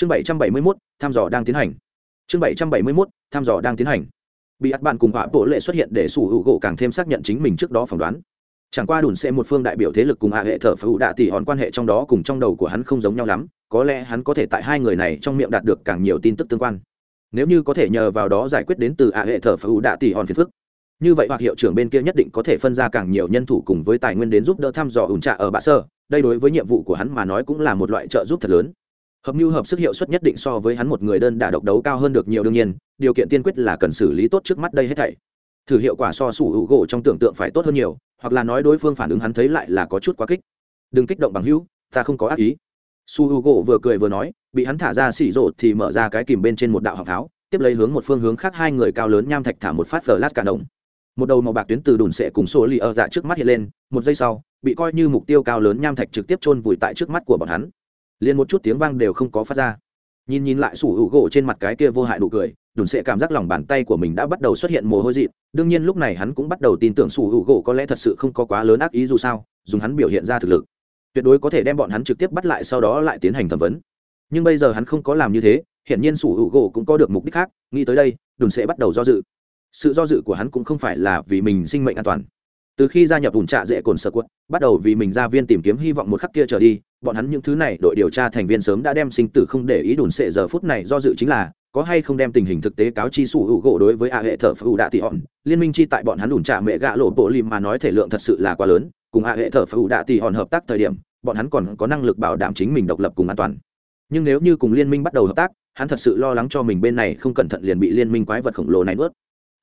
chương bảy trăm bảy mươi mốt thăm dò đang tiến hành. Chương bảy trăm bảy mươi mốt thăm dò đang tiến hành. Bị ắt bạn cùng họa bộ lệ xuất hiện để sủ hữu gỗ càng thêm xác nhận chính mình trước đó phỏng đoán. Chẳng qua đùn xe một phương đại biểu thế lực cùng hạ hệ thờ phẫu đạ tỷ hòn quan hệ trong đó cùng trong đầu của hắn không giống nhau lắm, có lẽ hắn có thể tại hai người này trong miệng đạt được càng nhiều tin tức tương quan. Nếu như có thể nhờ vào đó giải quyết đến từ hạ hệ thờ phẫu đạ tỷ hòn phiền phức. Như vậy hoặc hiệu trưởng bên kia nhất định có thể phân ra càng nhiều nhân thủ cùng với tài nguyên đến giúp đỡ thăm dò ủn trạ ở bạ sơ. Đây đối với nhiệm vụ của hắn mà nói cũng là một loại trợ giúp thật lớn hợp mưu hợp sức hiệu suất nhất định so với hắn một người đơn đả độc đấu cao hơn được nhiều đương nhiên, điều kiện tiên quyết là cần xử lý tốt trước mắt đây hết thảy. Thử hiệu quả so sủ hữu gỗ trong tưởng tượng phải tốt hơn nhiều, hoặc là nói đối phương phản ứng hắn thấy lại là có chút quá kích. Đừng kích động bằng hữu, ta không có ác ý. Su hữu gỗ vừa cười vừa nói, bị hắn thả ra xỉ rộ thì mở ra cái kìm bên trên một đạo học tháo, tiếp lấy hướng một phương hướng khác hai người cao lớn nham thạch thả một phát phở lát cả đồng. Một đầu màu bạc tuyến từ đùn sệ cùng số lì ở dạ trước mắt hiện lên, một giây sau, bị coi như mục tiêu cao lớn nham thạch trực tiếp chôn vùi tại trước mắt của bọn hắn liền một chút tiếng vang đều không có phát ra. Nhìn nhìn lại sủ hữu gỗ trên mặt cái kia vô hại nụ cười, đùn sệ cảm giác lòng bàn tay của mình đã bắt đầu xuất hiện mồ hôi dịt. đương nhiên lúc này hắn cũng bắt đầu tin tưởng sủ hữu gỗ có lẽ thật sự không có quá lớn ác ý dù sao, dùng hắn biểu hiện ra thực lực, tuyệt đối có thể đem bọn hắn trực tiếp bắt lại sau đó lại tiến hành thẩm vấn. Nhưng bây giờ hắn không có làm như thế, hiển nhiên sủ hữu gỗ cũng có được mục đích khác, nghĩ tới đây, đùn sẽ bắt đầu do dự. Sự do dự của hắn cũng không phải là vì mình sinh mệnh an toàn từ khi gia nhập ủn trạ dễ cồn sơ quất bắt đầu vì mình ra viên tìm kiếm hy vọng một khắc kia trở đi, bọn hắn những thứ này đội điều tra thành viên sớm đã đem sinh tử không để ý đùn sệ giờ phút này do dự chính là, có hay không đem tình hình thực tế cáo chi sủ hữu gỗ đối với a hệ thờ phù đạ tị hòn, liên minh chi tại bọn hắn ủn trạ mẹ gạ lộ bộ lim mà nói thể lượng thật sự là quá lớn, cùng a hệ thờ phù đạ tị hòn hợp tác thời điểm, bọn hắn còn có năng lực bảo đảm chính mình độc lập cùng an toàn. Nhưng nếu như cùng liên minh bắt đầu hợp tác, hắn thật sự lo lắng cho mình bên này không cẩn thận liền bị liên minh quái vật khổng lồ này nuốt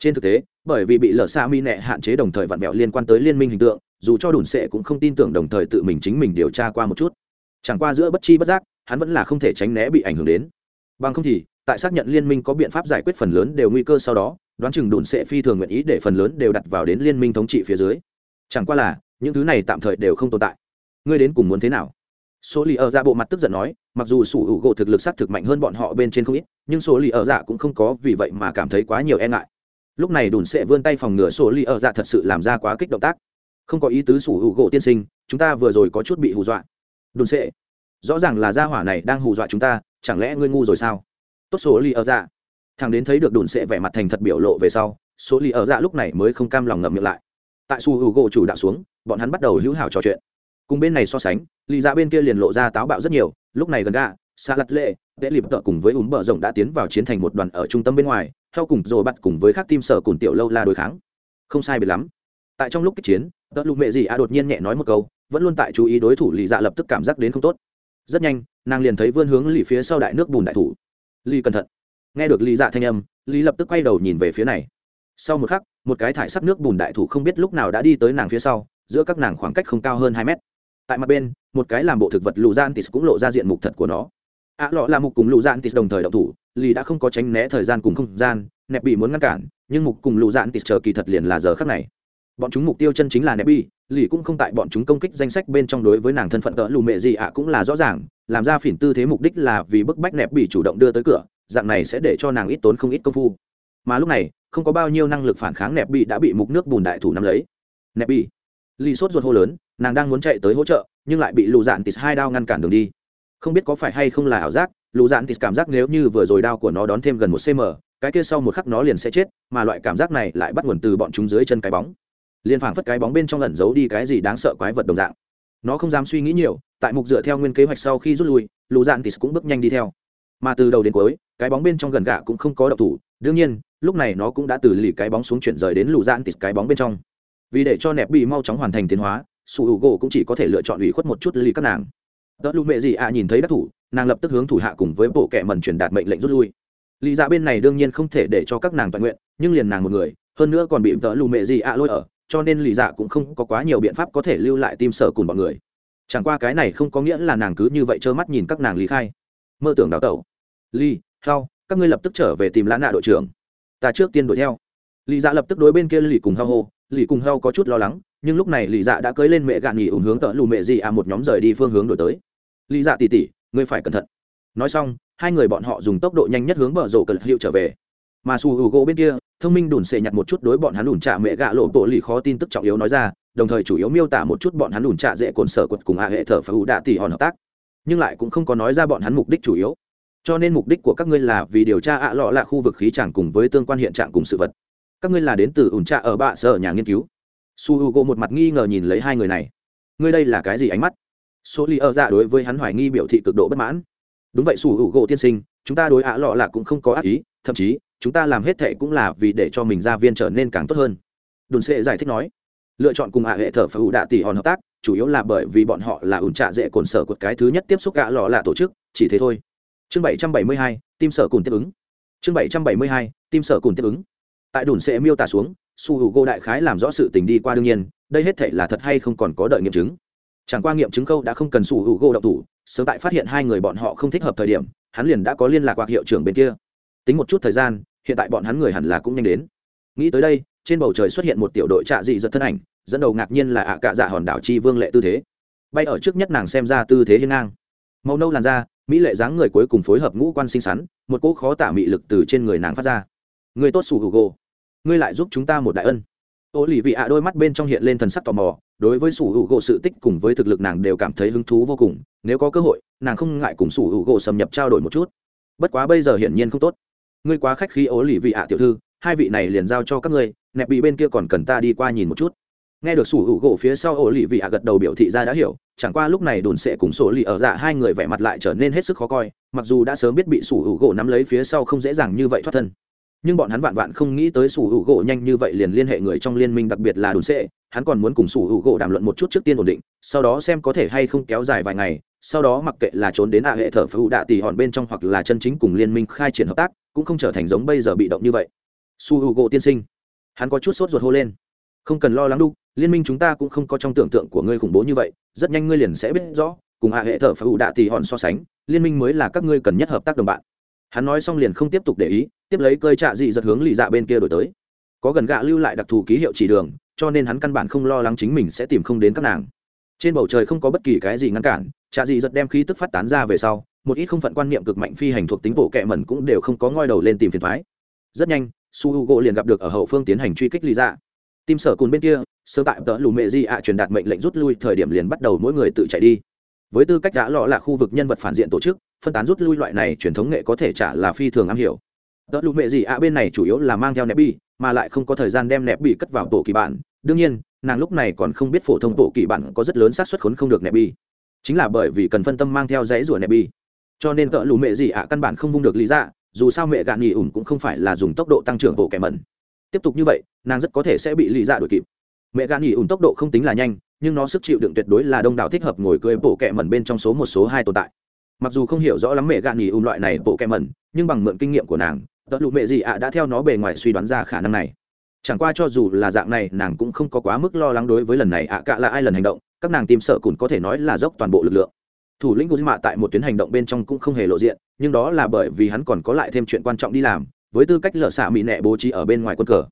trên thực tế, bởi vì bị lở xa mi nẹ hạn chế đồng thời vặn vẹo liên quan tới liên minh hình tượng, dù cho đùn sệ cũng không tin tưởng đồng thời tự mình chính mình điều tra qua một chút. Chẳng qua giữa bất chi bất giác, hắn vẫn là không thể tránh né bị ảnh hưởng đến. Bằng không thì, tại xác nhận liên minh có biện pháp giải quyết phần lớn đều nguy cơ sau đó, đoán chừng đùn sệ phi thường nguyện ý để phần lớn đều đặt vào đến liên minh thống trị phía dưới. Chẳng qua là, những thứ này tạm thời đều không tồn tại. Ngươi đến cùng muốn thế nào? Số lì ở dạ bộ mặt tức giận nói, mặc dù sủ hữu gỗ thực lực s á t thực mạnh hơn bọn họ bên trên không ít, nhưng số lì ở dạ cũng không có vì vậy mà cảm thấy quá nhiều e ngại lúc này đùn sệ vươn tay phòng ngừa số ly ở dạ thật sự làm ra quá kích động tác. Không có ý tứ sủ hữu gỗ tiên sinh chúng ta vừa rồi có chút bị hù dọa. Đùn sệ rõ ràng là gia hỏa này đang hù dọa chúng ta chẳng lẽ ngươi ngu rồi sao? Tốt số ly ở dạ. Thằng đến thấy được đùn sệ vẻ mặt thành thật biểu lộ về sau số ly ở dạ lúc này mới không cam lòng ngậm miệng lại. Tại su hữu gỗ chủ đạo xuống bọn hắn bắt đầu hữu hảo trò chuyện. Cùng bên này so sánh lì dạ bên kia liền lộ ra táo bạo rất nhiều lúc này gần gạ, xa lặt lệ tệ lịp tợ cùng với úng bờ rộng đã tiến vào chiến thành một đoàn ở trung tâm bên ngoài theo cùng rồi bắt cùng với các team sở cùng tiểu lâu la đối kháng. Không sai biệt lắm. Tại trong lúc kích chiến, tớ lục mẹ gì a đột nhiên nhẹ nói một câu, vẫn luôn tại chú ý đối thủ lì dạ lập tức cảm giác đến không tốt. Rất nhanh, nàng liền thấy vươn hướng lì phía sau đại nước bùn đại thủ. Lì cẩn thận. Nghe được lì dạ thanh âm, lì lập tức quay đầu nhìn về phía này. Sau một khắc, một cái thải sắc nước bùn đại thủ không biết lúc nào đã đi tới nàng phía sau, giữa các nàng khoảng cách không cao hơn hai mét. Tại mặt bên, một cái làm bộ thực vật lù gian tis cũng lộ ra diện mục thật của nó ạ lọ là mục cùng lù dạn tịt đồng thời động thủ lì đã không có tránh né thời gian cùng không gian nẹp bị muốn ngăn cản, nhưng mục cùng lù dạn tịt chờ kỳ thật liền là giờ khắc này. Bọn chúng mục tiêu chân chính là nẹp bị lì cũng không tại bọn chúng công kích danh sách bên trong đối với nàng thân phận cỡ lù mẹ gì ạ cũng là rõ ràng, làm ra phỉn tư thế mục đích là vì bức bách nẹp bị chủ động đưa tới cửa, dạng này sẽ để cho nàng ít tốn không ít công phu. Mà lúc này, không có bao nhiêu năng lực phản kháng nẹp bị đã bị mục nước bùn đại thủ nắm lấy. Nẹp bị lì sốt ruột hô lớn, nàng đang muốn chạy tới hỗ trợ, nhưng lại bị lù dạn tịt hai đao ngăn cản đường đi không biết có phải hay không là ảo giác, Lũ dạn tịt cảm giác nếu như vừa rồi đao của nó đón thêm gần một cm cái kia sau một khắc nó liền sẽ chết, mà loại cảm giác này lại bắt nguồn từ bọn chúng dưới chân cái bóng. Liền phảng phất cái bóng bên trong lẩn giấu đi cái gì đáng sợ quái vật đồng dạng. Nó không dám suy nghĩ nhiều, tại mục dựa theo nguyên kế hoạch sau khi rút lui, lũ dạn thì cũng bước nhanh đi theo. Mà từ đầu đến cuối, cái bóng bên trong gần gạ cũng không có độc thủ, đương nhiên, lúc này nó cũng đã từ lì cái bóng xuống chuyển rời đến lũ dạn thì cái bóng bên trong. Vì để cho nẹp bị mau chóng hoàn thành tiến hóa, sủ hữu gỗ cũng chỉ có thể lựa chọn ủy khuất một chút lì các nàng đỡ lụ mẹ gì ạ nhìn thấy đắc thủ, nàng lập tức hướng thủ hạ cùng với bộ kẻ mần truyền đạt mệnh lệnh rút lui. Lý dạ bên này đương nhiên không thể để cho các nàng toàn nguyện, nhưng liền nàng một người, hơn nữa còn bị vợ lụ mẹ gì ạ lôi ở, cho nên lý dạ cũng không có quá nhiều biện pháp có thể lưu lại tim sở cùng bọn người. Chẳng qua cái này không có nghĩa là nàng cứ như vậy trơ mắt nhìn các nàng lý khai. Mơ tưởng đào tẩu. Ly hao các ngươi lập tức trở về tìm lãn nạ đội trưởng. Ta trước tiên đuổi theo. Lý dạ lập tức đối bên kia lì cùng hao hô. Lì cùng hao có chút lo lắng, nhưng lúc này lì dạ đã cưới lên mẹ gạn nghỉ ủng hướng tợ lù mẹ gì à một nhóm rời đi phương hướng đổi tới lý dạ tỉ tỉ ngươi phải cẩn thận. Nói xong, hai người bọn họ dùng tốc độ nhanh nhất hướng bờ rổ cờ hiệu trở về. Mà su hữu gỗ bên kia, thông minh đùn xệ nhặt một chút đối bọn hắn đùn trạ mẹ gạ lộ bộ lì khó tin tức trọng yếu nói ra, đồng thời chủ yếu miêu tả một chút bọn hắn đùn trạ dễ cồn sở quật cùng a hệ thờ phải ủ đạ tỉ hòn hợp tác. Nhưng lại cũng không có nói ra bọn hắn mục đích chủ yếu. Cho nên mục đích của các ngươi là vì điều tra ạ lọ là khu vực khí tràng cùng với tương quan hiện trạng cùng sự vật. Các ngươi là đến từ ủn trạ ở bạ sở nhà nghiên cứu. Su h u một mặt nghi ngờ nhìn lấy hai người này. Ngươi đây là cái gì ánh mắt? Số lì ở dạ đối với hắn hoài nghi biểu thị cực độ bất mãn. Đúng vậy, sủ hữu u tiên sinh, chúng ta đối ạ lọ là cũng không có ác ý, thậm chí, chúng ta làm hết thệ cũng là vì để cho mình gia viên trở nên càng tốt hơn. Đồn sệ giải thích nói, lựa chọn cùng ạ hệ thờ phải ủ đạ tỷ hòn hợp tác, chủ yếu là bởi vì bọn họ là ủn trạ dễ cồn sở của cái thứ nhất tiếp xúc gã lọ là tổ chức, chỉ thế thôi. Chương bảy trăm bảy mươi hai, tim sở cùng tiếp ứng. Chương bảy trăm bảy mươi hai, tim sở cùng tiếp ứng. Tại đồn sệ miêu tả xuống su hữu u đại khái làm rõ sự tình đi qua đương nhiên, đây hết thệ là thật hay không còn có đợi nghiệm chứng chẳng qua nghiệm chứng câu đã không cần sủ hữu gỗ độc động thủ, sớm tại phát hiện hai người bọn họ không thích hợp thời điểm, hắn liền đã có liên lạc hoặc hiệu trưởng bên kia. Tính một chút thời gian, hiện tại bọn hắn người hẳn là cũng nhanh đến. Nghĩ tới đây, trên bầu trời xuất hiện một tiểu đội trạ dị giật thân ảnh, dẫn đầu ngạc nhiên là ạ cạ dạ hòn đảo chi vương lệ tư thế. Bay ở trước nhất nàng xem ra tư thế hiên ngang. Màu nâu làn da, mỹ lệ dáng người cuối cùng phối hợp ngũ quan xinh xắn, một cỗ khó tả mị lực từ trên người nàng phát ra. Người tốt sủ hữu gỗ ngươi lại giúp chúng ta một đại ân. Ô lì vị ạ đôi mắt bên trong hiện lên thần sắc tò mò đối với sủ hữu gỗ sự tích cùng với thực lực nàng đều cảm thấy hứng thú vô cùng, nếu có cơ hội, nàng không ngại cùng sủ hữu gỗ xâm nhập trao đổi một chút. Bất quá bây giờ hiển nhiên không tốt. Ngươi quá khách khí ố lì vị ạ tiểu thư, hai vị này liền giao cho các ngươi, nẹp bị bên kia còn cần ta đi qua nhìn một chút. Nghe được sủ hữu gỗ phía sau ổ lì vị ạ gật đầu biểu thị ra đã hiểu, chẳng qua lúc này đồn sệ cùng sổ lì ở dạ hai người vẻ mặt lại trở nên hết sức khó coi, mặc dù đã sớm biết bị sủ hữu gỗ nắm lấy phía sau không dễ dàng như vậy thoát thân nhưng bọn hắn vạn vạn không nghĩ tới sủ hữu gỗ nhanh như vậy liền liên hệ người trong liên minh, đặc biệt là đồn sệ. Hắn còn muốn cùng sủ hữu gỗ đàm luận một chút trước tiên ổn định, sau đó xem có thể hay không kéo dài vài ngày, sau đó mặc kệ là trốn đến hạ hệ thờ phù đạ tỉ hòn bên trong hoặc là chân chính cùng liên minh khai triển hợp tác, cũng không trở thành giống bây giờ bị động như vậy. Su hữu gỗ tiên sinh, hắn có chút sốt ruột hô lên. Không cần lo lắng đúc liên minh chúng ta cũng không có trong tưởng tượng của ngươi khủng bố như vậy, rất nhanh ngươi liền sẽ biết rõ, cùng hạ hệ thờ phải ủ đạ thì hòn so sánh, liên minh mới là các ngươi cần nhất hợp tác đồng bạn hắn nói xong liền không tiếp tục để ý, tiếp lấy cơi trạ dị giật hướng lì dạ bên kia đổi tới. Có gần gạ lưu lại đặc thù ký hiệu chỉ đường, cho nên hắn căn bản không lo lắng chính mình sẽ tìm không đến các nàng. Trên bầu trời không có bất kỳ cái gì ngăn cản, trạ dị giật đem khí tức phát tán ra về sau, một ít không phận quan niệm cực mạnh phi hành thuộc tính bộ kệ mẩn cũng đều không có ngoi đầu lên tìm phiền thoái. Rất nhanh, su h u gỗ liền gặp được ở hậu phương tiến hành truy kích lý dạ. Tim sở cùn bên kia, sơ tại tờ lù mẹ di ạ truyền đạt mệnh lệnh rút lui, thời điểm liền bắt đầu mỗi người tự chạy đi. Với tư cách đã lọ là khu vực nhân vật phản diện tổ chức phân tán rút lui loại này truyền thống nghệ có thể trả là phi thường am hiểu. Tờ lụ mẹ gì ạ, bên này chủ yếu là mang theo nẹp bi mà lại không có thời gian đem nẹp bi cất vào tổ kỳ bản. Đương nhiên, nàng lúc này còn không biết phổ thông tổ kỳ bản có rất lớn xác suất khốn không được nẹp bi chính là bởi vì cần phân tâm mang theo dãy rủa nẹp bi cho nên tợ lù mẹ gì ạ, căn bản không vung được lý ra dù sao mẹ gạn nghỉ ủng cũng không phải là dùng tốc độ tăng trưởng bộ kẻ mẩn. Tiếp tục như vậy, nàng rất có thể sẽ bị lý ra đuổi kịp. Mẹ gạn nghỉ ủng tốc độ không tính là nhanh, nhưng nó sức chịu đựng tuyệt đối là đông đảo thích hợp ngồi cưới bộ kẻ mẩn bên trong số một, số hai tồn tại mặc dù không hiểu rõ lắm mẹ gạn nghỉ ủng loại này bộ kẹ mẩn, nhưng bằng mượn kinh nghiệm của nàng, tợ lụ mẹ gì ạ đã theo nó bề ngoài suy đoán ra khả năng này. Chẳng qua cho dù là dạng này, nàng cũng không có quá mức lo lắng đối với lần này ạ cả là ai lần hành động, các nàng tìm sợ cùn có thể nói là dốc toàn bộ lực lượng. Thủ lĩnh guzma tại một tuyến hành động bên trong cũng không hề lộ diện, nhưng đó là bởi vì hắn còn có lại thêm chuyện quan trọng đi làm, với tư cách lợ xạ mỹ nẹ bố trí ở bên ngoài quân cờ.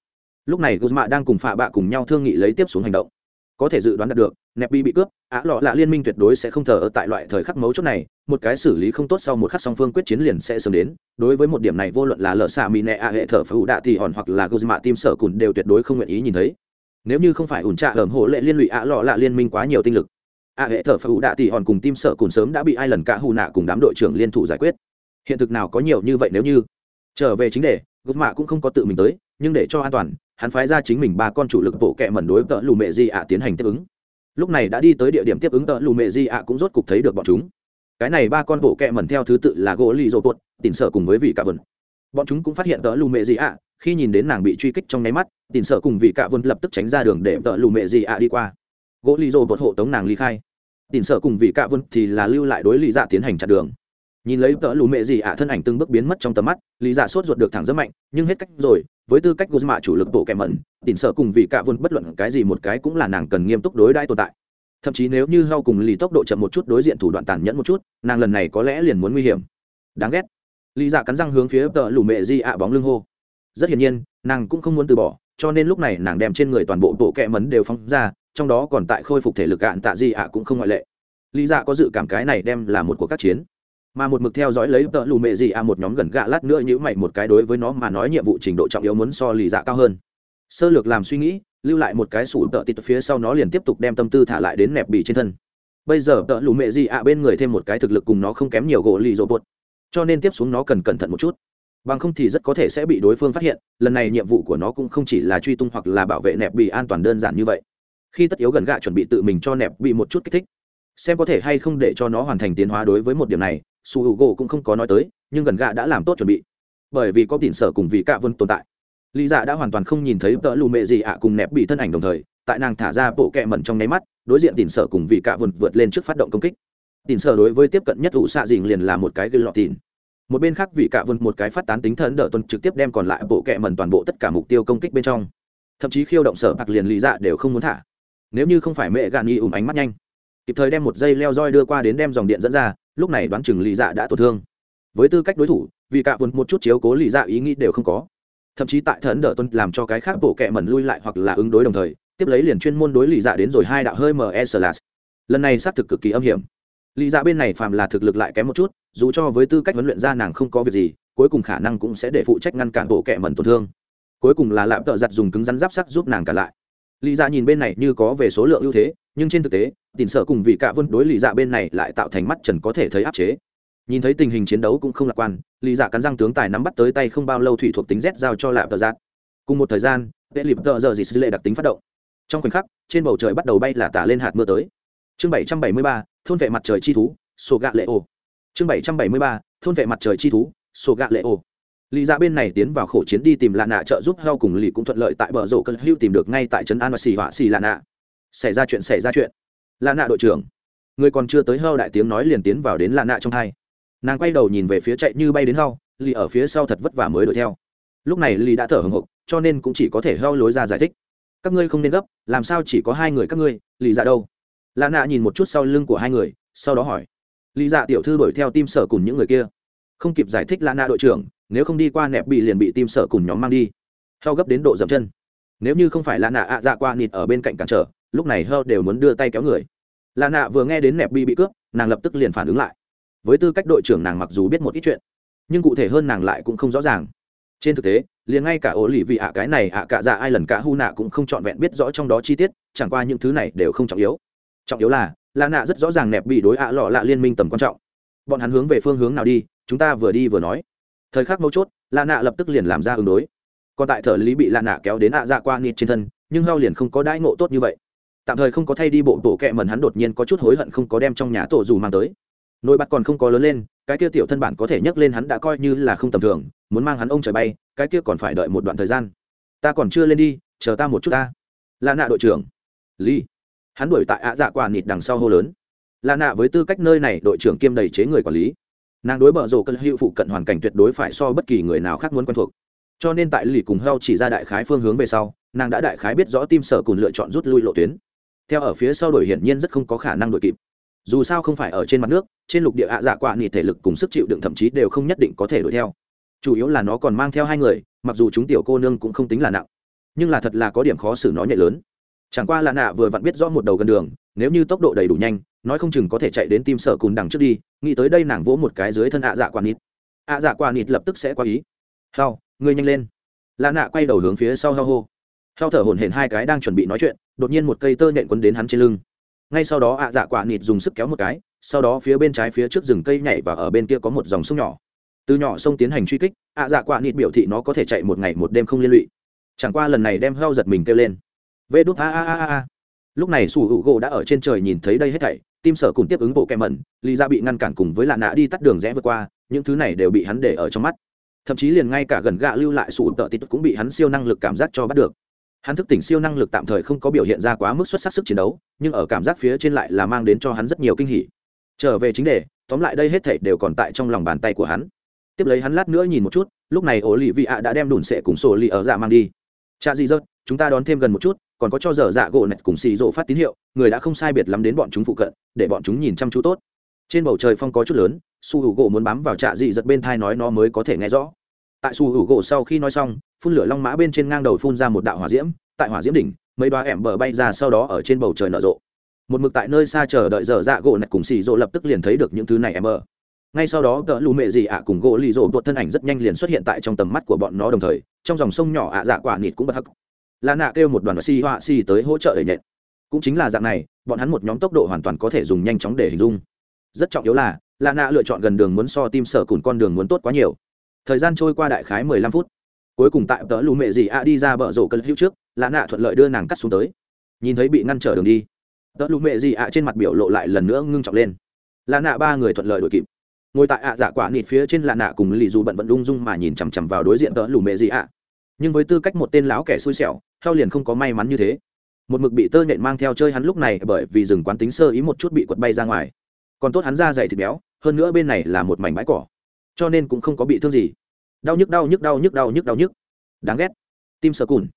Lúc này guzma đang cùng phạ bạ cùng nhau thương nghị lấy tiếp xuống hành động. Có thể dự đoán được nẹp bị bị cướp, á lọ lạ liên minh tuyệt đối sẽ không thờ ở tại loại thời khắc mấu chốt này, một cái xử lý không tốt sau một khắc song phương quyết chiến liền sẽ sớm đến, đối với một điểm này vô luận là lợ xạ mỹ nẹ a hệ thờ phá ủ đạ thì hòn hoặc là guzma tim sở cùn đều tuyệt đối không nguyện ý nhìn thấy. Nếu như không phải ủn trạ hởm hộ lệ liên lụy á lọ lạ liên minh quá nhiều tinh lực a hệ thờ phá ủ đạ thì hòn cùng tim sở cùn sớm đã bị ai lần cả hù nạ cùng đám đội trưởng liên thủ giải quyết. Hiện thực nào có nhiều như vậy nếu như? Trở về chính đề, guzma cũng không có tự mình tới, nhưng để cho an toàn, hắn phái ra chính mình ba con chủ lực bộ kệ mẩn đối tợ lù mẹ di ạ tiến hành tiếp ứng lúc này đã đi tới địa điểm tiếp ứng tợ lù mẹ di ạ cũng rốt cục thấy được bọn chúng. Cái này ba con bộ kẹ mẩn theo thứ tự là gỗ lì rô bột tìm sợ cùng với vị cả vân bọn chúng cũng phát hiện tợ lù mẹ di ạ, khi nhìn đến nàng bị truy kích trong nháy mắt tìm sợ cùng vị cả vân lập tức tránh ra đường để tợ lù mẹ di ạ đi qua. Gỗ lì rô bột hộ tống nàng ly khai. Tìm sợ cùng vị cả vân thì là lưu lại đối lì dạ tiến hành chặn đường. Nhìn lấy tợ lù mẹ gì ạ thân ảnh từng bước biến mất trong tầm mắt lý giả dạ sốt ruột được thẳng rất mạnh, nhưng hết cách rồi với tư cách guzma chủ lực bộ kẻ mẩn tìm sợ cùng vì cả vốn bất luận cái gì một cái cũng là nàng cần nghiêm túc đối đãi tồn tại. Thậm chí nếu như hao cùng lì tốc độ chậm một chút đối diện thủ đoạn tàn nhẫn một chút, nàng lần này có lẽ liền muốn nguy hiểm. Đáng ghét. Lý dạ cắn răng hướng phía tờ lù mẹ di ạ bóng lưng hô. Rất hiển nhiên, nàng cũng không muốn từ bỏ, cho nên lúc này nàng đem trên người toàn bộ bộ kẹ mấn đều phóng ra, trong đó còn tại khôi phục thể lực cạn tạ di ạ cũng không ngoại lệ. Lý dạ có dự cảm cái này đem là một cuộc các chiến mà một mực theo dõi lấy tợ lù mẹ gì à một nhóm gần gạ lát nữa nhữ mày một cái đối với nó mà nói nhiệm vụ trình độ trọng yếu muốn so lì dạ cao hơn. Sơ lược làm suy nghĩ, lưu lại một cái sủ tợ tịt phía sau nó liền tiếp tục đem tâm tư thả lại đến nẹp bị trên thân. Bây giờ tợ lù mẹ gì à bên người thêm một cái thực lực cùng nó không kém nhiều gỗ lì rộ bột. Cho nên tiếp xuống nó cần cẩn thận một chút. Bằng không thì rất có thể sẽ bị đối phương phát hiện, lần này nhiệm vụ của nó cũng không chỉ là truy tung hoặc là bảo vệ nẹp bị an toàn đơn giản như vậy. Khi tất yếu gần gạ chuẩn bị tự mình cho nẹp bị một chút kích thích, xem có thể hay không để cho nó hoàn thành tiến hóa đối với một điểm này su h u gỗ cũng không có nói tới, nhưng gần gạ đã làm tốt chuẩn bị. Bởi vì có tiền sở cùng vị cạ vân tồn tại. Lý dạ đã hoàn toàn không nhìn thấy tợ lù mệ gì ạ cùng nẹp bị thân ảnh đồng thời, tại nàng thả ra bộ kẹ mẩn trong nháy mắt, đối diện tiền sở cùng vị cạ vân vượt lên trước phát động công kích. Tiền sở đối với tiếp cận nhất ủ xạ dình liền là một cái gây lọt tiền một bên khác vị cạ vân một cái phát tán tính thần đỡ tuần trực tiếp đem còn lại bộ kẹ mẩn toàn bộ tất cả mục tiêu công kích bên trong. Thậm chí khiêu động sở bạc liền lý dạ đều không muốn thả. Nếu như không phải mẹ gạn nghi ủm ánh mắt nhanh, kịp thời đem một dây leo roi đưa qua đến đem dòng điện dẫn ra lúc này đoán chừng lý dạ đã tổn thương. Với tư cách đối thủ, vì cạ vốn một chút chiếu cố lý dạ ý nghĩ đều không có. Thậm chí tại thần đỡ tuân làm cho cái khác bộ kệ mẩn lui lại hoặc là ứng đối đồng thời, tiếp lấy liền chuyên môn đối lý dạ đến rồi hai đạo hơi mờ lần này xác thực cực kỳ âm hiểm. Lý dạ bên này phàm là thực lực lại kém một chút, dù cho với tư cách huấn luyện ra nàng không có việc gì, cuối cùng khả năng cũng sẽ để phụ trách ngăn cản bộ kệ mẩn tổn thương. Cuối cùng là lạm tợ giặt dùng cứng rắn giáp sắc giúp nàng cả lại. Lý dạ nhìn bên này như có về số lượng ưu thế nhưng trên thực tế tìm sợ cùng vị cạ vân đối lì dạ bên này lại tạo thành mắt trần có thể thấy áp chế. Nhìn thấy tình hình chiến đấu cũng không lạc quan, lì dạ cắn răng tướng tài nắm bắt tới tay không bao lâu thủy thuộc tính z giao cho lạp tờ giạt. Cùng một thời gian, tệ lịp tờ giờ dì sư lệ đặc tính phát động. Trong khoảnh khắc, trên bầu trời bắt đầu bay là tả lên hạt mưa tới. Chương bảy trăm bảy mươi ba, thôn vệ mặt trời chi thú, sổ gạ lệ ô chương bảy trăm bảy mươi ba, thôn vệ mặt trời chi thú, sổ gạ lệ ô lì dạ bên này tiến vào khổ chiến đi tìm lạ nạ trợ giúp heo cùng lì cũng thuận lợi tại bờ rổ cần hưu tìm được ngay tại trấn an và xì họa xì lạ nạ xảy ra chuyện, xảy ra chuyện. Lạ nạ đội trưởng, người còn chưa tới hâu đại tiếng nói liền tiến vào đến lạ nạ trong hai. Nàng quay đầu nhìn về phía chạy như bay đến hâu lì ở phía sau thật vất vả mới đuổi theo. Lúc này lì đã thở hồng hộc, cho nên cũng chỉ có thể hâu lối ra giải thích. Các ngươi không nên gấp, làm sao chỉ có hai người các ngươi, lì dạ đâu? Lạ nạ nhìn một chút sau lưng của hai người, sau đó hỏi. Lì dạ tiểu thư đuổi theo tim sở cùng những người kia. Không kịp giải thích lạ nạ đội trưởng, nếu không đi qua nẹp bị liền bị tim sở cùng nhóm mang đi. Heo gấp đến độ dậm chân. Nếu như không phải lạ nạ ạ dạ qua nịt ở bên cạnh cản trở lúc này hơ đều muốn đưa tay kéo người. Lạ nạ vừa nghe đến nẹp bị bị cướp, nàng lập tức liền phản ứng lại. Với tư cách đội trưởng nàng mặc dù biết một ít chuyện, nhưng cụ thể hơn nàng lại cũng không rõ ràng. Trên thực tế, liền ngay cả ổ lì vị ạ cái này ạ cả dạ ai lần cả hu nạ cũng không trọn vẹn biết rõ trong đó chi tiết, chẳng qua những thứ này đều không trọng yếu. Trọng yếu là, lạ nạ rất rõ ràng nẹp bị đối ạ lọ lạ liên minh tầm quan trọng. Bọn hắn hướng về phương hướng nào đi, chúng ta vừa đi vừa nói. Thời khắc mấu chốt, lạ nạ lập tức liền làm ra ứng đối. Còn tại thợ lý bị lạ nạ kéo đến ạ dạ qua nịt trên thân, nhưng hao liền không có đãi ngộ tốt như vậy tạm thời không có thay đi bộ tổ kẹ mần hắn đột nhiên có chút hối hận không có đem trong nhà tổ dù mang tới. Nồi bát còn không có lớn lên, cái kia tiểu thân bản có thể nhấc lên hắn đã coi như là không tầm thường, muốn mang hắn ông trời bay, cái kia còn phải đợi một đoạn thời gian. Ta còn chưa lên đi, chờ ta một chút ta. Là nạ đội trưởng. Lý. hắn đuổi tại ạ dạ quả nịt đằng sau hô lớn. Là nạ với tư cách nơi này, đội trưởng kiêm đầy chế người quản lý. Nàng đối bờ rổ cân hữu phụ cận hoàn cảnh tuyệt đối phải so bất kỳ người nào khác muốn quen thuộc. Cho nên tại lì cùng heo chỉ ra đại khái phương hướng về sau, nàng đã đại khái biết rõ tim sở cùng lựa chọn rút lui lộ tuyến theo ở phía sau đổi hiển nhiên rất không có khả năng đổi kịp. Dù sao không phải ở trên mặt nước, trên lục địa ạ dạ quạ nỉ thể lực cùng sức chịu đựng thậm chí đều không nhất định có thể đuổi theo. Chủ yếu là nó còn mang theo hai người, mặc dù chúng tiểu cô nương cũng không tính là nặng, nhưng là thật là có điểm khó xử nó nhẹ lớn. Chẳng qua là nạ vừa vặn biết rõ một đầu gần đường, nếu như tốc độ đầy đủ nhanh, nói không chừng có thể chạy đến tim sở cùng đằng trước đi, nghĩ tới đây nàng vỗ một cái dưới thân ạ dạ quạ nịt ạ dạ quạ nịt lập tức sẽ qua ý. Hao, ngươi nhanh lên. Là nạ quay đầu hướng phía sau hao hô theo thở hổn hển hai cái đang chuẩn bị nói chuyện, đột nhiên một cây tơ nện quấn đến hắn trên lưng. Ngay sau đó ạ dạ quả nịt dùng sức kéo một cái, sau đó phía bên trái phía trước rừng cây nhảy và ở bên kia có một dòng sông nhỏ. Từ nhỏ sông tiến hành truy kích, ạ dạ quả nịt biểu thị nó có thể chạy một ngày một đêm không liên lụy. Chẳng qua lần này đem heo giật mình kêu lên. Vê đút, a a a a lúc này sủ hữu gỗ đã ở trên trời nhìn thấy đây hết thảy, tim sở cùng tiếp ứng bộ kẹ mẩn, lý ra bị ngăn cản cùng với lạ nạ đi tắt đường rẽ vượt qua, những thứ này đều bị hắn để ở trong mắt. Thậm chí liền ngay cả gần gạ lưu lại sủ tợ tít cũng bị hắn siêu năng lực cảm giác cho bắt được hắn thức tỉnh siêu năng lực tạm thời không có biểu hiện ra quá mức xuất sắc sức chiến đấu, nhưng ở cảm giác phía trên lại là mang đến cho hắn rất nhiều kinh hỉ. Trở về chính đề, tóm lại đây hết thảy đều còn tại trong lòng bàn tay của hắn. Tiếp lấy hắn lát nữa nhìn một chút, lúc này ổ lì vị ạ đã đem đùn sệ cùng sổ lì ở dạ mang đi. Cha dị rớt chúng ta đón thêm gần một chút, còn có cho dở dạ gỗ nạch cùng xì rộ phát tín hiệu, người đã không sai biệt lắm đến bọn chúng phụ cận, để bọn chúng nhìn chăm chú tốt. Trên bầu trời phong có chút lớn, su hữu gỗ muốn bám vào trạ dị giật bên thai nói nó mới có thể nghe rõ. Tại su hữu gỗ sau khi nói xong phun lửa long mã bên trên ngang đầu phun ra một đạo hỏa diễm, tại hỏa diễm đỉnh, mấy đoá ẻm bờ bay ra sau đó ở trên bầu trời nở rộ. Một mực tại nơi xa chờ đợi giờ dạ gỗ này cùng xì rộ lập tức liền thấy được những thứ này ẻm bờ. Ngay sau đó cỡ lù mẹ gì ạ cùng gỗ lì rộ tuột thân ảnh rất nhanh liền xuất hiện tại trong tầm mắt của bọn nó đồng thời, trong dòng sông nhỏ ạ dạ quả nịt cũng bất hắc. Là nạ kêu một đoàn và họa xì tới hỗ trợ đẩy nhện cũng chính là dạng này, bọn hắn một nhóm tốc độ hoàn toàn có thể dùng nhanh chóng để hình dung. Rất trọng yếu là lạ nạ lựa chọn gần đường muốn so tim sở cùn con đường muốn tốt quá nhiều. Thời gian trôi qua đại khái mười lăm phút cuối cùng tại tớ lù mẹ gì a đi ra bờ rổ cân hữu trước lã nạ thuận lợi đưa nàng cắt xuống tới. Nhìn thấy bị ngăn trở đường đi tớ lù mẹ gì a trên mặt biểu lộ lại lần nữa ngưng trọng lên. Lã nạ ba người thuận lợi đội kịp. Ngồi tại ạ dạ quả nịt phía trên lạ nạ cùng lì dù bận vận lung dung mà nhìn chằm chằm vào đối diện tớ lù mẹ gì ạ nhưng với tư cách một tên lão kẻ xui xẻo theo liền không có may mắn như thế. Một mực bị tơ nhện mang theo chơi hắn lúc này bởi vì dừng quán tính sơ ý một chút bị quật bay ra ngoài. Còn tốt hắn ra dày thịt béo, hơn nữa bên này là một mảnh bãi cỏ. Cho nên cũng không có bị thương gì đau nhức đau nhức đau nhức đau nhức đau nhức. Đáng ghét. Tim sở cùn.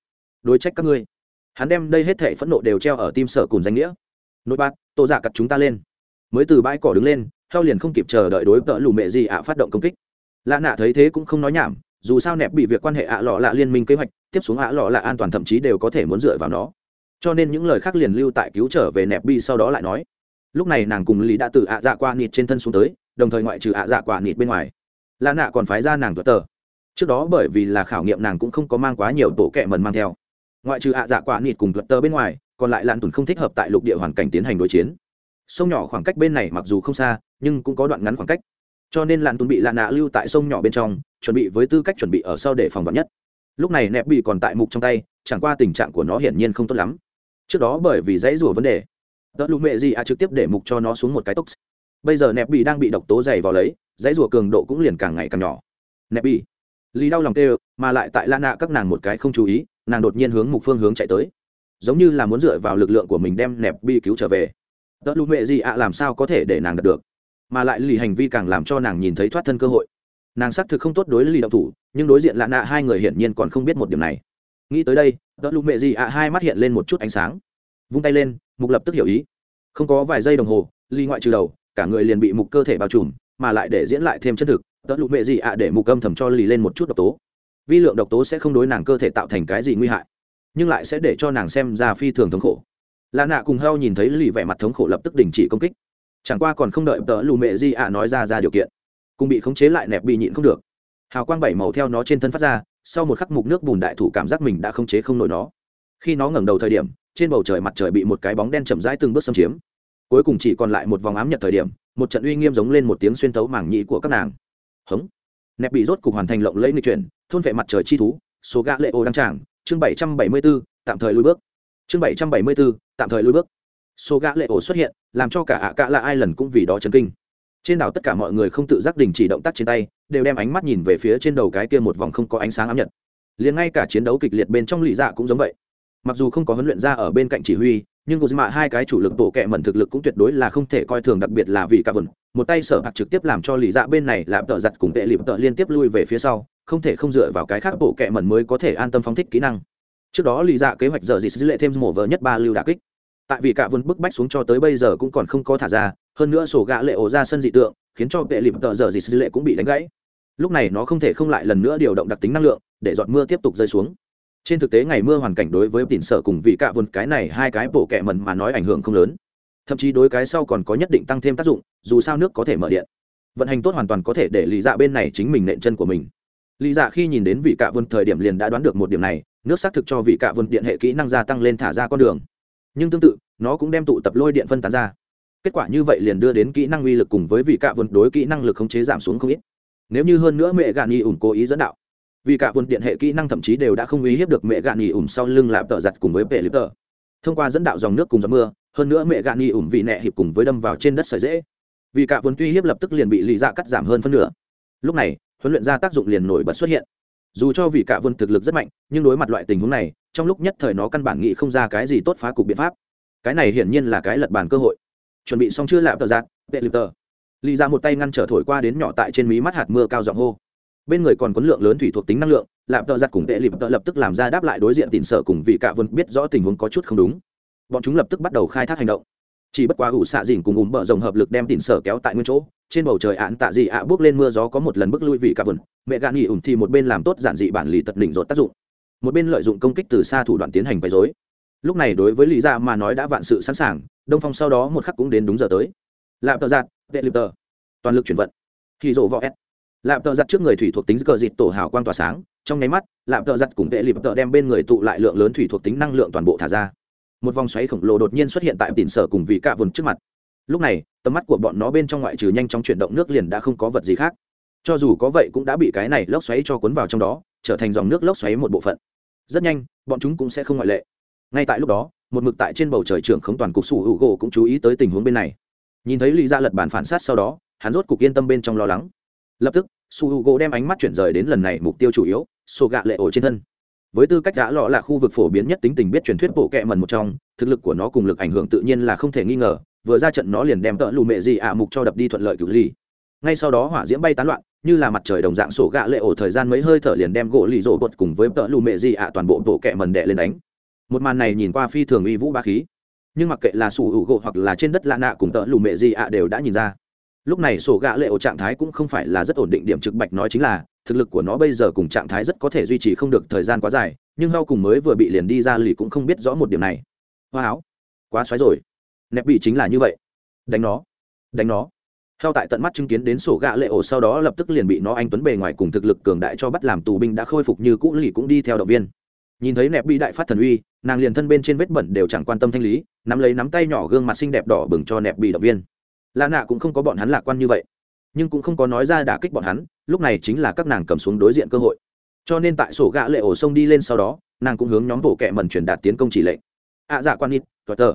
Đối trách các ngươi. Hắn đem đây hết thể phẫn nộ đều treo ở tim sở cùn danh nghĩa. Nội bát tổ giả dạ cặt chúng ta lên. Mới từ bãi cỏ đứng lên theo liền không kịp chờ đợi đối tợ lù mẹ gì ạ phát động công kích. Lạ nạ thấy thế cũng không nói nhảm, dù sao nẹp bị việc quan hệ ạ lọ lạ liên minh kế hoạch, tiếp xuống ạ lọ lạ an toàn thậm chí đều có thể muốn dựa vào nó. Cho nên những lời khác liền lưu tại cứu trở về nẹp bi sau đó lại nói. Lúc này nàng cùng lý đã từ ạ dạ qua nịt trên thân xuống tới, đồng thời ngoại trừ ạ dạ quả nịt bên ngoài. Lạ nạ còn phái ra nàng tuật tờ trước đó bởi vì là khảo nghiệm nàng cũng không có mang quá nhiều tổ kẹ mần mang theo. Ngoại trừ ạ dạ quả nịt cùng tuật tơ bên ngoài, còn lại lạn tùn không thích hợp tại lục địa hoàn cảnh tiến hành đối chiến. Sông nhỏ khoảng cách bên này mặc dù không xa, nhưng cũng có đoạn ngắn khoảng cách. Cho nên lạn tùn bị lạ nạ lưu tại sông nhỏ bên trong, chuẩn bị với tư cách chuẩn bị ở sau để phòng vật nhất. Lúc này nẹp bị còn tại mục trong tay, chẳng qua tình trạng của nó hiển nhiên không tốt lắm. Trước đó bởi vì dãy rủa vấn đề, tớ lụ mẹ gì à trực tiếp để mục cho nó xuống một cái tốc. Bây giờ nẹp bị đang bị độc tố dày vào lấy, dãy rủa cường độ cũng liền càng ngày càng nhỏ. Nẹp bị lý đau lòng tê mà lại tại la nạ các nàng một cái không chú ý, nàng đột nhiên hướng mục phương hướng chạy tới. Giống như là muốn dựa vào lực lượng của mình đem nẹp bi cứu trở về. Tớ lụ mẹ gì ạ, làm sao có thể để nàng đạt được? Mà lại lì hành vi càng làm cho nàng nhìn thấy thoát thân cơ hội. Nàng xác thực không tốt đối lì động thủ, nhưng đối diện lạ nạ hai người hiển nhiên còn không biết một điểm này. Nghĩ tới đây, tớ lụ mẹ gì ạ, hai mắt hiện lên một chút ánh sáng. Vung tay lên, mục lập tức hiểu ý. Không có vài giây đồng hồ ly ngoại trừ đầu, cả người liền bị mục cơ thể bao trùm mà lại để diễn lại thêm chân thực, tớ lụ mẹ gì ạ, để mục âm thầm cho lì lên một chút độc tố. Vi lượng độc tố sẽ không đối nàng cơ thể tạo thành cái gì nguy hại, nhưng lại sẽ để cho nàng xem ra phi thường thống khổ. Lạ nạ cùng heo nhìn thấy lì vẻ mặt thống khổ lập tức đình chỉ công kích. Chẳng qua còn không đợi tớ lù mẹ gì ạ nói ra ra điều kiện, cùng bị khống chế lại nẹp bị nhịn không được. Hào quang bảy màu theo nó trên thân phát ra, sau một khắc mục nước bùn đại thủ cảm giác mình đã khống chế không nổi nó. Khi nó ngẩng đầu thời điểm, trên bầu trời mặt trời bị một cái bóng đen chậm rãi từng bước xâm chiếm. Cuối cùng chỉ còn lại một vòng ám nhật thời điểm một trận uy nghiêm giống lên một tiếng xuyên tấu mảng nhĩ của các nàng. Hống. Nẹp bị rốt cục hoàn thành lộng lẫy nghịch chuyển, thôn vệ mặt trời chi thú, số gã lệ ô đăng tràng. Chương bảy trăm bảy mươi b ố tạm thời lui bước. Chương bảy trăm bảy mươi b ố tạm thời lui bước. Số gã lệ ô xuất hiện, làm cho cả ạ cả là ai lần cũng vì đó chấn kinh. Trên đảo tất cả mọi người không tự giác đình chỉ động tác trên tay, đều đem ánh mắt nhìn về phía trên đầu cái kia một vòng không có ánh sáng ám nhật. Liền ngay cả chiến đấu kịch liệt bên trong lì dạ cũng giống vậy. Mặc dù không có huấn luyện ra ở bên cạnh chỉ huy nhưng cô mạ hai cái chủ lực bộ kệ mẩn thực lực cũng tuyệt đối là không thể coi thường, đặc biệt là vì cả vườn. Một tay sở hạt trực tiếp làm cho lì dạ bên này làm tợ giặt cùng tệ lịp tợ liên tiếp lui về phía sau, không thể không dựa vào cái khác bộ kệ mẩn mới có thể an tâm phóng thích kỹ năng. Trước đó lì dạ kế hoạch giờ dị dữ lệ thêm mổ vợ nhất ba lưu đà kích. Tại vì cả vườn bức bách xuống cho tới bây giờ cũng còn không có thả ra, hơn nữa sổ gã lệ ổ ra sân dị tượng, khiến cho tệ lịp tợ giờ dị dữ lệ cũng bị đánh gãy. Lúc này nó không thể không lại lần nữa điều động đặc tính năng lượng để giọt mưa tiếp tục rơi xuống trên thực tế ngày mưa hoàn cảnh đối với tỉnh sở cùng vị cạ vườn cái này hai cái bộ kẹ mần mà nói ảnh hưởng không lớn. Thậm chí đối cái sau còn có nhất định tăng thêm tác dụng, dù sao nước có thể mở điện. Vận hành tốt hoàn toàn có thể để lý dạ bên này chính mình nện chân của mình. Lý dạ khi nhìn đến vị cạ vườn thời điểm liền đã đoán được một điểm này, nước xác thực cho vị cạ vườn điện hệ kỹ năng gia tăng lên thả ra con đường. Nhưng tương tự, nó cũng đem tụ tập lôi điện phân tán ra. Kết quả như vậy liền đưa đến kỹ năng uy lực cùng với vị cạ vườn đối kỹ năng lực khống chế giảm xuống không ít. Nếu như hơn nữa mẹ gạn nghi ủng cố ý dẫn đạo vì cả vườn điện hệ kỹ năng thậm chí đều đã không uy hiếp được mẹ gạn nghỉ ủng sau lưng lạp tợ giặt cùng với vệ lip tợ thông qua dẫn đạo dòng nước cùng gió mưa, hơn nữa mẹ gạn nghỉ ủng vị nẹ hiệp cùng với đâm vào trên đất sợi dễ. Vì cả vườn tuy hiếp lập tức liền bị lì dạ cắt giảm hơn phân nửa. Lúc này, huấn luyện ra tác dụng liền nổi bật xuất hiện. Dù cho vì cả vườn thực lực rất mạnh, nhưng đối mặt loại tình huống này, trong lúc nhất thời nó căn bản nghĩ không ra cái gì tốt phá cục biện pháp. Cái này hiển nhiên là cái lật bàn cơ hội. Chuẩn bị xong chưa lạp tợ giặt, vệ lip tợ lì ra một tay ngăn trở thổi qua đến nhỏ tại trên mí mắt hạt mưa cao giọng hô bên người còn quấn lượng lớn thủy thuộc tính năng lượng, lạp tợ giặt cùng tệ lịp tợ lập tức làm ra đáp lại đối diện tìm sở cùng vị cạ vân biết rõ tình huống có chút không đúng. Bọn chúng lập tức bắt đầu khai thác hành động. Chỉ bất quá ủ xạ dìn cùng ủng bờ rồng hợp lực đem tìm sở kéo tại nguyên chỗ, trên bầu trời án tạ dị ạ bước lên mưa gió có một lần bước lui vị cạ vân, mẹ gạn nghỉ ủng thì một bên làm tốt giản dị bản lì tật đỉnh rột tác dụng, một bên lợi dụng công kích từ xa thủ đoạn tiến hành quấy dối lúc này đối với lý gia mà nói đã vạn sự sẵn sàng, đông phong sau đó một khắc cũng đến đúng giờ tới. Lạp tợ giặt, tệ lịp tợ. Toàn lực chuyển vận. Khi rộ võ s Lạm tợ giặt trước người thủy thuộc tính cờ dịt tổ hào quang tỏa sáng, trong nháy mắt, Lạm tợ giặt cùng vệ lịp tợ đem bên người tụ lại lượng lớn thủy thuộc tính năng lượng toàn bộ thả ra. Một vòng xoáy khổng lồ đột nhiên xuất hiện tại tỉnh sở cùng vị cạ vườn trước mặt. Lúc này, tầm mắt của bọn nó bên trong ngoại trừ nhanh chóng chuyển động nước liền đã không có vật gì khác. Cho dù có vậy cũng đã bị cái này lốc xoáy cho cuốn vào trong đó, trở thành dòng nước lốc xoáy một bộ phận. Rất nhanh, bọn chúng cũng sẽ không ngoại lệ. Ngay tại lúc đó, một mực tại trên bầu trời trưởng khống toàn cục sủ hữu gỗ cũng chú ý tới tình huống bên này. Nhìn thấy lý ra lật bản phản sát sau đó, hắn rốt cục yên tâm bên trong lo lắng. Lập tức su hữu gỗ đem ánh mắt chuyển rời đến lần này mục tiêu chủ yếu sổ gạ lệ ổ trên thân. Với tư cách đã lọ là khu vực phổ biến nhất tính tình biết truyền thuyết bộ kệ mần một trong, thực lực của nó cùng lực ảnh hưởng tự nhiên là không thể nghi ngờ, vừa ra trận nó liền đem tợ lù mệ gì ạ mục cho đập đi thuận lợi cử ly ngay sau đó hỏa diễm bay tán loạn, như là mặt trời đồng dạng sổ gạ lệ ổ thời gian mấy hơi thở liền đem gỗ lì rổ bột cùng với tợ lù mệ gì ạ toàn bộ bộ kệ mần đệ lên đánh. Một màn này nhìn qua phi thường uy vũ ba khí. Nhưng mặc kệ là sủ hữu gỗ hoặc là trên đất lạ nạ cùng tợ lù mệ gì ạ đều đã nhìn ra lúc này sổ gạ lệ ổ trạng thái cũng không phải là rất ổn định, điểm trực bạch nói chính là, thực lực của nó bây giờ cùng trạng thái rất có thể duy trì không được thời gian quá dài, nhưng hao cùng mới vừa bị liền đi ra lì cũng không biết rõ một điểm này. Hoa áo, quá xoáy rồi. Nẹp bị chính là như vậy. Đánh nó đánh nó. Hao tại tận mắt chứng kiến đến sổ gạ lệ ổ sau đó lập tức liền bị nó anh tuấn bề ngoài cùng thực lực cường đại cho bắt làm tù binh đã khôi phục như cũ, lì cũng đi theo động viên. Nhìn thấy nẹp bị đại phát thần uy, nàng liền thân bên trên vết bẩn đều chẳng quan tâm thanh lý, nắm lấy nắm tay nhỏ gương mặt xinh đẹp đỏ bừng cho nẹp bị động viên lạ nạ cũng không có bọn hắn lạc quan như vậy nhưng cũng không có nói ra đả kích bọn hắn lúc này chính là các nàng cầm xuống đối diện cơ hội. Cho nên tại sổ gạ lệ ổ sông đi lên sau đó nàng cũng hướng nhóm bộ kẹ mần truyền đạt tiến công chỉ lệnh. Ạ à, dạ quan ít thuật tờ.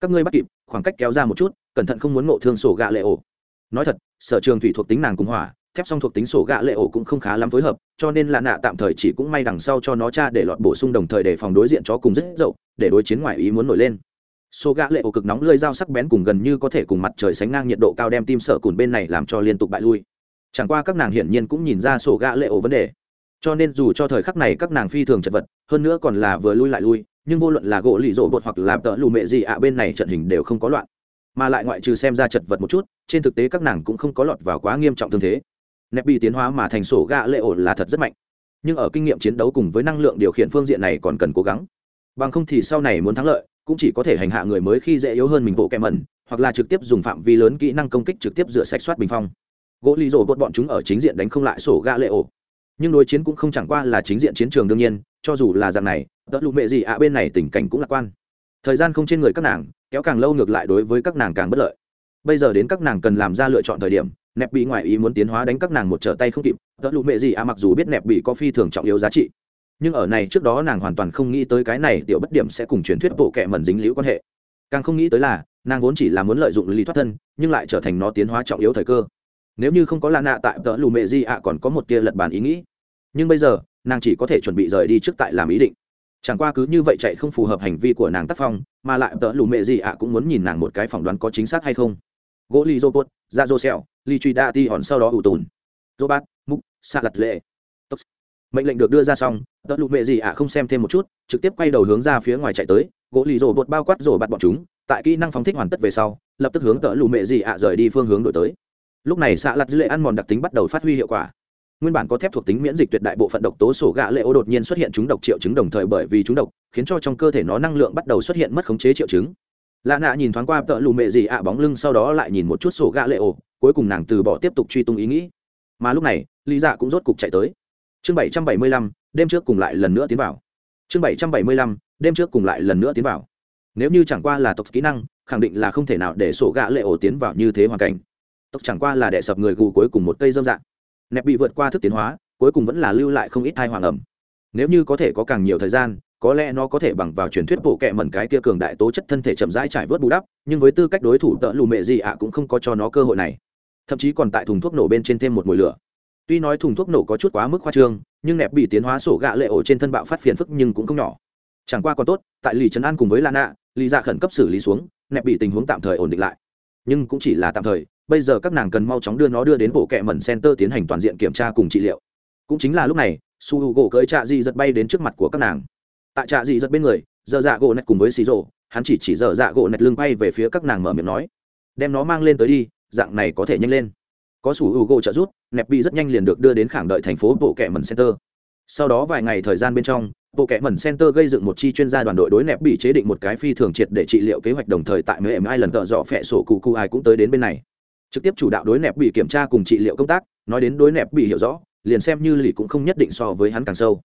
Các ngươi bắt kịp khoảng cách kéo ra một chút cẩn thận không muốn ngộ thương sổ gạ lệ ổ. Nói thật sở trường thủy thuộc tính nàng cùng hỏa thép song thuộc tính sổ gạ lệ ổ cũng không khá lắm phối hợp cho nên là nạ tạm thời chỉ cũng may đằng sau cho nó cha để lọt bổ sung đồng thời để phòng đối diện chó cùng rất dậu để đối chiến ngoài ý muốn nổi lên số gã lệ ổ cực nóng lơi dao sắc bén cùng gần như có thể cùng mặt trời sánh ngang nhiệt độ cao đem tim sợ cùn bên này làm cho liên tục bại lui. Chẳng qua các nàng hiển nhiên cũng nhìn ra sổ gã lệ ổ vấn đề. Cho nên dù cho thời khắc này các nàng phi thường chật vật, hơn nữa còn là vừa lui lại lui, nhưng vô luận là gỗ lì rộ bột hoặc là tợ lù mệ gì ạ, bên này trận hình đều không có loạn. Mà lại ngoại trừ xem ra chật vật một chút, trên thực tế các nàng cũng không có lọt vào quá nghiêm trọng thương thế. Nẹp bị tiến hóa mà thành sổ gã lệ ổ là thật rất mạnh. Nhưng ở kinh nghiệm chiến đấu cùng với năng lượng điều khiển phương diện này còn cần cố gắng. Bằng không thì sau này muốn thắng lợi cũng chỉ có thể hành hạ người mới khi dễ yếu hơn mình bộ kẹ mẩn, hoặc là trực tiếp dùng phạm vi lớn kỹ năng công kích trực tiếp rửa sạch soát bình phong. Gỗ lì rổ bột bọn chúng ở chính diện đánh không lại sổ gã lệ ổ. Nhưng đối chiến cũng không chẳng qua là chính diện chiến trường đương nhiên, cho dù là dạng này đỡ lụ mệ gì ạ, bên này tình cảnh cũng lạc quan. Thời gian không trên người các nàng, kéo càng lâu ngược lại đối với các nàng càng bất lợi. Bây giờ đến các nàng cần làm ra lựa chọn thời điểm, nẹp bị ngoại ý muốn tiến hóa đánh các nàng một trở tay không kịp đỡ lụ mệ gì ạ, mặc dù biết nẹp bị có phi thường trọng yếu giá trị nhưng ở này trước đó nàng hoàn toàn không nghĩ tới cái này tiểu bất điểm sẽ cùng truyền thuyết bộ kệ mẩn dính liễu quan hệ. Càng không nghĩ tới là, nàng vốn chỉ là muốn lợi dụng lý thoát thân, nhưng lại trở thành nó tiến hóa trọng yếu thời cơ. Nếu như không có lạ nạ tại tợ lù mệ di ạ, còn có một tia lật bàn ý nghĩ. Nhưng bây giờ, nàng chỉ có thể chuẩn bị rời đi trước tại làm ý định. Chẳng qua cứ như vậy chạy không phù hợp hành vi của nàng tác phong, mà lại tợ lù mệ di ạ cũng muốn nhìn nàng một cái phỏng đoán có chính xác hay không. Gỗ li robot ra rô xẹo, li truy đa ti hòn sau đó ủ tùn. Robot múc xa lặt lệ mệnh lệnh được đưa ra xong tợ lụ mẹ gì ạ không xem thêm một chút, trực tiếp quay đầu hướng ra phía ngoài chạy tới, gỗ lì rổ bột bao quát rổ bạt bọn chúng, tại kỹ năng phóng thích hoàn tất về sau, lập tức hướng tợ lụ mẹ gì ạ rời đi phương hướng đổi tới. Lúc này xạ lặt dư lệ ăn mòn đặc tính bắt đầu phát huy hiệu quả. Nguyên bản có thép thuộc tính miễn dịch tuyệt đại bộ phận độc tố sổ gạ lệ ô đột nhiên xuất hiện chúng độc triệu chứng đồng thời bởi vì chúng độc, khiến cho trong cơ thể nó năng lượng bắt đầu xuất hiện mất khống chế triệu chứng. Lạ nạ nhìn thoáng qua tợ lù mẹ gì ạ bóng lưng sau đó lại nhìn một chút sổ gạ lệ ô, cuối cùng nàng từ bỏ tiếp tục truy tung ý nghĩ. Mà lúc này, lý dạ cũng rốt cục chạy tới chương bảy trăm bảy mươi lăm, đêm trước cùng lại lần nữa tiến vào. Chương bảy trăm bảy mươi lăm, đêm trước cùng lại lần nữa tiến vào. Nếu như chẳng qua là tộc kỹ năng, khẳng định là không thể nào để sổ gạ lệ ổ tiến vào như thế hoàn cảnh. Tộc chẳng qua là để sập người gù cuối cùng một cây dâm dạng. Nẹp bị vượt qua thức tiến hóa, cuối cùng vẫn là lưu lại không ít thai hoàng ẩm. Nếu như có thể có càng nhiều thời gian, có lẽ nó có thể bằng vào truyền thuyết bộ kệ mẩn cái kia cường đại tố chất thân thể chậm rãi trải vớt bù đắp, nhưng với tư cách đối thủ tợ lù mệ gì ạ cũng không có cho nó cơ hội này. Thậm chí còn tại thùng thuốc nổ bên trên thêm một mùi lửa tuy nói thùng thuốc nổ có chút quá mức khoa trương, nhưng nẹp bị tiến hóa sổ gạ lệ ổ trên thân bạo phát phiền phức nhưng cũng không nhỏ. Chẳng qua còn tốt, tại lì trấn an cùng với lana, lì dạ khẩn cấp xử lý xuống, nẹp bị tình huống tạm thời ổn định lại. Nhưng cũng chỉ là tạm thời, bây giờ các nàng cần mau chóng đưa nó đưa đến bộ kệ mẩn center tiến hành toàn diện kiểm tra cùng trị liệu. Cũng chính là lúc này, su h u gỗ cưới trạ dị giật bay đến trước mặt của các nàng. Tại trạ dị giật bên người dơ dạ gỗ nẹt cùng với xì rộ hắn chỉ chỉ dơ dạ gỗ nẹt lưng bay về phía các nàng mở miệng nói, đem nó mang lên tới đi, dạng này có thể nhanh lên có sủ hữu gỗ trợ rút nẹp bị rất nhanh liền được đưa đến khảng đợi thành phố bộ kệ mần center. Sau đó vài ngày thời gian bên trong bộ kệ mẩn center gây dựng một chi chuyên gia đoàn đội đối nẹp bị chế định một cái phi thường triệt để trị liệu kế hoạch đồng thời tại mềm ai lần tợ dọ phẹ sổ cụ cụ ai cũng tới đến bên này. Trực tiếp chủ đạo đối nẹp bị kiểm tra cùng trị liệu công tác, nói đến đối nẹp bị hiểu rõ, liền xem như lì cũng không nhất định so với hắn càng sâu.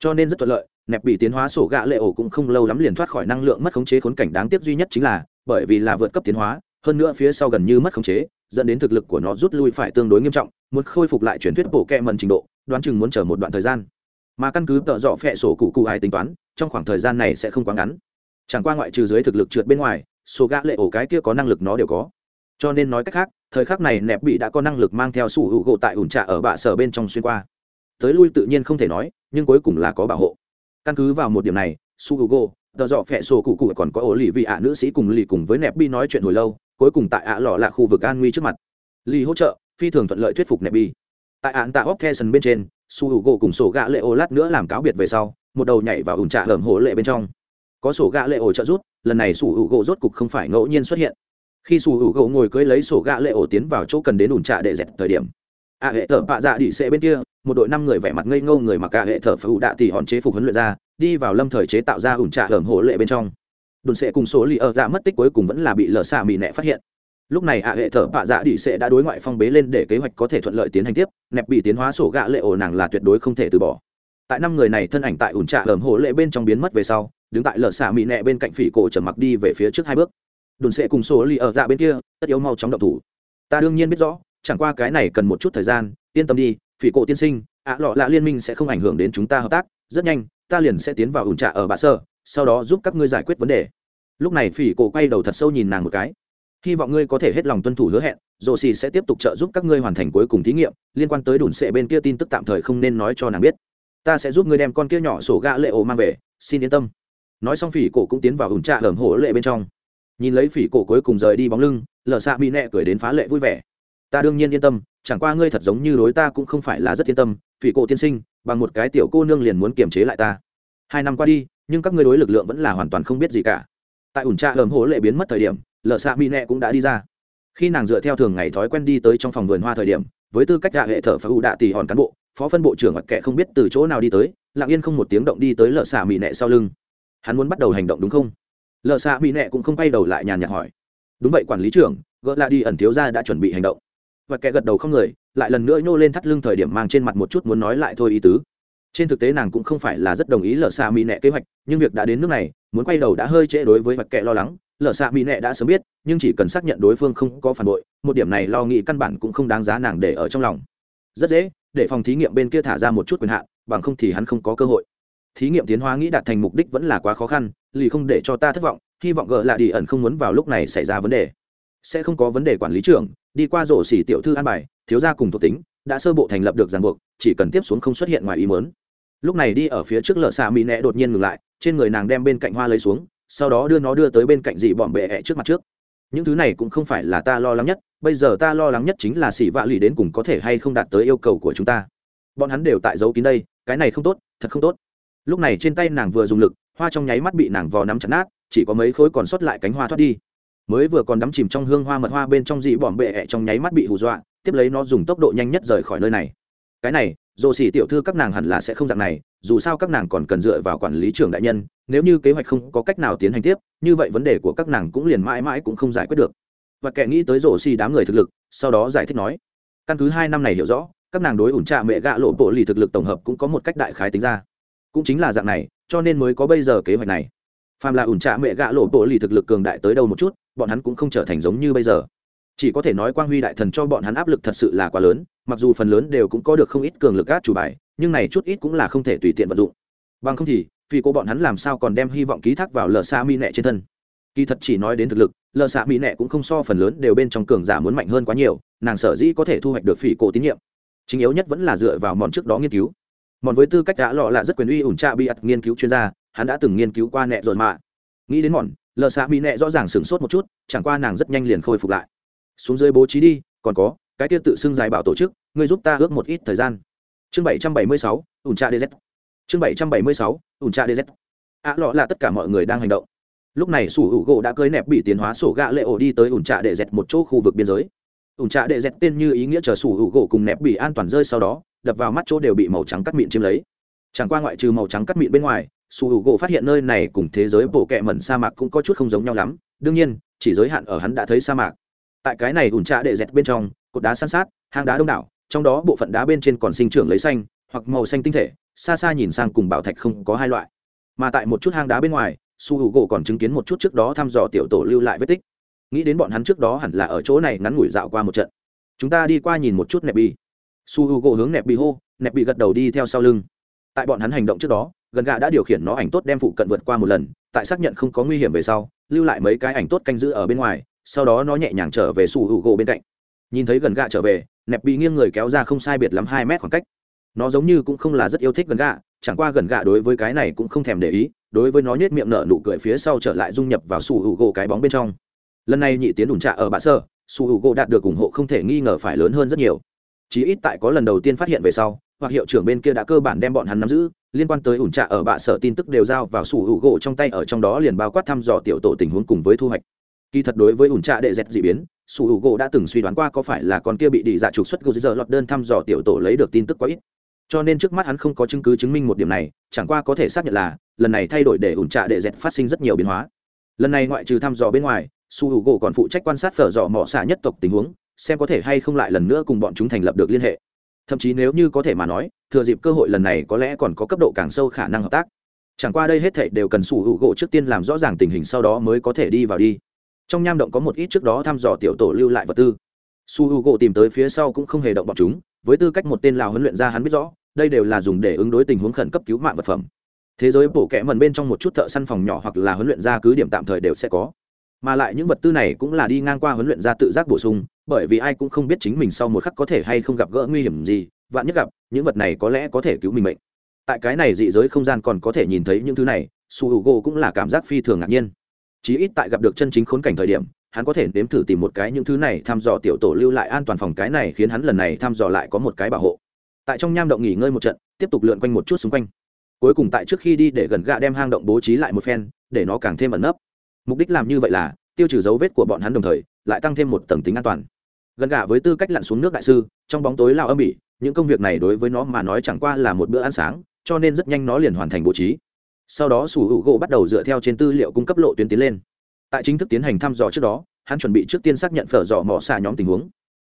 Cho nên rất thuận lợi nẹp bị tiến hóa sổ gạ lệ ổ cũng không lâu lắm liền thoát khỏi năng lượng mất khống chế khốn cảnh đáng tiếc duy nhất chính là, bởi vì là vượt cấp tiến hóa hơn nữa phía sau gần như mất khống chế, dẫn đến thực lực của nó rút lui phải tương đối nghiêm trọng, muốn khôi phục lại truyền thuyết bộ kẹ mần trình độ, đoán chừng muốn chờ một đoạn thời gian. Mà căn cứ tợ dọ phẹ sổ cụ cụ ai tính toán, trong khoảng thời gian này sẽ không quá ngắn. Chẳng qua ngoại trừ dưới thực lực trượt bên ngoài, số gã lệ ổ cái kia có năng lực nó đều có. Cho nên nói cách khác, thời khắc này nẹp bị đã có năng lực mang theo sủ hữu gỗ tại ủn trà ở bạ sở bên trong xuyên qua. Tới lui tự nhiên không thể nói, nhưng cuối cùng là có bảo hộ. Căn cứ vào một điểm này su hữu gỗ tờ dọ phẹ sổ cụ cụ còn có ổ lì vị ạ nữ sĩ cùng lì cùng với nẹp bi nói chuyện hồi lâu, cuối cùng tại ạ lọ là khu vực an nguy trước mặt. Lì hỗ trợ, phi thường thuận lợi thuyết phục nẹp bi. Tại ạn tạ óc theson bên trên, su hữu gỗ cùng sổ gã lệ ô lát nữa làm cáo biệt về sau, một đầu nhảy vào ủn trạ hởm hổ lệ bên trong. Có sổ gã lệ ổ trợ rút lần này su hữu gỗ rốt cục không phải ngẫu nhiên xuất hiện. Khi su hữu gỗ ngồi cưới lấy sổ gã lệ ổ tiến vào chỗ cần đến ủn trạ để dẹp thời điểm À hệ thờ bạ dạ đỉ xệ bên kia, một đội năm người vẻ mặt ngây ngô người mặc cả hệ thờ phải ủ đạ thì hòn chế phục huấn luyện ra, đi vào lâm thời chế tạo ra ủn trạ hởm hổ lệ bên trong. Đồn xệ cùng số lì ở dạ mất tích cuối cùng vẫn là bị lờ xạ mì nẹ phát hiện. Lúc này à hệ thờ bạ dạ đỉ xệ đã đối ngoại phong bế lên để kế hoạch có thể thuận lợi tiến hành tiếp, nẹp bị tiến hóa sổ gạ lệ ổ nàng là tuyệt đối không thể từ bỏ. Tại năm người này thân ảnh tại ủn trạ hởm hổ lệ bên trong biến mất về sau, đứng tại lờ xạ mì nẹ bên cạnh phỉ cổ trở mặc đi về phía trước hai bước. Đồn xệ cùng số lì ở dạ bên kia, tất yếu mau chóng động thủ. Ta đương nhiên biết rõ chẳng qua cái này cần một chút thời gian, yên tâm đi, phỉ cổ tiên sinh, ạ lọ lạ liên minh sẽ không ảnh hưởng đến chúng ta hợp tác. Rất nhanh, ta liền sẽ tiến vào ủn trạ ở bạ sơ, sau đó giúp các ngươi giải quyết vấn đề. Lúc này phỉ cổ quay đầu thật sâu nhìn nàng một cái. Hy vọng ngươi có thể hết lòng tuân thủ hứa hẹn rồ xì sẽ tiếp tục trợ giúp các ngươi hoàn thành cuối cùng thí nghiệm, liên quan tới đủn sệ bên kia tin tức tạm thời không nên nói cho nàng biết. Ta sẽ giúp ngươi đem con kia nhỏ sổ gã lệ ổ mang về, xin yên tâm. Nói xong phỉ cổ cũng tiến vào ủn trạ hởm hổ lệ bên trong. Nhìn lấy phỉ cổ cuối cùng rời đi bóng lưng, lờ xạ bị nẹ cười đến phá lệ vui vẻ ta đương nhiên yên tâm, chẳng qua ngươi thật giống như đối ta cũng không phải là rất yên tâm, phỉ cổ tiên sinh, bằng một cái tiểu cô nương liền muốn kiềm chế lại ta. Hai năm qua đi, nhưng các ngươi đối lực lượng vẫn là hoàn toàn không biết gì cả. Tại ủn tra ẩm hố lệ biến mất thời điểm, lợ xạ mỹ nẹ cũng đã đi ra. Khi nàng dựa theo thường ngày thói quen đi tới trong phòng vườn hoa thời điểm, với tư cách hạ hệ thở phá ủ đạ tỷ hòn cán bộ, phó phân bộ trưởng hoặc kệ không biết từ chỗ nào đi tới, lặng yên không một tiếng động đi tới lợ xạ mỹ nẹ sau lưng. Hắn muốn bắt đầu hành động đúng không? Lợ xạ mỹ nẹ cũng không quay đầu lại nhàn nhạt hỏi. Đúng vậy, quản lý trưởng, gỡ lại đi ẩn thiếu ra đã chuẩn bị hành động và kẻ gật đầu không người, lại lần nữa nhô lên thắt lưng thời điểm mang trên mặt một chút muốn nói lại thôi ý tứ. Trên thực tế nàng cũng không phải là rất đồng ý lở xạ mỹ nệ kế hoạch, nhưng việc đã đến nước này, muốn quay đầu đã hơi trễ đối với vật kệ lo lắng. Lở xạ mỹ nệ đã sớm biết, nhưng chỉ cần xác nhận đối phương không có phản bội, một điểm này lo nghĩ căn bản cũng không đáng giá nàng để ở trong lòng. Rất dễ, để phòng thí nghiệm bên kia thả ra một chút quyền hạn, bằng không thì hắn không có cơ hội. Thí nghiệm tiến hóa nghĩ đạt thành mục đích vẫn là quá khó khăn, lì không để cho ta thất vọng, hy vọng gỡ lại đi ẩn không muốn vào lúc này xảy ra vấn đề. Sẽ không có vấn đề quản lý trưởng đi qua rổ xỉ tiểu thư an bài, thiếu gia cùng thuộc tính, đã sơ bộ thành lập được ràng buộc, chỉ cần tiếp xuống không xuất hiện ngoài ý mớn lúc này đi ở phía trước lợ xạ mỹ nẹ đột nhiên ngừng lại, trên người nàng đem bên cạnh hoa lấy xuống, sau đó đưa nó đưa tới bên cạnh dị bọn bệ ẹ trước mặt trước. Những thứ này cũng không phải là ta lo lắng nhất, bây giờ ta lo lắng nhất chính là xỉ vạ lì đến cùng có thể hay không đạt tới yêu cầu của chúng ta. Bọn hắn đều tại dấu kín đây, cái này không tốt, thật không tốt. Lúc này trên tay nàng vừa dùng lực, hoa trong nháy mắt bị nàng vò nắm chặt nát, chỉ có mấy khối còn sót lại cánh hoa thoát đi mới vừa còn đắm chìm trong hương hoa mật hoa bên trong dị bỏm bệ ẹ trong nháy mắt bị hù dọa, tiếp lấy nó dùng tốc độ nhanh nhất rời khỏi nơi này. Cái này, dồ xỉ tiểu thư các nàng hẳn là sẽ không dạng này, dù sao các nàng còn cần dựa vào quản lý trưởng đại nhân, nếu như kế hoạch không có cách nào tiến hành tiếp, như vậy vấn đề của các nàng cũng liền mãi mãi cũng không giải quyết được. Và kẻ nghĩ tới rổ xì đám người thực lực, sau đó giải thích nói, căn cứ hai năm này hiểu rõ, các nàng đối ủn trạ mẹ gạ lộ bộ lì thực lực tổng hợp cũng có một cách đại khái tính ra. Cũng chính là dạng này, cho nên mới có bây giờ kế hoạch này. Phàm là ủn trạ mẹ gạ lộ bộ lì thực lực cường đại tới đâu một chút bọn hắn cũng không trở thành giống như bây giờ. Chỉ có thể nói quang huy đại thần cho bọn hắn áp lực thật sự là quá lớn, mặc dù phần lớn đều cũng có được không ít cường lực át chủ bài, nhưng này chút ít cũng là không thể tùy tiện vận dụng. Bằng không thì vì cô bọn hắn làm sao còn đem hy vọng ký thác vào lờ xa mi nẹ trên thân? Kỳ thật chỉ nói đến thực lực, lờ xạ mỹ nẹ cũng không so phần lớn đều bên trong cường giả muốn mạnh hơn quá nhiều, nàng sở dĩ có thể thu hoạch được phỉ cổ tín nhiệm. Chính yếu nhất vẫn là dựa vào mòn trước đó nghiên cứu. Mòn với tư cách đã lọ là rất quyền uy ủn tra bị ặt nghiên cứu chuyên gia, hắn đã từng nghiên cứu qua nẹ rồi mà nghĩ đến mòn lờ xạ mỹ nẹ rõ ràng sửng sốt một chút, chẳng qua nàng rất nhanh liền khôi phục lại. Xuống dưới bố trí đi, còn có, cái kia tự xưng giải bảo tổ chức, ngươi giúp ta ước một ít thời gian. Chương bảy trăm bảy mươi sáu, ủn trà dz chương bảy trăm bảy mươi sáu, ủn trà dz ạ lọ là tất cả mọi người đang hành động. Lúc này sủ hữu gỗ đã cưới nẹp bị tiến hóa sổ gạ lệ ổ đi tới ủn trà để dẹt một chỗ khu vực biên giới. Ủn trà để dẹt tên như ý nghĩa chờ sủ hữu gỗ cùng nẹp bị an toàn rơi sau đó, đập vào mắt chỗ đều bị màu trắng cắt mịn chiếm lấy. Chẳng qua ngoại trừ màu trắng cắt mịn bên ngoài Su hữu gỗ phát hiện nơi này cùng thế giới bộ kẹ mẩn sa mạc cũng có chút không giống nhau lắm. Đương nhiên, chỉ giới hạn ở hắn đã thấy sa mạc. Tại cái này ủn trạ để dẹt bên trong, cột đá san sát, hang đá đông đảo, trong đó bộ phận đá bên trên còn sinh trưởng lấy xanh, hoặc màu xanh tinh thể, xa xa nhìn sang cùng bảo thạch không có hai loại. Mà tại một chút hang đá bên ngoài, su hữu gỗ còn chứng kiến một chút trước đó thăm dò tiểu tổ lưu lại vết tích. Nghĩ đến bọn hắn trước đó hẳn là ở chỗ này ngắn ngủi dạo qua một trận. Chúng ta đi qua nhìn một chút nẹp bi su h u gỗ hướng nẹp bị hô nẹp bị gật đầu đi theo sau lưng. Tại bọn hắn hành động trước đó gần gà đã điều khiển nó ảnh tốt đem phụ cận vượt qua một lần, tại xác nhận không có nguy hiểm về sau, lưu lại mấy cái ảnh tốt canh giữ ở bên ngoài, sau đó nó nhẹ nhàng trở về sủ hữu gỗ bên cạnh. Nhìn thấy gần gà trở về, nẹp bị nghiêng người kéo ra không sai biệt lắm hai mét khoảng cách. Nó giống như cũng không là rất yêu thích gần gà, chẳng qua gần gà đối với cái này cũng không thèm để ý, đối với nó nhét miệng nở nụ cười phía sau trở lại dung nhập vào sủ hữu gỗ cái bóng bên trong. Lần này nhị tiến đùn trạ ở bạ sơ, sủ hữu gỗ đạt được ủng hộ không thể nghi ngờ phải lớn hơn rất nhiều. Chí ít tại có lần đầu tiên phát hiện về sau, hoặc hiệu trưởng bên kia đã cơ bản đem bọn hắn nắm giữ liên quan tới ủn trạ ở bạ sở tin tức đều giao vào sủ hữu gỗ trong tay ở trong đó liền bao quát thăm dò tiểu tổ tình huống cùng với thu hoạch. Kỳ thật đối với ủn trạ đệ dẹt d ị biến, sủ hữu gỗ đã từng suy đoán qua có phải là con kia bị đi dạ trục xuất gỗ giờ lọt đơn thăm dò tiểu tổ lấy được tin tức quá ít. Cho nên trước mắt hắn không có chứng cứ chứng minh một điểm này, chẳng qua có thể xác nhận là, lần này thay đổi để ủn trạ đệ dẹt phát sinh rất nhiều biến hóa. Lần này ngoại trừ thăm dò bên ngoài su hữu gỗ còn phụ trách quan sát phở dò mỏ xạ nhất tộc tình huống, xem có thể hay không lại lần nữa cùng bọn chúng thành lập được liên hệ thậm chí nếu như có thể mà nói, thừa dịp cơ hội lần này có lẽ còn có cấp độ càng sâu khả năng hợp tác. Chẳng qua đây hết thảy đều cần sủ hữu gỗ trước tiên làm rõ ràng tình hình sau đó mới có thể đi vào đi. Trong nham động có một ít trước đó thăm dò tiểu tổ lưu lại vật tư. Su hữu gỗ tìm tới phía sau cũng không hề động bọn chúng, với tư cách một tên lào huấn luyện ra hắn biết rõ, đây đều là dùng để ứng đối tình huống khẩn cấp cứu mạng vật phẩm. Thế giới bổ kẽ mần bên trong một chút thợ săn phòng nhỏ hoặc là huấn luyện ra cứ điểm tạm thời đều sẽ có mà lại những vật tư này cũng là đi ngang qua huấn luyện ra tự giác bổ sung, bởi vì ai cũng không biết chính mình sau một khắc có thể hay không gặp gỡ nguy hiểm gì, vạn nhất gặp, những vật này có lẽ có thể cứu mình mệnh. Tại cái này dị giới không gian còn có thể nhìn thấy những thứ này, su h u g o cũng là cảm giác phi thường ngạc nhiên. Chí ít tại gặp được chân chính khốn cảnh thời điểm, hắn có thể nếm thử tìm một cái những thứ này thăm dò tiểu tổ lưu lại an toàn phòng cái này khiến hắn lần này thăm dò lại có một cái bảo hộ. Tại trong nham động nghỉ ngơi một trận, tiếp tục lượn quanh một chút xung quanh. Cuối cùng tại trước khi đi để gần gạ đem hang động bố trí lại một phen, để nó càng thêm ẩn nấp mục đích làm như vậy là tiêu trừ dấu vết của bọn hắn đồng thời lại tăng thêm một tầng tính an toàn. Gần gạ với tư cách lặn xuống nước đại sư, trong bóng tối lao âm bỉ những công việc này đối với nó mà nói chẳng qua là một bữa ăn sáng, cho nên rất nhanh nó liền hoàn thành bố trí. Sau đó sủ hữu gỗ bắt đầu dựa theo trên tư liệu cung cấp lộ tuyến tiến lên. Tại chính thức tiến hành thăm dò trước đó, hắn chuẩn bị trước tiên xác nhận phở dò mỏ xả nhóm tình huống.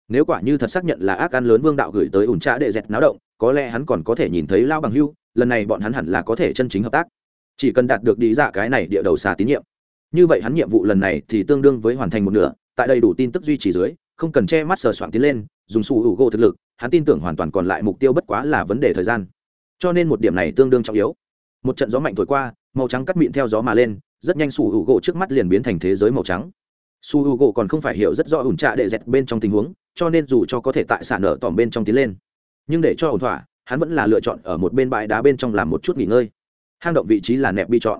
Nếu quả như thật xác nhận là ác ăn lớn vương đạo gửi tới ủn trạ đệ dẹt náo động, có lẽ hắn còn có thể nhìn thấy lao bằng hưu, lần này bọn hắn hẳn là có thể chân chính hợp tác. Chỉ cần đạt được đi dạ cái này địa đầu xà tín nhiệm như vậy hắn nhiệm vụ lần này thì tương đương với hoàn thành một nửa, tại đầy đủ tin tức duy trì dưới, không cần che mắt sờ soạn tiến lên, dùng sủ hữu gỗ thực lực, hắn tin tưởng hoàn toàn còn lại mục tiêu bất quá là vấn đề thời gian. Cho nên một điểm này tương đương trọng yếu. Một trận gió mạnh thổi qua, màu trắng cắt mịn theo gió mà lên, rất nhanh sủ hữu gỗ trước mắt liền biến thành thế giới màu trắng. Su h u gỗ còn không phải hiểu rất rõ ủn trạ đệ dẹt bên trong tình huống, cho nên dù cho có thể tại sản nở tỏm bên trong tiến lên, nhưng để cho ổn thỏa, hắn vẫn là lựa chọn ở một bên bãi đá bên trong làm một chút nghỉ ngơi. Hang động vị trí là nẹp bi chọn.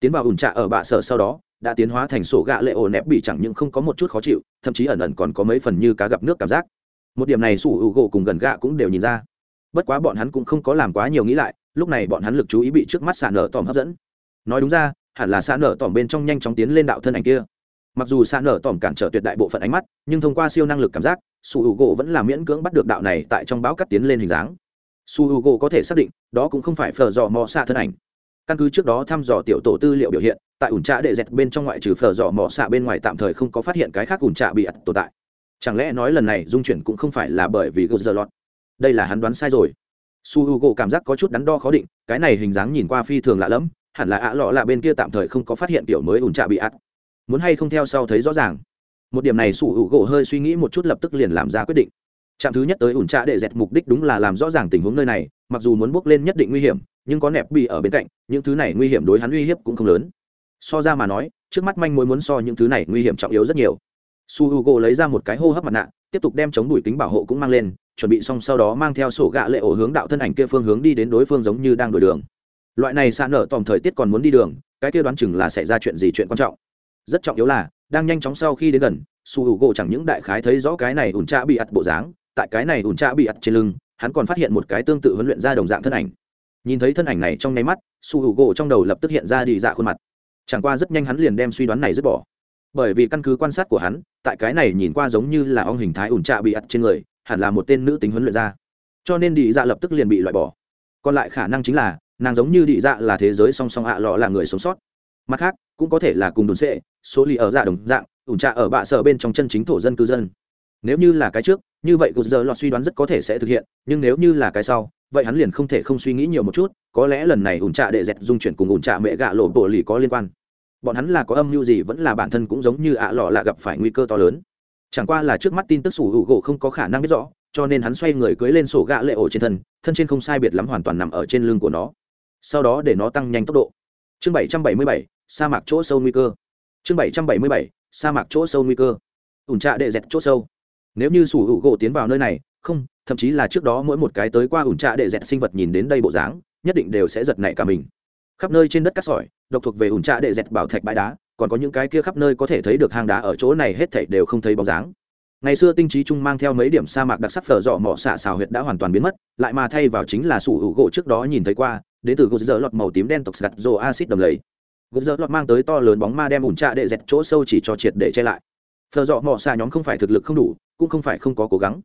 Tiến vào ủn trạ ở bạ sở sau đó đã tiến hóa thành sổ gạ lệ ổ nẹp bị chẳng những không có một chút khó chịu, thậm chí ẩn ẩn còn có mấy phần như cá gặp nước cảm giác. Một điểm này sủ hữu gỗ cùng gần gạ cũng đều nhìn ra. Bất quá bọn hắn cũng không có làm quá nhiều nghĩ lại, lúc này bọn hắn lực chú ý bị trước mắt xả nở tòm hấp dẫn. Nói đúng ra, hẳn là xả nở tòm bên trong nhanh chóng tiến lên đạo thân ảnh kia. Mặc dù xả nở tòm cản trở tuyệt đại bộ phận ánh mắt, nhưng thông qua siêu năng lực cảm giác su h u gỗ vẫn là miễn cưỡng bắt được đạo này tại trong báo cắt tiến lên hình dáng. Su h u gỗ có thể xác định, đó cũng không phải phờ dò mò xa thân ảnh căn cứ trước đó thăm dò tiểu tổ tư liệu biểu hiện, tại ủn trạ đệ dẹt bên trong ngoại trừ phở dò mỏ xạ bên ngoài tạm thời không có phát hiện cái khác ủn trạ bị ặt tồn tại. Chẳng lẽ nói lần này dung chuyển cũng không phải là bởi vì gờ giờ lọt đây là hắn đoán sai rồi. Su h u gỗ cảm giác có chút đắn đo khó định, cái này hình dáng nhìn qua phi thường lạ lẫm, hẳn là ạ lọ là bên kia tạm thời không có phát hiện kiểu mới ủn trạ bị ặt muốn hay không theo sau thấy rõ ràng. Một điểm này su h u gỗ hơi suy nghĩ một chút lập tức liền làm ra quyết định. Trạm thứ nhất tới ủn trạ đệ dẹt mục đích đúng là làm rõ ràng tình huống nơi này, mặc dù muốn bước lên nhất định nguy hiểm nhưng có nẹp bị ở bên cạnh, những thứ này nguy hiểm đối hắn uy hiếp cũng không lớn. So ra mà nói, trước mắt manh mối muốn so những thứ này nguy hiểm trọng yếu rất nhiều. Su h u g o lấy ra một cái hô hấp mặt nạ, tiếp tục đem chống đùi kính bảo hộ cũng mang lên, chuẩn bị xong sau đó mang theo sổ gạ lệ ổ hướng đạo thân ảnh kia phương hướng đi đến đối phương giống như đang đổi đường. Loại này xa nở tòm thời tiết còn muốn đi đường, cái kia đoán chừng là xảy ra chuyện gì chuyện quan trọng. Rất trọng yếu là, đang nhanh chóng sau khi đến gần, su h u g o chẳng những đại khái thấy rõ cái này ủn trạ bị ặt bộ dáng, tại cái này ủn trạ bị ặt trên lưng, hắn còn phát hiện một cái tương tự huấn luyện ra đồng dạng thân ảnh nhìn thấy thân ảnh này trong nháy mắt, su hữu gỗ trong đầu lập tức hiện ra đi dạ khuôn mặt. Chẳng qua rất nhanh hắn liền đem suy đoán này dứt bỏ. Bởi vì căn cứ quan sát của hắn, tại cái này nhìn qua giống như là ông hình thái ủn trạ bị ặt trên người, hẳn là một tên nữ tính huấn luyện ra. Cho nên đi dạ lập tức liền bị loại bỏ. Còn lại khả năng chính là, nàng giống như đi dạ là thế giới song song ạ lọ là người sống sót. Mặt khác, cũng có thể là cùng đồn sệ, số lì ở dạ đồng dạng, ủn trạ ở bạ sở bên trong chân chính thổ dân cư dân. Nếu như là cái trước như vậy gột giờ lọt suy đoán rất có thể sẽ thực hiện, nhưng nếu như là cái sau, vậy hắn liền không thể không suy nghĩ nhiều một chút, có lẽ lần này ủn trạ đệ dẹt dung chuyển cùng ủn trạ mẹ gạ lộ bộ lì có liên quan. Bọn hắn là có âm mưu gì vẫn là bản thân cũng giống như ạ lọ là gặp phải nguy cơ to lớn. Chẳng qua là trước mắt tin tức sủ hữu gỗ không có khả năng biết rõ, cho nên hắn xoay người cưới lên sổ gạ lệ ổ trên thân thân trên không sai biệt lắm hoàn toàn nằm ở trên lưng của nó. Sau đó để nó tăng nhanh tốc độ. Chương bảy trăm bảy mươi bảy, sa mạc chỗ sâu nguy cơ. Chương bảy trăm bảy mươi bảy, sa mạc chỗ sâu nguy cơ. Ủn trạ đệ dẹt chỗ sâu nếu như sủ hữu gỗ tiến vào nơi này, không, thậm chí là trước đó mỗi một cái tới qua ủn trạ đệ dẹt sinh vật nhìn đến đây bộ dáng, nhất định đều sẽ giật nảy cả mình. Khắp nơi trên đất cát sỏi, độc thuộc về ủn trạ đệ dẹt bảo thạch bãi đá, còn có những cái kia khắp nơi có thể thấy được hang đá ở chỗ này hết thảy đều không thấy bóng dáng. Ngày xưa tinh trí trung mang theo mấy điểm sa mạc đặc sắc phở dọ mỏ xạ xào huyệt đã hoàn toàn biến mất, lại mà thay vào chính là sủ hữu gỗ trước đó nhìn thấy qua, đến từ gỗ dơ lọt màu tím đen tộc gặt rồ acid đầm lầy. Gỗ dơ lọt mang tới to lớn bóng ma đem ủn trạ đệ dẹt chỗ sâu chỉ cho triệt để che lại. Phở dọ mỏ xạ nhóm không phải thực lực không đủ cũng không phải không có cố gắng.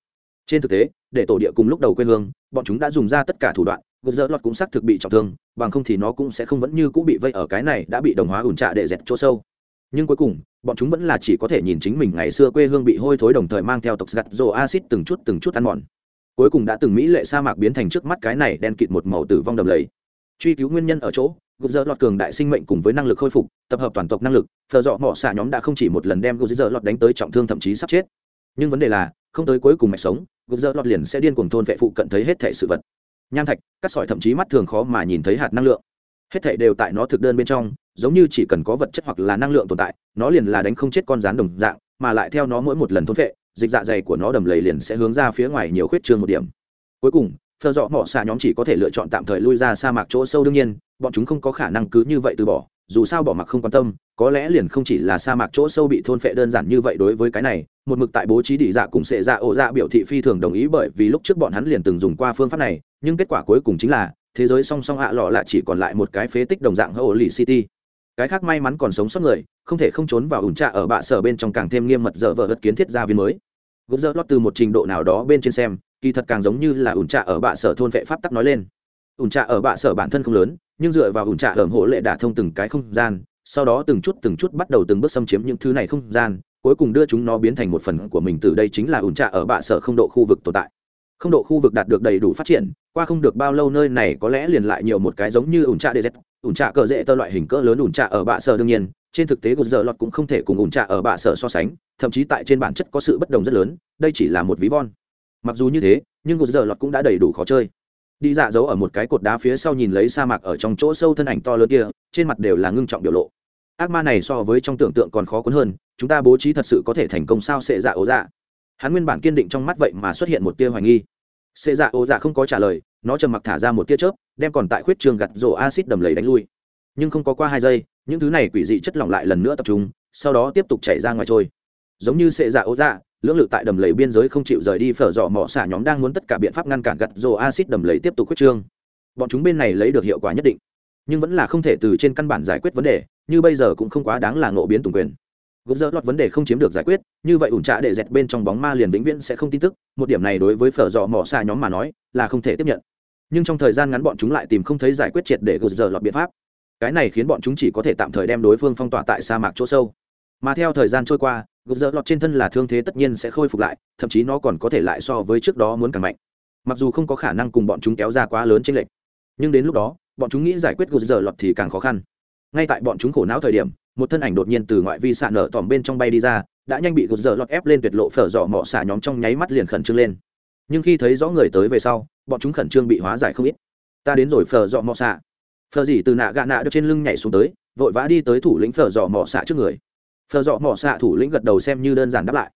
Trên thực tế, để tổ địa cùng lúc đầu quê hương, bọn chúng đã dùng ra tất cả thủ đoạn gỗ dỡ lọt cũng xác thực bị trọng thương, bằng không thì nó cũng sẽ không vẫn như cũng bị vây ở cái này đã bị đồng hóa ủn trạ để dẹt chỗ sâu. Nhưng cuối cùng, bọn chúng vẫn là chỉ có thể nhìn chính mình ngày xưa quê hương bị hôi thối đồng thời mang theo tộc gặt rồ acid từng chút từng chút ăn mòn. Cuối cùng đã từng mỹ lệ sa mạc biến thành trước mắt cái này đen kịt một màu tử vong đầm lầy. Truy cứu nguyên nhân ở chỗ gục dơ lọt cường đại sinh mệnh cùng với năng lực khôi phục, tập hợp toàn tộc năng lực, thờ dọ mỏ xạ nhóm đã không chỉ một lần đem gục dơ lọt đánh tới trọng thương thậm chí sắp chết nhưng vấn đề là, không tới cuối cùng mạch sống, gục dơ lọt liền sẽ điên cuồng thôn vệ phụ cận thấy hết thể sự vật. Nham thạch, cắt sỏi thậm chí mắt thường khó mà nhìn thấy hạt năng lượng. Hết thể đều tại nó thực đơn bên trong, giống như chỉ cần có vật chất hoặc là năng lượng tồn tại, nó liền là đánh không chết con rán đồng dạng, mà lại theo nó mỗi một lần thôn vệ, dịch dạ dày của nó đầm lầy liền sẽ hướng ra phía ngoài nhiều khuyết trương một điểm. Cuối cùng phờ dọ mỏ xạ nhóm chỉ có thể lựa chọn tạm thời lui ra sa mạc chỗ sâu đương nhiên, bọn chúng không có khả năng cứ như vậy từ bỏ, dù sao bỏ mặc không quan tâm, có lẽ liền không chỉ là sa mạc chỗ sâu bị thôn phệ đơn giản như vậy đối với cái này một mực tại bố trí đỉ dạ cùng sệ dạ ổ dạ biểu thị phi thường đồng ý bởi vì lúc trước bọn hắn liền từng dùng qua phương pháp này, nhưng kết quả cuối cùng chính là, thế giới song song ạ lọ là chỉ còn lại một cái phế tích đồng dạng hậu lì city. Cái khác may mắn còn sống sót người, không thể không trốn vào ủn trạ ở bạ sở bên trong càng thêm nghiêm mật dở vợ hất kiến thiết gia viên mới. Gốc dơ lót từ một trình độ nào đó bên trên xem, kỳ thật càng giống như là ủn trạ ở bạ sở thôn vệ pháp tắc nói lên. Ủn trạ ở bạ sở bản thân không lớn, nhưng dựa vào ủn trạ ở hộ lệ đả thông từng cái không gian, sau đó từng chút từng chút bắt đầu từng bước xâm chiếm những thứ này không gian cuối cùng đưa chúng nó biến thành một phần của mình từ đây chính là ủn trạ ở bạ sở không độ khu vực tồn tại. Không độ khu vực đạt được đầy đủ phát triển, qua không được bao lâu nơi này có lẽ liền lại nhiều một cái giống như ủn trạ dz ủn trạ cờ dễ tơ loại hình cỡ lớn ủn trạ ở bạ sở đương nhiên, trên thực tế của giờ lọt cũng không thể cùng ủn trạ ở bạ sở so sánh, thậm chí tại trên bản chất có sự bất đồng rất lớn, đây chỉ là một ví von. Mặc dù như thế, nhưng của giờ lọt cũng đã đầy đủ khó chơi. Đi dạ giấu ở một cái cột đá phía sau nhìn lấy sa mạc ở trong chỗ sâu thân ảnh to lớn kia, trên mặt đều là ngưng trọng biểu lộ. Ác ma này so với trong tưởng tượng còn khó cuốn hơn chúng ta bố trí thật sự có thể thành công sao sệ dạ ố dạ? Hắn nguyên bản kiên định trong mắt vậy mà xuất hiện một tia hoài nghi. Sệ dạ ố dạ không có trả lời, nó trầm mặc thả ra một tia chớp, đem còn tại khuyết trường gặt rổ acid đầm lầy đánh lui. Nhưng không có qua hai giây, những thứ này quỷ dị chất lỏng lại lần nữa tập trung, sau đó tiếp tục chảy ra ngoài trôi. Giống như sệ dạ ố dạ lưỡng lự tại đầm lầy biên giới không chịu rời đi phở dọ mỏ xả nhóm đang muốn tất cả biện pháp ngăn cản gặt rổ acid đầm lầy tiếp tục khuyết trương. Bọn chúng bên này lấy được hiệu quả nhất định. Nhưng vẫn là không thể từ trên căn bản giải quyết vấn đề, như bây giờ cũng không quá đáng là ngộ biến tùng quyền gốc dỡ lọt vấn đề không chiếm được giải quyết, như vậy ủn trạ để dẹt bên trong bóng ma liền vĩnh viễn sẽ không tin tức, một điểm này đối với phở dọ mỏ xa nhóm mà nói, là không thể tiếp nhận. Nhưng trong thời gian ngắn bọn chúng lại tìm không thấy giải quyết triệt để gốc dỡ lọt biện pháp. Cái này khiến bọn chúng chỉ có thể tạm thời đem đối phương phong tỏa tại sa mạc chỗ sâu. Mà theo thời gian trôi qua gốc dỡ lọt trên thân là thương thế tất nhiên sẽ khôi phục lại, thậm chí nó còn có thể lại so với trước đó muốn càng mạnh. Mặc dù không có khả năng cùng bọn chúng kéo ra quá lớn trên lệch, nhưng đến lúc đó, bọn chúng nghĩ giải quyết gốc dỡ lọt thì càng khó khăn. Ngay tại bọn chúng khổ não thời điểm một thân ảnh đột nhiên từ ngoại vi xạ nở tòm bên trong bay đi ra, đã nhanh bị gột giờ lọt ép lên tuyệt lộ phở dọ mọ xả nhóm trong nháy mắt liền khẩn trương lên. Nhưng khi thấy rõ người tới về sau, bọn chúng khẩn trương bị hóa giải không ít. Ta đến rồi, phở dọ mọ xạ. Phở dỉ từ nạ gạ nạ được trên lưng nhảy xuống tới, vội vã đi tới thủ lĩnh phở dọ mọ xạ trước người. Phở dọ mọ xạ thủ lĩnh gật đầu xem như đơn giản đáp lại.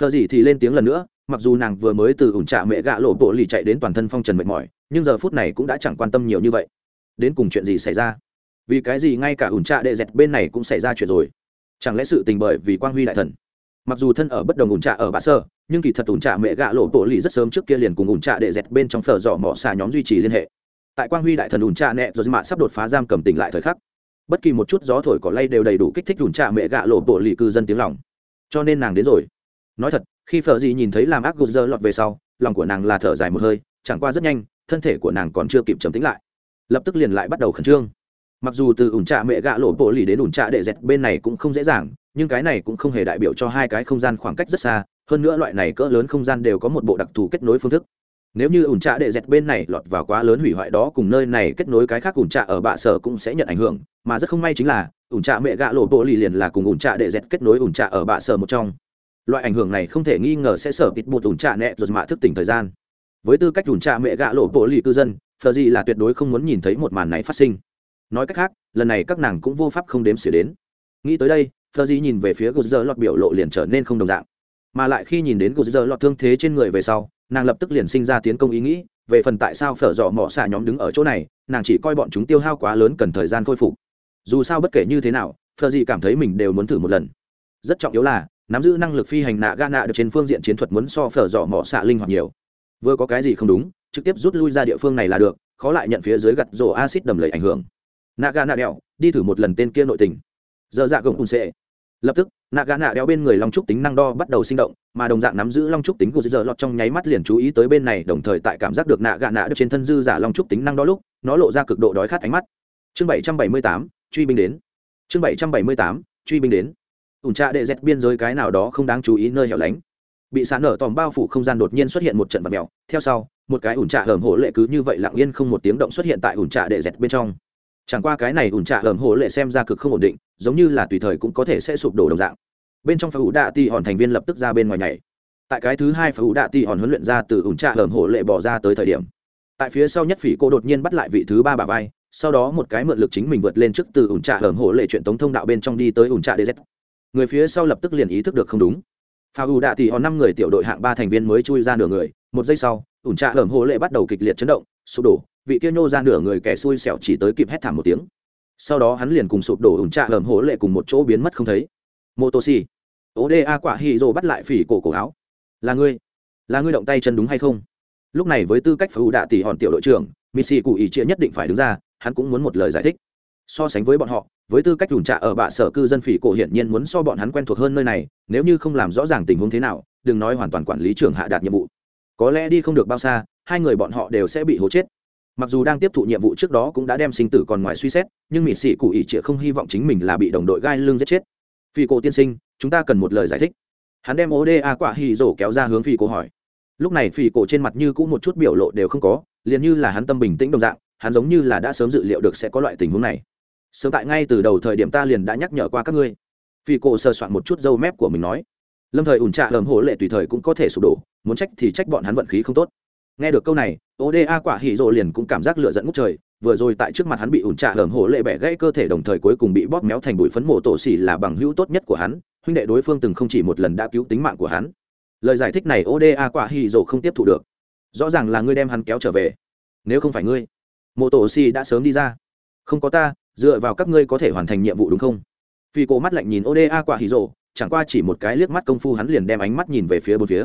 Phở dỉ thì lên tiếng lần nữa, mặc dù nàng vừa mới từ ủn trạ mẹ gạ lộ bộ lì chạy đến toàn thân phong trần mệt mỏi, nhưng giờ phút này cũng đã chẳng quan tâm nhiều như vậy. Đến cùng chuyện gì xảy ra? Vì cái gì ngay cả ủn trạ đệ dẹt bên này cũng xảy ra chuyện rồi? Chẳng lẽ sự tình bởi vì quang huy đại thần? Mặc dù thân ở bất đồng ủn trạ ở bà sơ, nhưng kỳ thật ủn trạ mẹ gạ lộ bộ lì rất sớm trước kia liền cùng ủn trạ đệ dẹt bên trong phở dò mỏ xà nhóm duy trì liên hệ. Tại quang huy đại thần ủn trạ nẹ rồi mạ sắp đột phá giam cầm tỉnh lại thời khắc, bất kỳ một chút gió thổi cỏ lay đều đầy đủ kích thích ủn trạ mẹ gạ lộ bộ lì cư dân tiếng lòng. Cho nên nàng đến rồi. Nói thật, khi phở gì nhìn thấy làm ác gục dơ lọt về sau, lòng của nàng là thở dài một hơi, chẳng qua rất nhanh, thân thể của nàng còn chưa kịp trầm tĩnh lại. Lập tức liền lại bắt đầu khẩn trương mặc dù từ ủn trạ mẹ gạ lộ bộ lì đến ủn trạ đệ dẹt bên này cũng không dễ dàng, nhưng cái này cũng không hề đại biểu cho hai cái không gian khoảng cách rất xa, hơn nữa loại này cỡ lớn không gian đều có một bộ đặc thù kết nối phương thức. Nếu như ủn trạ đệ dẹt bên này lọt vào quá lớn hủy hoại đó cùng nơi này kết nối cái khác ủn trạ ở bạ sở cũng sẽ nhận ảnh hưởng, mà rất không may chính là, ủn trạ mẹ gạ lộ bộ lì liền là cùng ủn trạ đệ dẹt kết nối ủn trạ ở bạ sở một trong. Loại ảnh hưởng này không thể nghi ngờ sẽ sở bịt một ủn trạ nẹ rồi mạ thức tỉnh thời gian. Với tư cách ủn trạ mẹ gạ lộ bộ lì cư dân phờ gì là tuyệt đối không muốn nhìn thấy một màn này phát sinh nói cách khác, lần này các nàng cũng vô pháp không đếm xỉa đến. Nghĩ tới đây thơ gì nhìn về phía gột giờ lọt biểu lộ liền trở nên không đồng dạng. Mà lại khi nhìn đến gột giờ lọt thương thế trên người về sau, nàng lập tức liền sinh ra tiến công ý nghĩ, về phần tại sao phở dọ mỏ xạ nhóm đứng ở chỗ này, nàng chỉ coi bọn chúng tiêu hao quá lớn cần thời gian khôi phục. Dù sao bất kể như thế nào phờ gì cảm thấy mình đều muốn thử một lần. Rất trọng yếu là, nắm giữ năng lực phi hành nạ ga nạ được trên phương diện chiến thuật muốn so phở dọ mỏ xạ linh hoạt nhiều. Vừa có cái gì không đúng, trực tiếp rút lui ra địa phương này là được, khó lại nhận phía dưới gặt rổ acid đầm lầy ảnh hưởng nạ ga nạ đèo đi thử một lần tên kia nội tình. Giờ dạ gồng ùn xệ lập tức nạ gà nạ đeo bên người long trúc tính năng đo bắt đầu sinh động, mà đồng dạng nắm giữ long trúc tính của giờ lọt trong nháy mắt liền chú ý tới bên này, đồng thời tại cảm giác được nạ gà nạ trên thân dư giả long trúc tính năng đo lúc, nó lộ ra cực độ đói khát ánh mắt. Chương bảy trăm bảy mươi tám, truy binh đến. Chương bảy trăm bảy mươi tám, truy binh đến. Ủn trạ đệ dẹt biên giới cái nào đó không đáng chú ý nơi hẻo lánh. Bị sán nở tòm bao phủ không gian đột nhiên xuất hiện một trận vật mèo. Theo sau, một cái ủn trạ hởm hổ lệ cứ như vậy lặng yên không một tiếng động xuất hiện tại ủn trạ đệ dẹt bên trong chẳng qua cái này ủn trạ hởm hổ lệ xem ra cực không ổn định, giống như là tùy thời cũng có thể sẽ sụp đổ đồng dạng. Bên trong phá ủ đạ ti hòn thành viên lập tức ra bên ngoài nhảy. Tại cái thứ hai phá ủ đạ ti hòn huấn luyện ra từ ủn trạ hởm hổ lệ bỏ ra tới thời điểm. Tại phía sau nhất phỉ cô đột nhiên bắt lại vị thứ ba bà vai, sau đó một cái mượn lực chính mình vượt lên trước từ ủn trạ hởm hổ lệ chuyện tống thông đạo bên trong đi tới ủn trạ dz người phía sau lập tức liền ý thức được không đúng. Phá ủ đạ ti hòn năm người tiểu đội hạng ba thành viên mới chui ra nửa người, một giây sau, ủn trạ hởm hổ lệ bắt đầu kịch liệt chấn động, sụp đổ vị kia nhô ra nửa người kẻ xui xẻo chỉ tới kịp hét thảm một tiếng. Sau đó hắn liền cùng sụp đổ ủn trạ hởm hố lệ cùng một chỗ biến mất không thấy. Mô oda quả hì rồ bắt lại phỉ cổ cổ áo. Là ngươi là ngươi động tay chân đúng hay không? Lúc này với tư cách phải ủ đạ tỷ hòn tiểu đội trưởng missy cụ ý chia nhất định phải đứng ra, hắn cũng muốn một lời giải thích. So sánh với bọn họ, với tư cách ủn trạ ở bạ sở cư dân phỉ cổ hiển nhiên muốn so bọn hắn quen thuộc hơn nơi này, nếu như không làm rõ ràng tình huống thế nào, đừng nói hoàn toàn quản lý trưởng hạ đạt nhiệm vụ. Có lẽ đi không được bao xa, hai người bọn họ đều sẽ bị hố chết mặc dù đang tiếp thụ nhiệm vụ trước đó cũng đã đem sinh tử còn ngoài suy xét, nhưng mỹ sĩ cụ ỷ trịa không hy vọng chính mình là bị đồng đội gai lưng giết chết. Phi cổ tiên sinh, chúng ta cần một lời giải thích. Hắn đem oda quả hì rổ kéo ra hướng phi cổ hỏi. Lúc này phi cổ trên mặt như cũng một chút biểu lộ đều không có, liền như là hắn tâm bình tĩnh đồng dạng, hắn giống như là đã sớm dự liệu được sẽ có loại tình huống này. Sớm tại ngay từ đầu thời điểm ta liền đã nhắc nhở qua các ngươi. Phi cổ sơ soạn một chút dâu mép của mình nói. Lâm thời ủn trạ hầm hổ lệ tùy thời cũng có thể sụp đổ, muốn trách thì trách bọn hắn vận khí không tốt nghe được câu này oda quả hỉ rộ liền cũng cảm giác lựa dẫn ngút trời, vừa rồi tại trước mặt hắn bị ủn trạ hởm hổ lệ bẻ gãy cơ thể đồng thời cuối cùng bị bóp méo thành bụi phấn mổ tổ xỉ là bằng hữu tốt nhất của hắn, huynh đệ đối phương từng không chỉ một lần đã cứu tính mạng của hắn. Lời giải thích này oda quả hỉ rộ không tiếp thu được. Rõ ràng là ngươi đem hắn kéo trở về. Nếu không phải ngươi, mổ tổ xỉ đã sớm đi ra. Không có ta, dựa vào các ngươi có thể hoàn thành nhiệm vụ đúng không? Phi cổ mắt lạnh nhìn oda quả hỉ rộ, chẳng qua chỉ một cái liếc mắt công phu hắn liền đem ánh mắt nhìn về phía bốn phía.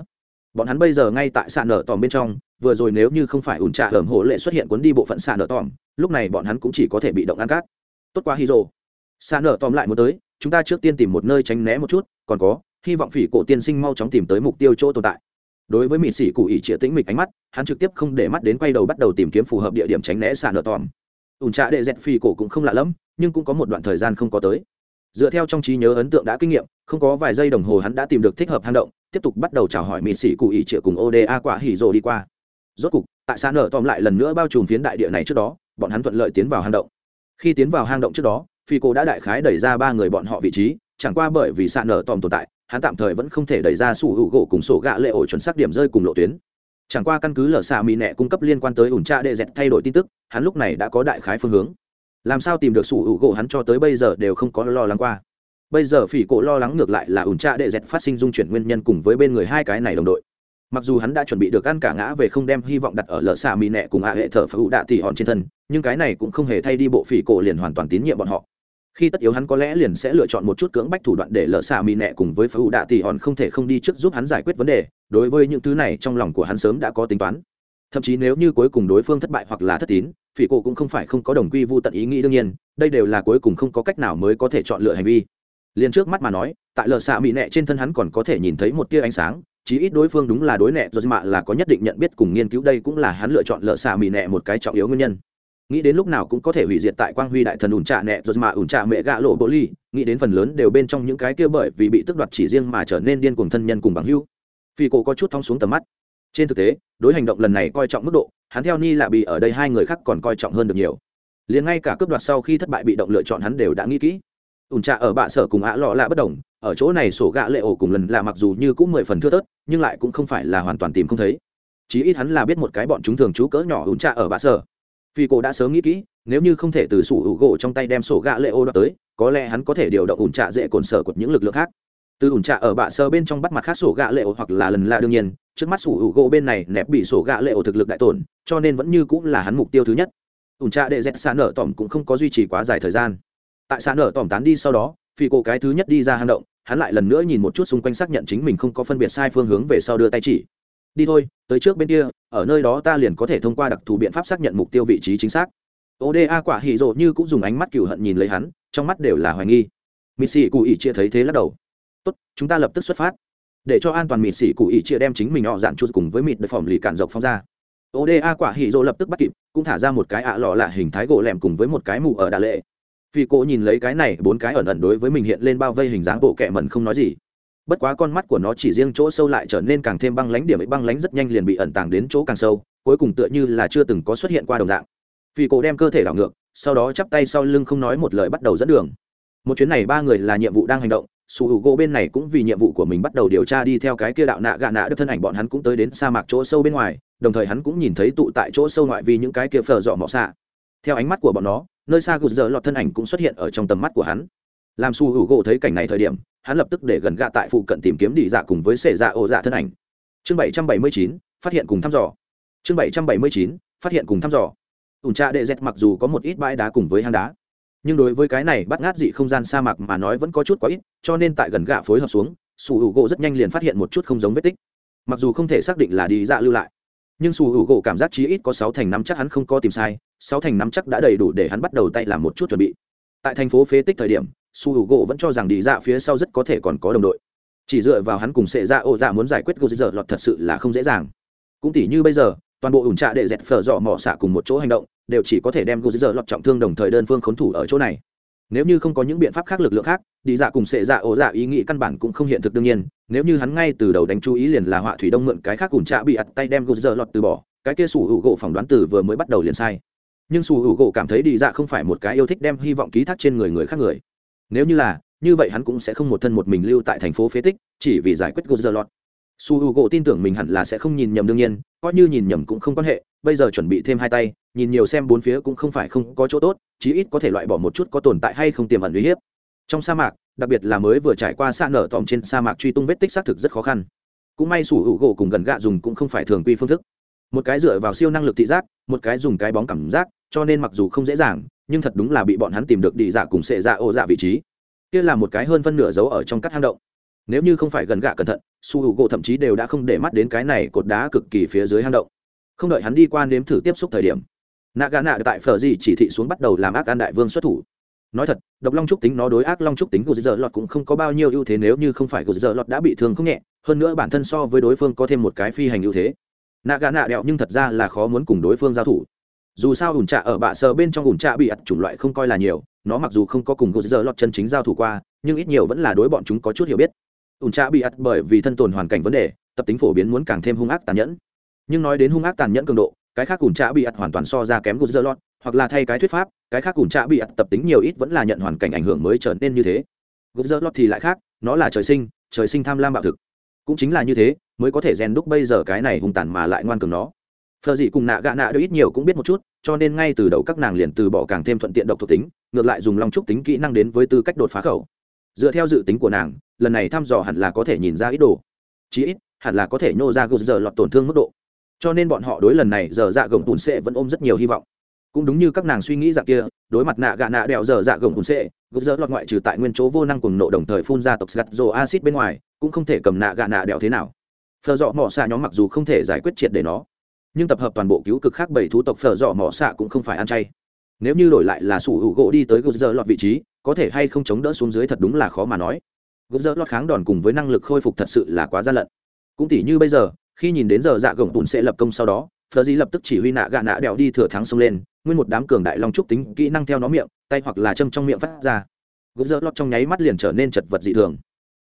Bọn hắn bây giờ ngay tại sạn nở tòm bên trong vừa rồi nếu như không phải ủn trà hởm hổ lệ xuất hiện cuốn đi bộ phận sạn nở tòm, lúc này bọn hắn cũng chỉ có thể bị động ăn cát. Tốt quá hydro sạn nở tòm lại muốn tới, chúng ta trước tiên tìm một nơi tránh né một chút, còn có, hy vọng phỉ cổ tiên sinh mau chóng tìm tới mục tiêu chỗ tồn tại. Đối với mỹ sĩ cụ ỉ chĩa tĩnh mịch ánh mắt, hắn trực tiếp không để mắt đến quay đầu bắt đầu tìm kiếm phù hợp địa điểm tránh né sạn nở tòm. Ủn trà đệ dẹt phỉ cổ cũng không lạ lẫm, nhưng cũng có một đoạn thời gian không có tới. Dựa theo trong trí nhớ ấn tượng đã kinh nghiệm, không có vài giây đồng hồ hắn đã tìm được thích hợp hang động, tiếp tục bắt đầu chào hỏi mỹ sĩ cụ ỉ chĩa cùng oda quả hỉ rồ đi qua rốt cục, tại xã nở tòm lại lần nữa bao trùm phiến đại địa này trước đó, bọn hắn thuận lợi tiến vào hang động. Khi tiến vào hang động trước đó, phi cô đã đại khái đẩy ra ba người bọn họ vị trí, chẳng qua bởi vì xã nở tòm tồn tại, hắn tạm thời vẫn không thể đẩy ra sủ hữu gỗ cùng sổ gạ lệ ổ chuẩn xác điểm rơi cùng lộ tuyến. Chẳng qua căn cứ lở xạ mỹ nẹ cung cấp liên quan tới ủn tra đệ dẹt thay đổi tin tức, hắn lúc này đã có đại khái phương hướng. Làm sao tìm được sủ hữu gỗ hắn cho tới bây giờ đều không có lo lắng qua. Bây giờ phỉ cổ lo lắng ngược lại là ủn tra đệ dẹt phát sinh dung chuyển nguyên nhân cùng với bên người hai cái này đồng đội mặc dù hắn đã chuẩn bị được ăn cả ngã về không đem hy vọng đặt ở lỡ xạ mỹ nẹ cùng hạ hệ thở phá hữu đạ tỉ hòn trên thân, nhưng cái này cũng không hề thay đi bộ phỉ cổ liền hoàn toàn tín nhiệm bọn họ. Khi tất yếu hắn có lẽ liền sẽ lựa chọn một chút cưỡng bách thủ đoạn để lỡ xạ mỹ nẹ cùng với phá hữu đạ tỉ hòn không thể không đi trước giúp hắn giải quyết vấn đề, đối với những thứ này trong lòng của hắn sớm đã có tính toán. Thậm chí nếu như cuối cùng đối phương thất bại hoặc là thất tín, phỉ cổ cũng không phải không có đồng quy vô tận ý nghĩ đương nhiên, đây đều là cuối cùng không có cách nào mới có thể chọn lựa hành vi. Liền trước mắt mà nói, tại lờ xạ mỹ nẹ trên thân hắn còn có thể nhìn thấy một tia ánh sáng chí ít đối phương đúng là đối nẹ rồi mạ là có nhất định nhận biết cùng nghiên cứu, đây cũng là hắn lựa chọn lờ xạ mì nẹ một cái trọng yếu nguyên nhân. Nghĩ đến lúc nào cũng có thể hủy diệt tại quang huy đại thần ủn trạ nẹ rồi mà ủn trạ mẹ gạ lộ bộ ly, nghĩ đến phần lớn đều bên trong những cái kia bởi vì bị tức đoạt chỉ riêng mà trở nên điên cuồng thân nhân cùng bằng hưu phi cổ có chút thong xuống tầm mắt. Trên thực tế, đối hành động lần này coi trọng mức độ, hắn theo ni lạ bị ở đây hai người khác còn coi trọng hơn được nhiều. Liền ngay cả cướp đoạt sau khi thất bại bị động lựa chọn hắn đều đã nghĩ kỹ. Ủn trạ ở bạ sở cùng ạ lọ là bất đồng ở chỗ này sổ gạ lệ ổ cùng lần là mặc dù như cũng mười phần thưa tớt nhưng lại cũng không phải là hoàn toàn tìm không thấy. Chí ít hắn là biết một cái bọn chúng thường trú cỡ nhỏ ủn trạ ở bạ sở. Phi cổ đã sớm nghĩ kỹ, nếu như không thể từ sủ hữu gỗ trong tay đem sổ gạ lệ ô đoạt tới, có lẽ hắn có thể điều động ủn trạ dễ cồn sở của những lực lượng khác. Từ ủn trạ ở bạ sơ bên trong bắt mặt khác sổ gạ lệ ổ hoặc là lần là đương nhiên, trước mắt sủ hữu gỗ bên này nẹp bị sổ gạ lệ ổ thực lực đại tổn, cho nên vẫn như cũng là hắn mục tiêu thứ nhất. Ủn trạ đệ dẹt xa nở tỏm cũng không có duy trì quá dài thời gian. Tại xa nở tỏm tán đi sau đó, phi cổ cái thứ nhất đi ra hang động hắn lại lần nữa nhìn một chút xung quanh xác nhận chính mình không có phân biệt sai phương hướng về sau đưa tay chỉ. Đi thôi, tới trước bên kia, ở nơi đó ta liền có thể thông qua đặc thù biện pháp xác nhận mục tiêu vị trí chính xác. Oda quả hỉ rộ như cũng dùng ánh mắt cựu hận nhìn lấy hắn, trong mắt đều là hoài nghi. Mị sĩ cụ ỉ chia thấy thế lắc đầu. Tốt, chúng ta lập tức xuất phát. Để cho an toàn mịt sĩ cụ ỉ chia đem chính mình họ dạn chút cùng với mịt đ phỏng lì cản dọc phong ra. Oda quả hỉ rộ lập tức bắt kịp, cũng thả ra một cái ạ lọ là hình thái gỗ lẻm cùng với một cái mù ở đà lệ phi cô nhìn lấy cái này, bốn cái ẩn ẩn đối với mình hiện lên bao vây hình dáng bộ kẹ mẩn không nói gì. Bất quá con mắt của nó chỉ riêng chỗ sâu lại trở nên càng thêm băng lánh điểm ấy băng lánh rất nhanh liền bị ẩn tàng đến chỗ càng sâu, cuối cùng tựa như là chưa từng có xuất hiện qua đồng dạng. Phi cô đem cơ thể đảo ngược, sau đó chắp tay sau lưng không nói một lời bắt đầu dẫn đường. Một chuyến này ba người là nhiệm vụ đang hành động, su Hữu gỗ bên này cũng vì nhiệm vụ của mình bắt đầu điều tra đi theo cái kia đạo nạ gạ nạ được thân ảnh, bọn hắn cũng tới đến sa mạc chỗ sâu bên ngoài, đồng thời hắn cũng nhìn thấy tụ tại chỗ sâu ngoại vì những cái kia phở dọ mọ xạ. Theo ánh mắt của bọn nó nơi xa gục giờ lọt thân ảnh cũng xuất hiện ở trong tầm mắt của hắn. Làm su hữu gỗ thấy cảnh này thời điểm, hắn lập tức để gần gạ tại phụ cận tìm kiếm đi dạ cùng với sệ dạ ô dạ thân ảnh. Chương bảy trăm bảy mươi chín, phát hiện cùng thăm dò. Chương bảy trăm bảy mươi chín, phát hiện cùng thăm dò. Ủn trạ đệ dẹt mặc dù có một ít bãi đá cùng với hang đá, nhưng đối với cái này bắt ngát dị không gian sa mạc mà nói vẫn có chút quá ít, cho nên tại gần gạ phối hợp xuống, su hữu gỗ rất nhanh liền phát hiện một chút không giống vết tích. Mặc dù không thể xác định là đi dạ lưu lại nhưng su hữu gỗ cảm giác chí ít có sáu thành nắm chắc hắn không có tìm sai, sáu thành nắm chắc đã đầy đủ để hắn bắt đầu tay làm một chút chuẩn bị. Tại thành phố phế tích thời điểm su hữu gỗ vẫn cho rằng đi dạ phía sau rất có thể còn có đồng đội. Chỉ dựa vào hắn cùng sệ dạ ô dạ muốn giải quyết gô dơ lọt thật sự là không dễ dàng. Cũng tỉ như bây giờ, toàn bộ ủn trạ để dẹt phở dọ mỏ xạ cùng một chỗ hành động, đều chỉ có thể đem gô dơ lọt trọng thương đồng thời đơn phương khốn thủ ở chỗ này nếu như không có những biện pháp khác lực lượng khác, đi dạ cùng sệ dạ ổ dạ ý nghĩ căn bản cũng không hiện thực đương nhiên. Nếu như hắn ngay từ đầu đánh chú ý liền là họa thủy đông mượn cái khác cùng trạ bị ặt tay đem gô dơ lọt từ bỏ, cái kia sủ hữu gỗ phỏng đoán từ vừa mới bắt đầu liền sai. Nhưng sủ hữu gỗ cảm thấy đi dạ không phải một cái yêu thích đem hy vọng ký thác trên người người khác người. Nếu như là, như vậy hắn cũng sẽ không một thân một mình lưu tại thành phố phế tích, chỉ vì giải quyết gô dơ lọt. Su h u gỗ tin tưởng mình hẳn là sẽ không nhìn nhầm đương nhiên, coi như nhìn nhầm cũng không quan hệ, bây giờ chuẩn bị thêm hai tay nhìn nhiều xem bốn phía cũng không phải không có chỗ tốt, chí ít có thể loại bỏ một chút có tồn tại hay không tiềm ẩn uy hiếp. Trong sa mạc, đặc biệt là mới vừa trải qua xa nở tòm trên sa mạc truy tung vết tích xác thực rất khó khăn. Cũng may sủ hữu gỗ cùng gần gạ dùng cũng không phải thường quy phương thức. Một cái dựa vào siêu năng lực thị giác, một cái dùng cái bóng cảm giác, cho nên mặc dù không dễ dàng, nhưng thật đúng là bị bọn hắn tìm được đi dạ cùng sệ dạ ô dạ vị trí. Kia là một cái hơn phân nửa dấu ở trong các hang động. Nếu như không phải gần gạ cẩn thận su hữu gỗ thậm chí đều đã không để mắt đến cái này cột đá cực kỳ phía dưới hang động. Không đợi hắn đi qua nếm thử tiếp xúc thời điểm nạ gà nạ tại phở gì chỉ thị xuống bắt đầu làm ác an đại vương xuất thủ. Nói thật, độc long trúc tính nó đối ác long trúc tính của giờ lọt cũng không có bao nhiêu ưu thế nếu như không phải của giờ lọt đã bị thương không nhẹ, hơn nữa bản thân so với đối phương có thêm một cái phi hành ưu thế. Nạ gà nạ đẹo nhưng thật ra là khó muốn cùng đối phương giao thủ. Dù sao ủn trạ ở bạ sờ bên trong ủn trạ bị ặt chủng loại không coi là nhiều, nó mặc dù không có cùng gô giờ lọt chân chính giao thủ qua, nhưng ít nhiều vẫn là đối bọn chúng có chút hiểu biết. Ủn trạ bị ặt bởi vì thân tồn hoàn cảnh vấn đề, tập tính phổ biến muốn càng thêm hung ác tàn nhẫn. Nhưng nói đến hung ác tàn nhẫn cường độ cái khác ủn trạ bị ặt hoàn toàn so ra kém gô lọt, hoặc là thay cái thuyết pháp, cái khác ủn trạ bị ặt tập tính nhiều ít vẫn là nhận hoàn cảnh ảnh hưởng mới trở nên như thế. Gô lọt thì lại khác, nó là trời sinh trời sinh tham lam bạo thực. Cũng chính là như thế, mới có thể rèn đúc bây giờ cái này hung tàn mà lại ngoan cường nó. Phờ dị cùng nạ gạ nạ đều ít nhiều cũng biết một chút, cho nên ngay từ đầu các nàng liền từ bỏ càng thêm thuận tiện độc thuộc tính, ngược lại dùng long trúc tính kỹ năng đến với tư cách đột phá khẩu. Dựa theo dự tính của nàng, lần này thăm dò hẳn là có thể nhìn ra ít đồ. Chí ít, hẳn là có thể nhô ra gột giờ lọt tổn thương mức độ cho nên bọn họ đối lần này giờ dạ gồng tùn sệ vẫn ôm rất nhiều hy vọng. Cũng đúng như các nàng suy nghĩ dạng kia, đối mặt nạ gạ nạ đèo giờ dạ gồng tùn sệ gục dỡ lọt ngoại trừ tại nguyên chỗ vô năng cùng nộ đồng thời phun ra tộc gặt rồ acid bên ngoài, cũng không thể cầm nạ gạ nạ đèo thế nào. Phờ dọ mỏ xạ nhóm mặc dù không thể giải quyết triệt để nó, nhưng tập hợp toàn bộ cứu cực khác bảy thú tộc phở dọ mỏ xạ cũng không phải ăn chay. Nếu như đổi lại là sủ hữu gỗ đi tới gục dỡ lọt vị trí, có thể hay không chống đỡ xuống dưới thật đúng là khó mà nói. Gục dỡ lọt kháng đòn cùng với năng lực khôi phục thật sự là quá gian lận. Cũng tỉ như bây giờ khi nhìn đến giờ dạ gồng bùn sẽ lập công sau đó, phờ di lập tức chỉ huy nạ gạ nạ đèo đi thừa thắng xông lên, nguyên một đám cường đại long trúc tính kỹ năng theo nó miệng, tay hoặc là châm trong miệng phát ra. Gục Dỡ lọt trong nháy mắt liền trở nên chật vật dị thường.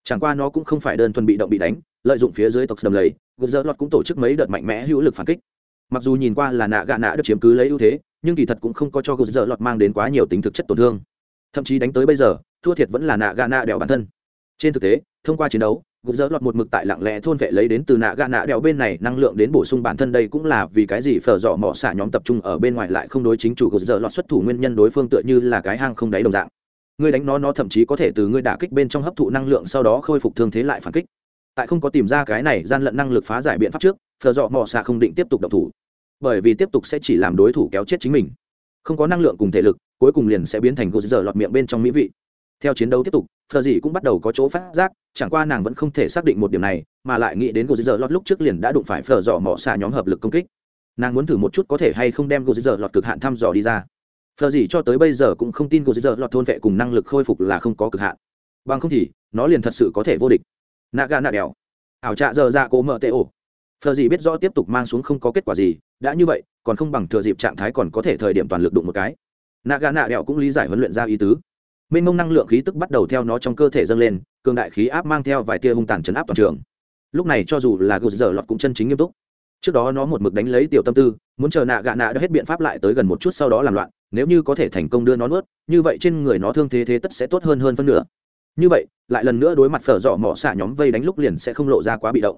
Chẳng qua nó cũng không phải đơn thuần bị động bị đánh, lợi dụng phía dưới tộc đầm lầy, Gục Dỡ lọt cũng tổ chức mấy đợt mạnh mẽ hữu lực phản kích. Mặc dù nhìn qua là nạ gạ nạ được chiếm cứ lấy ưu thế, nhưng kỳ thật cũng không có cho Gục Dỡ lọt mang đến quá nhiều tính thực chất tổn thương. Thậm chí đánh tới bây giờ, thua thiệt vẫn là nạ gạ nạ đèo bản thân. Trên thực tế, thông qua chiến đấu gục dỡ lọt một mực tại lặng lẽ thôn vệ lấy đến từ nạ gạ nạ đèo bên này, năng lượng đến bổ sung bản thân đây cũng là vì cái gì phở dọ mỏ xả nhóm tập trung ở bên ngoài lại không đối chính chủ gục dỡ lọt xuất thủ nguyên nhân đối phương tựa như là cái hang không đáy đồng dạng. Ngươi đánh nó nó thậm chí có thể từ ngươi đả kích bên trong hấp thụ năng lượng, sau đó khôi phục thương thế lại phản kích. Tại không có tìm ra cái này gian lận năng lực phá giải biện pháp trước, phở dọ mỏ xả không định tiếp tục độc thủ. Bởi vì tiếp tục sẽ chỉ làm đối thủ kéo chết chính mình. Không có năng lượng cùng thể lực, cuối cùng liền sẽ biến thành gục dỡ lọt miệng bên trong mỹ vị theo chiến đấu tiếp tục phờ dị cũng bắt đầu có chỗ phát giác, chẳng qua nàng vẫn không thể xác định một điểm này, mà lại nghĩ đến gô dơ lọt lúc trước liền đã đụng phải phờ dọ mỏ xạ nhóm hợp lực công kích. Nàng muốn thử một chút có thể hay không đem gô dơ lọt cực hạn thăm dò đi ra. Phờ dị cho tới bây giờ cũng không tin gô dơ lọt thôn vệ cùng năng lực khôi phục là không có cực hạn. Bằng không thì, nó liền thật sự có thể vô địch. Nạ gà nạ đèo. Ảo trạ giờ ra cố mở tê ổ. Phờ dị biết rõ tiếp tục mang xuống không có kết quả gì, đã như vậy, còn không bằng thừa dịp trạng thái còn có thể thời điểm toàn lực đụng một cái. Nạ gà nạ đèo cũng lý giải huấn luyện ra ý tứ mênh mông năng lượng khí tức bắt đầu theo nó trong cơ thể dâng lên, cường đại khí áp mang theo vài tia hung tàn chấn áp toàn trường. Lúc này cho dù là gờ dở lọt cũng chân chính nghiêm túc. Trước đó nó một mực đánh lấy tiểu tâm tư, muốn chờ nạ gạ nạ đã hết biện pháp lại tới gần một chút sau đó làm loạn, nếu như có thể thành công đưa nó nuốt, như vậy trên người nó thương thế thế tất sẽ tốt hơn hơn phân nửa. Như vậy, lại lần nữa đối mặt phở dọ mỏ xạ nhóm vây đánh lúc liền sẽ không lộ ra quá bị động.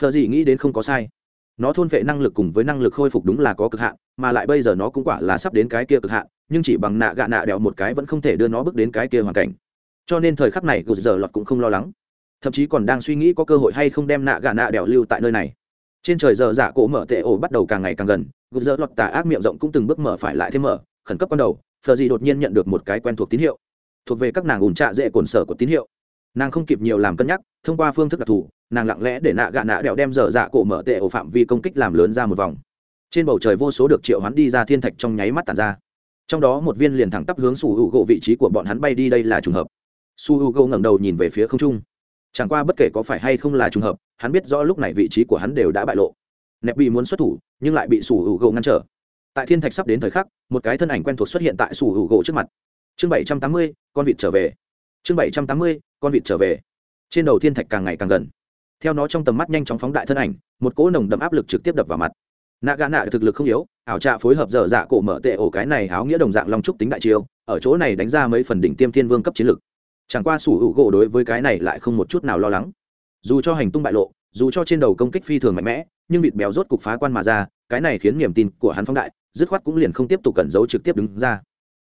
Phở gì nghĩ đến không có sai nó thôn vệ năng lực cùng với năng lực khôi phục đúng là có cực hạn, mà lại bây giờ nó cũng quả là sắp đến cái kia cực hạn, nhưng chỉ bằng nạ gạ nạ đèo một cái vẫn không thể đưa nó bước đến cái kia hoàn cảnh. Cho nên thời khắc này gột giờ lọt cũng không lo lắng. Thậm chí còn đang suy nghĩ có cơ hội hay không đem nạ gạ nạ đèo lưu tại nơi này. Trên trời giờ dạ cổ mở tệ ổ bắt đầu càng ngày càng gần gột giờ lọt tà ác miệng rộng cũng từng bước mở phải lại thêm mở, khẩn cấp ban đầu, phờ gì đột nhiên nhận được một cái quen thuộc tín hiệu. Thuộc về các nàng ủn trạ dễ cồn sở của tín hiệu. Nàng không kịp nhiều làm cân nhắc, thông qua phương thức đặc thù nàng lặng lẽ để nạ gạ nạ đèo đem dở dạ cổ mở tệ ổ phạm vi công kích làm lớn ra một vòng. Trên bầu trời vô số được triệu hắn đi ra thiên thạch trong nháy mắt tàn ra. Trong đó một viên liền thẳng tắp hướng su hữu gỗ vị trí của bọn hắn bay đi đây là trùng hợp. Su hữu gỗ ngẩng đầu nhìn về phía không trung. Chẳng qua bất kể có phải hay không là trùng hợp, hắn biết rõ lúc này vị trí của hắn đều đã bại lộ. Nẹp bị muốn xuất thủ, nhưng lại bị su hữu gỗ ngăn trở. Tại thiên thạch sắp đến thời khắc, một cái thân ảnh quen thuộc xuất hiện tại su hữu gỗ trước mặt. Chương bảy trăm tám mươi, con vịt trở về. Chương bảy trăm tám mươi, con vịt trở về. Trên đầu thiên thạch càng ngày càng gần theo nó trong tầm mắt nhanh chóng phóng đại thân ảnh, một cỗ nồng đậm áp lực trực tiếp đập vào mặt. Nạ gà nạ thực lực không yếu, ảo trạ phối hợp dở dạ cổ mở tệ ổ cái này áo nghĩa đồng dạng long trúc tính đại chiêu, ở chỗ này đánh ra mấy phần đỉnh tiêm thiên vương cấp chiến lực. Chẳng qua sủ hữu gỗ đối với cái này lại không một chút nào lo lắng. Dù cho hành tung bại lộ, dù cho trên đầu công kích phi thường mạnh mẽ, nhưng vịt béo rốt cục phá quan mà ra, cái này khiến niềm tin của hắn phóng đại, dứt khoát cũng liền không tiếp tục cẩn giấu trực tiếp đứng ra.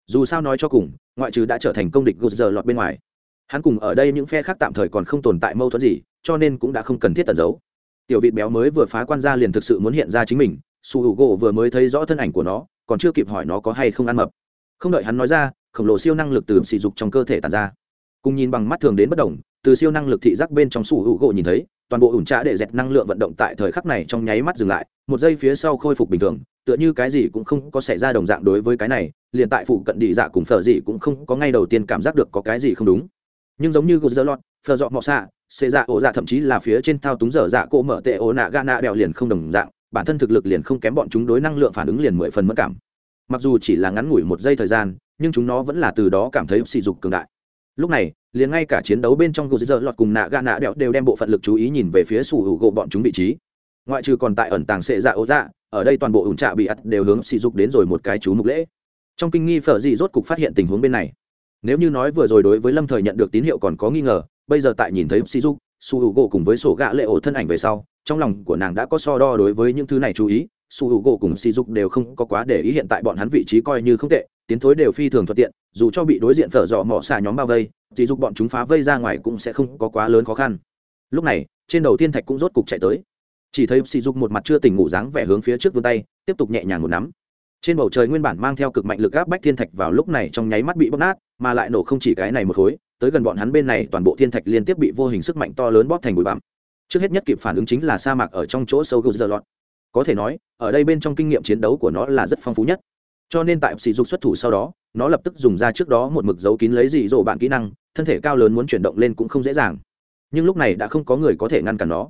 Dù sao nói cho cùng, ngoại trừ đã trở thành công địch gột giờ lọt bên ngoài, hắn cùng ở đây những phe khác tạm thời còn không tồn tại mâu thuẫn gì cho nên cũng đã không cần thiết tẩn giấu. Tiểu vịt béo mới vừa phá quan ra liền thực sự muốn hiện ra chính mình, su hữu gỗ vừa mới thấy rõ thân ảnh của nó, còn chưa kịp hỏi nó có hay không ăn mập. Không đợi hắn nói ra, khổng lồ siêu năng lực từ sỉ dục trong cơ thể tàn ra. Cùng nhìn bằng mắt thường đến bất đồng, từ siêu năng lực thị giác bên trong su hữu gỗ nhìn thấy, toàn bộ ủn trạ để dẹp năng lượng vận động tại thời khắc này trong nháy mắt dừng lại, một giây phía sau khôi phục bình thường, tựa như cái gì cũng không có xảy ra đồng dạng đối với cái này, liền tại phụ cận đi dạ cùng phở gì cũng không có ngay đầu tiên cảm giác được có cái gì không đúng. Nhưng giống như gột dơ lọt phở dọ mọ xạ xê dạ ổ dạ thậm chí là phía trên thao túng dở dạ cỗ mở tệ ổ nạ ga nạ đèo liền không đồng dạng, bản thân thực lực liền không kém bọn chúng đối năng lượng phản ứng liền mười phần mất cảm. Mặc dù chỉ là ngắn ngủi một giây thời gian, nhưng chúng nó vẫn là từ đó cảm thấy sỉ dục cường đại. Lúc này, liền ngay cả chiến đấu bên trong gột dơ lọt cùng nạ ga nạ đèo đều đem bộ phận lực chú ý nhìn về phía sủ hữu gỗ bọn chúng vị trí. Ngoại trừ còn tại ẩn tàng xệ dạ ổ dạ ở đây toàn bộ ủn trạ bị ắt đều hướng sỉ dục đến rồi một cái chú mục lễ. Trong kinh nghi phở dị rốt cục phát hiện tình huống bên này. Nếu như nói vừa rồi đối với lâm thời nhận được tín hiệu còn có nghi ngờ bây giờ tại nhìn thấy sỉ dục su u gỗ cùng với sổ gạ lệ ổ thân ảnh về sau, trong lòng của nàng đã có so đo đối với những thứ này chú ý. Su hữu gỗ cùng sỉ dục đều không có quá để ý hiện tại bọn hắn vị trí coi như không tệ, tiến thối đều phi thường thuận tiện, dù cho bị đối diện phở dọ mỏ xả nhóm bao vây thì dục bọn chúng phá vây ra ngoài cũng sẽ không có quá lớn khó khăn. Lúc này, trên đầu thiên thạch cũng rốt cục chạy tới. Chỉ thấy sỉ dục một mặt chưa tỉnh ngủ dáng vẻ hướng phía trước vươn tay, tiếp tục nhẹ nhàng một nắm. Trên bầu trời nguyên bản mang theo cực mạnh lực áp bách thiên thạch vào lúc này trong nháy mắt bị bóc nát, mà lại nổ không chỉ cái này một khối tới gần bọn hắn bên này toàn bộ thiên thạch liên tiếp bị vô hình sức mạnh to lớn bóp thành bụi bặm. Trước hết nhất kịp phản ứng chính là sa mạc ở trong chỗ sâu gờ lọt. Có thể nói, ở đây bên trong kinh nghiệm chiến đấu của nó là rất phong phú nhất. Cho nên tại sỉ dục xuất thủ sau đó, nó lập tức dùng ra trước đó một mực dấu kín lấy dị dỗ bạn kỹ năng, thân thể cao lớn muốn chuyển động lên cũng không dễ dàng. Nhưng lúc này đã không có người có thể ngăn cản nó.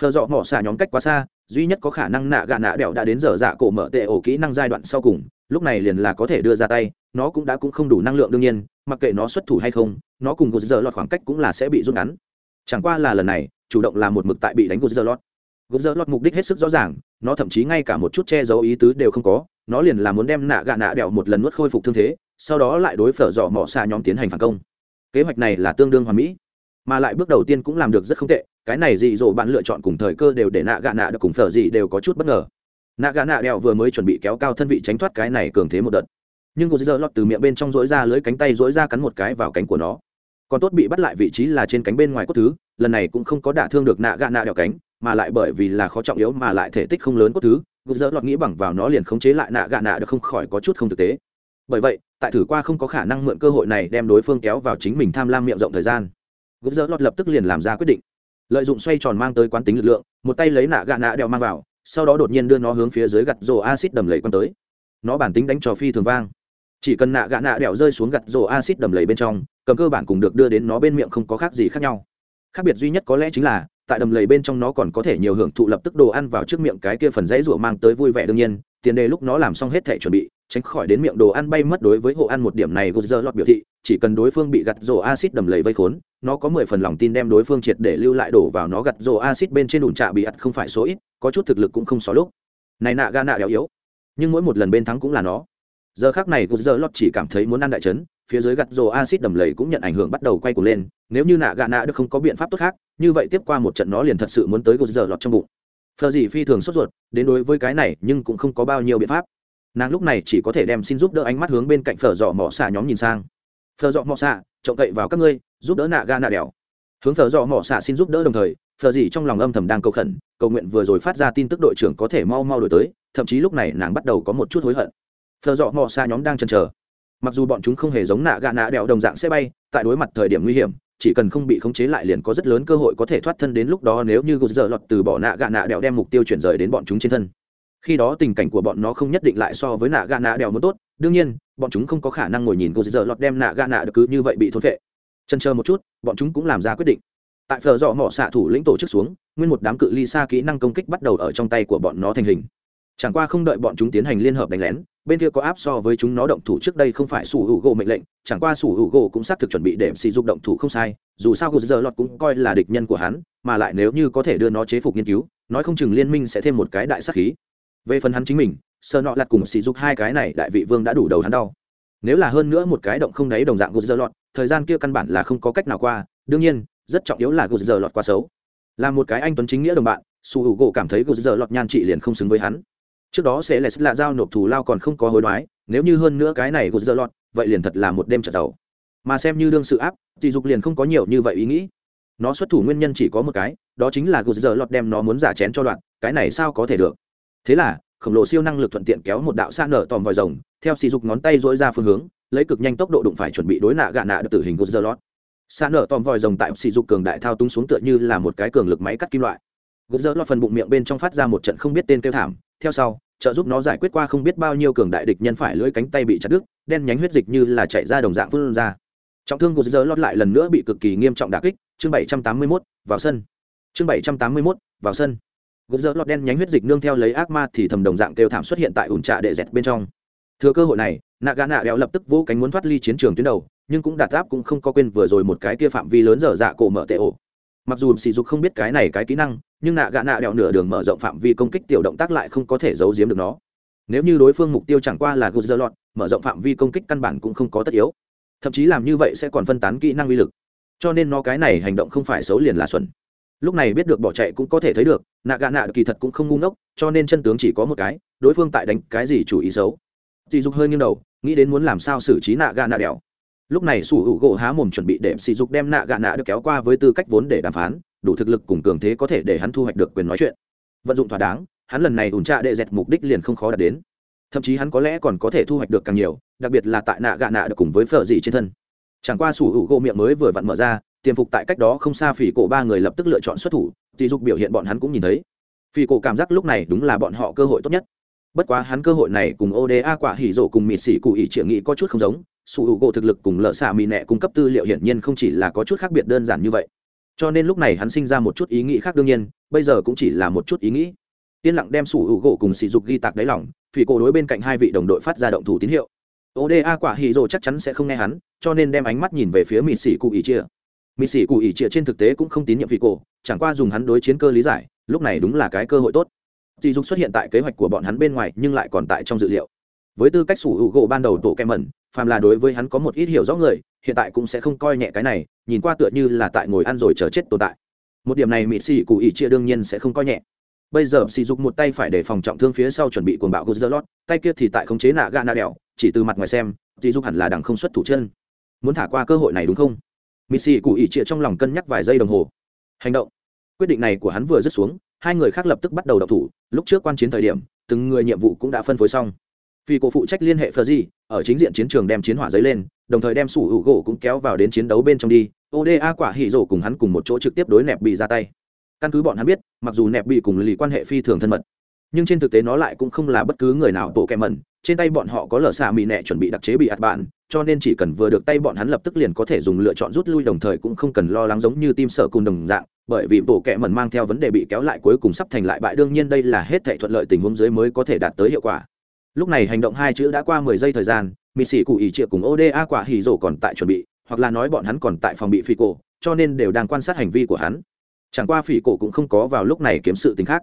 Phờ dọ mỏ xả nhóm cách quá xa, duy nhất có khả năng nạ gạ nạ đẹo đã đến giờ dạ cổ mở tệ ổ kỹ năng giai đoạn sau cùng lúc này liền là có thể đưa ra tay, nó cũng đã cũng không đủ năng lượng đương nhiên, mặc kệ nó xuất thủ hay không, nó cùng gột giờ lọt khoảng cách cũng là sẽ bị rút ngắn. Chẳng qua là lần này, chủ động làm một mực tại bị đánh gút giờ lọt. gút giờ lọt mục đích hết sức rõ ràng, nó thậm chí ngay cả một chút che giấu ý tứ đều không có, nó liền là muốn đem nạ gạ nạ đẹo một lần nuốt khôi phục thương thế, sau đó lại đối phở dọ mỏ xa nhóm tiến hành phản công. Kế hoạch này là tương đương hoàn mỹ, mà lại bước đầu tiên cũng làm được rất không tệ, cái này dị dỗ bạn lựa chọn cùng thời cơ đều để nạ gạ nạ được cùng phở dị đều có chút bất ngờ nạ gạ nạ đèo vừa mới chuẩn bị kéo cao thân vị tránh thoát cái này cường thế một đợt. Nhưng cô dơ lọt từ miệng bên trong dối ra lưới cánh tay dối ra cắn một cái vào cánh của nó. Còn tốt bị bắt lại vị trí là trên cánh bên ngoài cốt thứ, lần này cũng không có đả thương được nạ gạ nạ đèo cánh, mà lại bởi vì là khó trọng yếu mà lại thể tích không lớn cốt thứ, cô dơ lọt nghĩ bằng vào nó liền khống chế lại nạ gạ nạ được không khỏi có chút không thực tế. Bởi vậy, tại thử qua không có khả năng mượn cơ hội này đem đối phương kéo vào chính mình tham lam miệng rộng thời gian gốc dỡ lọt lập tức liền làm ra quyết định. Lợi dụng xoay tròn mang tới quán tính lực lượng, một tay lấy nạ gạ nạ đeo mang vào sau đó đột nhiên đưa nó hướng phía dưới gặt rổ acid đầm lầy quăng tới. Nó bản tính đánh trò phi thường vang. Chỉ cần nạ gạ nạ đeo rơi xuống gặt rổ acid đầm lầy bên trong, cầm cơ bản cùng được đưa đến nó bên miệng không có khác gì khác nhau. Khác biệt duy nhất có lẽ chính là, tại đầm lầy bên trong nó còn có thể nhiều hưởng thụ lập tức đồ ăn vào trước miệng cái kia phần dãy rủa mang tới vui vẻ đương nhiên, tiền đề lúc nó làm xong hết thể chuẩn bị tránh khỏi đến miệng đồ ăn bay mất đối với hộ ăn một điểm này Gozer lọt biểu thị, chỉ cần đối phương bị gặt rổ axit đầm lầy vây khốn, nó có mười phần lòng tin đem đối phương triệt để lưu lại đổ vào nó gặt rổ axit bên trên đùn trạ bị ắt không phải số ít, có chút thực lực cũng không xó lúc. Này nạ ga nạ đéo yếu, nhưng mỗi một lần bên thắng cũng là nó. Giờ khác này Gozer lọt chỉ cảm thấy muốn ăn đại chấn, phía dưới gặt rổ axit đầm lầy cũng nhận ảnh hưởng bắt đầu quay cuồng lên, nếu như nạ ga nạ được không có biện pháp tốt khác, như vậy tiếp qua một trận nó liền thật sự muốn tới Gozer lọt trong bụng. Phờ gì phi thường sốt ruột, đến đối với cái này nhưng cũng không có bao nhiêu biện pháp nàng lúc này chỉ có thể đem xin giúp đỡ ánh mắt hướng bên cạnh phở dọ mỏ xạ nhóm nhìn sang. Phở dọ mỏ xạ trộm cậy vào các ngươi, giúp đỡ nạ ga nạ đèo hướng phở dọ mỏ xạ xin giúp đỡ đồng thời, phở gì trong lòng âm thầm đang cầu khẩn, cầu nguyện vừa rồi phát ra tin tức đội trưởng có thể mau mau đổi tới, thậm chí lúc này nàng bắt đầu có một chút hối hận. Phở dọ mỏ xạ nhóm đang chần chờ. Mặc dù bọn chúng không hề giống nạ gạ nạ đèo đồng dạng sẽ bay, tại đối mặt thời điểm nguy hiểm, chỉ cần không bị khống chế lại liền có rất lớn cơ hội có thể thoát thân đến lúc đó nếu như gột dở lọt từ bỏ nạ gạ nạ đèo đem mục tiêu chuyển rời đến bọn chúng trên thân khi đó tình cảnh của bọn nó không nhất định lại so với nạ gà nạ đèo muốn tốt, đương nhiên, bọn chúng không có khả năng ngồi nhìn cô giờ lọt đem nạ gà nạ được cứ như vậy bị thôn vệ chân chờ một chút, bọn chúng cũng làm ra quyết định. Tại phở dọ mỏ xạ thủ lĩnh tổ chức xuống, nguyên một đám cự ly xa kỹ năng công kích bắt đầu ở trong tay của bọn nó thành hình. Chẳng qua không đợi bọn chúng tiến hành liên hợp đánh lén, bên kia có áp so với chúng nó động thủ trước đây không phải sủ hữu gỗ mệnh lệnh, chẳng qua sủ hữu gỗ cũng xác thực chuẩn bị để sử dụng động thủ không sai, dù sao gỗ giờ lọt cũng coi là địch nhân của hắn, mà lại nếu như có thể đưa nó chế phục nghiên cứu, nói không chừng liên minh sẽ thêm một cái đại sắc khí về phần hắn chính mình sơ nọ lặt cùng sỉ dục hai cái này đại vị vương đã đủ đầu hắn đau. Nếu là hơn nữa một cái động không đáy đồng dạng gột giờ lọt, thời gian kia căn bản là không có cách nào qua. Đương nhiên, rất trọng yếu là gột giờ lọt quá xấu. Là một cái anh tuấn chính nghĩa đồng bạn, su hữu gỗ cảm thấy gột giờ lọt nhan trị liền không xứng với hắn. Trước đó sẽ là là giao nộp thù lao còn không có hối đoái, nếu như hơn nữa cái này gột giờ lọt, vậy liền thật là một đêm trở giàu mà xem như đương sự áp thì dục liền không có nhiều như vậy ý nghĩ. Nó xuất thủ nguyên nhân chỉ có một cái, đó chính là gột giờ lọt đem nó muốn giả chén cho đoạn, cái này sao có thể được? Thế là khổng lồ siêu năng lực thuận tiện kéo một đạo xa nở tòm vòi rồng theo sỉ dục ngón tay dỗi ra phương hướng lấy cực nhanh tốc độ đụng phải chuẩn bị đối nạ gạ nạ được tử hình gột giờ lót. Xa nở tòm vòi rồng tại sỉ dục cường đại thao túng xuống tựa như là một cái cường lực máy cắt kim loại. Gột giờ lót phần bụng miệng bên trong phát ra một trận không biết tên kêu thảm theo sau trợ giúp nó giải quyết qua không biết bao nhiêu cường đại địch nhân phải lưỡi cánh tay bị chặt đứt đen nhánh huyết dịch như là chạy ra đồng dạng phương ra. Trọng thương của giờ lót lại lần nữa bị cực kỳ nghiêm trọng đả kích chương bảy trăm tám mươi 781, vào sân. Chương bảy trăm tám mươi 781, vào sân gột dỡ lọt đen nhánh huyết dịch nương theo lấy ác ma thì thầm đồng dạng kêu thảm xuất hiện tại ủn trạ đệ dẹt bên trong. Thừa cơ hội này nạ gà nạ đeo lập tức vỗ cánh muốn thoát ly chiến trường tuyến đầu, nhưng cũng đạt áp cũng không có quên vừa rồi một cái kia phạm vi lớn dở dạ cổ mở tệ ổ. Mặc dù sỉ dục không biết cái này cái kỹ năng, nhưng nạ gà nạ đeo nửa đường mở rộng phạm vi công kích tiểu động tác lại không có thể giấu giếm được nó. Nếu như đối phương mục tiêu chẳng qua là gột lọt, mở rộng phạm vi công kích căn bản cũng không có tất yếu. Thậm chí làm như vậy sẽ còn phân tán kỹ năng uy lực. Cho nên nó cái này hành động không phải xấu liền là xuẩn lúc này biết được bỏ chạy cũng có thể thấy được, nạ gạ nạ kỳ thật cũng không ngu ngốc, cho nên chân tướng chỉ có một cái, đối phương tại đánh cái gì chủ ý xấu. Dì dục hơi nghiêng đầu, nghĩ đến muốn làm sao xử trí nạ gạ nạ đèo lúc này sủ hữu gỗ há mồm chuẩn bị để sỉ dục đem nạ gạ nạ được kéo qua với tư cách vốn để đàm phán, đủ thực lực cùng cường thế có thể để hắn thu hoạch được quyền nói chuyện. Vận dụng thỏa đáng, hắn lần này ủn trạ đệ dẹt mục đích liền không khó đạt đến. Thậm chí hắn có lẽ còn có thể thu hoạch được càng nhiều, đặc biệt là tại nạ gạ nạ được cùng với phở dị trên thân chẳng qua sủ hữu gỗ miệng mới vừa vặn mở ra, tiềm phục tại cách đó không xa phỉ cổ ba người lập tức lựa chọn xuất thủ dì dục biểu hiện bọn hắn cũng nhìn thấy. Phỉ cổ cảm giác lúc này đúng là bọn họ cơ hội tốt nhất. Bất quá hắn cơ hội này cùng oda quả hỉ rổ cùng mịt xỉ cụ ỉ triệu nghị có chút không giống, sủ hữu gỗ thực lực cùng lợ xạ mị nẹ cung cấp tư liệu hiển nhiên không chỉ là có chút khác biệt đơn giản như vậy. Cho nên lúc này hắn sinh ra một chút ý nghĩ khác đương nhiên, bây giờ cũng chỉ là một chút ý nghĩ. Yên lặng đem sủ hữu gỗ cùng sỉ dục ghi tạc đáy lỏng phỉ cổ đối bên cạnh hai vị đồng đội phát ra động thủ tín hiệu oda quả hỉ rồ chắc chắn sẽ không nghe hắn, cho nên đem ánh mắt nhìn về phía mịt xỉ cụ ỉ chia Mị sĩ cụ ỉ Chia trên thực tế cũng không tín nhiệm phi cổ, chẳng qua dùng hắn đối chiến cơ lý giải, lúc này đúng là cái cơ hội tốt. Dì dục xuất hiện tại kế hoạch của bọn hắn bên ngoài, nhưng lại còn tại trong dự liệu. Với tư cách sủ hữu gỗ ban đầu tổ kem mẩn, phàm là đối với hắn có một ít hiểu rõ người, hiện tại cũng sẽ không coi nhẹ cái này, nhìn qua tựa như là tại ngồi ăn rồi chờ chết tồn tại. Một điểm này Mị xì cụ ý chia đương nhiên sẽ không coi nhẹ. Bây giờ sỉ dục một tay phải để phòng trọng thương phía sau chuẩn bị cuồng bạo gozerlot tay kia thì tại khống chế nạ gà nạ đèo chỉ từ mặt ngoài xem, thì giúp hẳn là đằng không xuất thủ chân. Muốn thả qua cơ hội này đúng không? Missy xì cụ ỉ trịa trong lòng cân nhắc vài giây đồng hồ. Hành động. Quyết định này của hắn vừa dứt xuống, hai người khác lập tức bắt đầu đọc thủ. Lúc trước quan chiến thời điểm, từng người nhiệm vụ cũng đã phân phối xong. Vì cổ phụ trách liên hệ phờ di ở chính diện chiến trường đem chiến hỏa giấy lên, đồng thời đem sủ hữu gỗ cũng kéo vào đến chiến đấu bên trong đi. Oda quả hỉ rổ cùng hắn cùng một chỗ trực tiếp đối nẹp bị ra tay. Căn cứ bọn hắn biết, mặc dù nẹp bị cùng lì quan hệ phi thường thân mật, nhưng trên thực tế nó lại cũng không là bất cứ người nào bộ kẹ mẩn trên tay bọn họ có lở xạ mì nẹ chuẩn bị đặc chế bị ạt bạn, cho nên chỉ cần vừa được tay bọn hắn lập tức liền có thể dùng lựa chọn rút lui đồng thời cũng không cần lo lắng giống như tim sở cùng đồng dạng, bởi vì bộ kẹ mẩn mang theo vấn đề bị kéo lại cuối cùng sắp thành lại bại. Đương nhiên đây là hết thệ thuận lợi tình huống dưới mới có thể đạt tới hiệu quả. Lúc này hành động hai chữ đã qua mười giây thời gian, mì xỉ cụ ỉ trịa cùng oda quả hỉ rổ còn tại chuẩn bị, hoặc là nói bọn hắn còn tại phòng bị phi cổ, cho nên đều đang quan sát hành vi của hắn. Chẳng qua phỉ cổ cũng không có vào lúc này kiếm sự tính khác.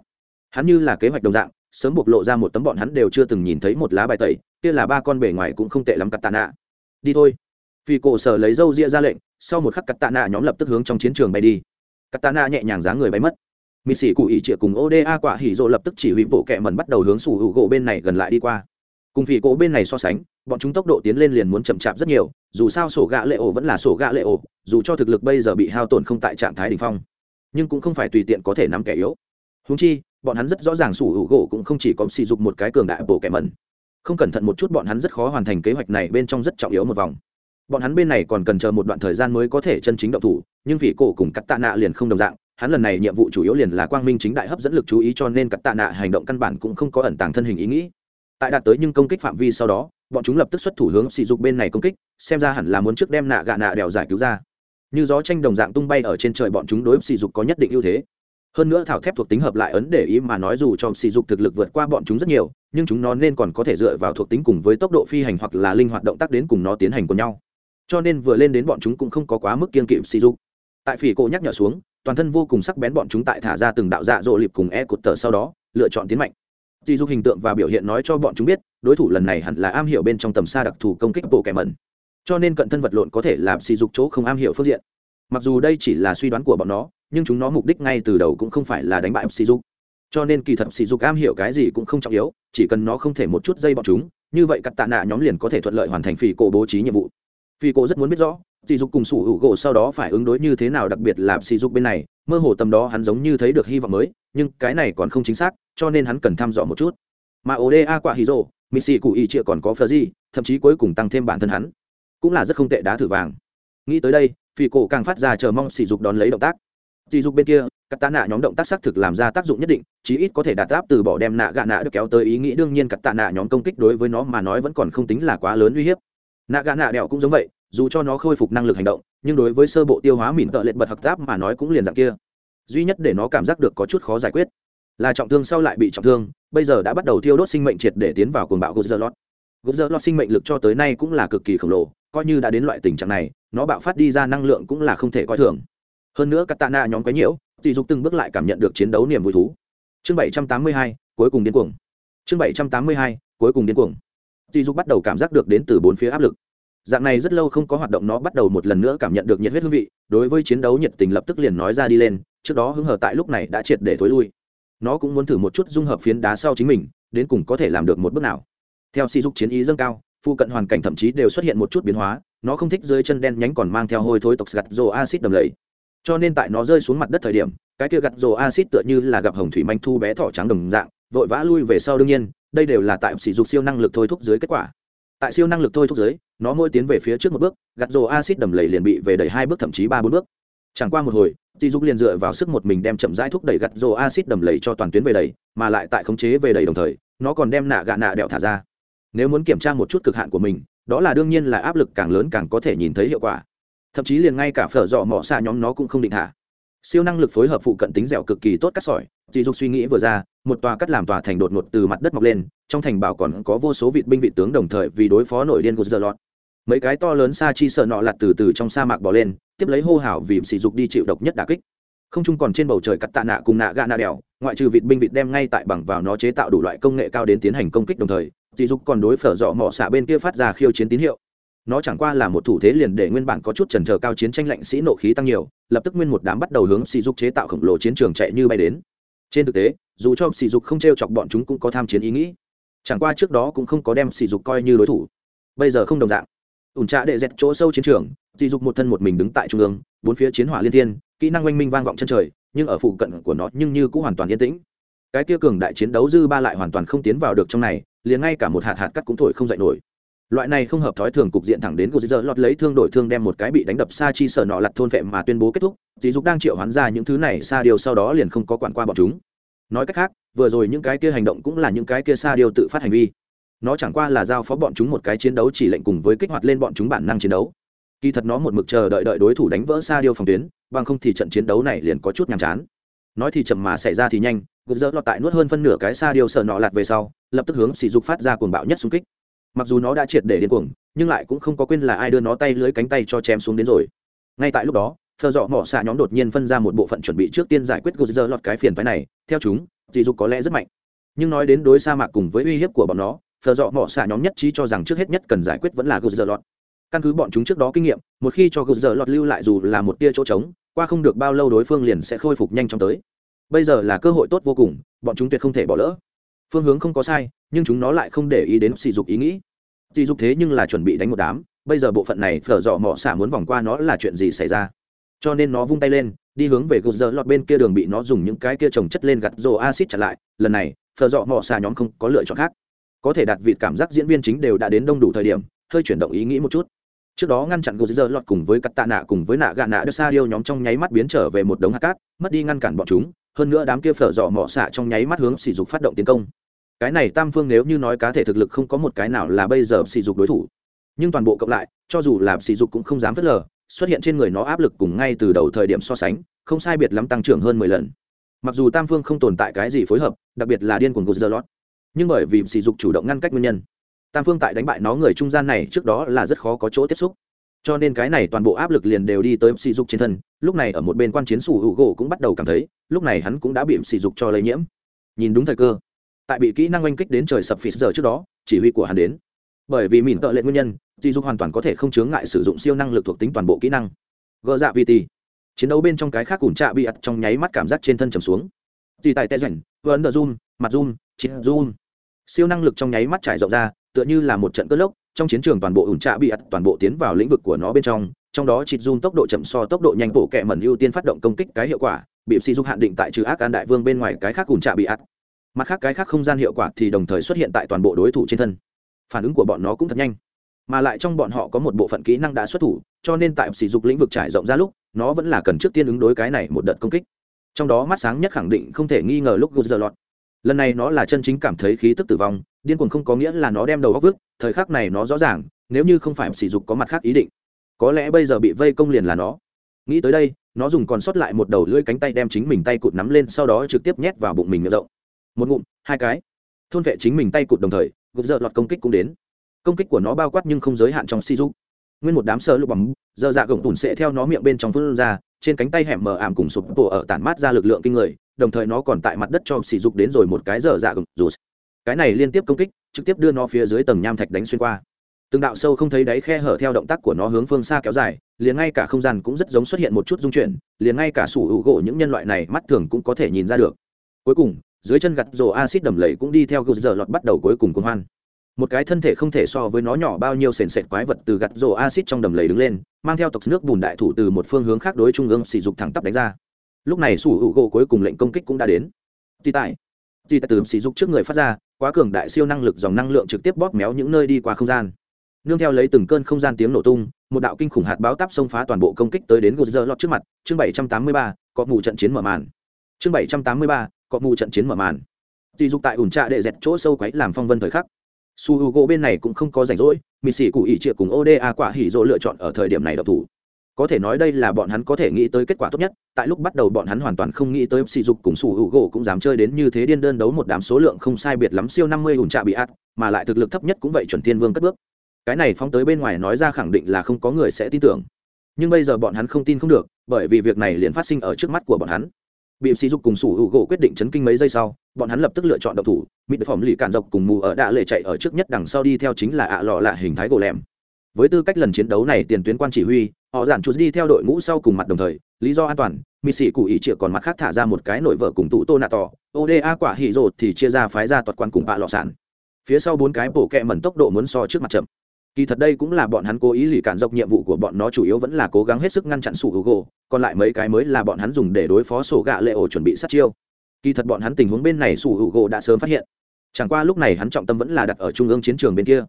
Hắn như là kế hoạch đồng dạng sớm bộc lộ ra một tấm bọn hắn đều chưa từng nhìn thấy một lá bài tẩy, kia là ba con bể ngoài cũng không tệ lắm cắt tạ nạ. Đi thôi. Vì cổ sở lấy dâu ria ra lệnh, sau một khắc cắt tạ nạ nhóm lập tức hướng trong chiến trường bay đi. Cắt tạ nạ nhẹ nhàng dáng người bay mất. Mị sĩ cụ ỉ trịa cùng oda quả hỉ rộ lập tức chỉ huy bộ kẹ mần bắt đầu hướng sủ hữu gỗ bên này gần lại đi qua. Cùng vì cổ bên này so sánh, bọn chúng tốc độ tiến lên liền muốn chậm chạp rất nhiều, dù sao sổ gạ lệ ổ vẫn là sổ gạ lệ ổ, dù cho thực lực bây giờ bị hao tổn không tại trạng thái đ ỉ n h phong, nhưng cũng không phải tùy tiện có thể nắm kẻ yếu. Húng chi bọn hắn rất rõ ràng sủ hữu gỗ cũng không chỉ có sỉ dục một cái cường đại bộ kẻ mẩn. Không cẩn thận một chút, bọn hắn rất khó hoàn thành kế hoạch này, bên trong rất trọng yếu một vòng. Bọn hắn bên này còn cần chờ một đoạn thời gian mới có thể chân chính động thủ, nhưng vì cổ cùng cắt tạ nạ liền không đồng dạng, hắn lần này nhiệm vụ chủ yếu liền là quang minh chính đại hấp dẫn lực chú ý cho nên cắt tạ nạ hành động căn bản cũng không có ẩn tàng thân hình ý nghĩ. Tại đạt tới nhưng công kích phạm vi sau đó, bọn chúng lập tức xuất thủ hướng sỉ dục bên này công kích, xem ra hẳn là muốn trước đem nạ gạ nạ đèo giải cứu ra. Như gió tranh đồng dạng tung bay ở trên trời, bọn chúng đối sỉ dục có nhất định ưu thế hơn nữa thảo thép thuộc tính hợp lại ấn để ý mà nói dù cho sỉ dục thực lực vượt qua bọn chúng rất nhiều nhưng chúng nó nên còn có thể dựa vào thuộc tính cùng với tốc độ phi hành hoặc là linh hoạt động tác đến cùng nó tiến hành cùng nhau cho nên vừa lên đến bọn chúng cũng không có quá mức kiên kỵ sỉ dục tại phỉ cổ nhắc nhở xuống toàn thân vô cùng sắc bén bọn chúng tại thả ra từng đạo dạ dỗ liệp cùng e cột tờ sau đó lựa chọn tiến mạnh sỉ dục hình tượng và biểu hiện nói cho bọn chúng biết, đối thủ lần này hẳn là am hiểu bên trong tầm xa đặc thù công kích bộ kẻ mẩn. Cho nên cận thân vật lộn có thể làm sỉ dục chỗ không am hiểu phương diện. Mặc dù đây chỉ là suy đoán của bọn nó, nhưng chúng nó mục đích ngay từ đầu cũng không phải là đánh bại sỉ dục. Cho nên kỳ thật sỉ dục am hiểu cái gì cũng không trọng yếu, chỉ cần nó không thể một chút dây bọn chúng, như vậy cắt tạ nạ nhóm liền có thể thuận lợi hoàn thành phi cổ bố trí nhiệm vụ. Phi cổ rất muốn biết rõ, sỉ dục cùng sủ hữu gỗ sau đó phải ứng đối như thế nào đặc biệt là sỉ dục bên này, mơ hồ tầm đó hắn giống như thấy được hy vọng mới, nhưng cái này còn không chính xác, cho nên hắn cần thăm dò một chút mà oda quả hí rồ sĩ cụ ý chia còn có phờ gì thậm chí cuối cùng tăng thêm bản thân hắn cũng là rất không tệ đá thử vàng nghĩ tới đây phi cổ càng phát ra chờ mong sỉ dục đón lấy động tác chỉ dục bên kia cắt tạ nạ nhóm động tác xác thực làm ra tác dụng nhất định chí ít có thể đạt áp từ bỏ đem nạ gạ nạ được kéo tới ý nghĩ đương nhiên cắt tạ nạ nhóm công kích đối với nó mà nói vẫn còn không tính là quá lớn uy hiếp nạ gạ nạ đẹo cũng giống vậy dù cho nó khôi phục năng lực hành động nhưng đối với sơ bộ tiêu hóa mịn tợ lệch bật hợp tác mà nói cũng liền dạng kia duy nhất để nó cảm giác được có chút khó giải quyết là trọng thương sau lại bị trọng thương bây giờ đã bắt đầu thiêu đốt sinh mệnh triệt để tiến vào cuồng bạo Gozerlot. Gozerlot sinh mệnh lực cho tới nay cũng là cực kỳ khổng lồ, coi như đã đến loại tình trạng này, nó bạo phát đi ra năng lượng cũng là không thể coi thường. Hơn nữa Katana nhóm quấy nhiễu, tỷ dục từng bước lại cảm nhận được chiến đấu niềm vui thú. Chương 782, cuối cùng điên cuồng. Chương 782, cuối cùng điên cuồng. Tỷ dục bắt đầu cảm giác được đến từ bốn phía áp lực. Dạng này rất lâu không có hoạt động nó bắt đầu một lần nữa cảm nhận được nhiệt huyết hương vị, đối với chiến đấu nhiệt tình lập tức liền nói ra đi lên, trước đó hứng hở tại lúc này đã triệt để thối lui nó cũng muốn thử một chút dung hợp phiến đá sau chính mình đến cùng có thể làm được một bước nào theo si dục chiến ý dâng cao phụ cận hoàn cảnh thậm chí đều xuất hiện một chút biến hóa nó không thích dưới chân đen nhánh còn mang theo hôi thối tộc gặt rồ acid đầm lầy cho nên tại nó rơi xuống mặt đất thời điểm cái kia gặt rồ acid tựa như là gặp hồng thủy manh thu bé thỏ trắng đồng dạng vội vã lui về sau đương nhiên đây đều là tại sỉ dục siêu năng lực thôi thúc dưới kết quả tại siêu năng lực thôi thúc dưới nó mỗi tiến về phía trước một bước gặt rồ acid đầm lầy liền bị về đẩy hai bước thậm chí ba bốn bước chẳng qua một hồi Tỷ Dục liền dựa vào sức một mình đem chậm rãi thúc đẩy gặt rồ acid đầm lầy cho toàn tuyến về đầy, mà lại tại khống chế về đầy đồng thời, nó còn đem nạ gạ nạ đẹo thả ra. Nếu muốn kiểm tra một chút cực hạn của mình, đó là đương nhiên là áp lực càng lớn càng có thể nhìn thấy hiệu quả. Thậm chí liền ngay cả phở dọ mỏ xa nhóm nó cũng không định thả. Siêu năng lực phối hợp phụ cận tính dẻo cực kỳ tốt cắt sỏi, Tỷ Dục suy nghĩ vừa ra, một tòa cắt làm tòa thành đột ngột từ mặt đất mọc lên, trong thành bảo còn có vô số vị binh vị tướng đồng thời vì đối phó nổi điên của Zerlot. Mấy cái to lớn xa chi sợ nọ lặt từ từ trong sa mạc bỏ lên, tiếp lấy hô hào vì sỉ dục đi chịu độc nhất đả kích không chung còn trên bầu trời cắt tạ nạ cùng nạ gạ nạ đèo ngoại trừ vịt binh vịt đem ngay tại bằng vào nó chế tạo đủ loại công nghệ cao đến tiến hành công kích đồng thời dì dục còn đối phở dọ mỏ xạ bên kia phát ra khiêu chiến tín hiệu nó chẳng qua là một thủ thế liền để nguyên bản có chút trần trờ cao chiến tranh lạnh sĩ nộ khí tăng nhiều, lập tức nguyên một đám bắt đầu hướng sỉ dục chế tạo khổng lồ chiến trường chạy như bay đến. Trên thực tế, dù cho sỉ dục không t r e o chọc bọn chúng cũng có tham chiến ý nghĩ. Chẳng qua trước đó cũng không có đem sỉ dục coi như đối thủ. Bây giờ không đồng dạng. Ủn trạ đệ dẹt chỗ sâu chiến trường, sỉ dục một thân một mình đứng tại trung ương, bốn phía chiến hỏa liên thiên, kỹ năng oanh minh vang vọng chân trời, nhưng ở phụ cận của nó nhưng như cũng hoàn toàn yên tĩnh. Cái kia cường đại chiến đấu dư ba lại hoàn toàn không tiến vào được trong này, liền ngay cả một hạt hạt cắt cũng thổi không dậy nổi loại này không hợp thói thường cục diện thẳng đến của giờ lọt lấy thương đổi thương đem một cái bị đánh đập xa chi sở nọ lặt thôn vệ mà tuyên bố kết thúc dì dục đang triệu hoán ra những thứ này xa điều sau đó liền không có quản qua bọn chúng. Nói cách khác, vừa rồi những cái kia hành động cũng là những cái kia xa điều tự phát hành vi. Nó chẳng qua là giao phó bọn chúng một cái chiến đấu chỉ lệnh cùng với kích hoạt lên bọn chúng bản năng chiến đấu. Kỳ thật nó một mực chờ đợi đợi đối thủ đánh vỡ xa điều phòng tuyến, bằng không thì trận chiến đấu này liền có chút nhàm chán. Nói thì chậm mà xảy ra thì nhanh gục dỡ lọt tại nuốt hơn phân nửa cái xa điều sở nọ lạt về sau, lập tức hướng sỉ dục phát ra cuồng bạo nhất xung kích mặc dù nó đã triệt để điên cuồng, nhưng lại cũng không có quên là ai đưa nó tay lưới cánh tay cho chém xuống đến rồi. Ngay tại lúc đó thợ dọ mỏ xạ nhóm đột nhiên phân ra một bộ phận chuẩn bị trước tiên giải quyết gô dơ lọt cái phiền phái này. Theo chúng dì dục có lẽ rất mạnh. Nhưng nói đến đối sa mạc cùng với uy hiếp của bọn nó thợ dọ mỏ xạ nhóm nhất trí cho rằng trước hết nhất cần giải quyết vẫn là gô dơ lọt. Căn cứ bọn chúng trước đó kinh nghiệm, một khi cho gô dơ lọt lưu lại dù là một tia chỗ trống, qua không được bao lâu đối phương liền sẽ khôi phục nhanh chóng tới. Bây giờ là cơ hội tốt vô cùng, bọn chúng tuyệt không thể bỏ lỡ phương hướng không có sai, nhưng chúng nó lại không để ý đến sỉ dục ý nghĩ. Sỉ dục thế nhưng là chuẩn bị đánh một đám, bây giờ bộ phận này phở dọ mỏ xả muốn vòng qua nó là chuyện gì xảy ra? Cho nên nó vung tay lên, đi hướng về gột giờ lọt bên kia đường bị nó dùng những cái kia trồng chất lên gặt rồ acid chặt lại. Lần này, phở dọ mỏ xả nhóm không có lựa chọn khác. Có thể đặt vịt cảm giác diễn viên chính đều đã đến đông đủ thời điểm, hơi chuyển động ý nghĩ một chút. Trước đó ngăn chặn gột giờ lọt cùng với cắt tạ nạ cùng với nạ gạ nạ đưa xa điêu nhóm trong nháy mắt biến trở về một đống hạt cát, mất đi ngăn cản bọn chúng. Hơn nữa đám kia phở dọ mỏ xả trong nháy mắt hướng sỉ dục phát động tiến công cái này tam phương nếu như nói cá thể thực lực không có một cái nào là bây giờ sỉ dục đối thủ. Nhưng toàn bộ cộng lại, cho dù là sỉ dục cũng không dám phớt lờ, xuất hiện trên người nó áp lực cùng ngay từ đầu thời điểm so sánh, không sai biệt lắm tăng trưởng hơn mười lần. Mặc dù tam phương không tồn tại cái gì phối hợp, đặc biệt là điên cuồng gục dơ lót, nhưng bởi vì sỉ dục chủ động ngăn cách nguyên nhân, tam phương tại đánh bại nó người trung gian này trước đó là rất khó có chỗ tiếp xúc. Cho nên cái này toàn bộ áp lực liền đều đi tới sỉ dục trên thân, lúc này ở một bên quan chiến sủ hữu gỗ cũng bắt đầu cảm thấy, lúc này hắn cũng đã bị sỉ dục cho lây nhiễm. Nhìn đúng thời cơ tại bị kỹ năng oanh kích đến trời sập phì giờ trước đó, chỉ huy của hắn đến. Bởi vì mìn tợ lệ nguyên nhân sỉ dục hoàn toàn có thể không chướng ngại sử dụng siêu năng lực thuộc tính toàn bộ kỹ năng. Gỡ dạ vt chiến đấu bên trong cái khác ủn trạ bị ặt trong nháy mắt cảm giác trên thân trầm xuống. Tì tại tè rảnh, vân đờ zoom, mặt zoom chín zoom. Siêu năng lực trong nháy mắt trải rộng ra, tựa như là một trận cơn lốc, trong chiến trường toàn bộ ủn trạ bị ặt toàn bộ tiến vào lĩnh vực của nó bên trong trong đó chịt run tốc độ chậm so tốc độ nhanh bộ kẹ mẩn ưu tiên phát động công kích cái hiệu quả, bị si dục hạn định tại trừ ác an đại vương bên ngoài cái khác ủn trạ bị ặt mặt khác cái khác không gian hiệu quả thì đồng thời xuất hiện tại toàn bộ đối thủ trên thân. Phản ứng của bọn nó cũng thật nhanh. Mà lại trong bọn họ có một bộ phận kỹ năng đã xuất thủ, cho nên tại sỉ dục lĩnh vực trải rộng ra lúc, nó vẫn là cần trước tiên ứng đối cái này một đợt công kích. Trong đó mắt sáng nhất khẳng định không thể nghi ngờ lúc gút giờ lọt. Lần này nó là chân chính cảm thấy khí tức tử vong, điên cuồng không có nghĩa là nó đem đầu góc vứt, thời khắc này nó rõ ràng, nếu như không phải sỉ dục có mặt khác ý định, có lẽ bây giờ bị vây công liền là nó. Nghĩ tới đây, nó dùng còn sót lại một đầu lưỡi cánh tay đem chính mình tay cụt nắm lên, sau đó trực tiếp nhét vào bụng mình miệng rộng một ngụm, hai cái. Thôn vệ chính mình tay cụt đồng thời, gục dợ lọt công kích cũng đến. Công kích của nó bao quát nhưng không giới hạn trong si dục. Nguyên một đám sơ lục bằng dơ dạ gồng tủn sẽ theo nó miệng bên trong phương ra, trên cánh tay hẻm mờ ảm cùng sụp bộ ở tản mát ra lực lượng kinh người, đồng thời nó còn tại mặt đất cho sỉ dục đến rồi một cái dở dạ gồng dù cái này liên tiếp công kích, trực tiếp đưa nó phía dưới tầng nham thạch đánh xuyên qua. Từng đạo sâu không thấy đáy khe hở theo động tác của nó hướng phương xa kéo dài, liền ngay cả không gian cũng rất giống xuất hiện một chút dung chuyển, liền ngay cả sủ hữu gỗ những nhân loại này mắt thường cũng có thể nhìn ra được. Cuối cùng dưới chân gặt rổ acid đầm lầy cũng đi theo gờ giờ lọt bắt đầu cuối cùng cuồng hoan. Một cái thân thể không thể so với nó nhỏ bao nhiêu sền sệt quái vật từ gặt rổ acid trong đầm lầy đứng lên, mang theo tộc nước bùn đại thủ từ một phương hướng khác đối trung ương sỉ dục thẳng tắp đánh ra. Lúc này sủ hữu gỗ cuối cùng lệnh công kích cũng đã đến. Tì tại. Tì tại từ sỉ dục trước người phát ra, quá cường đại siêu năng lực dòng năng lượng trực tiếp bóp méo những nơi đi qua không gian. Nương theo lấy từng cơn không gian tiếng nổ tung, một đạo kinh khủng hạt báo táp xông phá toàn bộ công kích tới đến gột giờ lọt trước mặt. Chương bảy trăm tám mươi ba, có mù trận chiến mở màn. Chương bảy trăm tám mươi ba có mù trận chiến mở màn. Tỷ dục tại ủn trạ đệ dẹt chỗ sâu quấy làm phong vân thời khắc. Su h u gỗ bên này cũng không có rảnh rỗi mì xỉ cụ ỉ trịa cùng oda quả hỉ dỗ lựa chọn ở thời điểm này độc thủ. Có thể nói đây là bọn hắn có thể nghĩ tới kết quả tốt nhất, tại lúc bắt đầu bọn hắn hoàn toàn không nghĩ tới sỉ dục cùng su h u gỗ cũng dám chơi đến như thế điên đơn đấu một đám số lượng không sai biệt lắm siêu năm mươi ủn trạ bị ạt, mà lại thực lực thấp nhất cũng vậy chuẩn thiên vương cất bước. Cái này phóng tới bên ngoài nói ra khẳng định là không có người sẽ tin tưởng. Nhưng bây giờ bọn hắn không tin không được, bởi vì việc này liền phát sinh ở trước mắt của bọn hắn bị sỉ dục cùng sủ hữu gỗ quyết định chấn kinh mấy giây sau, bọn hắn lập tức lựa chọn độc thủ, mịt phỏng lì cản dọc cùng mù ở đạ lệ chạy ở trước nhất đằng sau đi theo chính là ạ lọ lạ hình thái gỗ lẻm với tư cách lần chiến đấu này tiền tuyến quan chỉ huy, họ giản chút đi theo đội ngũ sau cùng mặt đồng thời, lý do an toàn mị sĩ cụ ý chịa còn mặt khác thả ra một cái nội vợ cùng tụ tô nạ tỏ oda quả hỉ rột thì chia ra phái ra toạt quan cùng bạ lọ sản. Phía sau bốn cái bổ kẹ mẩn tốc độ muốn so trước mặt chậm kỳ thật đây cũng là bọn hắn cố ý lì cản dọc nhiệm vụ của bọn nó chủ yếu vẫn là cố gắng hết sức ngăn chặn sủ hữu gỗ còn lại mấy cái mới là bọn hắn dùng để đối phó sổ gạ lệ ổ chuẩn bị sát chiêu kỳ thật bọn hắn tình huống bên này sủ hữu gỗ đã sớm phát hiện chẳng qua lúc này hắn trọng tâm vẫn là đặt ở trung ương chiến trường bên kia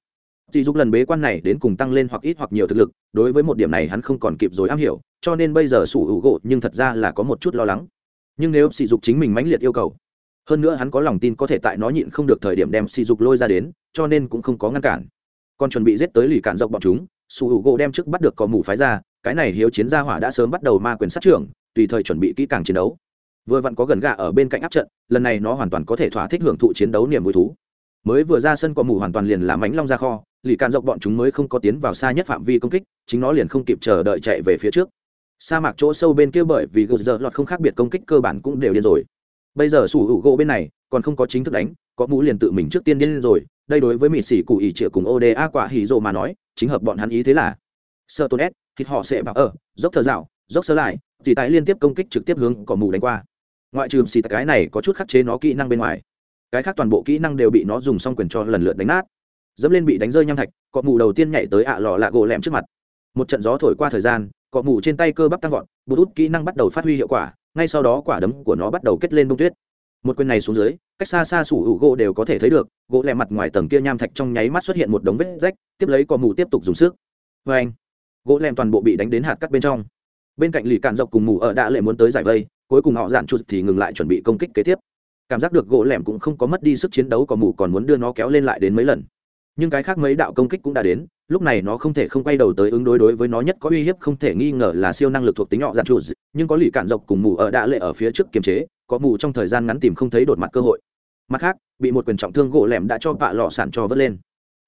Tỷ dục lần bế quan này đến cùng tăng lên hoặc ít hoặc nhiều thực lực, đối với một điểm này hắn không còn kịp rồi am hiểu, cho nên bây giờ sủ hữu gỗ nhưng thật ra là có một chút lo lắng. Nhưng nếu sỉ dục chính mình mãnh liệt yêu cầu, hơn nữa hắn có lòng tin có thể tại nó nhịn không được thời điểm đem sỉ dục lôi ra đến, cho nên cũng không có ngăn cản. Còn chuẩn bị giết tới lì cản dọc bọn chúng, su hữu gỗ đem trước bắt được có mù phái ra, cái này hiếu chiến gia hỏa đã sớm bắt đầu ma quyền sát trưởng, tùy thời chuẩn bị kỹ càng chiến đấu. Vừa vặn có gần gà ở bên cạnh áp trận, lần này nó hoàn toàn có thể thỏa thích hưởng thụ chiến đấu niềm vui thú. Mới vừa ra sân có mù hoàn toàn liền làm ánh long ra kho lì cạn dọc bọn chúng mới không có tiến vào xa nhất phạm vi công kích chính nó liền không kịp chờ đợi chạy về phía trước. Sa mạc chỗ sâu bên kia bởi vì gờ giờ lọt không khác biệt công kích cơ bản cũng đều điên rồi. Bây giờ sủ hữu gỗ bên này còn không có chính thức đánh có mũ liền tự mình trước tiên điên rồi đây đối với mỹ sĩ cụ ỉ trịa cùng oda quả hỉ rộ mà nói, chính hợp bọn hắn ý thế là sơ tôn s thịt họ sẽ bảo ở, dốc thờ dạo, dốc sơ lại, thì tại liên tiếp công kích trực tiếp hướng cỏ mù đánh qua. Ngoại trừ xì cái này có chút khắc chế nó kỹ năng bên ngoài, cái khác toàn bộ kỹ năng đều bị nó dùng xong quyền cho lần lượt đánh nát. Dẫm lên bị đánh rơi nham thạch cọ mù đầu tiên nhảy tới ạ lò lạ gỗ lẹm trước mặt. Một trận gió thổi qua thời gian cọ mù trên tay cơ bắp tăng vọt, bút út kỹ năng bắt đầu phát huy hiệu quả, ngay sau đó quả đấm của nó bắt đầu kết lên bông tuyết một quyền này xuống dưới cách xa xa sủ hữu gỗ đều có thể thấy được gỗ lẹ mặt ngoài tầng kia nham thạch trong nháy mắt xuất hiện một đống vết rách tiếp lấy cọ mù tiếp tục dùng sức. Vê anh gỗ lẹm toàn bộ bị đánh đến hạt cắt bên trong. Bên cạnh lì cạn dọc cùng mù ở đã lệ muốn tới giải vây cuối cùng họ dạn chuột thì ngừng lại chuẩn bị công kích kế tiếp. Cảm giác được gỗ lẻm cũng không có mất đi sức chiến đấu có mù còn muốn đưa nó kéo lên lại đến mấy lần. Nhưng cái khác mấy đạo công kích cũng đã đến lúc này nó không thể không quay đầu tới ứng đối đối với nó nhất có uy hiếp không thể nghi ngờ là siêu năng lực thuộc tính họ dạn chuột, nhưng có lì cản dọc cùng mù ở đã lệ ở phía trước kiềm chế có mù trong thời gian ngắn tìm không thấy đột mặt cơ hội. Mặt khác, bị một quyền trọng thương gỗ lẻm đã cho vạ lọ sản cho vớt lên.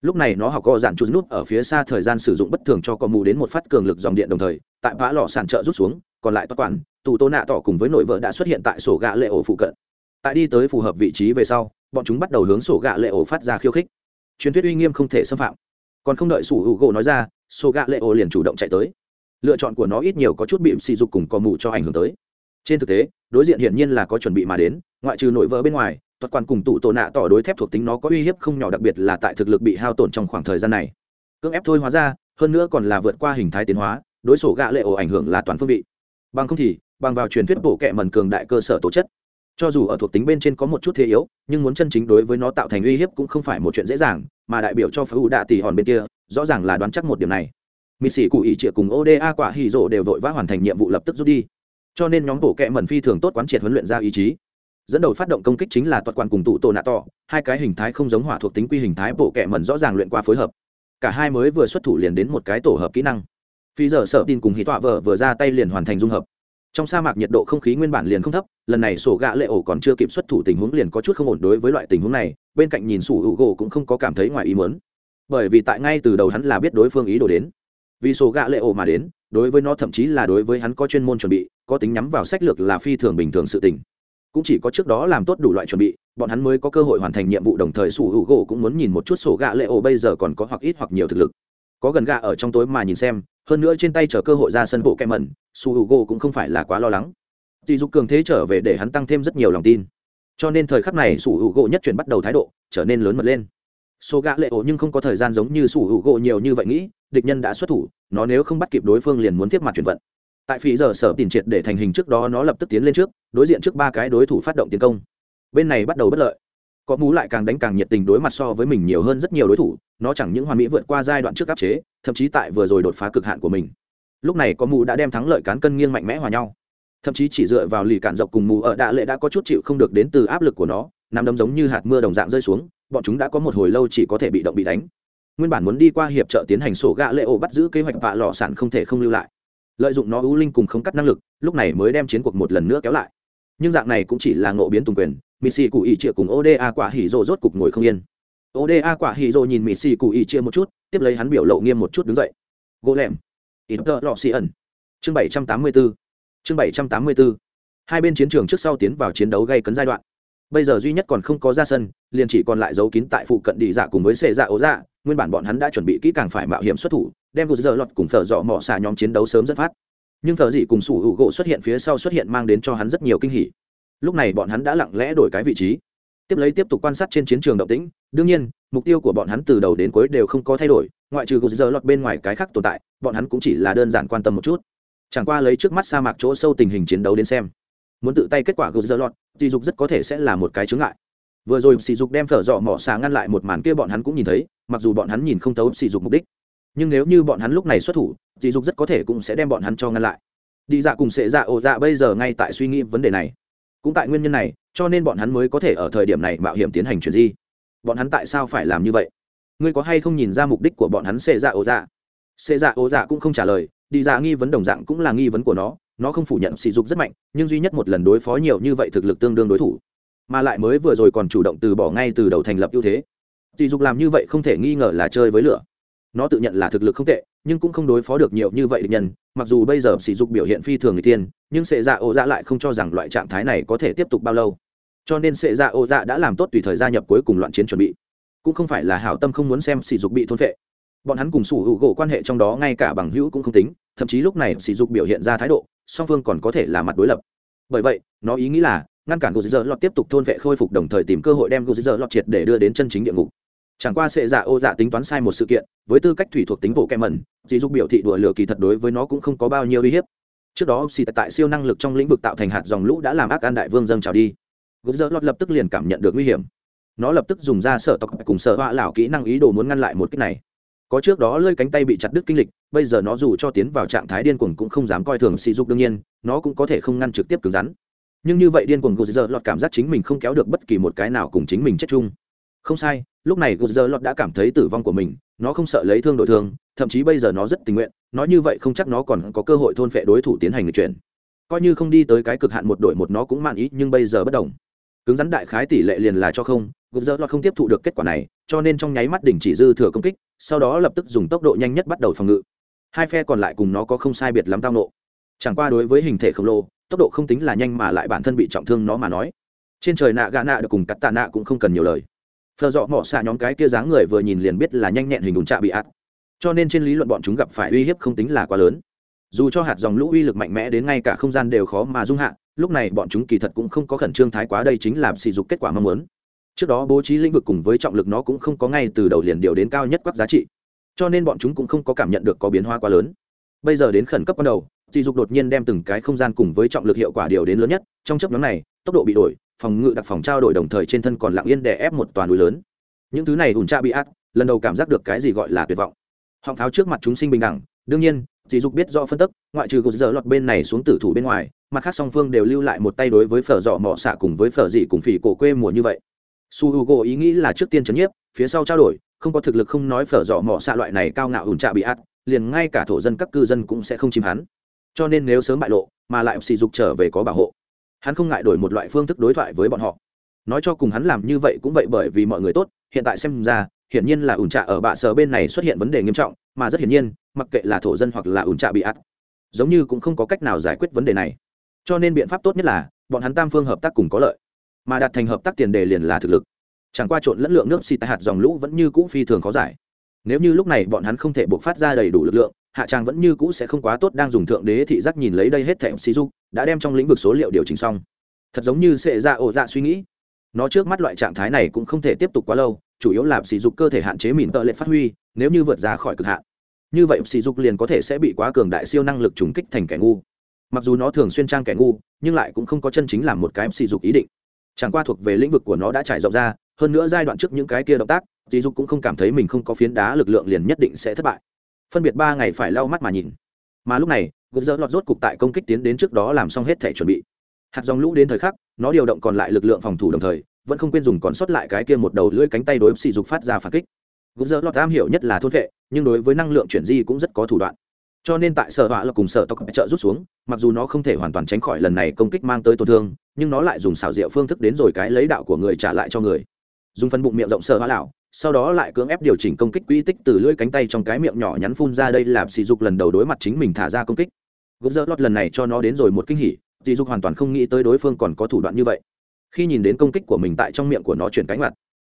Lúc này nó học có dạn chút nút ở phía xa thời gian sử dụng bất thường cho có mù đến một phát cường lực dòng điện đồng thời, tại vạ lọ sản trợ rút xuống, còn lại toát quản, tù tô nạ tỏ cùng với nội vợ đã xuất hiện tại sổ gạ lệ ổ phụ cận. Tại đi tới phù hợp vị trí về sau, bọn chúng bắt đầu hướng sổ gạ lệ ổ phát ra khiêu khích. Truyền thuyết uy nghiêm không thể xâm phạm. Còn không đợi sủ hữu gỗ nói ra, sổ gạ lệ ổ liền chủ động chạy tới. Lựa chọn của nó ít nhiều có chút bị sỉ dục cùng cò mù cho ảnh hưởng tới trên thực tế, đối diện hiển nhiên là có chuẩn bị mà đến, ngoại trừ nội vỡ bên ngoài, thuật quan cùng tụ tổ nạ tỏ đối thép thuộc tính nó có uy hiếp không nhỏ đặc biệt là tại thực lực bị hao tổn trong khoảng thời gian này. Cưỡng ép thôi hóa ra, hơn nữa còn là vượt qua hình thái tiến hóa, đối sổ gạ lệ ổ ảnh hưởng là toàn phương vị. Bằng không thì, bằng vào truyền thuyết bổ kẹ mần cường đại cơ sở tố chất, cho dù ở thuộc tính bên trên có một chút thế yếu, nhưng muốn chân chính đối với nó tạo thành uy hiếp cũng không phải một chuyện dễ dàng, mà đại biểu cho phá ủ đạ tỷ hòn bên kia, rõ ràng là đoán chắc một điểm này. Mỹ sĩ cụ ý trịa cùng oda quả hì rộ đều vội vã hoàn thành nhiệm vụ lập tức rút đi cho nên nhóm bộ kệ mẩn phi thường tốt quán triệt huấn luyện ra ý chí. Dẫn đầu phát động công kích chính là toàn quan cùng tụ tổ nạ tọ hai cái hình thái không giống hỏa thuộc tính quy hình thái bộ kệ mẩn rõ ràng luyện qua phối hợp. Cả hai mới vừa xuất thủ liền đến một cái tổ hợp kỹ năng. Phi giờ sợ tin cùng hí tọa vợ vừa ra tay liền hoàn thành dung hợp. Trong sa mạc nhiệt độ không khí nguyên bản liền không thấp lần này sổ gạ lệ ổ còn chưa kịp xuất thủ tình huống liền có chút không ổn đối với loại tình huống này bên cạnh nhìn sủ hữu gỗ cũng không có cảm thấy ngoài ý muốn, bởi vì tại ngay từ đầu hắn là biết đối phương ý đồ đến vì sổ gạ lệ ổ mà đến, đối với nó thậm chí là đối với hắn có chuyên môn chuẩn bị, có tính nhắm vào sách lược là phi thường bình thường sự tình. Cũng chỉ có trước đó làm tốt đủ loại chuẩn bị, bọn hắn mới có cơ hội hoàn thành nhiệm vụ đồng thời sủ hữu gỗ cũng muốn nhìn một chút sổ gạ lệ ổ bây giờ còn có hoặc ít hoặc nhiều thực lực. Có gần gạ ở trong tối mà nhìn xem, hơn nữa trên tay chờ cơ hội ra sân bộ kem mẩn, sủ hữu gỗ cũng không phải là quá lo lắng. Dì dục cường thế trở về để hắn tăng thêm rất nhiều lòng tin. Cho nên thời khắc này sủ hữu gỗ nhất chuyển bắt đầu thái độ, trở nên lớn mật lên số gã lệ ổ nhưng không có thời gian giống như sủ hữu gỗ nhiều như vậy nghĩ, địch nhân đã xuất thủ, nó nếu không bắt kịp đối phương liền muốn tiếp mặt chuyển vận. Tại phí giờ sở tiền triệt để thành hình trước đó nó lập tức tiến lên trước, đối diện trước ba cái đối thủ phát động tiến công. Bên này bắt đầu bất lợi. Có mú lại càng đánh càng nhiệt tình đối mặt so với mình nhiều hơn rất nhiều đối thủ, nó chẳng những hoàn mỹ vượt qua giai đoạn trước áp chế, thậm chí tại vừa rồi đột phá cực hạn của mình. Lúc này có mù đã đem thắng lợi cán cân nghiêng mạnh mẽ hòa nhau. Thậm chí chỉ dựa vào lì cản dọc cùng mù ở đạ lệ đã có chút chịu không được đến từ áp lực của nó nằm đấm giống như hạt mưa đồng dạng rơi xuống bọn chúng đã có một hồi lâu chỉ có thể bị động bị đánh. Nguyên bản muốn đi qua hiệp trợ tiến hành sổ gạ lệ ổ bắt giữ kế hoạch vạ lò sản không thể không lưu lại. Lợi dụng nó ưu linh cùng không cắt năng lực, lúc này mới đem chiến cuộc một lần nữa kéo lại. Nhưng dạng này cũng chỉ là ngộ biến tùng quyền mì xì cụ ý chia cùng oda quả hỉ rồ rốt cục ngồi không yên. Oda quả hỉ rồ nhìn mì xì cụ ý chia một chút, tiếp lấy hắn biểu lộ nghiêm một chút đứng dậy. Gỗ lẻm. Ít tợ lọ xì ẩn. Chương bảy trăm tám mươi bốn chương bảy trăm tám mươi bốn hai bên chiến trường trước sau tiến vào chiến đấu gây cấn giai đoạn bây giờ duy nhất còn không có ra sân, liền chỉ còn lại giấu kín tại phụ cận đi dạ cùng với xệ dạ ố dạ nguyên bản bọn hắn đã chuẩn bị kỹ càng phải mạo hiểm xuất thủ, đem gục giờ lọt cùng thợ dọ mỏ xà nhóm chiến đấu sớm dẫn phát. Nhưng thợ dị cùng sủ hữu gỗ xuất hiện phía sau xuất hiện mang đến cho hắn rất nhiều kinh hỉ. Lúc này bọn hắn đã lặng lẽ đổi cái vị trí, tiếp lấy tiếp tục quan sát trên chiến trường động tĩnh. Đương nhiên, mục tiêu của bọn hắn từ đầu đến cuối đều không có thay đổi, ngoại trừ gục giờ lọt bên ngoài cái khác tồn tại, bọn hắn cũng chỉ là đơn giản quan tâm một chút. Chẳng qua lấy trước mắt sa mạc chỗ sâu tình hình chiến đấu đến xem muốn tự tay kết quả gục dơ lọt, thì dục rất có thể sẽ là một cái chướng ngại. Vừa rồi sỉ dục đem phở dọ mỏ xà ngăn lại một màn kia bọn hắn cũng nhìn thấy, mặc dù bọn hắn nhìn không thấu sỉ dục mục đích. Nhưng nếu như bọn hắn lúc này xuất thủ, sỉ dục rất có thể cũng sẽ đem bọn hắn cho ngăn lại. Đi dạ cùng sệ dạ ổ dạ bây giờ ngay tại suy nghĩ vấn đề này. Cũng tại nguyên nhân này, cho nên bọn hắn mới có thể ở thời điểm này mạo hiểm tiến hành chuyện gì. bọn hắn tại sao phải làm như vậy? Ngươi có hay không nhìn ra mục đích của bọn hắn sệ dạ ổ dạ? Sệ dạ ổ dạ cũng không trả lời, đi dạ nghi vấn đồng dạng cũng là nghi vấn của nó nó không phủ nhận sỉ dục rất mạnh, nhưng duy nhất một lần đối phó nhiều như vậy thực lực tương đương đối thủ. Mà lại mới vừa rồi còn chủ động từ bỏ ngay từ đầu thành lập ưu thế. Sỉ dục làm như vậy không thể nghi ngờ là chơi với lửa. Nó tự nhận là thực lực không tệ, nhưng cũng không đối phó được nhiều như vậy địch nhân, mặc dù bây giờ sỉ dục biểu hiện phi thường người tiên, nhưng sệ dạ ô dạ lại không cho rằng loại trạng thái này có thể tiếp tục bao lâu. Cho nên sệ dạ ô dạ đã làm tốt tùy thời gia nhập cuối cùng loạn chiến chuẩn bị. Cũng không phải là hảo tâm không muốn xem sỉ dục bị thôn phệ. Bọn hắn cùng sủ hữu gỗ quan hệ trong đó ngay cả bằng hữu cũng không tính, thậm chí lúc này sỉ dục biểu hiện ra thái độ song phương còn có thể là mặt đối lập. Bởi vậy, nó ý nghĩ là, ngăn cản guzzer lọt tiếp tục thôn vệ khôi phục đồng thời tìm cơ hội đem guzzer lọt triệt để đưa đến chân chính địa ngục. Chẳng qua sệ dạ ô dạ tính toán sai một sự kiện, với tư cách thủy thuộc tính bộ kem mẩn dì dục biểu thị đùa lửa kỳ thật đối với nó cũng không có bao nhiêu uy hiếp. Trước đó, xì tại siêu năng lực trong lĩnh vực tạo thành hạt dòng lũ đã làm ác an đại vương dâng trào đi. Guzzer lọt lập tức liền cảm nhận được nguy hiểm. Nó lập tức dùng ra sở tộc cùng sở họa lão kỹ năng ý đồ muốn ngăn lại một cách này có trước đó lơi cánh tay bị chặt đứt kinh lịch, bây giờ nó dù cho tiến vào trạng thái điên cuồng cũng không dám coi thường sỉ dục đương nhiên, nó cũng có thể không ngăn trực tiếp cứng rắn. Nhưng như vậy điên cuồng gục giờ lọt cảm giác chính mình không kéo được bất kỳ một cái nào cùng chính mình chết chung. Không sai, lúc này gục giờ lọt đã cảm thấy tử vong của mình, nó không sợ lấy thương đội thương, thậm chí bây giờ nó rất tình nguyện, nói như vậy không chắc nó còn có cơ hội thôn phệ đối thủ tiến hành người chuyển. Coi như không đi tới cái cực hạn một đội một nó cũng mạn ý, nhưng bây giờ bất đồng. Cứng rắn đại khái tỷ lệ liền là cho không gục giờ lọt không tiếp thụ được kết quả này, cho nên trong nháy mắt đỉnh chỉ dư thừa công kích sau đó lập tức dùng tốc độ nhanh nhất bắt đầu phòng ngự. Hai phe còn lại cùng nó có không sai biệt lắm tao nộ. Chẳng qua đối với hình thể khổng lồ, tốc độ không tính là nhanh mà lại bản thân bị trọng thương nó mà nói. Trên trời nạ gà nạ được cùng cắt tạ nạ cũng không cần nhiều lời. Phờ dọ mỏ xạ nhóm cái kia dáng người vừa nhìn liền biết là nhanh nhẹn hình đùn trạ bị ạt cho nên trên lý luận bọn chúng gặp phải uy hiếp không tính là quá lớn. Dù cho hạt dòng lũ uy lực mạnh mẽ đến ngay cả không gian đều khó mà dung hạ, lúc này bọn chúng kỳ thật cũng không có khẩn trương thái quá đây chính là sỉ dục kết quả mong muốn trước đó bố trí lĩnh vực cùng với trọng lực nó cũng không có ngay từ đầu liền điều đến cao nhất quắc giá trị. Cho nên bọn chúng cũng không có cảm nhận được có biến hóa quá lớn. Bây giờ đến khẩn cấp ban đầu, dị dục đột nhiên đem từng cái không gian cùng với trọng lực hiệu quả điều đến lớn nhất. Trong chấp nhóm này, tốc độ bị đổi, phòng ngự đặc phòng trao đổi đồng thời trên thân còn lặng yên đè ép một toàn núi lớn. Những thứ này ủn tra bị ác, lần đầu cảm giác được cái gì gọi là tuyệt vọng. Họng tháo trước mặt chúng sinh bình đẳng. Đương nhiên, dị dục biết rõ phân tức, ngoại trừ cột giờ lọt bên này xuống tử thủ bên ngoài, mặt khác song phương đều lưu lại một tay đối với phở dọ mọ xạ cùng với phở dị cùng phỉ cổ quê mùa như vậy su h u g o ý nghĩ là trước tiên c h ấ n nhiếp, phía sau trao đổi, không có thực lực không nói phở dọ mỏ xạ loại này cao ngạo ủn trạ bị át, liền ngay cả thổ dân các cư dân cũng sẽ không chìm hắn. Cho nên nếu sớm bại lộ, mà lại sỉ dục trở về có bảo hộ, hắn không ngại đổi một loại phương thức đối thoại với bọn họ. Nói cho cùng hắn làm như vậy cũng vậy bởi vì mọi người tốt, hiện tại xem ra, hiển nhiên là ủn trạ ở bạ sở bên này xuất hiện vấn đề nghiêm trọng, mà rất hiển nhiên, mặc kệ là thổ dân hoặc là ủn trạ bị át, giống như cũng không có cách nào giải quyết vấn đề này. Cho nên biện pháp tốt nhất là, bọn hắn tam phương hợp tác cùng có lợi mà đạt thành hợp tác tiền đề liền là thực lực. Chẳng qua trộn lẫn lượng nước xì tại hạt dòng lũ vẫn như cũ phi thường khó giải. Nếu như lúc này bọn hắn không thể buộc phát ra đầy đủ lực lượng, hạ trang vẫn như cũ sẽ không quá tốt đang dùng thượng đế thị giác nhìn lấy đây hết thẻ xì dục, đã đem trong lĩnh vực số liệu điều chỉnh xong. Thật giống như sệ ra ổ dạ suy nghĩ. Nó trước mắt loại trạng thái này cũng không thể tiếp tục quá lâu, chủ yếu là sỉ dục cơ thể hạn chế mìn tợ lệ phát huy, nếu như vượt ra khỏi cực hạn. Như vậy sỉ dục liền có thể sẽ bị quá cường đại siêu năng lực trùng kích thành kẻ ngu. Mặc dù nó thường xuyên trang kẻ ngu, nhưng lại cũng không có chân chính làm một cái sỉ dục ý định chẳng qua thuộc về lĩnh vực của nó đã trải rộng ra, hơn nữa giai đoạn trước những cái kia động tác dì dục cũng không cảm thấy mình không có phiến đá lực lượng liền nhất định sẽ thất bại. Phân biệt ba ngày phải lau mắt mà nhìn. Mà lúc này gỡ dỡ lọt rốt cục tại công kích tiến đến trước đó làm xong hết thể chuẩn bị. Hạt dòng lũ đến thời khắc, nó điều động còn lại lực lượng phòng thủ đồng thời, vẫn không quên dùng còn sót lại cái kia một đầu lưỡi cánh tay đối xì dục phát ra phản kích. Gỡ dỡ lọt am hiểu nhất là thôn vệ, nhưng đối với năng lượng chuyển di cũng rất có thủ đoạn. Cho nên tại sở họa là cùng sở tộc trợ rút xuống, mặc dù nó không thể hoàn toàn tránh khỏi lần này công kích mang tới tổn thương nhưng nó lại dùng xảo diệu phương thức đến rồi cái lấy đạo của người trả lại cho người. Dùng phân bụng miệng rộng sơ hóa lão, sau đó lại cưỡng ép điều chỉnh công kích quỹ tích từ lưỡi cánh tay trong cái miệng nhỏ nhắn phun ra đây là sỉ dục lần đầu đối mặt chính mình thả ra công kích. Gục dơ lót lần này cho nó đến rồi một kinh hỉ, sỉ dục hoàn toàn không nghĩ tới đối phương còn có thủ đoạn như vậy. Khi nhìn đến công kích của mình tại trong miệng của nó chuyển cánh mặt,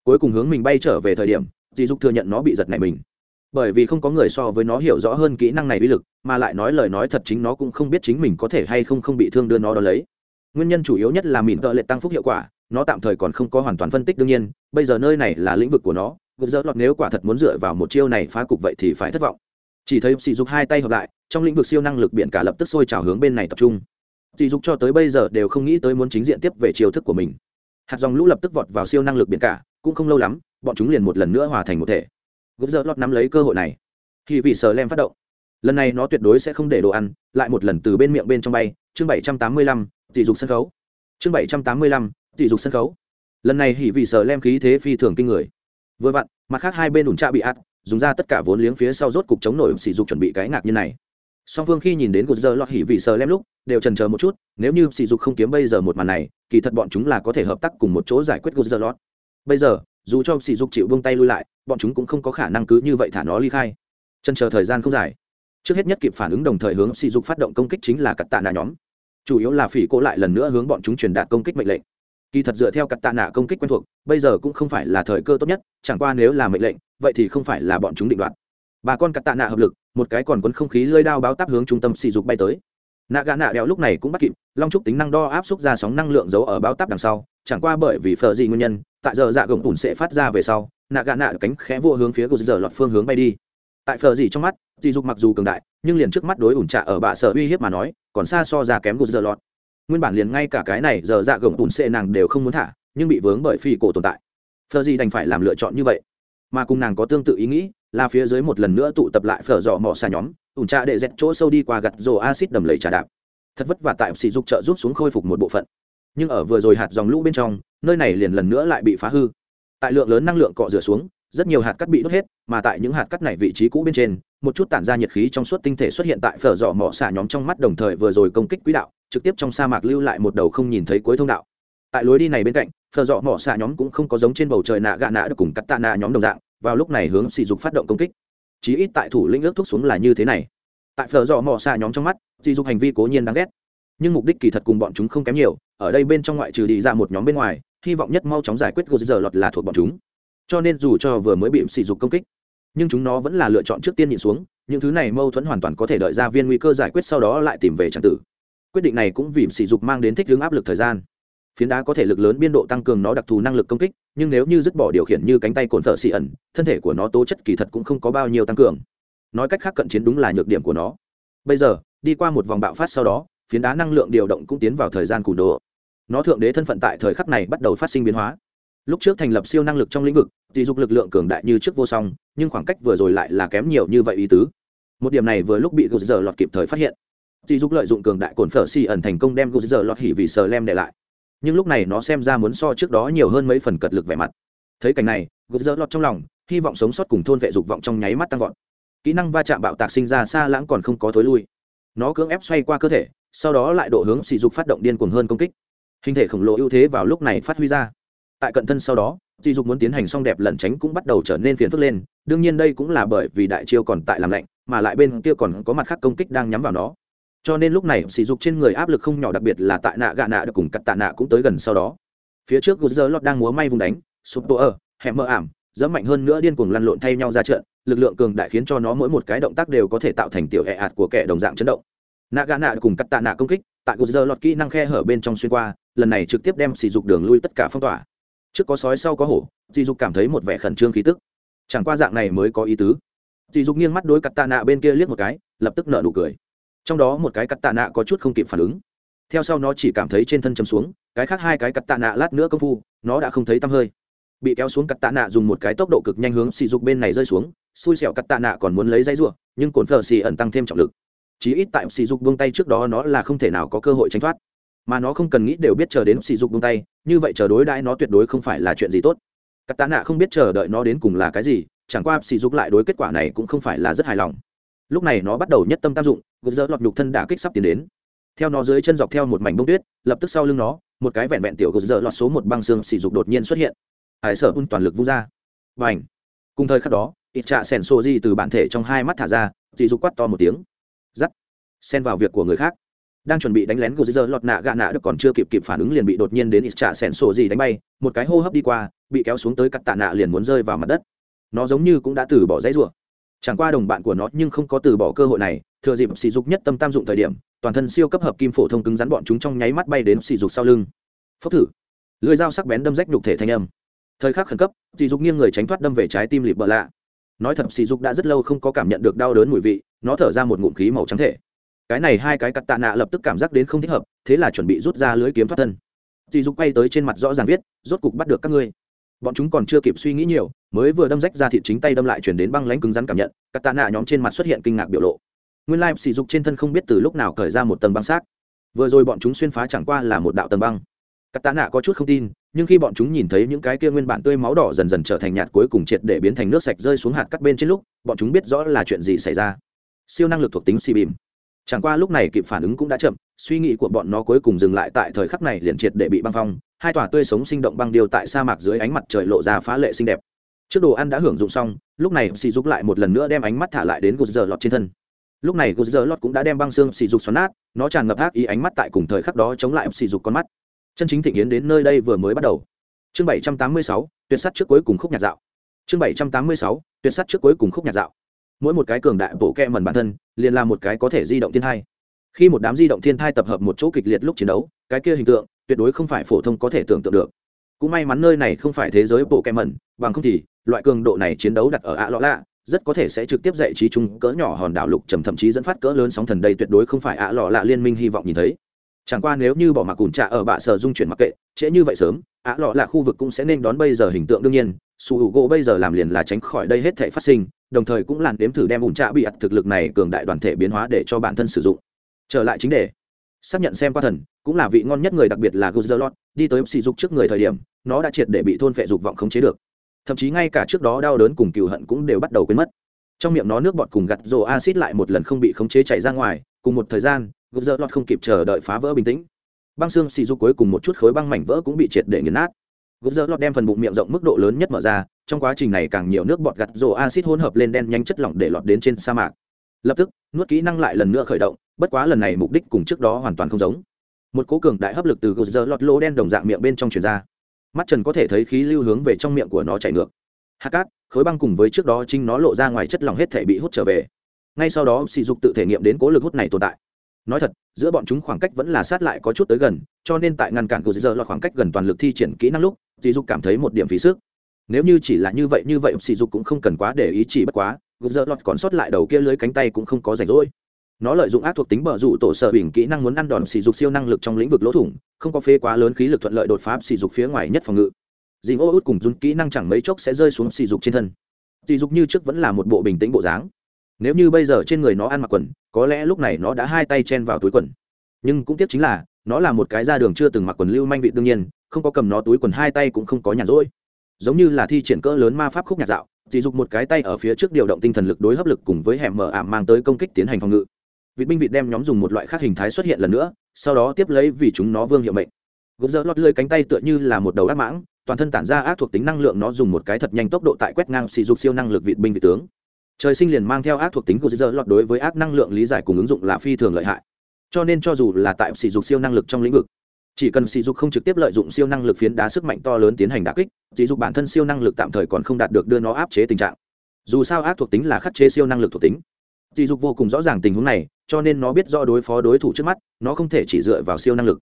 cuối cùng hướng mình bay trở về thời điểm, sỉ dục thừa nhận nó bị giật này mình. Bởi vì không có người so với nó hiểu rõ hơn kỹ năng này uy lực, mà lại nói lời nói thật chính nó cũng không biết chính mình có thể hay không không bị thương đưa nó đó lấy nguyên nhân chủ yếu nhất là mìn tợ lệ tăng phúc hiệu quả, nó tạm thời còn không có hoàn toàn phân tích đương nhiên, bây giờ nơi này là lĩnh vực của nó gật dỡ lọt nếu quả thật muốn dựa vào một chiêu này phá cục vậy thì phải thất vọng. Chỉ thấy sỉ dục hai tay hợp lại, trong lĩnh vực siêu năng lực biển cả lập tức sôi trào hướng bên này tập trung. Sỉ dục cho tới bây giờ đều không nghĩ tới muốn chính diện tiếp về chiêu thức của mình. Hạt dòng lũ lập tức vọt vào siêu năng lực biển cả, cũng không lâu lắm, bọn chúng liền một lần nữa hòa thành một thể. Gốc dỡ lọt nắm lấy cơ hội này. Khi vị sờ lem phát động. Lần này nó tuyệt đối sẽ không để đồ ăn, lại một lần từ bên miệng bên trong bay. Chương bảy trăm tám mươi lăm tỷ dục sân khấu. Chương bảy trăm tám mươi lăm, tỷ dục sân khấu. Lần này hỉ vì sở lem khí thế phi thường kinh người. Vừa vặn, mặt khác hai bên ủn trạ bị ạt, dùng ra tất cả vốn liếng phía sau rốt cục chống nổi sỉ dục chuẩn bị cái ngạc như này. Song phương khi nhìn đến gột giờ lọt hỉ vì sờ lem lúc, đều trần chờ một chút, nếu như sỉ dục không kiếm bây giờ một màn này, kỳ thật bọn chúng là có thể hợp tác cùng một chỗ giải quyết gột giờ lọt. Bây giờ, dù cho sỉ dục chịu buông tay lui lại, bọn chúng cũng không có khả năng cứ như vậy thả nó ly khai. Trần chờ thời gian không dài. Trước hết nhất kịp phản ứng đồng thời hướng sỉ dục phát động công kích chính là cắt tạ nạ nhóm chủ yếu là phỉ cố lại lần nữa hướng bọn chúng truyền đạt công kích mệnh lệnh. Kỳ thật dựa theo cắt tạ nạ công kích quen thuộc, bây giờ cũng không phải là thời cơ tốt nhất, chẳng qua nếu là mệnh lệnh, vậy thì không phải là bọn chúng định đoạt. Bà con cắt tạ nạ hợp lực, một cái còn quấn không khí lơi đao báo táp hướng trung tâm sỉ dục bay tới. Nạ gà nạ đeo lúc này cũng bắt kịp, long trúc tính năng đo áp xúc ra sóng năng lượng giấu ở báo táp đằng sau, chẳng qua bởi vì phờ gì nguyên nhân, tại giờ dạ gồng ủn sẽ phát ra về sau, nạ gà nạ cánh khẽ vô hướng phía của giờ lọt phương hướng bay đi tại phờ gì trong mắt, dị dục mặc dù cường đại, nhưng liền trước mắt đối ủn trạ ở bạ sở uy hiếp mà nói, còn xa so ra kém gờ giờ lọt. Nguyên bản liền ngay cả cái này giờ dạ gồng ủn xệ nàng đều không muốn thả, nhưng bị vướng bởi phi cổ tồn tại. Phờ gì đành phải làm lựa chọn như vậy. Mà cùng nàng có tương tự ý nghĩ, là phía dưới một lần nữa tụ tập lại phở dọ mỏ xa nhóm, ủn trạ để dẹt chỗ sâu đi qua gặt rồ acid đầm lầy trà đạp. Thật vất vả tại sỉ dục trợ rút xuống khôi phục một bộ phận. Nhưng ở vừa rồi hạt dòng lũ bên trong, nơi này liền lần nữa lại bị phá hư. Tại lượng lớn năng lượng cọ rửa xuống rất nhiều hạt cắt bị đốt hết, mà tại những hạt cắt này vị trí cũ bên trên, một chút tản ra nhiệt khí trong suốt tinh thể xuất hiện tại phở dọ mỏ xả nhóm trong mắt đồng thời vừa rồi công kích quỹ đạo, trực tiếp trong sa mạc lưu lại một đầu không nhìn thấy cuối thông đạo. Tại lối đi này bên cạnh, phở dọ mỏ xả nhóm cũng không có giống trên bầu trời nạ gạ nạ được cùng cắt tạ nạ nhóm đồng dạng, vào lúc này hướng sỉ dục phát động công kích. Chí ít tại thủ lĩnh ước thúc xuống là như thế này. Tại phở dọ mỏ xạ nhóm trong mắt, sỉ dục hành vi cố nhiên đáng ghét. Nhưng mục đích kỳ thật cùng bọn chúng không kém nhiều, ở đây bên trong ngoại trừ đi ra một nhóm bên ngoài, hy vọng nhất mau chóng giải quyết gô giờ lọt là thuộc bọn chúng cho nên dù cho vừa mới bị sỉ dục công kích, nhưng chúng nó vẫn là lựa chọn trước tiên nhịn xuống, những thứ này mâu thuẫn hoàn toàn có thể đợi ra viên nguy cơ giải quyết sau đó lại tìm về tràng tử. Quyết định này cũng vì sỉ dục mang đến thích hướng áp lực thời gian. Phiến đá có thể lực lớn biên độ tăng cường nó đặc thù năng lực công kích, nhưng nếu như dứt bỏ điều khiển như cánh tay cồn thợ xị ẩn, thân thể của nó tố chất kỳ thật cũng không có bao nhiêu tăng cường. Nói cách khác cận chiến đúng là nhược điểm của nó. Bây giờ, đi qua một vòng bạo phát sau đó, phiến đá năng lượng điều động cũng tiến vào thời gian cùn đồ. Nó thượng đế thân phận tại thời khắc này bắt đầu phát sinh biến hóa lúc trước thành lập siêu năng lực trong lĩnh vực thì dục lực lượng cường đại như trước vô song, nhưng khoảng cách vừa rồi lại là kém nhiều như vậy ý tứ. Một điểm này vừa lúc bị gục giờ lọt kịp thời phát hiện. Thì dục lợi dụng cường đại cồn phở si ẩn thành công đem gục giờ lọt hỉ vì sờ lem để lại. Nhưng lúc này nó xem ra muốn so trước đó nhiều hơn mấy phần cật lực vẻ mặt. Thấy cảnh này gục Giờ lọt trong lòng, hy vọng sống sót cùng thôn vệ dục vọng trong nháy mắt tăng vọt. Kỹ năng va chạm bạo tạc sinh ra xa lãng còn không có thối lui. Nó cưỡng ép xoay qua cơ thể, sau đó lại độ hướng sỉ dục phát động điên cuồng hơn công kích. Hình thể khổng lồ ưu thế vào lúc này phát huy ra tại cận thân sau đó, dị dục muốn tiến hành xong đẹp lẩn tránh cũng bắt đầu trở nên phiền phức lên. Đương nhiên đây cũng là bởi vì đại chiêu còn tại làm lạnh, mà lại bên kia còn có mặt khác công kích đang nhắm vào nó. Cho nên lúc này sỉ dục trên người áp lực không nhỏ, đặc biệt là tại nạ gạ nạ được cùng cắt tạ nạ cũng tới gần sau đó. Phía trước gút giờ lót đang múa may vùng đánh sụp tổ ở hẻm mơ ảm dẫm mạnh hơn nữa điên cuồng lăn lộn thay nhau ra trận, lực lượng cường đại khiến cho nó mỗi một cái động tác đều có thể tạo thành tiểu hệ ạt của kẻ đồng dạng chấn động. Nạ gạ nạ cùng cắt tạ nạ công kích, tại gút giờ lót kỹ năng khe hở bên trong xuyên qua, lần này trực tiếp đem sỉ dục đường lui tất cả phong tỏa trước có sói sau có hổ dì dục cảm thấy một vẻ khẩn trương khí tức. Chẳng qua dạng này mới có ý tứ. Dì dục nghiêng mắt đối cắt tạ nạ bên kia liếc một cái, lập tức nở nụ cười. Trong đó một cái cắt tạ nạ có chút không kịp phản ứng. Theo sau nó chỉ cảm thấy trên thân chấm xuống, cái khác hai cái cắt tạ nạ lát nữa công phu, nó đã không thấy tăm hơi. Bị kéo xuống cắt tạ nạ dùng một cái tốc độ cực nhanh hướng xì dục bên này rơi xuống, xui xẻo cắt tạ nạ còn muốn lấy dây r u ộ nhưng cồn phờ xì ẩn tăng thêm trọng lực. Chí ít tại xì dục buông tay trước đó nó là không thể nào có cơ hội tránh thoát mà nó không cần nghĩ đều biết chờ đến xì dục buông tay, như vậy chờ đối đãi nó tuyệt đối không phải là chuyện gì tốt. Cắt tạ nạ không biết chờ đợi nó đến cùng là cái gì, chẳng qua xì dục lại đối kết quả này cũng không phải là rất hài lòng. Lúc này nó bắt đầu nhất tâm tam dụng, gục dỡ lọt nhục thân đả kích sắp tiến đến. Theo nó dưới chân dọc theo một mảnh bông tuyết, lập tức sau lưng nó, một cái vẹn vẹn tiểu gục dỡ lọt số một băng xương sỉ dục đột nhiên xuất hiện. Hải sở un toàn lực vung ra. Và ảnh cùng thời khắc đó, ít trạ sẻn xô di từ bản thể trong hai mắt thả ra, sỉ dục quắt to một tiếng. Giắt. Xen vào việc của người khác đang chuẩn bị đánh lén của giờ lọt nạ gạ nạ được còn chưa kịp kịp phản ứng liền bị đột nhiên đến ít trả sẻn sổ gì đánh bay. Một cái hô hấp đi qua, bị kéo xuống tới cắt tạ nạ liền muốn rơi vào mặt đất. Nó giống như cũng đã từ bỏ dãy rùa chẳng qua đồng bạn của nó nhưng không có từ bỏ cơ hội này, thừa dịp sỉ dục nhất tâm tam dụng thời điểm, toàn thân siêu cấp hợp kim phổ thông cứng rắn bọn chúng trong nháy mắt bay đến sỉ dục sau lưng. Phốc thử. Lưỡi dao sắc bén đâm rách nhục thể thanh âm. Thời khắc khẩn cấp, sỉ dục nghiêng người tránh thoát đâm về trái tim lịp bờ lạ. Nói thật, sỉ dục đã rất lâu không có cảm nhận được đau đớn mùi vị, nó thở ra một ngụm khí màu trắng thể cái này hai cái cắt tạ nạ lập tức cảm giác đến không thích hợp, thế là chuẩn bị rút ra lưới kiếm thoát thân. Dì dục quay tới trên mặt rõ ràng viết, rốt cục bắt được các ngươi. Bọn chúng còn chưa kịp suy nghĩ nhiều, mới vừa đâm rách ra thịt chính tay đâm lại chuyển đến băng lãnh cứng rắn cảm nhận, cắt tạ nạ nhóm trên mặt xuất hiện kinh ngạc biểu lộ. Nguyên lai sỉ dục trên thân không biết từ lúc nào cởi ra một tầng băng xác. Vừa rồi bọn chúng xuyên phá chẳng qua là một đạo tầng băng. Cắt tạ nạ có chút không tin, nhưng khi bọn chúng nhìn thấy những cái kia nguyên bản tươi máu đỏ dần dần trở thành nhạt cuối cùng triệt để biến thành nước sạch rơi xuống hạt cắt bên trên lúc, bọn chúng biết rõ là chuyện gì xảy ra. Siêu năng lực thuộc tính xì bìm chẳng qua lúc này kịp phản ứng cũng đã chậm, suy nghĩ của bọn nó cuối cùng dừng lại tại thời khắc này liền triệt để bị băng phong. Hai tòa tươi sống sinh động băng điều tại sa mạc dưới ánh mặt trời lộ ra phá lệ xinh đẹp. Trước đồ ăn đã hưởng dụng xong, lúc này sỉ dục lại một lần nữa đem ánh mắt thả lại đến gột giờ lọt trên thân. Lúc này gột giờ lọt cũng đã đem băng xương sỉ dục xoắn nát, nó tràn ngập ác ý ánh mắt tại cùng thời khắc đó chống lại sỉ dục con mắt. Chân chính thịnh yến đến nơi đây vừa mới bắt đầu. Chương bảy trăm tám mươi sáu, tuyệt sắt trước cuối cùng khúc nhạt dạo. Chương bảy trăm tám mươi sáu, tuyệt sắt trước cuối cùng khúc nhạt dạo mỗi một cái cường đại bổ kẹ mần bản thân, liền là một cái có thể di động thiên thai. Khi một đám di động thiên thai tập hợp một chỗ kịch liệt lúc chiến đấu, cái kia hình tượng tuyệt đối không phải phổ thông có thể tưởng tượng được. Cũng may mắn nơi này không phải thế giới bộ kẹ mẩn, bằng không thì loại cường độ này chiến đấu đặt ở ạ lọ lạ, rất có thể sẽ trực tiếp dạy trí chung cỡ nhỏ hòn đảo lục trầm thậm chí dẫn phát cỡ lớn sóng thần đây tuyệt đối không phải ạ lọ lạ liên minh hy vọng nhìn thấy. Chẳng qua nếu như bỏ mặc cùn trạ ở bạ sở dung chuyển mặc kệ, trễ như vậy sớm, ạ lọ lạ khu vực cũng sẽ nên đón bây giờ hình tượng đương nhiên, su h u gỗ bây giờ làm liền là tránh khỏi đây hết thể phát sinh đồng thời cũng làn đếm thử đem ủn trạ bị ặt thực lực này cường đại đoàn thể biến hóa để cho bản thân sử dụng trở lại chính đề xác nhận xem qua thần cũng là vị ngon nhất người đặc biệt là Guzerlot, đi tới sỉ dục trước người thời điểm, nó đã triệt để bị thôn phệ dục vọng khống chế được. Thậm chí ngay cả trước đó đau đớn cùng cừu hận cũng đều bắt đầu quên mất. Trong miệng nó nước bọt cùng gặt rồ axit lại một lần không bị khống chế chảy ra ngoài, cùng một thời gian, Guzerlot không kịp chờ đợi phá vỡ bình tĩnh. Băng xương sỉ dục cuối cùng một chút khối băng mảnh vỡ cũng bị triệt để nghiền nát. Guzerlot đem phần bụng miệng rộng mức độ lớn nhất mở ra, trong quá trình này càng nhiều nước bọt gặt rổ axit hỗn hợp lên đen nhanh chất lỏng để lọt đến trên sa mạc. Lập tức, nuốt kỹ năng lại lần nữa khởi động, bất quá lần này mục đích cùng trước đó hoàn toàn không giống. Một cố cường đại hấp lực từ gờ giờ lọt lỗ đen đồng dạng miệng bên trong truyền ra. Mắt trần có thể thấy khí lưu hướng về trong miệng của nó chảy ngược. Hạt cát khối băng cùng với trước đó trinh nó lộ ra ngoài chất lỏng hết thể bị hút trở về. Ngay sau đó sỉ dục tự thể nghiệm đến cố lực hút này tồn tại. Nói thật giữa bọn chúng khoảng cách vẫn là sát lại có chút tới gần cho nên tại ngăn cản gờ dơ lọt khoảng cách gần toàn lực thi triển kỹ năng lúc sỉ dục cảm thấy một điểm phí sức. Nếu như chỉ là như vậy như vậy sỉ dục cũng không cần quá để ý chỉ bất quá, gục giờ lọt còn sót lại đầu kia lưới cánh tay cũng không có rảnh rỗi. Nó lợi dụng ác thuộc tính bờ rủ tổ sở bình kỹ năng muốn ăn đòn sỉ dục siêu năng lực trong lĩnh vực lỗ thủng, không có phê quá lớn khí lực thuận lợi đột phá sỉ dục phía ngoài nhất phòng ngự. Dì ô út cùng dùng kỹ năng chẳng mấy chốc sẽ rơi xuống sỉ dục trên thân. Sỉ dục như trước vẫn là một bộ bình tĩnh bộ dáng. Nếu như bây giờ trên người nó ăn mặc quần, có lẽ lúc này nó đã hai tay chen vào túi quần. Nhưng cũng tiếc chính là, nó là một cái ra đường chưa từng mặc quần lưu manh vị đương nhiên không có cầm nó túi quần hai tay cũng không có nhàn rỗi. Giống như là thi triển cỡ lớn ma pháp khúc nhạc dạo, chỉ dục một cái tay ở phía trước điều động tinh thần lực đối hấp lực cùng với hẻm mở ảm mang tới công kích tiến hành phòng ngự. Vị binh vịt đem nhóm dùng một loại khác hình thái xuất hiện lần nữa, sau đó tiếp lấy vì chúng nó vương hiệu mệnh. Gốc dỡ lót lưới cánh tay tựa như là một đầu ác mãng, toàn thân tản ra ác thuộc tính năng lượng nó dùng một cái thật nhanh tốc độ tại quét ngang sỉ dục siêu năng lực vị binh vị tướng. Trời sinh liền mang theo ác thuộc tính của dỡ lọt đối với ác năng lượng lý giải cùng ứng dụng là phi thường lợi hại. Cho nên cho dù là tại sỉ dục siêu năng lực trong lĩnh vực chỉ cần sỉ dục không trực tiếp lợi dụng siêu năng lực phiến đá sức mạnh to lớn tiến hành đả kích, sỉ dục bản thân siêu năng lực tạm thời còn không đạt được đưa nó áp chế tình trạng. Dù sao ác thuộc tính là khắc chế siêu năng lực thuộc tính. Sỉ dục vô cùng rõ ràng tình huống này, cho nên nó biết rõ đối phó đối thủ trước mắt, nó không thể chỉ dựa vào siêu năng lực.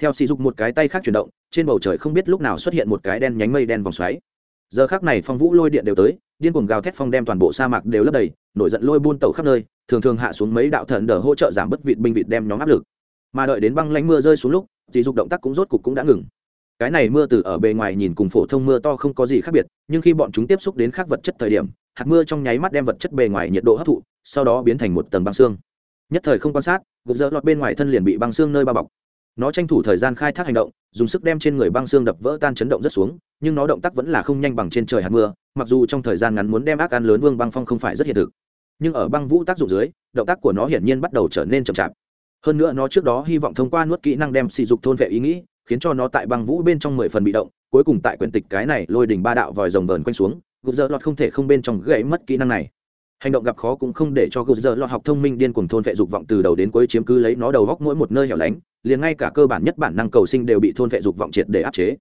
Theo sỉ dục một cái tay khác chuyển động, trên bầu trời không biết lúc nào xuất hiện một cái đen nhánh mây đen vòng xoáy. Giờ khác này phong vũ lôi điện đều tới, điên cuồng gào thét phong đem toàn bộ sa mạc đều lấp đầy, nổi giận lôi buôn tàu khắp nơi, thường thường hạ xuống mấy đạo thần đờ hỗ trợ giảm bất vịt binh vịt đem nhóm áp lực. Mà đợi đến băng lánh mưa rơi xuống lúc thì dục động tác cũng rốt cục cũng đã ngừng. Cái này mưa từ ở bề ngoài nhìn cùng phổ thông mưa to không có gì khác biệt, nhưng khi bọn chúng tiếp xúc đến khác vật chất thời điểm, hạt mưa trong nháy mắt đem vật chất bề ngoài nhiệt độ hấp thụ, sau đó biến thành một tầng băng xương. Nhất thời không quan sát, gục dỡ lọt bên ngoài thân liền bị băng xương nơi bao bọc. Nó tranh thủ thời gian khai thác hành động, dùng sức đem trên người băng xương đập vỡ tan chấn động rất xuống, nhưng nó động tác vẫn là không nhanh bằng trên trời hạt mưa, mặc dù trong thời gian ngắn muốn đem ác ăn lớn vương băng phong không phải rất hiện thực. Nhưng ở băng vũ tác dụng dưới, động tác của nó hiển nhiên bắt đầu trở nên chậm chạp hơn nữa nó trước đó hy vọng thông qua nuốt kỹ năng đem sỉ dục thôn vệ ý nghĩ, khiến cho nó tại băng vũ bên trong mười phần bị động, cuối cùng tại quyển tịch cái này lôi đỉnh ba đạo vòi rồng vờn quanh xuống, gục dơ lọt không thể không bên trong gãy mất kỹ năng này. Hành động gặp khó cũng không để cho gục dơ lọt học thông minh điên cuồng thôn vệ dục vọng từ đầu đến cuối chiếm cứ lấy nó đầu góc mỗi một nơi hẻo lánh, liền ngay cả cơ bản nhất bản năng cầu sinh đều bị thôn vệ dục vọng triệt để áp chế.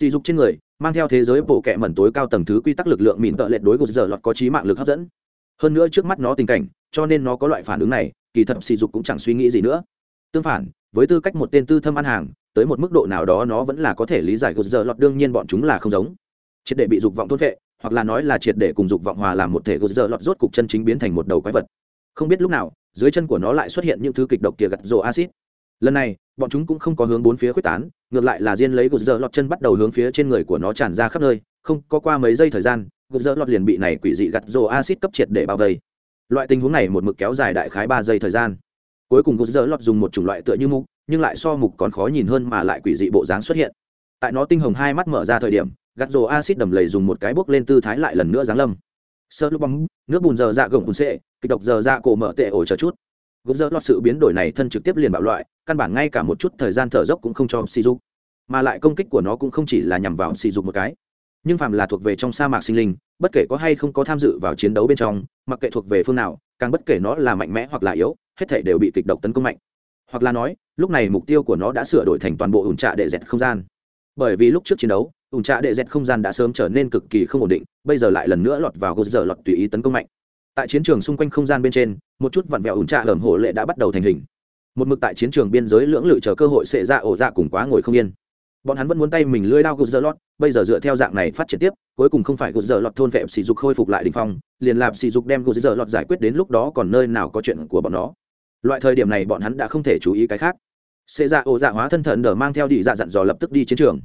Dị dục trên người, mang theo thế giới bộ kệ mẩn tối cao tầng thứ quy tắc lực lượng mìn tợ lệ đối gục dơ lọt có trí mạng lực hấp dẫn. Hơn nữa trước mắt nó tình cảnh, cho nên nó có loại phản ứng này kỳ thật sỉ dục cũng chẳng suy nghĩ gì nữa. Tương phản, với tư cách một tên tư thâm ăn hàng, tới một mức độ nào đó nó vẫn là có thể lý giải gột giờ lọt đương nhiên bọn chúng là không giống. Triệt để bị dục vọng thôn vệ, hoặc là nói là triệt để cùng dục vọng hòa làm một thể gột giờ lọt rốt cục chân chính biến thành một đầu quái vật. Không biết lúc nào, dưới chân của nó lại xuất hiện những thứ kịch độc kia gặt rồ acid lần này, bọn chúng cũng không có hướng bốn phía quyết tán, ngược lại là diên lấy gột giờ lọt chân bắt đầu hướng phía trên người của nó tràn ra khắp nơi, không có qua mấy giây thời gian gột giờ lọt liền bị này quỷ dị gặt rồ acid cấp triệt để bao vây loại tình huống này một mực kéo dài đại khái ba giây thời gian. Cuối cùng gút dơ lọt dùng một chủng loại tựa như mục, nhưng lại so mục còn khó nhìn hơn mà lại quỷ dị bộ dáng xuất hiện. Tại nó tinh hồng hai mắt mở ra thời điểm gạt rồ acid đầm lầy dùng một cái bốc lên tư thái lại lần nữa giáng lâm. Sơ lúc bóng, nước bùn giờ dạ gồng bùn xệ, kịch độc giờ dạ cổ mở tệ ổ chờ chút. Gút dơ lọt sự biến đổi này thân trực tiếp liền bạo loại, căn bản ngay cả một chút thời gian thở dốc cũng không cho sỉ dục mà lại công kích của nó cũng không chỉ là nhằm vào sỉ dục một cái, nhưng phàm là thuộc về trong sa mạc sinh linh bất kể có hay không có tham dự vào chiến đấu bên trong, mặc kệ thuộc về phương nào, càng bất kể nó là mạnh mẽ hoặc là yếu, hết thể đều bị kịch độc tấn công mạnh. Hoặc là nói, lúc này mục tiêu của nó đã sửa đổi thành toàn bộ ủn trạ đệ dẹt không gian. Bởi vì lúc trước chiến đấu, ủn trạ đệ dẹt không gian đã sớm trở nên cực kỳ không ổn định, bây giờ lại lần nữa lọt vào gột giờ lọt tùy ý tấn công mạnh. Tại chiến trường xung quanh không gian bên trên, một chút vặn vẹo ủn trạ hởm hổ lệ đã bắt đầu thành hình. Một mực tại chiến trường biên giới lưỡng lự chờ cơ hội sẽ ra ổ ra cùng quá ngồi không yên bọn hắn vẫn muốn tay mình lưỡi đao gút giờ lót bây giờ dựa theo dạng này phát triển tiếp, cuối cùng không phải gút giờ lọt thôn vẹp sỉ dục khôi phục lại đ ỉ n h phong, liền làm sỉ dục đem gút giờ lọt giải quyết đến lúc đó còn nơi nào có chuyện của bọn nó. Loại thời điểm này bọn hắn đã không thể chú ý cái khác. Xê dạ ô dạ hóa thân thần đờ mang theo đi dạ dặn dò lập tức đi chiến trường.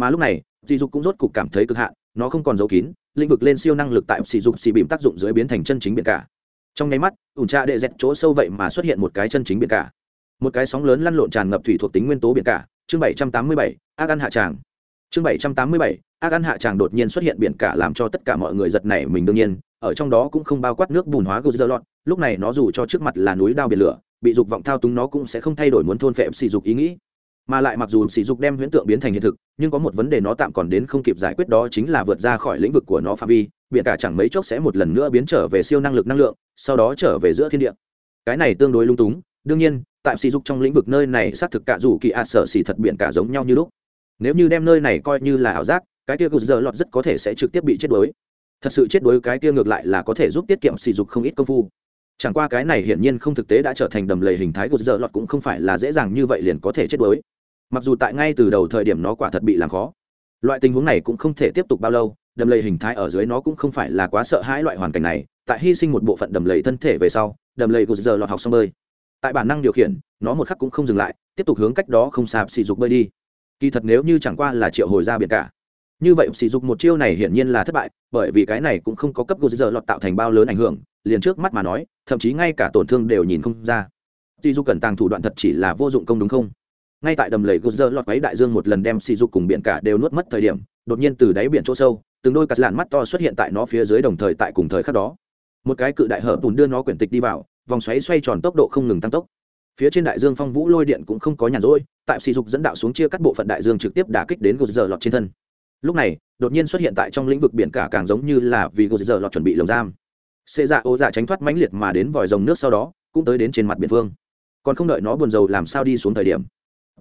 Mà lúc này, sỉ dục cũng rốt cục cảm thấy cực hạn, nó không còn giấu kín, lĩnh vực lên siêu năng lực tại sỉ dục xì bìm tác dụng dưới biến thành chân chính biển cả. Trong nháy mắt, ủn tra đệ dẹt chỗ sâu vậy mà xuất hiện một cái chân chính biển cả. Một cái sóng lớn lăn lộn tràn ngập thủy thuộc tính nguyên tố biển cả chương bảy trăm tám mươi bảy, ác ăn hạ tràng. Chương bảy trăm tám mươi bảy, ác ăn hạ tràng đột nhiên xuất hiện biển cả làm cho tất cả mọi người giật nảy mình đương nhiên, ở trong đó cũng không bao quát nước bùn hóa gô dơ lọt lúc này nó dù cho trước mặt là núi đao biển lửa, bị dục vọng thao túng nó cũng sẽ không thay đổi muốn thôn phệ sỉ dục ý nghĩ. Mà lại mặc dù sỉ dục đem huyễn tượng biến thành hiện thực, nhưng có một vấn đề nó tạm còn đến không kịp giải quyết đó chính là vượt ra khỏi lĩnh vực của nó phạm vi, biển cả chẳng mấy chốc sẽ một lần nữa biến trở về siêu năng lực năng lượng, sau đó trở về giữa thiên địa. Cái này tương đối lung túng, đương nhiên tại sỉ dục trong lĩnh vực nơi này xác thực cả dù kỳ ạt sở xỉ thật biển cả giống nhau như lúc. Nếu như đem nơi này coi như là ảo giác, cái kia gục giờ lọt rất có thể sẽ trực tiếp bị chết đuối. Thật sự chết đuối cái kia ngược lại là có thể giúp tiết kiệm sỉ dục không ít công phu. Chẳng qua cái này hiển nhiên không thực tế đã trở thành đầm lầy hình thái gục giờ lọt cũng không phải là dễ dàng như vậy liền có thể chết đuối. Mặc dù tại ngay từ đầu thời điểm nó quả thật bị làm khó, loại tình huống này cũng không thể tiếp tục bao lâu, đầm lầy hình thái ở dưới nó cũng không phải là quá sợ hãi loại hoàn cảnh này. Tại hy sinh một bộ phận đầm lầy thân thể về sau, đầm lầy gục giờ lọt học xong bơi tại bản năng điều khiển, nó một khắc cũng không dừng lại, tiếp tục hướng cách đó không sạp sỉ dục bơi đi. Kỳ thật nếu như chẳng qua là triệu hồi ra biển cả. Như vậy sỉ dục một chiêu này hiển nhiên là thất bại, bởi vì cái này cũng không có cấp gô giờ lọt tạo thành bao lớn ảnh hưởng, liền trước mắt mà nói, thậm chí ngay cả tổn thương đều nhìn không ra. Sỉ dục cần tàng thủ đoạn thật chỉ là vô dụng công đúng không? Ngay tại đầm lầy gô dơ lọt váy đại dương một lần đem sỉ dục cùng biển cả đều nuốt mất thời điểm, đột nhiên từ đáy biển chỗ sâu, từng đôi cắt lạn mắt to xuất hiện tại nó phía dưới đồng thời tại cùng thời khắc đó. Một cái cự đại hở bùn đưa nó quyển tịch đi vào vòng xoáy xoay tròn tốc độ không ngừng tăng tốc. Phía trên đại dương phong vũ lôi điện cũng không có nhàn rỗi, tại sỉ dục dẫn đạo xuống chia cắt bộ phận đại dương trực tiếp đả kích đến gột dơ lọt trên thân. Lúc này, đột nhiên xuất hiện tại trong lĩnh vực biển cả càng giống như là vì gột dơ lọt chuẩn bị lồng giam. Xê dạ ô dạ tránh thoát mãnh liệt mà đến vòi rồng nước sau đó, cũng tới đến trên mặt biển phương. Còn không đợi nó buồn rầu làm sao đi xuống thời điểm,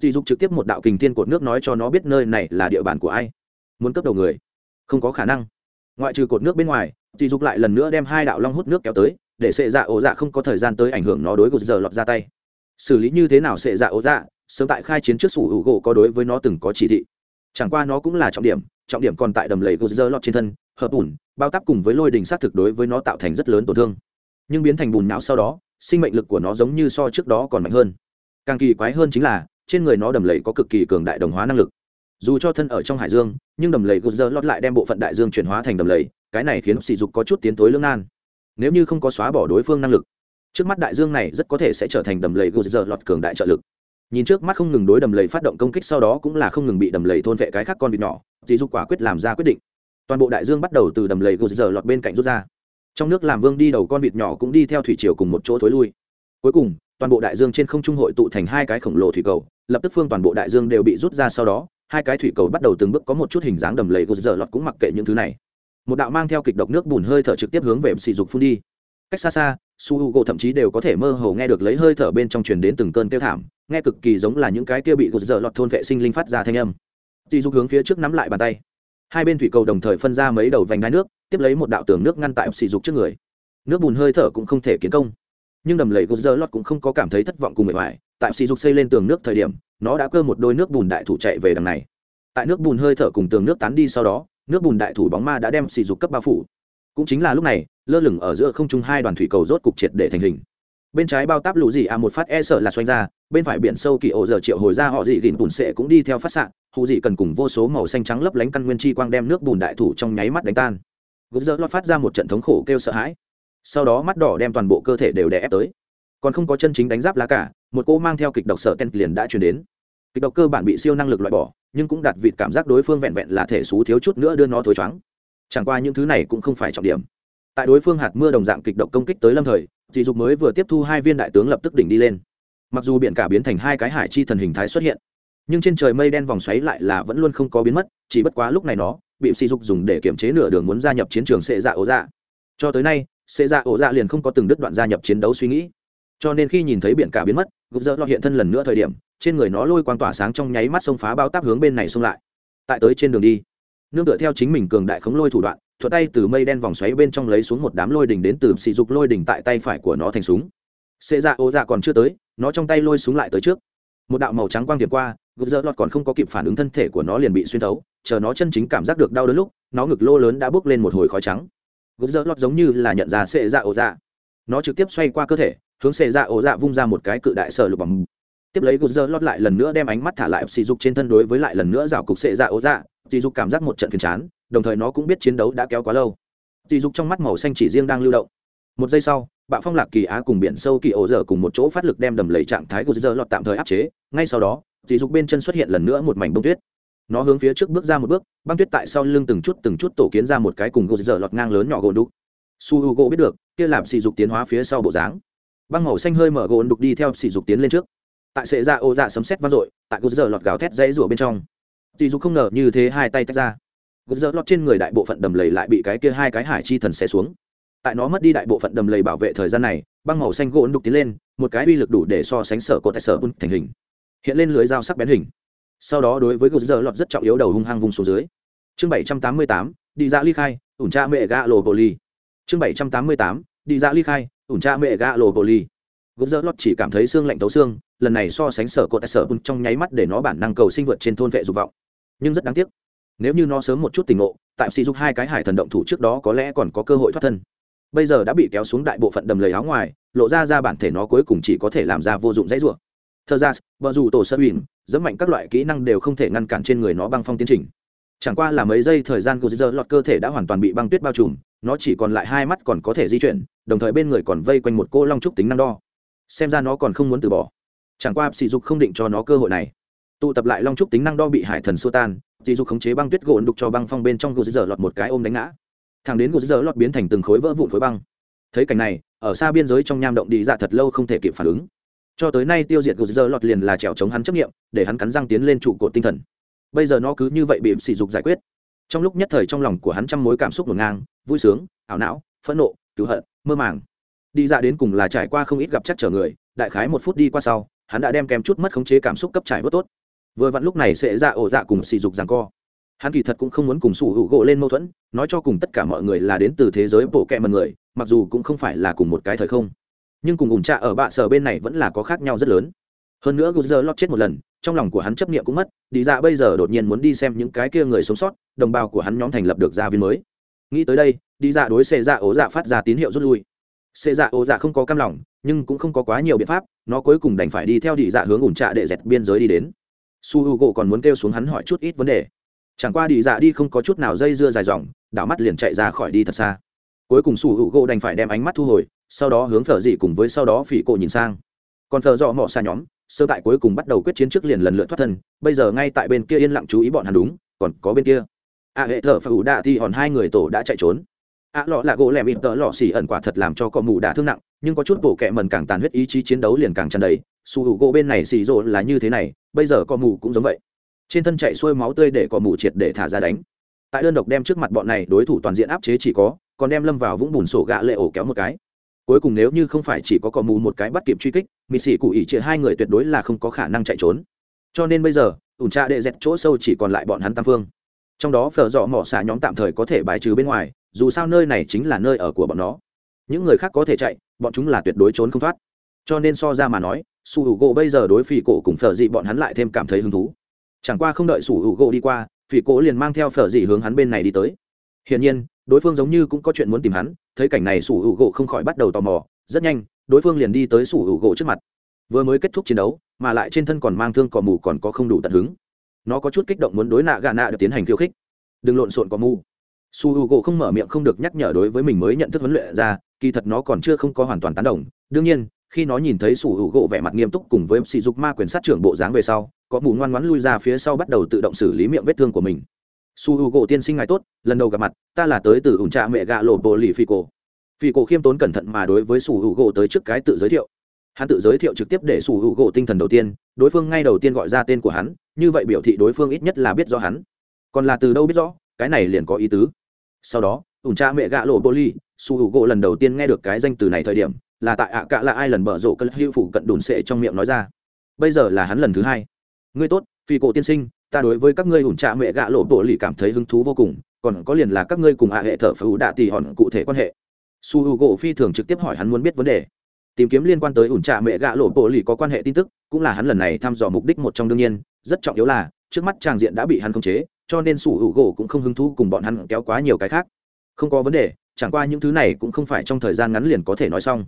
sỉ dục trực tiếp một đạo kình thiên cột nước nói cho nó biết nơi này là địa bàn của ai. Muốn cấp đầu người. Không có khả năng. Ngoại trừ cột nước bên ngoài, sỉ dục lại lần nữa đem hai đạo long hút nước kéo tới để sệ dạ ổ dạ không có thời gian tới ảnh hưởng nó đối gột giờ lọt ra tay. Xử lý như thế nào sệ dạ ổ dạ? Sớm tại khai chiến trước sủ hữu gỗ có đối với nó từng có chỉ thị. Chẳng qua nó cũng là trọng điểm trọng điểm còn tại đầm lầy gột giờ lọt trên thân, hợp ủn bao tắp cùng với lôi đình sát thực đối với nó tạo thành rất lớn tổn thương. Nhưng biến thành bùn não sau đó, sinh mệnh lực của nó giống như so trước đó còn mạnh hơn. Càng kỳ quái hơn chính là, trên người nó đầm lầy có cực kỳ cường đại đồng hóa năng lực. Dù cho thân ở trong hải dương, nhưng đầm lầy gột giờ lót lại đem bộ phận đại dương chuyển hóa thành đầm lầy, cái này khiến sỉ dục có chút tiến tối lương nan nếu như không có xóa bỏ đối phương năng lực, trước mắt đại dương này rất có thể sẽ trở thành đầm lầy gột giờ lọt cường đại trợ lực. Nhìn trước mắt không ngừng đối đầm lầy phát động công kích sau đó cũng là không ngừng bị đầm lầy thôn vệ cái khác con vịt nhỏ sỉ dục quả quyết làm ra quyết định. Toàn bộ đại dương bắt đầu từ đầm lầy gột giờ lọt bên cạnh rút ra. Trong nước làm vương đi đầu con vịt nhỏ cũng đi theo thủy triều cùng một chỗ thối lui. Cuối cùng, toàn bộ đại dương trên không trung hội tụ thành hai cái khổng lồ thủy cầu, lập tức phương toàn bộ đại dương đều bị rút ra sau đó, hai cái thủy cầu bắt đầu từng bước có một chút hình dáng đầm lầy gột giờ lọt cũng mặc kệ những thứ này một đạo mang theo kịch độc nước bùn hơi thở trực tiếp hướng về sỉ dục phun đi. Cách xa xa, su h u gỗ thậm chí đều có thể mơ hồ nghe được lấy hơi thở bên trong truyền đến từng cơn kêu thảm, nghe cực kỳ giống là những cái kia bị gột dở lọt thôn vệ sinh linh phát ra thanh âm. Sỉ dục hướng phía trước nắm lại bàn tay. Hai bên thủy cầu đồng thời phân ra mấy đầu vành đai nước, tiếp lấy một đạo tường nước ngăn tại sỉ dục trước người. Nước bùn hơi thở cũng không thể kiến công. Nhưng đầm lầy gột dơ lót cũng không có cảm thấy thất vọng cùng mệt mỏi, tại sỉ dục xây lên tường nước thời điểm, nó đã cơ một đôi nước bùn đại thủ chạy về đằng này. Tại nước bùn hơi thở cùng tường nước tán đi sau đó nước bùn đại thủ bóng ma đã đem sỉ dục cấp bao phủ. Cũng chính là lúc này, lơ lửng ở giữa không trung hai đoàn thủy cầu rốt cục triệt để thành hình. Bên trái bao táp lũ gì à một phát e sợ là xoay ra, bên phải biển sâu kỳ ổ giờ triệu hồi ra họ dị gìn bùn sệ cũng đi theo phát sạn hụ dị cần cùng vô số màu xanh trắng lấp lánh căn nguyên chi quang đem nước bùn đại thủ trong nháy mắt đánh tan. Gục dỡ lo phát ra một trận thống khổ kêu sợ hãi. Sau đó mắt đỏ đem toàn bộ cơ thể đều đè ép tới. Còn không có chân chính đánh giáp lá cả, một cô mang theo kịch độc sợ ten liền đã chuyển đến kịch độc cơ bản bị siêu năng lực loại bỏ, nhưng cũng đặt vịt cảm giác đối phương vẹn vẹn là thể xú thiếu chút nữa đưa nó thối choáng. Chẳng qua những thứ này cũng không phải trọng điểm. Tại đối phương hạt mưa đồng dạng kịch độc công kích tới lâm thời, dị dục mới vừa tiếp thu hai viên đại tướng lập tức đỉnh đi lên. Mặc dù biển cả biến thành hai cái hải chi thần hình thái xuất hiện, nhưng trên trời mây đen vòng xoáy lại là vẫn luôn không có biến mất, chỉ bất quá lúc này nó bị sỉ dục dùng để kiểm chế nửa đường muốn gia nhập chiến trường sệ dạ ổ dạ. Cho tới nay, sệ dạ ổ dạ liền không có từng đứt đoạn gia nhập chiến đấu suy nghĩ. Cho nên khi nhìn thấy biển cả biến mất, gục dỡ lo hiện thân lần nữa thời điểm trên người nó lôi quang tỏa sáng trong nháy mắt xông phá bao táp hướng bên này xông lại. Tại tới trên đường đi, nương tựa theo chính mình cường đại khống lôi thủ đoạn thuật tay từ mây đen vòng xoáy bên trong lấy xuống một đám lôi đỉnh đến từ sỉ dục lôi đỉnh tại tay phải của nó thành súng. Xê dạ ô dạ còn chưa tới, nó trong tay lôi súng lại tới trước. Một đạo màu trắng quang tiệp qua, gục dỡ lọt còn không có kịp phản ứng thân thể của nó liền bị xuyên thấu, chờ nó chân chính cảm giác được đau đớn lúc, nó ngực lô lớn đã bốc lên một hồi khói trắng. Gục dỡ lọt giống như là nhận ra xê dạ ô dạ. Nó trực tiếp xoay qua cơ thể, hướng xê dạ ô dạ vung ra một cái cự đại sở lục bằng tiếp lấy gút dơ lót lại lần nữa đem ánh mắt thả lại sỉ dục trên thân đối với lại lần nữa rào cục sệ dạ ố dạ. Sỉ dục cảm giác một trận phiền chán, đồng thời nó cũng biết chiến đấu đã kéo quá lâu. Sỉ dục trong mắt màu xanh chỉ riêng đang lưu động. Một giây sau, bạo phong lạc kỳ á cùng biển sâu kỳ ổ dở cùng một chỗ phát lực đem đầm lầy trạng thái gút dơ lót tạm thời áp chế. Ngay sau đó, sỉ dục bên chân xuất hiện lần nữa một mảnh bông tuyết. Nó hướng phía trước bước ra một bước, băng tuyết tại sau lưng từng chút từng chút tổ kiến ra một cái cùng gỗ dở lọt ngang lớn nhỏ gỗ đục. Su h u gỗ biết được, kia làm sỉ dục tiến hóa phía sau bộ dáng. Băng màu xanh hơi mở gỗ đục đi theo sỉ dục tiến lên trước tại sệ ra ô dạ sấm xét vang dội, tại gút giờ lọt gào thét dãy rủa bên trong. Sỉ dù không ngờ như thế hai tay tách ra. Gút giờ lọt trên người đại bộ phận đầm lầy lại bị cái kia hai cái hải chi thần xé xuống. Tại nó mất đi đại bộ phận đầm lầy bảo vệ thời gian này, băng màu xanh gỗ đục tiến lên, một cái uy lực đủ để so sánh sở cột tại sở bun thành hình. Hiện lên lưới dao sắc bén hình. Sau đó đối với gút dơ lọt rất trọng yếu đầu hung hăng vùng xuống dưới. Chương bảy trăm tám mươi tám, đi ra ly khai, ủn cha mẹ gạ lồ bồ ly chương bảy trăm tám mươi tám, đi ra ly khai, ủn cha mẹ gạ lồ bồ ly Gút dơ lọt chỉ cảm thấy xương lạnh tấu xương lần này so sánh sở cột sở bùn trong nháy mắt để nó bản năng cầu sinh vượt trên thôn vệ dục vọng. Nhưng rất đáng tiếc, nếu như nó sớm một chút tình ngộ, tại sỉ dục hai cái hải thần động thủ trước đó có lẽ còn có cơ hội thoát thân. Bây giờ đã bị kéo xuống đại bộ phận đầm lầy áo ngoài, lộ ra ra bản thể nó cuối cùng chỉ có thể làm ra vô dụng dãy rủa. Thơ ra vợ dù tổ sơ huỳnh dẫn mạnh các loại kỹ năng đều không thể ngăn cản trên người nó băng phong tiến trình. Chẳng qua là mấy giây thời gian của giờ lọt cơ thể đã hoàn toàn bị băng tuyết bao trùm, nó chỉ còn lại hai mắt còn có thể di chuyển, đồng thời bên người còn vây quanh một cô long trúc tính năng đo. Xem ra nó còn không muốn từ bỏ chẳng qua sỉ dục không định cho nó cơ hội này. Tụ tập lại long trúc tính năng đo bị hải thần xô tan, sỉ dục khống chế băng tuyết gỗ đục cho băng phong bên trong gỗ dở lọt một cái ôm đánh ngã. Thằng đến gỗ dở lọt biến thành từng khối vỡ vụn khối băng. Thấy cảnh này, ở xa biên giới trong nham động đi dạ thật lâu không thể kịp phản ứng. Cho tới nay tiêu diệt gục giờ lọt liền là trèo chống hắn chấp nghiệm, để hắn cắn răng tiến lên trụ cột tinh thần. Bây giờ nó cứ như vậy bị sỉ dục giải quyết. Trong lúc nhất thời trong lòng của hắn trăm mối cảm xúc ngổn ngang, vui sướng, ảo não, phẫn nộ, cứu hận, mơ màng. Đi ra đến cùng là trải qua không ít gặp chắc trở người, đại khái một phút đi qua sau hắn đã đem kèm chút mất khống chế cảm xúc cấp trải vớt tốt. Vừa vặn lúc này sẽ ra ổ dạ cùng sỉ dục rằng co. Hắn kỳ thật cũng không muốn cùng sủ hữu gỗ lên mâu thuẫn, nói cho cùng tất cả mọi người là đến từ thế giới bộ kẹ mật người, mặc dù cũng không phải là cùng một cái thời không. Nhưng cùng ủng trạ ở bạ sở bên này vẫn là có khác nhau rất lớn. Hơn nữa gù giờ lót chết một lần, trong lòng của hắn chấp niệm cũng mất, đi ra bây giờ đột nhiên muốn đi xem những cái kia người sống sót, đồng bào của hắn nhóm thành lập được gia viên mới. Nghĩ tới đây, đi ra đối xệ ra ố dạ phát ra tín hiệu rút lui xê dạ ô dạ không có cam lòng, nhưng cũng không có quá nhiều biện pháp, nó cuối cùng đành phải đi theo đi dạ hướng ủn trạ để dẹt biên giới đi đến. Su h u gỗ còn muốn kêu xuống hắn hỏi chút ít vấn đề. Chẳng qua đi dạ đi không có chút nào dây dưa dài dòng, đảo mắt liền chạy ra khỏi đi thật xa. Cuối cùng su h u gỗ đành phải đem ánh mắt thu hồi, sau đó hướng thở dị cùng với sau đó phỉ cộ nhìn sang. Còn thở dọ mọ xa nhóm, sơ tại cuối cùng bắt đầu quyết chiến trước liền lần lượt thoát thân, bây giờ ngay tại bên kia yên lặng chú ý bọn hắn đúng, còn có bên kia. A hệ thở phải ủ đạ thì hòn hai người tổ đã chạy trốn a lọ là gỗ lẻ mịt tợ lọ xỉ ẩn quả thật làm cho cọ mù đã thương nặng, nhưng có chút bộ kẹ mần càng tàn huyết ý chí chiến đấu liền càng tràn đầy. Su hữu gỗ bên này xì rộ là như thế này, bây giờ cọ mù cũng giống vậy. Trên thân chạy xuôi máu tươi để cọ mù triệt để thả ra đánh. Tại đơn độc đem trước mặt bọn này đối thủ toàn diện áp chế chỉ có, còn đem lâm vào vũng bùn sổ gạ lệ ổ kéo một cái. Cuối cùng nếu như không phải chỉ có cọ mù một cái bắt kịp truy kích mị sĩ cụ ỉ chia hai người tuyệt đối là không có khả năng chạy trốn. Cho nên bây giờ, ủn tra đệ dẹt chỗ sâu chỉ còn lại bọn hắn tam phương. Trong đó phở dọ mỏ xả nhóm tạm thời có thể bài trừ bên ngoài dù sao nơi này chính là nơi ở của bọn nó. Những người khác có thể chạy, bọn chúng là tuyệt đối trốn không thoát. Cho nên so ra mà nói, su h u gỗ bây giờ đối phỉ cổ cùng phở dị bọn hắn lại thêm cảm thấy hứng thú. Chẳng qua không đợi su h u gỗ đi qua, phỉ cổ liền mang theo phở dị hướng hắn bên này đi tới. Hiển nhiên, đối phương giống như cũng có chuyện muốn tìm hắn, thấy cảnh này su h u gỗ không khỏi bắt đầu tò mò, rất nhanh, đối phương liền đi tới su h u gỗ trước mặt. Vừa mới kết thúc chiến đấu, mà lại trên thân còn mang thương cỏ mù còn có không đủ tận hứng. Nó có chút kích động muốn đối nạ gà nạ được tiến hành khiêu khích. Đừng lộn xộn cỏ mù su h u gỗ không mở miệng không được nhắc nhở đối với mình mới nhận thức huấn luyện ra, kỳ thật nó còn chưa không có hoàn toàn tán đồng. Đương nhiên, khi nó nhìn thấy su h u gỗ vẻ mặt nghiêm túc cùng với sỉ dục ma quyền sát trưởng bộ dáng về sau, có mù ngoan ngoãn lui ra phía sau bắt đầu tự động xử lý miệng vết thương của mình. Su hữu gỗ tiên sinh ngài tốt, lần đầu gặp mặt, ta là tới từ ủng trạ mẹ gạ lộ bộ lì phi cổ. Phi cổ khiêm tốn cẩn thận mà đối với su h u gỗ tới trước cái tự giới thiệu. Hắn tự giới thiệu trực tiếp để su h u gỗ tinh thần đầu tiên, đối phương ngay đầu tiên gọi ra tên của hắn, như vậy biểu thị đối phương ít nhất là biết rõ hắn. Còn là từ đâu biết rõ, cái này liền có ý tứ sau đó, ủn cha mẹ gạ lộ bô ly su hữu gỗ lần đầu tiên nghe được cái danh từ này thời điểm, là tại ạ cạ là ai lần bở rộ cân hữu phủ cận đùn sệ trong miệng nói ra. Bây giờ là hắn lần thứ hai. Ngươi tốt, phi cổ tiên sinh, ta đối với các ngươi ủ n cha mẹ gạ lộ bô ly cảm thấy hứng thú vô cùng, còn có liền là các ngươi cùng ạ hệ thở phù đạ tỷ hòn cụ thể quan hệ. Su h u gỗ phi thường trực tiếp hỏi hắn muốn biết vấn đề. Tìm kiếm liên quan tới ủn trạ mẹ gạ lộ bộ lì có quan hệ tin tức, cũng là hắn lần này thăm dò mục đích một trong đương nhiên, rất trọng yếu là, trước mắt tràng diện đã bị hắn khống chế cho nên Sủ Hữu gỗ cũng không hứng thú cùng bọn hắn kéo quá nhiều cái khác. Không có vấn đề, chẳng qua những thứ này cũng không phải trong thời gian ngắn liền có thể nói xong.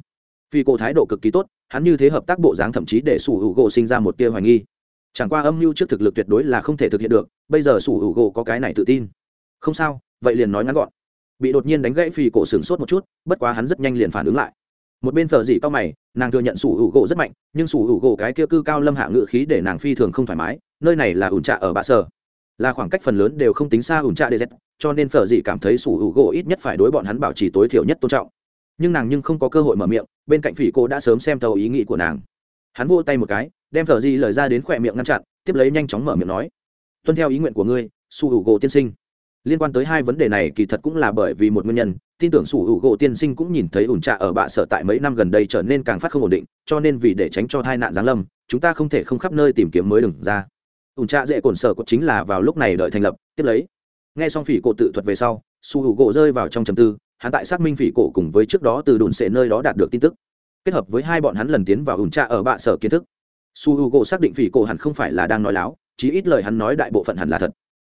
Phi cổ thái độ cực kỳ tốt, hắn như thế hợp tác bộ dáng thậm chí để sủ hữu gỗ sinh ra một tia hoài nghi. Chẳng qua âm mưu trước thực lực tuyệt đối là không thể thực hiện được, bây giờ sủ hữu gỗ có cái này tự tin. Không sao, vậy liền nói ngắn gọn. Bị đột nhiên đánh gãy phi cổ sửng sốt một chút, bất quá hắn rất nhanh liền phản ứng lại. Một bên phở dị cao mày, nàng thừa nhận sủ hữu gỗ rất mạnh, nhưng sủ hữu gỗ cái kia cư cao lâm hạ ngự khí để nàng phi thường không thoải mái, nơi này là ủn trạ ở bạ sở là khoảng cách phần lớn đều không tính xa ủn trạ dz cho nên phở dị cảm thấy sủ hữu gỗ ít nhất phải đối bọn hắn bảo trì tối thiểu nhất tôn trọng. Nhưng nàng nhưng không có cơ hội mở miệng, bên cạnh phỉ cô đã sớm xem tàu ý nghĩ của nàng. Hắn vô tay một cái, đem phở dị lời ra đến khỏe miệng ngăn chặn, tiếp lấy nhanh chóng mở miệng nói, tuân theo ý nguyện của ngươi, sủ hữu gỗ tiên sinh. Liên quan tới hai vấn đề này kỳ thật cũng là bởi vì một nguyên nhân, tin tưởng sủ hữu gỗ tiên sinh cũng nhìn thấy ủn trạ ở bạ sở tại mấy năm gần đây trở nên càng phát không ổn định, cho nên vì để tránh cho tai nạn giáng lâm, chúng ta không thể không khắp nơi tìm kiếm mới đừng ra ủn trạ dễ cồn sở của chính là vào lúc này đợi thành lập, tiếp lấy. Nghe xong phỉ cổ tự thuật về sau, su hữu gỗ rơi vào trong trầm tư, hắn tại xác minh phỉ cổ cùng với trước đó từ đồn sệ nơi đó đạt được tin tức. Kết hợp với hai bọn hắn lần tiến vào ủn trạ ở bạ sở kiến thức. Su hữu gỗ xác định phỉ cổ hẳn không phải là đang nói láo, chí ít lời hắn nói đại bộ phận hẳn là thật.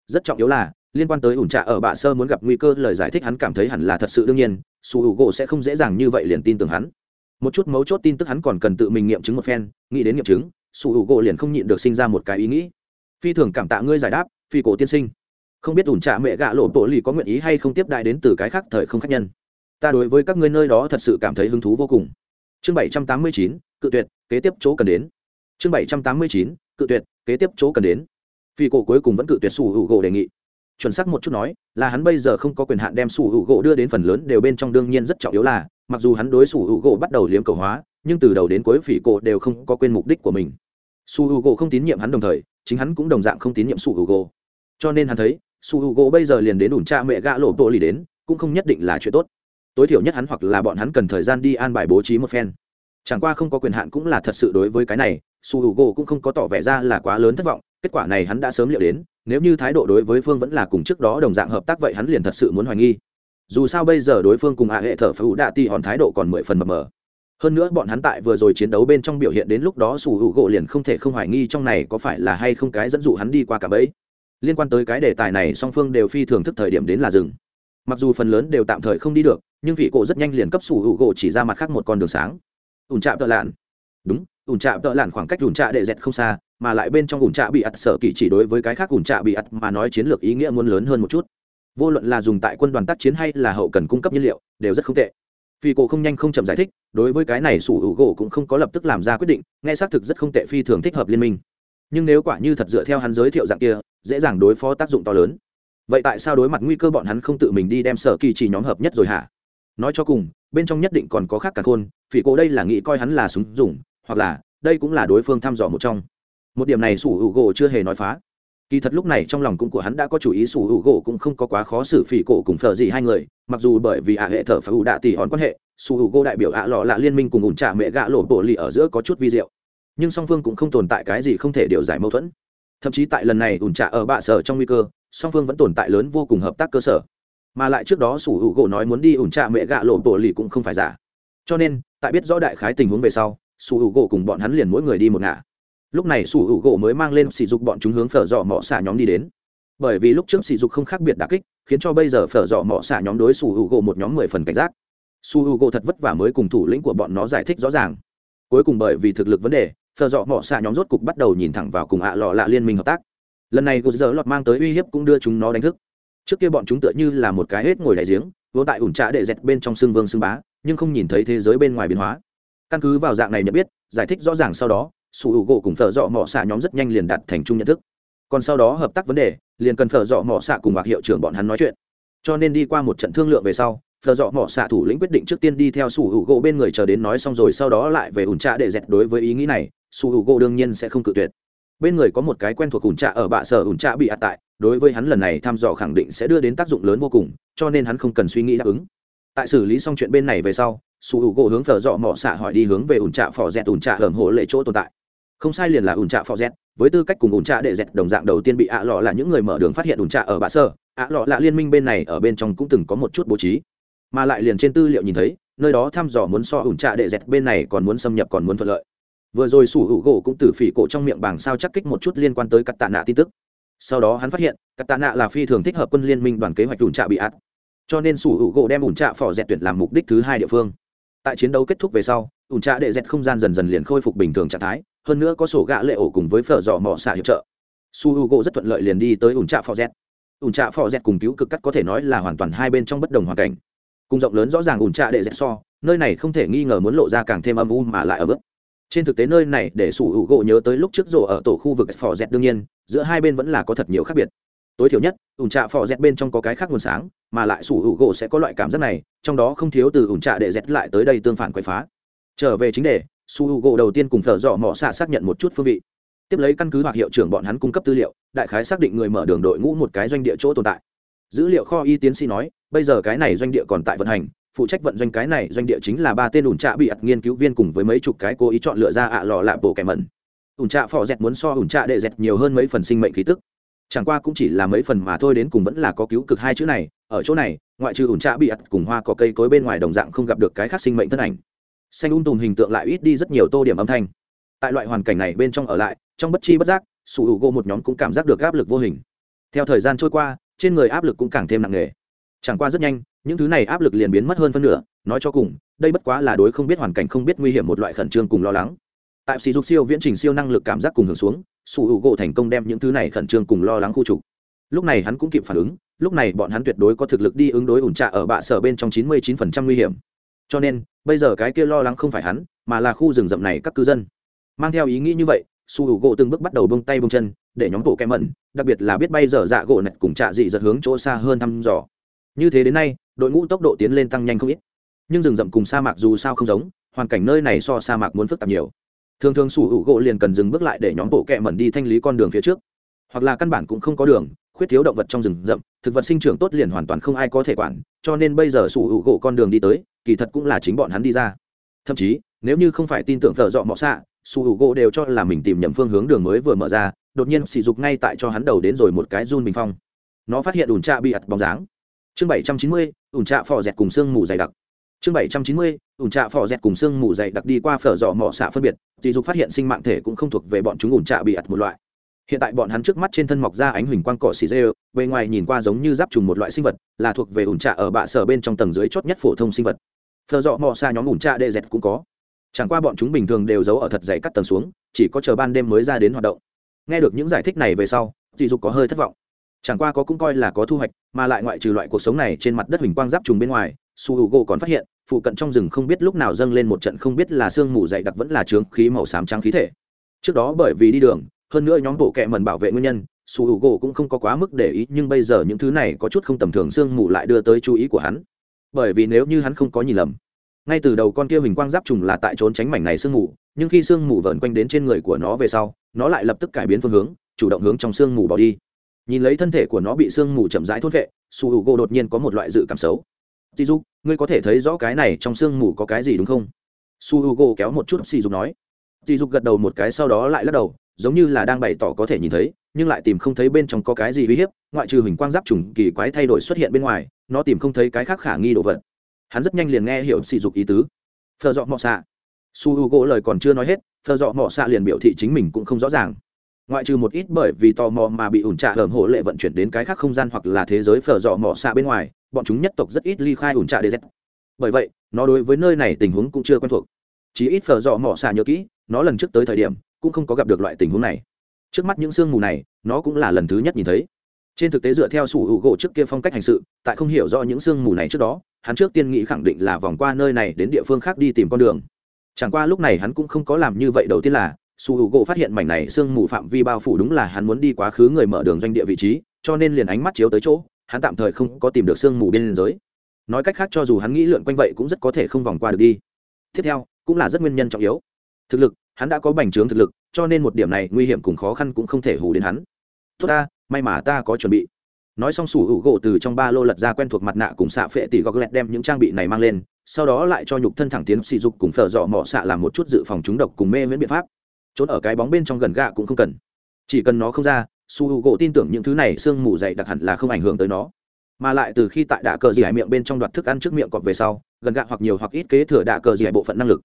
Rất trọng yếu là, liên quan tới ủn trạ ở bạ sơ muốn gặp nguy cơ lời giải thích hắn cảm thấy hẳn là thật sự đương nhiên, su hữu gỗ sẽ không dễ dàng như vậy liền tin tưởng hắn. Một chút mấu chốt tin tức hắn còn cần tự mình nghiệm chứng một phen, nghĩ đến nghiệm chứng, su hữu gỗ liền không nhịn được sinh ra một cái ý nghĩ phi thường cảm tạ ngươi giải đáp, phi cổ tiên sinh. Không biết ủn trạ mẹ gạ lộ bộ lì có nguyện ý hay không tiếp đại đến từ cái khác thời không khác nhân. Ta đối với các ngươi nơi đó thật sự cảm thấy hứng thú vô cùng. Chương bảy trăm tám mươi chín, cự tuyệt, kế tiếp chỗ cần đến. Chương bảy trăm tám mươi chín, cự tuyệt, kế tiếp chỗ cần đến. Phi cổ cuối cùng vẫn cự tuyệt sủ hữu gỗ đề nghị. Chuẩn xác một chút nói, là hắn bây giờ không có quyền hạn đem sủ hữu gỗ đưa đến phần lớn đều bên trong đương nhiên rất trọng yếu là, mặc dù hắn đối sủ hữu gỗ bắt đầu liếm cầu hóa, nhưng từ đầu đến cuối phỉ cổ đều không có quên mục đích của mình. Su hữu gỗ không tín nhiệm hắn đồng thời chính hắn cũng đồng dạng không tín nhiệm su hugo. Cho nên hắn thấy, su hugo bây giờ liền đến ủn cha mẹ gã lộ bộ lì đến, cũng không nhất định là chuyện tốt. Tối thiểu nhất hắn hoặc là bọn hắn cần thời gian đi an bài bố trí một phen. Chẳng qua không có quyền hạn cũng là thật sự đối với cái này, su hugo cũng không có tỏ vẻ ra là quá lớn thất vọng, kết quả này hắn đã sớm liệu đến, nếu như thái độ đối với phương vẫn là cùng trước đó đồng dạng hợp tác vậy hắn liền thật sự muốn hoài nghi. Dù sao bây giờ đối phương cùng hạ hệ thở ủ đạ ti hòn thái độ còn mười phần mập mờ hơn nữa bọn hắn tại vừa rồi chiến đấu bên trong biểu hiện đến lúc đó sủ hữu gỗ liền không thể không hoài nghi trong này có phải là hay không cái dẫn dụ hắn đi qua cả bẫy. Liên quan tới cái đề tài này song phương đều phi thường thức thời điểm đến là rừng mặc dù phần lớn đều tạm thời không đi được, nhưng vị cổ rất nhanh liền cấp sủ hữu gỗ chỉ ra mặt khác một con đường sáng. Ủn trạm tợ lạn. Đúng, ủn trạm tợ lạn khoảng cách ủn trạ đệ dẹt không xa, mà lại bên trong ủn trạ bị ặt sở kỳ chỉ đối với cái khác ủn trạ bị ặt mà nói chiến lược ý nghĩa muốn lớn hơn một chút. Vô luận là dùng tại quân đoàn tác chiến hay là hậu cần cung cấp nhiên liệu, đều rất không tệ phi cổ không nhanh không chậm giải thích, đối với cái này sủ hữu gỗ cũng không có lập tức làm ra quyết định, nghe xác thực rất không tệ phi thường thích hợp liên minh. Nhưng nếu quả như thật dựa theo hắn giới thiệu dạng kia, dễ dàng đối phó tác dụng to lớn. Vậy tại sao đối mặt nguy cơ bọn hắn không tự mình đi đem sở kỳ chỉ nhóm hợp nhất rồi hả? Nói cho cùng, bên trong nhất định còn có khác cả khôn phỉ cổ đây là nghĩ coi hắn là súng dùng, hoặc là, đây cũng là đối phương thăm dò một trong. Một điểm này sủ hữu gỗ chưa hề nói phá kỳ thật lúc này trong lòng cũng của hắn đã có chủ ý, sủ hữu gỗ cũng không có quá khó xử phỉ cổ cùng phở gì hai người, mặc dù bởi vì ạ hệ thở phải ưu đạ tỷ hòn quan hệ, sủ hữu gỗ đại biểu ạ lọ là liên minh cùng ủn trả mẹ gạ lộ bộ lì ở giữa có chút vi diệu. Nhưng song phương cũng không tồn tại cái gì không thể điều giải mâu thuẫn. Thậm chí tại lần này ủn trả ở bạ sở trong nguy cơ, song phương vẫn tồn tại lớn vô cùng hợp tác cơ sở. Mà lại trước đó sủ hữu gỗ nói muốn đi ủn trả mẹ gạ lộ bộ lì cũng không phải giả. Cho nên, tại biết rõ đại khái tình huống về sau, sủ hữu gỗ cùng bọn hắn liền mỗi người đi một ngả lúc này sủ hữu gỗ mới mang lên sỉ dục bọn chúng hướng phở dọ mọ xả nhóm đi đến. Bởi vì lúc trước sỉ dục không khác biệt đà kích, khiến cho bây giờ phở dọ mọ xả nhóm đối sủ hữu gỗ một nhóm mười phần cảnh giác. Su hữu gỗ thật vất vả mới cùng thủ lĩnh của bọn nó giải thích rõ ràng. Cuối cùng bởi vì thực lực vấn đề, phở dọ mọ xả nhóm rốt cục bắt đầu nhìn thẳng vào cùng ạ lọ lạ liên minh hợp tác. Lần này gột giờ lọt mang tới uy hiếp cũng đưa chúng nó đánh thức. Trước kia bọn chúng tựa như là một cái hết ngồi đại giếng, vô tại ủn trạ để dẹt bên trong xương vương xương bá, nhưng không nhìn thấy thế giới bên ngoài biến hóa. Căn cứ vào dạng này nhận biết, giải thích rõ ràng sau đó sủ hữu gỗ cùng phở dọ mỏ xạ nhóm rất nhanh liền đặt thành chung nhận thức. Còn sau đó hợp tác vấn đề, liền cần phở dọ mỏ xạ cùng hoặc hiệu trưởng bọn hắn nói chuyện. Cho nên đi qua một trận thương lượng về sau, phở dọ mỏ xạ thủ lĩnh quyết định trước tiên đi theo sủ hữu gỗ bên người chờ đến nói xong rồi sau đó lại về ủn trạ để dẹt đối với ý nghĩ này, sủ hữu gỗ đương nhiên sẽ không cự tuyệt. Bên người có một cái quen thuộc ủn trạ ở bạ sở ủn trạ bị ạt tại, đối với hắn lần này thăm dò khẳng định sẽ đưa đến tác dụng lớn vô cùng, cho nên hắn không cần suy nghĩ đáp ứng. Tại xử lý xong chuyện bên này về sau, sủ hữu gỗ hướng phở dọ mỏ xạ hỏi đi hướng về ủn trạ phò dẹt ủn trạ hởm hộ lệ chỗ tồn tại không sai liền là ủn trạ phò dẹt với tư cách cùng ủn trạ đệ dẹt đồng dạng đầu tiên bị ạ lọ là những người mở đường phát hiện ủn trạ ở bạ sơ. Ạ lọ là liên minh bên này ở bên trong cũng từng có một chút bố trí. Mà lại liền trên tư liệu nhìn thấy, nơi đó thăm dò muốn so ủn trạ đệ dẹt bên này còn muốn xâm nhập còn muốn thuận lợi. Vừa rồi sủ hữu gỗ cũng từ phỉ cổ trong miệng bảng sao chắc kích một chút liên quan tới cắt tạ nạ tin tức. Sau đó hắn phát hiện, cắt tạ nạ là phi thường thích hợp quân liên minh đoàn kế hoạch ủn trạ bị ạt. Cho nên sủ hữu gỗ đem ủn trạ phò dẹt tuyển làm mục đích thứ hai địa phương. Tại chiến đấu kết thúc về sau, ủn trạ đệ dẹt không gian dần dần liền khôi phục bình thường trạng thái hơn nữa có sổ gạ lệ ổ cùng với phở dò mỏ xạ hiệp trợ. Su h u gỗ rất thuận lợi liền đi tới ủn trạ phò z ủn trạ phò z cùng cứu cực cắt có thể nói là hoàn toàn hai bên trong bất đồng hoàn cảnh. Cùng rộng lớn rõ ràng ủn trạ đệ dẹt so, nơi này không thể nghi ngờ muốn lộ ra càng thêm âm u mà lại ở bước. Trên thực tế nơi này để su h u gỗ nhớ tới lúc trước rổ ở tổ khu vực phò z đương nhiên, giữa hai bên vẫn là có thật nhiều khác biệt. Tối thiểu nhất, ủn trạ phò z bên trong có cái khác nguồn sáng, mà lại su h u gỗ sẽ có loại cảm giác này, trong đó không thiếu từ ủn trạ đệ dẹt lại tới đây tương phản quậy phá. Trở về chính đề su h u gỗ đầu tiên cùng thợ dò mỏ xạ xác nhận một chút phương vị. Tiếp lấy căn cứ hoặc hiệu trưởng bọn hắn cung cấp tư liệu, đại khái xác định người mở đường đội ngũ một cái doanh địa chỗ tồn tại. Dữ liệu kho y tiến sĩ nói, bây giờ cái này doanh địa còn tại vận hành, phụ trách vận doanh cái này doanh địa chính là ba tên ủn trạ bị ặt nghiên cứu viên cùng với mấy chục cái cố ý chọn lựa ra ạ lò lạ bộ kẻ mẩn. Ủn trạ phò dẹt muốn so ủn trạ đệ dẹt nhiều hơn mấy phần sinh mệnh khí tức. Chẳng qua cũng chỉ là mấy phần mà thôi đến cùng vẫn là có cứu cực hai chữ này, ở chỗ này, ngoại trừ ủn trạ bị ặt cùng hoa có cây cối bên ngoài đồng dạng không gặp được cái khác sinh mệnh thân ảnh xanh un tùm hình tượng lại ít đi rất nhiều tô điểm âm thanh. Tại loại hoàn cảnh này bên trong ở lại, trong bất chi bất giác, sủ hữu gỗ một nhóm cũng cảm giác được áp lực vô hình. Theo thời gian trôi qua, trên người áp lực cũng càng thêm nặng nề. Chẳng qua rất nhanh, những thứ này áp lực liền biến mất hơn phân nửa, nói cho cùng, đây bất quá là đối không biết hoàn cảnh không biết nguy hiểm một loại khẩn trương cùng lo lắng. Tại sỉ dục siêu viễn trình siêu năng lực cảm giác cùng hưởng xuống, sủ hữu gỗ thành công đem những thứ này khẩn trương cùng lo lắng khu trục. Lúc này hắn cũng kịp phản ứng, lúc này bọn hắn tuyệt đối có thực lực đi ứng đối ủn trạ ở bạ sở bên trong chín mươi chín phần trăm nguy hiểm. Cho nên bây giờ cái kia lo lắng không phải hắn, mà là khu rừng rậm này các cư dân. Mang theo ý nghĩ như vậy, su hữu gỗ từng bước bắt đầu bông tay bông chân, để nhóm bộ kem mẩn, đặc biệt là biết bay dở dạ gỗ nạch cùng trạ dị giật hướng chỗ xa hơn thăm dò. Như thế đến nay, đội ngũ tốc độ tiến lên tăng nhanh không ít. Nhưng rừng rậm cùng sa mạc dù sao không giống, hoàn cảnh nơi này so sa mạc muốn phức tạp nhiều. Thường thường su hữu gỗ liền cần dừng bước lại để nhóm bộ kẹ mẩn đi thanh lý con đường phía trước. Hoặc là căn bản cũng không có đường, khuyết thiếu động vật trong rừng rậm, thực vật sinh trưởng tốt liền hoàn toàn không ai có thể quản, cho nên bây giờ sủ hữu gỗ con đường đi tới kỳ thật cũng là chính bọn hắn đi ra. Thậm chí, nếu như không phải tin tưởng thợ dọ mọ xạ, su h u gỗ đều cho là mình tìm nhầm phương hướng đường mới vừa mở ra, đột nhiên sỉ dục ngay tại cho hắn đầu đến rồi một cái run bình phong. Nó phát hiện ủn trạ bị ặt bóng dáng. Chương bảy trăm chín mươi, ủn trạ phò dẹt cùng sương mù dày đặc. Chương bảy trăm chín mươi, ủn trạ phò dẹt cùng sương mù dày đặc đi qua phở dọ mỏ xạ phân biệt, sỉ dục phát hiện sinh mạng thể cũng không thuộc về bọn chúng ủn trạ bị ặt một loại. Hiện tại bọn hắn trước mắt trên thân mọc ra ánh huỳnh quang cỏ xì dê bề ngoài nhìn qua giống như giáp trùng một loại sinh vật, là thuộc về ủn trạ ở bạ sở bên trong tầng dưới chót nhất phổ thông sinh vật thợ dọ mò xa nhóm ủn cha đệ dẹt cũng có. Chẳng qua bọn chúng bình thường đều giấu ở thật dày cắt tầng xuống, chỉ có chờ ban đêm mới ra đến hoạt động. Nghe được những giải thích này về sau, dị dục có hơi thất vọng. Chẳng qua có cũng coi là có thu hoạch, mà lại ngoại trừ loại cuộc sống này trên mặt đất huỳnh quang giáp trùng bên ngoài, su h u gỗ còn phát hiện, phụ cận trong rừng không biết lúc nào dâng lên một trận không biết là sương mù dày đặc vẫn là trướng khí màu xám trắng khí thể. Trước đó bởi vì đi đường, hơn nữa nhóm bộ kệ mần bảo vệ nguyên nhân, su hữu gỗ cũng không có quá mức để ý, nhưng bây giờ những thứ này có chút không tầm thường sương mù lại đưa tới chú ý của hắn bởi vì nếu như hắn không có nhìn lầm, ngay từ đầu con kia hình quang giáp trùng là tại trốn tránh mảnh này sương mù, nhưng khi sương mù vờn quanh đến trên người của nó về sau, nó lại lập tức cải biến phương hướng, chủ động hướng trong sương mù bỏ đi. Nhìn lấy thân thể của nó bị sương mù chậm rãi thốt vệ, su h u gỗ đột nhiên có một loại dự cảm xấu. Dì dục, ngươi có thể thấy rõ cái này trong sương mù có cái gì đúng không? Su h u gỗ kéo một chút xì dục nói. Dì dục gật đầu một cái sau đó lại lắc đầu, giống như là đang bày tỏ có thể nhìn thấy, nhưng lại tìm không thấy bên trong có cái gì uy hiếp, ngoại trừ hình quang giáp trùng kỳ quái thay đổi xuất hiện bên ngoài nó tìm không thấy cái khác khả nghi đồ vật. Hắn rất nhanh liền nghe hiểu sỉ dục ý tứ. Phờ dọ mọ xạ. Su h u gỗ lời còn chưa nói hết phờ dọ mọ xạ liền biểu thị chính mình cũng không rõ ràng. Ngoại trừ một ít bởi vì tò mò mà bị ủn trạ hởm hộ lệ vận chuyển đến cái khác không gian hoặc là thế giới phở dọ mỏ xạ bên ngoài, bọn chúng nhất tộc rất ít ly khai ủn trạ dz bởi vậy, nó đối với nơi này tình huống cũng chưa quen thuộc. Chỉ ít phở dọ mỏ xạ nhớ kỹ, nó lần trước tới thời điểm cũng không có gặp được loại tình huống này. Trước mắt những sương mù này, nó cũng là lần thứ nhất nhìn thấy trên thực tế dựa theo sủ hữu gỗ trước kia phong cách hành sự, tại không hiểu rõ những sương mù này trước đó, hắn trước tiên nghĩ khẳng định là vòng qua nơi này đến địa phương khác đi tìm con đường. Chẳng qua lúc này hắn cũng không có làm như vậy đầu tiên là, sủ hữu gỗ phát hiện mảnh này sương mù phạm vi bao phủ đúng là hắn muốn đi quá khứ người mở đường doanh địa vị trí, cho nên liền ánh mắt chiếu tới chỗ, hắn tạm thời không có tìm được sương mù bên giới. Nói cách khác cho dù hắn nghĩ lượn quanh vậy cũng rất có thể không vòng qua được đi. Tiếp theo, cũng là rất nguyên nhân trọng yếu. Thực lực, hắn đã có bành trướng thực lực, cho nên một điểm này nguy hiểm cùng khó khăn cũng không thể hù đến hắn. Tốt ta may mà ta có chuẩn bị. Nói xong sủ hữu gỗ từ trong ba lô lật ra quen thuộc mặt nạ cùng xạ phệ tỷ gọc lẹt đem những trang bị này mang lên, sau đó lại cho nhục thân thẳng tiến sỉ dục cùng phở dọ mỏ xạ làm một chút dự phòng chúng độc cùng mê miễn biện pháp. Trốn ở cái bóng bên trong gần gạ cũng không cần. Chỉ cần nó không ra su Hữu gỗ tin tưởng những thứ này sương mù dày đặc hẳn là không ảnh hưởng tới nó. Mà lại từ khi tại đạ cờ dì hải miệng bên trong đoạt thức ăn trước miệng cọp về sau, gần gạ hoặc nhiều hoặc ít kế thừa đạ cờ dì hải bộ phận năng lực.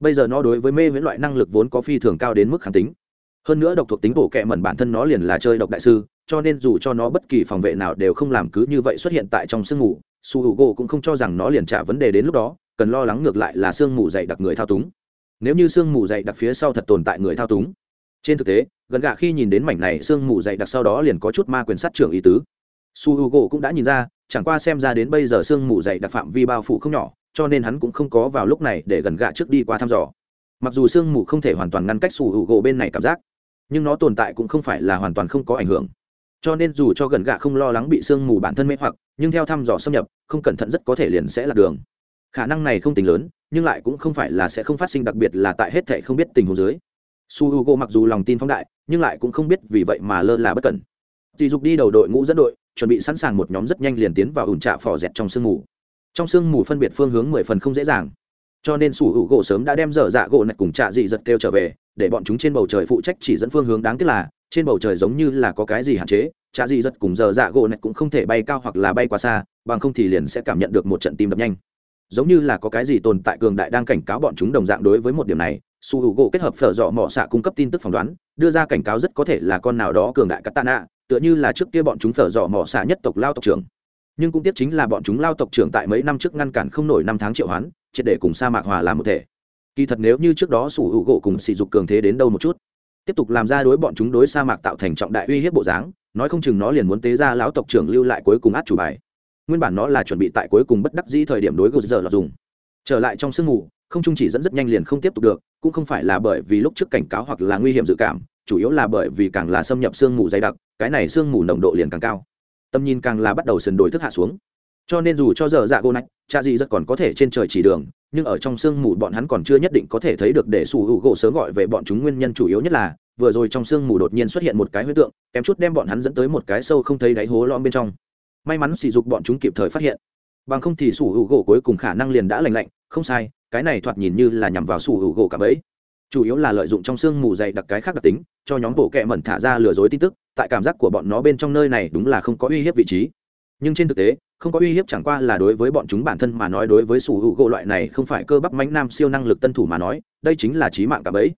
Bây giờ nó đối với mê miễn loại năng lực vốn có phi thường cao đến mức kháng tính hơn nữa độc thuộc tính bổ kẹ mẩn bản thân nó liền là chơi độc đại sư, cho nên dù cho nó bất kỳ phòng vệ nào đều không làm cứ như vậy xuất hiện tại trong sương mù, su h u gỗ cũng không cho rằng nó liền trả vấn đề đến lúc đó, cần lo lắng ngược lại là sương mù dày đặc người thao túng. Nếu như sương mù dày đặc phía sau thật tồn tại người thao túng, trên thực tế, gần gạ khi nhìn đến mảnh này sương mù dày đặc sau đó liền có chút ma quyền sát trưởng ý tứ. Su h u g cũng đã nhìn ra, chẳng qua xem ra đến bây giờ sương mù dày đặc phạm vi bao phủ không nhỏ, cho nên hắn cũng không có vào lúc này để gần gạ trước đi qua thăm dò. Mặc dù sương mù không thể hoàn toàn ngăn cách su h u g bên này cảm giác nhưng nó tồn tại cũng không phải là hoàn toàn không có ảnh hưởng. Cho nên dù cho gần gạ không lo lắng bị sương mù bản thân mê hoặc, nhưng theo thăm dò xâm nhập, không cẩn thận rất có thể liền sẽ lạc đường. Khả năng này không tính lớn, nhưng lại cũng không phải là sẽ không phát sinh, đặc biệt là tại hết thệ không biết tình huống dưới. Su h u g o mặc dù lòng tin phóng đại, nhưng lại cũng không biết vì vậy mà lơ là bất cẩn. Dì dục đi đầu đội ngũ dẫn đội, chuẩn bị sẵn sàng một nhóm rất nhanh liền tiến vào ủn trạ phò dẹt trong sương mù. Trong sương mù phân biệt phương hướng mười phần không dễ dàng. Cho nên sủ hữu gỗ sớm đã đem dở dạ gỗ nạch cùng trạ dị giật kêu trở về để bọn chúng trên bầu trời phụ trách chỉ dẫn phương hướng đáng tiếc là, trên bầu trời giống như là có cái gì hạn chế trả gì giật cùng giờ dạ gỗ này cũng không thể bay cao hoặc là bay quá xa, bằng không thì liền sẽ cảm nhận được một trận tim đập nhanh. Giống như là có cái gì tồn tại cường đại đang cảnh cáo bọn chúng đồng dạng đối với một điểm này, su hữu gỗ kết hợp phở dọ mỏ xạ cung cấp tin tức phỏng đoán, đưa ra cảnh cáo rất có thể là con nào đó cường đại katana tạ nạ tựa như là trước kia bọn chúng phở dọ mỏ xạ nhất tộc lao tộc trưởng. Nhưng cũng tiếc chính là bọn chúng lao tộc trưởng tại mấy năm trước ngăn cản không nổi năm tháng triệu hoán, triệt để cùng sa mạc hòa làm một thể kỳ thật nếu như trước đó sủ hữu gỗ cùng sỉ dục cường thế đến đâu một chút, tiếp tục làm ra đối bọn chúng đối sa mạc tạo thành trọng đại uy hiếp bộ dáng, nói không chừng nó liền muốn tế ra lão tộc trưởng lưu lại cuối cùng át chủ bài. Nguyên bản nó là chuẩn bị tại cuối cùng bất đắc dĩ thời điểm đối gô giờ là dùng. Trở lại trong sương mù, không trung chỉ dẫn rất nhanh liền không tiếp tục được, cũng không phải là bởi vì lúc trước cảnh cáo hoặc là nguy hiểm dự cảm, chủ yếu là bởi vì càng là xâm nhập sương mù dày đặc, cái này sương mù nồng độ liền càng cao. Tầm nhìn càng là bắt đầu sườn đổi thức hạ xuống. Cho nên dù cho giờ dạ gô nách cha gì rất còn có thể trên trời chỉ đường nhưng ở trong sương mù bọn hắn còn chưa nhất định có thể thấy được để sủ hữu gỗ sớm gọi về bọn chúng nguyên nhân chủ yếu nhất là, vừa rồi trong sương mù đột nhiên xuất hiện một cái huyết tượng, kém chút đem bọn hắn dẫn tới một cái sâu không thấy đáy hố lõm bên trong. May mắn sỉ dục bọn chúng kịp thời phát hiện. Bằng không thì sủ hữu gỗ cuối cùng khả năng liền đã lành lạnh, không sai, cái này thoạt nhìn như là nhằm vào sủ hữu gỗ cả bấy chủ yếu là lợi dụng trong sương mù dày đặc cái khác đặc tính, cho nhóm bộ kẹ mẩn thả ra lừa dối tin tức, tại cảm giác của bọn nó bên trong nơi này đúng là không có uy hiếp vị trí. Nhưng trên thực tế không có uy hiếp chẳng qua là đối với bọn chúng bản thân mà nói, đối với sủ hữu gỗ loại này không phải cơ bắp mánh nam siêu năng lực tân thủ mà nói, đây chính là trí mạng cả bấy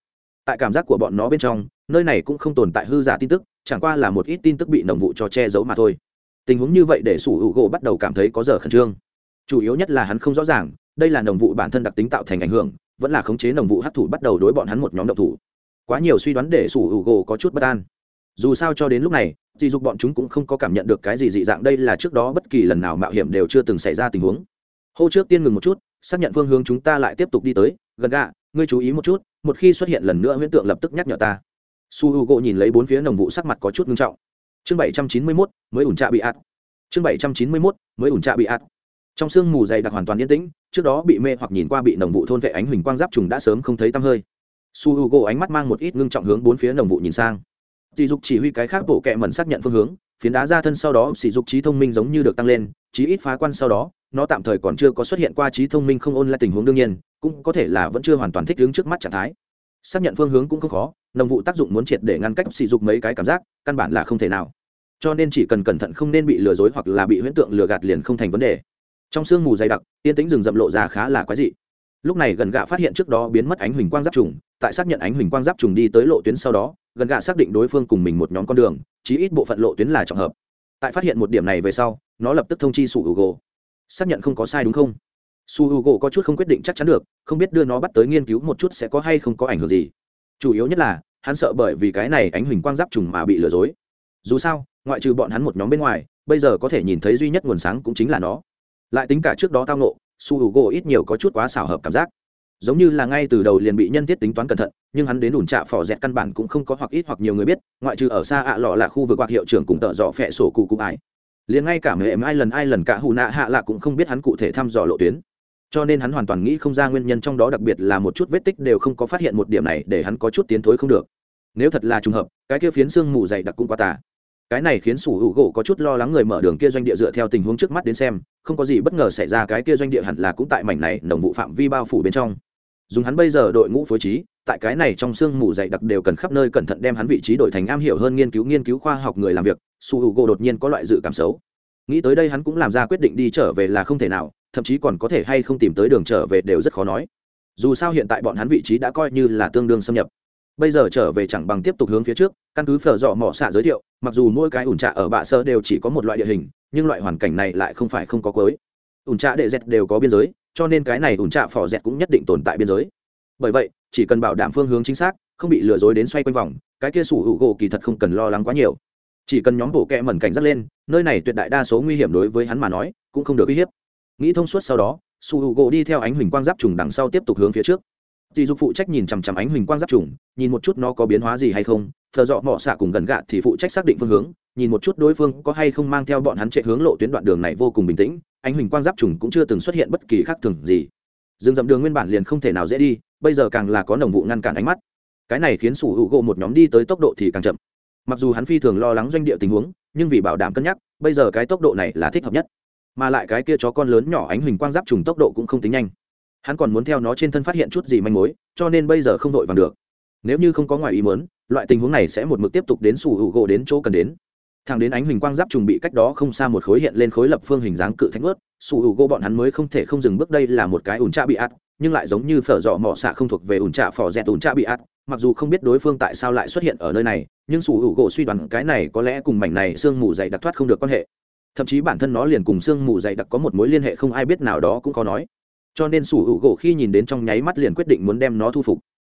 tại cảm giác của bọn nó bên trong, nơi này cũng không tồn tại hư giả tin tức, chẳng qua là một ít tin tức bị nồng vụ cho che giấu mà thôi. Tình huống như vậy để sủ hữu gỗ bắt đầu cảm thấy có giờ khẩn trương. Chủ yếu nhất là hắn không rõ ràng, đây là nồng vụ bản thân đặc tính tạo thành ảnh hưởng, vẫn là khống chế nồng vụ hấp thụ bắt đầu đối bọn hắn một nhóm độc thủ. Quá nhiều suy đoán để sủ hữu gỗ có chút bất an dù sao cho đến lúc này, dị dục bọn chúng cũng không có cảm nhận được cái gì dị dạng. Đây là trước đó bất kỳ lần nào mạo hiểm đều chưa từng xảy ra tình huống. Hô trước tiên ngừng một chút, xác nhận phương hướng chúng ta lại tiếp tục đi tới. Gần gạ, ngươi chú ý một chút, một khi xuất hiện lần nữa, huyễn tượng lập tức nhắc nhở ta. Su h u gỗ nhìn lấy bốn phía nồng vụ sắc mặt có chút nghiêm trọng. Chương bảy trăm chín mươi mốt, mới ủn trạ bị ạt. Chương bảy trăm chín mươi mốt, mới ủn trạ bị ạt. Trong sương mù dày đặc hoàn toàn yên tĩnh, trước đó bị mê hoặc nhìn qua bị nồng vụ thôn vệ ánh huỳnh quang giáp trùng đã sớm không thấy tăm hơi. Su h u gỗ ánh mắt mang một ít ngưng trọng hướng bốn phía nồng vụ nhìn sang. Dị dục chỉ huy cái khác bộ kệ mẩn xác nhận phương hướng, phiến đá ra thân sau đó sỉ dục trí thông minh giống như được tăng lên trí ít phá quan sau đó, nó tạm thời còn chưa có xuất hiện qua trí thông minh không ôn lại tình huống đương nhiên, cũng có thể là vẫn chưa hoàn toàn thích ứng trước mắt trạng thái. Xác nhận phương hướng cũng không khó, nồng vụ tác dụng muốn triệt để ngăn cách sỉ dục mấy cái cảm giác, căn bản là không thể nào. Cho nên chỉ cần cẩn thận không nên bị lừa dối hoặc là bị huyễn tượng lừa gạt liền không thành vấn đề. Trong sương mù dày đặc, yên tĩnh rừng rậm lộ ra khá là quái dị. Lúc này gần gạ phát hiện trước đó biến mất ánh huỳnh quang giáp trùng, tại xác nhận ánh huỳnh quang giáp trùng đi tới lộ tuyến sau đó gần gạ xác định đối phương cùng mình một nhóm con đường, chí ít bộ phận lộ tuyến là trọng hợp. Tại phát hiện một điểm này về sau, nó lập tức thông chi su hugo. Xác nhận không có sai đúng không? Su hugo có chút không quyết định chắc chắn được, không biết đưa nó bắt tới nghiên cứu một chút sẽ có hay không có ảnh hưởng gì. Chủ yếu nhất là, hắn sợ bởi vì cái này ánh huỳnh quang giáp trùng mà bị lừa dối. Dù sao, ngoại trừ bọn hắn một nhóm bên ngoài, bây giờ có thể nhìn thấy duy nhất nguồn sáng cũng chính là nó. Lại tính cả trước đó tao nộ su h u ít nhiều có chút quá xảo hợp cảm giác giống như là ngay từ đầu liền bị nhân thiết tính toán cẩn thận, nhưng hắn đến đủn trạ phò dẹt căn bản cũng không có hoặc ít hoặc nhiều người biết, ngoại trừ ở xa ạ lọ là khu vực hoặc hiệu trưởng cùng tợ dọ phẹ sổ cụ cụ ải. Liền ngay cả mềm ai lần ai lần cả hù nạ hạ lạ cũng không biết hắn cụ thể thăm dò lộ tuyến. Cho nên hắn hoàn toàn nghĩ không ra nguyên nhân trong đó đặc biệt là một chút vết tích đều không có phát hiện một điểm này để hắn có chút tiến thối không được. Nếu thật là trùng hợp, cái kia phiến xương mù dày đặc cũng quá tà. Cái này khiến sủ hữu gỗ có chút lo lắng người mở đường kia doanh địa dựa theo tình huống trước mắt đến xem, không có gì bất ngờ xảy ra cái kia doanh địa hẳn là cũng tại mảnh này đồng vụ phạm vi bao phủ bên trong dùng hắn bây giờ đội ngũ phối trí, tại cái này trong sương mù dày đặc đều cần khắp nơi cẩn thận đem hắn vị trí đổi thành am hiểu hơn nghiên cứu nghiên cứu khoa học người làm việc, su hữu gỗ đột nhiên có loại dự cảm xấu. Nghĩ tới đây hắn cũng làm ra quyết định đi trở về là không thể nào, thậm chí còn có thể hay không tìm tới đường trở về đều rất khó nói. Dù sao hiện tại bọn hắn vị trí đã coi như là tương đương xâm nhập. Bây giờ trở về chẳng bằng tiếp tục hướng phía trước, căn cứ phở dọ mỏ xạ giới thiệu, mặc dù mỗi cái ủn trạ ở bạ sơ đều chỉ có một loại địa hình, nhưng loại hoàn cảnh này lại không phải không có cuối. Ủn trạ đệ dẹt đều có biên giới cho nên cái này ủn trạ phỏ dẹt cũng nhất định tồn tại biên giới. Bởi vậy, chỉ cần bảo đảm phương hướng chính xác, không bị lừa dối đến xoay quanh vòng, cái kia sủ hữu gỗ kỳ thật không cần lo lắng quá nhiều. Chỉ cần nhóm bộ kẹ mẩn cảnh giác lên, nơi này tuyệt đại đa số nguy hiểm đối với hắn mà nói, cũng không được uy hiếp. Nghĩ thông suốt sau đó, sủ hữu gỗ đi theo ánh huỳnh quang giáp trùng đằng sau tiếp tục hướng phía trước dì dục phụ trách nhìn chằm chằm ánh huỳnh quang giáp trùng, nhìn một chút nó có biến hóa gì hay không thợ dọ mỏ xạ cùng gần gạ thì phụ trách xác định phương hướng, nhìn một chút đối phương có hay không mang theo bọn hắn chạy hướng lộ tuyến đoạn đường này vô cùng bình tĩnh, ánh huỳnh quang giáp trùng cũng chưa từng xuất hiện bất kỳ khác thường gì. Rừng rậm đường nguyên bản liền không thể nào dễ đi, bây giờ càng là có nồng vụ ngăn cản ánh mắt. Cái này khiến sủ hữu gỗ một nhóm đi tới tốc độ thì càng chậm. Mặc dù hắn phi thường lo lắng doanh địa tình huống, nhưng vì bảo đảm cân nhắc, bây giờ cái tốc độ này là thích hợp nhất. Mà lại cái kia chó con lớn nhỏ ánh huỳnh quang giáp trùng tốc độ cũng không tính nhanh hắn còn muốn theo nó trên thân phát hiện chút gì manh mối, cho nên bây giờ không vội vàng được. Nếu như không có ngoài ý muốn, loại tình huống này sẽ một mực tiếp tục đến sủ hữu gỗ đến chỗ cần đến. Thẳng đến ánh huỳnh quang giáp trùng bị cách đó không xa một khối hiện lên khối lập phương hình dáng cự thánh ướt, sủ hữu gỗ bọn hắn mới không thể không dừng bước đây là một cái ủn trạ bị ạt, nhưng lại giống như phở dọ mỏ xạ không thuộc về ủn trạ phò dẹt ủn trạ bị ạt, mặc dù không biết đối phương tại sao lại xuất hiện ở nơi này, nhưng sủ hữu gỗ suy đoán cái này có lẽ cùng mảnh này sương mù dày đặc thoát không được quan hệ. Thậm chí bản thân nó liền cùng sương mù dày đặc có một mối liên hệ không ai biết nào đó cũng có nói cho nên sủ hữu gỗ khi nhìn đến trong nháy mắt liền quyết định muốn đem nó thu phục.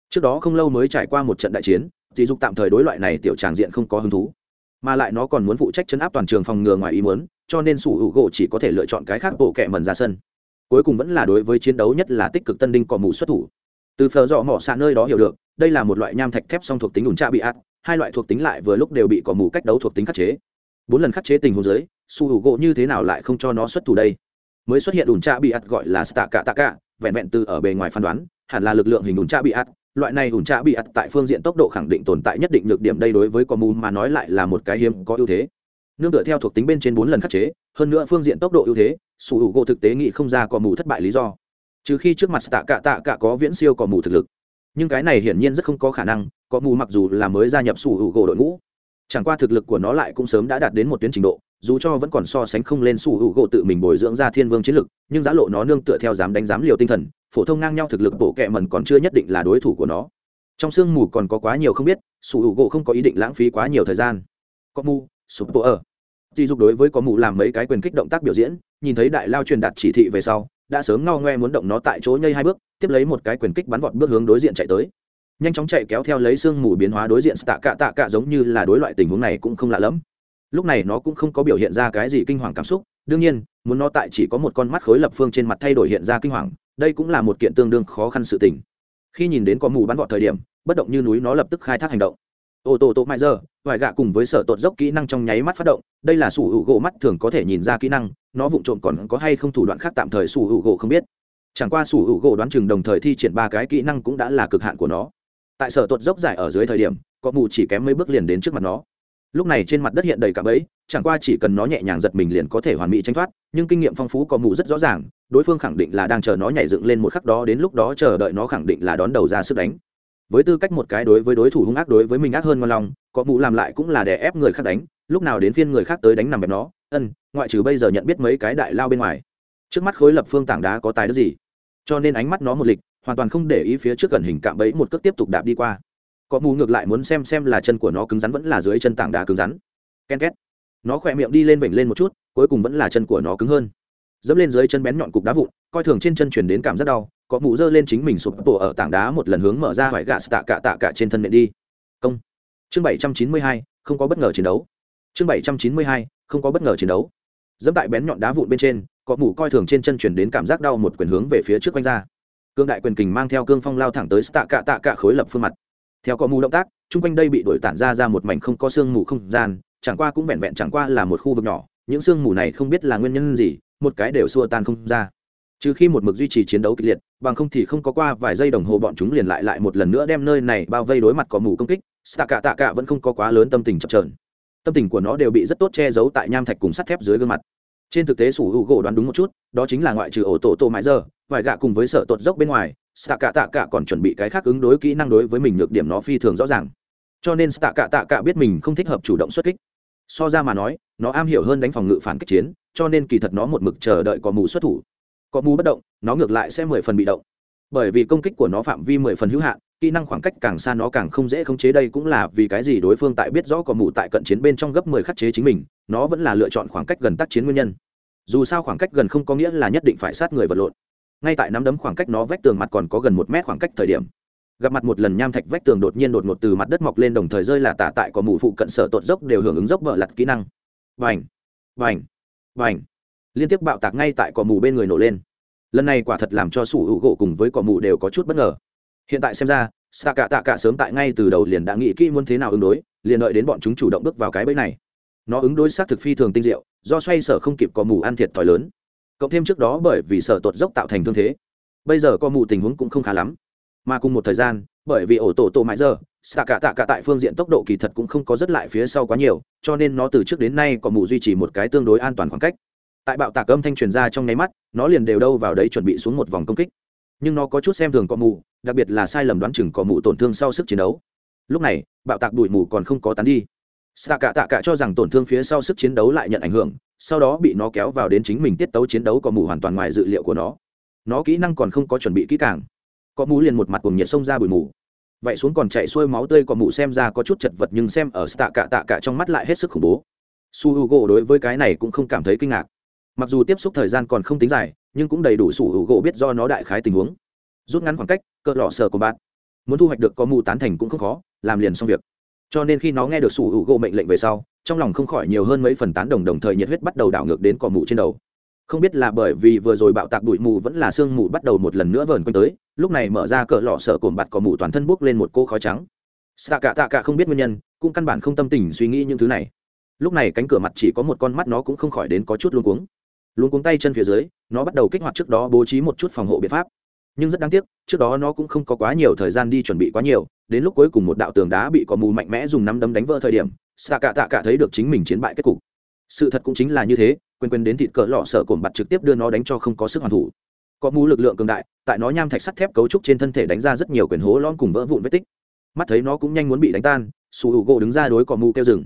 Trước đó không lâu mới trải qua một trận đại chiến dì dục tạm thời đối loại này tiểu tràng diện không có hứng thú. Mà lại nó còn muốn phụ trách chấn áp toàn trường phòng ngừa ngoài ý muốn, cho nên sủ hữu gỗ chỉ có thể lựa chọn cái khác bộ kẹ mần ra sân. Cuối cùng vẫn là đối với chiến đấu nhất là tích cực tân đinh cò mù xuất thủ. Từ phở dọ mỏ xạ nơi đó hiểu được, đây là một loại nham thạch thép song thuộc tính ủn tra bị ạt, hai loại thuộc tính lại vừa lúc đều bị cỏ mù cách đấu thuộc tính khắc chế. Bốn lần khắc chế tình hồ dưới su hữu gỗ như thế nào lại không cho nó xuất thủ đây? Mới xuất hiện ủn tra bị ạt gọi là staka taka vẹn vẹn từ ở bề ngoài phán đoán, hẳn là lực lượng hình ủn tra bị ạt loại này ủn tra bị ạt tại phương diện tốc độ khẳng định tồn tại nhất định nhược điểm đây đối với có mà nói lại là một cái hiếm có ưu thế. Nương tựa theo thuộc tính bên trên bốn lần khắc chế, hơn nữa phương diện tốc độ ưu thế, sủ hữu gỗ thực tế nghĩ không ra có mù thất bại lý do. Trừ khi trước mặt tạ cạ tạ cạ có viễn siêu có mù thực lực. Nhưng cái này hiển nhiên rất không có khả năng có mù mặc dù là mới gia nhập sủ hữu gỗ đội ngũ chẳng qua thực lực của nó lại cũng sớm đã đạt đến một tuyến trình độ, dù cho vẫn còn so sánh không lên sủ hữu gỗ tự mình bồi dưỡng ra thiên vương chiến lực, nhưng giá lộ nó nương tựa theo dám đánh giám liều tinh thần, phổ thông ngang nhau thực lực bộ kệ mần còn chưa nhất định là đối thủ của nó. Trong sương mù còn có quá nhiều không biết sủ hữu gỗ không có ý định lãng phí quá nhiều thời gian. Có mù, sụp bộ ở. Chỉ dục đối với có mù làm mấy cái quyền kích động tác biểu diễn, nhìn thấy đại lao truyền đạt chỉ thị về sau, đã sớm ngao ngoe muốn động nó tại chỗ nhây hai bước, tiếp lấy một cái quyền kích bắn vọt bước hướng đối diện chạy tới nhanh chóng chạy kéo theo lấy sương mù biến hóa đối diện tạ cạ tạ cạ giống như là đối loại tình huống này cũng không lạ lẫm. Lúc này nó cũng không có biểu hiện ra cái gì kinh hoàng cảm xúc, đương nhiên, muốn nó tại chỉ có một con mắt khối lập phương trên mặt thay đổi hiện ra kinh hoàng, đây cũng là một kiện tương đương khó khăn sự tình. Khi nhìn đến có mù bắn vọt thời điểm, bất động như núi nó lập tức khai thác hành động. Ô tô tô mãi giờ vải gạ cùng với sở tột dốc kỹ năng trong nháy mắt phát động, đây là sủ hữu gỗ mắt thường có thể nhìn ra kỹ năng, nó vụng trộm còn có hay không thủ đoạn khác tạm thời sủ hữu gỗ không biết. Chẳng qua sủ hữu gỗ đoán chừng đồng thời thi triển ba cái kỹ năng cũng đã là cực hạn của nó tại sở tuột dốc giải ở dưới thời điểm, có mù chỉ kém mấy bước liền đến trước mặt nó. Lúc này trên mặt đất hiện đầy cả bẫy, chẳng qua chỉ cần nó nhẹ nhàng giật mình liền có thể hoàn mỹ tranh thoát, nhưng kinh nghiệm phong phú có mù rất rõ ràng, đối phương khẳng định là đang chờ nó nhảy dựng lên một khắc đó, đến lúc đó chờ đợi nó khẳng định là đón đầu ra sức đánh. Với tư cách một cái đối với đối thủ hung ác đối với mình ác hơn ngon lòng, có mù làm lại cũng là để ép người khác đánh, lúc nào đến phiên người khác tới đánh nằm bẹp nó, ân, ngoại trừ bây giờ nhận biết mấy cái đại lao bên ngoài. Trước mắt khối lập phương tảng đá có tài đức gì? Cho nên ánh mắt nó một lịch hoàn toàn không để ý phía trước gần hình cạm bẫy một cước tiếp tục đạp đi qua. Có mù ngược lại muốn xem xem là chân của nó cứng rắn vẫn là dưới chân tảng đá cứng rắn. Ken két. Nó khỏe miệng đi lên vểnh lên một chút, cuối cùng vẫn là chân của nó cứng hơn. Dẫm lên dưới chân bén nhọn cục đá vụn, coi thường trên chân chuyển đến cảm giác đau, có mù dơ lên chính mình sụp tổ ở tảng đá một lần hướng mở ra vải gạ tạ cả tạ cả trên thân nện đi. Công. Chương bảy trăm chín mươi hai, không có bất ngờ chiến đấu. Chương bảy trăm chín mươi hai, không có bất ngờ chiến đấu. Dẫm tại bén nhọn đá vụn bên trên, có mù coi thường trên chân chuyển đến cảm giác đau một quyền hướng về phía trước quanh ra cương đại quyền kình mang theo cương phong lao thẳng tới tạ cạ tạ cạ khối lập phương mặt. Theo có mù động tác, chung quanh đây bị đổi tản ra ra một mảnh không có sương mù không gian, chẳng qua cũng vẹn vẹn chẳng qua là một khu vực nhỏ, những sương mù này không biết là nguyên nhân gì, một cái đều xua tan không ra. Trừ khi một mực duy trì chiến đấu kịch liệt, bằng không thì không có qua vài giây đồng hồ bọn chúng liền lại lại một lần nữa đem nơi này bao vây đối mặt có mù công kích, tạ cạ tạ cạ vẫn không có quá lớn tâm tình chập trờn tâm tình của nó đều bị rất tốt che giấu tại nham thạch cùng sắt thép dưới gương mặt trên thực tế sủ hữu gỗ đoán đúng một chút, đó chính là ngoại trừ ổ tổ tổ mãi giờ, vài gạ cùng với sợ tột dốc bên ngoài tạ cả tạ cả còn chuẩn bị cái khác ứng đối kỹ năng đối với mình nhược điểm nó phi thường rõ ràng. Cho nên tạ cả tạ cả biết mình không thích hợp chủ động xuất kích. So ra mà nói, nó am hiểu hơn đánh phòng ngự phản kích chiến, cho nên kỳ thật nó một mực chờ đợi có mù xuất thủ. Có mù bất động, nó ngược lại sẽ mười phần bị động. Bởi vì công kích của nó phạm vi mười phần hữu hạn kỹ năng khoảng cách càng xa nó càng không dễ khống chế. Đây cũng là vì cái gì đối phương tại biết rõ có mù tại cận chiến bên trong gấp mười khắc chế chính mình, nó vẫn là lựa chọn khoảng cách gần tác chiến nguyên nhân. Dù sao khoảng cách gần không có nghĩa là nhất định phải sát người vật lộn. Ngay tại nắm đấm khoảng cách nó vách tường mặt còn có gần một mét khoảng cách thời điểm, gặp mặt một lần nham thạch vách tường đột nhiên đột ngột từ mặt đất mọc lên đồng thời rơi là tả tại có mù phụ cận sở tột dốc đều hưởng ứng dốc bờ lặt kỹ năng. Vành vành vành. Liên tiếp bạo tạc ngay tại cỏ mù bên người nổ lên. Lần này quả thật làm cho sủ hữu gỗ cùng với cỏ mù đều có chút bất ngờ hiện tại xem ra xa cả tạ cả sớm tại ngay từ đầu liền đã nghĩ kỹ muốn thế nào ứng đối, liền đợi đến bọn chúng chủ động bước vào cái bẫy này. Nó ứng đối xác thực phi thường tinh diệu, do xoay sở không kịp có mù ăn thiệt thòi lớn. Cộng thêm trước đó bởi vì sở tuột dốc tạo thành thương thế, bây giờ có mù tình huống cũng không khá lắm. Mà cùng một thời gian, bởi vì ổ tổ tổ mãi giờ xạ cả tạ cả tại phương diện tốc độ kỳ thật cũng không có rất lại phía sau quá nhiều, cho nên nó từ trước đến nay có mù duy trì một cái tương đối an toàn khoảng cách. Tại bạo tạc âm thanh truyền ra trong nháy mắt, nó liền đều đâu vào đấy chuẩn bị xuống một vòng công kích nhưng nó có chút xem thường cọ mù, đặc biệt là sai lầm đoán chừng cọ mù tổn thương sau sức chiến đấu. Lúc này, bạo tạc đuổi mù còn không có tán đi. Xạ cả tạ cả cho rằng tổn thương phía sau sức chiến đấu lại nhận ảnh hưởng, sau đó bị nó kéo vào đến chính mình tiết tấu chiến đấu cọ mù hoàn toàn ngoài dự liệu của nó. Nó kỹ năng còn không có chuẩn bị kỹ càng. Cọ mù liền một mặt cùng nhiệt xông ra bụi mù. Vậy xuống còn chạy xuôi máu tươi cọ mù xem ra có chút chật vật nhưng xem ở tạ cả tạ cả trong mắt lại hết sức khủng bố. Su h u gỗ đối với cái này cũng không cảm thấy kinh ngạc. Mặc dù tiếp xúc thời gian còn không tính dài nhưng cũng đầy đủ sủ hữu u gỗ biết do nó đại khái tình huống. Rút ngắn khoảng cách, cỡ lọ sờ của bạn. Muốn thu hoạch được có mù tán thành cũng không khó, làm liền xong việc. Cho nên khi nó nghe được sủ hữu u gỗ mệnh lệnh về sau, trong lòng không khỏi nhiều hơn mấy phần tán đồng đồng thời nhiệt huyết bắt đầu đảo ngược đến cỏ mù trên đầu. Không biết là bởi vì vừa rồi bạo tạc bụi mù vẫn là sương mù bắt đầu một lần nữa vờn quanh tới, lúc này mở ra cỡ lọ sợ cồn bạt cỏ mù toàn thân bốc lên một cô khói trắng. Tạ cả tạ cả không biết nguyên nhân, cũng căn bản không tâm tình suy nghĩ những thứ này. Lúc này cánh cửa mặt chỉ có một con mắt nó cũng không khỏi đến có chút luống cuống luôn cuống tay chân phía dưới, nó bắt đầu kích hoạt trước đó bố trí một chút phòng hộ biện pháp. Nhưng rất đáng tiếc, trước đó nó cũng không có quá nhiều thời gian đi chuẩn bị quá nhiều, đến lúc cuối cùng một đạo tường đá bị cỏ mù mạnh mẽ dùng nắm đấm đánh vỡ thời điểm tạ cả tạ cả thấy được chính mình chiến bại kết cục. Sự thật cũng chính là như thế, quên quên đến thịt cỡ lọ sợ cồn bặt trực tiếp đưa nó đánh cho không có sức hoàn thủ. Có mù lực lượng cường đại, tại nó nham thạch sắt thép cấu trúc trên thân thể đánh ra rất nhiều quyền hố lon cùng vỡ vụn vết tích. Mắt thấy nó cũng nhanh muốn bị đánh tan su hữu gỗ đứng ra đối cỏ mù kêu rừng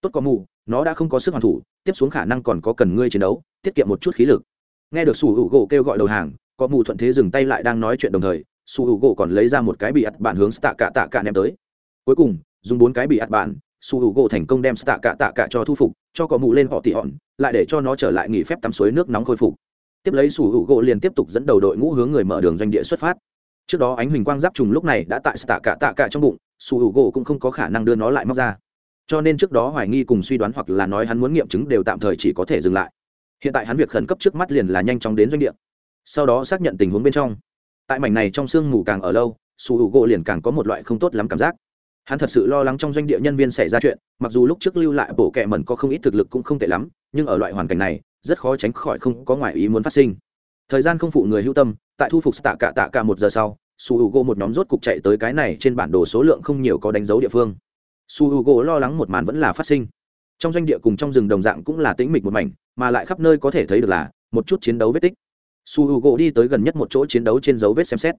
tốt có mù, nó đã không có sức hoàn thủ, tiếp xuống khả năng còn có cần ngươi chiến đấu, tiết kiệm một chút khí lực. Nghe được su hữu gỗ kêu gọi đầu hàng, có mù thuận thế dừng tay lại đang nói chuyện đồng thời su hữu gỗ còn lấy ra một cái bị ắt bản hướng tạ cả tạ cả ném tới. Cuối cùng, dùng bốn cái bị ắt bản su h u gỗ thành công đem tạ cả tạ cả cho thu phục, cho có mù lên họ tỉ hòn, lại để cho nó trở lại nghỉ phép tắm suối nước nóng khôi phục. Tiếp lấy su h u gỗ liền tiếp tục dẫn đầu đội ngũ hướng người mở đường doanh địa xuất phát. Trước đó ánh huỳnh quang giáp trùng lúc này đã tại tạ cả tạ cả trong bụng su h u gỗ cũng không có khả năng đưa nó lại móc ra cho nên trước đó hoài nghi cùng suy đoán hoặc là nói hắn muốn nghiệm chứng đều tạm thời chỉ có thể dừng lại. Hiện tại hắn việc khẩn cấp trước mắt liền là nhanh chóng đến doanh địa. Sau đó xác nhận tình huống bên trong. Tại mảnh này trong sương mù càng ở lâu, su h u gỗ liền càng có một loại không tốt lắm cảm giác. Hắn thật sự lo lắng trong doanh địa nhân viên xảy ra chuyện, mặc dù lúc trước lưu lại bộ kệ mẩn có không ít thực lực cũng không tệ lắm, nhưng ở loại hoàn cảnh này, rất khó tránh khỏi không có ngoại ý muốn phát sinh. Thời gian không phụ người hữu tâm, tại thu phục tạ cả tạ cả một giờ sau, su h u gỗ một nhóm rốt cục chạy tới cái này trên bản đồ số lượng không nhiều có đánh dấu địa phương su h u gỗ lo lắng một màn vẫn là phát sinh. Trong doanh địa cùng trong rừng đồng dạng cũng là tĩnh mịch một mảnh, mà lại khắp nơi có thể thấy được là một chút chiến đấu vết tích. Su h u gỗ đi tới gần nhất một chỗ chiến đấu trên dấu vết xem xét.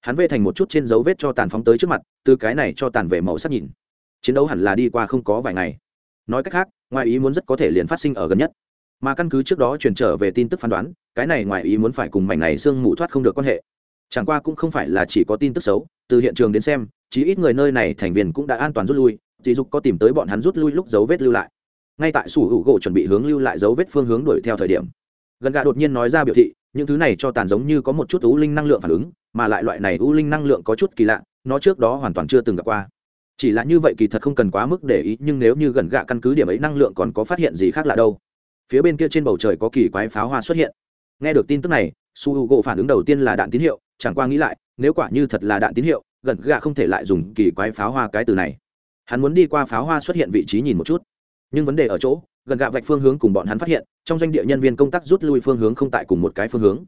Hắn vê thành một chút trên dấu vết cho tàn phóng tới trước mặt, từ cái này cho tàn về màu sắc nhìn. Chiến đấu hẳn là đi qua không có vài ngày. Nói cách khác, ngoài ý muốn rất có thể liền phát sinh ở gần nhất. Mà căn cứ trước đó truyền trở về tin tức phán đoán, cái này ngoài ý muốn phải cùng mảnh này sương mù thoát không được quan hệ. Chẳng qua cũng không phải là chỉ có tin tức xấu, từ hiện trường đến xem, chí ít người nơi này thành viên cũng đã an toàn rút lui dì dục có tìm tới bọn hắn rút lui lúc dấu vết lưu lại. Ngay tại sủ hữu gỗ chuẩn bị hướng lưu lại dấu vết phương hướng đuổi theo thời điểm, gần gà đột nhiên nói ra biểu thị, những thứ này cho tàn giống như có một chút u linh năng lượng phản ứng, mà lại loại này u linh năng lượng có chút kỳ lạ, nó trước đó hoàn toàn chưa từng gặp qua. Chỉ là như vậy kỳ thật không cần quá mức để ý, nhưng nếu như gần gạ căn cứ điểm ấy năng lượng còn có phát hiện gì khác lạ đâu? Phía bên kia trên bầu trời có kỳ quái pháo hoa xuất hiện. Nghe được tin tức này su h u gỗ phản ứng đầu tiên là đạn tín hiệu, chẳng qua nghĩ lại, nếu quả như thật là đạn tín hiệu, gần gạ không thể lại dùng kỳ quái pháo hoa cái từ này hắn muốn đi qua pháo hoa xuất hiện vị trí nhìn một chút. Nhưng vấn đề ở chỗ, gần gạ vạch phương hướng cùng bọn hắn phát hiện, trong doanh địa nhân viên công tác rút lui phương hướng không tại cùng một cái phương hướng.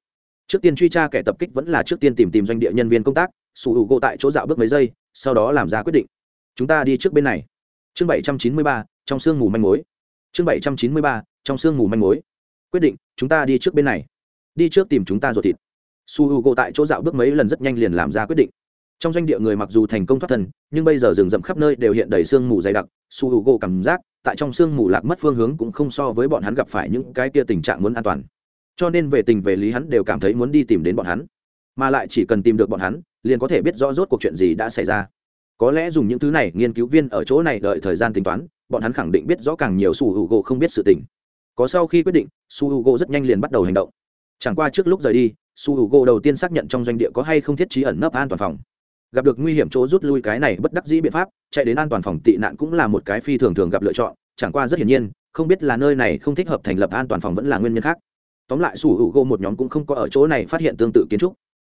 Trước tiên truy tra kẻ tập kích vẫn là trước tiên tìm tìm doanh địa nhân viên công tác, sủ hữu u gỗ tại chỗ dạo bước mấy giây, sau đó làm ra quyết định. Chúng ta đi trước bên này. Chương bảy trăm chín mươi ba, trong sương mù manh mối. Chương bảy trăm chín mươi ba, trong sương mù manh mối. Quyết định, chúng ta đi trước bên này. Đi trước tìm chúng ta rồi thịt. Su h u gỗ tại chỗ dạo bước mấy lần rất nhanh liền làm ra quyết định trong doanh địa người mặc dù thành công thoát thần nhưng bây giờ rừng rậm khắp nơi đều hiện đầy sương mù dày đặc, su h u gỗ cảm giác, tại trong sương mù lạc mất phương hướng cũng không so với bọn hắn gặp phải những cái kia tình trạng muốn an toàn. Cho nên về tình về lý hắn đều cảm thấy muốn đi tìm đến bọn hắn. Mà lại chỉ cần tìm được bọn hắn, liền có thể biết rõ rốt cuộc chuyện gì đã xảy ra. Có lẽ dùng những thứ này nghiên cứu viên ở chỗ này đợi thời gian tính toán, bọn hắn khẳng định biết rõ càng nhiều su h u gỗ không biết sự tình. Có sau khi quyết định, su h u g o rất nhanh liền bắt đầu hành động. Chẳng qua trước lúc rời đi, su h u g o đầu tiên xác nhận trong doanh địa có hay không thiết trí ẩn nấp an toàn phòng gặp được nguy hiểm chỗ rút lui cái này bất đắc dĩ biện pháp, chạy đến an toàn phòng tị nạn cũng là một cái phi thường thường gặp lựa chọn, chẳng qua rất hiển nhiên, không biết là nơi này không thích hợp thành lập an toàn phòng vẫn là nguyên nhân khác. Tóm lại sủ hữu u một nhóm cũng không có ở chỗ này phát hiện tương tự kiến trúc.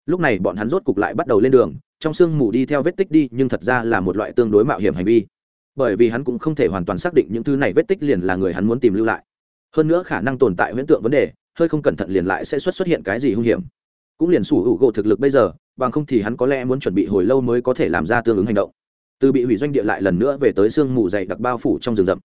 Lúc này bọn hắn rốt cục lại bắt đầu lên đường, trong sương mù đi theo vết tích đi, nhưng thật ra là một loại tương đối mạo hiểm hành vi. Bởi vì hắn cũng không thể hoàn toàn xác định những thứ này vết tích liền là người hắn muốn tìm lưu lại. Hơn nữa khả năng tồn tại huyễn tượng vấn đề, hơi không cẩn thận liền lại sẽ xuất xuất hiện cái gì hung hiểm cũng liền sủ hữu gỗ thực lực bây giờ, bằng không thì hắn có lẽ muốn chuẩn bị hồi lâu mới có thể làm ra tương ứng hành động. Từ bị hủy doanh địa lại lần nữa về tới sương mù dày đặc bao phủ trong rừng rậm.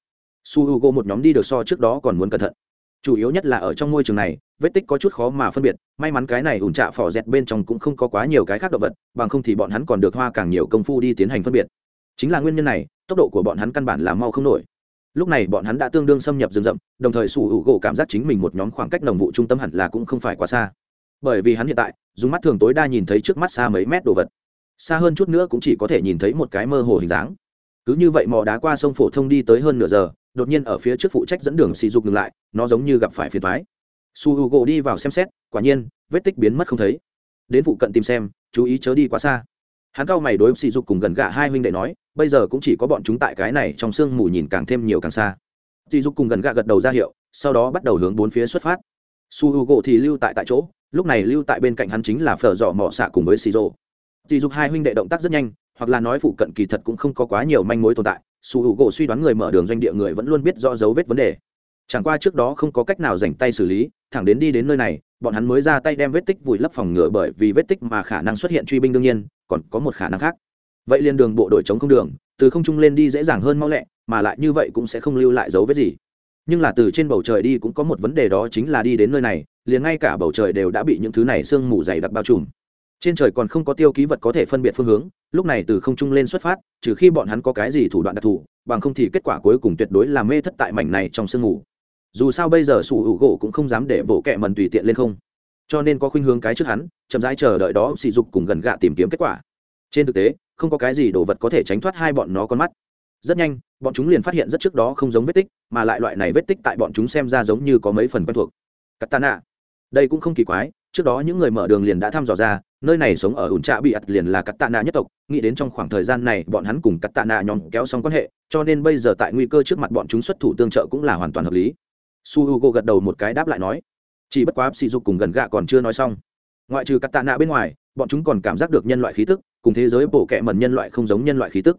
Su h u g o một nhóm đi được so trước đó còn muốn cẩn thận. Chủ yếu nhất là ở trong môi trường này, vết tích có chút khó mà phân biệt, may mắn cái này ủn trạ phỏ dẹt bên trong cũng không có quá nhiều cái khác động vật, bằng không thì bọn hắn còn được hoa càng nhiều công phu đi tiến hành phân biệt. Chính là nguyên nhân này, tốc độ của bọn hắn căn bản là mau không nổi. Lúc này bọn hắn đã tương đương xâm nhập rừng rậm, đồng thời sủ hữu gỗ cảm giác chính mình một nhóm khoảng cách đồng vụ trung tâm hẳn là cũng không phải quá xa bởi vì hắn hiện tại, dùng mắt thường tối đa nhìn thấy trước mắt xa mấy mét đồ vật. Xa hơn chút nữa cũng chỉ có thể nhìn thấy một cái mơ hồ hình dáng. Cứ như vậy mò đá qua sông phổ thông đi tới hơn nửa giờ, đột nhiên ở phía trước phụ trách dẫn đường xì dục ngừng lại, nó giống như gặp phải phiền thoái su h u gỗ đi vào xem xét, quả nhiên, vết tích biến mất không thấy. Đến phụ cận tìm xem, chú ý chớ đi quá xa. Hắn cao mày đối xì dục cùng gần gạ hai huynh đệ nói, bây giờ cũng chỉ có bọn chúng tại cái này trong sương mù nhìn càng thêm nhiều càng xa. Xì dục cùng gần gạ gật đầu ra hiệu, sau đó bắt đầu hướng bốn phía xuất phát. Su h u gỗ thì lưu tại tại chỗ lúc này lưu tại bên cạnh hắn chính là phở dọ mỏ xạ cùng với xì rô dì dục hai huynh đệ động tác rất nhanh, hoặc là nói phụ cận kỳ thật cũng không có quá nhiều manh mối tồn tại. Su hữu gỗ suy đoán người mở đường doanh địa người vẫn luôn biết rõ dấu vết vấn đề. Chẳng qua trước đó không có cách nào dành tay xử lý, thẳng đến đi đến nơi này, bọn hắn mới ra tay đem vết tích vùi lấp phòng ngựa bởi vì vết tích mà khả năng xuất hiện truy binh đương nhiên, còn có một khả năng khác. Vậy liền đường bộ đội chống không đường, từ không trung lên đi dễ dàng hơn mau lẹ, mà lại như vậy cũng sẽ không lưu lại dấu vết gì nhưng là từ trên bầu trời đi cũng có một vấn đề đó chính là đi đến nơi này, liền ngay cả bầu trời đều đã bị những thứ này sương mù dày đặc bao trùm. Trên trời còn không có tiêu ký vật có thể phân biệt phương hướng, lúc này từ không trung lên xuất phát, trừ khi bọn hắn có cái gì thủ đoạn đặc thù, bằng không thì kết quả cuối cùng tuyệt đối là mê thất tại mảnh này trong sương mù. Dù sao bây giờ sủ hữu gỗ cũng không dám để bộ kẹ mần tùy tiện lên không. Cho nên có khuynh hướng cái trước hắn, chậm rãi chờ đợi đó sỉ dục cùng gần gạ tìm kiếm kết quả. Trên thực tế, không có cái gì đồ vật có thể tránh thoát hai bọn nó con mắt rất nhanh, bọn chúng liền phát hiện rất trước đó không giống vết tích, mà lại loại này vết tích tại bọn chúng xem ra giống như có mấy phần quen thuộc. Katana. Đây cũng không kỳ quái, trước đó những người mở đường liền đã thăm dò ra, nơi này sống ở ủn trạ bị ặt liền là katana nhất tộc, nghĩ đến trong khoảng thời gian này bọn hắn cùng katana nhóm kéo xong quan hệ, cho nên bây giờ tại nguy cơ trước mặt bọn chúng xuất thủ tương trợ cũng là hoàn toàn hợp lý. Su h u g o gật đầu một cái đáp lại nói, chỉ bất quá sỉ dục cùng gần gạ còn chưa nói xong. Ngoại trừ katana bên ngoài, bọn chúng còn cảm giác được nhân loại khí tức, cùng thế giới bổ kẹ mần nhân loại không giống nhân loại khí tức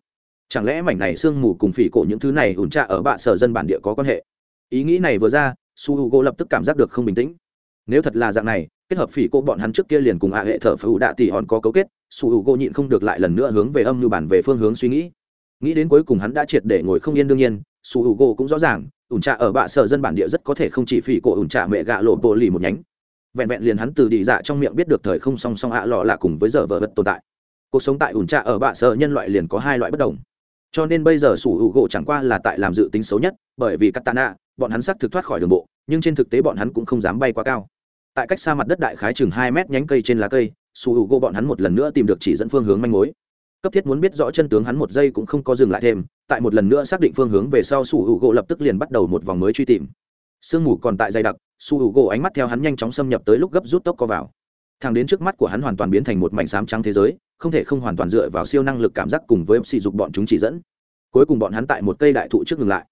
chẳng lẽ mảnh này sương mù cùng phỉ cổ những thứ này ủn trạ ở bạ sở dân bản địa có quan hệ? Ý nghĩ này vừa ra, su h u g o lập tức cảm giác được không bình tĩnh. Nếu thật là dạng này, kết hợp phỉ cổ bọn hắn trước kia liền cùng ạ hệ thở phù đạ tỷ hòn có cấu kết, su h u g o nhịn không được lại lần nữa hướng về âm như bản về phương hướng suy nghĩ. Nghĩ đến cuối cùng hắn đã triệt để ngồi không yên đương nhiên, su h u gỗ cũng rõ ràng, ủn trạ ở bạ sở dân bản địa rất có thể không chỉ phỉ cổ ủn trạ mẹ gạ lộ bộ lì một nhánh. Vẹn vẹn liền hắn từ đi dạ trong miệng biết được thời không song song ạ lọ là cùng với giờ vợ vật tồn tại. Cuộc sống tại ủn trạ ở bạ sở nhân loại liền có hai loại bất đồng cho nên bây giờ sủ hữu gỗ chẳng qua là tại làm dự tính xấu nhất, bởi vì katana, bọn hắn xác thực thoát khỏi đường bộ, nhưng trên thực tế bọn hắn cũng không dám bay quá cao. Tại cách xa mặt đất đại khái chừng hai mét nhánh cây trên lá cây, sủ hữu gỗ bọn hắn một lần nữa tìm được chỉ dẫn phương hướng manh mối. Cấp thiết muốn biết rõ chân tướng hắn một giây cũng không có dừng lại thêm, tại một lần nữa xác định phương hướng về sau sủ hữu gỗ lập tức liền bắt đầu một vòng mới truy tìm. Sương mù còn tại dày đặc, sủ hữu gỗ ánh mắt theo hắn nhanh chóng xâm nhập tới lúc gấp rút tốc co vào thang đến trước mắt của hắn hoàn toàn biến thành một mảnh xám trắng thế giới, không thể không hoàn toàn dựa vào siêu năng lực cảm giác cùng với sỉ dục bọn chúng chỉ dẫn. Cuối cùng bọn hắn tại một cây đại thụ trước ngừng lại.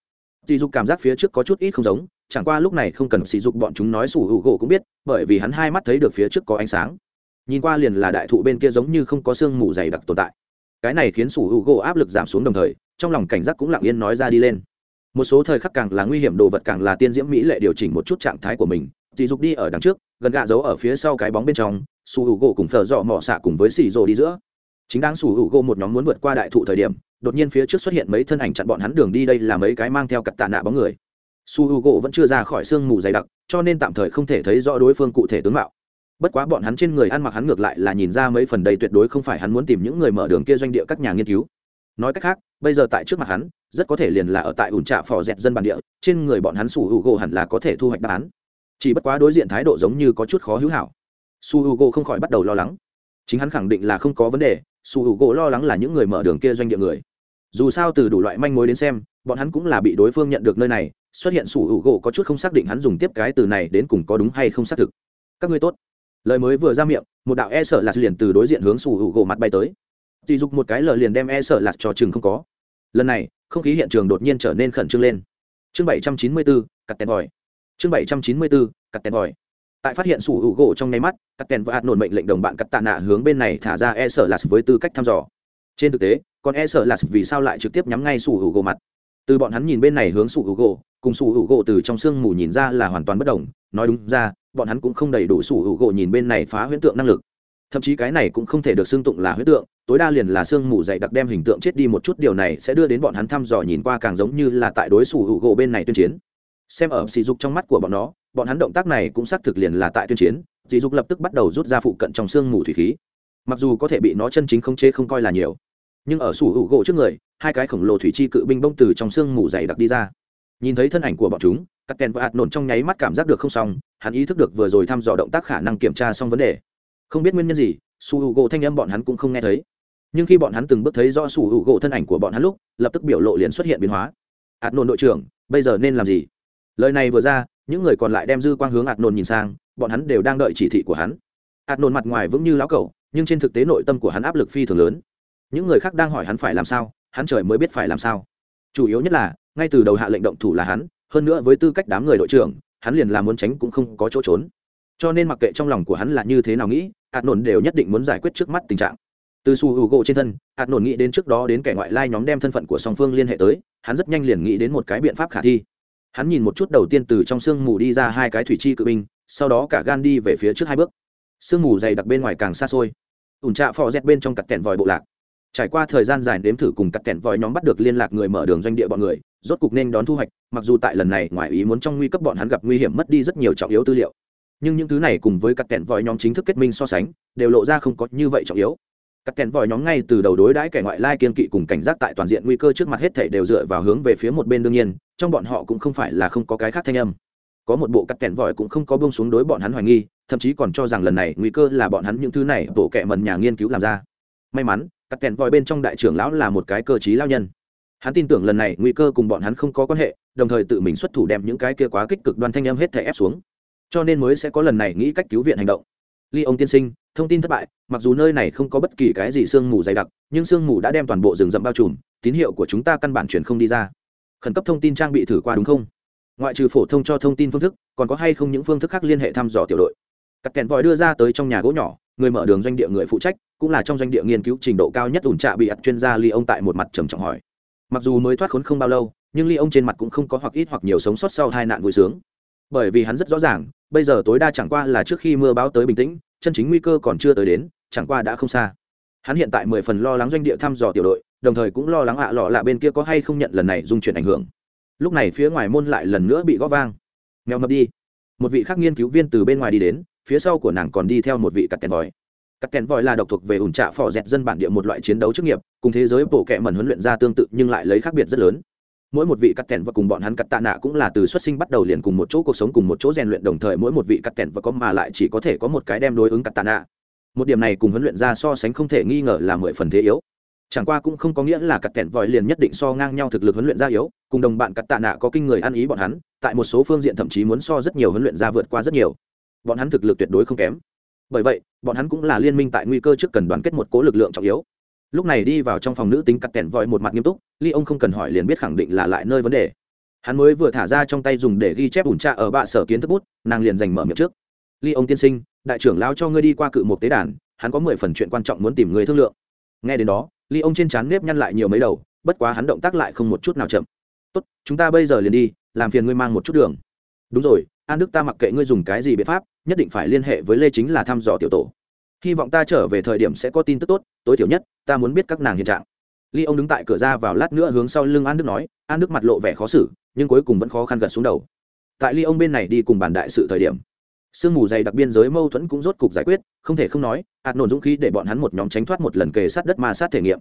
Sỉ dục cảm giác phía trước có chút ít không giống, chẳng qua lúc này không cần sỉ dục bọn chúng nói sủ hữu gỗ cũng biết, bởi vì hắn hai mắt thấy được phía trước có ánh sáng. Nhìn qua liền là đại thụ bên kia giống như không có sương mù dày đặc tồn tại. Cái này khiến sủ hữu gỗ áp lực giảm xuống đồng thời, trong lòng cảnh giác cũng lặng yên nói ra đi lên. Một số thời khắc càng là nguy hiểm, đồ vật càng là tiên diễm mỹ lệ điều chỉnh một chút trạng thái của mình. Sỉ dục đi ở đằng trước gần gạ giấu ở phía sau cái bóng bên trong, su hữu gỗ cùng thợ dọ mỏ xạ cùng với xì rồ đi giữa. Chính đang su hữu gỗ một nhóm muốn vượt qua đại thụ thời điểm, đột nhiên phía trước xuất hiện mấy thân ảnh chặn bọn hắn đường đi đây là mấy cái mang theo cặp tạ nạ bóng người. Su hữu gỗ vẫn chưa ra khỏi sương mù dày đặc, cho nên tạm thời không thể thấy rõ đối phương cụ thể tướng mạo. Bất quá bọn hắn trên người ăn mặc hắn ngược lại là nhìn ra mấy phần đây tuyệt đối không phải hắn muốn tìm những người mở đường kia doanh địa các nhà nghiên cứu. Nói cách khác, bây giờ tại trước mặt hắn, rất có thể liền là ở tại ủn trạ phò dẹt dân bản địa, trên người bọn hắn su hữu gỗ hẳn là có thể thu hoạch đáp án chỉ bất quá đối diện thái độ giống như có chút khó hữu hảo. Su h u g o không khỏi bắt đầu lo lắng. Chính hắn khẳng định là không có vấn đề, su h u g o lo lắng là những người mở đường kia doanh địa người. Dù sao từ đủ loại manh mối đến xem, bọn hắn cũng là bị đối phương nhận được nơi này, xuất hiện su h u g o có chút không xác định hắn dùng tiếp cái từ này đến cùng có đúng hay không xác thực. Các ngươi tốt. Lời mới vừa ra miệng, một đạo e sợ lạt liền từ đối diện hướng su h u g o mặt bay tới. Chỉ dục một cái lời liền đem e sợ lạt cho chừng không có. Lần này, không khí hiện trường đột nhiên trở nên khẩn trương lên. Chương bảy trăm chín mươi bốn cặp tèn vòi chương bảy trăm chín mươi bốn cắt kèn vòi. Tại phát hiện sủ hữu gỗ trong nháy mắt, cắt kèn và hạt nổn mệnh lệnh đồng bạn cắt tạ nạ hướng bên này thả ra e sợ lạt với tư cách thăm dò. Trên thực tế, còn e sợ lạt vì sao lại trực tiếp nhắm ngay sủ hữu gỗ mặt. Từ bọn hắn nhìn bên này hướng sủ hữu gỗ, cùng sủ hữu gỗ từ trong sương mù nhìn ra là hoàn toàn bất đồng. Nói đúng ra, bọn hắn cũng không đầy đủ sủ hữu gỗ nhìn bên này phá huyễn tượng năng lực. Thậm chí cái này cũng không thể được xưng tụng là huyễn tượng, tối đa liền là sương mù dày đặc đem hình tượng chết đi một chút, điều này sẽ đưa đến bọn hắn thăm dò nhìn qua càng giống như là tại đối sủ hữu gỗ bên này tuyên chiến xem ở sỉ dục trong mắt của bọn nó, bọn hắn động tác này cũng xác thực liền là tại tuyên chiến, sỉ dục lập tức bắt đầu rút ra phụ cận trong xương mù thủy khí. Mặc dù có thể bị nó chân chính không chế không coi là nhiều, nhưng ở sủ hữu gỗ trước người, hai cái khổng lồ thủy chi cự binh bông từ trong xương mù dày đặc đi ra. Nhìn thấy thân ảnh của bọn chúng, các kèn và hạt nổn trong nháy mắt cảm giác được không xong, hắn ý thức được vừa rồi thăm dò động tác khả năng kiểm tra xong vấn đề. Không biết nguyên nhân gì su hữu gỗ thanh âm bọn hắn cũng không nghe thấy. Nhưng khi bọn hắn từng bước thấy do su hữu gỗ thân ảnh của bọn hắn lúc, lập tức biểu lộ liền xuất hiện biến hóa. Hạt nổn đội trưởng, bây giờ nên làm gì? Lời này vừa ra, những người còn lại đem dư quang hướng ạt nôn nhìn sang, bọn hắn đều đang đợi chỉ thị của hắn. Ạt nôn mặt ngoài vững như lão cẩu, nhưng trên thực tế nội tâm của hắn áp lực phi thường lớn. Những người khác đang hỏi hắn phải làm sao, hắn trời mới biết phải làm sao. Chủ yếu nhất là, ngay từ đầu hạ lệnh động thủ là hắn, hơn nữa với tư cách đám người đội trưởng, hắn liền làm muốn tránh cũng không có chỗ trốn. Cho nên mặc kệ trong lòng của hắn là như thế nào nghĩ ạt nôn đều nhất định muốn giải quyết trước mắt tình trạng. Từ su hữu gỗ trên thân ạt nôn nghĩ đến trước đó đến kẻ ngoại lai nhóm đem thân phận của song phương liên hệ tới, hắn rất nhanh liền nghĩ đến một cái biện pháp khả thi hắn nhìn một chút đầu tiên từ trong sương mù đi ra hai cái thủy chi cự binh, sau đó cả gan đi về phía trước hai bước. Sương mù dày đặc bên ngoài càng xa xôi. Ủn trạ phò rét bên trong cặt kẹn vòi bộ lạc. Trải qua thời gian dài đếm thử cùng cặt kẹn vòi nhóm bắt được liên lạc người mở đường doanh địa bọn người, rốt cục nên đón thu hoạch, mặc dù tại lần này ngoài ý muốn trong nguy cấp bọn hắn gặp nguy hiểm mất đi rất nhiều trọng yếu tư liệu. Nhưng những thứ này cùng với cặt kẹn vòi nhóm chính thức kết minh so sánh, đều lộ ra không có như vậy trọng yếu các kèn vòi nhóm ngay từ đầu đối đãi kẻ ngoại lai kiên kỵ cùng cảnh giác tại toàn diện nguy cơ trước mặt hết thảy đều dựa vào hướng về phía một bên đương nhiên, trong bọn họ cũng không phải là không có cái khác thanh âm. Có một bộ cắt kèn vòi cũng không có buông xuống đối bọn hắn hoài nghi, thậm chí còn cho rằng lần này nguy cơ là bọn hắn những thứ này bộ kệ mần nhà nghiên cứu làm ra. May mắn, cắt kèn vòi bên trong đại trưởng lão là một cái cơ trí lao nhân. Hắn tin tưởng lần này nguy cơ cùng bọn hắn không có quan hệ, đồng thời tự mình xuất thủ đem những cái kia quá kích cực đoan thanh âm hết thảy ép xuống. Cho nên mới sẽ có lần này nghĩ cách cứu viện hành động. Ly ông tiên sinh thông tin thất bại, mặc dù nơi này không có bất kỳ cái gì sương mù dày đặc, nhưng sương mù đã đem toàn bộ rừng rậm bao trùm, tín hiệu của chúng ta căn bản chuyển không đi ra. Khẩn cấp thông tin trang bị thử qua đúng không? Ngoại trừ phổ thông cho thông tin phương thức, còn có hay không những phương thức khác liên hệ thăm dò tiểu đội? Cặp kèn vòi đưa ra tới trong nhà gỗ nhỏ, người mở đường doanh địa người phụ trách, cũng là trong doanh địa nghiên cứu trình độ cao nhất ủn trạ bị ặt chuyên gia ly ông tại một mặt trầm trọng hỏi. Mặc dù mới thoát khốn không bao lâu, nhưng ly ông trên mặt cũng không có hoặc ít hoặc nhiều sống sót sau hai nạn vui sướng. Bởi vì hắn rất rõ ràng, bây giờ tối đa chẳng qua là trước khi mưa báo tới bình tĩnh chân chính nguy cơ còn chưa tới đến, chẳng qua đã không xa. Hắn hiện tại mười phần lo lắng doanh địa thăm dò tiểu đội, đồng thời cũng lo lắng ạ lọ lạ bên kia có hay không nhận lần này dung chuyển ảnh hưởng. Lúc này phía ngoài môn lại lần nữa bị gõ vang. Mèo mập đi. Một vị khác nghiên cứu viên từ bên ngoài đi đến, phía sau của nàng còn đi theo một vị cắt kèn vòi. Cắt kèn vòi là độc thuộc về ủn trạ phò dẹt dân bản địa một loại chiến đấu chức nghiệp, cùng thế giới bộ kệ mẩn huấn luyện ra tương tự nhưng lại lấy khác biệt rất lớn mỗi một vị cắt kèn và cùng bọn hắn cắt tạ nạ cũng là từ xuất sinh bắt đầu liền cùng một chỗ cuộc sống cùng một chỗ rèn luyện đồng thời mỗi một vị cắt kèn và có mà lại chỉ có thể có một cái đem đối ứng cắt tạ nạ. Một điểm này cùng huấn luyện ra so sánh không thể nghi ngờ là mười phần thế yếu. Chẳng qua cũng không có nghĩa là cắt kèn vòi liền nhất định so ngang nhau thực lực huấn luyện ra yếu, cùng đồng bạn cắt tạ nạ có kinh người ăn ý bọn hắn, tại một số phương diện thậm chí muốn so rất nhiều huấn luyện ra vượt qua rất nhiều. Bọn hắn thực lực tuyệt đối không kém. Bởi vậy, bọn hắn cũng là liên minh tại nguy cơ trước cần đoàn kết một cố lực lượng trọng yếu lúc này đi vào trong phòng nữ tính cắt kẹn vòi một mặt nghiêm túc, ly ông không cần hỏi liền biết khẳng định là lại nơi vấn đề. Hắn mới vừa thả ra trong tay dùng để ghi chép ủn tra ở bạ sở kiến thức bút, nàng liền giành mở miệng trước. Ly ông tiên sinh, đại trưởng lao cho ngươi đi qua cự một tế đàn, hắn có mười phần chuyện quan trọng muốn tìm người thương lượng. Nghe đến đó, ly ông trên trán nếp nhăn lại nhiều mấy đầu, bất quá hắn động tác lại không một chút nào chậm. Tốt, chúng ta bây giờ liền đi, làm phiền ngươi mang một chút đường. Đúng rồi, an đức ta mặc kệ ngươi dùng cái gì biện pháp, nhất định phải liên hệ với lê chính là thăm dò tiểu tổ hy vọng ta trở về thời điểm sẽ có tin tức tốt, tối thiểu nhất, ta muốn biết các nàng hiện trạng. Ly ông đứng tại cửa ra vào lát nữa hướng sau lưng an đức nói, an đức mặt lộ vẻ khó xử, nhưng cuối cùng vẫn khó khăn gật xuống đầu. Tại ly ông bên này đi cùng bàn đại sự thời điểm, sương mù dày đặc biên giới mâu thuẫn cũng rốt cục giải quyết, không thể không nói, hạt nổn dũng khí để bọn hắn một nhóm tránh thoát một lần kề sát đất ma sát thể nghiệm.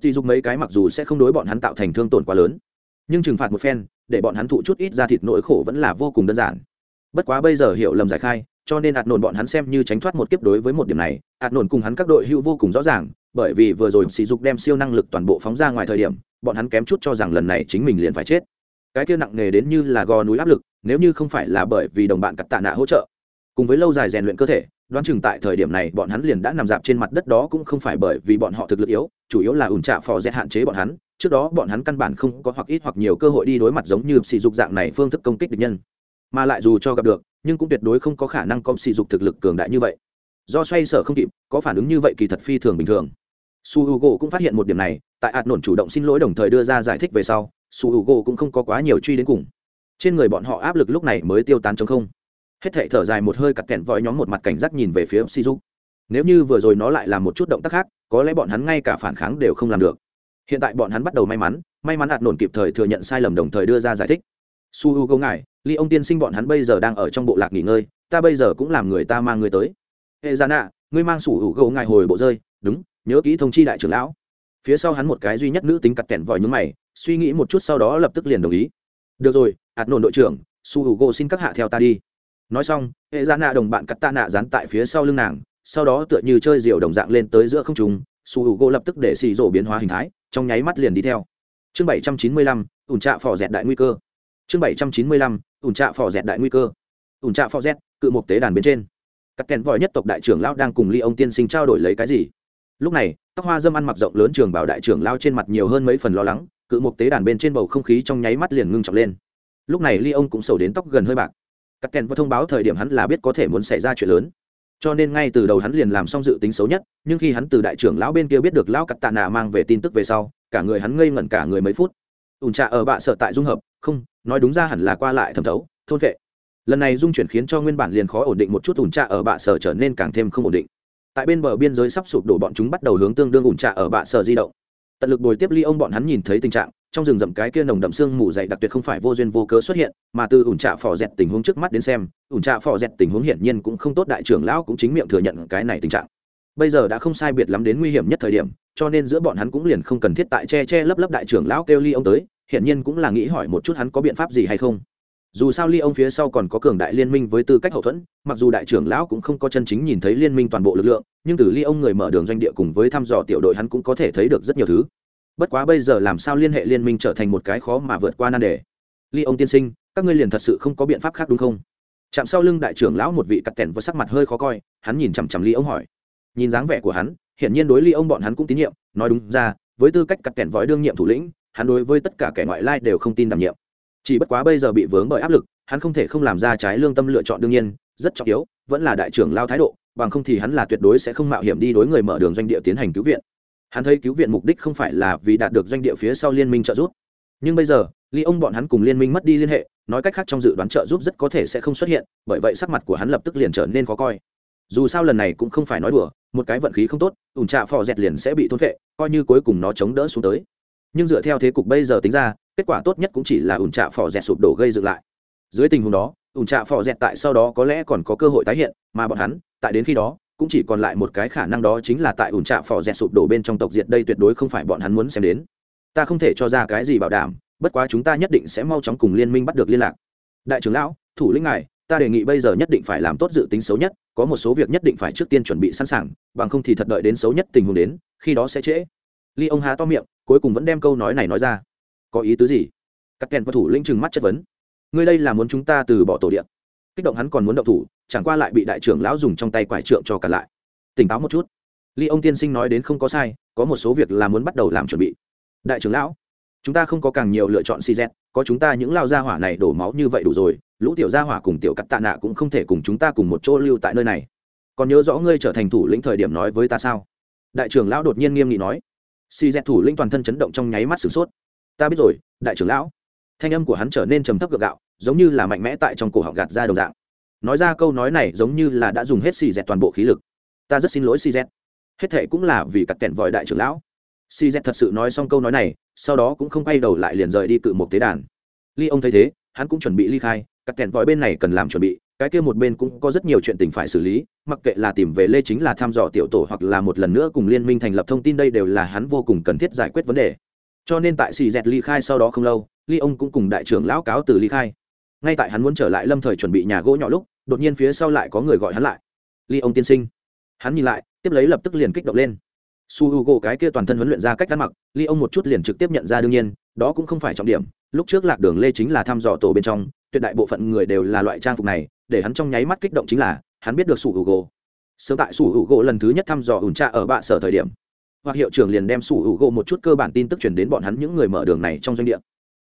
Chỉ dùng mấy cái mặc dù sẽ không đối bọn hắn tạo thành thương tổn quá lớn, nhưng trừng phạt một phen, để bọn hắn thụ chút ít ra thịt nỗi khổ vẫn là vô cùng đơn giản. Bất quá bây giờ hiểu lầm giải khai cho nên ạt nổn bọn hắn xem như tránh thoát một kiếp đối với một điểm này, ạt nổn cùng hắn các đội hữu vô cùng rõ ràng, bởi vì vừa rồi sỉ dục đem siêu năng lực toàn bộ phóng ra ngoài thời điểm, bọn hắn kém chút cho rằng lần này chính mình liền phải chết. Cái kia nặng nề đến như là gò núi áp lực, nếu như không phải là bởi vì đồng bạn cặp tạ nạ hỗ trợ. Cùng với lâu dài rèn luyện cơ thể, đoán chừng tại thời điểm này bọn hắn liền đã nằm dạp trên mặt đất đó cũng không phải bởi vì bọn họ thực lực yếu, chủ yếu là ủn trạ phò rét hạn chế bọn hắn, trước đó bọn hắn căn bản không có hoặc ít hoặc nhiều cơ hội đi đối mặt giống như sỉ dục dạng này phương thức công kích địch nhân mà lại dù cho gặp được, nhưng cũng tuyệt đối không có khả năng com sỉ dục thực lực cường đại như vậy. Do xoay sở không kịp, có phản ứng như vậy kỳ thật phi thường bình thường. Su h u g o cũng phát hiện một điểm này, tại ạt nổn chủ động xin lỗi đồng thời đưa ra giải thích về sau, su h u g o cũng không có quá nhiều truy đến cùng. Trên người bọn họ áp lực lúc này mới tiêu tán chống không. Hết thệ thở dài một hơi cặt kẹn vòi nhóm một mặt cảnh giác nhìn về phía si dục. Nếu như vừa rồi nó lại làm một chút động tác khác, có lẽ bọn hắn ngay cả phản kháng đều không làm được. Hiện tại bọn hắn bắt đầu may mắn may mắn ạt nổn kịp thời thừa nhận sai lầm đồng thời đưa ra giải thích. Su h u g o ngài ly ông tiên sinh bọn hắn bây giờ đang ở trong bộ lạc nghỉ ngơi, ta bây giờ cũng làm người ta mang người tới. Hệ gian dạ nạ, ngươi mang sủ hữu gỗ ngài hồi bộ rơi. Đúng, nhớ kỹ thông chi đại trưởng lão. Phía sau hắn một cái duy nhất nữ tính cặt kẹn vòi nhúng mày, suy nghĩ một chút sau đó lập tức liền đồng ý. Được rồi, ạt nổn đội trưởng su hữu gỗ xin các hạ theo ta đi. Nói xong hệ gian dạ nạ đồng bạn cắt ta nạ dán tại phía sau lưng nàng, sau đó tựa như chơi diều đồng dạng lên tới giữa không trùng su hữu gỗ lập tức để xì rổ biến hóa hình thái, trong nháy mắt liền đi theo. Chương bảy trăm chín mươi lăm, ủn trạ phò dẹt đại nguy cơ. Chương bảy trăm chín mươi lăm ủn trạ phò dẹt đại nguy cơ. Ủn trạ phò dẹt, cự một tế đàn bên trên. Các kèn vòi nhất tộc đại trưởng lão đang cùng ly ông tiên sinh trao đổi lấy cái gì? Lúc này, tóc hoa dâm ăn mặc rộng lớn trường bảo đại trưởng lao trên mặt nhiều hơn mấy phần lo lắng, cự một tế đàn bên trên bầu không khí trong nháy mắt liền ngưng trọng lên. Lúc này ly ông cũng sầu đến tóc gần hơi bạc. Các kèn vừa thông báo thời điểm hắn là biết có thể muốn xảy ra chuyện lớn. Cho nên ngay từ đầu hắn liền làm xong dự tính xấu nhất, nhưng khi hắn từ đại trưởng lão bên kia biết được lão cặp tạ nạ mang về tin tức về sau, cả người hắn ngây ngẩn cả người mấy phút. Ủn trà ở bạ sợ tại dung hợp không, nói đúng ra hẳn là qua lại thẩm thấu, thôn vệ. Lần này dung chuyển khiến cho nguyên bản liền khó ổn định một chút ủn trạ ở bạ sở trở nên càng thêm không ổn định. Tại bên bờ biên giới sắp sụp đổ bọn chúng bắt đầu hướng tương đương ủn trạ ở bạ sở di động. Tận lực bồi tiếp ly ông bọn hắn nhìn thấy tình trạng, trong rừng rậm cái kia nồng đậm xương mù dày đặc tuyệt không phải vô duyên vô cớ xuất hiện, mà từ ủn trạ phò dẹt tình huống trước mắt đến xem, ủn trạ phò dẹt tình huống hiển nhiên cũng không tốt, đại trưởng lão cũng chính miệng thừa nhận cái này tình trạng. Bây giờ đã không sai biệt lắm đến nguy hiểm nhất thời điểm, cho nên giữa bọn hắn cũng liền không cần thiết tại che che lấp lấp đại trưởng lão kêu ly ông tới Hiện nhiên cũng là nghĩ hỏi một chút hắn có biện pháp gì hay không. Dù sao ly ông phía sau còn có cường đại liên minh với tư cách hậu thuẫn, mặc dù đại trưởng lão cũng không có chân chính nhìn thấy liên minh toàn bộ lực lượng, nhưng từ ly ông người mở đường doanh địa cùng với thăm dò tiểu đội hắn cũng có thể thấy được rất nhiều thứ. Bất quá bây giờ làm sao liên hệ liên minh trở thành một cái khó mà vượt qua nan đề? Ly ông tiên sinh, các ngươi liền thật sự không có biện pháp khác đúng không? Chạm sau lưng đại trưởng lão một vị cắt kèn với sắc mặt hơi khó coi, hắn nhìn chằm chằm ly ông hỏi. Nhìn dáng vẻ của hắn, hiển nhiên đối ly ông bọn hắn cũng tín nhiệm, nói đúng ra, với tư cách cắt kèn vói đương nhiệm thủ lĩnh hắn đối với tất cả kẻ ngoại lai đều không tin đảm nhiệm. Chỉ bất quá bây giờ bị vướng bởi áp lực, hắn không thể không làm ra trái lương tâm lựa chọn đương nhiên, rất trọng yếu, vẫn là đại trưởng lao thái độ, bằng không thì hắn là tuyệt đối sẽ không mạo hiểm đi đối người mở đường doanh địa tiến hành cứu viện. Hắn thấy cứu viện mục đích không phải là vì đạt được doanh địa phía sau liên minh trợ giúp. Nhưng bây giờ ly ông bọn hắn cùng liên minh mất đi liên hệ, nói cách khác trong dự đoán trợ giúp rất có thể sẽ không xuất hiện, bởi vậy sắc mặt của hắn lập tức liền trở nên khó coi. Dù sao lần này cũng không phải nói đùa, một cái vận khí không tốt, ủn trạ phò dẹt liền sẽ bị thôn vệ coi như cuối cùng nó chống đỡ xuống tới nhưng dựa theo thế cục bây giờ tính ra, kết quả tốt nhất cũng chỉ là ủn trạ phò dẹt sụp đổ gây dựng lại. Dưới tình huống đó, ủn trạ phò dẹt tại sau đó có lẽ còn có cơ hội tái hiện, mà bọn hắn, tại đến khi đó, cũng chỉ còn lại một cái khả năng đó chính là tại ủn trạ phò dẹt sụp đổ bên trong tộc diệt đây tuyệt đối không phải bọn hắn muốn xem đến. Ta không thể cho ra cái gì bảo đảm, bất quá chúng ta nhất định sẽ mau chóng cùng liên minh bắt được liên lạc. Đại trưởng lão, thủ lĩnh ngài, ta đề nghị bây giờ nhất định phải làm tốt dự tính xấu nhất, có một số việc nhất định phải trước tiên chuẩn bị sẵn sàng, bằng không thì thật đợi đến xấu nhất tình huống đến, khi đó sẽ trễ. Ly ông há to miệng cuối cùng vẫn đem câu nói này nói ra. Có ý tứ gì? Các kèn và thủ lĩnh trừng mắt chất vấn. Ngươi đây là muốn chúng ta từ bỏ tổ điện kích động hắn còn muốn động thủ, chẳng qua lại bị đại trưởng lão dùng trong tay quải trượng cho cả lại. Tỉnh táo một chút. Ly ông tiên sinh nói đến không có sai, có một số việc là muốn bắt đầu làm chuẩn bị. Đại trưởng lão, chúng ta không có càng nhiều lựa chọn cz có chúng ta những lao gia hỏa này đổ máu như vậy đủ rồi, lũ tiểu gia hỏa cùng tiểu cắt tạ nạ cũng không thể cùng chúng ta cùng một chỗ lưu tại nơi này. Còn nhớ rõ ngươi trở thành thủ lĩnh thời điểm nói với ta sao? Đại trưởng lão đột nhiên nghiêm nghị nói cz thủ lĩnh toàn thân chấn động trong nháy mắt sửng sốt. Ta biết rồi, đại trưởng lão. Thanh âm của hắn trở nên trầm thấp gượng gạo, giống như là mạnh mẽ tại trong cổ họng gạt ra đồng dạng. Nói ra câu nói này giống như là đã dùng hết xì dẹt toàn bộ khí lực. Ta rất xin lỗi xì dẹt. Hết thệ cũng là vì cặt kẹn vòi đại trưởng lão. Xì dẹt thật sự nói xong câu nói này, sau đó cũng không quay đầu lại liền rời đi cự một tế đàn. Ly ông thấy thế, hắn cũng chuẩn bị ly khai cặt kẹn vòi bên này cần làm chuẩn bị cái kia một bên cũng có rất nhiều chuyện tình phải xử lý, mặc kệ là tìm về lê chính là thăm dò tiểu tổ hoặc là một lần nữa cùng liên minh thành lập thông tin đây đều là hắn vô cùng cần thiết giải quyết vấn đề. Cho nên tại xì dẹt ly khai sau đó không lâu, ly ông cũng cùng đại trưởng lão cáo từ ly khai. Ngay tại hắn muốn trở lại lâm thời chuẩn bị nhà gỗ nhỏ lúc, đột nhiên phía sau lại có người gọi hắn lại. Ly ông tiên sinh. Hắn nhìn lại, tiếp lấy lập tức liền kích động lên. Su h u gỗ cái kia toàn thân huấn luyện ra cách ăn mặc, ly ông một chút liền trực tiếp nhận ra đương nhiên, đó cũng không phải trọng điểm. Lúc trước lạc đường lê chính là thăm dò tổ bên trong, tuyệt đại bộ phận người đều là loại trang phục này để hắn trong nháy mắt kích động chính là, hắn biết được sủ hữu u gỗ. Sớm tại sủ hữu u gỗ lần thứ nhất thăm dò ủn tra ở bạ sở thời điểm hoặc hiệu trưởng liền đem sủ hữu u gỗ một chút cơ bản tin tức chuyển đến bọn hắn những người mở đường này trong doanh địa.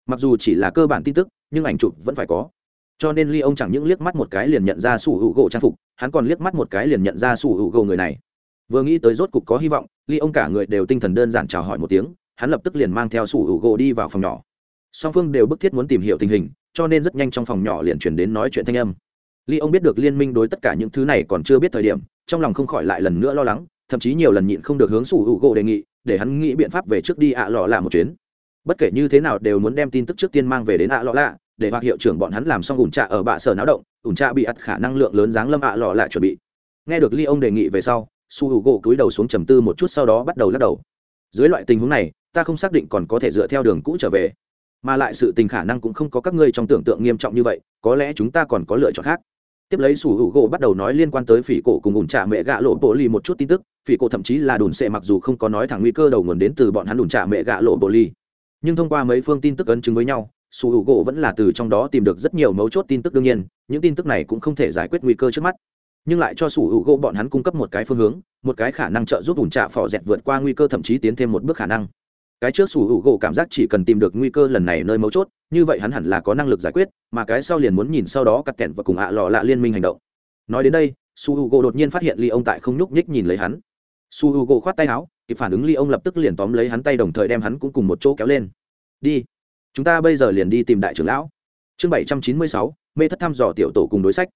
Mặc dù chỉ là cơ bản tin tức, nhưng ảnh chụp vẫn phải có. Cho nên ly ông chẳng những liếc mắt một cái liền nhận ra sủ hữu u gỗ trang phục, hắn còn liếc mắt một cái liền nhận ra sủ hữu u gỗ người này. Vừa nghĩ tới rốt cục có hy vọng, ly ông cả người đều tinh thần đơn giản chào hỏi một tiếng, hắn lập tức liền mang theo sủ hữu gỗ đi vào phòng nhỏ. Song phương đều bức thiết muốn tìm hiểu tình hình, cho nên rất nhanh trong phòng nhỏ liền chuyển đến nói chuyện thanh âm ly ông biết được liên minh đối tất cả những thứ này còn chưa biết thời điểm, trong lòng không khỏi lại lần nữa lo lắng, thậm chí nhiều lần nhịn không được hướng sủ hữu gỗ đề nghị, để hắn nghĩ biện pháp về trước đi ạ à lọ lạ một chuyến. Bất kể như thế nào đều muốn đem tin tức trước tiên mang về đến ạ à lọ lạ, để hoặc hiệu trưởng bọn hắn làm xong ủn trạ ở bạ sở náo động, ủn trạ bị ắt khả năng lượng lớn dáng lâm ạ à lọ lạ chuẩn bị. Nghe được ly ông đề nghị về sau su hữu u gỗ cúi đầu xuống trầm tư một chút sau đó bắt đầu lắc đầu. Dưới loại tình huống này, ta không xác định còn có thể dựa theo đường cũ trở về, mà lại sự tình khả năng cũng không có các ngươi trong tưởng tượng nghiêm trọng như vậy, có lẽ chúng ta còn có lựa chọn khác tiếp lấy sủ hữu gỗ bắt đầu nói liên quan tới phỉ cổ cùng ủn trả mẹ gạ lộ bộ ly một chút tin tức, phỉ cổ thậm chí là đùn xệ mặc dù không có nói thẳng nguy cơ đầu nguồn đến từ bọn hắn đùn trả mẹ gạ lộ bộ ly nhưng thông qua mấy phương tin tức ấn chứng với nhau, sủ hữu gỗ vẫn là từ trong đó tìm được rất nhiều mấu chốt tin tức đương nhiên, những tin tức này cũng không thể giải quyết nguy cơ trước mắt. Nhưng lại cho sủ hữu gỗ bọn hắn cung cấp một cái phương hướng, một cái khả năng trợ giúp ủn trả phò dẹt vượt qua nguy cơ thậm chí tiến thêm một bước khả năng cái trước sủ hữu gỗ cảm giác chỉ cần tìm được nguy cơ lần này nơi mấu chốt, như vậy hắn hẳn là có năng lực giải quyết, mà cái sau liền muốn nhìn sau đó cắt kẹn và cùng ạ à lò lạ liên minh hành động. Nói đến đây su h u gỗ đột nhiên phát hiện ly ông tại không nhúc nhích nhìn lấy hắn. Su h u gỗ khoát tay áo, kịp phản ứng ly ông lập tức liền tóm lấy hắn tay đồng thời đem hắn cũng cùng một chỗ kéo lên. Đi, chúng ta bây giờ liền đi tìm đại trưởng lão. Chương bảy trăm chín mươi sáu, mê thất thăm dò tiểu tổ cùng đối sách.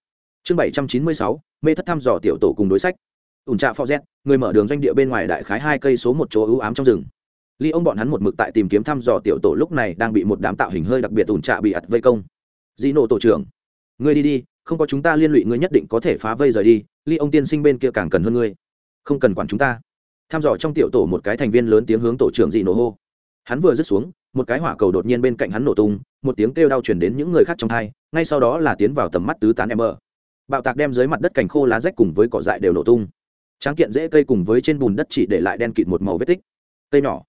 Chương bảy trăm chín mươi sáu, mê thất thăm dò tiểu tổ cùng đối sách. Ủn trạ phó z, người mở đường doanh địa bên ngoài đại khái hai cây số một chỗ ưu ám trong rừng ly ông bọn hắn một mực tại tìm kiếm thăm dò tiểu tổ lúc này đang bị một đám tạo hình hơi đặc biệt ủn trạ bị ặt vây công. Dị nộ tổ trưởng, ngươi đi đi, không có chúng ta liên lụy ngươi nhất định có thể phá vây rời đi, ly ông tiên sinh bên kia càng cần hơn ngươi. Không cần quản chúng ta. Thăm dò trong tiểu tổ một cái thành viên lớn tiếng hướng tổ trưởng dị nổ hô. Hắn vừa dứt xuống, một cái hỏa cầu đột nhiên bên cạnh hắn nổ tung, một tiếng kêu đau chuyển đến những người khác trong thai, ngay sau đó là tiến vào tầm mắt tứ tán em mờ bạo tạc đem dưới mặt đất cành khô lá rách cùng với cỏ dại đều nổ tung. Tráng kiện dễ cây cùng với trên bùn đất chỉ để lại đen kịt một màu vết tích. Cây nhỏ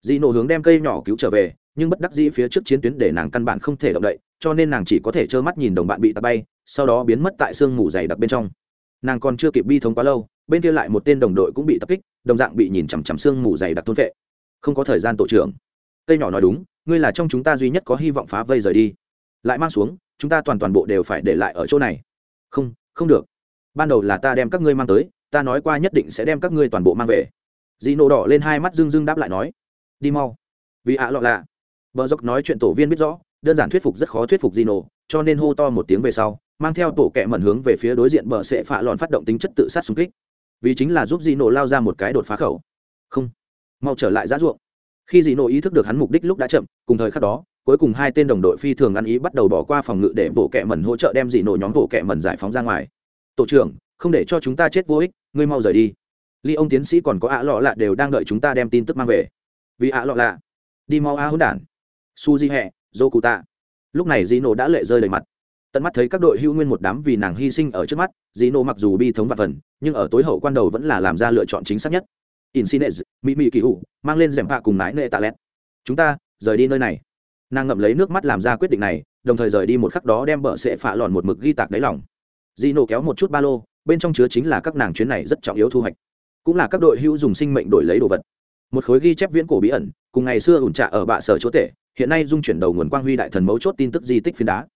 dị nổ hướng đem cây nhỏ cứu trở về, nhưng bất đắc dĩ phía trước chiến tuyến để nàng căn bản không thể động đậy, cho nên nàng chỉ có thể trơ mắt nhìn đồng bạn bị tạt bay, sau đó biến mất tại sương mù dày đặc bên trong. Nàng còn chưa kịp bi thống quá lâu, bên kia lại một tên đồng đội cũng bị tập kích, đồng dạng bị nhìn chằm chằm sương mù dày đặc thôn vệ. Không có thời gian tổ trưởng. Cây nhỏ nói đúng, ngươi là trong chúng ta duy nhất có hy vọng phá vây rời đi. Lại mang xuống, chúng ta toàn toàn bộ đều phải để lại ở chỗ này. Không không được. Ban đầu là ta đem các ngươi mang tới, ta nói qua nhất định sẽ đem các ngươi toàn bộ mang về. Dị nổ đỏ lên hai mắt dưng dưng đáp lại nói đi mau. Vì ạ lọ lạ. Vợ dốc nói chuyện tổ viên biết rõ, đơn giản thuyết phục rất khó thuyết phục dì nổ cho nên hô to một tiếng về sau, mang theo tổ kẹ mẩn hướng về phía đối diện bờ sẽ phạ lòn phát động tính chất tự sát xung kích. Vì chính là giúp dị nổ lao ra một cái đột phá khẩu. Không. Mau trở lại giá ruộng. Khi dị nổ ý thức được hắn mục đích lúc đã chậm, cùng thời khắc đó, cuối cùng hai tên đồng đội phi thường ăn ý bắt đầu bỏ qua phòng ngự để bộ kẹ mẩn hỗ trợ đem dị nổ nhóm bộ kẹ mẩn giải phóng ra ngoài. Tổ trưởng, không để cho chúng ta chết vô ích, ngươi mau rời đi. Ly ông tiến sĩ còn có ạ lọ lạ đều đang đợi chúng ta đem tin tức mang về vì ạ lọ lạ. Đi mau a hỗn đản. Su di hẹ dô cụ tạ lúc này dị nổ đã lệ rơi đầy mặt. Tận mắt thấy các đội hưu nguyên một đám vì nàng hy sinh ở trước mắt dị nổ mặc dù bi thống và phần, nhưng ở tối hậu quan đầu vẫn là làm ra lựa chọn chính xác nhất. Insinez mỹ mỹ kỳ hụ, mang lên rèm hạ cùng nái nệ tạ lét chúng ta, rời đi nơi này. Nàng ngậm lấy nước mắt làm ra quyết định này, đồng thời rời đi một khắc đó đem bờ sệ phạ lòn một mực ghi tạc đáy lòng. Dị nổ kéo một chút ba lô, bên trong chứa chính là các nàng chuyến này rất trọng yếu thu hoạch. Cũng là các đội hữu dùng sinh mệnh đổi lấy đồ vật một khối ghi chép viễn cổ bí ẩn, cùng ngày xưa ủn trạ ở bạ sở chỗ tể, hiện nay dung chuyển đầu nguồn quang huy đại thần mấu chốt tin tức di tích phiến đá.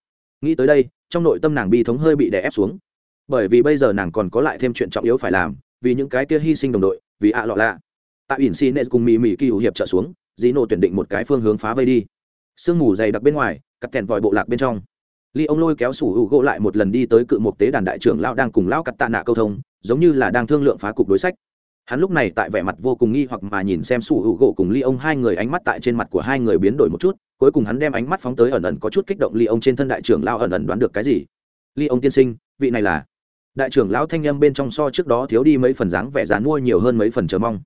Nghĩ tới đây, trong nội tâm nàng bi thống hơi bị đè ép xuống. Bởi vì bây giờ nàng còn có lại thêm chuyện trọng yếu phải làm, vì những cái kia hy sinh đồng đội, vì ạ lọ lạ. Tại ỉn xi nệ cùng mì mì kỳ hữu hiệp trợ xuống dĩ nộ tuyển định một cái phương hướng phá vây đi. Sương mù dày đặc bên ngoài cặp kèn vòi bộ lạc bên trong. Ly ông lôi kéo sủ hữu gỗ lại một lần đi tới cự một tế đàn đại trưởng lão đang cùng lão cặp tạ nạ câu thông, giống như là đang thương lượng phá cục đối sách hắn lúc này tại vẻ mặt vô cùng nghi hoặc mà nhìn xem sủ hữu gỗ cùng ly ông, hai người ánh mắt tại trên mặt của hai người biến đổi một chút, cuối cùng hắn đem ánh mắt phóng tới ẩn ẩn có chút kích động ly ông trên thân đại trưởng lão ẩn ẩn đoán được cái gì. Ly ông tiên sinh, vị này là? Đại trưởng lão thanh â m bên trong so trước đó thiếu đi mấy phần dáng vẻ dán mua nhiều hơn mấy phần chờ mong.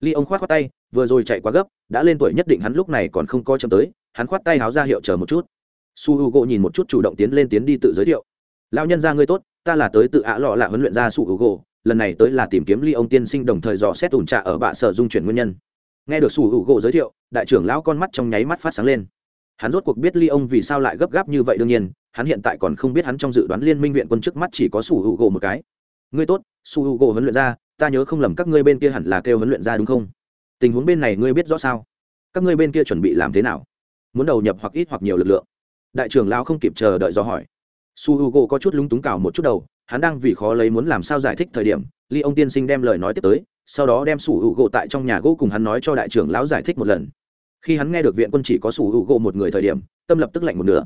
Ly ông khoát khoát tay, vừa rồi chạy quá gấp, đã lên tuổi nhất định hắn lúc này còn không coi chậm tới, hắn khoát tay háo ra hiệu chờ một chút. Su h u gỗ nhìn một chút chủ động tiến lên tiến đi tự giới thiệu. Lão nhân ra ngươi tốt, ta là tới tự ạ lọ lạ huấn luyện ra su h u gỗ lần này tới là tìm kiếm ly ông tiên sinh đồng thời dò xét ủn trạ ở bạ sở dung chuyển nguyên nhân. Nghe được sủ hữu u gỗ giới thiệu, đại trưởng lão con mắt trong nháy mắt phát sáng lên. Hắn rốt cuộc biết ly ông vì sao lại gấp gáp như vậy đương nhiên, hắn hiện tại còn không biết hắn trong dự đoán liên minh viện quân trước mắt chỉ có sủ hữu u gỗ một cái. Ngươi tốt, sủ hữu u gỗ huấn luyện ra, ta nhớ không lầm các ngươi bên kia hẳn là kêu huấn luyện ra đúng không? Tình huống bên này ngươi biết rõ sao? Các ngươi bên kia chuẩn bị làm thế nào? Muốn đầu nhập hoặc ít hoặc nhiều lực lượng? Đại trưởng lão không kịp chờ đợi do hỏi. Su h u g o có chút lúng túng cào một chút đầu hắn đang vì khó lấy muốn làm sao giải thích thời điểm ly ông tiên sinh đem lời nói tiếp tới, sau đó đem sủ hữu gỗ tại trong nhà gỗ cùng hắn nói cho đại trưởng lão giải thích một lần. Khi hắn nghe được viện quân chỉ có sủ hữu gỗ một người thời điểm, tâm lập tức lạnh một nửa.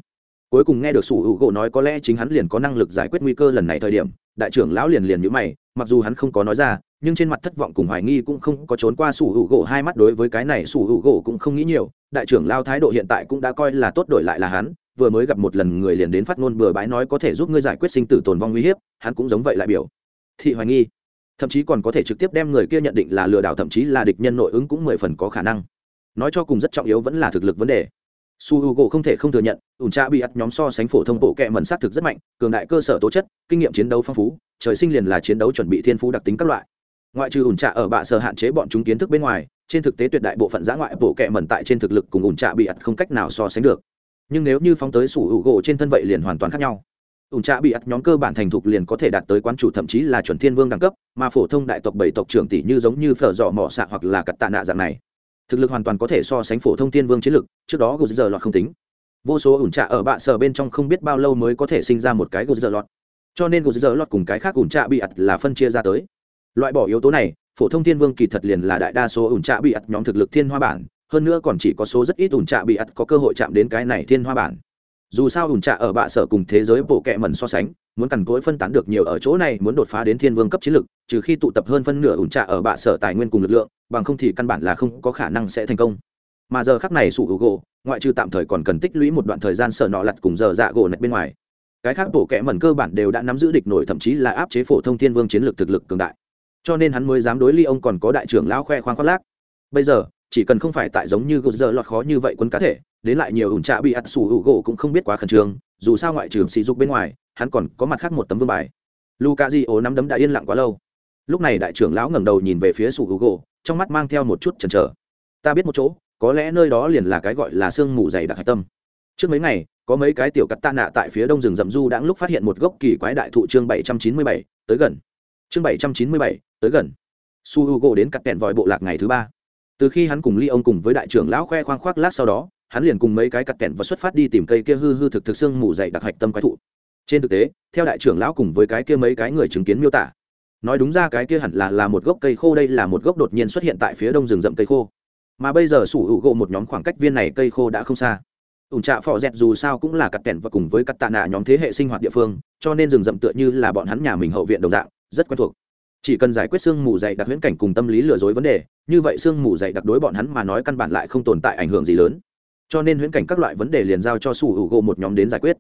Cuối cùng nghe được sủ hữu gỗ nói có lẽ chính hắn liền có năng lực giải quyết nguy cơ lần này thời điểm, đại trưởng lão liền liền nhữ mày, mặc dù hắn không có nói ra, nhưng trên mặt thất vọng cùng hoài nghi cũng không có trốn qua sủ hữu gỗ, hai mắt đối với cái này sủ hữu gỗ cũng không nghĩ nhiều, đại trưởng lao thái độ hiện tại cũng đã coi là tốt đổi lại là hắn vừa mới gặp một lần người liền đến phát ngôn bừa bãi nói có thể giúp ngươi giải quyết sinh tử tồn vong nguy hiếp, hắn cũng giống vậy lại biểu. Thị hoài nghi. Thậm chí còn có thể trực tiếp đem người kia nhận định là lừa đảo, thậm chí là địch nhân nội ứng cũng mười phần có khả năng. Nói cho cùng rất trọng yếu vẫn là thực lực vấn đề. Su h u g o không thể không thừa nhận, ủn tra bị ắt nhóm so sánh phổ thông bộ kệ mẩn s á t thực rất mạnh, cường đại cơ sở tố chất, kinh nghiệm chiến đấu phong phú, trời sinh liền là chiến đấu chuẩn bị thiên phú đặc tính các loại. Ngoại trừ ủn trạ ở bạ sở hạn chế bọn chúng kiến thức bên ngoài, trên thực tế tuyệt đại bộ phận giã ngoại bộ kệ mẩn tại trên thực lực cùng ủn trạ bị ắt không cách nào so sánh được nhưng nếu như phóng tới sủ hữu gỗ trên thân vậy liền hoàn toàn khác nhau. Ủn trạ bị ắt nhóm cơ bản thành thục liền có thể đạt tới quán chủ thậm chí là chuẩn thiên vương đẳng cấp, mà phổ thông đại tộc bảy tộc trưởng tỷ như giống như phở dọ mỏ xạ hoặc là cặt tạ nạ dạng này. Thực lực hoàn toàn có thể so sánh phổ thông thiên vương chiến lực, trước đó gục giờ lọt không tính. Vô số ủn trạ ở bạ sở bên trong không biết bao lâu mới có thể sinh ra một cái gục giờ lọt. Cho nên gục giờ lọt cùng cái khác ủn trạ bị ắt là phân chia ra tới. Loại bỏ yếu tố này, phổ thông thiên vương kỳ thật liền là đại đa số ủn trạ bị ắt nhóm thực lực thiên hoa bản hơn nữa còn chỉ có số rất ít ủn trạ bị ắt có cơ hội chạm đến cái này thiên hoa bản. Dù sao ủn trạ ở bạ sở cùng thế giới bộ kệ mẩn so sánh, muốn cằn cỗi phân tán được nhiều ở chỗ này muốn đột phá đến thiên vương cấp chiến lực, trừ khi tụ tập hơn phân nửa ủn trạ ở bạ sở tài nguyên cùng lực lượng, bằng không thì căn bản là không có khả năng sẽ thành công. Mà giờ khắc này sủ hữu gỗ, ngoại trừ tạm thời còn cần tích lũy một đoạn thời gian sở nọ lặt cùng giờ dạ gỗ nạch bên ngoài. Cái khác bộ kệ mẩn cơ bản đều đã nắm giữ địch nổi, thậm chí là áp chế phổ thông thiên vương chiến lược thực lực cường đại. Cho nên hắn mới dám đối ly ông còn có đại trưởng lão khoe khoang khoác lác. Bây giờ chỉ cần không phải tại giống như gột giờ lọt khó như vậy quân cá thể, đến lại nhiều ủn trạ bị ắt sủ hữu gỗ cũng không biết quá khẩn trương, dù sao ngoại trừ sỉ dục bên ngoài, hắn còn có mặt khác một tấm vương bài. Luka di ố nắm đấm đã yên lặng quá lâu. Lúc này đại trưởng lão ngẩng đầu nhìn về phía sủ hữu gỗ, trong mắt mang theo một chút chần chờ. Ta biết một chỗ, có lẽ nơi đó liền là cái gọi là sương mù dày đặc hạch tâm. Trước mấy ngày, có mấy cái tiểu cắt tạ nạ tại phía đông rừng rậm du đãng lúc phát hiện một gốc kỳ quái đại thụ chương bảy trăm chín mươi bảy, tới gần. Chương bảy trăm chín mươi bảy, tới gần. Su h u gỗ đến cắt kẹn vòi bộ lạc ngày thứ ba từ khi hắn cùng ly ông cùng với đại trưởng lão khoe khoang khoác lát sau đó, hắn liền cùng mấy cái cặt kẹn và xuất phát đi tìm cây kia hư hư thực thực xương mù dày đặc hạch tâm quái thụ. Trên thực tế, theo đại trưởng lão cùng với cái kia mấy cái người chứng kiến miêu tả, nói đúng ra cái kia hẳn là là một gốc cây khô, đây là một gốc đột nhiên xuất hiện tại phía đông rừng rậm cây khô. Mà bây giờ sủ hữu gộ một nhóm khoảng cách viên này cây khô đã không xa. Ủn trạ phò dẹt dù sao cũng là cặt kẹn và cùng với cặt tạ nạ nhóm thế hệ sinh hoạt địa phương, cho nên rừng rậm tựa như là bọn hắn nhà mình hậu viện đồng dạng, rất quen thuộc chỉ cần giải quyết sương mù dày đặc huyễn cảnh cùng tâm lý lừa dối vấn đề, như vậy sương mù dày đặc đối bọn hắn mà nói căn bản lại không tồn tại ảnh hưởng gì lớn. Cho nên huyễn cảnh các loại vấn đề liền giao cho sủ hữu gỗ một nhóm đến giải quyết.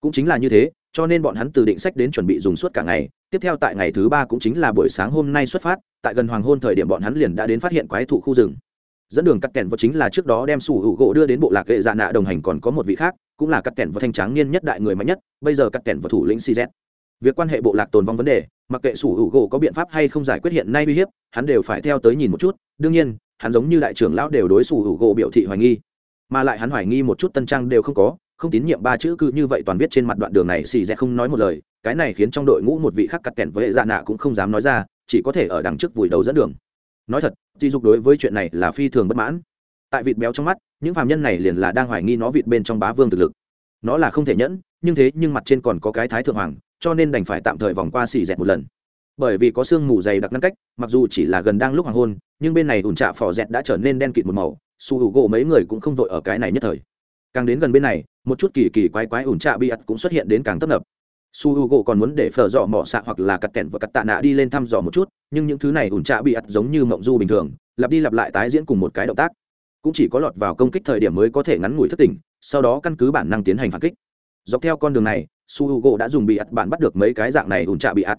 Cũng chính là như thế, cho nên bọn hắn từ định sách đến chuẩn bị dùng suốt cả ngày. Tiếp theo tại ngày thứ ba cũng chính là buổi sáng hôm nay xuất phát, tại gần hoàng hôn thời điểm bọn hắn liền đã đến phát hiện quái thụ khu rừng. Dẫn đường cắt kèn vật chính là trước đó đem sủ hữu gỗ đưa đến bộ lạc hệ dạ nạ đồng hành còn có một vị khác, cũng là cắt kèn vật thanh tráng niên nhất đại người mạnh nhất, bây giờ cắt kèn vật thủ lĩnh cz việc quan hệ bộ lạc tồn vong vấn đề, mặc kệ sủ hữu gỗ có biện pháp hay không giải quyết hiện nay uy hiếp, hắn đều phải theo tới nhìn một chút. Đương nhiên, hắn giống như đại trưởng lão đều đối sủ hữu gỗ biểu thị hoài nghi, mà lại hắn hoài nghi một chút tân trang đều không có, không tín nhiệm ba chữ cứ như vậy toàn viết trên mặt đoạn đường này xì rẽ không nói một lời, cái này khiến trong đội ngũ một vị khác cắt kẹn với hệ dạ nạ cũng không dám nói ra, chỉ có thể ở đằng trước vùi đầu dẫn đường. Nói thật, di dục đối với chuyện này là phi thường bất mãn. Tại vịt béo trong mắt, những phạm nhân này liền là đang hoài nghi nó vịt bên trong bá vương thực lực. Nó là không thể nhẫn, nhưng thế nhưng mặt trên còn có cái thái thượng hoàng cho nên đành phải tạm thời vòng qua xì dẹt một lần. Bởi vì có sương mù dày đặc ngăn cách, mặc dù chỉ là gần đang lúc hoàng hôn, nhưng bên này ủn trạ phò dẹt đã trở nên đen kịt một màu su hữu gỗ mấy người cũng không vội ở cái này nhất thời. Càng đến gần bên này, một chút kỳ kỳ quái quái ủn trạ bị ặt cũng xuất hiện đến càng tấp nập. Su hữu gỗ còn muốn để phở dọ mỏ xạ hoặc là cắt kẹn và cắt tạ nạ đi lên thăm dò một chút, nhưng những thứ này ủn trạ bị ặt giống như mộng du bình thường, lặp đi lặp lại tái diễn cùng một cái động tác. Cũng chỉ có lọt vào công kích thời điểm mới có thể ngắn ngủi thất tỉnh, sau đó căn cứ bản năng tiến hành phản kích dọc theo con đường này, su h u gỗ đã dùng bị ắt bạn bắt được mấy cái dạng này ủn trạ bị ắt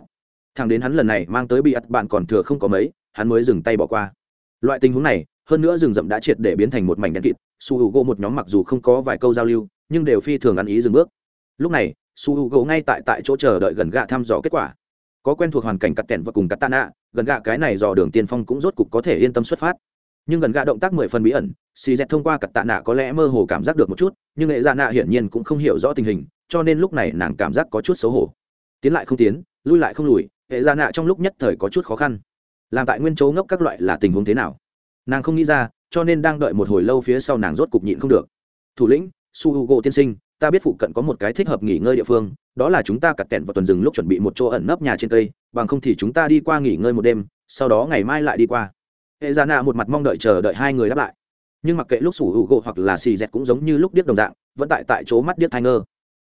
thằng đến hắn lần này mang tới bị ắt bạn còn thừa không có mấy, hắn mới dừng tay bỏ qua. Loại tình huống này, hơn nữa rừng rậm đã triệt để biến thành một mảnh đen kịt, su h u gỗ một nhóm mặc dù không có vài câu giao lưu, nhưng đều phi thường ăn ý dừng bước. Lúc này, su h u gỗ ngay tại tại chỗ chờ đợi gần gạ thăm dò kết quả. Có quen thuộc hoàn cảnh cắt tẻn và cùng cắt tạ nạ, gần gạ cái này dò đường tiên phong cũng rốt cục có thể yên tâm xuất phát. Nhưng gần gạ động tác mười phần bí ẩn xì dẹt thông qua cặp tạ nạ có lẽ mơ hồ cảm giác được một chút, nhưng nghệ dạ nạ hiển nhiên cũng không hiểu rõ tình hình, cho nên lúc này nàng cảm giác có chút xấu hổ. Tiến lại không tiến, lui lại không lùi hệ dạ nạ trong lúc nhất thời có chút khó khăn. Làm tại nguyên chỗ ngốc các loại là tình huống thế nào? Nàng không nghĩ ra, cho nên đang đợi một hồi lâu phía sau nàng rốt cục nhịn không được. Thủ lĩnh, su h u g o tiên sinh, ta biết phụ cận có một cái thích hợp nghỉ ngơi địa phương, đó là chúng ta cặt kẹn vào tuần rừng lúc chuẩn bị một chỗ ẩn nấp nhà trên cây, bằng không thì chúng ta đi qua nghỉ ngơi một đêm, sau đó ngày mai lại đi qua. Hệ gia nạ một mặt mong đợi chờ đợi hai người đáp lại nhưng mặc kệ lúc sủ hữu gỗ hoặc là xì dẹt cũng giống như lúc điếc đồng dạng vẫn tại tại chỗ mắt điếc thai ngơ.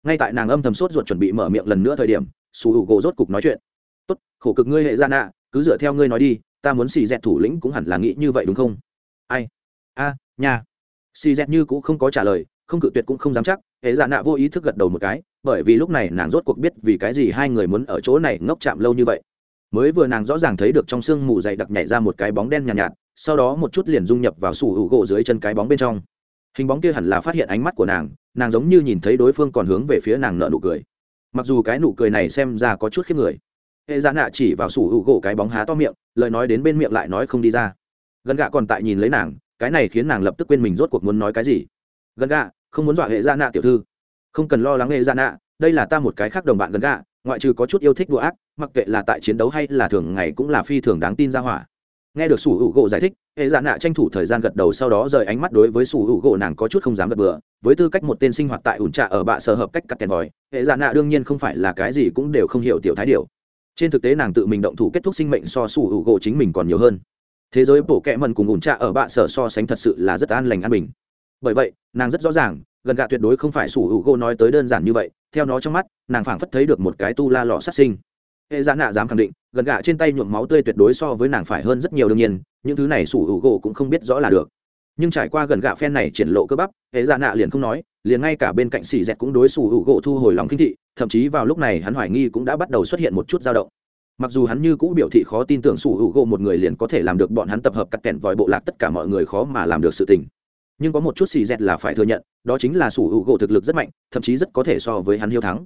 Ngay tại nàng âm thầm sốt ruột chuẩn bị mở miệng lần nữa thời điểm sủ hữu gỗ rốt cục nói chuyện. Tốt khổ cực ngươi hệ gia nạ cứ dựa theo ngươi nói đi ta muốn xì dẹt thủ lĩnh cũng hẳn là nghĩ như vậy đúng không? Ai? A à, nhà. Xì dẹt như cũng không có trả lời không cự tuyệt cũng không dám chắc hệ dạ nạ vô ý thức gật đầu một cái bởi vì lúc này nàng rốt cuộc biết vì cái gì hai người muốn ở chỗ này ngốc chạm lâu như vậy. Mới vừa nàng rõ ràng thấy được trong sương mù dày đặc nhảy ra một cái bóng đen nhàn nhạt, nhạt sau đó một chút liền dung nhập vào sủ hữu gỗ dưới chân cái bóng bên trong. Hình bóng kia hẳn là phát hiện ánh mắt của nàng nàng giống như nhìn thấy đối phương còn hướng về phía nàng nợ nụ cười. Mặc dù cái nụ cười này xem ra có chút khiếp người, hệ dạ nạ chỉ vào sủ hữu gỗ cái bóng há to miệng, lời nói đến bên miệng lại nói không đi ra. Gần gạ còn tại nhìn lấy nàng, cái này khiến nàng lập tức quên mình rốt cuộc muốn nói cái gì. Gần gạ, không muốn dọa hệ dạ nạ tiểu thư. Không cần lo lắng hệ dạ nạ, đây là ta một cái khác đồng bạn gần gạ, ngoại trừ có chút yêu thích đùa ác, mặc kệ là tại chiến đấu hay là thường ngày cũng là phi thường đáng tin ra hỏa nghe được sủ hữu gỗ giải thích, hệ dạ nạ tranh thủ thời gian gật đầu, sau đó rời ánh mắt đối với sủ hữu gỗ, nàng có chút không dám gật bừa. Với tư cách một tên sinh hoạt tại ủn trạ ở bạ sở hợp cách cắt kèn vòi, hệ dạ nạ đương nhiên không phải là cái gì cũng đều không hiểu tiểu thái điều trên thực tế nàng tự mình động thủ kết thúc sinh mệnh so sủ hữu gỗ chính mình còn nhiều hơn. Thế giới bổ kẹ mần cùng ủn trạ ở bạ sở so sánh thật sự là rất an lành an bình. Bởi vậy, nàng rất rõ ràng, gần gạ tuyệt đối không phải sủ hữu gỗ nói tới đơn giản như vậy. Theo nó trong mắt, nàng phảng phất thấy được một cái tu la lọ sát sinh. Hệ dạ nạ dám khẳng định gần gạ trên tay nhuộm máu tươi tuyệt đối so với nàng phải hơn rất nhiều đương nhiên, những thứ này sủ hữu gỗ cũng không biết rõ là được. Nhưng trải qua gần gạ phen này triển lộ cơ bắp, hệ dạ nạ liền không nói, liền ngay cả bên cạnh xì dẹt cũng đối sủ hữu gỗ thu hồi lòng kinh thị, thậm chí vào lúc này hắn hoài nghi cũng đã bắt đầu xuất hiện một chút dao động. Mặc dù hắn như cũ biểu thị khó tin tưởng sủ hữu gỗ một người liền có thể làm được bọn hắn tập hợp cắt kẹn vòi bộ lạc tất cả mọi người khó mà làm được sự tình. Nhưng có một chút xì dẹt là phải thừa nhận, đó chính là sủ hữu gỗ thực lực rất mạnh, thậm chí rất có thể so với hắn hiếu thắng.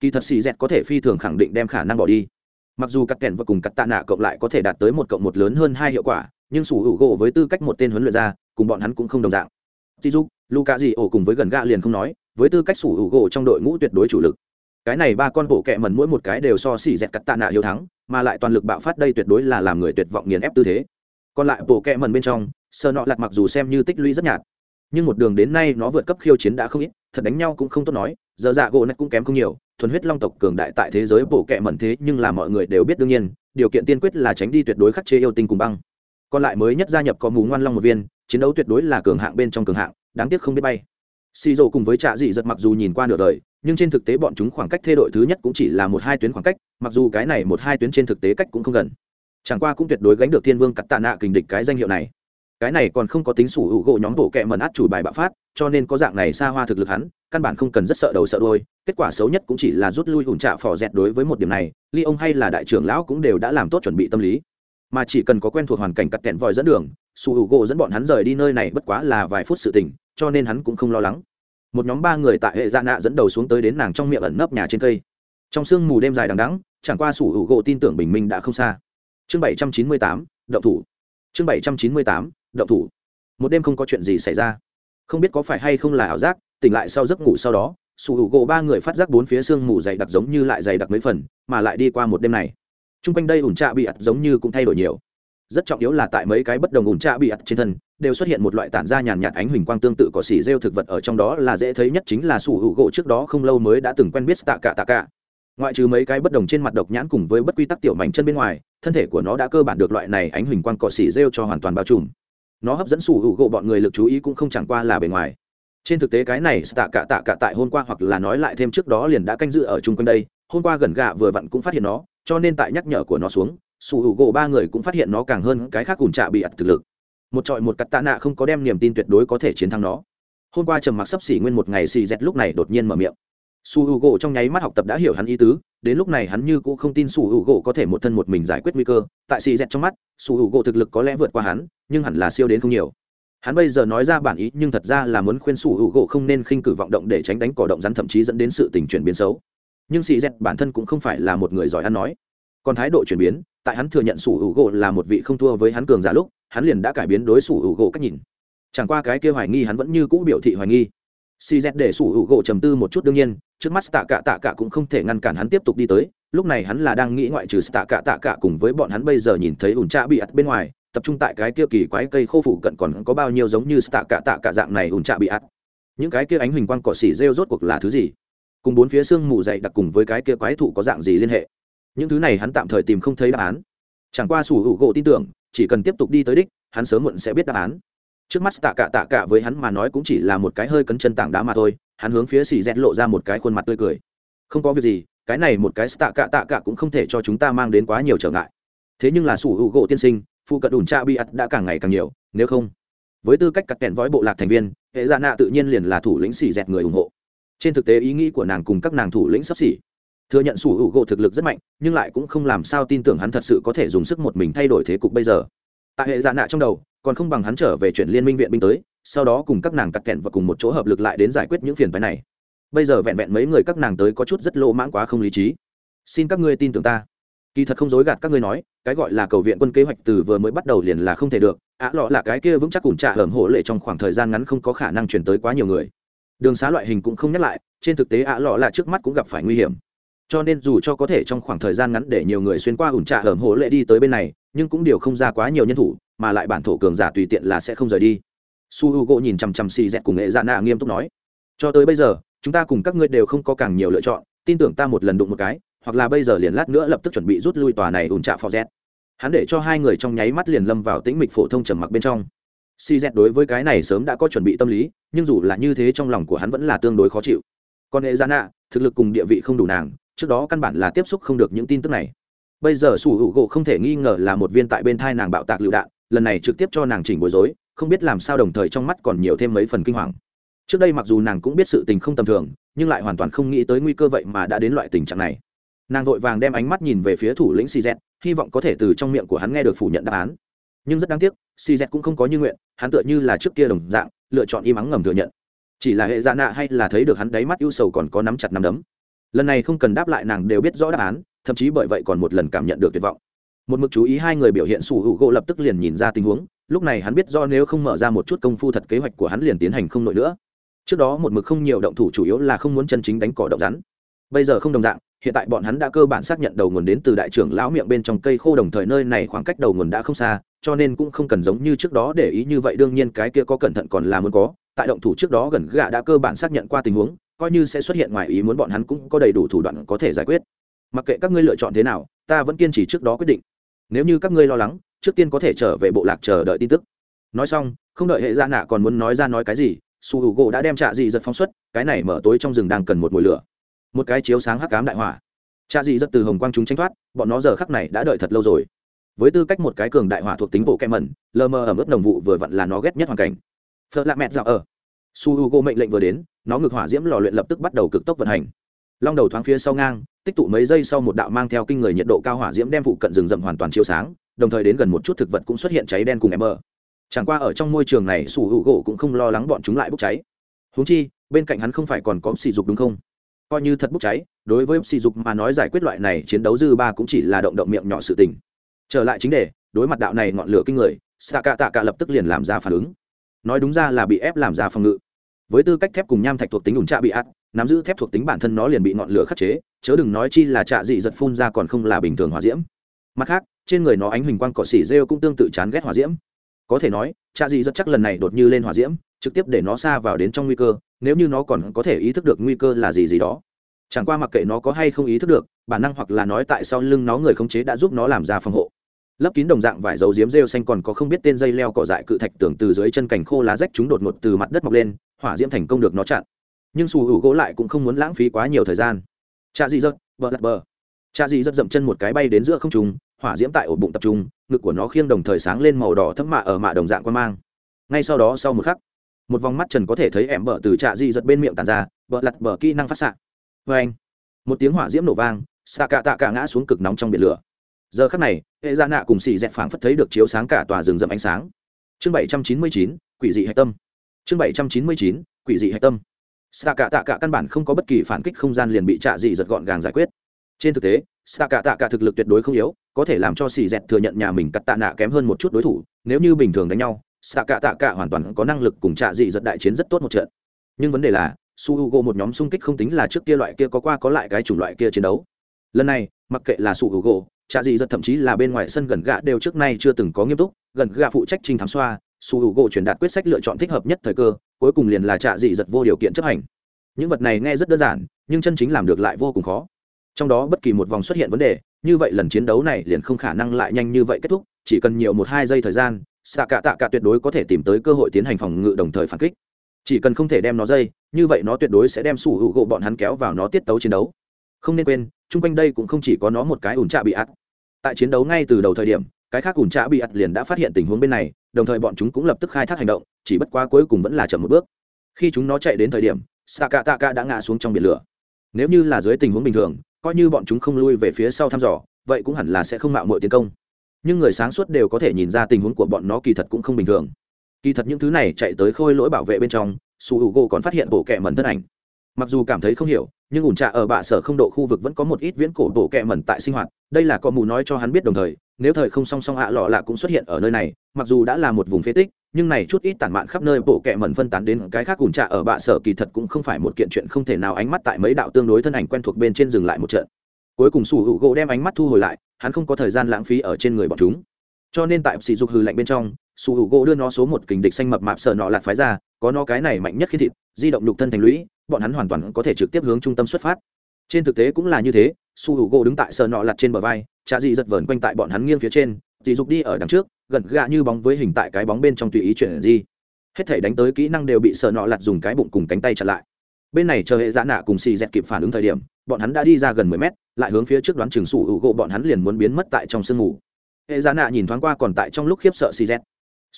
Kỳ thật xì dẹt có thể phi thường khẳng định đem khả năng bỏ đi mặc dù cắt kèn và cùng cắt tạ nạ cộng lại có thể đạt tới một cộng một lớn hơn hai hiệu quả nhưng sủ hữu gỗ với tư cách một tên huấn luyện gia, cùng bọn hắn cũng không đồng dạng. Tí Lu luka gì ổ cùng với gần gạ liền không nói với tư cách sủ hữu gỗ trong đội ngũ tuyệt đối chủ lực. Cái này ba con bộ kẹ mần mỗi một cái đều so xỉ dẹt cắt tạ nạ hiếu thắng mà lại toàn lực bạo phát đây tuyệt đối là làm người tuyệt vọng nghiền ép tư thế. Còn lại bộ kẹ mần bên trong sơ nọ lặt mặc dù xem như tích lũy rất nhạt nhưng một đường đến nay nó vượt cấp khiêu chiến đã không ít thật đánh nhau cũng không tốt nói giờ dạ gỗ này cũng kém không nhiều thuần huyết long tộc cường đại tại thế giới bổ kẹ mẩn thế nhưng là mọi người đều biết đương nhiên, điều kiện tiên quyết là tránh đi tuyệt đối khắc chế yêu tinh cùng băng. Còn lại mới nhất gia nhập có mù ngoan long một viên, chiến đấu tuyệt đối là cường hạng bên trong cường hạng, đáng tiếc không biết bay. Xì rộ cùng với trạ dị giật mặc dù nhìn qua nửa đời, nhưng trên thực tế bọn chúng khoảng cách thay đổi thứ nhất cũng chỉ là một hai tuyến khoảng cách, mặc dù cái này một hai tuyến trên thực tế cách cũng không gần. Chẳng qua cũng tuyệt đối gánh được thiên vương cắt tạ nạ kình địch cái danh hiệu này cái này còn không có tính sủ hữu gỗ nhóm bộ kẹ mần át chủ bài bạo phát, cho nên có dạng này xa hoa thực lực hắn, căn bản không cần rất sợ đầu sợ đôi kết quả xấu nhất cũng chỉ là rút lui ủn trạ phò dẹt đối với một điểm này ly ông hay là đại trưởng lão cũng đều đã làm tốt chuẩn bị tâm lý. Mà chỉ cần có quen thuộc hoàn cảnh cắt kẹn vòi dẫn đường, sủ hữu gỗ dẫn bọn hắn rời đi nơi này bất quá là vài phút sự tình, cho nên hắn cũng không lo lắng. Một nhóm ba người tại hệ dạ nạ dẫn đầu xuống tới đến nàng trong miệng ẩn nấp nhà trên cây. Trong sương mù đêm dài đằng đắng chẳng qua sủ hữu gỗ tin tưởng bình minh đã không xa. Chương bảy trăm chín mươi tám, động thủ. Chương bảy trăm chín mươi tám động thủ. Một đêm không có chuyện gì xảy ra. Không biết có phải hay không là ảo giác, tỉnh lại sau giấc ngủ sau đó, sủ hữu gỗ ba người phát giác bốn phía sương mù dày đặc giống như lại dày đặc mấy phần, mà lại đi qua một đêm này. T r u n g quanh đây ủn trạ bị ặt giống như cũng thay đổi nhiều. Rất trọng yếu là tại mấy cái bất đồng ủn trạ bị ặt trên thân, đều xuất hiện một loại tản ra nhàn nhạt ánh huỳnh quang tương tự có xỉ rêu thực vật ở trong đó là dễ thấy nhất chính là sủ hữu gỗ trước đó không lâu mới đã từng quen biết tạ cả tạ cả ngoại trừ mấy cái bất đồng trên mặt độc nhãn cùng với bất quy tắc tiểu mảnh chân bên ngoài, thân thể của nó đã cơ bản được loại này ánh huỳnh quang cỏ xỉ rêu cho hoàn toàn bao trùm nó hấp dẫn sủ hữu gỗ bọn người lực chú ý cũng không chẳng qua là bề ngoài. Trên thực tế cái này tạ cả tạ cả tại hôm qua hoặc là nói lại thêm trước đó liền đã canh dự ở chung quanh đây, hôm qua gần gạ vừa vặn cũng phát hiện nó, cho nên tại nhắc nhở của nó xuống sủ hữu gỗ ba người cũng phát hiện nó càng hơn cái khác cùng trạ bị ặt thực lực. Một trọi một cắt tạ nạ không có đem niềm tin tuyệt đối có thể chiến thắng nó. Hôm qua trầm mặc sấp xỉ nguyên một ngày xì dẹt lúc này đột nhiên mở miệng su h u gỗ trong nháy mắt học tập đã hiểu hắn ý tứ, đến lúc này hắn như cũng không tin su h u gỗ có thể một thân một mình giải quyết nguy cơ. Tại xì dẹt trong mắt, su h u gỗ thực lực có lẽ vượt qua hắn, nhưng hẳn là siêu đến không nhiều. Hắn bây giờ nói ra bản ý, nhưng thật ra là muốn khuyên su h u gỗ không nên khinh cử vọng động để tránh đánh cỏ động rắn, thậm chí dẫn đến sự tình chuyển biến xấu. Nhưng xì dẹt bản thân cũng không phải là một người giỏi ăn nói. Còn thái độ chuyển biến, tại hắn thừa nhận su h u gỗ là một vị không thua với hắn cường giả lúc, hắn liền đã cải biến đối su h u gỗ cách nhìn. Chẳng qua cái kia hoài nghi hắn vẫn như cũ biểu thị hoài nghi cz để sủ hữu gỗ trầm tư một chút đương nhiên, trước mắt tạ cả tạ cả cũng không thể ngăn cản hắn tiếp tục đi tới, lúc này hắn là đang nghĩ ngoại trừ tạ cả tạ cả cùng với bọn hắn bây giờ nhìn thấy ủn trạ bị ắt bên ngoài, tập trung tại cái kia kỳ quái cây khô phủ cận còn có bao nhiêu giống như tạ cả tạ cả dạng này ủn trạ bị ắt những cái kia ánh huỳnh quang cỏ xỉ rêu rốt cuộc là thứ gì? Cùng bốn phía xương mù dày đặc cùng với cái kia quái thụ có dạng gì liên hệ? Những thứ này hắn tạm thời tìm không thấy đáp án. Chẳng qua sủ hữu gỗ tin tưởng, chỉ cần tiếp tục đi tới đích, hắn sớm muộn sẽ biết đáp án trước mắt tạ cả tạ cả với hắn mà nói cũng chỉ là một cái hơi cấn chân tảng đá mà thôi, hắn hướng phía xì dẹt lộ ra một cái khuôn mặt tươi cười. Không có việc gì, cái này một cái tạ cả tạ cả cũng không thể cho chúng ta mang đến quá nhiều trở ngại. Thế nhưng là sủ hữu gỗ tiên sinh, phụ cận ủn cha bị ắt đã càng ngày càng nhiều, nếu không, với tư cách cắt kẹn vói bộ lạc thành viên, hệ dạ nạ tự nhiên liền là thủ lĩnh xì dẹt người ủng hộ. Trên thực tế ý nghĩ của nàng cùng các nàng thủ lĩnh sắp xỉ. Thừa nhận sủ hữu gỗ thực lực rất mạnh, nhưng lại cũng không làm sao tin tưởng hắn thật sự có thể dùng sức một mình thay đổi thế cục bây giờ tại hệ dạ nạ trong đầu, còn không bằng hắn trở về chuyện liên minh viện binh tới, sau đó cùng các nàng cắt kẹn và cùng một chỗ hợp lực lại đến giải quyết những phiền phái này. Bây giờ vẹn vẹn mấy người các nàng tới có chút rất lỗ mãng quá không lý trí. Xin các ngươi tin tưởng ta. Kỳ thật không dối gạt các ngươi nói, cái gọi là cầu viện quân kế hoạch từ vừa mới bắt đầu liền là không thể được. Ạ lọ là cái kia vững chắc cùng trả hởm hổ lệ trong khoảng thời gian ngắn không có khả năng chuyển tới quá nhiều người. Đường xá loại hình cũng không nhắc lại, trên thực tế ạ lọ là trước mắt cũng gặp phải nguy hiểm. Cho nên dù cho có thể trong khoảng thời gian ngắn để nhiều người xuyên qua ủn trạ hởm hổ lệ đi tới bên này nhưng cũng điều không ra quá nhiều nhân thủ, mà lại bản thổ cường giả tùy tiện là sẽ không rời đi. Su h u gỗ nhìn chằm chằm xì dẹt cùng nghệ dạ nạ nghiêm túc nói, cho tới bây giờ, chúng ta cùng các ngươi đều không có càng nhiều lựa chọn, tin tưởng ta một lần đụng một cái, hoặc là bây giờ liền lát nữa lập tức chuẩn bị rút lui tòa này ủn trạ phò z hắn để cho hai người trong nháy mắt liền lâm vào tĩnh mịch phổ thông trầm mặc bên trong. Xì dẹt đối với cái này sớm đã có chuẩn bị tâm lý, nhưng dù là như thế trong lòng của hắn vẫn là tương đối khó chịu. Còn nghệ dạ nạ, thực lực cùng địa vị không đủ nàng, trước đó căn bản là tiếp xúc không được những tin tức này bây giờ sủ hữu gỗ không thể nghi ngờ là một viên tại bên thai nàng bạo tạc lựu đạn, lần này trực tiếp cho nàng chỉnh bối rối, không biết làm sao đồng thời trong mắt còn nhiều thêm mấy phần kinh hoàng. Trước đây mặc dù nàng cũng biết sự tình không tầm thường, nhưng lại hoàn toàn không nghĩ tới nguy cơ vậy mà đã đến loại tình trạng này. Nàng vội vàng đem ánh mắt nhìn về phía thủ lĩnh cz hy vọng có thể từ trong miệng của hắn nghe được phủ nhận đáp án. Nhưng rất đáng tiếc cz cũng không có như nguyện, hắn tựa như là trước kia đồng dạng, lựa chọn im ắng ngầm thừa nhận. Chỉ là hệ dạ nạ hay là thấy được hắn đáy mắt ưu sầu còn có nắm chặt nắm đấm. Lần này không cần đáp lại nàng đều biết rõ đáp án thậm chí bởi vậy còn một lần cảm nhận được tuyệt vọng. Một mực chú ý hai người biểu hiện, sủ hữu gỗ lập tức liền nhìn ra tình huống, lúc này hắn biết do nếu không mở ra một chút công phu thật kế hoạch của hắn liền tiến hành không nổi nữa. Trước đó một mực không nhiều động thủ chủ yếu là không muốn chân chính đánh cỏ động rắn. Bây giờ không đồng dạng, hiện tại bọn hắn đã cơ bản xác nhận đầu nguồn đến từ đại trưởng lão miệng bên trong cây khô đồng thời nơi này khoảng cách đầu nguồn đã không xa, cho nên cũng không cần giống như trước đó để ý như vậy, đương nhiên cái kia có cẩn thận còn là muốn có. Tại động thủ trước đó gần gạ đã cơ bản xác nhận qua tình huống, coi như sẽ xuất hiện ngoài ý muốn bọn hắn cũng có đầy đủ thủ đoạn có thể giải quyết mặc kệ các ngươi lựa chọn thế nào, ta vẫn kiên trì trước đó quyết định. Nếu như các ngươi lo lắng, trước tiên có thể trở về bộ lạc chờ đợi tin tức. Nói xong, không đợi hệ gia nạ còn muốn nói ra nói cái gì, su h u gỗ đã đem trạ dị giật phóng xuất, cái này mở tối trong rừng đang cần một mồi lửa. Một cái chiếu sáng hắc cám đại hỏa. Trạ dị giật từ hồng quang chúng tranh thoát, bọn nó giờ khắc này đã đợi thật lâu rồi. Với tư cách một cái cường đại hỏa thuộc tính bộ kem mẩn lơ mơ ở ướt đồng vụ vừa vặn là nó ghét nhất hoàn cảnh. Phật lạ mẹt dạo ở. Su h u gỗ mệnh lệnh vừa đến, nó ngược hỏa diễm lò luyện lập tức bắt đầu cực tốc vận hành. Long đầu thoáng phía sau ngang tích tụ mấy giây sau một đạo mang theo kinh người nhiệt độ cao hỏa diễm đem phụ cận rừng rậm hoàn toàn chiếu sáng, đồng thời đến gần một chút thực vật cũng xuất hiện cháy đen cùng em bờ chẳng qua ở trong môi trường này, sủ hữu gỗ cũng không lo lắng bọn chúng lại bốc cháy. Húng chi, bên cạnh hắn không phải còn có sỉ dục đúng không? Coi như thật bốc cháy, đối với sỉ dục mà nói giải quyết loại này chiến đấu dư ba cũng chỉ là động động miệng nhỏ sự tình. Trở lại chính đề, đối mặt đạo này ngọn lửa kinh người xạ cạ tạ cạ lập tức liền làm ra phản ứng. Nói đúng ra là bị ép làm ra phòng ngự. Với tư cách thép cùng nham thạch thuộc tính ủn trạ bị át nắm giữ thép thuộc tính bản thân nó liền bị ngọn lửa khắc chế, chớ đừng nói chi là trạ dị giật phun ra còn không là bình thường hỏa diễm. Mặt khác, trên người nó ánh huỳnh quang cỏ xỉ rêu cũng tương tự chán ghét hỏa diễm. Có thể nói, trạ dị giật chắc lần này đột như lên hỏa diễm, trực tiếp để nó xa vào đến trong nguy cơ, nếu như nó còn có thể ý thức được nguy cơ là gì gì đó. Chẳng qua mặc kệ nó có hay không ý thức được, bản năng hoặc là nói tại sao lưng nó người khống chế đã giúp nó làm ra phòng hộ. Lấp kín đồng dạng vải dầu diếm rêu xanh còn có không biết tên dây leo cỏ dại cự thạch tưởng từ dưới chân cành khô lá rách chúng đột ngột từ mặt đất mọc lên, hỏa diễm thành công được nó chặn nhưng sủ hữu gỗ lại cũng không muốn lãng phí quá nhiều thời gian. Cha dị dật, bờ lật bờ. Cha dị dật dậm chân một cái bay đến giữa không trùng hỏa diễm tại ổ bụng tập trung, ngực của nó khiêng đồng thời sáng lên màu đỏ thấm mạ ở mạ đồng dạng quan mang. Ngay sau đó sau một khắc, một vòng mắt trần có thể thấy ẻm bờ từ trạ di giật bên miệng tàn ra, bờ lặt bờ kỹ năng phát xạ. Vê anh. Một tiếng hỏa diễm nổ vang xạ cạ tạ cả ngã xuống cực nóng trong biển lửa. Giờ khắc này hệ gia nạ cùng xì dẹt phảng phất thấy được chiếu sáng cả tòa rừng rậm ánh sáng. Chương bảy trăm chín mươi chín, quỷ dị hạch tâm. Chương bảy trăm chín mươi chín, quỷ dị hạch tâm. Sta cả tạ cả căn bản không có bất kỳ phản kích không gian liền bị trạ dị giật gọn gàng giải quyết. Trên thực tế, Sta cả tạ cả thực lực tuyệt đối không yếu, có thể làm cho xì dẹt thừa nhận nhà mình cắt tạ nạ kém hơn một chút đối thủ, nếu như bình thường đánh nhau, Sta cả tạ cả hoàn toàn có năng lực cùng trạ dị giật đại chiến rất tốt một trận. Nhưng vấn đề là, Su Hugo một nhóm xung kích không tính là trước kia loại kia có qua có lại cái chủng loại kia chiến đấu. Lần này, mặc kệ là Su Hugo, trạ dị giật thậm chí là bên ngoài sân gần gạ đều trước nay chưa từng có nghiêm túc, gần gạ phụ trách trình thám xoa, Su gỗ truyền đạt quyết sách lựa chọn thích hợp nhất thời cơ, cuối cùng liền là trạ dị giật vô điều kiện chấp hành. Những vật này nghe rất đơn giản nhưng chân chính làm được lại vô cùng khó. Trong đó bất kỳ một vòng xuất hiện vấn đề như vậy lần chiến đấu này liền không khả năng lại nhanh như vậy kết thúc chỉ cần nhiều một hai giây thời gian xạ cạ tạ cạ tuyệt đối có thể tìm tới cơ hội tiến hành phòng ngự đồng thời phản kích. Chỉ cần không thể đem nó dây như vậy nó tuyệt đối sẽ đem sủ hữu gỗ bọn hắn kéo vào nó tiết tấu chiến đấu. Không nên quên chung quanh đây cũng không chỉ có nó một cái ủn trạ bị ắt. Tại chiến đấu ngay từ đầu thời điểm cái khác ủn trạ bị ắt liền đã phát hiện tình huống bên này đồng thời bọn chúng cũng lập tức khai thác hành động chỉ bất quá cuối cùng vẫn là chậm một bước khi chúng nó chạy đến thời điểm Saka Taka đã ngã xuống trong biển lửa. Nếu như là dưới tình huống bình thường, coi như bọn chúng không lui về phía sau thăm dò, vậy cũng hẳn là sẽ không mạo muội tiến công. Nhưng người sáng suốt đều có thể nhìn ra tình huống của bọn nó kỳ thật cũng không bình thường. Kỳ thật những thứ này chạy tới khôi lỗi bảo vệ bên trong, Su Hugo còn phát hiện bộ kệ mẩn thân ảnh. Mặc dù cảm thấy không hiểu, nhưng ủn trà ở bạ sở không độ khu vực vẫn có một ít viễn cổ bộ kẹ mẩn tại sinh hoạt, đây là có mù nói cho hắn biết đồng thời, nếu thời không song song hạ lọ lạ cũng xuất hiện ở nơi này, mặc dù đã là một vùng phế tích, nhưng này chút ít tản mạn khắp nơi bộ kẹ mẩn phân tán đến cái khác ủn trạ ở bạ sở kỳ thật cũng không phải một kiện chuyện không thể nào ánh mắt tại mấy đạo tương đối thân ảnh quen thuộc bên trên dừng lại một trận. Cuối cùng sủ hữu gỗ đem ánh mắt thu hồi lại hắn không có thời gian lãng phí ở trên người bọn chúng. Cho nên tại sỉ dục hư lạnh bên trong sủ hữu gỗ đưa nó số một kình địch xanh mập mạp sở nọ lạt phái ra, có nó cái này mạnh nhất khi thịt, di động lục thân thành lũy, bọn hắn hoàn toàn có thể trực tiếp hướng trung tâm xuất phát. Trên thực tế cũng là như thế, su hữu gỗ đứng tại sở nọ lạt trên bờ vai trà dị giật vờn quanh tại bọn hắn nghiêng phía trên, dị dục đi ở đằng trước, gần gạ như bóng với hình tại cái bóng bên trong tùy ý chuyển di. Hết thể đánh tới kỹ năng đều bị sợ nọ lặt dùng cái bụng cùng cánh tay chặn lại. Bên này chờ hệ giã nạ cùng xì dẹt kịp phản ứng thời điểm, bọn hắn đã đi ra gần mười mét, lại hướng phía trước đoán chừng sủ hữu gỗ bọn hắn liền muốn biến mất tại trong sương mù. Hệ giã nạ nhìn thoáng qua còn tại trong lúc khiếp sợ xì dẹt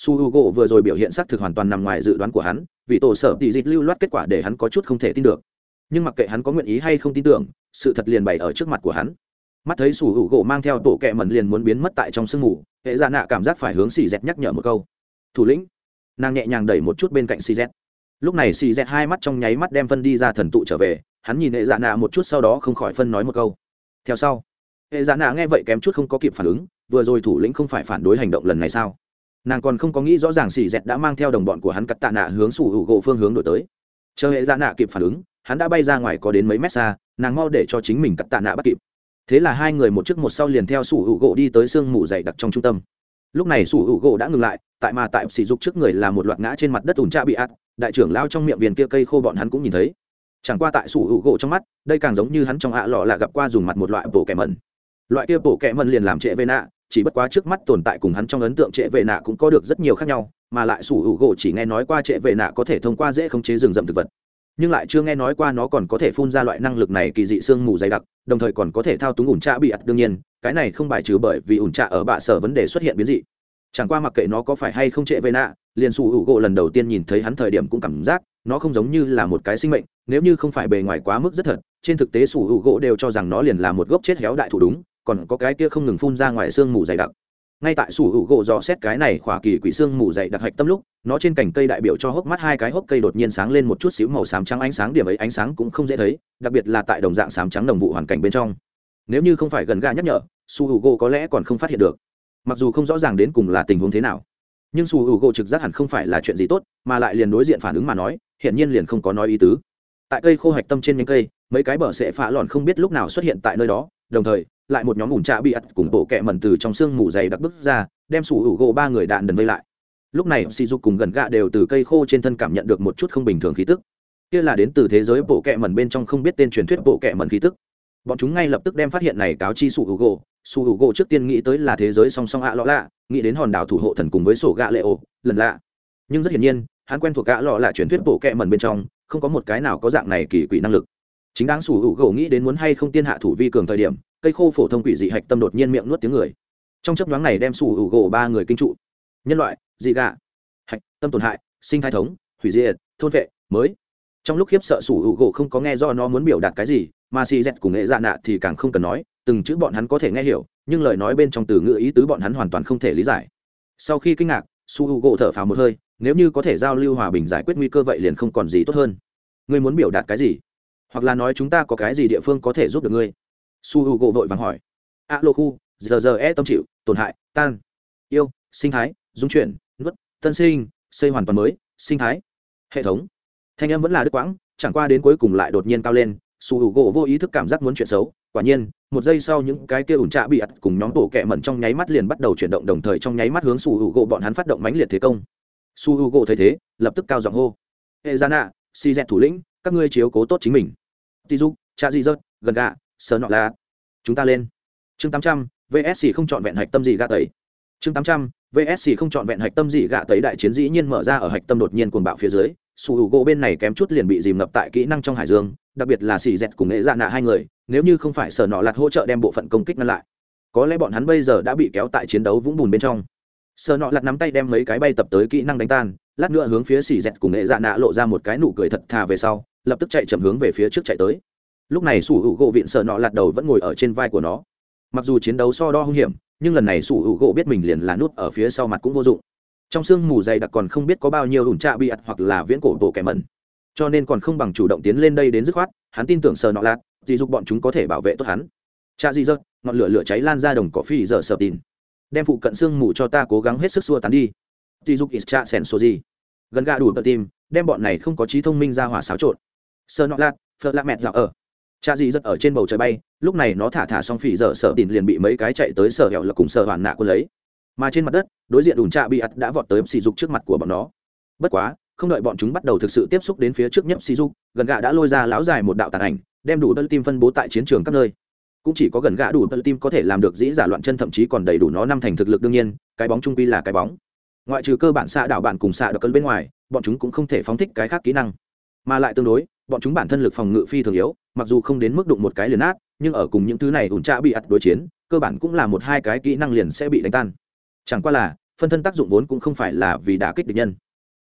su h u gỗ vừa rồi biểu hiện xác thực hoàn toàn nằm ngoài dự đoán của hắn, vì tổ sở tỷ dịch lưu loát kết quả để hắn có chút không thể tin được. Nhưng mặc kệ hắn có nguyện ý hay không tin tưởng, sự thật liền bày ở trước mặt của hắn. Mắt thấy su h u g o mang theo tổ kẹ mẩn liền muốn biến mất tại trong sương mù, hệ dạ nạ cảm giác phải hướng xì dẹt nhắc nhở một câu. Thủ lĩnh. Nàng nhẹ nhàng đẩy một chút bên cạnh xì dẹt. Lúc này xì dẹt hai mắt trong nháy mắt đem phân đi ra thần tụ trở về, hắn nhìn hệ dạ nạ một chút sau đó không khỏi phân nói một câu. Theo sau. Hệ dạ nạ nghe vậy kém chút không có kịp phản ứng, vừa rồi thủ lĩnh không phải phản đối hành động lần này sao? Nàng còn không có nghĩ rõ ràng xì dẹt đã mang theo đồng bọn của hắn cắt tạ nạ hướng sủ hữu gỗ phương hướng đổi tới. Chờ hệ dạ nạ kịp phản ứng, hắn đã bay ra ngoài có đến mấy mét xa, nàng mau để cho chính mình cắt tạ nạ bắt kịp. Thế là hai người một trước một sau liền theo sủ hữu gỗ đi tới sương mù dày đặc trong trung tâm. Lúc này sủ hữu gỗ đã ngừng lại, tại mà tại sỉ dục trước người là một loạt ngã trên mặt đất ủn tra bị ạt, đại trưởng lao trong miệng viền kia cây khô bọn hắn cũng nhìn thấy. Chẳng qua tại sủ hữu gỗ trong mắt, đây càng giống như hắn trong ạ lọ là gặp qua dùng mặt một loại bổ kẻ mẩn. Loại kia bổ kẻ mẩn liền làm trệ với nạ chỉ bất quá trước mắt tồn tại cùng hắn trong ấn tượng trệ vệ nạ cũng có được rất nhiều khác nhau, mà lại sủ hữu gỗ chỉ nghe nói qua trệ vệ nạ có thể thông qua dễ khống chế rừng rậm thực vật. Nhưng lại chưa nghe nói qua nó còn có thể phun ra loại năng lực này kỳ dị sương mù dày đặc, đồng thời còn có thể thao túng ủn trạ bị ặt đương nhiên, cái này không bài trừ bởi vì ủn trạ ở bạ sở vấn đề xuất hiện biến dị. Chẳng qua mặc kệ nó có phải hay không trệ về nạ, liền sủ hữu gỗ lần đầu tiên nhìn thấy hắn thời điểm cũng cảm giác, nó không giống như là một cái sinh mệnh, nếu như không phải bề ngoài quá mức rất thật, trên thực tế sủ hữu gỗ đều cho rằng nó liền là một gốc chết héo đại thủ đúng còn có cái kia không ngừng phun ra ngoài xương mù dày đặc. Ngay tại sủ hữu gỗ dò xét cái này khỏa kỳ quỷ xương mù dày đặc hạch tâm lúc, nó trên cành cây đại biểu cho hốc mắt hai cái hốc cây đột nhiên sáng lên một chút xíu màu xám trắng ánh sáng, điểm ấy ánh sáng cũng không dễ thấy, đặc biệt là tại đồng dạng xám trắng đồng vụ hoàn cảnh bên trong. Nếu như không phải gần gà nhắc nhở su hữu gỗ có lẽ còn không phát hiện được. Mặc dù không rõ ràng đến cùng là tình huống thế nào, nhưng su hữu gỗ trực giác hẳn không phải là chuyện gì tốt, mà lại liền đối diện phản ứng mà nói hiện nhiên liền không có nói ý tứ. Tại cây khô hạch tâm trên nhánh cây, mấy cái bờ sệ phá lòn không biết lúc nào xuất hiện tại nơi đó, đồng thời lại một nhóm ủn trạ bị ắt cùng bộ kẹ mẩn từ trong xương mù dày đặc bức ra, đem sủ hữu gỗ ba người đạn đần vây lại. Lúc này sỉ dục cùng gần gạ đều từ cây khô trên thân cảm nhận được một chút không bình thường khí tức. Kia là đến từ thế giới bộ kẹ mẩn bên trong không biết tên truyền thuyết bộ kẹ mẩn khí tức. Bọn chúng ngay lập tức đem phát hiện này cáo chi sủ hữu gỗ. Sủ hữu gỗ trước tiên nghĩ tới là thế giới song song ạ lọ lạ, nghĩ đến hòn đảo thủ hộ thần cùng với sổ gạ lệ ổ, lần lạ. Nhưng rất hiển nhiên, hắn quen thuộc gã lọ là truyền thuyết bộ kẹ mẩn bên trong, không có một cái nào có dạng này kỳ quỷ năng lực. Chính đáng sủ hữu gỗ nghĩ đến muốn hay không tiên hạ thủ vi cường thời điểm cây khô phổ thông quỷ dị hạch tâm đột nhiên miệng nuốt tiếng người. Trong chấp nhoáng này đem sủ hữu gỗ ba người kinh trụ. Nhân loại, dị gạ, hạch, tâm tổn hại, sinh thái thống, hủy diệt, thôn vệ, mới. Trong lúc khiếp sợ sủ hữu gỗ không có nghe do nó muốn biểu đạt cái gì, mà xì dẹt cùng nghệ dạ nạ thì càng không cần nói, từng chữ bọn hắn có thể nghe hiểu, nhưng lời nói bên trong từ ngữ ý tứ bọn hắn hoàn toàn không thể lý giải. Sau khi kinh ngạc su h u gỗ thở phào một hơi, nếu như có thể giao lưu hòa bình giải quyết nguy cơ vậy liền không còn gì tốt hơn. Ngươi muốn biểu đạt cái gì? Hoặc là nói chúng ta có cái gì địa phương có thể giúp được ngươi? Su h u gỗ vội vàng hỏi. A lô khu, giờ giờ e tâm chịu, tổn hại, tan. Yêu, sinh thái, dung chuyển, nuốt, tân sinh, xây hoàn toàn mới, sinh thái, hệ thống. Thanh em vẫn là đức quãng, chẳng qua đến cuối cùng lại đột nhiên cao lên, su h u gỗ vô ý thức cảm giác muốn chuyện xấu. Quả nhiên, một giây sau những cái kia ủn trạ bị ặt cùng nhóm bộ kẹ mẩn trong nháy mắt liền bắt đầu chuyển động đồng thời trong nháy mắt hướng su h u gỗ bọn hắn phát động mãnh liệt thế công. Su h u gỗ thấy thế, lập tức cao giọng hô. Hệ gian nạ si dẹt thủ lĩnh, các ngươi chiếu cố tốt chính mình. Tí dục cha di rớt gần gạ sờ nọ là chúng ta lên. Chương tám trăm vsc không chọn vẹn hạch tâm gì gạ tẩy. Chương tám trăm vsc không chọn vẹn hạch tâm gì gạ tẩy đại chiến dĩ nhiên mở ra ở hạch tâm đột nhiên cuồng bạo phía dưới. Su h u gỗ bên này kém chút liền bị dìm ngập tại kỹ năng trong hải dương, đặc biệt là xì dẹt cùng nghệ dạ nạ hai người, nếu như không phải sở nọ lạt hỗ trợ đem bộ phận công kích ngăn lại. Có lẽ bọn hắn bây giờ đã bị kéo tại chiến đấu vũng bùn bên trong. Sở nọ lạt nắm tay đem mấy cái bay tập tới kỹ năng đánh tan, lát nữa hướng phía xì dẹt cùng nghệ dạ nạ lộ ra một cái nụ cười thật thà về sau, lập tức chạy chậm hướng về phía trước chạy tới lúc này sủ hữu gỗ viện sợ nọ lạt đầu vẫn ngồi ở trên vai của nó. Mặc dù chiến đấu so đo hung hiểm, nhưng lần này sủ hữu gỗ biết mình liền là nút ở phía sau mặt cũng vô dụng. Trong sương mù dày đặc còn không biết có bao nhiêu ủn trạ bị ặt hoặc là viễn cổ bộ kẻ mẩn. Cho nên còn không bằng chủ động tiến lên đây đến dứt khoát, hắn tin tưởng sợ nọ lạt, thì dục bọn chúng có thể bảo vệ tốt hắn. Cha di rớt ngọn lửa lửa cháy lan ra đồng cỏ phi giờ sợ tin đem phụ cận sương mù cho ta cố gắng hết sức xua tán đi. Thì dục ít cha sèn số gì? Gần gà đủ tờ tim đem bọn này không có trí thông minh ra hỏa xáo trộn. Sợ nọ lạt phật lạ mẹt dạo ở cha di rất ở trên bầu trời bay, lúc này nó thả thả xong phỉ dở sợ tìm liền bị mấy cái chạy tới sở hẹo là cùng sở hoàn nạ quân lấy. Mà trên mặt đất, đối diện đùn trạ bị ắt đã vọt tới sỉ dục trước mặt của bọn nó. Bất quá, không đợi bọn chúng bắt đầu thực sự tiếp xúc đến phía trước nhấp sỉ dục, gần gạ đã lôi ra lão dài một đạo tàn ảnh, đem đủ đơn tim phân bố tại chiến trường các nơi. Cũng chỉ có gần gạ đủ đơn tim có thể làm được dĩ giả loạn chân thậm chí còn đầy đủ nó năm thành thực lực đương nhiên, cái bóng trung quy là cái bóng. Ngoại trừ cơ bản xạ đảo bạn cùng xạ đập cân bên ngoài, bọn chúng cũng không thể phóng thích cái khác kỹ năng. Mà lại tương đối, bọn chúng bản thân lực phòng ngự phi thường yếu mặc dù không đến mức đụng một cái liền át, nhưng ở cùng những thứ này ủn trạ bị ắt đối chiến, cơ bản cũng là một hai cái kỹ năng liền sẽ bị đánh tan. Chẳng qua là, phân thân tác dụng vốn cũng không phải là vì đả kích địch nhân.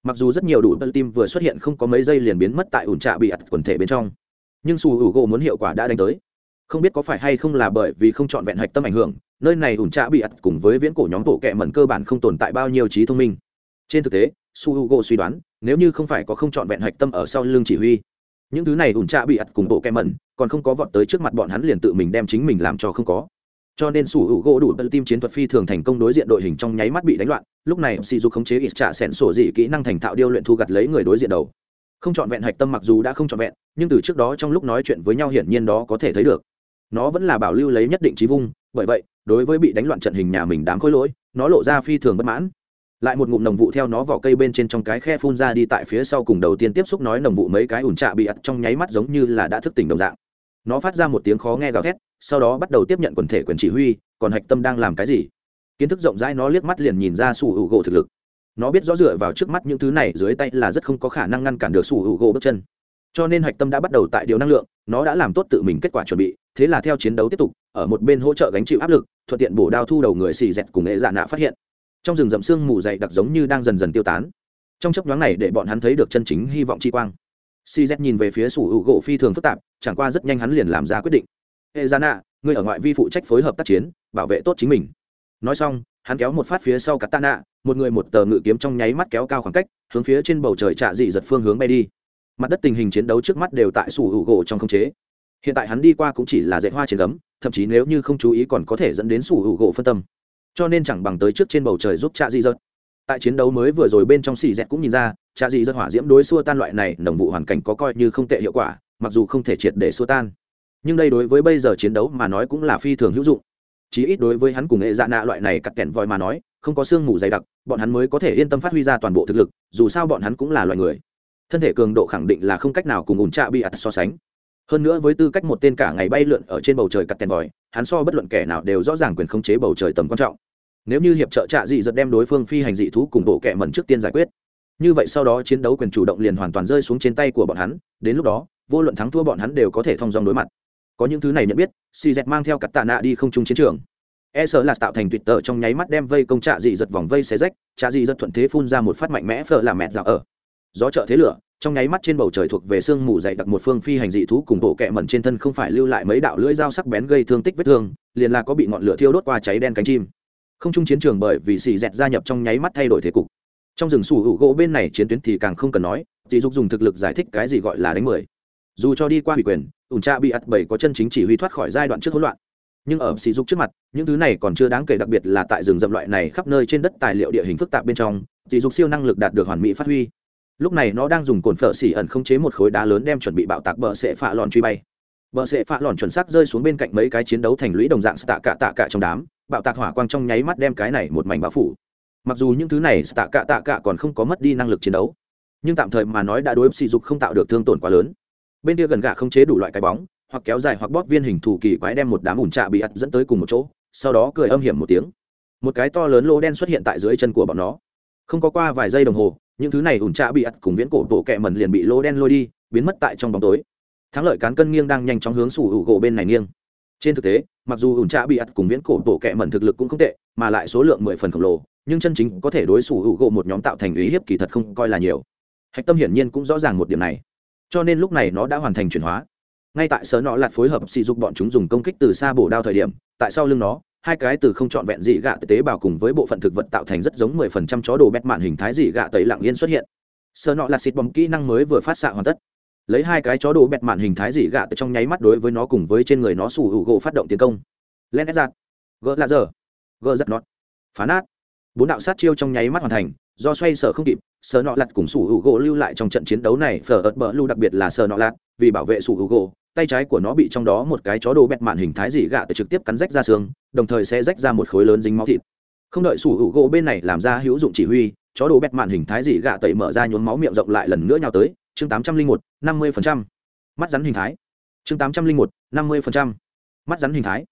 Mặc dù rất nhiều đủ tân tim vừa xuất hiện không có mấy giây liền biến mất tại ủn trạ bị ắt quần thể bên trong. Nhưng su hữu gỗ muốn hiệu quả đã đánh tới. Không biết có phải hay không là bởi vì không chọn vẹn hạch tâm ảnh hưởng, nơi này ủn trạ bị ắt cùng với viễn cổ nhóm bộ kẹ mẩn cơ bản không tồn tại bao nhiêu trí thông minh. Trên thực tế su hữu gỗ suy đoán, nếu như không phải có không chọn vẹn hạch tâm ở sau lưng chỉ huy những thứ này ủn trạ bị ặt cùng bộ kem mẩn, còn không có vọt tới trước mặt bọn hắn liền tự mình đem chính mình làm cho không có. Cho nên sủ hữu gỗ đủ tự tim chiến thuật phi thường thành công đối diện đội hình trong nháy mắt bị đánh loạn, lúc này sỉ dục khống chế ít trả sẻn sổ dị kỹ năng thành thạo điêu luyện thu gặt lấy người đối diện đầu. Không chọn vẹn hạch tâm mặc dù đã không chọn vẹn, nhưng từ trước đó trong lúc nói chuyện với nhau hiển nhiên đó có thể thấy được. Nó vẫn là bảo lưu lấy nhất định trí vung, bởi vậy, đối với bị đánh loạn trận hình nhà mình đám khối lỗi, nó lộ ra phi thường bất mãn lại một ngụm nồng vụ theo nó vào cây bên trên trong cái khe phun ra đi tại phía sau cùng đầu tiên tiếp xúc nói nồng vụ mấy cái ủn trạ bị ặt trong nháy mắt giống như là đã thức tỉnh đồng dạng. Nó phát ra một tiếng khó nghe gào thét, sau đó bắt đầu tiếp nhận quần thể quyền chỉ huy, còn hạch tâm đang làm cái gì? Kiến thức rộng rãi nó liếc mắt liền nhìn ra sủ hữu gỗ thực lực. Nó biết rõ dựa vào trước mắt những thứ này dưới tay là rất không có khả năng ngăn cản được sủ hữu gỗ bước chân. Cho nên hạch tâm đã bắt đầu tại điều năng lượng, nó đã làm tốt tự mình kết quả chuẩn bị, thế là theo chiến đấu tiếp tục, ở một bên hỗ trợ gánh chịu áp lực, thuận tiện bổ đao thu đầu người xì dẹt cùng nghệ dạ nạ phát hiện trong rừng rậm sương mù dày đặc giống như đang dần dần tiêu tán. Trong chấp nhoáng này để bọn hắn thấy được chân chính hy vọng chi quang. Xì nhìn về phía sủ hữu gỗ phi thường phức tạp, chẳng qua rất nhanh hắn liền làm ra quyết định. Hệ dạ nạ người ở ngoại vi phụ trách phối hợp tác chiến, bảo vệ tốt chính mình. Nói xong, hắn kéo một phát phía sau cắt tạ nạ một người một tờ ngự kiếm trong nháy mắt kéo cao khoảng cách, hướng phía trên bầu trời trạ dị giật phương hướng bay đi. Mặt đất tình hình chiến đấu trước mắt đều tại sủ hữu gỗ trong không chế. Hiện tại hắn đi qua cũng chỉ là dạy hoa trên gấm, thậm chí nếu như không chú ý còn có thể dẫn đến sủ hữu gỗ phân tâm cho nên chẳng bằng tới trước trên bầu trời giúp trạ di rớt tại chiến đấu mới vừa rồi bên trong xì dẹt cũng nhìn ra trạ di rớt hỏa diễm đối xua tan loại này nồng vụ hoàn cảnh có coi như không tệ hiệu quả, mặc dù không thể triệt để xua tan. Nhưng đây đối với bây giờ chiến đấu mà nói cũng là phi thường hữu dụng. Chí ít đối với hắn cùng nghệ dạ nạ loại này cắt kẹn voi mà nói, không có sương mù dày đặc, bọn hắn mới có thể yên tâm phát huy ra toàn bộ thực lực, dù sao bọn hắn cũng là loài người. Thân thể cường độ khẳng định là không cách nào cùng ủn trạ bị ạt so sánh. Hơn nữa với tư cách một tên cả ngày bay lượn ở trên bầu trời cắt kèn vòi hắn so bất luận kẻ nào đều rõ ràng quyền khống chế bầu trời tầm quan trọng nếu như hiệp trợ trạ dị giật đem đối phương phi hành dị thú cùng bộ kẻ mẩn trước tiên giải quyết, như vậy sau đó chiến đấu quyền chủ động liền hoàn toàn rơi xuống trên tay của bọn hắn, đến lúc đó, vô luận thắng thua bọn hắn đều có thể thông dong đối mặt. Có những thứ này nhận biết cz mang theo cặp tạ nạ đi không chung chiến trường. E sợ là tạo thành tuyệt tở trong nháy mắt đem vây công trạ dị giật vòng vây xé rách, trạ dị giật thuận thế phun ra một phát mạnh mẽ phở làm mẹt dạo ở. Gió trợ thế lửa, trong nháy mắt trên bầu trời thuộc về sương mù dày đặc một phương phi hành dị thú cùng bộ kẹ mẩn trên thân không phải lưu lại mấy đạo lưỡi dao sắc bén gây thương tích vết thương, liền là có bị ngọn lửa thiêu đốt qua cháy đen cánh chim không chung chiến trường bởi vì xì dẹt gia nhập trong nháy mắt thay đổi thế cục. Trong rừng sủ hữu gỗ bên này chiến tuyến thì càng không cần nói chỉ dục dùng thực lực giải thích cái gì gọi là đánh mười. Dù cho đi qua ủy quyền, ủn cha bị ắt bảy có chân chính chỉ huy thoát khỏi giai đoạn trước hỗn loạn. Nhưng ở sỉ dục trước mặt, những thứ này còn chưa đáng kể đặc biệt là tại rừng rậm loại này khắp nơi trên đất tài liệu địa hình phức tạp bên trong sỉ dục siêu năng lực đạt được hoàn mỹ phát huy. Lúc này nó đang dùng cồn phở xỉ ẩn không chế một khối đá lớn đem chuẩn bị bạo tạc bờ sệ phạ lòn truy bay. Bờ sệ phạ lòn chuẩn xác rơi xuống bên cạnh mấy cái chiến đấu thành lũy đồng dạng tạ cả tạ cả trong đám bạo tạc hỏa quang trong nháy mắt đem cái này một mảnh bao phủ. Mặc dù những thứ này tạ cạ tạ cạ còn không có mất đi năng lực chiến đấu, nhưng tạm thời mà nói đã đối sỉ dục không tạo được thương tổn quá lớn. Bên kia gần gà không chế đủ loại cái bóng, hoặc kéo dài hoặc bóp viên hình thủ kỳ quái đem một đám ủn trạ bị ắt dẫn tới cùng một chỗ, sau đó cười âm hiểm một tiếng. Một cái to lớn lỗ đen xuất hiện tại dưới chân của bọn nó. Không có qua vài giây đồng hồ, những thứ này ủn trạ bị ắt cùng viễn cổ bộ kẹ mần liền bị lỗ đen lôi đi, biến mất tại trong bóng tối. Thắng lợi cán cân nghiêng đang nhanh chóng hướng sủ hữu gỗ bên này nghiêng trên thực tế, mặc dù ủn trạ bị ắt cùng viễn cổ bộ kẹ mẩn thực lực cũng không tệ, mà lại số lượng mười phần khổng lồ, nhưng chân chính có thể đối xử hữu gỗ một nhóm tạo thành ý hiếp kỳ thật không coi là nhiều. Hạch tâm hiển nhiên cũng rõ ràng một điểm này. Cho nên lúc này nó đã hoàn thành chuyển hóa. Ngay tại sở nọ lạt phối hợp sỉ dục bọn chúng dùng công kích từ xa bổ đao thời điểm, tại sau lưng nó, hai cái từ không trọn vẹn dị gạ tế bào cùng với bộ phận thực vật tạo thành rất giống mười phần trăm chó đồ bét mạn hình thái dị gạ tẩy lặng yên xuất hiện. Sở nọ lạt xịt bóng kỹ năng mới vừa phát xạ hoàn tất lấy hai cái chó đồ bẹt mạn hình thái dị gạ trong nháy mắt đối với nó cùng với trên người nó sủ hữu gỗ phát động tiến công. Len ép giạt gỡ lạ giờ, gỡ giật nọt phá nát. Bốn đạo sát chiêu trong nháy mắt hoàn thành, do xoay sở không kịp, sở nọ lặt cùng sủ hữu gỗ lưu lại trong trận chiến đấu này phở ợt bờ lưu đặc biệt là sở nọ lặt vì bảo vệ sủ hữu gỗ, tay trái của nó bị trong đó một cái chó đồ bẹt mạn hình thái dị gạ trực tiếp cắn rách ra xương, đồng thời sẽ rách ra một khối lớn dính máu thịt. Không đợi sủ hữu gỗ bên này làm ra hữu dụng chỉ huy, chó đồ bẹt mạn hình thái dị gạ tẩy mở ra nhuốm máu miệng rộng lại lần nữa nhau tới chương tám trăm linh một, năm mươi phần trăm. Mắt rắn hình thái. Chương tám trăm linh một, năm mươi phần trăm. Mắt rắn hình thái.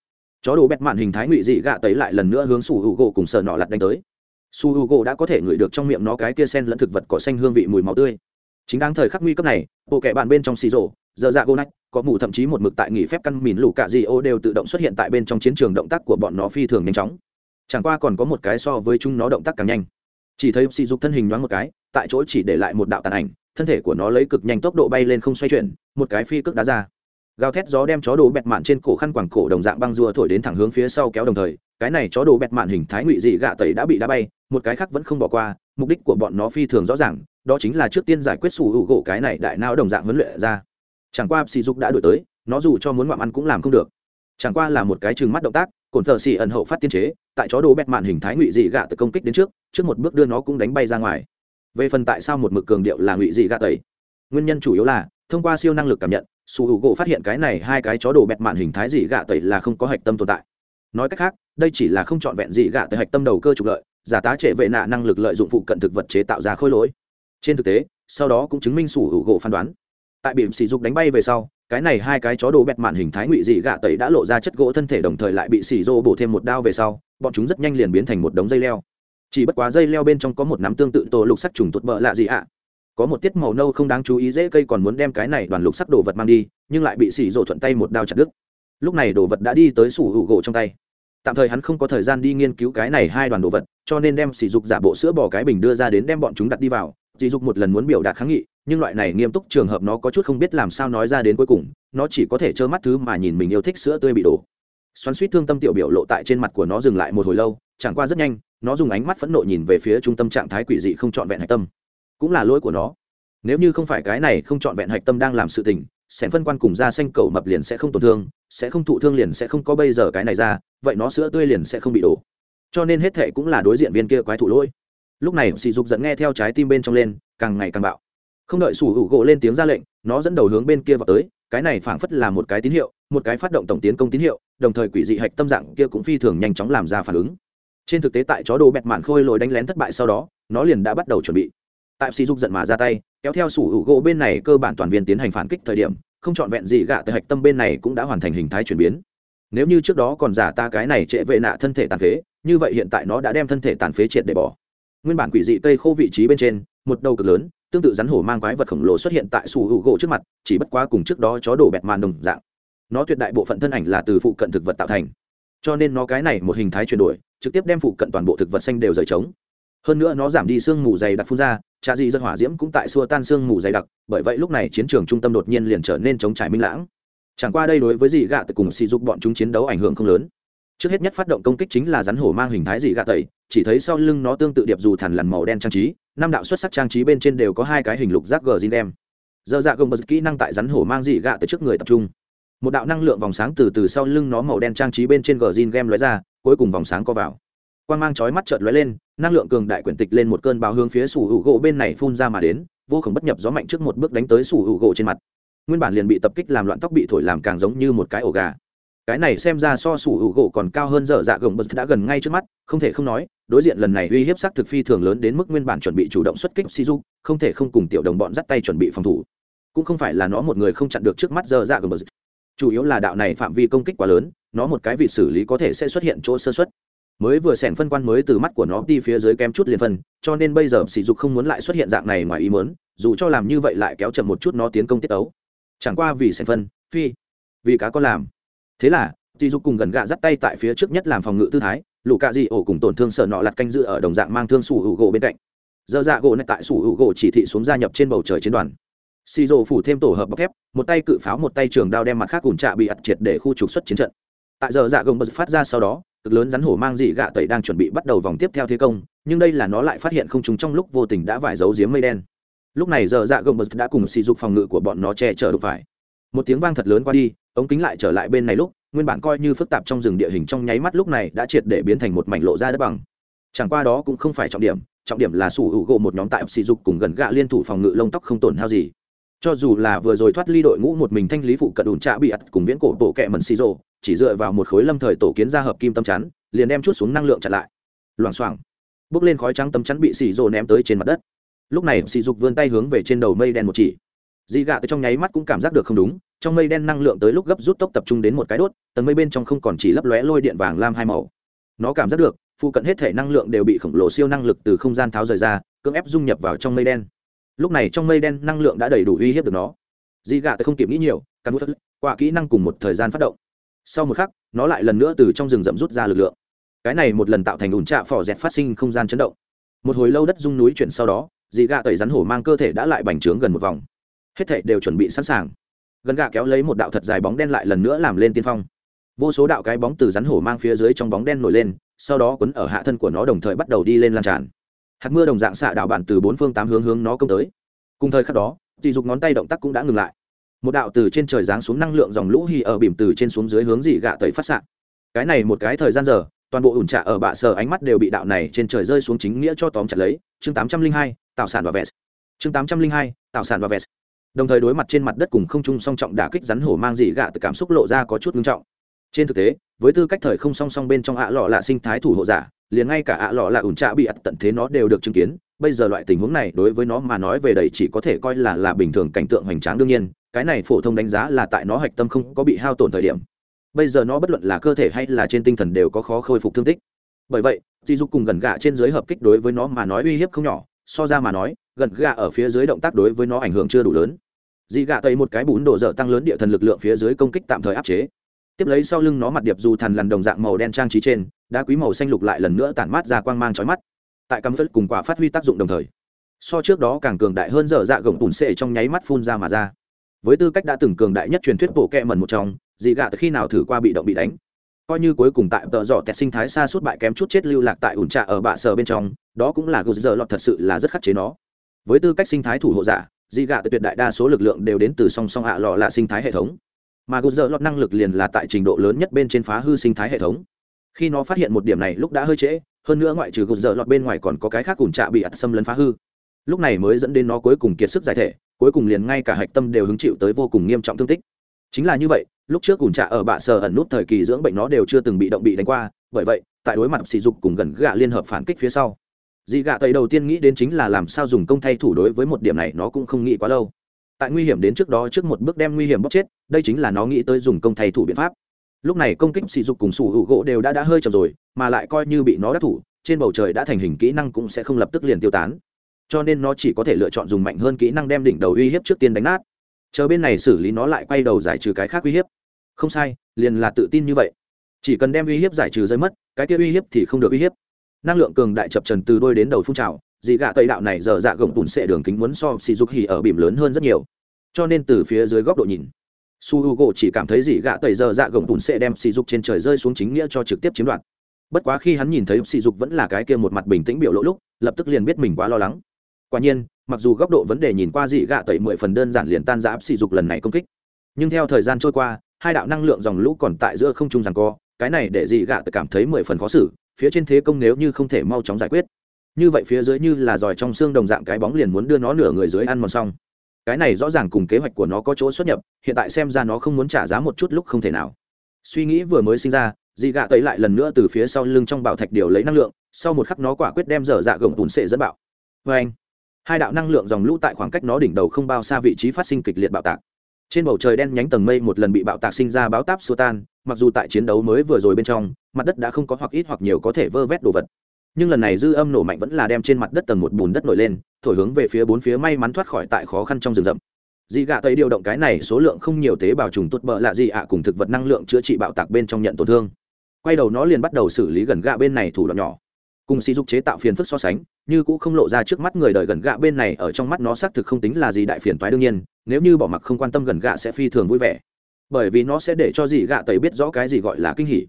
Chó đồ bẹt mạn hình thái ngụy dị gạ tẩy lại lần nữa hướng sủ hữu gỗ cùng sở nọ lặt đánh tới. Su h u đã có thể ngửi được trong miệng nó cái kia sen lẫn thực vật cỏ xanh hương vị mùi máu tươi. Chính đang thời khắc nguy cấp này, bộ kẻ bàn bên trong xì rổ giờ dạ gô nách có mù thậm chí một mực tại nghỉ phép căn mìn lũ cạ gì ô đều tự động xuất hiện tại bên trong chiến trường động tác của bọn nó phi thường nhanh chóng. Chẳng qua còn có một cái so với chúng nó động tác càng nhanh. Chỉ thấy sỉ dục thân hình nhoáng một cái, tại chỗ chỉ để lại một đạo tàn ảnh thân thể của nó lấy cực nhanh tốc độ bay lên không xoay chuyển, một cái phi cước đá ra. Gào thét gió đem chó đồ bẹt mạn trên cổ khăn quàng cổ đồng dạng băng rùa thổi đến thẳng hướng phía sau kéo đồng thời, cái này chó đồ bẹt mạn hình thái ngụy dị gạ tẩy đã bị đá bay, một cái khác vẫn không bỏ qua, mục đích của bọn nó phi thường rõ ràng, đó chính là trước tiên giải quyết sủ hữu gỗ cái này đại não đồng dạng huấn luyện ra. Chẳng qua sỉ dục đã đổi tới, nó dù cho muốn ngoạm ăn cũng làm không được. Chẳng qua là một cái chừng mắt động tác cồn thờ xì ẩn hậu phát tiên chế, tại chó đồ bẹt mạn hình thái ngụy dị gạ tự công kích đến trước trước một bước đưa nó cũng đánh bay ra ngoài về phần tại sao một mực cường điệu là ngụy dị gạ tẩy, nguyên nhân chủ yếu là, thông qua siêu năng lực cảm nhận, su hữu gỗ phát hiện cái này hai cái chó đồ bẹt mạn hình thái dị gạ tẩy là không có hạch tâm tồn tại. Nói cách khác, đây chỉ là không trọn vẹn dị gạ tẩy hạch tâm đầu cơ trục lợi, giả tá trệ vệ nạ năng lực lợi dụng phụ cận thực vật chế tạo ra khôi lỗi. Trên thực tế, sau đó cũng chứng minh sủ hữu gỗ phán đoán. Tại biển sỉ dục đánh bay về sau, cái này hai cái chó đồ bẹt mạn hình thái ngụy dị gạ tẩy đã lộ ra chất gỗ thân thể đồng thời lại bị xỉ rô bổ thêm một đao về sau, bọn chúng rất nhanh liền biến thành một đống dây leo chỉ bất quá dây leo bên trong có một nắm tương tự tổ lục sắc trùng tụt bợ lạ gì ạ. Có một tiết màu nâu không đáng chú ý dễ cây còn muốn đem cái này đoàn lục sắc đồ vật mang đi, nhưng lại bị xỉ rộ thuận tay một đao chặt đứt. Lúc này đồ vật đã đi tới sủ hữu gỗ trong tay. Tạm thời hắn không có thời gian đi nghiên cứu cái này hai đoàn đồ vật, cho nên đem sỉ dục giả bộ sữa bò cái bình đưa ra đến đem bọn chúng đặt đi vào. Sỉ dục một lần muốn biểu đạt kháng nghị, nhưng loại này nghiêm túc trường hợp nó có chút không biết làm sao nói ra đến cuối cùng, nó chỉ có thể trơ mắt thứ mà nhìn mình yêu thích sữa tươi bị đổ. Xoắn suýt thương tâm tiểu biểu lộ tại trên mặt của nó dừng lại một hồi lâu, chẳng qua rất nhanh nó dùng ánh mắt phẫn nộ nhìn về phía trung tâm trạng thái quỷ dị không trọn vẹn hạch tâm. Cũng là lỗi của nó. Nếu như không phải cái này không trọn vẹn hạch tâm đang làm sự tình sẽ phân quan cùng da xanh cầu mập liền sẽ không tổn thương, sẽ không thụ thương liền sẽ không có bây giờ cái này ra, vậy nó sữa tươi liền sẽ không bị đổ. Cho nên hết thệ cũng là đối diện viên kia quái thủ lỗi. Lúc này sỉ dục dẫn nghe theo trái tim bên trong lên, càng ngày càng bạo. Không đợi sủ hữu gỗ lên tiếng ra lệnh, nó dẫn đầu hướng bên kia vào tới, cái này phảng phất là một cái tín hiệu, một cái phát động tổng tiến công tín hiệu, đồng thời quỷ dị hạch tâm dạng kia cũng phi thường nhanh chóng làm ra phản ứng trên thực tế tại chó đồ bẹt mạn khôi lồi đánh lén thất bại sau đó, nó liền đã bắt đầu chuẩn bị. Tại sỉ dục giận mà ra tay, kéo theo sủ hữu gỗ bên này cơ bản toàn viên tiến hành phản kích thời điểm, không trọn vẹn gì gạ tới hạch tâm bên này cũng đã hoàn thành hình thái chuyển biến. Nếu như trước đó còn giả ta cái này trễ vệ nạ thân thể tàn phế, như vậy hiện tại nó đã đem thân thể tàn phế triệt để bỏ. Nguyên bản quỷ dị cây khô vị trí bên trên, một đầu cực lớn, tương tự rắn hổ mang quái vật khổng lồ xuất hiện tại sủ hữu gỗ trước mặt, chỉ bất quá cùng trước đó chó đổ bẹt màn đồng dạng. Nó tuyệt đại bộ phận thân ảnh là từ phụ cận thực vật tạo thành cho nên nó cái này một hình thái chuyển đổi, trực tiếp đem phụ cận toàn bộ thực vật xanh đều rời trống. Hơn nữa nó giảm đi sương mù dày đặc phun ra, trà dị dân hỏa diễm cũng tại xua tan sương mù dày đặc, bởi vậy lúc này chiến trường trung tâm đột nhiên liền trở nên chống trải minh lãng. Chẳng qua đây đối với dị gạ từ cùng sỉ dục bọn chúng chiến đấu ảnh hưởng không lớn. Trước hết nhất phát động công kích chính là rắn hổ mang hình thái dị gạ tẩy, chỉ thấy sau lưng nó tương tự điệp dù thằn lằn màu đen trang trí, năm đạo xuất sắc trang trí bên trên đều có hai cái hình lục giác gờ zin đem. Dơ dạ gồng bật kỹ năng tại rắn hổ mang dị gạ tới trước người tập trung một đạo năng lượng vòng sáng từ từ sau lưng nó màu đen trang trí bên trên gờ zin game lóe ra, cuối cùng vòng sáng co vào. Quan g mang chói mắt trợt lóe lên, năng lượng cường đại quyển tịch lên một cơn báo hướng phía sủ hữu gỗ bên này phun ra mà đến, vô khổng bất nhập gió mạnh trước một bước đánh tới sủ hữu gỗ trên mặt. Nguyên bản liền bị tập kích làm loạn tóc bị thổi làm càng giống như một cái ổ gà. Cái này xem ra so sủ hữu gỗ còn cao hơn dở dạ gồng bật đã gần ngay trước mắt, không thể không nói, đối diện lần này uy hiếp sắc thực phi thường lớn đến mức nguyên bản chuẩn bị chủ động xuất kích si du không thể không cùng tiểu đồng bọn dắt tay chuẩn bị phòng thủ. Cũng không phải là nó một người không chặn được trước mắt dở dạ gồng bật chủ yếu là đạo này phạm vi công kích quá lớn, nó một cái vị xử lý có thể sẽ xuất hiện chỗ sơ xuất. Mới vừa xẻn phân quan mới từ mắt của nó đi phía dưới kém chút liền phân, cho nên bây giờ sỉ dục không muốn lại xuất hiện dạng này ngoài ý mớn dù cho làm như vậy lại kéo chậm một chút nó tiến công tiết ấu. chẳng qua vì xẻn phân, phi, vì cá có làm. Thế là, sỉ dục cùng gần gạ dắt tay tại phía trước nhất làm phòng ngự tư thái, lũ cạ dị ổ cùng tổn thương sợ nọ lặt canh dự ở đồng dạng mang thương sủ hữu gỗ bên cạnh. Dơ dạ gỗ này tại sủ hữu gỗ chỉ thị xuống gia nhập trên bầu trời chiến đoàn xì rồ phủ thêm tổ hợp bọc thép, một tay cự pháo, một tay trường đao đem mặt khác ủn trạ bị ặt triệt để khu trục xuất chiến trận. Tại giờ dạ gồng bật phát ra sau đó, cực lớn rắn hổ mang dị gạ tẩy đang chuẩn bị bắt đầu vòng tiếp theo thế công, nhưng đây là nó lại phát hiện không chúng trong lúc vô tình đã vải giấu giếm mây đen. Lúc này giờ dạ gồng bật đã cùng sỉ dục phòng ngự của bọn nó che chở đục phải. Một tiếng vang thật lớn qua đi, ống kính lại trở lại bên này lúc, nguyên bản coi như phức tạp trong rừng địa hình trong nháy mắt lúc này đã triệt để biến thành một mảnh lộ ra đất bằng. Chẳng qua đó cũng không phải trọng điểm trọng điểm là sủ hữu gỗ một nhóm tại sỉ dục cùng gần gạ liên thủ phòng ngự lông tóc không tổn hao gì cho dù là vừa rồi thoát ly đội ngũ một mình thanh lý phụ cận ủn trạ bị ặt cùng viễn cổ bộ kẹ mần xì rồ, chỉ dựa vào một khối lâm thời tổ kiến ra hợp kim tâm chắn, liền đem chút xuống năng lượng chặn lại. Loảng xoảng, bước lên khói trắng tâm chắn bị xì rồ ném tới trên mặt đất. Lúc này, xì dục vươn tay hướng về trên đầu mây đen một chỉ. Dị gạ từ trong nháy mắt cũng cảm giác được không đúng, trong mây đen năng lượng tới lúc gấp rút tốc tập trung đến một cái đốt, tầng mây bên trong không còn chỉ lấp lóe lôi điện vàng lam hai màu. Nó cảm giác được, phụ cận hết thể năng lượng đều bị khổng lồ siêu năng lực từ không gian tháo rời ra, cưỡng ép dung nhập vào trong mây đen lúc này trong mây đen năng lượng đã đầy đủ uy hiếp được nó. Dị gạ tới không kịp nghĩ nhiều, cắn phất qua kỹ năng cùng một thời gian phát động. Sau một khắc, nó lại lần nữa từ trong rừng rậm rút ra lực lượng. Cái này một lần tạo thành ủn trạ phò dẹt phát sinh không gian chấn động. Một hồi lâu đất rung núi chuyển sau đó dị gạ tẩy rắn hổ mang cơ thể đã lại bành trướng gần một vòng. Hết thể đều chuẩn bị sẵn sàng. Gần gạ kéo lấy một đạo thật dài bóng đen lại lần nữa làm lên tiên phong. Vô số đạo cái bóng từ rắn hổ mang phía dưới trong bóng đen nổi lên, sau đó quấn ở hạ thân của nó đồng thời bắt đầu đi lên lan tràn hạt mưa đồng dạng xạ đạo bạn từ bốn phương tám hướng hướng nó công tới. Cùng thời khắc đó dị dục ngón tay động tác cũng đã ngừng lại. Một đạo từ trên trời giáng xuống năng lượng dòng lũ hì ở bìm từ trên xuống dưới hướng dị gạ tẩy phát xạ. Cái này một cái thời gian giờ, toàn bộ ủn trạ ở bạ sờ ánh mắt đều bị đạo này trên trời rơi xuống chính nghĩa cho tóm chặt lấy. Chương tám trăm linh hai, tạo sản và vest chương tám trăm linh hai, tạo sản và vest đồng thời đối mặt trên mặt đất cùng không trung song trọng đả kích rắn hổ mang dị gạ từ cảm xúc lộ ra có chút ngưng trọng trên thực tế, với tư cách thời không song song bên trong ạ lọ là sinh thái thủ hộ giả, liền ngay cả ạ lọ là ủn trạ bị ắt tận thế nó đều được chứng kiến. Bây giờ loại tình huống này đối với nó mà nói về đầy chỉ có thể coi là là bình thường cảnh tượng hoành tráng đương nhiên, cái này phổ thông đánh giá là tại nó hạch tâm không có bị hao tổn thời điểm. Bây giờ nó bất luận là cơ thể hay là trên tinh thần đều có khó khôi phục thương tích. Bởi vậy dì dục cùng gần gạ trên dưới hợp kích đối với nó mà nói uy hiếp không nhỏ, so ra mà nói, gần gạ ở phía dưới động tác đối với nó ảnh hưởng chưa đủ lớn. Di gạ tây một cái bún đổ dở tăng lớn địa thần lực lượng phía dưới công kích tạm thời áp chế tiếp lấy sau lưng nó mặt điệp dù thần lằn đồng dạng màu đen trang trí trên, đá quý màu xanh lục lại lần nữa tản mát ra quang mang trói mắt. Tại cắm phất cùng quả phát huy tác dụng đồng thời, so trước đó càng cường đại hơn dở dạ gồng tùn xệ trong nháy mắt phun ra mà ra. Với tư cách đã từng cường đại nhất truyền thuyết bộ kẹ mần một trong dị gạ từ khi nào thử qua bị động bị đánh. Coi như cuối cùng tại tợ dọ tẹt sinh thái xa suốt bại kém chút chết lưu lạc tại ủn trạ ở bạ sờ bên trong, đó cũng là gờ giờ lọt thật sự là rất khắc chế nó. Với tư cách sinh thái thủ hộ giả dị gạ tuyệt đại đa số lực lượng đều đến từ song song hạ lọ là sinh thái hệ thống mà gờ giờ lọt năng lực liền là tại trình độ lớn nhất bên trên phá hư sinh thái hệ thống. Khi nó phát hiện một điểm này lúc đã hơi trễ, hơn nữa ngoại trừ gờ giờ lọt bên ngoài còn có cái khác cùng trạ bị ạt xâm lấn phá hư. Lúc này mới dẫn đến nó cuối cùng kiệt sức giải thể, cuối cùng liền ngay cả hạch tâm đều hứng chịu tới vô cùng nghiêm trọng thương tích. Chính là như vậy, lúc trước cùng trạ ở bạ sờ ẩn nút thời kỳ dưỡng bệnh nó đều chưa từng bị động bị đánh qua, bởi vậy, tại đối mặt sỉ dục cùng gần gạ liên hợp phản kích phía sau, dị gạ tây đầu tiên nghĩ đến chính là làm sao dùng công thay thủ đối với một điểm này nó cũng không nghĩ quá lâu. Tại nguy hiểm đến trước đó trước một bước đem nguy hiểm bóc chết đây chính là nó nghĩ tới dùng công thay thủ biện pháp. Lúc này công kích sỉ dục cùng sủ hữu gỗ đều đã đã hơi chậm rồi, mà lại coi như bị nó đắc thủ, trên bầu trời đã thành hình kỹ năng cũng sẽ không lập tức liền tiêu tán. Cho nên nó chỉ có thể lựa chọn dùng mạnh hơn kỹ năng đem đỉnh đầu uy hiếp trước tiên đánh nát. Chờ bên này xử lý nó lại quay đầu giải trừ cái khác uy hiếp. Không sai, liền là tự tin như vậy. Chỉ cần đem uy hiếp giải trừ rơi mất, cái kia uy hiếp thì không được uy hiếp. Năng lượng cường đại chập trần từ đôi đến đầu phun trào, dị gạ tây đạo này giờ dạ gồng bùn sệ đường kính muốn so xì dục hì ở bìm lớn hơn rất nhiều. Cho nên từ phía dưới góc độ nhìn su h u gỗ chỉ cảm thấy dị gạ tẩy giờ dạ gồng bùn sẽ đem xì dục trên trời rơi xuống chính nghĩa cho trực tiếp chiếm đoạt. Bất quá khi hắn nhìn thấy xì dục vẫn là cái kia một mặt bình tĩnh biểu lỗ lúc, lập tức liền biết mình quá lo lắng. Quả nhiên, mặc dù góc độ vấn đề nhìn qua dị gạ tẩy mười phần đơn giản liền tan giã sỉ dục lần này công kích. Nhưng theo thời gian trôi qua, hai đạo năng lượng dòng lũ còn tại giữa không trung rằng co, cái này để dị gạ tự cảm thấy mười phần khó xử, phía trên thế công nếu như không thể mau chóng giải quyết. Như vậy phía dưới như là giỏi trong xương đồng dạng cái bóng liền muốn đưa nó nửa người dưới ăn mòn xong cái này rõ ràng cùng kế hoạch của nó có chỗ xuất nhập, hiện tại xem ra nó không muốn trả giá một chút lúc không thể nào. Suy nghĩ vừa mới sinh ra, dị gạ tẩy lại lần nữa từ phía sau lưng trong bảo thạch điều lấy năng lượng, sau một khắc nó quả quyết đem dở dạ gồng tùn sệ dẫn bạo. Vê anh, hai đạo năng lượng dòng lũ tại khoảng cách nó đỉnh đầu không bao xa vị trí phát sinh kịch liệt bạo tạc. Trên bầu trời đen nhánh tầng mây một lần bị bạo tạc sinh ra báo táp xua tan, mặc dù tại chiến đấu mới vừa rồi bên trong, mặt đất đã không có hoặc ít hoặc nhiều có thể vơ vét đồ vật nhưng lần này dư âm nổ mạnh vẫn là đem trên mặt đất tầng một bùn đất nổi lên, thổi hướng về phía bốn phía may mắn thoát khỏi tại khó khăn trong rừng rậm. Dị gạ tây điều động cái này số lượng không nhiều tế bào trùng tốt bợ lạ gì ạ cùng thực vật năng lượng chữa trị bạo tạc bên trong nhận tổn thương. Quay đầu nó liền bắt đầu xử lý gần gạ bên này thủ đoạn nhỏ. Cùng sĩ dục chế tạo phiền phức so sánh, như cũng không lộ ra trước mắt người đời gần gạ bên này, ở trong mắt nó xác thực không tính là gì đại phiền toái đương nhiên, nếu như bỏ mặc không quan tâm gần gạ sẽ phi thường vui vẻ. Bởi vì nó sẽ để cho dị gạ tẩy biết rõ cái gì gọi là kinh hỉ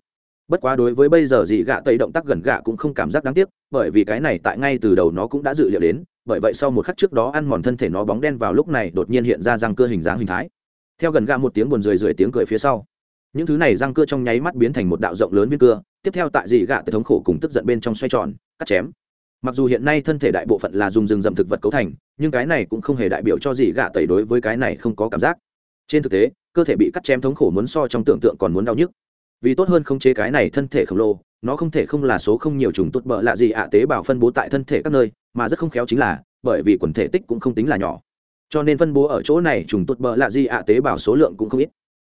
bất quá đối với bây giờ dị gạ tẩy động tác gần gạ cũng không cảm giác đáng tiếc, bởi vì cái này tại ngay từ đầu nó cũng đã dự liệu đến, bởi vậy sau một khắc trước đó ăn mòn thân thể nó bóng đen vào lúc này đột nhiên hiện ra răng cưa hình dáng hình thái. Theo gần gạ một tiếng buồn rười rượi tiếng cười phía sau, những thứ này răng cưa trong nháy mắt biến thành một đạo rộng lớn viên cưa, tiếp theo tại dị gạ từ thống khổ cùng tức giận bên trong xoay tròn, cắt chém. Mặc dù hiện nay thân thể đại bộ phận là dùng rừng rậm thực vật cấu thành, nhưng cái này cũng không hề đại biểu cho dị gạ tẩy đối với cái này không có cảm giác. Trên thực tế, cơ thể bị cắt chém thống khổ muốn so trong tưởng tượng còn muốn đau nhức vì tốt hơn không chế cái này thân thể khổng lồ, nó không thể không là số không nhiều trùng tốt bợ lạ gì ạ, tế bào phân bố tại thân thể các nơi, mà rất không khéo chính là, bởi vì quần thể tích cũng không tính là nhỏ. Cho nên phân bố ở chỗ này trùng tốt bợ lạ gì ạ, tế bào số lượng cũng không ít.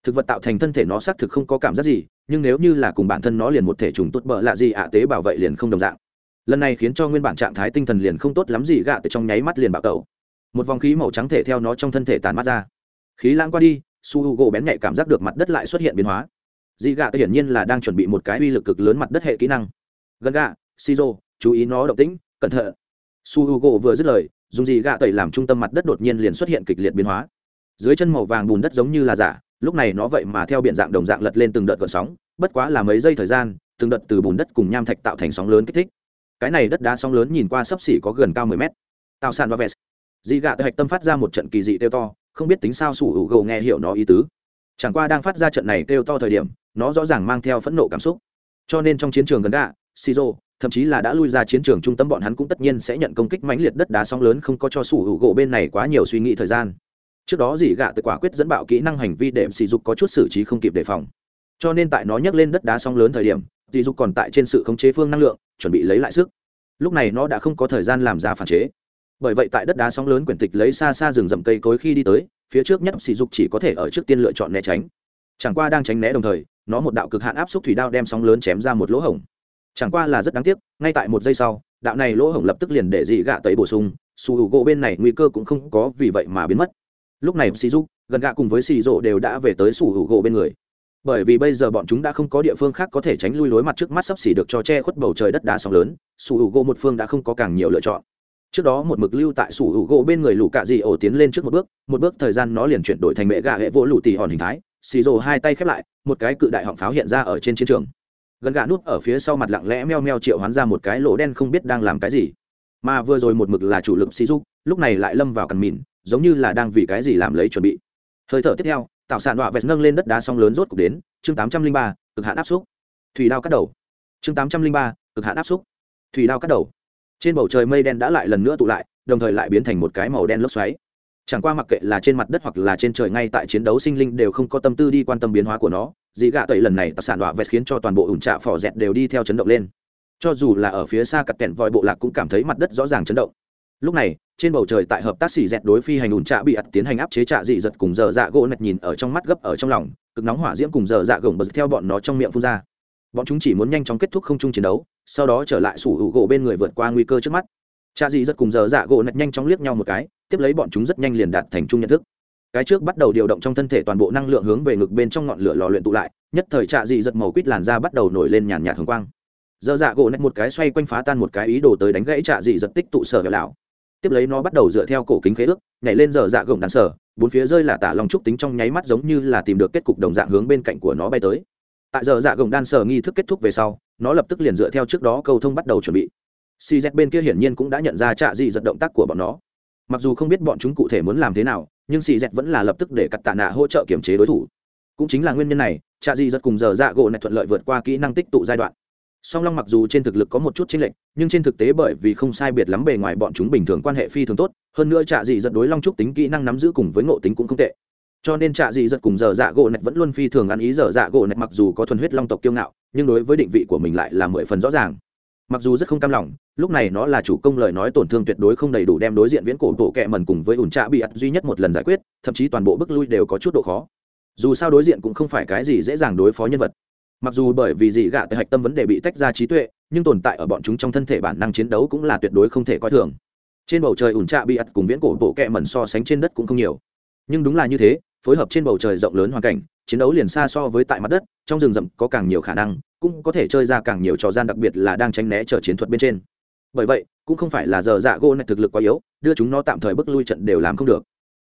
Thực vật tạo thành thân thể nó xác thực không có cảm giác gì, nhưng nếu như là cùng bản thân nó liền một thể trùng tốt bợ lạ gì ạ, tế bào vậy liền không đồng dạng. Lần này khiến cho nguyên bản trạng thái tinh thần liền không tốt lắm gì gạ từ trong nháy mắt liền bạo tẩu. Một vòng khí màu trắng thể theo nó trong thân thể tàn mắt ra. Khí lãng qua đi su h u gỗ bén nhạy cảm giác được mặt đất lại xuất hiện biến hóa dị gạ hiển nhiên là đang chuẩn bị một cái uy lực cực lớn mặt đất hệ kỹ năng. Gần gạ, shizu, chú ý nó động tĩnh, cẩn thận. Su h u gỗ vừa dứt lời, dùng dị gạ tẩy làm trung tâm mặt đất đột nhiên liền xuất hiện kịch liệt biến hóa. Dưới chân màu vàng bùn đất giống như là giả, lúc này nó vậy mà theo biện dạng đồng dạng lật lên từng đợt gợn sóng, bất quá là mấy giây thời gian, từng đợt từ bùn đất cùng nham thạch tạo thành sóng lớn kích thích. Cái này đất đá sóng lớn nhìn qua sấp xỉ có gần cao mười mét. Tạo sàn và vest dị gạ hạch tâm phát ra một trận kỳ dị tiêu to, không biết tính sao su h u g o nghe hiểu nó ý tứ chẳng qua đang phát ra trận này kêu to thời điểm, nó rõ ràng mang theo phẫn nộ cảm xúc. Cho nên trong chiến trường gần đạ xì rô thậm chí là đã lui ra chiến trường trung tâm bọn hắn cũng tất nhiên sẽ nhận công kích mãnh liệt đất đá sóng lớn không có cho sủ hữu gỗ bên này quá nhiều suy nghĩ thời gian. Trước đó dì gạ tự quả quyết dẫn bạo kỹ năng hành vi để sỉ dục có chút xử trí không kịp đề phòng. Cho nên tại nó nhấc lên đất đá sóng lớn thời điểm dì dục còn tại trên sự khống chế phương năng lượng, chuẩn bị lấy lại sức. Lúc này nó đã không có thời gian làm ra phản chế bởi vậy tại đất đá sóng lớn quyển tịch lấy xa xa rừng rậm cây cối khi đi tới, phía trước nhất sỉ dục chỉ có thể ở trước tiên lựa chọn né tránh. Chẳng qua đang tránh né đồng thời, nó một đạo cực hạn áp xúc thủy đao đem sóng lớn chém ra một lỗ hổng. Chẳng qua là rất đáng tiếc, ngay tại một giây sau, đạo này lỗ hổng lập tức liền để dị gạ tẩy bổ sung su hữu gỗ bên này nguy cơ cũng không có vì vậy mà biến mất. Lúc này sỉ dục, gần gạ cùng với xì rộ đều đã về tới su hữu gỗ bên người. Bởi vì bây giờ bọn chúng đã không có địa phương khác có thể tránh lui lối mặt trước mắt sắp xỉ được cho che khuất bầu trời đất đá sóng lớn su hữu gỗ một phương đã không có càng nhiều lựa chọn trước đó một mực lưu tại sủ hữu gỗ bên người lũ cạ dị ổ tiến lên trước một bước một bước thời gian nó liền chuyển đổi thành mẹ gạ hệ vỗ lũ tỉ hòn hình thái, xì rồ hai tay khép lại, một cái cự đại họng pháo hiện ra ở trên chiến trường. Gần gà núp ở phía sau mặt lặng lẽ meo meo triệu hoán ra một cái lỗ đen không biết đang làm cái gì. Mà vừa rồi một mực là chủ lực xì giúp lúc này lại lâm vào cằn mìn giống như là đang vì cái gì làm lấy chuẩn bị. Hơi thở tiếp theo, tạo sản đọa vẹt nâng lên đất đá song lớn rốt cục đến, chương tám trăm linh ba, cực hạn áp xúc thủy đao cắt đầu. Chương tám trăm linh ba, cực hạn áp xúc thủy đao cắt đầu trên bầu trời mây đen đã lại lần nữa tụ lại, đồng thời lại biến thành một cái màu đen lốc xoáy. Chẳng qua mặc kệ là trên mặt đất hoặc là trên trời, ngay tại chiến đấu sinh linh đều không có tâm tư đi quan tâm biến hóa của nó. Dị gạ tẩy lần này tài sản đọa vẹt khiến cho toàn bộ ủn trạ phỏ dẹt đều đi theo chấn động lên. Cho dù là ở phía xa cặp kẹn vòi bộ lạc cũng cảm thấy mặt đất rõ ràng chấn động. Lúc này, trên bầu trời tại hợp tác xì dẹt đối phi hành ủn trạ bị ặt tiến hành áp chế trạ dị giật cùng dở dạ gỗ nạch nhìn ở trong mắt gấp ở trong lòng, cực nóng hỏa diễm cùng dở dạ gồng bật theo bọn nó trong miệng phun ra bọn chúng chỉ muốn nhanh chóng kết thúc không chung chiến đấu, sau đó trở lại sủ hữu gỗ bên người vượt qua nguy cơ trước mắt. Cha dị rất cùng giờ dạ gỗ nạch nhanh chóng liếc nhau một cái, tiếp lấy bọn chúng rất nhanh liền đạt thành chung nhận thức. Cái trước bắt đầu điều động trong thân thể toàn bộ năng lượng hướng về ngực bên trong ngọn lửa lò luyện tụ lại, nhất thời trạ dị giật màu quýt làn da bắt đầu nổi lên nhàn nhạt thường quang. Giờ dạ gỗ nạch một cái xoay quanh phá tan một cái ý đồ tới đánh gãy trạ dị giật tích tụ sở hẻo lão tiếp lấy nó bắt đầu dựa theo cổ kính khế ước, nhảy lên giờ dạ gồng đàn sở, bốn phía rơi là tả lòng trúc tính trong nháy mắt giống như là tìm được kết cục đồng dạng hướng bên cạnh của nó bay tới tại giờ dạ gồng đan sở nghi thức kết thúc về sau, nó lập tức liền dựa theo trước đó cầu thông bắt đầu chuẩn bị. Cz bên kia hiển nhiên cũng đã nhận ra trạ dị giật động tác của bọn nó. Mặc dù không biết bọn chúng cụ thể muốn làm thế nào, nhưng cz vẫn là lập tức để cắt tạ nạ hỗ trợ kiểm chế đối thủ. Cũng chính là nguyên nhân này, trạ dị giật cùng giờ dạ gỗ này thuận lợi vượt qua kỹ năng tích tụ giai đoạn. Song long mặc dù trên thực lực có một chút chênh lệch, nhưng trên thực tế bởi vì không sai biệt lắm bề ngoài bọn chúng bình thường quan hệ phi thường tốt, hơn nữa trạ dị giật đối long trúc tính kỹ năng nắm giữ cùng với ngộ tính cũng không tệ cho nên trạ dị giật cùng giờ dạ gỗ nạch vẫn luôn phi thường ăn ý. Giờ dạ gỗ nạch mặc dù có thuần huyết long tộc kiêu ngạo, nhưng đối với định vị của mình lại là mười phần rõ ràng. Mặc dù rất không cam lòng, lúc này nó là chủ công lời nói tổn thương tuyệt đối không đầy đủ đem đối diện viễn cổ tổ kẹ mần cùng với ủn trạ bị ắt duy nhất một lần giải quyết, thậm chí toàn bộ bức lui đều có chút độ khó. Dù sao đối diện cũng không phải cái gì dễ dàng đối phó nhân vật. Mặc dù bởi vì dị gạ tới hạch tâm vấn đề bị tách ra trí tuệ, nhưng tồn tại ở bọn chúng trong thân thể bản năng chiến đấu cũng là tuyệt đối không thể coi thường. Trên bầu trời ủn trạ bị ắt cùng viễn cổ bộ kẹ mần so sánh trên đất cũng không nhiều. Nhưng đúng là như thế phối hợp trên bầu trời rộng lớn hoàn cảnh, chiến đấu liền xa so với tại mặt đất, trong rừng rậm có càng nhiều khả năng, cũng có thể chơi ra càng nhiều trò gian đặc biệt là đang tránh né chờ chiến thuật bên trên. Bởi vậy, cũng không phải là giờ dạ gỗ này thực lực quá yếu, đưa chúng nó tạm thời bước lui trận đều làm không được.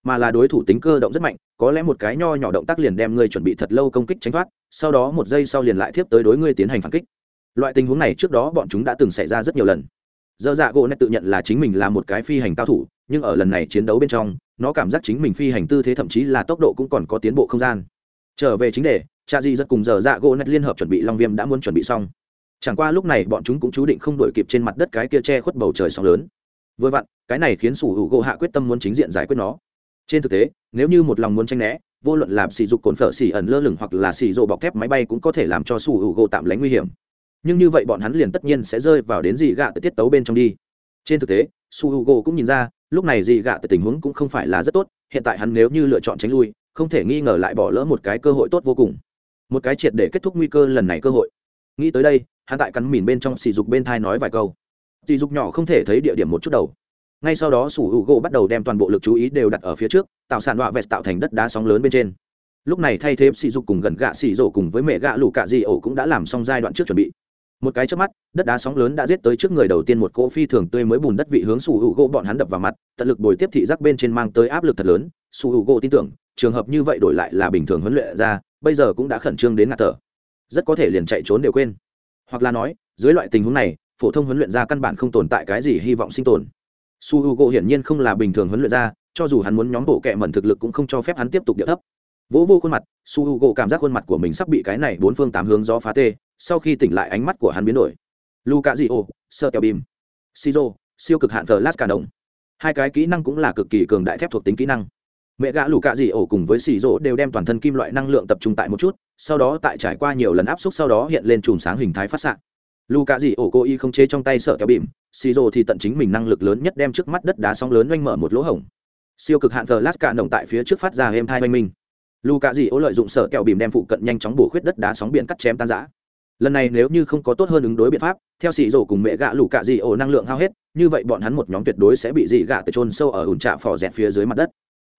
Mà là đối thủ tính cơ động rất mạnh, có lẽ một cái nho nhỏ động tác liền đem ngươi chuẩn bị thật lâu công kích tránh thoát, sau đó một giây sau liền lại tiếp tới đối ngươi tiến hành phản kích. Loại tình huống này trước đó bọn chúng đã từng xảy ra rất nhiều lần. Dở dạ gỗ Nét tự nhận là chính mình là một cái phi hành cao thủ, nhưng ở lần này chiến đấu bên trong, nó cảm giác chính mình phi hành tư thế thậm chí là tốc độ cũng còn có tiến bộ không gian. Trở về chính đề, cha di rất cùng giờ dạ gỗ nét liên hợp chuẩn bị long viêm đã muốn chuẩn bị xong. Chẳng qua lúc này bọn chúng cũng chú định không đổi kịp trên mặt đất cái kia che khuất bầu trời sóng lớn. Vừa vặn, cái này khiến sủ hữu gỗ hạ quyết tâm muốn chính diện giải quyết nó. Trên thực tế, nếu như một lòng muốn tranh né, vô luận là sỉ dục cồn phở xỉ ẩn lơ lửng hoặc là xỉ rộ bọc thép máy bay cũng có thể làm cho sủ hữu gỗ tạm lánh nguy hiểm nhưng như vậy bọn hắn liền tất nhiên sẽ rơi vào đến dị gạ tiết tấu bên trong đi. Trên thực tế, su h u g o cũng nhìn ra, lúc này dị gạ tình huống cũng không phải là rất tốt, hiện tại hắn nếu như lựa chọn tránh lui, không thể nghi ngờ lại bỏ lỡ một cái cơ hội tốt vô cùng. Một cái triệt để kết thúc nguy cơ lần này cơ hội. Nghĩ tới đây, hắn tại cắn mìn bên trong sỉ dục bên thai nói vài câu. Sỉ dục nhỏ không thể thấy địa điểm một chút đầu. Ngay sau đó sủ hữu gỗ bắt đầu đem toàn bộ lực chú ý đều đặt ở phía trước, tạo sản đọa vẹt tạo thành đất đá sóng lớn bên trên. Lúc này thay thế sỉ dục cùng gần gạ xỉ rổ cùng với mẹ gạ lù cạ dị ổ cũng đã làm xong giai đoạn trước chuẩn bị một cái trước mắt, đất đá sóng lớn đã giết tới trước người đầu tiên một cỗ phi thường tươi mới bùn đất vị hướng sủ hữu gỗ bọn hắn đập vào mặt, tận lực bồi tiếp thị giác bên trên mang tới áp lực thật lớn. Sủ hữu gỗ tin tưởng, trường hợp như vậy đổi lại là bình thường huấn luyện ra, bây giờ cũng đã khẩn trương đến ngạt thở. Rất có thể liền chạy trốn đều quên. Hoặc là nói, dưới loại tình huống này, phổ thông huấn luyện ra căn bản không tồn tại cái gì hy vọng sinh tồn. Su h u g o hiển nhiên không là bình thường huấn luyện ra, cho dù hắn muốn nhóm bộ kệ mẩn thực lực cũng không cho phép hắn tiếp tục địa thấp. Vỗ vô khuôn mặt su h u g o cảm giác khuôn mặt của mình sắp bị cái này bốn phương tám hướng gió phá tê sau khi tỉnh lại ánh mắt của hắn biến đổi. Luka di ô sơ kèo bìm siro siêu cực hạn thờ lát cả đồng. Hai cái kỹ năng cũng là cực kỳ cường đại thép thuộc tính kỹ năng. Mẹ gã lù cạ dị ổ cùng với xì rỗ đều đem toàn thân kim loại năng lượng tập trung tại một chút, sau đó tại trải qua nhiều lần áp suất sau đó hiện lên chùm sáng hình thái phát s ạ lù cạ dị ổ cô y không chế trong tay sợ kéo bìm xì rỗ thì tận chính mình năng lực lớn nhất đem trước mắt đất đá sóng lớn oanh mở một lỗ hổng. Siêu cực hạn thờ lát cả nồng tại phía trước phát ra êm thai oanh minh. Lù cạ dị ổ lợi dụng sợ kẹo bìm đem phụ cận nhanh chóng bổ khuyết đất đá sóng biển cắt chém tan giã lần này nếu như không có tốt hơn ứng đối biện pháp, theo xì rổ cùng mẹ gạ lũ cạ dị ổ năng lượng hao hết, như vậy bọn hắn một nhóm tuyệt đối sẽ bị dị gạ từ trôn sâu ở ủn trạ phò dẹt phía dưới mặt đất.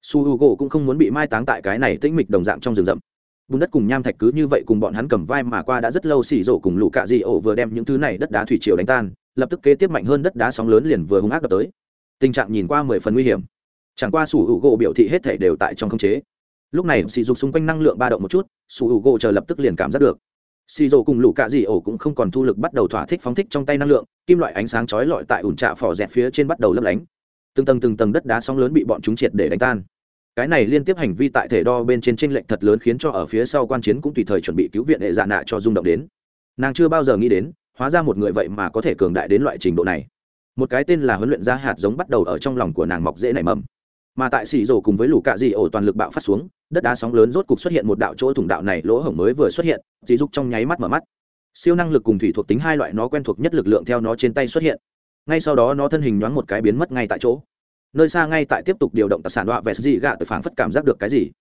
Su h u gỗ cũng không muốn bị mai táng tại cái này tĩnh mịch đồng dạng trong rừng rậm. Bùn đất cùng nham thạch cứ như vậy cùng bọn hắn cầm vai mà qua đã rất lâu xì rổ cùng lũ cạ dị ổ vừa đem những thứ này đất đá thủy triều đánh tan, lập tức kế tiếp mạnh hơn đất đá sóng lớn liền vừa hung ác đập tới. Tình trạng nhìn qua mười phần nguy hiểm. Chẳng qua sủ u gỗ biểu thị hết thể đều tại trong khống chế. Lúc này sỉ dục xung quanh năng lượng ba động một chút sủ u gỗ chờ lập tức liền cảm giác được xì rồ cùng lũ cạ dị ổ cũng không còn thu lực bắt đầu thỏa thích phóng thích trong tay năng lượng, kim loại ánh sáng chói lọi tại ủn trạ phò dẹt phía trên bắt đầu lấp lánh. Từng tầng từng tầng đất đá sóng lớn bị bọn chúng triệt để đánh tan. Cái này liên tiếp hành vi tại thể đo bên trên tranh lệnh thật lớn khiến cho ở phía sau quan chiến cũng tùy thời chuẩn bị cứu viện hệ dạ nạ cho rung động đến. Nàng chưa bao giờ nghĩ đến, hóa ra một người vậy mà có thể cường đại đến loại trình độ này. Một cái tên là huấn luyện ra hạt giống bắt đầu ở trong lòng của nàng mọc dễ nảy mầm mà tại xì rổ cùng với lũ cạ dị ổ toàn lực bạo phát xuống, đất đá sóng lớn rốt cục xuất hiện một đạo chỗ thủng đạo này lỗ hổng mới vừa xuất hiện dì dục trong nháy mắt mở mắt. Siêu năng lực cùng thủy thuộc tính hai loại nó quen thuộc nhất lực lượng theo nó trên tay xuất hiện. Ngay sau đó nó thân hình nhoáng một cái biến mất ngay tại chỗ. Nơi xa ngay tại tiếp tục điều động tài sản đọa vẹt dị gạ từ phảng phất cảm giác được cái gì.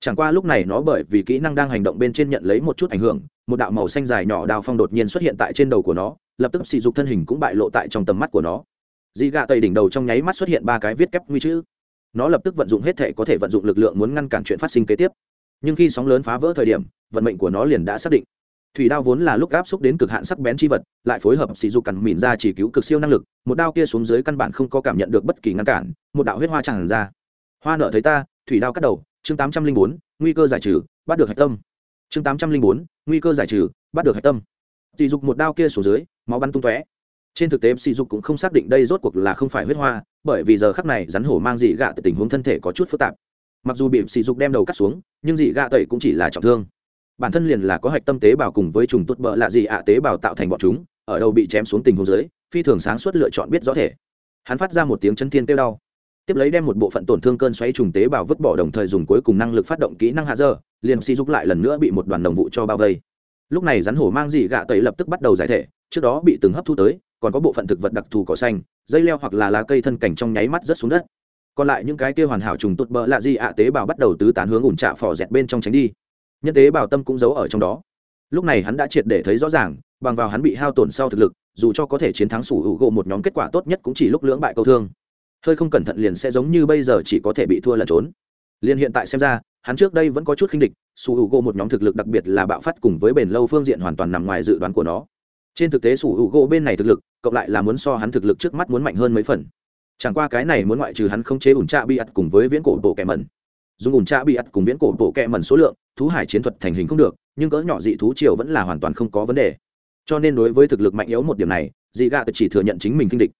Chẳng qua lúc này nó bởi vì kỹ năng đang hành động bên trên nhận lấy một chút ảnh hưởng, một đạo màu xanh dài nhỏ đào phong đột nhiên xuất hiện tại trên đầu của nó, lập tức sỉ dục thân hình cũng bại lộ tại trong tầm mắt của nó. Dị gạ tây đỉnh đầu trong nháy mắt xuất hiện ba cái viết kép nguy chữ nó lập tức vận dụng hết thể có thể vận dụng lực lượng muốn ngăn cản chuyện phát sinh kế tiếp. Nhưng khi sóng lớn phá vỡ thời điểm, vận mệnh của nó liền đã xác định. Thủy đao vốn là lúc áp xúc đến cực hạn sắc bén chi vật, lại phối hợp sỉ dục cằn mìn ra chỉ cứu cực siêu năng lực, một đao kia xuống dưới căn bản không có cảm nhận được bất kỳ ngăn cản, một đạo huyết hoa tràn ra. Hoa nợ thấy ta, thủy đao cắt đầu, chương tám trăm linh bốn, nguy cơ giải trừ, bắt được hạch tâm. Chương tám trăm linh bốn, nguy cơ giải trừ, bắt được hạch tâm. Sỉ dục một đao kia xuống dưới, máu bắn tung tóe trên thực tế sỉ dục cũng không xác định đây rốt cuộc là không phải huyết hoa, bởi vì giờ khắc này rắn hổ mang dị gạ tẩy tình huống thân thể có chút phức tạp. Mặc dù bị sỉ dục đem đầu cắt xuống, nhưng dị gạ tẩy cũng chỉ là trọng thương. Bản thân liền là có hạch tâm tế bào cùng với trùng tốt bợ lạ dị ạ tế bào tạo thành bọn chúng, ở đầu bị chém xuống tình huống dưới, phi thường sáng suốt lựa chọn biết rõ thể. Hắn phát ra một tiếng chân thiên kêu đau. Tiếp lấy đem một bộ phận tổn thương cơn xoáy trùng tế bào vứt bỏ đồng thời dùng cuối cùng năng lực phát động kỹ năng hạ dơ liền si giúp lại lần nữa bị một đoàn đồng vụ cho bao vây. Lúc này rắn hổ mang dị gạ tẩy lập tức bắt đầu giải thể, trước đó bị từng hấp thu tới còn có bộ phận thực vật đặc thù cỏ xanh, dây leo hoặc là lá cây thân cảnh trong nháy mắt rớt xuống đất. Còn lại những cái kia hoàn hảo trùng tốt bỡ lạ gì ạ, tế bào bắt đầu tứ tán hướng ủn trạ phỏ dẹt bên trong tránh đi. Nhân tế bào tâm cũng giấu ở trong đó. Lúc này hắn đã triệt để thấy rõ ràng, bằng vào hắn bị hao tổn sau thực lực, dù cho có thể chiến thắng sủ hữu gỗ một nhóm kết quả tốt nhất cũng chỉ lúc lưỡng bại câu thương. Hơi không cẩn thận liền sẽ giống như bây giờ chỉ có thể bị thua lẩn trốn. Liền hiện tại xem ra, hắn trước đây vẫn có chút khinh địch, sủ hữu gỗ một nhóm thực lực đặc biệt là bạo phát cùng với bền lâu phương diện hoàn toàn nằm ngoài dự đoán của nó trên thực tế sủ hữu gỗ bên này thực lực, cộng lại là muốn so hắn thực lực trước mắt muốn mạnh hơn mấy phần. Chẳng qua cái này muốn ngoại trừ hắn không chế ủn trạ bị ắt cùng với viễn cổ bộ kẹ mẩn. Dùng ủn trạ bị ắt cùng viễn cổ bộ kẹ mẩn số lượng, thú hải chiến thuật thành hình không được, nhưng cỡ nhỏ dị thú triều vẫn là hoàn toàn không có vấn đề. Cho nên đối với thực lực mạnh yếu một điểm này, dị gạ chỉ thừa nhận chính mình kinh địch.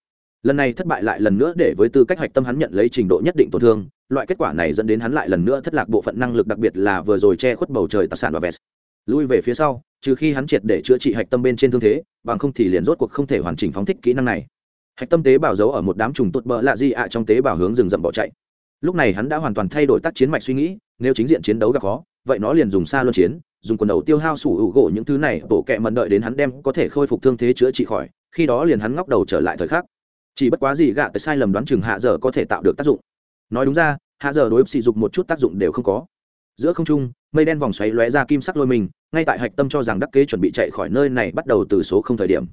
Lần này thất bại lại lần nữa để với tư cách hoạch tâm hắn nhận lấy trình độ nhất định tổn thương, loại kết quả này dẫn đến hắn lại lần nữa thất lạc bộ phận năng lực, đặc biệt là vừa rồi che khuất bầu trời tạc sản và vest. Lui về phía sau trừ khi hắn triệt để chữa trị hạch tâm bên trên thương thế, bằng không thì liền rốt cuộc không thể hoàn chỉnh phóng thích kỹ năng này. Hạch tâm tế bào giấu ở một đám trùng tốt bỡ lạ di ạ trong tế bào hướng rừng rậm bỏ chạy. Lúc này hắn đã hoàn toàn thay đổi tác chiến mạch suy nghĩ, nếu chính diện chiến đấu gặp khó, vậy nó liền dùng xa luân chiến, dùng quần đầu tiêu hao sủ hữu gỗ những thứ này bổ kẹ mận đợi đến hắn đem có thể khôi phục thương thế chữa trị khỏi, khi đó liền hắn ngóc đầu trở lại thời khắc. Chỉ bất quá gì gạ tới sai lầm đoán chừng hạ giờ có thể tạo được tác dụng. Nói đúng ra, hạ giờ đối sỉ dục một chút tác dụng đều không có giữa không trung, mây đen vòng xoáy lóe ra kim sắc lôi mình, ngay tại hạch tâm cho rằng đắc kế chuẩn bị chạy khỏi nơi này bắt đầu từ số không thời điểm.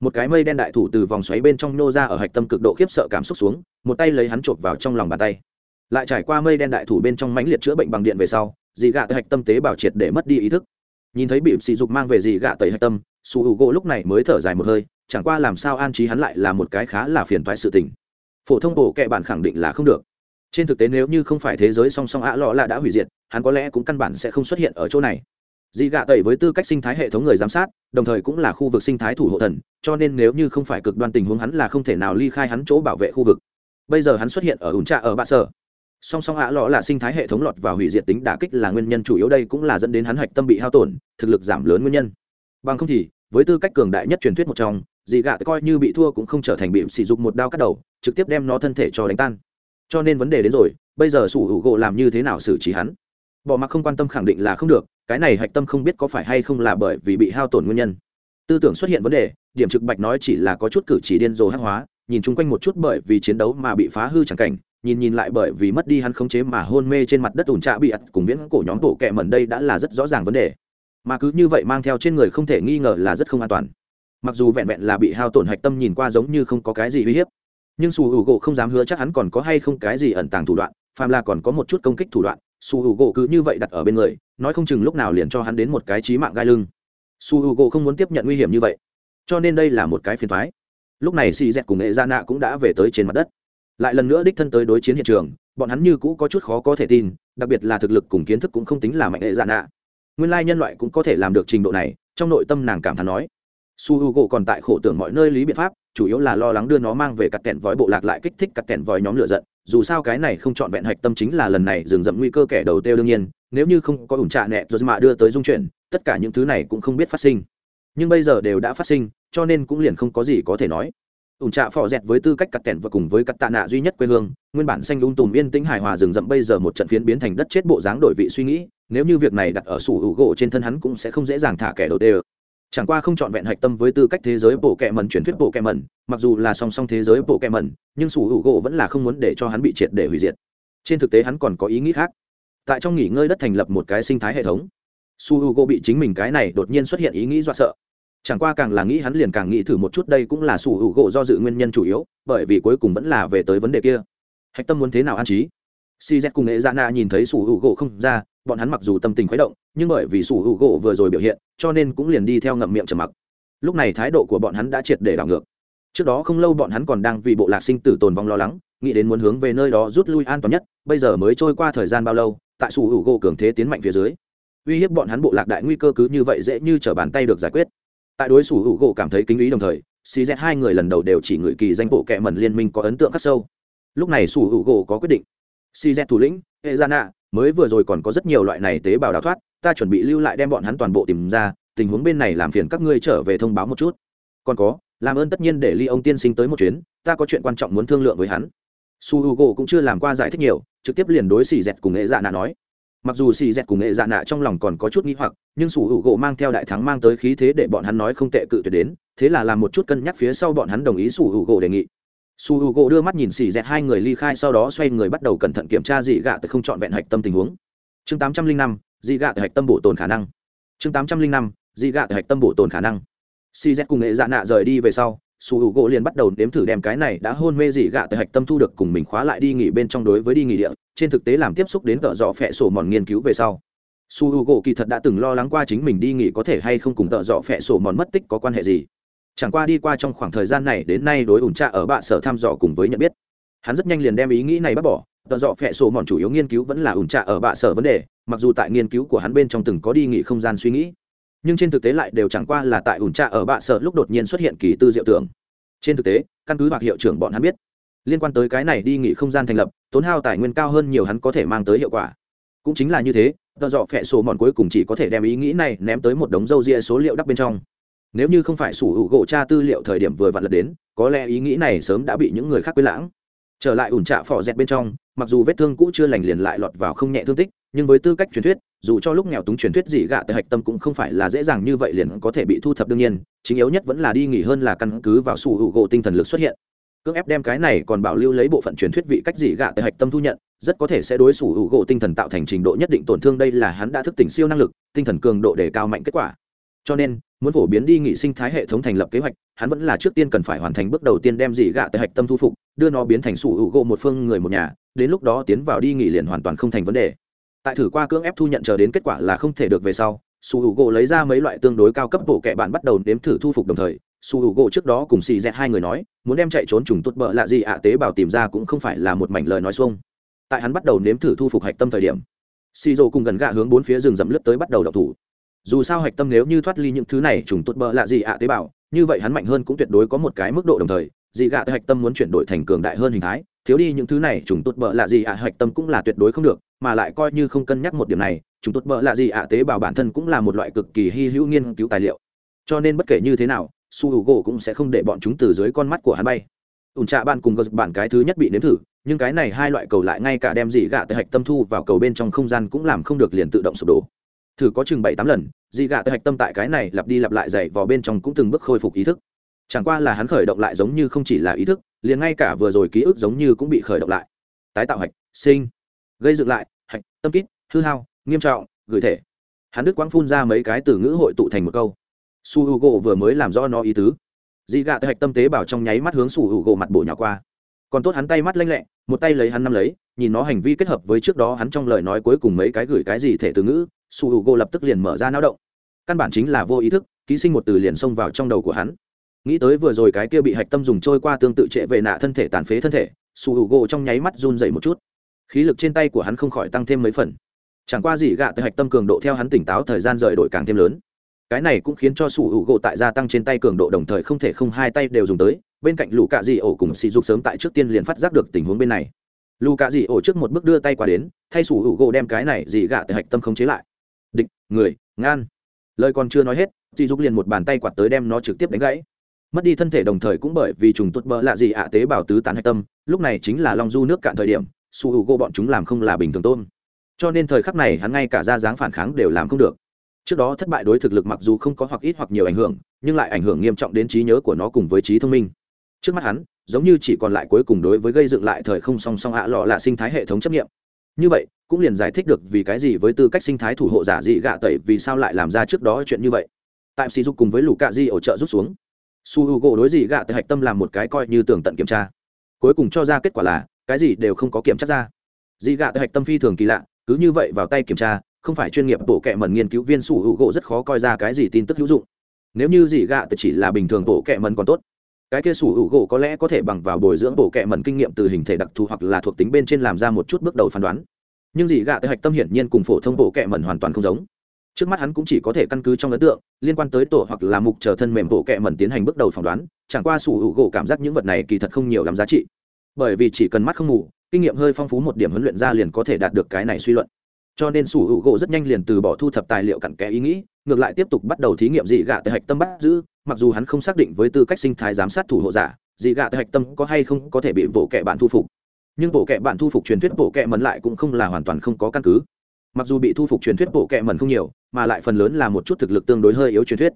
Một cái mây đen đại thủ từ vòng xoáy bên trong nô ra ở hạch tâm cực độ khiếp sợ cảm xúc xuống, một tay lấy hắn chộp vào trong lòng bàn tay. Lại trải qua mây đen đại thủ bên trong mãnh liệt chữa bệnh bằng điện về sau dị gạ tới hạch tâm tế bào triệt để mất đi ý thức. Nhìn thấy bị sỉ dục mang về dị gạ tới hạch tâm, su hữu gỗ lúc này mới thở dài một hơi, chẳng qua làm sao an trí hắn lại là một cái khá là phiền toái sự tình. Phổ thông bộ kệ bản khẳng định là không được trên thực tế nếu như không phải thế giới song song ạ lọ là đã hủy diệt, hắn có lẽ cũng căn bản sẽ không xuất hiện ở chỗ này. Dị gạ tẩy với tư cách sinh thái hệ thống người giám sát, đồng thời cũng là khu vực sinh thái thủ hộ thần, cho nên nếu như không phải cực đoan tình huống hắn là không thể nào ly khai hắn chỗ bảo vệ khu vực. Bây giờ hắn xuất hiện ở ủn trạ ở bạ sở. Song song ạ lọ là sinh thái hệ thống lọt và hủy diệt tính đả kích là nguyên nhân chủ yếu đây cũng là dẫn đến hắn hạch tâm bị hao tổn, thực lực giảm lớn nguyên nhân. Bằng không thì, với tư cách cường đại nhất truyền thuyết một trong, dị gạ coi như bị thua cũng không trở thành bị sỉ dục một đao cắt đầu, trực tiếp đem nó thân thể cho đánh tan cho nên vấn đề đến rồi, bây giờ sủ hữu gỗ làm như thế nào xử trí hắn? Bỏ mặc không quan tâm khẳng định là không được, cái này hạch tâm không biết có phải hay không là bởi vì bị hao tổn nguyên nhân. Tư tưởng xuất hiện vấn đề, điểm trực bạch nói chỉ là có chút cử chỉ điên rồ hắc hóa, nhìn chung quanh một chút bởi vì chiến đấu mà bị phá hư chẳng cảnh, nhìn nhìn lại bởi vì mất đi hắn khống chế mà hôn mê trên mặt đất ủn trạ bị ặt cùng viễn cổ nhóm bộ kẹ mẩn đây đã là rất rõ ràng vấn đề. Mà cứ như vậy mang theo trên người không thể nghi ngờ là rất không an toàn. Mặc dù vẹn vẹn là bị hao tổn hạch tâm nhìn qua giống như không có cái gì uy hiếp nhưng su hữu gỗ không dám hứa chắc hắn còn có hay không cái gì ẩn tàng thủ đoạn, phàm là còn có một chút công kích thủ đoạn, su hữu gỗ cứ như vậy đặt ở bên người, nói không chừng lúc nào liền cho hắn đến một cái trí mạng gai lưng. su hữu gỗ không muốn tiếp nhận nguy hiểm như vậy, cho nên đây là một cái phiền thoái lúc này xì dẹt cùng nghệ gia nạ cũng đã về tới trên mặt đất. lại lần nữa đích thân tới đối chiến hiện trường, bọn hắn như cũ có chút khó có thể tin, đặc biệt là thực lực cùng kiến thức cũng không tính là mạnh nghệ gia nạ. nguyên lai nhân loại cũng có thể làm được trình độ này, trong nội tâm nàng cảm thán nói, su h u gỗ còn tại khổ tưởng mọi nơi lý biện pháp chủ yếu là lo lắng đưa nó mang về cặt kẹn vói bộ lạc lại kích thích cặt kẹn vói nhóm lửa giận. Dù sao cái này không chọn vẹn hạch tâm chính là lần này dừng dậm nguy cơ kẻ đầu tiêu đương nhiên, nếu như không có ủn trạ nẹ rồi mà đưa tới dung chuyển, tất cả những thứ này cũng không biết phát sinh. Nhưng bây giờ đều đã phát sinh, cho nên cũng liền không có gì có thể nói. Ủn trạ phò dẹt với tư cách cặt kẹn và cùng với cặt tạ nạ duy nhất quê hương, nguyên bản xanh lung tùm yên tĩnh hài hòa rừng rậm bây giờ một trận phiến biến thành đất chết bộ dáng đổi vị suy nghĩ, nếu như việc này đặt ở sủ hữu gỗ trên thân hắn cũng sẽ không dễ dàng thả kẻ đầu tê chẳng qua không chọn vẹn hạch tâm với tư cách thế giới bộ kẹ mẩn truyền thuyết bộ kẹ mẩn mặc dù là song song thế giới bộ kẹ mẩn nhưng sủ hữu gỗ vẫn là không muốn để cho hắn bị triệt để hủy diệt. Trên thực tế hắn còn có ý nghĩ khác. Tại trong nghỉ ngơi đất thành lập một cái sinh thái hệ thống su Hữu gỗ bị chính mình cái này đột nhiên xuất hiện ý nghĩ do sợ. Chẳng qua càng là nghĩ hắn liền càng nghĩ thử một chút đây cũng là su Hữu gỗ do dự nguyên nhân chủ yếu, bởi vì cuối cùng vẫn là về tới vấn đề kia. Hạch tâm muốn thế nào an trí? Si z cùng nghệ dạ na nhìn thấy su Hữu gỗ không ra bọn hắn mặc dù tâm tình khuấy động, nhưng bởi vì sủ hữu gỗ vừa rồi biểu hiện, cho nên cũng liền đi theo ngậm miệng trầm mặc. Lúc này thái độ của bọn hắn đã triệt để đảo ngược. Trước đó không lâu bọn hắn còn đang vì bộ lạc sinh tử tồn vong lo lắng, nghĩ đến muốn hướng về nơi đó rút lui an toàn nhất, bây giờ mới trôi qua thời gian bao lâu, tại sủ hữu gỗ cường thế tiến mạnh phía dưới. Uy hiếp bọn hắn bộ lạc đại nguy cơ cứ như vậy dễ như t r ở bàn tay được giải quyết. Tại đối sủ hữu gỗ cảm thấy kính ý đồng thời cz hai người lần đầu đều chỉ ngửi kỳ danh bộ kệ mẩn liên minh có ấn tượng khắc sâu. Lúc này sủ hữu gỗ có quyết định. Cz thủ lĩnh hệ gia nạ mới vừa rồi còn có rất nhiều loại này tế bào đào thoát, ta chuẩn bị lưu lại đem bọn hắn toàn bộ tìm ra, tình huống bên này làm phiền các ngươi trở về thông báo một chút. Còn có, làm ơn tất nhiên để ly ông tiên sinh tới một chuyến, ta có chuyện quan trọng muốn thương lượng với hắn. Su h u g o cũng chưa làm qua giải thích nhiều, trực tiếp liền đối xì dẹt cùng nghệ dạ nạ nói. Mặc dù xì dẹt cùng nghệ dạ nạ trong lòng còn có chút n g h i hoặc, nhưng sủ hữu gỗ mang theo đại thắng mang tới khí thế để bọn hắn nói không tệ cự tuyệt đến, thế là làm một chút cân nhắc phía sau bọn hắn đồng ý sủ hữu gỗ đề nghị su hữu gỗ đưa mắt nhìn xì dẹt hai người ly khai, sau đó xoay người bắt đầu cẩn thận kiểm tra dị gạ từ không trọn vẹn hạch tâm tình huống. Chương tám trăm linh năm, dị gạ từ hạch tâm bổ tồn khả năng. Chương tám trăm linh năm, dị gạ từ hạch tâm bổ tồn khả năng. Xì dẹt cùng nghệ dạ nạ rời đi về sau, su h u gỗ liền bắt đầu nếm thử đem cái này đã hôn mê dị gạ từ hạch tâm thu được cùng mình khóa lại đi nghỉ bên trong đối với đi nghỉ địa, trên thực tế làm tiếp xúc đến cỡ dọ phẹ sổ mòn nghiên cứu về sau. Su h u gỗ kỳ thật đã từng lo lắng qua chính mình đi nghỉ có thể hay không cùng tợ dọ phẹ sổ mòn mất tích có quan hệ gì chẳng qua đi qua trong khoảng thời gian này, đến nay đối ủn trạ ở bạ sở thăm dò cùng với nhận biết. Hắn rất nhanh liền đem ý nghĩ này bác bỏ. Tợ dọ phẹ sổ mòn chủ yếu nghiên cứu vẫn là ủn trạ ở bạ sở vấn đề, mặc dù tại nghiên cứu của hắn bên trong từng có đi nghị không gian suy nghĩ, nhưng trên thực tế lại đều chẳng qua là tại ủn trạ ở bạ sở lúc đột nhiên xuất hiện kỳ tư diệu tưởng. Trên thực tế, căn cứ hoặc hiệu trưởng bọn hắn biết, liên quan tới cái này đi nghị không gian thành lập, tốn hao tài nguyên cao hơn nhiều hắn có thể mang tới hiệu quả. Cũng chính là như thế, tợ dọ phẹ sổ mòn cuối cùng chỉ có thể đem ý nghĩ này ném tới một đống râu ria số liệu đắp bên trong nếu như không phải sủ hữu gỗ tra tư liệu thời điểm vừa vặn lật đến, có lẽ ý nghĩ này sớm đã bị những người khác quên lãng. Trở lại ủn trạ phỏ dẹt bên trong, mặc dù vết thương cũ chưa lành liền lại lọt vào không nhẹ thương tích, nhưng với tư cách truyền thuyết, dù cho lúc nghèo túng truyền thuyết gì gạ tại hạch tâm cũng không phải là dễ dàng như vậy liền có thể bị thu thập đương nhiên, chính yếu nhất vẫn là đi nghỉ hơn là căn cứ vào sủ hữu gỗ tinh thần lực xuất hiện. Cưỡng ép đem cái này còn bảo lưu lấy bộ phận truyền thuyết vị cách gì gạ tại hạch tâm thu nhận, rất có thể sẽ đối sủ hữu gỗ tinh thần tạo thành trình độ nhất định tổn thương, đây là hắn đã thức tỉnh siêu năng lực, tinh thần cường độ để cao mạnh kết quả. Cho nên muốn phổ biến đi nghị sinh thái hệ thống thành lập kế hoạch, hắn vẫn là trước tiên cần phải hoàn thành bước đầu tiên đem dị gạ tại hạch tâm thu phục, đưa nó biến thành sủ hữu gỗ một phương người một nhà, đến lúc đó tiến vào đi nghỉ liền hoàn toàn không thành vấn đề. Tại thử qua cưỡng ép thu nhận chờ đến kết quả là không thể được về sau, sủ hữu gỗ lấy ra mấy loại tương đối cao cấp bộ kệ bạn bắt đầu đếm thử thu phục đồng thời, sủ hữu gỗ trước đó cùng xì dẹt hai người nói, muốn đem chạy trốn trùng tốt bợ lạ gì ạ tế bào tìm ra cũng không phải là một mảnh lời nói xuông. Tại hắn bắt đầu nếm thử thu phục hạch tâm thời điểm, xì dô cùng gần gạ hướng bốn phía rừng rậm lướt tới bắt đầu đọc thủ dù sao hạch tâm nếu như thoát ly những thứ này trùng tốt bợ lạ gì ạ, tế bào, như vậy hắn mạnh hơn cũng tuyệt đối có một cái mức độ đồng thời, dị gạ tới hạch tâm muốn chuyển đổi thành cường đại hơn hình thái, thiếu đi những thứ này trùng tốt bợ lạ gì ạ, hạch tâm cũng là tuyệt đối không được, mà lại coi như không cân nhắc một điểm này, Trùng tốt bợ lạ gì ạ, tế bào bản thân cũng là một loại cực kỳ hy hữu nghiên cứu tài liệu. Cho nên bất kể như thế nào, su h u gỗ cũng sẽ không để bọn chúng từ dưới con mắt của hắn bay. Ủn trạ bạn cùng gờ bản cái thứ nhất bị nếm thử, nhưng cái này hai loại cầu lại ngay cả đem dị gạ tới hạch tâm thu vào cầu bên trong không gian cũng làm không được liền tự động sụp đổ thử có chừng bảy tám lần, dị gạ tới hạch tâm tại cái này lặp đi lặp lại dày vào bên trong cũng từng bước khôi phục ý thức. Chẳng qua là hắn khởi động lại giống như không chỉ là ý thức, liền ngay cả vừa rồi ký ức giống như cũng bị khởi động lại. Tái tạo hạch, sinh. Gây dựng lại, hạch, tâm kít hư hao, nghiêm trọng, gửi thể. Hắn đức quang phun ra mấy cái từ ngữ hội tụ thành một câu. Su h u gỗ vừa mới làm rõ nó ý tứ. Dị gạ tới hạch tâm tế bảo trong nháy mắt hướng su h u gỗ mặt bổ nhỏ qua. Còn tốt hắn tay mắt lanh lẹ, một tay lấy hắn năm lấy, nhìn nó hành vi kết hợp với trước đó hắn trong lời nói cuối cùng mấy cái gửi cái gì thể từ ngữ su h u gỗ lập tức liền mở ra náo động. Căn bản chính là vô ý thức, ký sinh một từ liền xông vào trong đầu của hắn. Nghĩ tới vừa rồi cái kia bị hạch tâm dùng trôi qua tương tự trệ về nạ thân thể tàn phế thân thể, su h u gỗ trong nháy mắt run dậy một chút. Khí lực trên tay của hắn không khỏi tăng thêm mấy phần. Chẳng qua gì gạ tới hạch tâm cường độ theo hắn tỉnh táo thời gian rời đổi càng thêm lớn. Cái này cũng khiến cho sủ hữu gỗ tại gia tăng trên tay cường độ đồng thời không thể không hai tay đều dùng tới, bên cạnh lù cạ dị ổ cùng sỉ dục sớm tại trước tiên liền phát giác được tình huống bên này. Lù cạ dị ổ trước một bước đưa tay qua đến, thay sủ hữu gỗ đem cái này dị gạ tới hạch tâm không chế lại địch, người, ngan. Lời còn chưa nói hết chị dục liền một bàn tay quạt tới đem nó trực tiếp đánh gãy. Mất đi thân thể đồng thời cũng bởi vì trùng tốt bỡ lạ gì ạ tế bào tứ tán hạch tâm, lúc này chính là long du nước cạn thời điểm, su hữu gỗ bọn chúng làm không là bình thường tôn cho nên thời khắc này hắn ngay cả ra dáng phản kháng đều làm không được. Trước đó thất bại đối thực lực mặc dù không có hoặc ít hoặc nhiều ảnh hưởng, nhưng lại ảnh hưởng nghiêm trọng đến trí nhớ của nó cùng với trí thông minh. Trước mắt hắn, giống như chỉ còn lại cuối cùng đối với gây dựng lại thời không song song ạ lọ là sinh thái hệ thống chấp nghiệm. Như vậy cũng liền giải thích được vì cái gì với tư cách sinh thái thủ hộ giả dị gạ tẩy vì sao lại làm ra trước đó chuyện như vậy. Tại sỉ dục cùng với lũ cạ di ổ trợ rút xuống, su h u gỗ đối dị gạ tẩy hạch tâm làm một cái coi như tường tận kiểm tra. Cuối cùng cho ra kết quả là, cái gì đều không có kiểm tra ra. Dị gạ tẩy hạch tâm phi thường kỳ lạ, cứ như vậy vào tay kiểm tra, không phải chuyên nghiệp bộ kệ mẩn nghiên cứu viên sủ hữu gỗ rất khó coi ra cái gì tin tức hữu dụng. Nếu như dị gạ tẩy chỉ là bình thường bộ kệ mẩn còn tốt, cái kia sủ hữu gỗ có lẽ có thể bằng vào bồi dưỡng bộ kệ mẩn kinh nghiệm từ hình thể đặc thù hoặc là thuộc tính bên trên làm ra một chút bước đầu phán đoán nhưng dị gạ tới hạch tâm hiển nhiên cùng phổ thông bộ kệ mẩn hoàn toàn không giống. Trước mắt hắn cũng chỉ có thể căn cứ trong ấn tượng, liên quan tới tổ hoặc là mục chờ thân mềm bộ kệ mẩn tiến hành bước đầu phỏng đoán, chẳng qua sủ hữu gỗ cảm giác những vật này kỳ thật không nhiều lắm giá trị. Bởi vì chỉ cần mắt không mù kinh nghiệm hơi phong phú một điểm huấn luyện ra liền có thể đạt được cái này suy luận. Cho nên sủ hữu gỗ rất nhanh liền từ bỏ thu thập tài liệu cặn kẽ ý nghĩ, ngược lại tiếp tục bắt đầu thí nghiệm dị gạ tới hạch tâm bắt giữ, mặc dù hắn không xác định với tư cách sinh thái giám sát thủ hộ giả, dị gạ tới hạch tâm có hay không có thể bị bộ kệ bạn thu phục nhưng bộ kệ bạn thu phục truyền thuyết bộ kệ mẩn lại cũng không là hoàn toàn không có căn cứ. Mặc dù bị thu phục truyền thuyết bộ kệ mẩn không nhiều, mà lại phần lớn là một chút thực lực tương đối hơi yếu truyền thuyết.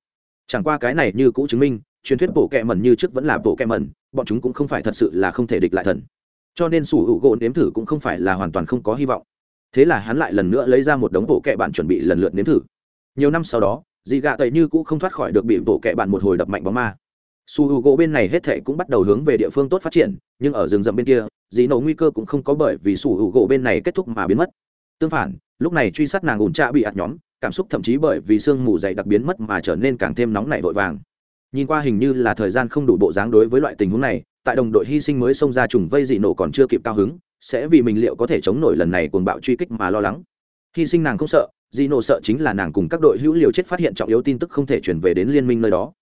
Chẳng qua cái này như cũ chứng minh, truyền thuyết bộ kệ mẩn như trước vẫn là bộ kệ mẩn, bọn chúng cũng không phải thật sự là không thể địch lại thần. Cho nên sủ hữu gỗ nếm thử cũng không phải là hoàn toàn không có hy vọng. Thế là hắn lại lần nữa lấy ra một đống bộ kệ bạn chuẩn bị lần lượt nếm thử. Nhiều năm sau đó, dị gạ tẩy như cũ không thoát khỏi được bị bộ kệ bạn một hồi đập mạnh bóng ma su h u gỗ bên này hết thệ cũng bắt đầu hướng về địa phương tốt phát triển, nhưng ở rừng rậm bên kia dị nổ nguy cơ cũng không có bởi vì su h u gỗ bên này kết thúc mà biến mất. Tương phản, lúc này truy sát nàng ủn trạ bị ạt nhóm, cảm xúc thậm chí bởi vì sương mù dày đặc biến mất mà trở nên càng thêm nóng nảy vội vàng. Nhìn qua hình như là thời gian không đủ bộ dáng đối với loại tình huống này, tại đồng đội hy sinh mới xông ra trùng vây dị nổ còn chưa kịp cao hứng, sẽ vì mình liệu có thể chống nổi lần này cuồng bạo truy kích mà lo lắng. Hy sinh nàng không sợ dị nổ sợ chính là nàng cùng các đội hữu liều chết phát hiện trọng yếu tin tức không thể chuyển về đến liên minh nơi đó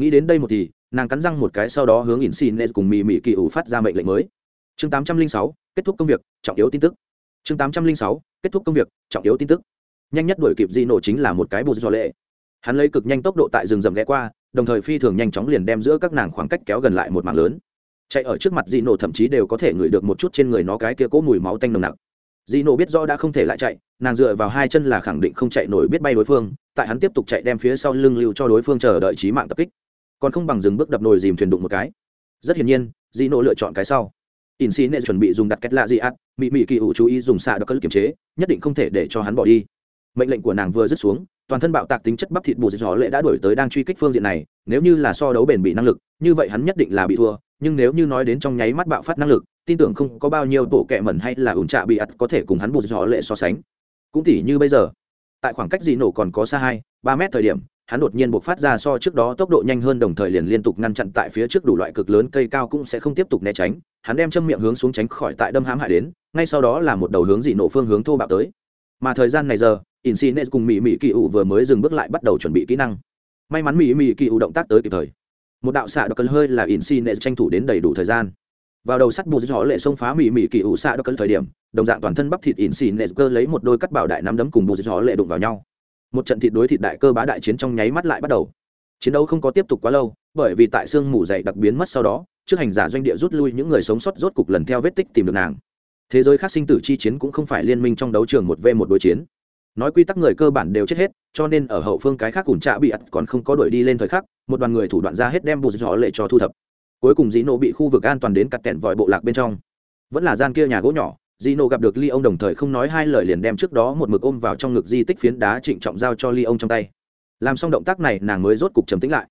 nghĩ đến đây một thì nàng cắn răng một cái sau đó hướng ỉn xin cùng mì mì kỳ ủ phát ra mệnh lệnh mới. Chương 806, kết thúc công việc trọng yếu tin tức. Chương 806, kết thúc công việc trọng yếu tin tức. Nhanh nhất đuổi kịp di nổ chính là một cái bù do lệ. Hắn lấy cực nhanh tốc độ tại rừng rậm ghé qua đồng thời phi thường nhanh chóng liền đem giữa các nàng khoảng cách kéo gần lại một mảng lớn. Chạy ở trước mặt di nổ thậm chí đều có thể ngửi được một chút trên người nó cái kia cố mùi máu tanh nồng nặc. Di nổ biết rõ đã không thể lại chạy nàng dựa vào hai chân là khẳng định không chạy nổi biết bay đối phương tại hắn tiếp tục chạy đem phía sau lưng lưu cho đối phương chờ đợi trí mạng tập kích còn không bằng dừng bước đập nồi dìm thuyền đụng một cái. Rất hiển nhiên dị nổ lựa chọn cái sau. In xí nệ chuẩn bị dùng đặt cách lạ gì ạt mị mị kỳ hữu chú ý dùng xạ đ cất kiềm chế, nhất định không thể để cho hắn bỏ đi. Mệnh lệnh của nàng vừa dứt xuống, toàn thân bạo tạc tính chất bắp thịt bù gió lệ đã đổi tới đang truy kích phương diện này, nếu như là so đấu bền bị năng lực, như vậy hắn nhất định là bị thua, nhưng nếu như nói đến trong nháy mắt bạo phát năng lực, tin tưởng không có bao nhiêu tổ kẹ mẩn hay là ủn trạ bị ắt có thể cùng hắn bù gió lệ so sánh. Cũng tỉ như bây giờ, tại khoảng cách dị nổ còn có xa hai, ba mét thời điểm hắn đột nhiên buộc phát ra so trước đó tốc độ nhanh hơn đồng thời liền liên tục ngăn chặn tại phía trước đủ loại cực lớn cây cao cũng sẽ không tiếp tục né tránh hắn đem châm miệng hướng xuống tránh khỏi tại đâm hãm hại đến ngay sau đó là một đầu hướng dị nổ phương hướng thô bạo tới mà thời gian này giờ Insinet cùng Mị Mị Kỳ ủ vừa mới dừng bước lại bắt đầu chuẩn bị kỹ năng. May mắn Mị Mị Kỳ ủ động tác tới kịp thời. Một đạo xạ độc cần hơi là Insinet tranh thủ đến đầy đủ thời gian. Vào đầu sắt bùn gió lệ xông phá Mị Mị Kỳ ủ xạ độc cần thời điểm, đồng dạng toàn thân bắp thịt Insinet cơ lấy một đôi cắt bảo đại nắm đấm cùng bùn gió lệ đụng vào nhau. Một trận thịt đối thịt đại cơ bá đại chiến trong nháy mắt lại bắt đầu. Chiến đấu không có tiếp tục quá lâu, bởi vì tại xương mù dày đặc biến mất sau đó, trước hành giả doanh địa rút lui những người sống sót rốt cục lần theo vết tích tìm được nàng. Thế giới khác sinh tử chi chiến cũng không phải liên minh trong đấu trường một v một đối chiến nói quy tắc người cơ bản đều chết hết cho nên ở hậu phương cái khác ủn trạ bị ặt còn không có đuổi đi lên thời khắc một đoàn người thủ đoạn ra hết đem bùn gió lệ cho thu thập cuối cùng dĩ nộ bị khu vực an toàn đến cặt tẹn vòi bộ lạc bên trong vẫn là gian kia nhà gỗ nhỏ di gặp được ly ông đồng thời không nói hai lời liền đem trước đó một mực ôm vào trong ngực di tích phiến đá trịnh trọng giao cho ly ông trong tay. Làm xong động tác này, nàng mới rốt cục trầm tĩnh lại.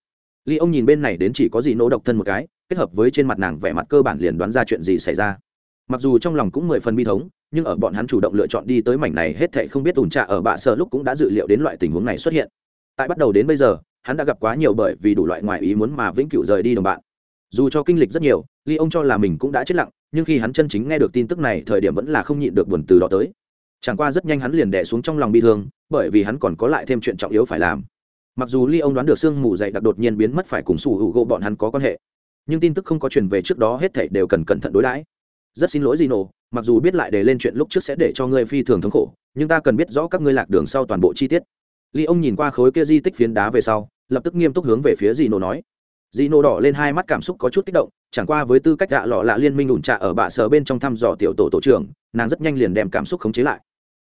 Ly ông nhìn bên này đến chỉ có gì độc thân một cái, kết hợp với trên mặt nàng vẻ mặt cơ bản liền đoán ra chuyện gì xảy ra. Mặc dù trong lòng cũng mười phần bi thống, nhưng ở bọn hắn chủ động lựa chọn đi tới mảnh này hết thệ không biết ủn trạ ở bạ sợ lúc cũng đã dự liệu đến loại tình huống này xuất hiện. Tại bắt đầu đến bây giờ, hắn đã gặp quá nhiều bởi vì đủ loại ngoại ý muốn mà vĩnh cửu rời đi đồng bạn dù cho kinh lịch rất nhiều, ly ông cho là mình cũng đã chết lặng, nhưng khi hắn chân chính nghe được tin tức này, thời điểm vẫn là không nhịn được buồn từ đó tới. Chẳng qua rất nhanh hắn liền đẻ xuống trong lòng bi thương, bởi vì hắn còn có lại thêm chuyện trọng yếu phải làm. Mặc dù ly ông đoán được sương mù dậy đặc đột nhiên biến mất phải cùng sủ hữu gỗ bọn hắn có quan hệ, nhưng tin tức không có truyền về trước đó hết thảy đều cần cẩn thận đối đãi. Rất xin lỗi gì nổ mặc dù biết lại để lên chuyện lúc trước sẽ để cho ngươi phi thường thống khổ, nhưng ta cần biết rõ các ngươi lạc đường sau toàn bộ chi tiết. Ly ông nhìn qua khối kia di tích phiến đá về sau, lập tức nghiêm túc hướng về phía dì nổ nói dị nổ đỏ lên hai mắt cảm xúc có chút kích động, chẳng qua với tư cách gạ lọ lạ liên minh ủn trạ ở bạ sở bên trong thăm dò tiểu tổ tổ trưởng, nàng rất nhanh liền đem cảm xúc khống chế lại.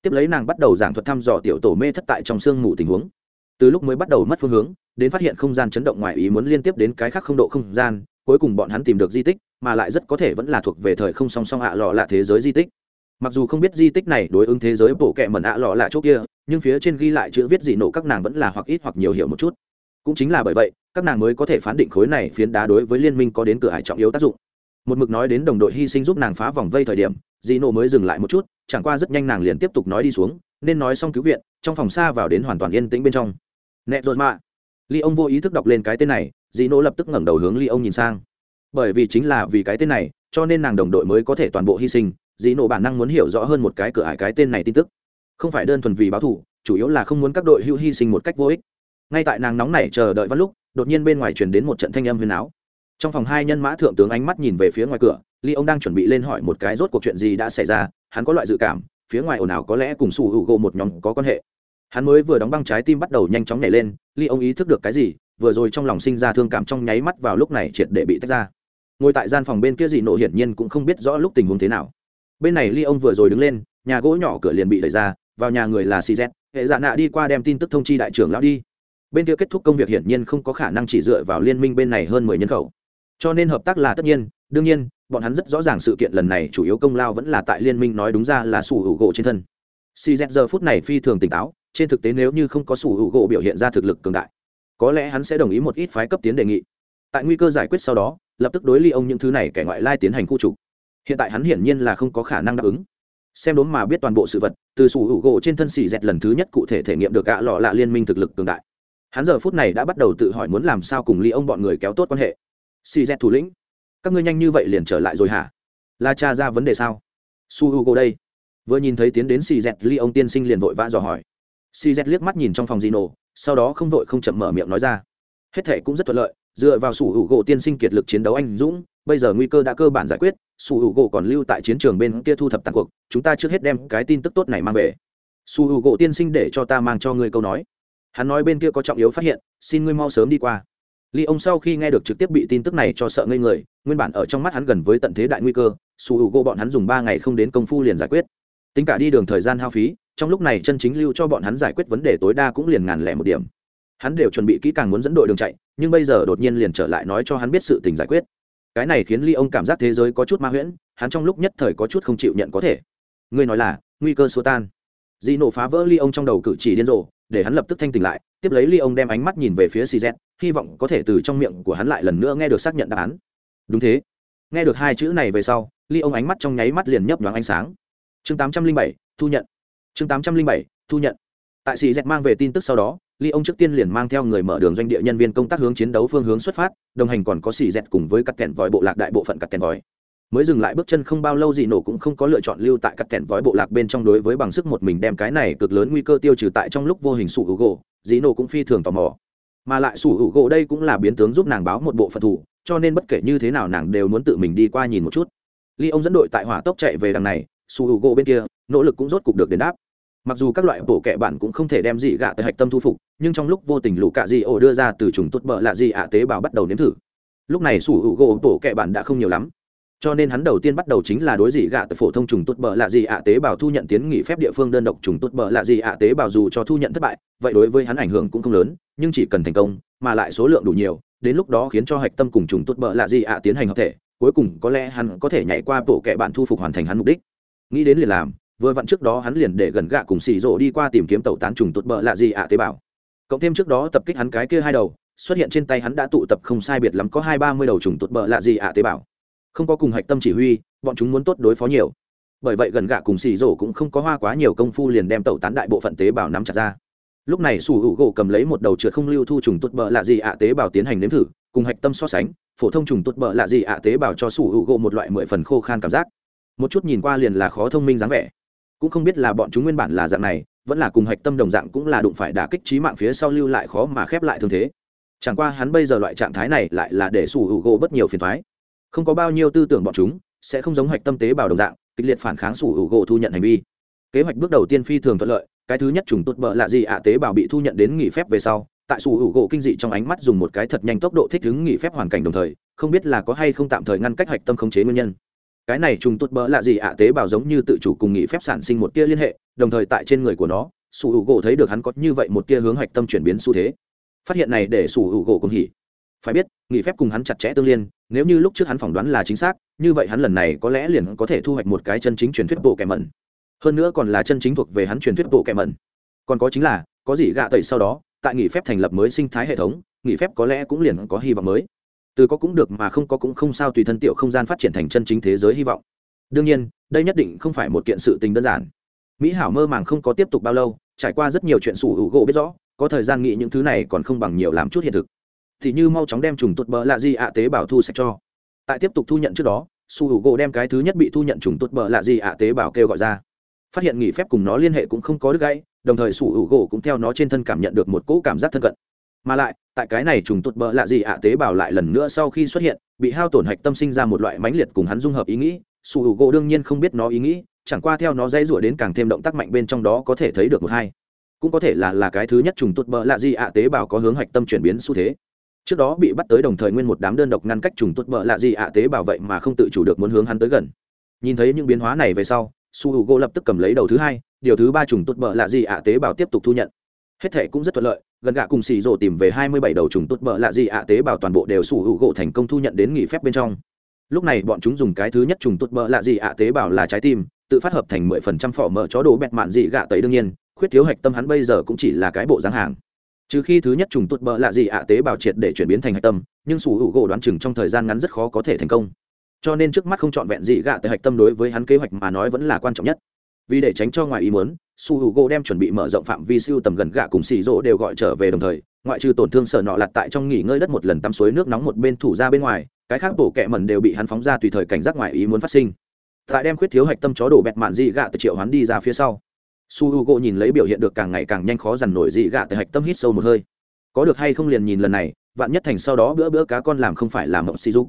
Tiếp lấy nàng bắt đầu giảng thuật thăm dò tiểu tổ mê thất tại trong sương mù tình huống. Từ lúc mới bắt đầu mất phương hướng, đến phát hiện không gian chấn động ngoài ý muốn liên tiếp đến cái khác không độ không gian, cuối cùng bọn hắn tìm được di tích, mà lại rất có thể vẫn là thuộc về thời không song song ạ lọ lạ thế giới di tích. Mặc dù không biết di tích này đối ứng thế giới bổ kệ mẩn ạ lọ lạ chỗ kia, nhưng phía trên ghi lại chữ viết dị nổ các nàng vẫn là hoặc ít hoặc nhiều hiểu một chút cũng chính là bởi vậy, các nàng mới có thể phán định khối này phiến đá đối với liên minh có đến cửa hải trọng yếu tác dụng. Một mực nói đến đồng đội hy sinh giúp nàng phá vòng vây thời điểm dị nổ mới dừng lại một chút, chẳng qua rất nhanh nàng liền tiếp tục nói đi xuống, nên nói xong cứu viện, trong phòng xa vào đến hoàn toàn yên tĩnh bên trong. Nẹ rột mạ. Ly ông vô ý thức đọc lên cái tên này dị nổ lập tức ngẩng đầu hướng ly ông nhìn sang. Bởi vì chính là vì cái tên này, cho nên nàng đồng đội mới có thể toàn bộ hy sinh dị nổ bản năng muốn hiểu rõ hơn một cái cửa ải cái tên này tin tức. Không phải đơn thuần vì báo thù, chủ yếu là không muốn các đội hữu hy sinh một cách vô ích ngay tại nàng nóng nảy chờ đợi văn lúc, đột nhiên bên ngoài truyền đến một trận thanh âm huyền áo. Trong phòng hai nhân mã thượng tướng ánh mắt nhìn về phía ngoài cửa, ly ông đang chuẩn bị lên hỏi một cái rốt cuộc chuyện gì đã xảy ra, hắn có loại dự cảm, phía ngoài ồn ào có lẽ cùng sủ hữu gỗ một nhóm có quan hệ. Hắn mới vừa đóng băng trái tim bắt đầu nhanh chóng nhảy lên, ly ông ý thức được cái gì, vừa rồi trong lòng sinh ra thương cảm trong nháy mắt vào lúc này triệt để bị tách ra. Ngồi tại gian phòng bên kia dị nộ hiển nhiên cũng không biết rõ lúc tình huống thế nào. Bên này ly ông vừa rồi đứng lên, nhà gỗ nhỏ cửa liền bị đẩy ra, vào nhà người là cz hệ dạ nạ đi qua đem tin tức thông chi đại trưởng lão đi bên kia kết thúc công việc hiển nhiên không có khả năng chỉ dựa vào liên minh bên này hơn mười nhân khẩu. Cho nên hợp tác là tất nhiên, đương nhiên, bọn hắn rất rõ ràng sự kiện lần này chủ yếu công lao vẫn là tại liên minh nói đúng ra là sủ hữu gỗ trên thân. Cz giờ phút này phi thường tỉnh táo, trên thực tế nếu như không có sủ hữu gỗ biểu hiện ra thực lực cường đại, có lẽ hắn sẽ đồng ý một ít phái cấp tiến đề nghị. Tại nguy cơ giải quyết sau đó, lập tức đối ly ông những thứ này kẻ ngoại lai tiến hành khu trục. Hiện tại hắn hiển nhiên là không có khả năng đáp ứng. Xem đốm mà biết toàn bộ sự vật, từ sủ hữu gỗ trên thân xì dẹt lần thứ nhất cụ thể thể nghiệm được gạ lọ lạ liên minh thực lực cường đại hắn giờ phút này đã bắt đầu tự hỏi muốn làm sao cùng ly ông bọn người kéo tốt quan hệ. Xì dẹt thủ lĩnh, các ngươi nhanh như vậy liền trở lại rồi hả? La cha ra vấn đề sao? Su h u gỗ đây. Vừa nhìn thấy tiến đến xì dẹt ly ông tiên sinh liền vội vã dò hỏi. Xì dẹt liếc mắt nhìn trong phòng di nổ sau đó không vội không chậm mở miệng nói ra. Hết thệ cũng rất thuận lợi, dựa vào sủ hữu gỗ tiên sinh kiệt lực chiến đấu anh dũng, bây giờ nguy cơ đã cơ bản giải quyết sủ hữu gỗ còn lưu tại chiến trường bên kia thu thập tàn cuộc, chúng ta trước hết đem cái tin tức tốt này mang về. Sủ hữu gỗ tiên sinh để cho ta mang cho ngươi câu nói hắn nói bên kia có trọng yếu phát hiện, xin ngươi mau sớm đi qua. Ly ông sau khi nghe được trực tiếp bị tin tức này cho sợ ngây người, nguyên bản ở trong mắt hắn gần với tận thế đại nguy cơ sủ hữu gỗ bọn hắn dùng ba ngày không đến công phu liền giải quyết. Tính cả đi đường thời gian hao phí, trong lúc này chân chính lưu cho bọn hắn giải quyết vấn đề tối đa cũng liền ngàn lẻ một điểm. Hắn đều chuẩn bị kỹ càng muốn dẫn đội đường chạy, nhưng bây giờ đột nhiên liền trở lại nói cho hắn biết sự tình giải quyết. Cái này khiến ly ông cảm giác thế giới có chút ma huyễn, hắn trong lúc nhất thời có chút không chịu nhận có thể. Ngươi nói là, nguy cơ xua tan. Dị nổ phá vỡ ly ông trong đầu cử chỉ điên rồ để hắn lập tức thanh tỉnh lại, tiếp lấy ly ông đem ánh mắt nhìn về phía cz hy vọng có thể từ trong miệng của hắn lại lần nữa nghe được xác nhận đáp án. Đúng thế. Nghe được hai chữ này về sau ly ông ánh mắt trong nháy mắt liền nhấp nhoáng ánh sáng. Chương tám trăm linh bảy, thu nhận. Chương tám trăm linh bảy, thu nhận. Tại xì mang về tin tức sau đó ly ông trước tiên liền mang theo người mở đường doanh địa nhân viên công tác hướng chiến đấu phương hướng xuất phát, đồng hành còn có xì cùng với các kẹn vòi bộ lạc đại bộ phận các kẹn vòi mới dừng lại bước chân không bao lâu gì nổ cũng không có lựa chọn lưu tại các kèn vói bộ lạc bên trong đối với bằng sức một mình đem cái này cực lớn nguy cơ tiêu trừ tại trong lúc vô hình sủ hữu gỗ, dĩ nổ cũng phi thường tò mò. Mà lại sủ hữu gỗ đây cũng là biến tướng giúp nàng báo một bộ phận thủ, cho nên bất kể như thế nào nàng đều muốn tự mình đi qua nhìn một chút. Ly ông dẫn đội tại hỏa tốc chạy về đằng này, sủ hữu gỗ bên kia, nỗ lực cũng rốt cục được đền đáp. Mặc dù các loại bổ kẹ bản cũng không thể đem dị gạ tới hạch tâm thu phục, nhưng trong lúc vô tình lũ cạ dị ổ đưa ra từ trùng tốt bợ lạ dị ạ tế bào bắt đầu nếm thử. Lúc này sủ hữu gỗ bổ kẹ bản đã không nhiều lắm cho nên hắn đầu tiên bắt đầu chính là đối dị gạ từ phổ thông trùng tốt bờ lạ dị ạ tế bào thu nhận tiến nghỉ phép địa phương đơn độc trùng tốt bờ lạ dị ạ tế bào dù cho thu nhận thất bại, vậy đối với hắn ảnh hưởng cũng không lớn, nhưng chỉ cần thành công, mà lại số lượng đủ nhiều, đến lúc đó khiến cho hạch tâm cùng trùng tốt bờ lạ dị ạ tiến hành hợp thể, cuối cùng có lẽ hắn có thể nhảy qua bộ kệ bạn thu phục hoàn thành hắn mục đích. Nghĩ đến liền làm, vừa vặn trước đó hắn liền để gần gạ cùng xì rộ đi qua tìm kiếm tẩu tán trùng tốt bờ lạ gì ạ tế bào. Cộng thêm trước đó tập kích hắn cái kia hai đầu, xuất hiện trên tay hắn đã tụ tập không sai biệt lắm có hai ba mươi đầu trùng tốt bờ lạ gì ạ tế bào không có cùng hạch tâm chỉ huy, bọn chúng muốn tốt đối phó nhiều. Bởi vậy gần gạ cùng xì rổ cũng không có hoa quá nhiều công phu liền đem tẩu tán đại bộ phận tế bào nắm chặt ra. Lúc này sủ hữu gỗ cầm lấy một đầu trượt không lưu thu trùng tụt bợ lạ gì ạ tế bào tiến hành nếm thử, cùng hạch tâm so sánh, phổ thông trùng tụt bợ lạ gì ạ tế bào cho sủ hữu gỗ một loại mười phần khô khan cảm giác. Một chút nhìn qua liền là khó thông minh dáng vẻ. Cũng không biết là bọn chúng nguyên bản là dạng này, vẫn là cùng hạch tâm đồng dạng cũng là đụng phải đả kích trí mạng phía sau lưu lại khó mà khép lại thương thế. Chẳng qua hắn bây giờ loại trạng thái này lại là để sủ hữu gỗ bất nhiều phiền thoái không có bao nhiêu tư tưởng bọn chúng, sẽ không giống hạch tâm tế bào đồng dạng, kịch liệt phản kháng sủ hữu gỗ thu nhận hành vi. Kế hoạch bước đầu tiên phi thường thuận lợi, cái thứ nhất trùng tốt bợ lạ gì ạ tế bào bị thu nhận đến nghỉ phép về sau, tại sủ hữu gỗ kinh dị trong ánh mắt dùng một cái thật nhanh tốc độ thích ứng nghỉ phép hoàn cảnh đồng thời, không biết là có hay không tạm thời ngăn cách hạch tâm khống chế nguyên nhân. Cái này trùng tốt bỡ lạ gì ạ tế bào giống như tự chủ cùng nghỉ phép sản sinh một tia liên hệ, đồng thời tại trên người của nó, sủ hữu gỗ thấy được hắn có như vậy một tia hướng hạch tâm chuyển biến xu thế. Phát hiện này để sủ hữu gỗ cùng hỉ phải biết, nghỉ phép cùng hắn chặt chẽ tương liên, nếu như lúc trước hắn phỏng đoán là chính xác, như vậy hắn lần này có lẽ liền có thể thu hoạch một cái chân chính truyền thuyết bộ kẻ mẩn. Hơn nữa còn là chân chính thuộc về hắn truyền thuyết bộ kẻ mẩn. Còn có chính là, có gì gạ tẩy sau đó, tại nghỉ phép thành lập mới sinh thái hệ thống, nghỉ phép có lẽ cũng liền có hy vọng mới. Từ có cũng được mà không có cũng không sao tùy thân tiểu không gian phát triển thành chân chính thế giới hy vọng. Đương nhiên, đây nhất định không phải một kiện sự tình đơn giản. Mỹ hảo mơ màng không có tiếp tục bao lâu, trải qua rất nhiều chuyện sủ hữu gỗ biết rõ, có thời gian nghĩ những thứ này còn không bằng nhiều làm chút hiện thực thì như mau chóng đem trùng tụt bờ lạ gì ạ tế bào thu sạch cho. Tại tiếp tục thu nhận trước đó, su hữu gỗ đem cái thứ nhất bị thu nhận trùng tụt bờ lạ gì ạ tế bào kêu gọi ra. Phát hiện nghỉ phép cùng nó liên hệ cũng không có đứt gãy, đồng thời su hữu gỗ cũng theo nó trên thân cảm nhận được một cỗ cảm giác thân cận. Mà lại, tại cái này trùng tụt bờ lạ gì ạ tế bào lại lần nữa sau khi xuất hiện, bị hao tổn hạch tâm sinh ra một loại mãnh liệt cùng hắn dung hợp ý nghĩ, su hữu gỗ đương nhiên không biết nó ý nghĩ, chẳng qua theo nó dây rủa đến càng thêm động tác mạnh bên trong đó có thể thấy được một hai. Cũng có thể là là cái thứ nhất trùng tụt bờ lạ gì ạ tế bào có hướng hạch tâm chuyển biến xu thế trước đó bị bắt tới đồng thời nguyên một đám đơn độc ngăn cách trùng tụt bợ lạ gì ạ tế bào vậy mà không tự chủ được muốn hướng hắn tới gần. Nhìn thấy những biến hóa này về sau, su hữu gỗ lập tức cầm lấy đầu thứ hai, điều thứ ba trùng tụt bợ lạ gì ạ tế bào tiếp tục thu nhận. Hết thể cũng rất thuận lợi, gần gạ cùng xì rổ tìm về hai mươi bảy đầu trùng tốt bợ lạ gì ạ tế bào toàn bộ đều sủ hữu gỗ thành công thu nhận đến nghỉ phép bên trong. Lúc này bọn chúng dùng cái thứ nhất trùng tốt bợ lạ gì ạ tế bào là trái tim, tự phát hợp thành mười phần trăm phỏ mở chó đồ bẹt mạn dị gạ tấy đương nhiên, khuyết thiếu hạch tâm hắn bây giờ cũng chỉ là cái bộ dáng hàng trừ khi thứ nhất trùng tuột bợ lạ gì ạ tế bào triệt để chuyển biến thành hạch tâm, nhưng sủ hữu gỗ đoán chừng trong thời gian ngắn rất khó có thể thành công. Cho nên trước mắt không chọn vẹn gì gạ tới hạch tâm đối với hắn kế hoạch mà nói vẫn là quan trọng nhất. Vì để tránh cho ngoài ý muốn su h u g o đem chuẩn bị mở rộng phạm vi siêu tầm gần gạ cùng xì rỗ đều gọi trở về đồng thời, ngoại trừ tổn thương sợ nọ lặt tại trong nghỉ ngơi đất một lần tắm suối nước nóng một bên thủ ra bên ngoài, cái khác bổ kẹ mẩn đều bị hắn phóng ra tùy thời cảnh giác ngoài ý muốn phát sinh. Tại đem khuyết thiếu hạch tâm chó đổ bẹt mạn dị gạ từ triệu hắn đi ra phía sau su h u gỗ nhìn lấy biểu hiện được càng ngày càng nhanh khó dằn nổi dị gạ tại hạch tâm hít sâu một hơi. Có được hay không liền nhìn lần này, vạn nhất thành sau đó bữa bữa cá con làm không phải làm mộng xì dục.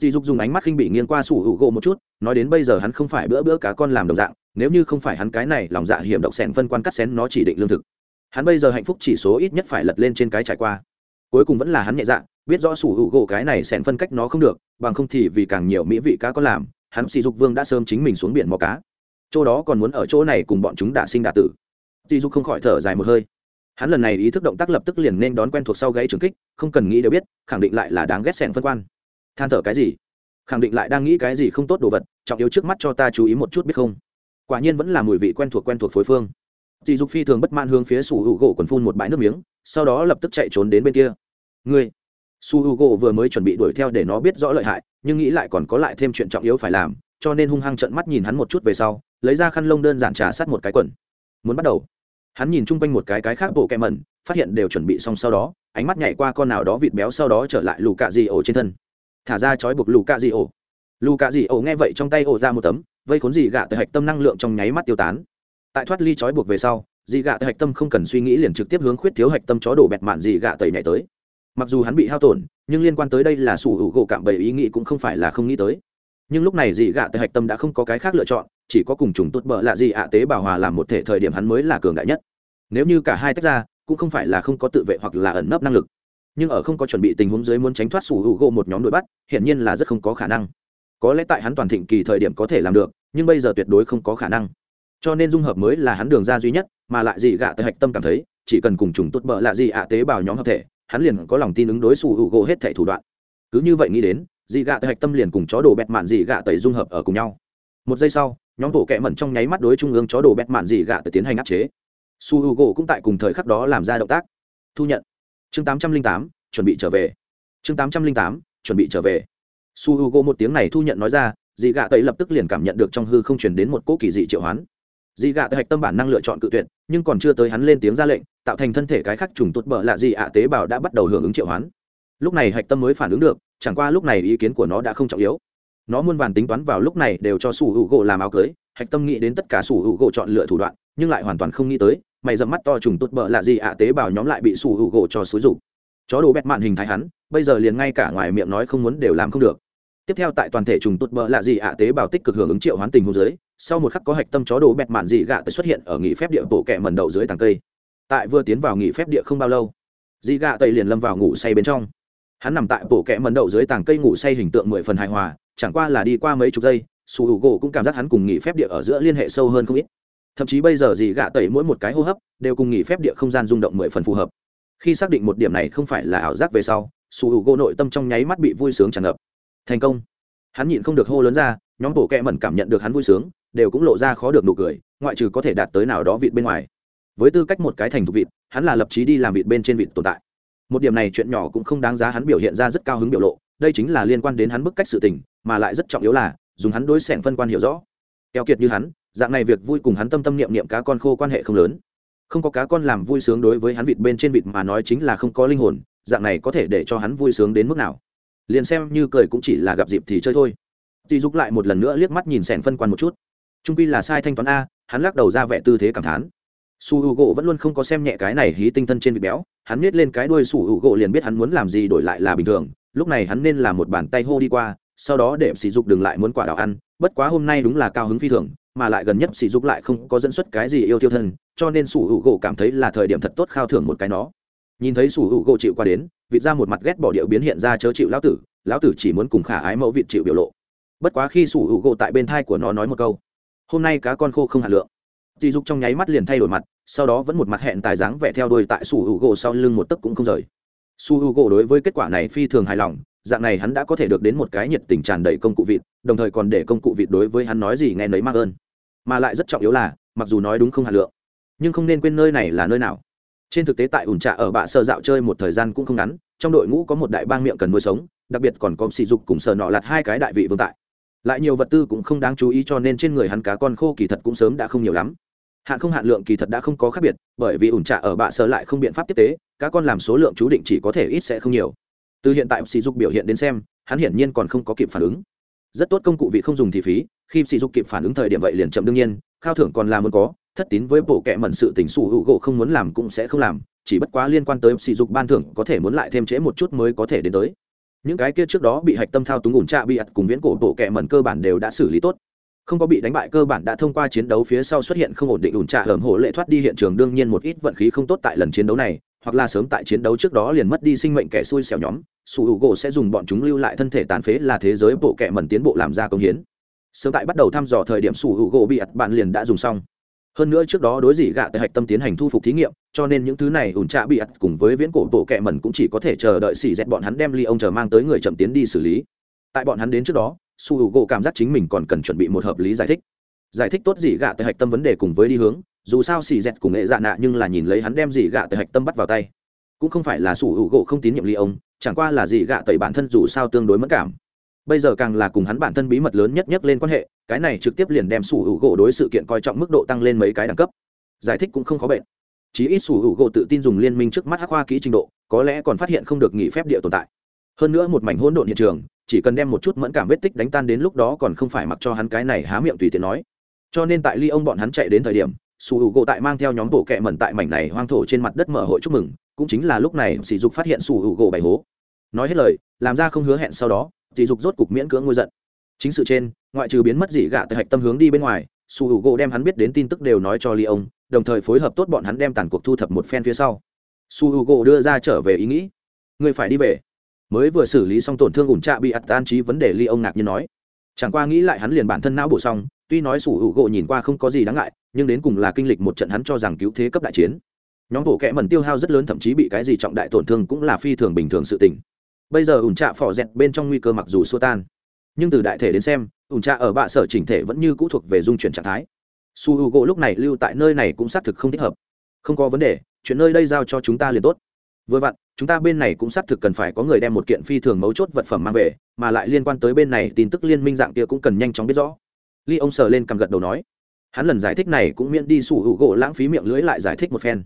Dì dục dùng ánh mắt khinh bị nghiêng qua sủi u gỗ một chút, nói đến bây giờ hắn không phải bữa bữa cá con làm đồng dạng, nếu như không phải hắn cái này lòng dạ hiểm độc xẻng phân quan cắt xén nó chỉ định lương thực. Hắn bây giờ hạnh phúc chỉ số ít nhất phải lật lên trên cái trải qua. Cuối cùng vẫn là hắn nhẹ dạ biết rõ sủ hữu gỗ cái này xẻng phân cách nó không được, bằng không thì vì càng nhiều mỹ vị cá con làm, hắn sỉ dục vương đã sớm chính mình xuống biển mò cá chỗ đó còn muốn ở chỗ này cùng bọn chúng đả sinh đả tử. Tỷ dục không khỏi thở dài một hơi. Hắn lần này ý thức động tác lập tức liền nên đón quen thuộc sau gãy trường kích, không cần nghĩ đều biết, khẳng định lại là đáng ghét xẻn phân quan. Than thở cái gì? Khẳng định lại đang nghĩ cái gì không tốt đồ vật, trọng yếu trước mắt cho ta chú ý một chút biết không? Quả nhiên vẫn là mùi vị quen thuộc quen thuộc phối phương. Tỷ dục phi thường bất mãn hướng phía su hữu gỗ còn phun một bãi nước miếng, sau đó lập tức chạy trốn đến bên kia. Ngươi! Su hữu gỗ vừa mới chuẩn bị đuổi theo để nó biết rõ lợi hại, nhưng nghĩ lại còn có lại thêm chuyện trọng yếu phải làm, cho nên hung hăng trận mắt nhìn hắn một chút về sau lấy ra khăn lông đơn giản trà sát một cái quần. Muốn bắt đầu. Hắn nhìn chung quanh một cái cái khác bộ kẹ mẩn, phát hiện đều chuẩn bị xong sau đó, ánh mắt nhảy qua con nào đó vịt béo sau đó trở lại lù cạ dị ổ trên thân. Thả ra chói buộc lù cạ dị ổ. Lù cạ dị ổ nghe vậy trong tay ổ ra một tấm, vây khốn dị gạ tới hạch tâm năng lượng trong nháy mắt tiêu tán. Tại thoát ly chói buộc về sau, dị gạ tới hạch tâm không cần suy nghĩ liền trực tiếp hướng khuyết thiếu hạch tâm chó đổ bẹt mạn dị gạ tẩy nhảy tới. Mặc dù hắn bị hao tổn, nhưng liên quan tới đây là sủ hữu gỗ cạm bầy ý nghĩ cũng không phải là không nghĩ tới. Nhưng lúc này dị gạ tới hạch tâm đã không có cái khác lựa chọn chỉ có cùng trùng tốt bợ lạ gì ạ, tế bào hòa làm một thể thời điểm hắn mới là cường đại nhất. Nếu như cả hai tách ra, cũng không phải là không có tự vệ hoặc là ẩn nấp năng lực. Nhưng ở không có chuẩn bị tình huống dưới muốn tránh thoát sủ hữu gỗ một nhóm đuổi bắt, hiển nhiên là rất không có khả năng. Có lẽ tại hắn toàn thịnh kỳ thời điểm có thể làm được, nhưng bây giờ tuyệt đối không có khả năng. Cho nên dung hợp mới là hắn đường ra duy nhất, mà lại gì gạ tới hạch tâm cảm thấy, chỉ cần cùng trùng tốt bợ lạ gì ạ, tế bào nhóm hợp thể, hắn liền có lòng tin ứng đối sủ hữu gỗ hết thảy thủ đoạn. Cứ như vậy nghĩ đến dị gạ tới hạch tâm liền cùng chó đồ bẹt mạn dị gạ tẩy dung hợp ở cùng nhau. Một giây sau nhóm bộ kẹ mẩn trong nháy mắt đối trung ương chó đồ bẹt mạn dị gạ tới tiến hành áp chế. Su h u gỗ cũng tại cùng thời khắc đó làm ra động tác. Thu nhận. Chương tám trăm linh tám, chuẩn bị trở về. Chương tám trăm linh tám, chuẩn bị trở về. Su h u gỗ một tiếng này thu nhận nói ra, dị gạ tây lập tức liền cảm nhận được trong hư không chuyển đến một cỗ kỳ dị triệu hoán. Dị gạ tây hạch tâm bản năng lựa chọn cự tuyệt, nhưng còn chưa tới hắn lên tiếng ra lệnh, tạo thành thân thể cái khắc trùng tốt bợ lạ dị ạ tế bào đã bắt đầu hưởng ứng triệu hoán. Lúc này hạch tâm mới phản ứng được, chẳng qua lúc này ý kiến của nó đã không trọng yếu nó muôn vàn tính toán vào lúc này đều cho sủ hữu gỗ làm áo cưới. Hạch tâm nghĩ đến tất cả sủ hữu gỗ chọn lựa thủ đoạn, nhưng lại hoàn toàn không nghĩ tới, mày dầm mắt to trùng tốt bợ là gì ạ, tế bào nhóm lại bị sủ hữu gỗ cho xúi rục chó đồ bẹt mạn hình thái hắn, bây giờ liền ngay cả ngoài miệng nói không muốn đều làm không được. Tiếp theo tại toàn thể trùng tốt bợ là gì ạ, tế bào tích cực hưởng ứng triệu hoán tình hôn giới sau một khắc có hạch tâm chó đồ bẹt mạn dị gạ tới xuất hiện ở nghỉ phép địa bộ kẹ mần đậu dưới tàng cây. Tại vừa tiến vào nghỉ phép địa không bao lâu dị gạ tây liền lâm vào ngủ say bên trong. Hắn nằm tại bộ kẹ mần đậu dưới tàng cây ngủ say hình tượng mười phần hài hòa chẳng qua là đi qua mấy chục giây, su h u gỗ cũng cảm giác hắn cùng nghỉ phép địa ở giữa liên hệ sâu hơn không ít. Thậm chí bây giờ dì gạ tẩy mỗi một cái hô hấp đều cùng nghỉ phép địa không gian rung động mười phần phù hợp. Khi xác định một điểm này không phải là ảo giác về sau, su h u gỗ nội tâm trong nháy mắt bị vui sướng tràn ngập. Thành công. Hắn nhịn không được hô lớn ra, nhóm bộ kẹ mẩn cảm nhận được hắn vui sướng, đều cũng lộ ra khó được nụ cười, ngoại trừ có thể đạt tới nào đó vịt bên ngoài. Với tư cách một cái thành thục vịt, hắn là lập trí đi làm vịt bên trên vịt tồn tại. Một điểm này chuyện nhỏ cũng không đáng giá hắn biểu hiện ra rất cao hứng biểu lộ, đây chính là liên quan đến hắn bức cách sự tình mà lại rất trọng yếu là, dùng hắn đối xẻng phân quan hiểu rõ. Keo kiệt như hắn, dạng này việc vui cùng hắn tâm tâm niệm niệm cá con khô quan hệ không lớn. Không có cá con làm vui sướng đối với hắn vịt bên trên vịt mà nói chính là không có linh hồn, dạng này có thể để cho hắn vui sướng đến mức nào? Liền xem như cười cũng chỉ là gặp dịp thì chơi thôi. Chị giúp lại một lần nữa liếc mắt nhìn sẻng phân quan một chút. Trung pi là sai thanh toán a, hắn lắc đầu ra vẻ tư thế cảm thán. Su h u gỗ vẫn luôn không có xem nhẹ cái này hí tinh thân trên vịt béo, hắn biết lên cái đuôi su h u gỗ liền biết hắn muốn làm gì đổi lại là bình thường, lúc này hắn nên là một bàn tay hô đi qua sau đó để sỉ dục đừng lại muốn quả đào ăn, bất quá hôm nay đúng là cao hứng phi thường, mà lại gần nhất sỉ dục lại không có dẫn xuất cái gì yêu tiêu thân, cho nên sủ hữu gỗ cảm thấy là thời điểm thật tốt khao thưởng một cái nó. Nhìn thấy sủ hữu gỗ chịu qua đến, vịt ra một mặt ghét bỏ điệu biến hiện ra chớ chịu lão tử lão tử chỉ muốn cùng khả ái mẫu vịt chịu biểu lộ. Bất quá khi sủ hữu gỗ tại bên thai của nó nói một câu, hôm nay cá con khô không hạt lượng. Sỉ dục trong nháy mắt liền thay đổi mặt, sau đó vẫn một mặt hẹn tài dáng vẻ theo đuôi tại sủ hữu gỗ sau lưng một tấc cũng không rời. Su hữu gỗ đối với kết quả này phi thường hài lòng dạng này hắn đã có thể được đến một cái nhiệt tình tràn đầy công cụ vịt, đồng thời còn để công cụ vịt đối với hắn nói gì nghe nấy mắc ơn. Mà lại rất trọng yếu là, mặc dù nói đúng không hạt lượng, nhưng không nên quên nơi này là nơi nào. Trên thực tế tại ủn trạ ở bạ sơ dạo chơi một thời gian cũng không ngắn, trong đội ngũ có một đại bang miệng cần nuôi sống, đặc biệt còn có sỉ dục cùng sờ nọ lạt hai cái đại vị vương tại. Lại nhiều vật tư cũng không đáng chú ý cho nên trên người hắn cá con khô kỳ thật cũng sớm đã không nhiều lắm. Hạn không hạn lượng kỳ thật đã không có khác biệt, bởi vì ủn trạ ở bạ sơ lại không biện pháp tiếp tế, cá con làm số lượng chú định chỉ có thể ít sẽ không nhiều từ hiện tại sỉ dục biểu hiện đến xem, hắn hiển nhiên còn không có kịp phản ứng. Rất tốt công cụ vị không dùng thì phí, khi sỉ dục kịp phản ứng thời điểm vậy liền chậm đương nhiên, khao thưởng còn là muốn có, thất tín với bộ kệ mẩn sự tình sủ hữu gỗ không muốn làm cũng sẽ không làm, chỉ bất quá liên quan tới sỉ dục ban thưởng có thể muốn lại thêm trễ một chút mới có thể đến tới. Những cái kia trước đó bị hạch tâm thao túng ủn trạ bị ặt cùng viễn cổ bộ kệ mẩn cơ bản đều đã xử lý tốt. Không có bị đánh bại cơ bản đã thông qua chiến đấu phía sau xuất hiện không ổn định ủn trạ hởm hổ lệ thoát đi hiện trường, đương nhiên một ít vận khí không tốt tại lần chiến đấu này hoặc là sớm tại chiến đấu trước đó liền mất đi sinh mệnh kẻ xui xẻo nhóm, sủ hữu gỗ sẽ dùng bọn chúng lưu lại thân thể tàn phế là thế giới bộ kẻ mẩn tiến bộ làm ra công hiến. Sớm tại bắt đầu thăm dò thời điểm sủ hữu gỗ bị ặt bạn liền đã dùng xong. Hơn nữa trước đó đối dị gạ tại hạch tâm tiến hành thu phục thí nghiệm, cho nên những thứ này ủn trạ bị ặt cùng với viễn cổ bộ kẻ mẩn cũng chỉ có thể chờ đợi xỉ dẹt bọn hắn đem ly ông chờ mang tới người chậm tiến đi xử lý. Tại bọn hắn đến trước đó su hữu gỗ cảm giác chính mình còn cần chuẩn bị một hợp lý giải thích. Giải thích tốt dị gạ tại hạch tâm vấn đề cùng với đi hướng dù sao xì dẹt cùng nghệ dạ nạ nhưng là nhìn lấy hắn đem dì gạ tẩy hạch tâm bắt vào tay. Cũng không phải là sủ hữu gỗ không tín nhiệm ly ông, chẳng qua là dì gạ tẩy bản thân dù sao tương đối mất cảm. Bây giờ càng là cùng hắn bản thân bí mật lớn nhất nhất lên quan hệ, cái này trực tiếp liền đem sủ hữu gỗ đối sự kiện coi trọng mức độ tăng lên mấy cái đẳng cấp. Giải thích cũng không khó bệnh. Chí ít sủ hữu gỗ tự tin dùng liên minh trước mắt hắc hoa kỹ trình độ, có lẽ còn phát hiện không được nghỉ phép địa tồn tại. Hơn nữa một mảnh hỗn độn hiện trường, chỉ cần đem một chút mẫn cảm vết tích đánh tan đến lúc đó còn không phải mặc cho hắn cái này há miệng tùy tiện nói. Cho nên tại ly ông bọn hắn chạy đến thời điểm su h u gỗ tại mang theo nhóm bộ kẹ mẩn tại mảnh này hoang thổ trên mặt đất mở hội chúc mừng, cũng chính là lúc này sỉ dục phát hiện su h u gỗ bày hố. Nói hết lời, làm ra không hứa hẹn sau đó, sỉ dục rốt cục miễn cưỡng ngôi giận. Chính sự trên, ngoại trừ biến mất dị gạ từ hạch tâm hướng đi bên ngoài, su h u gỗ đem hắn biết đến tin tức đều nói cho ly ông, đồng thời phối hợp tốt bọn hắn đem tàn cuộc thu thập một phen phía sau. Su h u gỗ đưa ra trở về ý nghĩ. Người phải đi về. Mới vừa xử lý xong tổn thương ủn trạ bị ặt an trí vấn đề ly ông ngạc nhiên nói. Chẳng qua nghĩ lại hắn liền bản thân não bổ xong, tuy nói sủ hữu gỗ nhìn qua không có gì đáng ngại nhưng đến cùng là kinh lịch một trận hắn cho rằng cứu thế cấp đại chiến. Nhóm bộ kẽ mẩn tiêu hao rất lớn, thậm chí bị cái gì trọng đại tổn thương cũng là phi thường bình thường sự tình. Bây giờ ủn trạ phỏ dẹt bên trong nguy cơ mặc dù xua tan, nhưng từ đại thể đến xem, ủn trạ ở bạ sở chỉnh thể vẫn như cũ thuộc về dung chuyển trạng thái. Su h u gỗ lúc này lưu tại nơi này cũng xác thực không thích hợp. Không có vấn đề, chuyện nơi đây giao cho chúng ta liền tốt. Vừa vặn, chúng ta bên này cũng xác thực cần phải có người đem một kiện phi thường mấu chốt vật phẩm mang về, mà lại liên quan tới bên này tin tức liên minh dạng kia cũng cần nhanh chóng biết rõ. Ly ông sờ lên cầm gật đầu nói hắn lần giải thích này cũng miễn đi sủ hữu gỗ lãng phí miệng lưỡi lại giải thích một phen.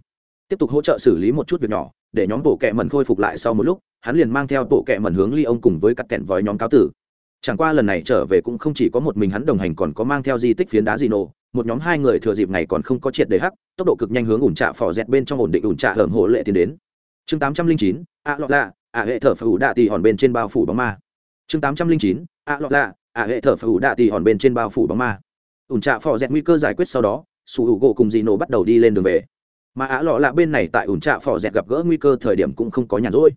Tiếp tục hỗ trợ xử lý một chút việc nhỏ, để nhóm bộ kẹ mẩn khôi phục lại sau một lúc, hắn liền mang theo bộ kẹ mẩn hướng ly ông cùng với các kẹn vòi nhóm cáo tử. Chẳng qua lần này trở về cũng không chỉ có một mình hắn đồng hành còn có mang theo di tích phiến đá di nổ một nhóm hai người thừa dịp này còn không có triệt để hắc, tốc độ cực nhanh hướng ủn trạ phò dẹt bên trong ổn định ủn trạ hởm hộ lệ tiến đến. Chương tám trăm linh chín, a lọ lạ, a hệ thở phủ đạ tì hòn bên trên bao phủ bóng ma. Chương tám trăm linh chín, a lọ lạ, a hệ thở phủ đạ tì hòn bên trên bao phủ bóng ma ủn trạ phò dẹt nguy cơ giải quyết sau đó, sủ hữu gỗ cùng dị nổ bắt đầu đi lên đường về. Mà á lọ lạ bên này tại ủn trạ phò dẹt gặp gỡ nguy cơ thời điểm cũng không có nhàn rỗi.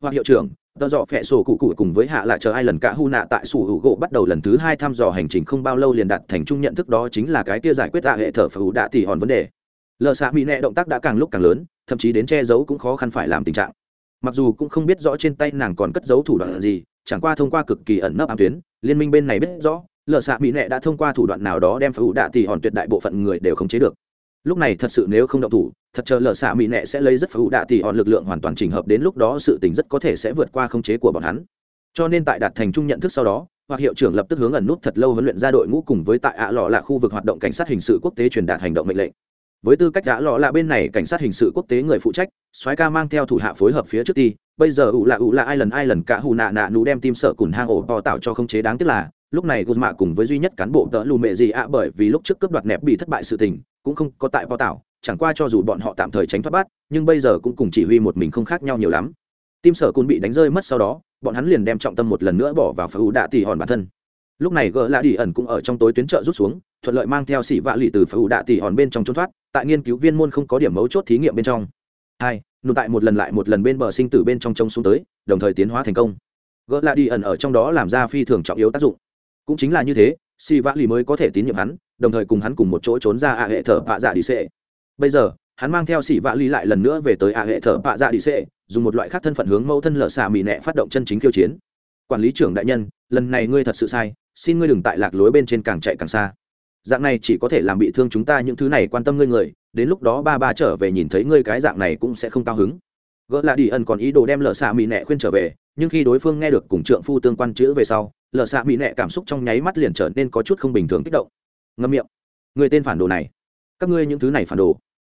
Hoặc hiệu trưởng tờ dọ phẹ sổ cụ cụ cùng với hạ lại chờ hai lần cả hu nạ tại sủ hữu gỗ bắt đầu lần thứ hai thăm dò hành trình không bao lâu liền đặt thành chung nhận thức đó chính là cái kia giải quyết tạ hệ thở phù đạ tỉ hòn vấn đề. Lờ xạ mỹ nẹ động tác đã càng lúc càng lớn, thậm chí đến che giấu cũng khó khăn phải làm tình trạng. Mặc dù cũng không biết rõ trên tay nàng còn cất giấu thủ đoạn gì, chẳng qua thông qua cực kỳ ẩn nấp ám tuyến, liên minh bên này biết rõ Lở xạ mỹ nệ đã thông qua thủ đoạn nào đó đem phù đạ tỷ hòn tuyệt đại bộ phận người đều khống chế được. Lúc này thật sự nếu không động thủ, thật chờ lở xạ mỹ nệ sẽ lấy rất phù đạ tỷ hòn lực lượng hoàn toàn trình hợp đến lúc đó sự tình rất có thể sẽ vượt qua khống chế của bọn hắn. Cho nên tại đạt thành chung nhận thức sau đó hoặc hiệu trưởng lập tức hướng ẩn nút thật lâu huấn luyện ra đội ngũ cùng với tại ạ lọ là khu vực hoạt động cảnh sát hình sự quốc tế truyền đạt hành động mệnh lệnh. Với tư cách ạ lọ là bên này, cảnh sát hình sự quốc tế người phụ trách, soái ca mang theo thủ hạ phối hợp phía trước ti bây giờ ủ là ủ là ai lần ai lần cả hù nạ nạ nú đem tim sợ cùn hang ổ to tạo cho không chế đáng tiếc là lúc này Guzma cùng với duy nhất cán bộ tợ lù mẹ gì ạ bởi vì lúc trước cướp đoạt nẹp bị thất bại sự tình, cũng không có tại po tạo chẳng qua cho dù bọn họ tạm thời tránh thoát bắt nhưng bây giờ cũng cùng chỉ huy một mình không khác nhau nhiều lắm. Tim sở cùn bị đánh rơi mất sau đó, bọn hắn liền đem trọng tâm một lần nữa bỏ vào phá đạ tỷ hòn bản thân. Lúc này gỡ lạ đi ẩn cũng ở trong tối tuyến trợ rút xuống, thuận lợi mang theo xỉ vạ lì từ phá đạ tỷ hòn bên trong trốn thoát, tại nghiên cứu viên môn không có điểm mấu chốt thí nghiệm bên trong. Hai, nụ tại một lần lại một lần bên bờ sinh tử bên trong trông xuống tới, đồng thời tiến hóa thành công. Gỡ lạ đi ẩn ở trong đó làm ra phi thường trọng yếu tác dụng cũng chính là như thế si vã lì mới có thể tín nhiệm hắn, đồng thời cùng hắn cùng một chỗ trốn ra a hệ thở vạ dạ đi xệ bây giờ, hắn mang theo sĩ vạ ly lại lần nữa về tới a hệ thờ bạ dạ đi xệ dùng một loại khác thân phận hướng mẫu thân lở xà mì nẹ phát động chân chính khiêu chiến. Quản lý trưởng đại nhân, lần này ngươi thật sự sai, xin ngươi đừng tại lạc lối bên trên càng chạy càng xa. Dạng này chỉ có thể làm bị thương chúng ta những thứ này quan tâm ngươi người, đến lúc đó ba ba trở về nhìn thấy ngươi cái dạng này cũng sẽ không cao hứng. Gỡ là đi ẩn còn ý đồ đem lở xà mì nẹ khuyên trở về, nhưng khi đối phương nghe được cùng trượng phu tương quan chữ về sau lở xạ mỹ nệ cảm xúc trong nháy mắt liền trở nên có chút không bình thường kích động. Ngâm miệng. Người tên phản đồ này. Các ngươi những thứ này phản đồ.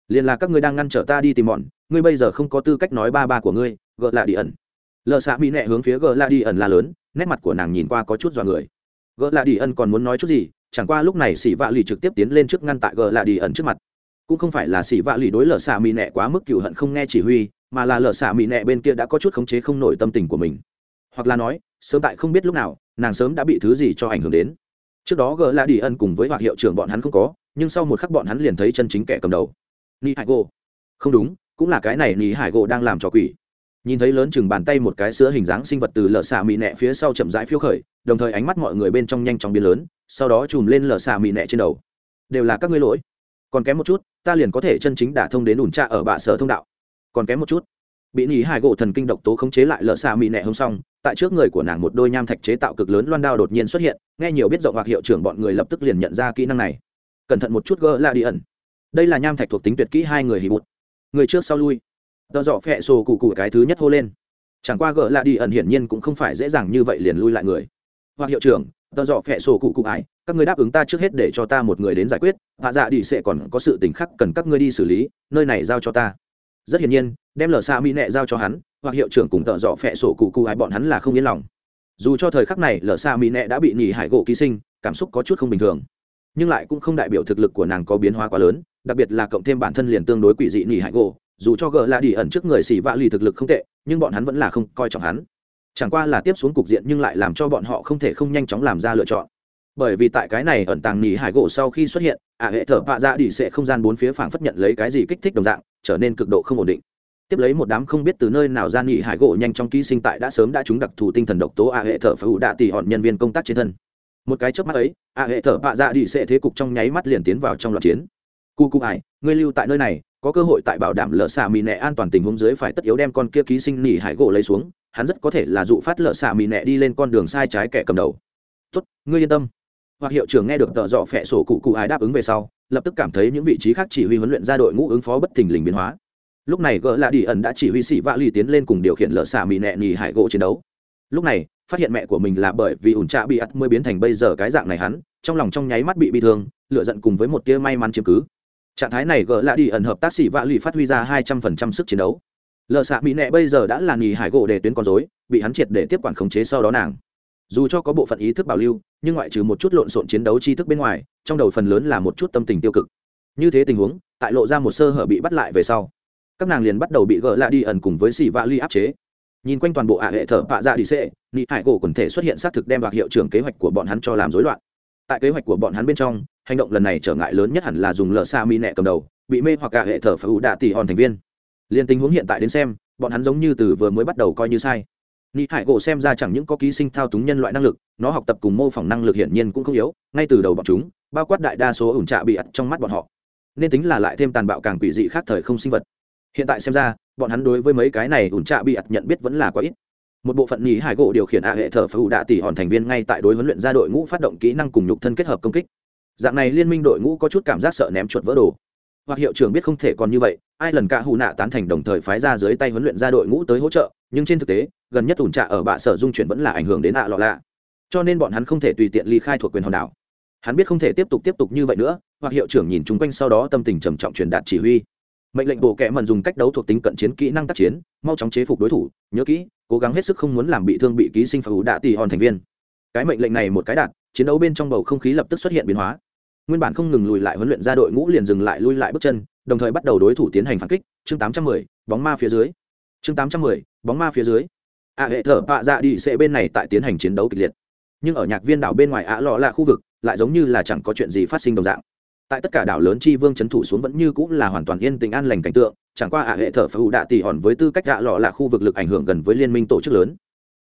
Liền là các ngươi đang ngăn trở ta đi tìm bọn. Ngươi bây giờ không có tư cách nói ba ba của ngươi gợ lạ đi ẩn. Lở xạ mỹ nệ hướng phía gợ lạ đi ẩn la lớn, nét mặt của nàng nhìn qua có chút dọa người. Gợ lạ đi ẩn còn muốn nói chút gì, chẳng qua lúc này xỉ vạ lì trực tiếp tiến lên trước ngăn tại gợ lạ đi ẩn trước mặt. Cũng không phải là xỉ vạ lì đối lở xạ mỹ nệ quá mức cựu hận không nghe chỉ huy, mà là lở xạ mỹ nệ bên kia đã có chút khống chế không nổi tâm tình của mình hoặc là nói, sớm tại không biết lúc nào, nàng sớm đã bị thứ gì cho ảnh hưởng đến. Trước đó gờ lạ đi Ân cùng với hoặc hiệu trưởng bọn hắn không có, nhưng sau một khắc bọn hắn liền thấy chân chính kẻ cầm đầu. Ni hải gỗ. Không đúng, cũng là cái này ni hải gỗ đang làm trò quỷ. Nhìn thấy lớn chừng bàn tay một cái sữa hình dáng sinh vật từ lở xà mị nẹ phía sau chậm rãi phiêu khởi, đồng thời ánh mắt mọi người bên trong nhanh chóng biến lớn, sau đó chùm lên lở xà mị nẹ trên đầu. Đều là các ngươi lỗi. Còn kém một chút, ta liền có thể chân chính đả thông đến ủn trạ ở bạ sở thông đạo. Còn kém một chút bị nhì hải gỗ thần kinh độc tố khống chế lại lỡ xa mị nẹ hông xong, tại trước người của nàng một đôi nham thạch chế tạo cực lớn loan đao đột nhiên xuất hiện, nghe nhiều biết rộng hoặc hiệu trưởng bọn người lập tức liền nhận ra kỹ năng này. Cẩn thận một chút gỡ là đi ẩn. Đây là nham thạch thuộc tính tuyệt kỹ hai người hì bụt. Người trước sau lui. Tờ dọ phẹ sổ cụ cụ cái thứ nhất hô lên. Chẳng qua gỡ lại đi ẩn hiển nhiên cũng không phải dễ dàng như vậy liền lui lại người. Hoặc hiệu trưởng, tờ dọ phẹ sổ cụ cụ ải, các người đáp ứng ta trước hết để cho ta một người đến giải quyết, hạ dạ đi sẽ còn có sự tình khắc cần các ngươi đi xử lý, nơi này giao cho ta rất hiển nhiên, đem lờ xa mỹ nẹ giao cho hắn, hoặc hiệu trưởng cùng tợ dọ phẹ sổ cụ cụ ai bọn hắn là không yên lòng. Dù cho thời khắc này lờ xa mỹ nẹ đã bị nhì hải gỗ ký sinh, cảm xúc có chút không bình thường. Nhưng lại cũng không đại biểu thực lực của nàng có biến hóa quá lớn, đặc biệt là cộng thêm bản thân liền tương đối quỷ dị nỉ hại gỗ, dù cho gờ là đi ẩn trước người xỉ vạ lì thực lực không tệ, nhưng bọn hắn vẫn là không coi trọng hắn. Chẳng qua là tiếp xuống cục diện nhưng lại làm cho bọn họ không thể không nhanh chóng làm ra lựa chọn. Bởi vì tại cái này ẩn tàng nỉ hải gỗ sau khi xuất hiện ả hệ thở vạ ra đi sẽ không gian bốn phía phảng phất nhận lấy cái gì kích thích đồng dạng trở nên cực độ không ổn định. Tiếp lấy một đám không biết từ nơi nào ra nỉ hải gỗ nhanh trong ký sinh tại đã sớm đã trúng đặc thù tinh thần độc tố a hệ thở phá hụ đạ tỷ hòn nhân viên công tác trên thân. Một cái chớp mắt ấy, a hệ thở bạ dạ đi sẽ thế cục trong nháy mắt liền tiến vào trong loạt chiến. Cu cụ ải ngươi lưu tại nơi này, có cơ hội tại bảo đảm lỡ xạ mì nẹ an toàn tình huống dưới phải tất yếu đem con kia ký sinh nỉ hải gỗ lấy xuống, hắn rất có thể là dụ phát lỡ xạ mì nẹ đi lên con đường sai trái kẻ cầm đầu. Tốt, ngươi yên tâm hoặc hiệu trưởng nghe được tợ dọ phẹ sổ cụ cụ ái đáp ứng về sau, lập tức cảm thấy những vị trí khác chỉ huy huấn luyện ra đội ngũ ứng phó bất thình lình biến hóa. Lúc này gỡ lạ đi ẩn đã chỉ huy sĩ vạ lì tiến lên cùng điều khiển lỡ xả mì nẹ nhì hải gỗ chiến đấu. Lúc này, phát hiện mẹ của mình là bởi vì ủn trạ bị ắt mới biến thành bây giờ cái dạng này hắn, trong lòng trong nháy mắt bị bị thương lựa giận cùng với một tia may mắn chiếm cứ. Trạng thái này gỡ lạ đi ẩn hợp tác sĩ vạ lì phát huy ra hai trăm phần trăm sức chiến đấu. Lợ xạ mỹ nẹ bây giờ đã là nhì hải gỗ để tuyến con dối bị hắn triệt để tiếp quản khống chế sau đó nàng dù cho có bộ phận ý thức bảo lưu, nhưng ngoại trừ một chút lộn xộn chiến đấu tri thức bên ngoài, trong đầu phần lớn là một chút tâm tình tiêu cực. Như thế tình huống, tại lộ ra một sơ hở bị bắt lại về sau, các nàng liền bắt đầu bị gỡ lại đi ẩn cùng với xì vạ ly áp chế. Nhìn quanh toàn bộ ạ hệ thở bạ dạ đi xệ, nị hải cổ quần thể xuất hiện xác thực đem bạc hiệu trưởng kế hoạch của bọn hắn cho làm rối loạn. Tại kế hoạch của bọn hắn bên trong, hành động lần này trở ngại lớn nhất hẳn là dùng lờ xa mi nẹ cầm đầu, bị mê hoặc cả hệ thở phải ủ đạ tỷ hòn thành viên. Liên tình huống hiện tại đến xem, bọn hắn giống như từ vừa mới bắt đầu coi như sai nị hải gỗ xem ra chẳng những có ký sinh thao túng nhân loại năng lực, nó học tập cùng mô phỏng năng lực hiển nhiên cũng không yếu, ngay từ đầu bọn chúng, bao quát đại đa số ủn trạ bị ặt trong mắt bọn họ. Nên tính là lại thêm tàn bạo càng quỷ dị khác thời không sinh vật. Hiện tại xem ra, bọn hắn đối với mấy cái này ủn trạ bị ặt nhận biết vẫn là quá ít. Một bộ phận nhì hải gỗ điều khiển ạ hệ thờ phù đạ tỷ hòn thành viên ngay tại đối huấn luyện ra đội ngũ phát động kỹ năng cùng nhục thân kết hợp công kích. Dạng này liên minh đội ngũ có chút cảm giác sợ ném chuột vỡ đồ. Hoặc hiệu trưởng biết không thể còn như vậy, ai lần cả hù nạ tán thành đồng thời phái ra dưới tay huấn luyện ra đội ngũ tới hỗ trợ, nhưng trên thực tế gần nhất ủn trạ ở bạ sở dung chuyển vẫn là ảnh hưởng đến ạ lọ lạ. Cho nên bọn hắn không thể tùy tiện ly khai thuộc quyền hòn đảo. Hắn biết không thể tiếp tục tiếp tục như vậy nữa hoặc hiệu trưởng nhìn chung quanh sau đó tâm tình trầm trọng truyền đạt chỉ huy. Mệnh lệnh bộ kệ mần dùng cách đấu thuộc tính cận chiến kỹ năng tác chiến mau chóng chế phục đối thủ nhớ kỹ cố gắng hết sức không muốn làm bị thương bị ký sinh phá ủ đạ tỷ hòn thành viên. Cái mệnh lệnh này một cái đạt chiến đấu bên trong bầu không khí lập tức xuất hiện biến hóa. Nguyên bản không ngừng lùi lại huấn luyện ra đội ngũ liền dừng lại lui lại bước chân đồng thời bắt đầu đối thủ tiến hành phản kích. Chương 810, bóng ma phía dưới. Chương 810, bóng ma phía dưới a hệ thở bạ dạ đi sẽ bên này tại tiến hành chiến đấu kịch liệt. Nhưng ở nhạc viên đảo bên ngoài ạ lọ là khu vực, lại giống như là chẳng có chuyện gì phát sinh đồng dạng. Tại tất cả đảo lớn chi vương c h ấ n thủ xuống vẫn như cũng là hoàn toàn yên tình an lành cảnh tượng, chẳng qua ả hệ thở phải đạ tỉ hòn với tư cách ạ lọ là khu vực lực ảnh hưởng gần với liên minh tổ chức lớn.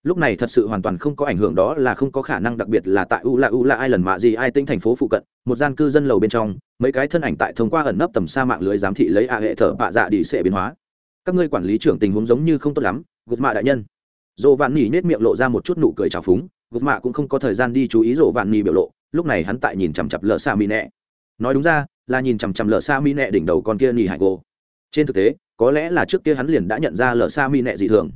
Lúc này thật sự hoàn toàn không có ảnh hưởng đó là không có khả năng, đặc biệt là tại u la u la ai lần mạ gì ai tinh thành phố phụ cận, một gian cư dân lầu bên trong, mấy cái thân ảnh tại thông qua ẩn nấp tầm xa mạng lưới giám thị lấy ả hệ thở bạ dạ đi sẽ biến hóa. Các ngươi quản lý trưởng tình huống giống như không tốt lắm gục mạ đại nhân dồ vạn nỉ nết miệng lộ ra một chút nụ cười trào phúng, gục mạ cũng không có thời gian đi chú ý dồ vạn nỉ biểu lộ, lúc này hắn tại nhìn chằm chặp lờ xa mỹ nẹ. Nói đúng ra, là nhìn chằm chằm lờ xa mỹ nẹ đỉnh đầu con kia nhì hải cô. Trên thực tế, có lẽ là trước kia hắn liền đã nhận ra lờ xa mỹ nẹ dị thường.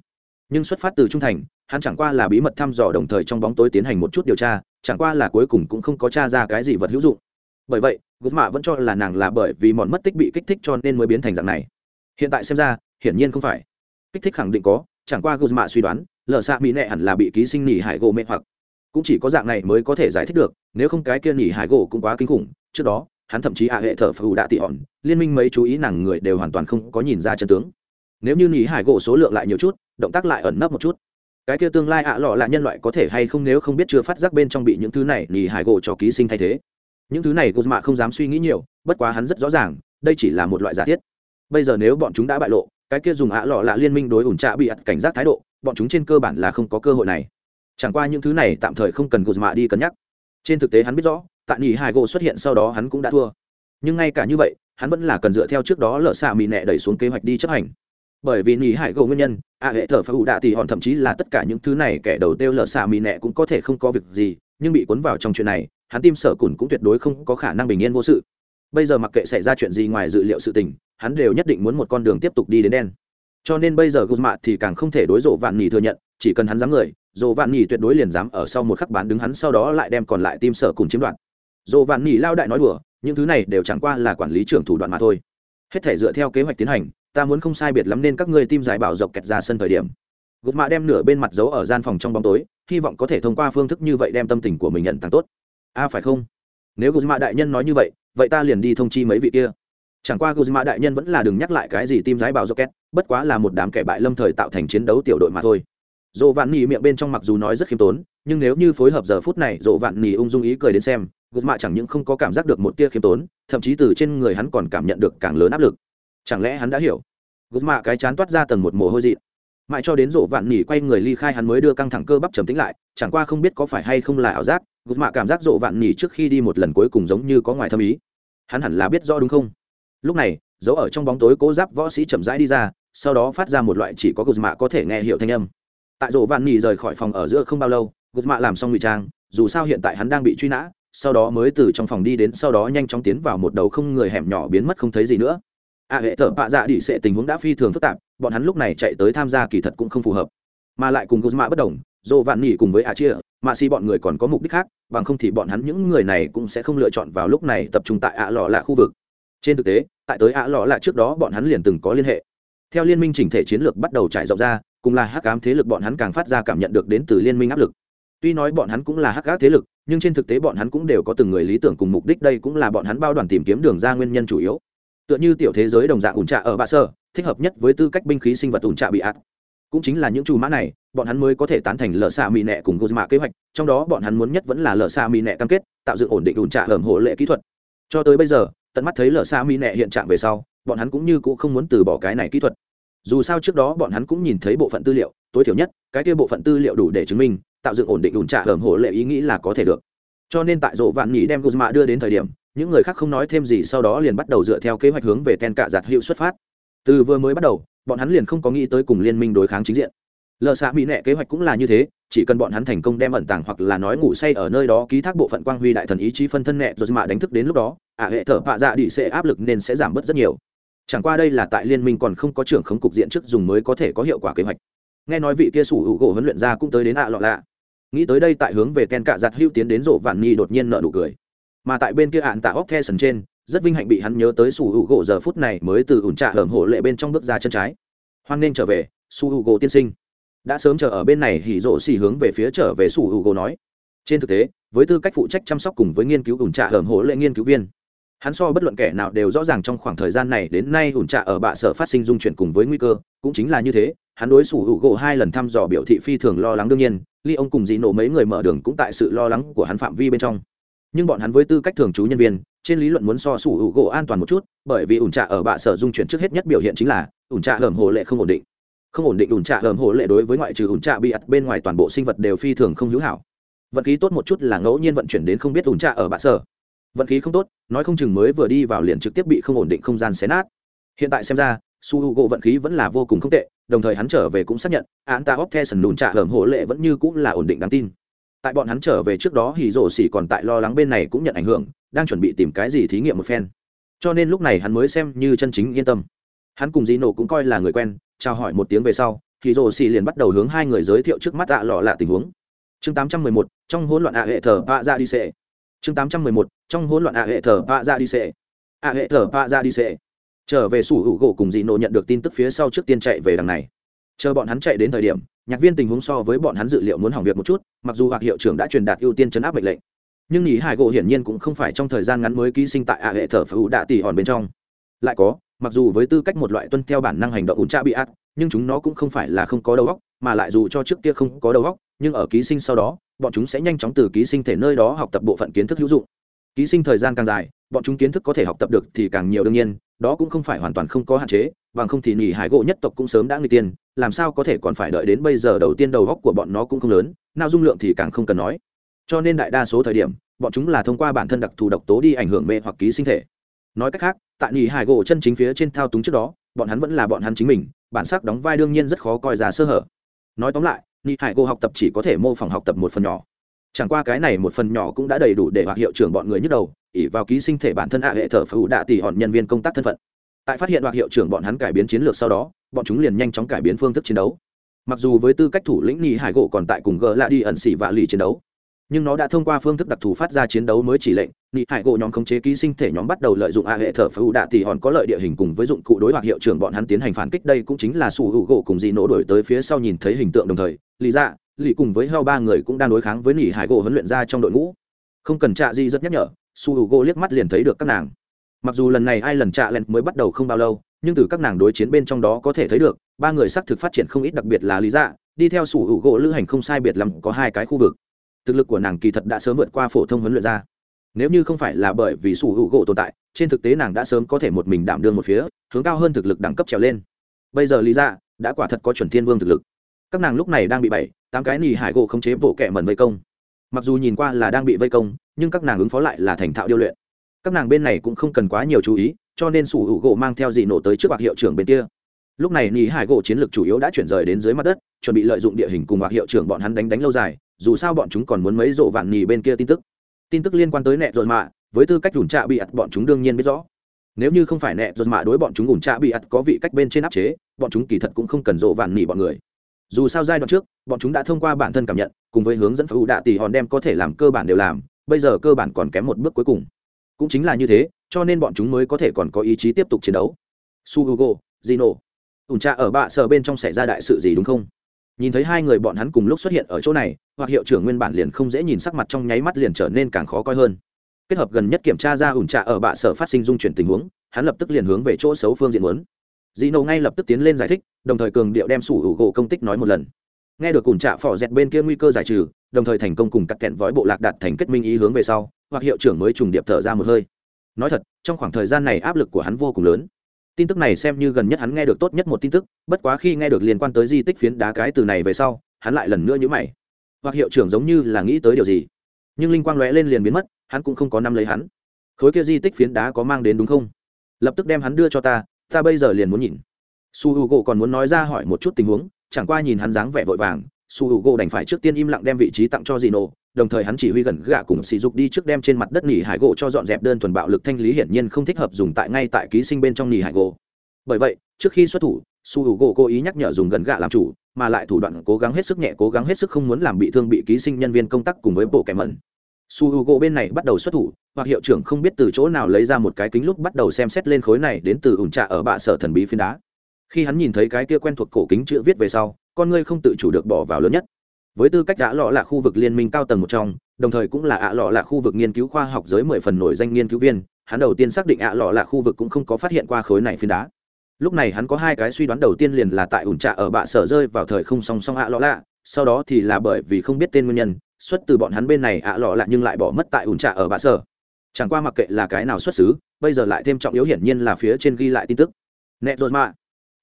Nhưng xuất phát từ trung thành, hắn chẳng qua là bí mật thăm dò đồng thời trong bóng tối tiến hành một chút điều tra, chẳng qua là cuối cùng cũng không có t r a ra cái gì vật hữu dụng. Bởi vậy, gục mạ vẫn cho là nàng là bởi vì mòn mất tích bị kích thích cho nên mới biến thành dạng này. Hiện tại xem ra, hiển nhiên không phải. Kích thích khẳng định có chẳng qua guzma suy đoán, lờ xạ mỹ nệ hẳn là bị ký sinh nỉ hải gỗ mê hoặc. Cũng chỉ có dạng này mới có thể giải thích được, nếu không cái kia nỉ hải gỗ cũng quá kinh khủng, trước đó, hắn thậm chí ạ hệ thờ phù đã tị hòn liên minh mấy chú ý nàng người đều hoàn toàn không có nhìn ra chân tướng. Nếu như nỉ hải gỗ số lượng lại nhiều chút, động tác lại ẩn nấp một chút. Cái kia tương lai ạ lọ là nhân loại có thể hay không nếu không biết chưa phát giác bên trong bị những thứ này nỉ hải gỗ cho ký sinh thay thế. Những thứ này guzma không dám suy nghĩ nhiều, bất quá hắn rất rõ ràng, đây chỉ là một loại giả thiết. Bây giờ nếu bọn chúng đã bại lộ cái kia dùng ạ lọ là liên minh đối ủn trạ bị ặt cảnh giác thái độ, bọn chúng trên cơ bản là không có cơ hội này. Chẳng qua những thứ này tạm thời không cần guzma đi cân nhắc. Trên thực tế hắn biết rõ, tại nghỉ hai gỗ xuất hiện sau đó hắn cũng đã thua. Nhưng ngay cả như vậy, hắn vẫn là cần dựa theo trước đó lỡ xạ mì nẹ đẩy xuống kế hoạch đi chấp hành. Bởi vì nghỉ hải gỗ nguyên nhân, ạ hệ thở phải ủ đạ thì hòn thậm chí là tất cả những thứ này kẻ đầu tiêu lỡ xạ mì nẹ cũng có thể không có việc gì, nhưng bị cuốn vào trong chuyện này, hắn tim sở cùn cũng tuyệt đối không có khả năng bình yên vô sự. Bây giờ mặc kệ xảy ra chuyện gì ngoài dự liệu sự tình hắn đều nhất định muốn một con đường tiếp tục đi đến đen. Cho nên bây giờ guzma thì càng không thể đối rộ vạn nhì thừa nhận chỉ cần hắn dám người dồ vạn nhì tuyệt đối liền dám ở sau một khắc bán đứng hắn sau đó lại đem còn lại tim sở cùng chiếm đoạt. Dồ vạn nhì lao đại nói đùa những thứ này đều chẳng qua là quản lý trưởng thủ đoạn mà thôi. Hết thể dựa theo kế hoạch tiến hành ta muốn không sai biệt lắm nên các ngươi tim giải bảo dọc kẹt ra sân thời điểm. Gục mạ đem nửa bên mặt giấu ở gian phòng trong bóng tối hy vọng có thể thông qua phương thức như vậy đem tâm tình của mình nhận thắng tốt. A à, phải không? Nếu gục mạ đại nhân nói như vậy vậy ta liền đi thông chi mấy vị kia chẳng qua guzma đại nhân vẫn là đừng nhắc lại cái gì tim giái bảo rocket. bất quá là một đám kẻ bại lâm thời tạo thành chiến đấu tiểu đội mà thôi. Dỗ vạn nỉ miệng bên trong mặc dù nói rất khiêm tốn, nhưng nếu như phối hợp giờ phút này, dỗ vạn nỉ ung dung ý cười đến xem guzma chẳng những không có cảm giác được một tia khiêm tốn, thậm chí từ trên người hắn còn cảm nhận được càng lớn áp lực. Chẳng lẽ hắn đã hiểu? Guzma cái chán toát ra tầng một mồ hôi dị. Mãi cho đến dỗ vạn nỉ quay người ly khai hắn mới đưa căng thẳng cơ bắp trầm tính lại, chẳng qua không biết có phải hay không là ảo giác guzma cảm giác dỗ vạn nỉ trước khi đi một lần cuối cùng giống như có ngoài thâm ý. Hắn hẳn là biết rõ đúng không? Lúc này giấu ở trong bóng tối cố giáp võ sĩ chậm rãi đi ra, sau đó phát ra một loại chỉ có gục mạ có thể nghe hiểu thanh âm. Tại rộ vạn nhì rời khỏi phòng ở giữa không bao lâu gục mạ làm xong ngụy trang, dù sao hiện tại hắn đang bị truy nã, sau đó mới từ trong phòng đi đến, sau đó nhanh chóng tiến vào một đầu không người hẻm nhỏ biến mất không thấy gì nữa. A hệ thợ bạ dạ đi sẽ tình huống đã phi thường phức tạp, bọn hắn lúc này chạy tới tham gia kỳ thật cũng không phù hợp. Mà lại cùng guzma bất đồng dồ vạn nghỉ cùng với a chia mà si bọn người còn có mục đích khác, bằng không thì bọn hắn những người này cũng sẽ không lựa chọn vào lúc này tập trung tại ạ lò lạ khu vực trên thực tế, tại tới ạ lọ là trước đó bọn hắn liền từng có liên hệ. Theo liên minh chỉnh thể chiến lược bắt đầu trải rộng ra, cùng là hắc ám thế lực bọn hắn càng phát ra cảm nhận được đến từ liên minh áp lực. Tuy nói bọn hắn cũng là hắc ác thế lực, nhưng trên thực tế bọn hắn cũng đều có từng người lý tưởng cùng mục đích đây cũng là bọn hắn bao đoàn tìm kiếm đường ra nguyên nhân chủ yếu. Tựa như tiểu thế giới đồng dạng ủn trạ ở bạ sơ, thích hợp nhất với tư cách binh khí sinh vật ủn trạ bị ạt. Cũng chính là những chủ mã này, bọn hắn mới có thể tán thành lợ xạ mỹ nẹ cùng gozma kế hoạch, trong đó bọn hắn muốn nhất vẫn là lợ xạ mỹ nẹ cam kết, tạo dựng ổn định ủn trạ hởm hộ lệ kỹ thuật. Cho tới bây giờ tận mắt thấy lờ xa mỹ nệ hiện trạng về sau, bọn hắn cũng như cũng không muốn từ bỏ cái này kỹ thuật. Dù sao trước đó bọn hắn cũng nhìn thấy bộ phận tư liệu, tối thiểu nhất, cái kia bộ phận tư liệu đủ để chứng minh, tạo dựng ổn định ủn trả hởm hổ lệ ý nghĩ là có thể được. Cho nên tại rộ vạn nhỉ đem guzma đưa đến thời điểm, những người khác không nói thêm gì, sau đó liền bắt đầu dựa theo kế hoạch hướng về ken cạ giặt hiệu xuất phát. Từ vừa mới bắt đầu, bọn hắn liền không có nghĩ tới cùng liên minh đối kháng chính diện. Lờ xạ mỹ nệ kế hoạch cũng là như thế, chỉ cần bọn hắn thành công đem ẩn tàng hoặc là nói ngủ say ở nơi đó ký thác bộ phận quang huy đại thần ý chí phân thân nẹ rồi mà đánh thức đến lúc đó ả hệ thở bạ dạ đi sẽ áp lực nên sẽ giảm bớt rất nhiều. Chẳng qua đây là tại liên minh còn không có trưởng khống cục diện trước dùng mới có thể có hiệu quả kế hoạch. Nghe nói vị kia sủ hữu gỗ huấn luyện ra cũng tới đến ạ lọ lạ. Nghĩ tới đây tại hướng về ken cạ giặt hưu tiến đến rộ vạn nhi đột nhiên nợ nụ cười. Mà tại bên kia ạn tạ óc the sần trên, rất vinh hạnh bị hắn nhớ tới sủ hữu gỗ giờ phút này mới từ ủn trạ hởm hộ lệ bên trong bước ra chân trái. Hoan nên trở về, sủ hữu gỗ tiên sinh. Đã sớm chờ ở bên này hỉ rộ xì hướng về phía trở về sủ hữu gỗ nói. Trên thực tế, với tư cách phụ trách chăm sóc cùng với nghiên cứu ủn trạ hởm hộ lệ nghiên cứu viên hắn so bất luận kẻ nào đều rõ ràng trong khoảng thời gian này đến nay ủn trạ ở bạ sở phát sinh dung chuyển cùng với nguy cơ, cũng chính là như thế, hắn đối xử hữu gỗ hai lần thăm dò biểu thị phi thường lo lắng đương nhiên ly ông cùng dì nổ mấy người mở đường cũng tại sự lo lắng của hắn phạm vi bên trong. Nhưng bọn hắn với tư cách thường trú nhân viên, trên lý luận muốn so sủ hữu gỗ an toàn một chút, bởi vì ủn trạ ở bạ sở dung chuyển trước hết nhất biểu hiện chính là, ủn trạ hởm hồ lệ không ổn định. Không ổn định ủn trạ hởm hồ lệ đối với ngoại trừ ủn trạ bị ặt bên ngoài toàn bộ sinh vật đều phi thường không hữu hảo. Vận khí tốt một chút là ngẫu nhiên vận chuyển đến không biết ủn trạ ở bạ sở vận khí không tốt nói không chừng mới vừa đi vào liền trực tiếp bị không ổn định không gian xé nát. Hiện tại xem ra su h u gỗ vận khí vẫn là vô cùng không tệ đồng thời hắn trở về cũng xác nhận án ta óc the sần lùn trả hởm hộ lệ vẫn như cũng là ổn định đáng tin. Tại bọn hắn trở về trước đó hì rổ xỉ còn tại lo lắng bên này cũng nhận ảnh hưởng đang chuẩn bị tìm cái gì thí nghiệm một phen. Cho nên lúc này hắn mới xem như chân chính yên tâm. Hắn cùng dì nổ cũng coi là người quen chào hỏi một tiếng về sau hì rổ xỉ liền bắt đầu hướng hai người giới thiệu trước mắt ạ à lọ lạ tình huống. Chương 811, trong hỗn loạn ạ hệ thờ ạ ra đi xệ chương 811, trong hỗn loạn ạ hệ thờ vạ ra dạ đi xệ ạ hệ thờ vạ ra dạ đi xệ trở về sủ hữu gỗ cùng dị nộ nhận được tin tức phía sau trước tiên chạy về đằng này. Chờ bọn hắn chạy đến thời điểm nhạc viên tình huống so với bọn hắn dự liệu muốn hỏng việc một chút mặc dù hoặc hiệu trưởng đã truyền đạt ưu tiên chấn áp mệnh lệnh. Nhưng nhì hải gỗ hiển nhiên cũng không phải trong thời gian ngắn mới ký sinh tại ạ hệ thờ phù đạ tỷ hòn bên trong. Lại có mặc dù với tư cách một loại tuân theo bản năng hành động ủn tra bị ác nhưng chúng nó cũng không phải là không có đầu óc mà lại dù cho trước kia không có đầu óc nhưng ở ký sinh sau đó, bọn chúng sẽ nhanh chóng từ ký sinh thể nơi đó học tập bộ phận kiến thức hữu dụng. Ký sinh thời gian càng dài, bọn chúng kiến thức có thể học tập được thì càng nhiều đương nhiên, đó cũng không phải hoàn toàn không có hạn chế, bằng không thì nhì hải gỗ nhất tộc cũng sớm đã người tiên làm sao có thể còn phải đợi đến bây giờ đầu tiên đầu góc của bọn nó cũng không lớn, nào dung lượng thì càng không cần nói. Cho nên đại đa số thời điểm, bọn chúng là thông qua bản thân đặc thù độc tố đi ảnh hưởng mê hoặc ký sinh thể. Nói cách khác, tại nhì hải gỗ chân chính phía trên thao túng trước đó, bọn hắn vẫn là bọn hắn chính mình, bản sắc đóng vai đương nhiên rất khó coi ra sơ hở nói tóm lại nhị hải cô học tập chỉ có thể mô phỏng học tập một phần nhỏ. Chẳng qua cái này một phần nhỏ cũng đã đầy đủ để hoặc hiệu trưởng bọn người nhức đầu ỉ vào ký sinh thể bản thân hạ hệ thờ phụ đạ tỷ hòn nhân viên công tác thân phận. Tại phát hiện hoặc hiệu trưởng bọn hắn cải biến chiến lược sau đó, bọn chúng liền nhanh chóng cải biến phương thức chiến đấu. Mặc dù với tư cách thủ lĩnh nhị hải gỗ còn tại cùng gờ lạ đi ẩn xỉ và lì chiến đấu nhưng nó đã thông qua phương thức đặc thù phát ra chiến đấu mới chỉ lệnh nị hải gỗ nhóm khống chế ký sinh thể nhóm bắt đầu lợi dụng a hệ thờ phù đạ tỷ hòn có lợi địa hình cùng với dụng cụ đối hoặc hiệu trưởng bọn hắn tiến hành phản kích đây cũng chính là sủ hữu gỗ cùng dị nổ đổi tới phía sau nhìn thấy hình tượng đồng thời lý ra dạ, lì cùng với heo ba người cũng đang đối kháng với nị hải gỗ huấn luyện ra trong đội ngũ. Không cần trạ di rất nhắc nhở su hữu gỗ liếc mắt liền thấy được các nàng. Mặc dù lần này ai lần trạ len mới bắt đầu không bao lâu nhưng từ các nàng đối chiến bên trong đó có thể thấy được ba người xác thực phát triển không ít đặc biệt là lý dạ đi theo sủ hữu gỗ lữ hành không sai biệt lắm có hai cái khu vực thực lực của nàng kỳ thật đã sớm vượt qua phổ thông huấn luyện ra nếu như không phải là bởi vì sủ hữu gỗ tồn tại, trên thực tế nàng đã sớm có thể một mình đảm đương một phía, hướng cao hơn thực lực đẳng cấp trèo lên. Bây giờ lý ra đã quả thật có chuẩn thiên vương thực lực. Các nàng lúc này đang bị bảy tám cái nỉ hải gỗ không chế bộ kẹ mẩn vây công. Mặc dù nhìn qua là đang bị vây công, nhưng các nàng ứng phó lại là thành thạo điêu luyện. Các nàng bên này cũng không cần quá nhiều chú ý, cho nên sủ hữu gỗ mang theo dị nổ tới trước bạc hiệu trưởng bên kia. Lúc này nỉ hải gỗ chiến lược chủ yếu đã chuyển rời đến dưới mặt đất, chuẩn bị lợi dụng địa hình cùng bạc hiệu trưởng bọn hắn đánh đánh lâu dài dù sao bọn chúng còn muốn mấy rộ vạn nhì bên kia tin tức. Tin tức liên quan tới nẹ dồn mạ, với tư cách ủn trạ bị ặt bọn chúng đương nhiên biết rõ. Nếu như không phải nẹ dồn mạ đối bọn chúng ủn trạ bị ặt có vị cách bên trên áp chế, bọn chúng kỳ thật cũng không cần rộ vạn nhì bọn người. Dù sao giai đoạn trước, bọn chúng đã thông qua bản thân cảm nhận, cùng với hướng dẫn phải ủ đạ tỷ hòn đem có thể làm cơ bản đều làm, bây giờ cơ bản còn kém một bước cuối cùng. Cũng chính là như thế, cho nên bọn chúng mới có thể còn có ý chí tiếp tục chiến đấu. Su hugo zino ủn trạ ở bạ sở bên trong xảy ra đại sự gì đúng không? Nhìn thấy hai người bọn hắn cùng lúc xuất hiện ở chỗ này, hoặc hiệu trưởng nguyên bản liền không dễ nhìn sắc mặt trong nháy mắt liền trở nên càng khó coi hơn. Kết hợp gần nhất kiểm tra ra ủn trạ ở bạ sở phát sinh dung chuyển tình huống, hắn lập tức liền hướng về chỗ xấu phương diện muốn. Dị nổ ngay lập tức tiến lên giải thích, đồng thời cường điệu đem sủ hữu gỗ công tích nói một lần. Nghe được ủn trạ phỏ dẹt bên kia nguy cơ giải trừ, đồng thời thành công cùng cắt kẹn vói bộ lạc đạt thành kết minh ý hướng về sau, hoặc hiệu trưởng mới trùng điệp thở ra một hơi. Nói thật, trong khoảng thời gian này áp lực của hắn vô cùng lớn tin tức này xem như gần nhất hắn nghe được tốt nhất một tin tức, bất quá khi nghe được liên quan tới di tích phiến đá cái từ này về sau, hắn lại lần nữa nhữ mày. Hoặc hiệu trưởng giống như là nghĩ tới điều gì? Nhưng linh quang lóe lên liền biến mất, hắn cũng không có năm lấy hắn. Khối kia di tích phiến đá có mang đến đúng không? Lập tức đem hắn đưa cho ta ta bây giờ liền muốn nhìn. Su h u gỗ còn muốn nói ra hỏi một chút tình huống, chẳng qua nhìn hắn dáng vẻ vội vàng su h u gỗ đành phải trước tiên im lặng đem vị trí tặng cho Dino, đồng thời hắn chỉ huy gần gạ cùng sỉ dục đi trước đem trên mặt đất nỉ hải gỗ cho dọn dẹp đơn thuần bạo lực thanh lý hiển nhiên không thích hợp dùng tại ngay tại ký sinh bên trong nỉ hải gỗ. Bởi vậy trước khi xuất thủ su hữu gỗ cố ý nhắc nhở dùng gần gạ làm chủ mà lại thủ đoạn cố gắng hết sức nhẹ cố gắng hết sức không muốn làm bị thương bị ký sinh nhân viên công tác cùng với bộ kẻ mẩn. Su h u gỗ bên này bắt đầu xuất thủ hoặc hiệu trưởng không biết từ chỗ nào lấy ra một cái kính lúc bắt đầu xem xét lên khối này đến từ ủn trạ ở bạ sở thần bí phiến đá khi hắn nhìn thấy cái kia quen thuộc cổ kính chữ viết về sau, con ngươi không tự chủ được bỏ vào lớn nhất. Với tư cách ạ lọ là khu vực liên minh cao tầng một trong, đồng thời cũng là ạ lọ là khu vực nghiên cứu khoa học giới mười phần nổi danh nghiên cứu viên, hắn đầu tiên xác định ạ lọ là khu vực cũng không có phát hiện qua khối này phiến đá. Lúc này hắn có hai cái suy đoán, đầu tiên liền là tại ủn trạ ở bạ sở rơi vào thời không song song ạ lọ lạ, sau đó thì là bởi vì không biết tên nguyên nhân, xuất từ bọn hắn bên này ạ lọ lạ nhưng lại bỏ mất tại ủn trạ ở bạ sở. Chẳng qua mặc kệ là cái nào xuất xứ, bây giờ lại thêm trọng yếu hiển nhiên là phía trên ghi lại tin tức. Nẹ rồi mà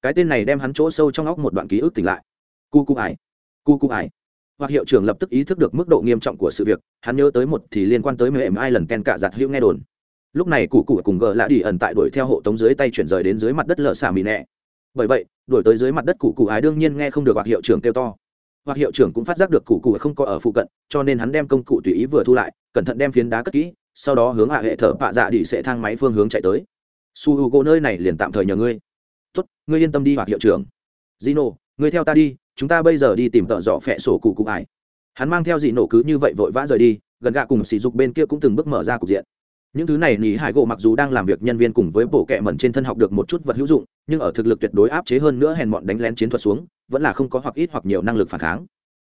cái tên này đem hắn chỗ sâu trong óc một đoạn ký ức tỉnh lại. Cu cu ải cu cu ải hoặc hiệu trưởng lập tức ý thức được mức độ nghiêm trọng của sự việc, hắn nhớ tới một thì liên quan tới mềm ai lần ken cả giặt hữu nghe đồn. Lúc này cụ cụ cùng gờ lạ đi ẩn tại đuổi theo hộ tống dưới tay chuyển rời đến dưới mặt đất lở xả mì nẹ. Bởi vậy, đuổi tới dưới mặt đất cụ cụ ái đương nhiên nghe không được hoặc hiệu trưởng kêu to. Hoặc hiệu trưởng cũng phát giác được cụ cụ không có ở phụ cận, cho nên hắn đem công cụ tùy ý vừa thu lại, cẩn thận đem phiến đá cất kỹ, sau đó hướng hạ hệ thở bạ dạ đi sẽ thang máy phương hướng chạy tới. Su h u gỗ nơi này liền tạm thời nhờ ngươi tốt ngươi yên tâm đi hoặc hiệu trưởng. Zino, ngươi theo ta đi chúng ta bây giờ đi tìm tợ dọ phẹ sổ cụ cụ ải. Hắn mang theo dị nổ cứ như vậy vội vã rời đi gần gạ cùng sỉ dục bên kia cũng từng bước mở ra cục diện. Những thứ này nỉ hải gỗ mặc dù đang làm việc nhân viên cùng với bộ kệ mẩn trên thân học được một chút vật hữu dụng nhưng ở thực lực tuyệt đối áp chế hơn nữa hèn bọn đánh lén chiến thuật xuống vẫn là không có hoặc ít hoặc nhiều năng lực phản kháng.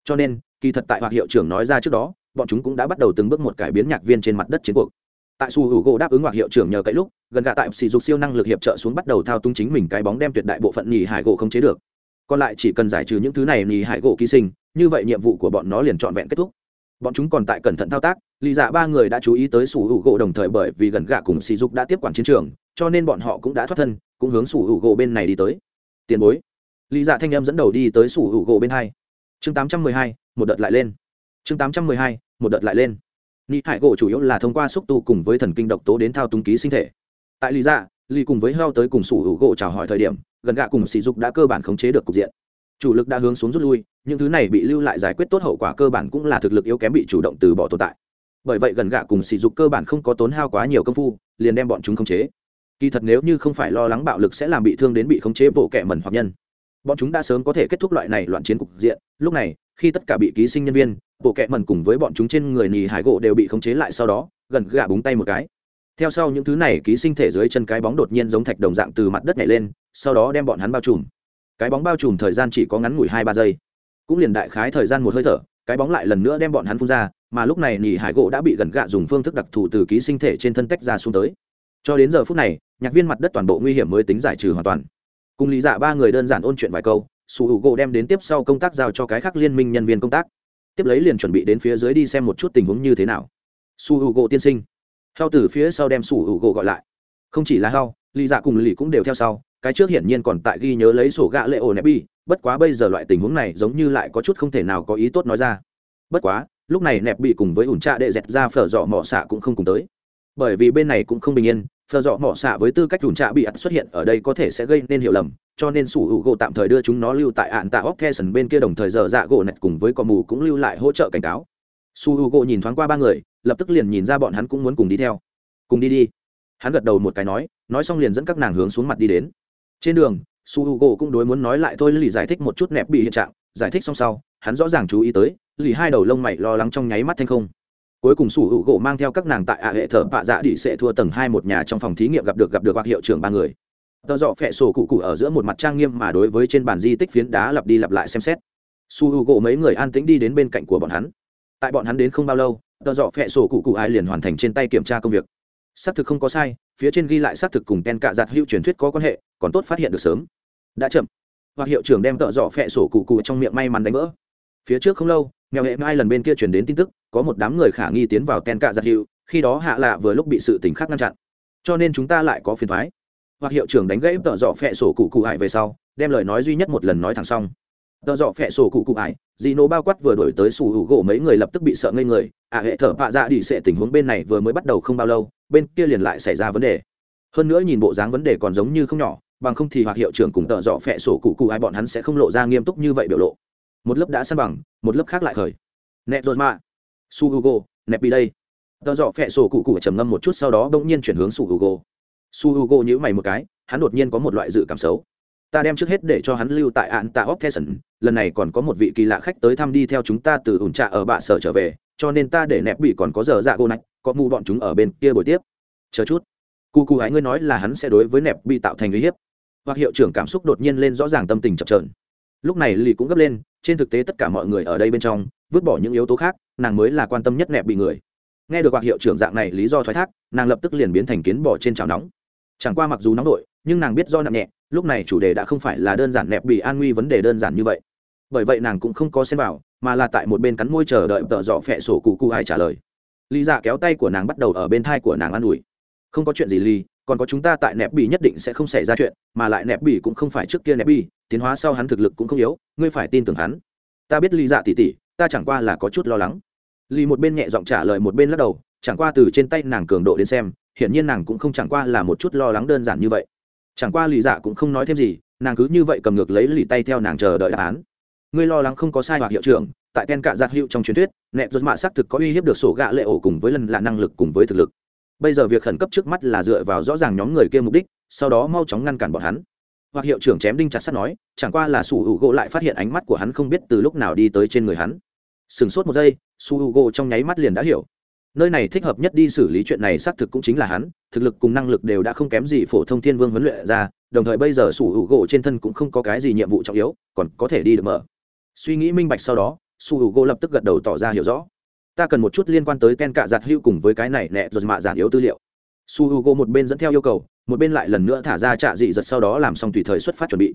Cho nên kỳ thật tại hoặc hiệu trưởng nói ra trước đó bọn chúng cũng đã bắt đầu từng bước một cải biến nhạc viên trên mặt đất chiến cuộc. Tại su hữu gỗ đáp ứng hoặc hiệu trưởng nhờ cậy lúc gần gạ tại sỉ dục siêu năng lực hiệp trợ xuống bắt đầu thao túng chính mình cái bóng đem tuyệt đại bộ phận nhì hải gỗ không chế được. Còn lại chỉ cần giải trừ những thứ này nhì hải gỗ ký sinh, như vậy nhiệm vụ của bọn nó liền trọn vẹn kết thúc. Bọn chúng còn tại cẩn thận thao tác lý dạ ba người đã chú ý tới sủ hữu gỗ đồng thời bởi vì gần gạ cùng sỉ dục đã tiếp quản chiến trường, cho nên bọn họ cũng đã thoát thân, cũng hướng sủ hữu gỗ bên này đi tới. Tiền bối. Lý dạ thanh em dẫn đầu đi tới sủ hữu gỗ bên hai. Chương tám trăm mười hai, một đợt lại lên. Chương tám trăm mười hai, một đợt lại lên. Nhì hải gỗ chủ yếu là thông qua xúc tu cùng với thần kinh độc tố đến thao túng ký sinh thể tại lý dạ lý cùng với heo tới cùng sủ hữu gỗ chào hỏi thời điểm, gần gạ cùng sỉ dục đã cơ bản khống chế được cục diện. Chủ lực đã hướng xuống rút lui, những thứ này bị lưu lại giải quyết tốt hậu quả cơ bản cũng là thực lực yếu kém bị chủ động từ bỏ tồn tại. Bởi vậy gần gạ cùng sỉ dục cơ bản không có tốn hao quá nhiều công phu, liền đem bọn chúng khống chế. Kỳ thật nếu như không phải lo lắng bạo lực sẽ làm bị thương đến bị khống chế bộ kẻ mẩn hoặc nhân, bọn chúng đã sớm có thể kết thúc loại này loạn chiến cục diện. Lúc này, khi tất cả bị ký sinh nhân viên, bộ kẻ mẩn cùng với bọn chúng trên người nì hải gỗ đều bị khống chế lại sau đó, gần gạ búng tay một cái theo sau những thứ này ký sinh thể dưới chân cái bóng đột nhiên giống thạch đồng dạng từ mặt đất nhảy lên, sau đó đem bọn hắn bao trùm. Cái bóng bao trùm thời gian chỉ có ngắn ngủi hai ba giây. Cũng liền đại khái thời gian một hơi thở, cái bóng lại lần nữa đem bọn hắn phun ra, mà lúc này nỉ hải gỗ đã bị gần gạ dùng phương thức đặc thù từ ký sinh thể trên thân tách ra xuống tới. Cho đến giờ phút này, nhạc viên mặt đất toàn bộ nguy hiểm mới tính giải trừ hoàn toàn. Cùng lý dạ ba người đơn giản ôn chuyện vài câu su hữu gỗ đem đến tiếp sau công tác giao cho cái khác liên minh nhân viên công tác. Tiếp lấy liền chuẩn bị đến phía dưới đi xem một chút tình huống như thế nào. Su hữu gỗ tiên sinh theo từ phía sau đem sủ hữu gỗ gọi lại. Không chỉ là hao lý dạ cùng lì cũng đều theo sau, cái trước hiển nhiên còn tại ghi nhớ lấy sổ gạ lệ ổ nẹp bi, bất quá bây giờ loại tình huống này giống như lại có chút không thể nào có ý tốt nói ra. Bất quá, lúc này nẹp bị cùng với ủn trạ đệ dẹt ra phở dọ mỏ xạ cũng không cùng tới. Bởi vì bên này cũng không bình yên, phở dọ mỏ xạ với tư cách ủn trạ bị ắt xuất hiện ở đây có thể sẽ gây nên hiểu lầm, cho nên sủ hữu gỗ tạm thời đưa chúng nó lưu tại ạn tạ óc bên kia đồng thời giờ dạ gỗ nẹt cùng với cò mù cũng lưu lại hỗ trợ cảnh cáo su h u gỗ nhìn thoáng qua ba người, lập tức liền nhìn ra bọn hắn cũng muốn cùng đi theo. Cùng đi đi. Hắn gật đầu một cái nói nói xong liền dẫn các nàng hướng xuống mặt đi đến. Trên đường, su h u gỗ cũng đối muốn nói lại thôi, lì giải thích một chút nẹp bị hiện trạng. Giải thích xong sau, hắn rõ ràng chú ý tới, lì hai đầu lông mày lo lắng trong nháy mắt thanh không. Cuối cùng su h u gỗ mang theo các nàng tại ạ hệ thờ bạ dạ đi sẽ thua tầng hai một nhà trong phòng thí nghiệm gặp được gặp được hoặc hiệu trưởng ba người. Tờ dọ phẹ sổ cụ cụ ở giữa một mặt trang nghiêm mà đối với trên bàn di tích phiến đá lặp đi lặp lại xem xét. Su h u gỗ mấy người an tĩnh đi đến bên cạnh của bọn hắn tại bọn hắn đến không bao lâu, tờ dọ phẹ sổ cụ cụ ai liền hoàn thành trên tay kiểm tra công việc. Xác thực không có sai, phía trên ghi lại xác thực cùng ken cạ giặt hữu truyền thuyết có quan hệ, còn tốt phát hiện được sớm. Đã chậm. Hoặc hiệu trưởng đem tợ dọ phẹ sổ cụ cụ trong miệng may mắn đánh vỡ. Phía trước không lâu, nghèo hệ mai lần bên kia chuyển đến tin tức, có một đám người khả nghi tiến vào ken cạ giặt hữu, khi đó hạ lạ vừa lúc bị sự tình khác ngăn chặn. Cho nên chúng ta lại có phiền thoái. Hoặc hiệu trưởng đánh gãy tợ dọ phẹ sổ cụ cụ hại về sau, đem lời nói duy nhất một lần nói thẳng xong tợ dọ phẹ sổ cụ cụ ải dị nổ bao quát vừa đổi tới sủ hữu gỗ, mấy người lập tức bị sợ ngây người. À hệ thở bạ dạ đi sẽ tình huống bên này vừa mới bắt đầu không bao lâu, bên kia liền lại xảy ra vấn đề. Hơn nữa nhìn bộ dáng vấn đề còn giống như không nhỏ, bằng không thì hoặc hiệu trưởng cùng tợ dọ phẹ sổ cụ cụ ai bọn hắn sẽ không lộ ra nghiêm túc như vậy biểu lộ. Một lớp đã săn bằng, một lớp khác lại khởi. Nẹp rồi mà. Su hugo nẹp đi đây. Tợ dọ phẹ sổ cụ cụ trầm ngâm một chút, sau đó bỗng nhiên chuyển hướng su hugo su hugo nhữ mày một cái, hắn đột nhiên có một loại dự cảm xấu ta đem trước hết để cho hắn lưu tại ạn tạ óc thesson lần này còn có một vị kỳ lạ khách tới thăm đi theo chúng ta từ ủn trạ ở bạ sở trở về, cho nên ta để nẹp bị còn có giờ dạ gô nạch, có mù bọn chúng ở bên kia buổi tiếp. Chờ chút. Cu cu ái ngươi nói là hắn sẽ đối với nẹp bị tạo thành uy hiếp. Hoặc hiệu trưởng cảm xúc đột nhiên lên rõ ràng tâm tình chập trờn lúc này lì cũng gấp lên, trên thực tế tất cả mọi người ở đây bên trong, vứt bỏ những yếu tố khác, nàng mới là quan tâm nhất nẹp bị người. Nghe được hoặc hiệu trưởng dạng này lý do thoái thác, nàng lập tức liền biến thành kiến bỏ trên chảo nóng. Chẳng qua mặc dù nóng đội nhưng nàng biết do nặng nhẹ lúc này chủ đề đã không phải là đơn giản nẹp bị an nguy vấn đề đơn giản như vậy. Bởi vậy nàng cũng không có xem vào, mà là tại một bên cắn môi chờ đợi tợ dọ phẹ sổ cụ cụ ai trả lời. Lý dạ kéo tay của nàng bắt đầu ở bên thai của nàng an ủi. Không có chuyện gì ly còn có chúng ta tại nẹp bì nhất định sẽ không xảy ra chuyện, mà lại nẹp bì cũng không phải trước kia nẹp bì, tiến hóa sau hắn thực lực cũng không yếu, ngươi phải tin tưởng hắn. Ta biết lý dạ tỉ tỉ, ta chẳng qua là có chút lo lắng. Ly một bên nhẹ giọng trả lời một bên lắc đầu, chẳng qua từ trên tay nàng cường độ đến xem, hiển nhiên nàng cũng không chẳng qua là một chút lo lắng đơn giản như vậy chẳng qua lì dạ cũng không nói thêm gì, nàng cứ như vậy cầm ngược lấy lì tay theo nàng chờ đợi đáp án. Ngươi lo lắng không có sai hoặc hiệu trưởng, tại ten cạ giặt hiệu trong truyền thuyết nẹp rột mạ xác thực có uy hiếp được sổ gạ lệ ổ cùng với lần là năng lực cùng với thực lực. Bây giờ việc khẩn cấp trước mắt là dựa vào rõ ràng nhóm người kia mục đích, sau đó mau chóng ngăn cản bọn hắn. Hoặc hiệu trưởng chém đinh chặt sắt nói, chẳng qua là su h u gỗ lại phát hiện ánh mắt của hắn không biết từ lúc nào đi tới trên người hắn. Sửng sốt một giây, su h u gỗ trong nháy mắt liền đã hiểu nơi này thích hợp nhất đi xử lý chuyện này xác thực cũng chính là hắn, thực lực cùng năng lực đều đã không kém gì phổ thông thiên vương huấn luyện ra, đồng thời bây giờ sủ hữu gỗ trên thân cũng không có cái gì nhiệm vụ trọng yếu, còn có thể đi được mở. Suy nghĩ minh bạch sau đó, sủ hữu gỗ lập tức gật đầu tỏ ra hiểu rõ. Ta cần một chút liên quan tới ken cạ giặt hữu cùng với cái này nẹ rồi mạ giản yếu tư liệu. Su hữu gỗ một bên dẫn theo yêu cầu, một bên lại lần nữa thả ra trạ dị giật sau đó làm xong tùy thời xuất phát chuẩn bị.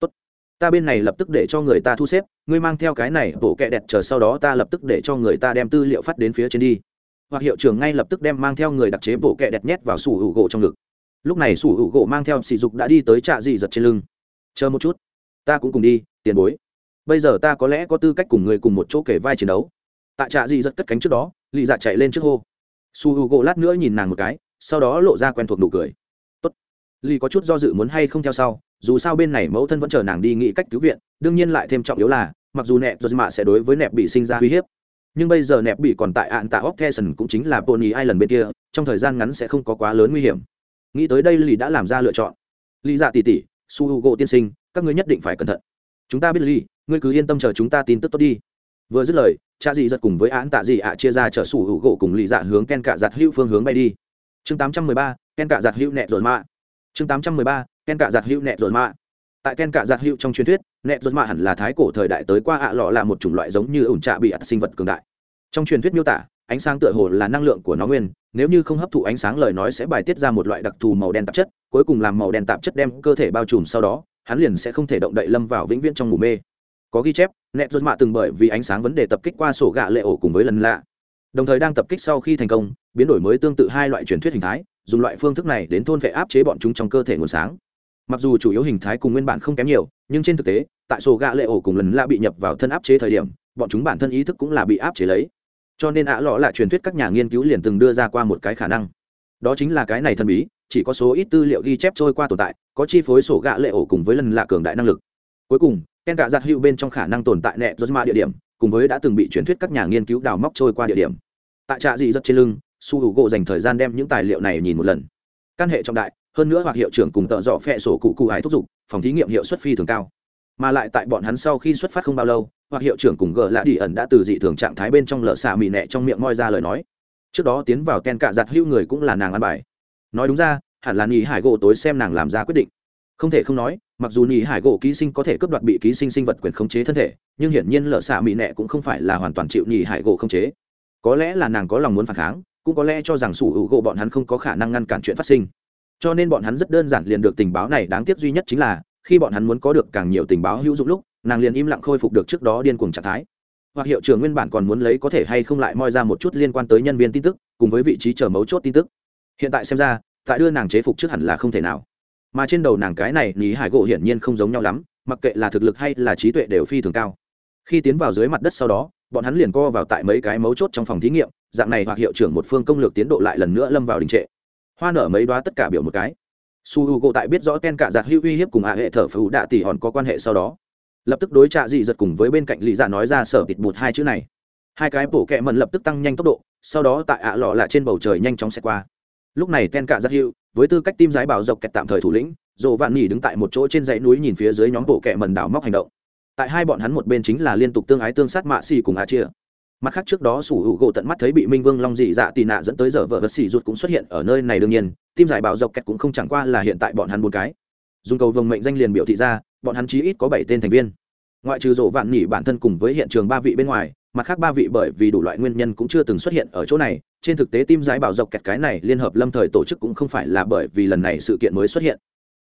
Tốt. ta bên này lập tức để cho người ta thu xếp, ngươi mang theo cái này bộ kẹ đẹp chờ sau đó ta lập tức để cho người ta đem tư liệu phát đến phía trên đi hoặc hiệu trưởng ngay lập tức đem mang theo người đặc chế bộ kẹ đẹp nhét vào sủ hữu gỗ trong ngực. Lúc này sủ hữu gỗ mang theo sỉ dục đã đi tới trạ dị giật trên lưng. Chờ một chút, ta cũng cùng đi, tiền bối. Bây giờ ta có lẽ có tư cách cùng người cùng một chỗ kể vai chiến đấu. Tại trạ dị giật cất cánh trước đó lì dạ chạy lên trước hô. Su h u gỗ lát nữa nhìn nàng một cái, sau đó lộ ra quen thuộc nụ cười. Tốt. Lì có chút do dự muốn hay không theo sau, dù sao bên này mẫu thân vẫn chờ nàng đi nghĩ cách cứu viện, đương nhiên lại thêm trọng yếu là, mặc dù nẹp giật mạ sẽ đối với nẹp bị sinh ra uy hiếp nhưng bây giờ nẹp bị còn tại ạn tạ óc theson cũng chính là pony island bên kia, trong thời gian ngắn sẽ không có quá lớn nguy hiểm. Nghĩ tới đây lì đã làm ra lựa chọn. Lý dạ tỉ tỉ su h u gỗ tiên sinh, các ngươi nhất định phải cẩn thận. Chúng ta biết lì, ngươi cứ yên tâm chờ chúng ta tin tức tốt đi. Vừa dứt lời, cha dị giật cùng với án tạ dị ạ chia ra chở su h u gỗ cùng lì dạ hướng ken cạ giặt hữu phương hướng bay đi. Chương tám trăm mười ba, ken cạ giặt hữu nẹ rồi mạ. Chương tám trăm mười ba, ken cạ giặt hữu nẹ rồi mạ tại ken cả giặc hữu trong truyền thuyết, Nẹt Rốt mạ hẳn là thái cổ thời đại tới qua ạ lọ là một chủng loại giống như ủn trạ bị ạt sinh vật cường đại. Trong truyền thuyết miêu tả, ánh sáng tựa hồ là năng lượng của nó nguyên, nếu như không hấp thụ ánh sáng lời nói sẽ bài tiết ra một loại đặc thù màu đen tạp chất, cuối cùng làm màu đen tạp chất đem cơ thể bao trùm sau đó, hắn liền sẽ không thể động đậy lâm vào vĩnh viễn trong ngủ mê. Có ghi chép, nẹt rốt mạ từng bởi vì ánh sáng vấn đề tập kích qua sổ gạ lệ ổ cùng với lần lạ. Đồng thời đang tập kích sau khi thành công, biến đổi mới tương tự hai loại truyền thuyết hình thái, dùng loại phương thức này đến thôn vệ áp chế bọn chúng trong cơ thể nguồn sáng mặc dù chủ yếu hình thái cùng nguyên bản không kém nhiều, nhưng trên thực tế, tại sổ gạ lệ ổ cùng lần lạ bị nhập vào thân áp chế thời điểm, bọn chúng bản thân ý thức cũng là bị áp chế lấy. Cho nên ạ lọ là truyền thuyết các nhà nghiên cứu liền từng đưa ra qua một cái khả năng. Đó chính là cái này thần bí, chỉ có số ít tư liệu ghi chép trôi qua tồn tại, có chi phối sổ gạ lệ ổ cùng với lần lạ cường đại năng lực. Cuối cùng, ken gạ giặt hữu bên trong khả năng tồn tại nẹ do địa điểm, cùng với đã từng bị truyền thuyết các nhà nghiên cứu đào móc trôi qua địa điểm. Tại trạ dị rất trên lưng, su hữu gỗ dành thời gian đem những tài liệu này nhìn một lần. Căn hệ trọng đại hơn nữa hoặc hiệu trưởng cùng tợ dọ phẹ sổ cụ cụ hải thúc giục, phòng thí nghiệm hiệu suất phi thường cao. Mà lại tại bọn hắn sau khi xuất phát không bao lâu, hoặc hiệu trưởng cùng gờ lạ đi ẩn đã từ dị thường trạng thái bên trong lở xạ mì nẹ trong miệng moi ra lời nói. Trước đó tiến vào ken cạ giặt hữu người cũng là nàng ăn bài. Nói đúng ra, hẳn là nhì hải gỗ tối xem nàng làm ra quyết định. Không thể không nói, mặc dù nhì hải gỗ ký sinh có thể cướp đoạt bị ký sinh sinh vật quyền khống chế thân thể, nhưng hiển nhiên lở xạ mì nẹ cũng không phải là hoàn toàn chịu nhì hải gỗ khống chế. Có lẽ là nàng có lòng muốn phản kháng, cũng có lẽ cho rằng sủ hữu gỗ bọn hắn không có khả năng ngăn cản chuyện phát sinh cho nên bọn hắn rất đơn giản liền được tình báo này đáng tiếc duy nhất chính là, khi bọn hắn muốn có được càng nhiều tình báo hữu dụng lúc, nàng liền im lặng khôi phục được trước đó điên cuồng trạng thái. Hoặc hiệu trưởng nguyên bản còn muốn lấy có thể hay không lại moi ra một chút liên quan tới nhân viên tin tức, cùng với vị trí chờ mấu chốt tin tức. Hiện tại xem ra, tại đưa nàng chế phục trước hẳn là không thể nào. Mà trên đầu nàng cái này, lý hải gỗ hiển nhiên không giống nhau lắm, mặc kệ là thực lực hay là trí tuệ đều phi thường cao. Khi tiến vào dưới mặt đất sau đó, bọn hắn liền co vào tại mấy cái mấu chốt trong phòng thí nghiệm, dạng này hoặc hiệu trưởng một phương công lược tiến độ lại lần nữa lâm vào đình trệ hoa nở mấy đoá tất cả biểu một cái. Su h u gỗ tại biết rõ ken cả giặt hữu uy hiếp cùng hạ hệ thở phù đạ tỉ hòn có quan hệ sau đó, lập tức đối trạ dị giật cùng với bên cạnh lý dạ nói ra sở bịt bụt hai chữ này. Hai cái bổ kẹ mần lập tức tăng nhanh tốc độ, sau đó tại ạ lọ lạ trên bầu trời nhanh chóng xẹt qua. Lúc này ken cả giặt hữu, với tư cách tim giái bảo dọc kẹt tạm thời thủ lĩnh dồ vạn nghỉ đứng tại một chỗ trên dãy núi nhìn phía dưới nhóm bộ kẹ mần đảo móc hành động. Tại hai bọn hắn một bên chính là liên tục tương ái tương sát mạ xì cùng ạ chia mặt khác trước đó sủ hữu gỗ tận mắt thấy bị minh vương long dị dạ tì nạ dẫn tới giờ vợ vật xỉ rụt cũng xuất hiện ở nơi này đương nhiên, tim giải bảo dọc kẹt cũng không chẳng qua là hiện tại bọn hắn bốn cái. Dùng cầu vồng mệnh danh liền biểu thị ra, bọn hắn chí ít có bảy tên thành viên. Ngoại trừ rộ vạn nhỉ bản thân cùng với hiện trường ba vị bên ngoài, mặt khác ba vị bởi vì đủ loại nguyên nhân cũng chưa từng xuất hiện ở chỗ này, trên thực tế tim giải bảo dọc kẹt cái này liên hợp lâm thời tổ chức cũng không phải là bởi vì lần này sự kiện mới xuất hiện.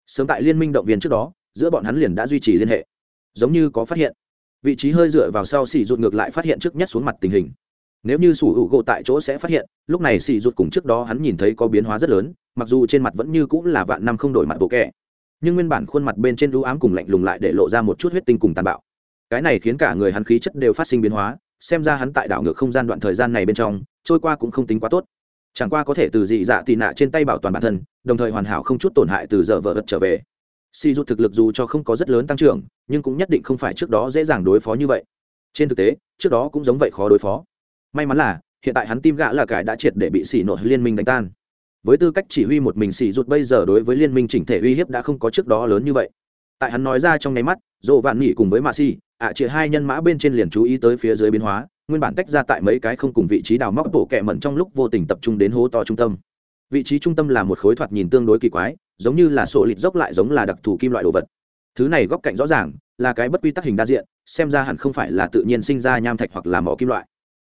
Sớm tại liên minh động viên trước đó, giữa bọn hắn liền đã duy trì liên hệ. Giống như có phát hiện vị trí hơi dựa vào sau xì rụt ngược lại phát hiện trước nhất xuống mặt tình hình. Nếu như sủ hữu gỗ tại chỗ sẽ phát hiện, lúc này xì rụt cùng trước đó hắn nhìn thấy có biến hóa rất lớn, mặc dù trên mặt vẫn như cũng là vạn năm không đổi mặt bộ kẻ. Nhưng nguyên bản khuôn mặt bên trên đũ ám cùng lạnh lùng lại để lộ ra một chút huyết tinh cùng tàn bạo. Cái này khiến cả người hắn khí chất đều phát sinh biến hóa, xem ra hắn tại đảo ngược không gian đoạn thời gian này bên trong, trôi qua cũng không tính quá tốt. Chẳng qua có thể từ dị dạ tị nạ trên tay bảo toàn bản thân, đồng thời hoàn hảo không chút tổn hại từ giờ vợ vật trở về si rút thực lực dù cho không có rất lớn tăng trưởng nhưng cũng nhất định không phải trước đó dễ dàng đối phó như vậy. Trên thực tế trước đó cũng giống vậy khó đối phó. May mắn là hiện tại hắn tim gã là cải đã triệt để bị xỉ nội liên minh đánh tan. Với tư cách chỉ huy một mình xỉ rút bây giờ đối với liên minh chỉnh thể uy hiếp đã không có trước đó lớn như vậy. Tại hắn nói ra trong nháy mắt dồ vạn nghỉ cùng với mạ xì ạ à, hai nhân mã bên trên liền chú ý tới phía dưới biến hóa nguyên bản tách ra tại mấy cái không cùng vị trí đào móc tổ kẹ mẩn trong lúc vô tình tập trung đến hố to trung tâm vị trí trung tâm là một khối thoạt nhìn tương đối kỳ quái, giống như là sổ lịt dốc lại giống là đặc thù kim loại đồ vật. Thứ này góc cạnh rõ ràng, là cái bất quy tắc hình đa diện, xem ra hẳn không phải là tự nhiên sinh ra nham thạch hoặc là mỏ kim loại.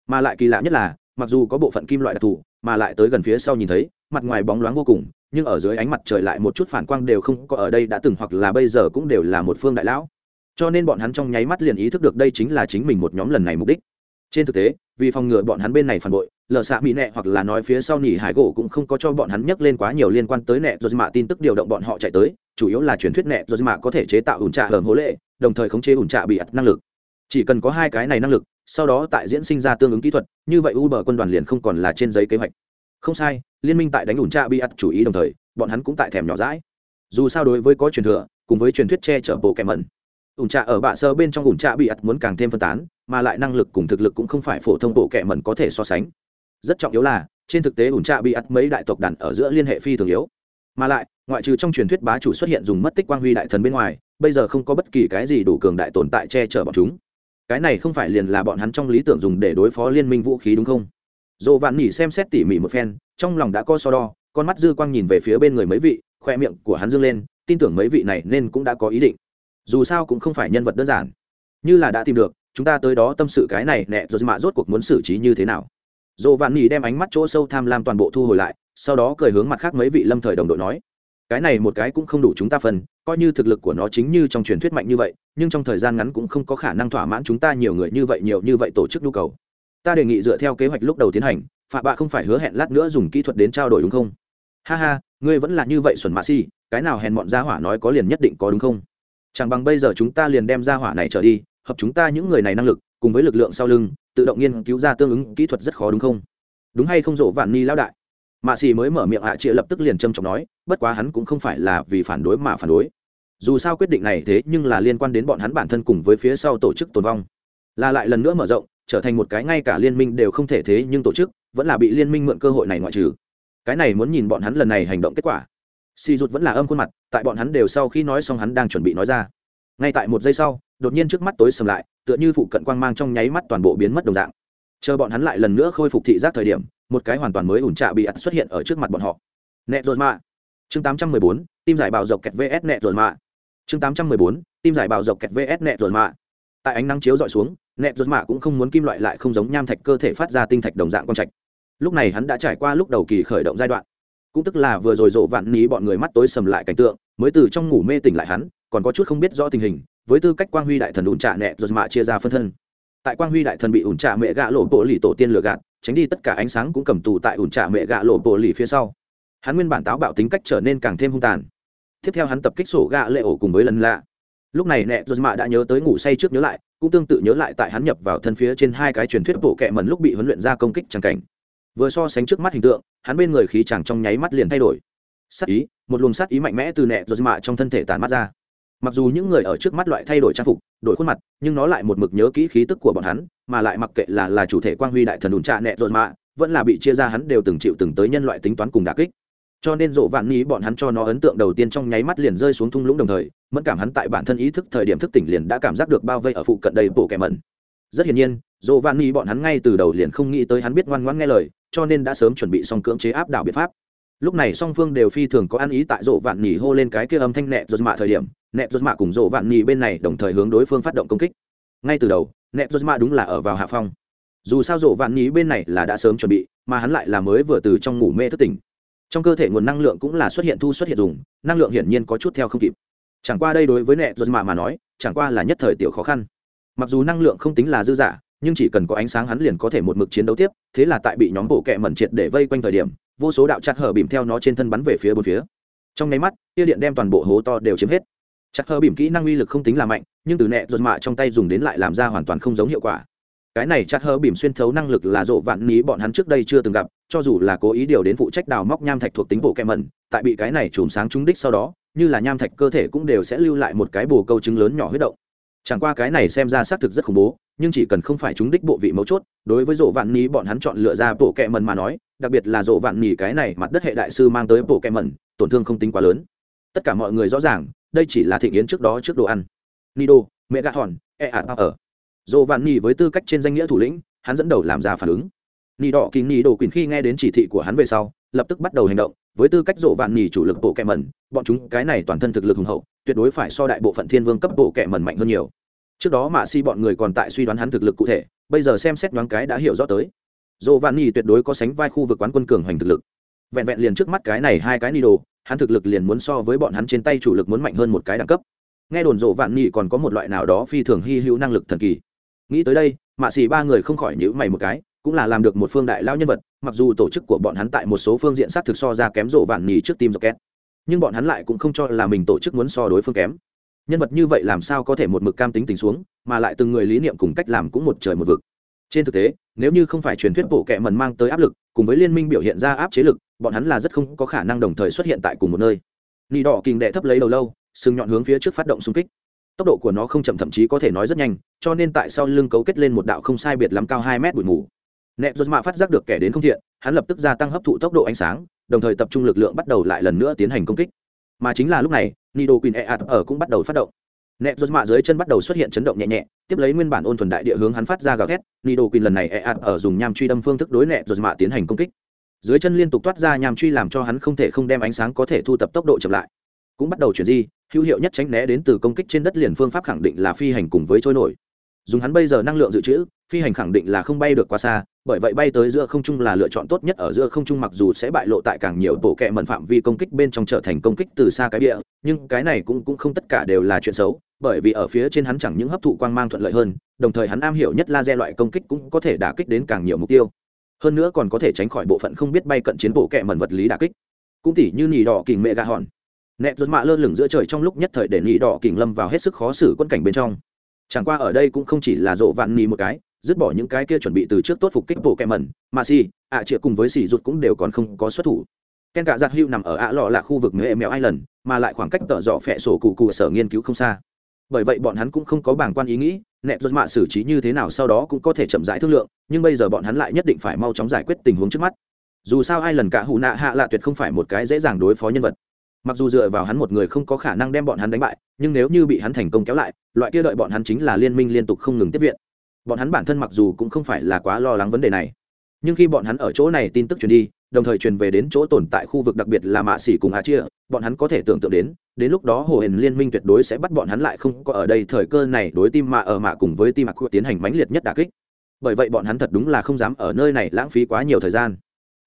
Mà lại kỳ lạ nhất là, mặc dù có bộ phận kim loại đặc thù, mà lại tới gần phía sau nhìn thấy, mặt ngoài bóng loáng vô cùng, nhưng ở dưới ánh mặt trời lại một chút phản quang đều không có ở đây đã từng hoặc là bây giờ cũng đều là một phương đại lão. Cho nên bọn hắn trong nháy mắt liền ý thức được đây chính là chính mình một nhóm lần này mục đích. Trên thực tế, vì phòng ngừa bọn hắn bên này phản bội lờ xạ mỹ nẹ hoặc là nói phía sau nỉ hải gỗ cũng không có cho bọn hắn nhắc lên quá nhiều liên quan tới nẹ do mạ tin tức điều động bọn họ chạy tới, chủ yếu là truyền thuyết nẹ do mạ có thể chế tạo ủn trạ hởm hố lệ, đồng thời khống chế ủn trạ bị ắt năng lực. Chỉ cần có hai cái này năng lực, sau đó tại diễn sinh ra tương ứng kỹ thuật, như vậy Uber quân đoàn liền không còn là trên giấy kế hoạch. Không sai, liên minh tại đánh ủn trạ bị ắt chủ ý đồng thời, bọn hắn cũng tại thèm nhỏ rãi dù sao đối với có truyền thừa, cùng với truyền thuyết che chở bộ kèm mẩn, ủn trạ ở bạ sơ bên trong ủn trạ bị ắt muốn càng thêm phân tán, mà lại năng lực cùng thực lực cũng không phải phổ thông bộ kệ mẩn có thể so sánh rất trọng yếu là, trên thực tế ủn trạ bị ắt mấy đại tộc đàn ở giữa liên hệ phi thường yếu. Mà lại, ngoại trừ trong truyền thuyết bá chủ xuất hiện dùng mất tích quang huy đại thần bên ngoài, bây giờ không có bất kỳ cái gì đủ cường đại tồn tại che chở bọn chúng. Cái này không phải liền là bọn hắn trong lý tưởng dùng để đối phó liên minh vũ khí đúng không? Dồ vạn nỉ xem xét tỉ mỉ một phen, trong lòng đã có so đo, con mắt dư quang nhìn về phía bên người mấy vị, khoe miệng của hắn dương lên, tin tưởng mấy vị này nên cũng đã có ý định. Dù sao cũng không phải nhân vật đơn giản. Như là đã tìm được, chúng ta tới đó tâm sự cái này nẹ rồi mạ rốt cuộc muốn xử trí như thế nào? Dồ vạn nỉ đem ánh mắt chỗ sâu tham lam toàn bộ thu hồi lại, sau đó cười hướng mặt khác mấy vị lâm thời đồng đội nói, cái này một cái cũng không đủ chúng ta phần coi như thực lực của nó chính như trong truyền thuyết mạnh như vậy, nhưng trong thời gian ngắn cũng không có khả năng thỏa mãn chúng ta nhiều người như vậy, nhiều như vậy tổ chức nhu cầu. Ta đề nghị dựa theo kế hoạch lúc đầu tiến hành, phạ bạ không phải hứa hẹn lát nữa dùng kỹ thuật đến trao đổi đúng không? Ha ha, ngươi vẫn là như vậy xuẩn mạ si, cái nào hèn bọn gia hỏa nói có liền nhất định có đúng không? Chẳng bằng bây giờ chúng ta liền đem gia hỏa này trở đi, hợp chúng ta những người này năng lực, cùng với lực lượng sau lưng tự động nghiên cứu ra tương ứng kỹ thuật rất khó đúng không? Đúng hay không rộ vạn ni lão đại? Mạ xì mới mở miệng hạ à lập tức liền trầm trọng nói, bất quá hắn cũng không phải là vì phản đối mà phản đối. Dù sao quyết định này thế nhưng là liên quan đến bọn hắn bản thân cùng với phía sau tổ chức tồn vong. Là lại lần nữa mở rộng, trở thành một cái ngay cả liên minh đều không thể thế nhưng tổ chức, vẫn là bị liên minh mượn cơ hội này ngoại trừ. Cái này muốn nhìn bọn hắn lần này hành động kết quả. Xì rụt vẫn là âm khuôn mặt, tại bọn hắn đều sau khi nói xong hắn đang chuẩn bị nói ra. Ngay tại một giây sau, đột nhiên trước mắt tối sầm lại tựa như phụ cận quang mang trong nháy mắt toàn bộ biến mất đồng dạng. Chờ bọn hắn lại lần nữa khôi phục thị giác thời điểm một cái hoàn toàn mới ủn trạ bị ắt xuất hiện ở trước mặt bọn họ. Nẹ rồi mà chương 814, tim giải bào dọc kẹt vs nẹ rồi mà chương 814, tim giải bào dọc kẹt vs nẹ rồi mà tại ánh nắng chiếu dọi xuống nẹ rồi mà cũng không muốn kim loại lại không giống nham thạch cơ thể phát ra tinh thạch đồng dạng quang trạch. Lúc này hắn đã trải qua lúc đầu kỳ khởi động giai đoạn. Cũng tức là vừa rồi rộ vạn ní bọn người mắt tối sầm lại cảnh tượng mới từ trong ngủ mê tỉnh lại hắn còn có chút không biết rõ tình hình với tư cách quang huy đại thần ủn trạ nẹ, rồi mạ chia ra phân thân. Tại quang huy đại thần bị ủn trạ mẹ gạ lộ bộ lì tổ tiên lừa gạt, tránh đi tất cả ánh sáng cũng cầm tù tại ủn trạ mẹ gạ lộ bộ lì phía sau. Hắn nguyên bản táo bạo tính cách trở nên càng thêm hung tàn. Tiếp theo hắn tập kích sổ gạ lệ ổ cùng với lần lạ. Lúc này nẹ, rồi mạ đã nhớ tới ngủ say trước nhớ lại, cũng tương tự nhớ lại tại hắn nhập vào thân phía trên hai cái truyền thuyết bộ kệ mẩn lúc bị huấn luyện ra công kích tràng cảnh. Vừa so sánh trước mắt hình tượng, hắn bên người khí chàng trong nháy mắt liền thay đổi. Sát ý, một luồng sát ý mạnh mẽ từ nẹ, rồi mạ trong thân thể tàn mắt ra mặc dù những người ở trước mắt loại thay đổi trang phục, đổi khuôn mặt, nhưng nó lại một mực nhớ kỹ khí tức của bọn hắn, mà lại mặc kệ là là chủ thể quang huy đại thần đùn trạ nẹ dồn mạ, vẫn là bị chia ra hắn đều từng chịu từng tới nhân loại tính toán cùng đà kích. Cho nên dỗ vạn ní bọn hắn cho nó ấn tượng đầu tiên trong nháy mắt liền rơi xuống thung lũng đồng thời, mẫn cảm hắn tại bản thân ý thức thời điểm thức tỉnh liền đã cảm giác được bao vây ở phụ cận đây bộ kẻ mẩn. Rất hiển nhiên dỗ vạn ní bọn hắn ngay từ đầu liền không nghĩ tới hắn biết ngoan ngoãn nghe lời, cho nên đã sớm chuẩn bị xong cưỡng chế áp đảo biện pháp. Lúc này song phương đều phi thường có ăn ý tại rộ vạn nhì hô lên cái kia âm thanh nẹ rột mạ thời điểm nẹt rột mạ cùng rộ vạn nhì bên này đồng thời hướng đối phương phát động công kích. Ngay từ đầu, nẹt rột mạ đúng là ở vào hạ phong. Dù sao rộ vạn nhì bên này là đã sớm chuẩn bị, mà hắn lại là mới vừa từ trong ngủ mê thức tỉnh. Trong cơ thể nguồn năng lượng cũng là xuất hiện thu xuất hiện dùng, năng lượng hiển nhiên có chút theo không kịp. Chẳng qua đây đối với nẹt rột mạ mà nói, chẳng qua là nhất thời tiểu khó khăn. Mặc dù năng lượng không tính là dư giả, nhưng chỉ cần có ánh sáng hắn liền có thể một mực chiến đấu tiếp, thế là tại bị nhóm bộ kẹ mẩn triệt để vây quanh thời điểm, vô số đạo chặt hở bìm theo nó trên thân bắn về phía bốn phía. Trong nháy mắt, tia điện đem toàn bộ hố to đều chiếm hết chặt hở bìm kỹ năng uy lực không tính là mạnh, nhưng từ nẹ ruột mạ trong tay dùng đến lại làm ra hoàn toàn không giống hiệu quả. Cái này chặt hở bìm xuyên thấu năng lực là rộ vạn ní bọn hắn trước đây chưa từng gặp, cho dù là cố ý điều đến phụ trách đào móc nham thạch thuộc tính bộ kẹ mẩn, tại bị cái này chùm sáng trúng đích sau đó, như là nham thạch cơ thể cũng đều sẽ lưu lại một cái bồ câu chứng lớn nhỏ huyết động. Chẳng qua cái này xem ra xác thực rất khủng bố, nhưng chỉ cần không phải chúng đích bộ vị mấu chốt, đối với rộ vạn ní bọn hắn chọn lựa ra bộ kẹ mần mà nói, đặc biệt là rộ vạn nhì cái này mặt đất hệ đại sư mang tới bộ kẹ mần tổn thương không tính quá lớn. Tất cả mọi người rõ ràng đây chỉ là thịnh yến trước đó trước đồ ăn. Nido, mẹ gà hòn e ạt ở. Dồ vạn nhì với tư cách trên danh nghĩa thủ lĩnh, hắn dẫn đầu làm ra phản ứng. Nì đỏ kính nì đồ quyền khi nghe đến chỉ thị của hắn về sau, lập tức bắt đầu hành động. Với tư cách rộ vạn nhì chủ lực bộ kẹ mẩn, bọn chúng cái này toàn thân thực lực hùng hậu, tuyệt đối phải so đại bộ phận thiên vương cấp bộ kẹ mẩn mạnh hơn nhiều. Trước đó mạ si bọn người còn tại suy đoán hắn thực lực cụ thể, bây giờ xem xét đoán cái đã hiểu rõ tới. Dồ vạn Nhì tuyệt đối có sánh vai khu vực quán quân cường hoành thực lực. Vẹn vẹn liền trước mắt cái này hai cái ni đồ hắn thực lực liền muốn so với bọn hắn trên tay chủ lực muốn mạnh hơn một cái đẳng cấp. Nghe đồn rộ vạn nhị còn có một loại nào đó phi thường hy hữu năng lực thần kỳ. Nghĩ tới đây, mạ xì ba người không khỏi nhữ mày một cái, cũng là làm được một phương đại lao nhân vật, mặc dù tổ chức của bọn hắn tại một số phương diện s á t thực so ra kém rộ vạn nhì trước tim rocket, nhưng bọn hắn lại cũng không cho là mình tổ chức muốn so đối phương kém. Nhân vật như vậy làm sao có thể một mực cam tính tình xuống, mà lại từng người lý niệm cùng cách làm cũng một trời một vực. Trên thực tế nếu như không phải truyền thuyết bộ kệ mần mang tới áp lực, cùng với liên minh biểu hiện ra áp chế lực, bọn hắn là rất không có khả năng đồng thời xuất hiện tại cùng một nơi. Nị đỏ kình đệ thấp lấy đầu lâu, sừng nhọn hướng phía trước phát động xung kích. Tốc độ của nó không chậm, thậm chí có thể nói rất nhanh, cho nên tại sau lưng cấu kết lên một đạo không sai biệt lắm cao hai mét bụi mù. Nẹ dốt mạ phát giác được kẻ đến không thiện, hắn lập tức gia tăng hấp thụ tốc độ ánh sáng, đồng thời tập trung lực lượng bắt đầu lại lần nữa tiến hành công kích. Mà chính là lúc này nido quỳnh e ạt ở cũng bắt đầu phát động. Nẹt rốt mạ dưới chân bắt đầu xuất hiện chấn động nhẹ nhẹ tiếp lấy nguyên bản ôn thuần đại địa hướng hắn phát ra gào thét, nido quỳnh lần này e ạt ở dùng nham truy đâm phương thức đối nẹt rồi mạ tiến hành công kích. Dưới chân liên tục toát ra nham truy làm cho hắn không thể không đem ánh sáng có thể thu tập tốc độ chậm lại. Cũng bắt đầu chuyển di, hữu hiệu nhất tránh né đến từ công kích trên đất liền phương pháp khẳng định là phi hành cùng với trôi nổi dùng hắn bây giờ năng lượng dự trữ, phi hành khẳng định là không bay được quá xa, bởi vậy bay tới giữa không trung là lựa chọn tốt nhất ở giữa không trung mặc dù sẽ bại lộ tại càng nhiều bộ kệ mẩn phạm vi công kích bên trong trở thành công kích từ xa cái địa, nhưng cái này cũng cũng không tất cả đều là chuyện xấu, bởi vì ở phía trên hắn chẳng những hấp thụ quang mang thuận lợi hơn, đồng thời hắn am hiểu nhất laser loại công kích cũng có thể đả kích đến càng nhiều mục tiêu. Hơn nữa còn có thể tránh khỏi bộ phận không biết bay cận chiến bộ kệ mẩn vật lý đả kích. Cũng tỉ như nỉ đỏ kình mẹ gà hòn. Nẹp rốt mạ lơ lửng giữa trời trong lúc nhất thời để nỉ đỏ kình lâm vào hết sức khó xử quân cảnh bên trong chẳng qua ở đây cũng không chỉ là rộ vạn nỉ một cái, dứt bỏ những cái kia chuẩn bị từ trước tốt phục kích bộ kẹm mẩn, mà xì, ạ chĩa cùng với xì rụt cũng đều còn không có xuất thủ. Ken cả giặc hữu nằm ở ạ lọ là khu vực mễ mèo island, mà lại khoảng cách tợ dọ phẹ sổ cụ cụ sở nghiên cứu không xa. Bởi vậy bọn hắn cũng không có bảng quan ý nghĩ, nẹp rột mạ xử trí như thế nào sau đó cũng có thể chậm rãi thương lượng, nhưng bây giờ bọn hắn lại nhất định phải mau chóng giải quyết tình huống trước mắt. Dù sao ai lần cả hù nạ hạ lạ tuyệt không phải một cái dễ dàng đối phó nhân vật mặc dù dựa vào hắn một người không có khả năng đem bọn hắn đánh bại, nhưng nếu như bị hắn thành công kéo lại, loại kia đợi bọn hắn chính là liên minh liên tục không ngừng tiếp viện. Bọn hắn bản thân mặc dù cũng không phải là quá lo lắng vấn đề này, nhưng khi bọn hắn ở chỗ này tin tức truyền đi, đồng thời truyền về đến chỗ tồn tại khu vực đặc biệt là mạ xỉ cùng hạ chia bọn hắn có thể tưởng tượng đến đến lúc đó hồ hển liên minh tuyệt đối sẽ bắt bọn hắn lại không có ở đây thời cơ này đối tim mạ ở mạ cùng với tim mạc tiến hành mãnh liệt nhất đà kích. Bởi vậy bọn hắn thật đúng là không dám ở nơi này lãng phí quá nhiều thời gian.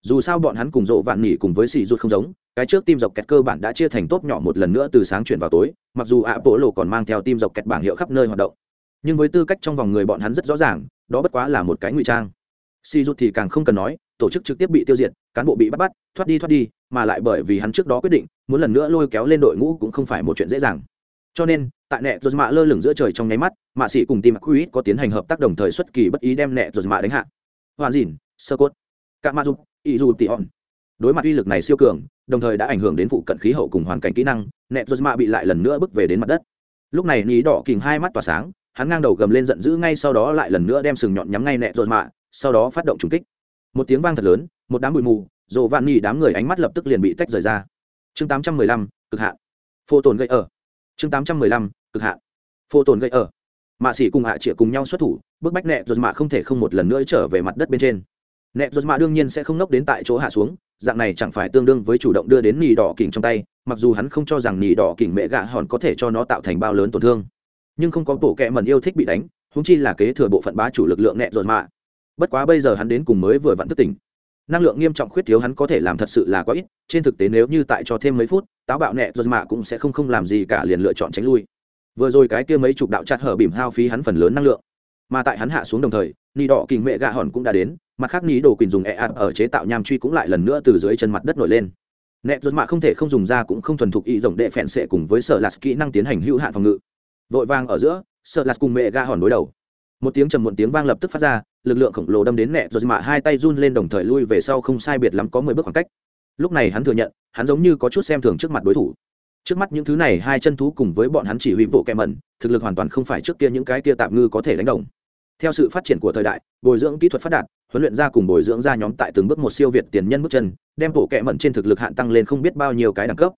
Dù sao bọn hắn cùng rộ vạn nỉ cùng với xì rút không giống cái trước tim dọc kẹt cơ bản đã chia thành tốt nhỏ một lần nữa từ sáng chuyển vào tối, mặc dù ạ bộ lộ còn mang theo tim dọc kẹt bảng hiệu khắp nơi hoạt động. Nhưng với tư cách trong vòng người bọn hắn rất rõ ràng, đó bất quá là một cái ngụy trang. Si rút thì càng không cần nói, tổ chức trực tiếp bị tiêu diệt, cán bộ bị bắt bắt, thoát đi thoát đi, mà lại bởi vì hắn trước đó quyết định, muốn lần nữa lôi kéo lên đội ngũ cũng không phải một chuyện dễ dàng. Cho nên, tại nẹ rồi mạ lơ lửng giữa trời trong nháy mắt, mạ sĩ cùng tim quýt có tiến hành hợp tác đồng thời xuất kỳ bất ý đem nẹ rồi mạ đánh hạ. Hoàn dìn, sơ cốt cạ ma dục ý dù tỉ hòn đối mặt uy lực này siêu cường đồng thời đã ảnh hưởng đến phụ cận khí hậu cùng hoàn cảnh kỹ năng nẹt rồi mạ bị lại lần nữa bước về đến mặt đất. Lúc này ní đỏ kìm hai mắt tỏa sáng, hắn ngang đầu gầm lên giận dữ ngay sau đó lại lần nữa đem sừng nhọn nhắm ngay nẹt rồi mạ sau đó phát động trùng kích. Một tiếng vang thật lớn, một đám bụi mù rộ vạn nhì đám người ánh mắt lập tức liền bị tách rời ra. Chương tám trăm mười lăm, cực hạn. Phô tồn gây ở. Chương tám trăm mười lăm, cực hạn. Phô tồn gây ở. Mạ xỉ cùng hạ trịa cùng nhau xuất thủ, bức bách nẹ rồi mạ không thể không một lần nữa trở về mặt đất bên trên nẹ rột mạ đương nhiên sẽ không nốc đến tại chỗ hạ xuống, dạng này chẳng phải tương đương với chủ động đưa đến nỉ đỏ kỉnh trong tay, mặc dù hắn không cho rằng nỉ đỏ kỉnh mẹ gạ hòn có thể cho nó tạo thành bao lớn tổn thương. Nhưng không có bộ kẹ mần yêu thích bị đánh húng chi là kế thừa bộ phận bá chủ lực lượng nẹ rột mạ. Bất quá bây giờ hắn đến cùng mới vừa vặn thức tỉnh. Năng lượng nghiêm trọng khuyết thiếu hắn có thể làm thật sự là quá ít, trên thực tế nếu như tại cho thêm mấy phút, táo bạo nẹ rồi mạ cũng sẽ không không làm gì cả liền lựa chọn tránh lui. Vừa rồi cái kia mấy chục đạo chặt hở bìm hao phí hắn phần lớn năng lượng mà tại hắn hạ xuống đồng thời ni đỏ kình mẹ gạ hòn cũng đã đến, mặt khác ni đồ quỳnh dùng e ạt ở chế tạo nham truy cũng lại lần nữa từ dưới chân mặt đất nổi lên. Nẹ rồi mạ không thể không dùng ra cũng không thuần thục ý rộng đệ phèn sệ cùng với sợ lạt kỹ năng tiến hành hữu hạn phòng ngự. Vội vàng ở giữa sợ lạt cùng mẹ gạ hòn đối đầu. Một tiếng trầm muộn tiếng vang lập tức phát ra, lực lượng khổng lồ đâm đến nẹ rồi mạ hai tay run lên đồng thời lui về sau không sai biệt lắm có mười bước khoảng cách. Lúc này hắn thừa nhận, hắn giống như có chút xem thường trước mặt đối thủ. Trước mắt những thứ này hai chân thú cùng với bọn hắn chỉ huy bộ kẹ mẩn, thực lực hoàn toàn không phải trước kia những cái kia tạm ngư có thể đánh đồng theo sự phát triển của thời đại, bồi dưỡng kỹ thuật phát đạt, huấn luyện ra cùng bồi dưỡng ra nhóm tại từng bước một siêu việt tiền nhân bước chân, đem bộ kệ mẩn trên thực lực hạn tăng lên không biết bao nhiêu cái đẳng cấp.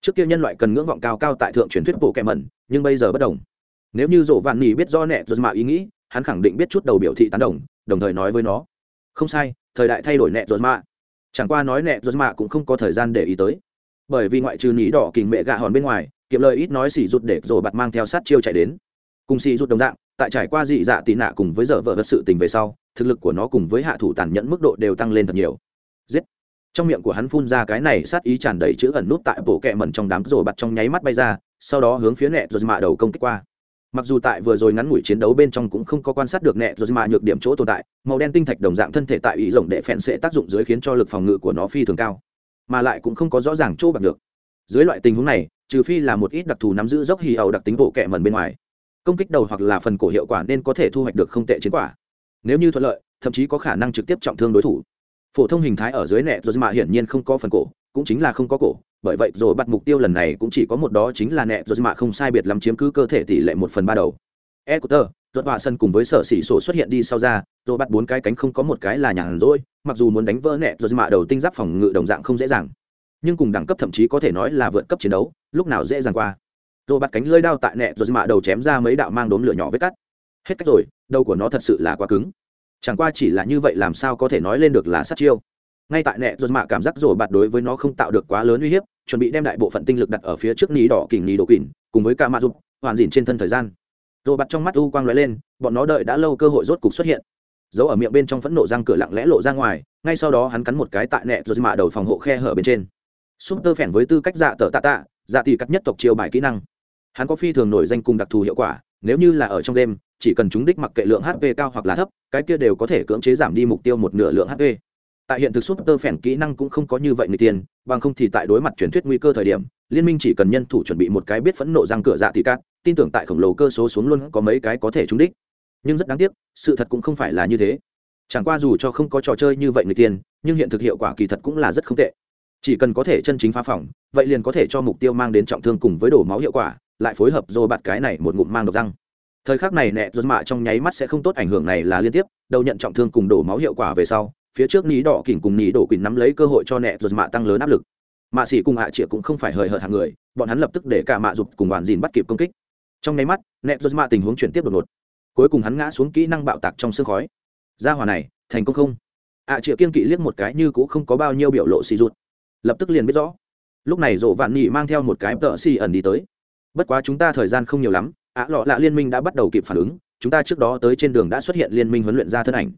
Trước kia nhân loại cần ngưỡng vọng cao cao tại thượng truyền thuyết bộ kệ mẩn, nhưng bây giờ bất đồng. Nếu như rổ vạn nỉ biết do nẹ rồi mạ ý nghĩ, hắn khẳng định biết chút đầu biểu thị tán đồng đồng thời nói với nó. Không sai, thời đại thay đổi nẹ ruột mạ. Chẳng qua nói nẹ ruột mạ cũng không có thời gian để ý tới. Bởi vì ngoại trừ nỉ đỏ kình mẹ gạ hòn bên ngoài, kiệm lời ít nói xỉ rụt để rồi bạt mang theo sát chiêu chạy đến. Cùng xỉ rụt đồng dạng tại trải qua dị dạ tị nạ cùng với dở vợ vật sự tình về sau, thực lực của nó cùng với hạ thủ tàn nhẫn mức độ đều tăng lên thật nhiều. Giết. Trong miệng của hắn phun ra cái này sát ý tràn đầy chữ ẩn nút tại bộ kẹ mẩn trong đám rồi bặt trong nháy mắt bay ra, sau đó hướng phía nẹ rồi mạ đầu công kích qua. Mặc dù tại vừa rồi ngắn ngủi chiến đấu bên trong cũng không có quan sát được nẹ rồi mạ nhược điểm chỗ tồn tại, màu đen tinh thạch đồng dạng thân thể tại ý rộng đệ phèn sẽ tác dụng dưới khiến cho lực phòng ngự của nó phi thường cao, mà lại cũng không có rõ ràng chỗ bằng được dưới loại tình huống này, trừ phi là một ít đặc thù nắm giữ dốc hì ẩu đặc tính bộ kẹ mẩn bên ngoài công kích đầu hoặc là phần cổ hiệu quả nên có thể thu hoạch được không tệ chiến quả. Nếu như thuận lợi, thậm chí có khả năng trực tiếp trọng thương đối thủ. Phổ thông hình thái ở dưới nẹ rồi mà hiển nhiên không có phần cổ, cũng chính là không có cổ, bởi vậy rồi bắt mục tiêu lần này cũng chỉ có một đó chính là nẹ rồi mà không sai biệt lắm chiếm cứ cơ thể tỷ lệ một phần ba đầu. E của tờ ruột họa sân cùng với sở xỉ sổ xuất hiện đi sau ra, rồi bắt bốn cái cánh không có một cái là nhàn rỗi, mặc dù muốn đánh vỡ nẹ rồi mà đầu tinh giáp phòng ngự đồng dạng không dễ dàng, nhưng cùng đẳng cấp thậm chí có thể nói là vượt cấp chiến đấu, lúc nào dễ dàng qua rồi bắt cánh lưỡi đao tại nẹ rồi mạ đầu chém ra mấy đạo mang đốm lửa nhỏ vết cắt. Hết cách rồi, đầu của nó thật sự là quá cứng. Chẳng qua chỉ là như vậy làm sao có thể nói lên được là sát chiêu. Ngay tại nẹ rồi mạ cảm giác rồi bạt đối với nó không tạo được quá lớn uy hiếp, chuẩn bị đem đại bộ phận tinh lực đặt ở phía trước ní đỏ kình ní đổ kình cùng với ca mạ dục, hoàn dỉn trên thân thời gian. Rồi bạt trong mắt u quang lóe lên, bọn nó đợi đã lâu cơ hội rốt cục xuất hiện. Giấu ở miệng bên trong phẫn nộ răng cửa lặng lẽ lộ ra ngoài, ngay sau đó hắn cắn một cái tại nẹ rồi mạ đầu phòng hộ khe hở bên trên. Súp tơ phèn với tư cách dạ tờ tạ tạ dạ thì cắt nhất tộc chiêu bài kỹ năng hắn có phi thường nổi danh cùng đặc thù hiệu quả, nếu như là ở trong đêm, chỉ cần chúng đích mặc kệ lượng hp cao hoặc là thấp, cái kia đều có thể cưỡng chế giảm đi mục tiêu một nửa lượng hp tại hiện thực súp tơ phèn kỹ năng cũng không có như vậy người tiền, bằng không thì tại đối mặt truyền thuyết nguy cơ thời điểm, liên minh chỉ cần nhân thủ chuẩn bị một cái biết phẫn nộ răng cửa dạ thì cát, tin tưởng tại khổng lồ cơ số xuống luôn có mấy cái có thể trúng đích. Nhưng rất đáng tiếc, sự thật cũng không phải là như thế. Chẳng qua dù cho không có trò chơi như vậy người tiền, nhưng hiện thực hiệu quả kỳ thật cũng là rất không tệ. Chỉ cần có thể chân chính phá phỏng vậy liền có thể cho mục tiêu mang đến trọng thương cùng với đổ máu hiệu quả lại phối hợp dô bạt cái này một ngụm mang độc răng. Thời khắc này nẹ dốt mạ trong nháy mắt sẽ không tốt, ảnh hưởng này là liên tiếp, đầu nhận trọng thương cùng đổ máu hiệu quả về sau, phía trước ní đỏ kỉnh cùng ní đổ quỳnh nắm lấy cơ hội cho nẹ dốt mạ tăng lớn áp lực. Mạ xỉ cùng hạ à cũng không phải hời hợt hàng người, bọn hắn lập tức để cả mạ dục cùng đoàn dìn bắt kịp công kích. Trong nháy mắt, nẹ dốt mạ tình huống chuyển tiếp đột ngột. Cuối cùng hắn ngã xuống kỹ năng bạo tạc trong sương khói. Ra hòa này, thành công không? Ạ à kiên kỵ liếc một cái như cũng không có bao nhiêu biểu lộ xì rụt. Lập tức liền biết rõ. Lúc này rộ vạn nhị mang theo một cái tợ xì ẩn đi tới bất quá chúng ta thời gian không nhiều lắm ạ lọ lạ liên minh đã bắt đầu kịp phản ứng, chúng ta trước đó tới trên đường đã xuất hiện liên minh huấn luyện ra thân ảnh.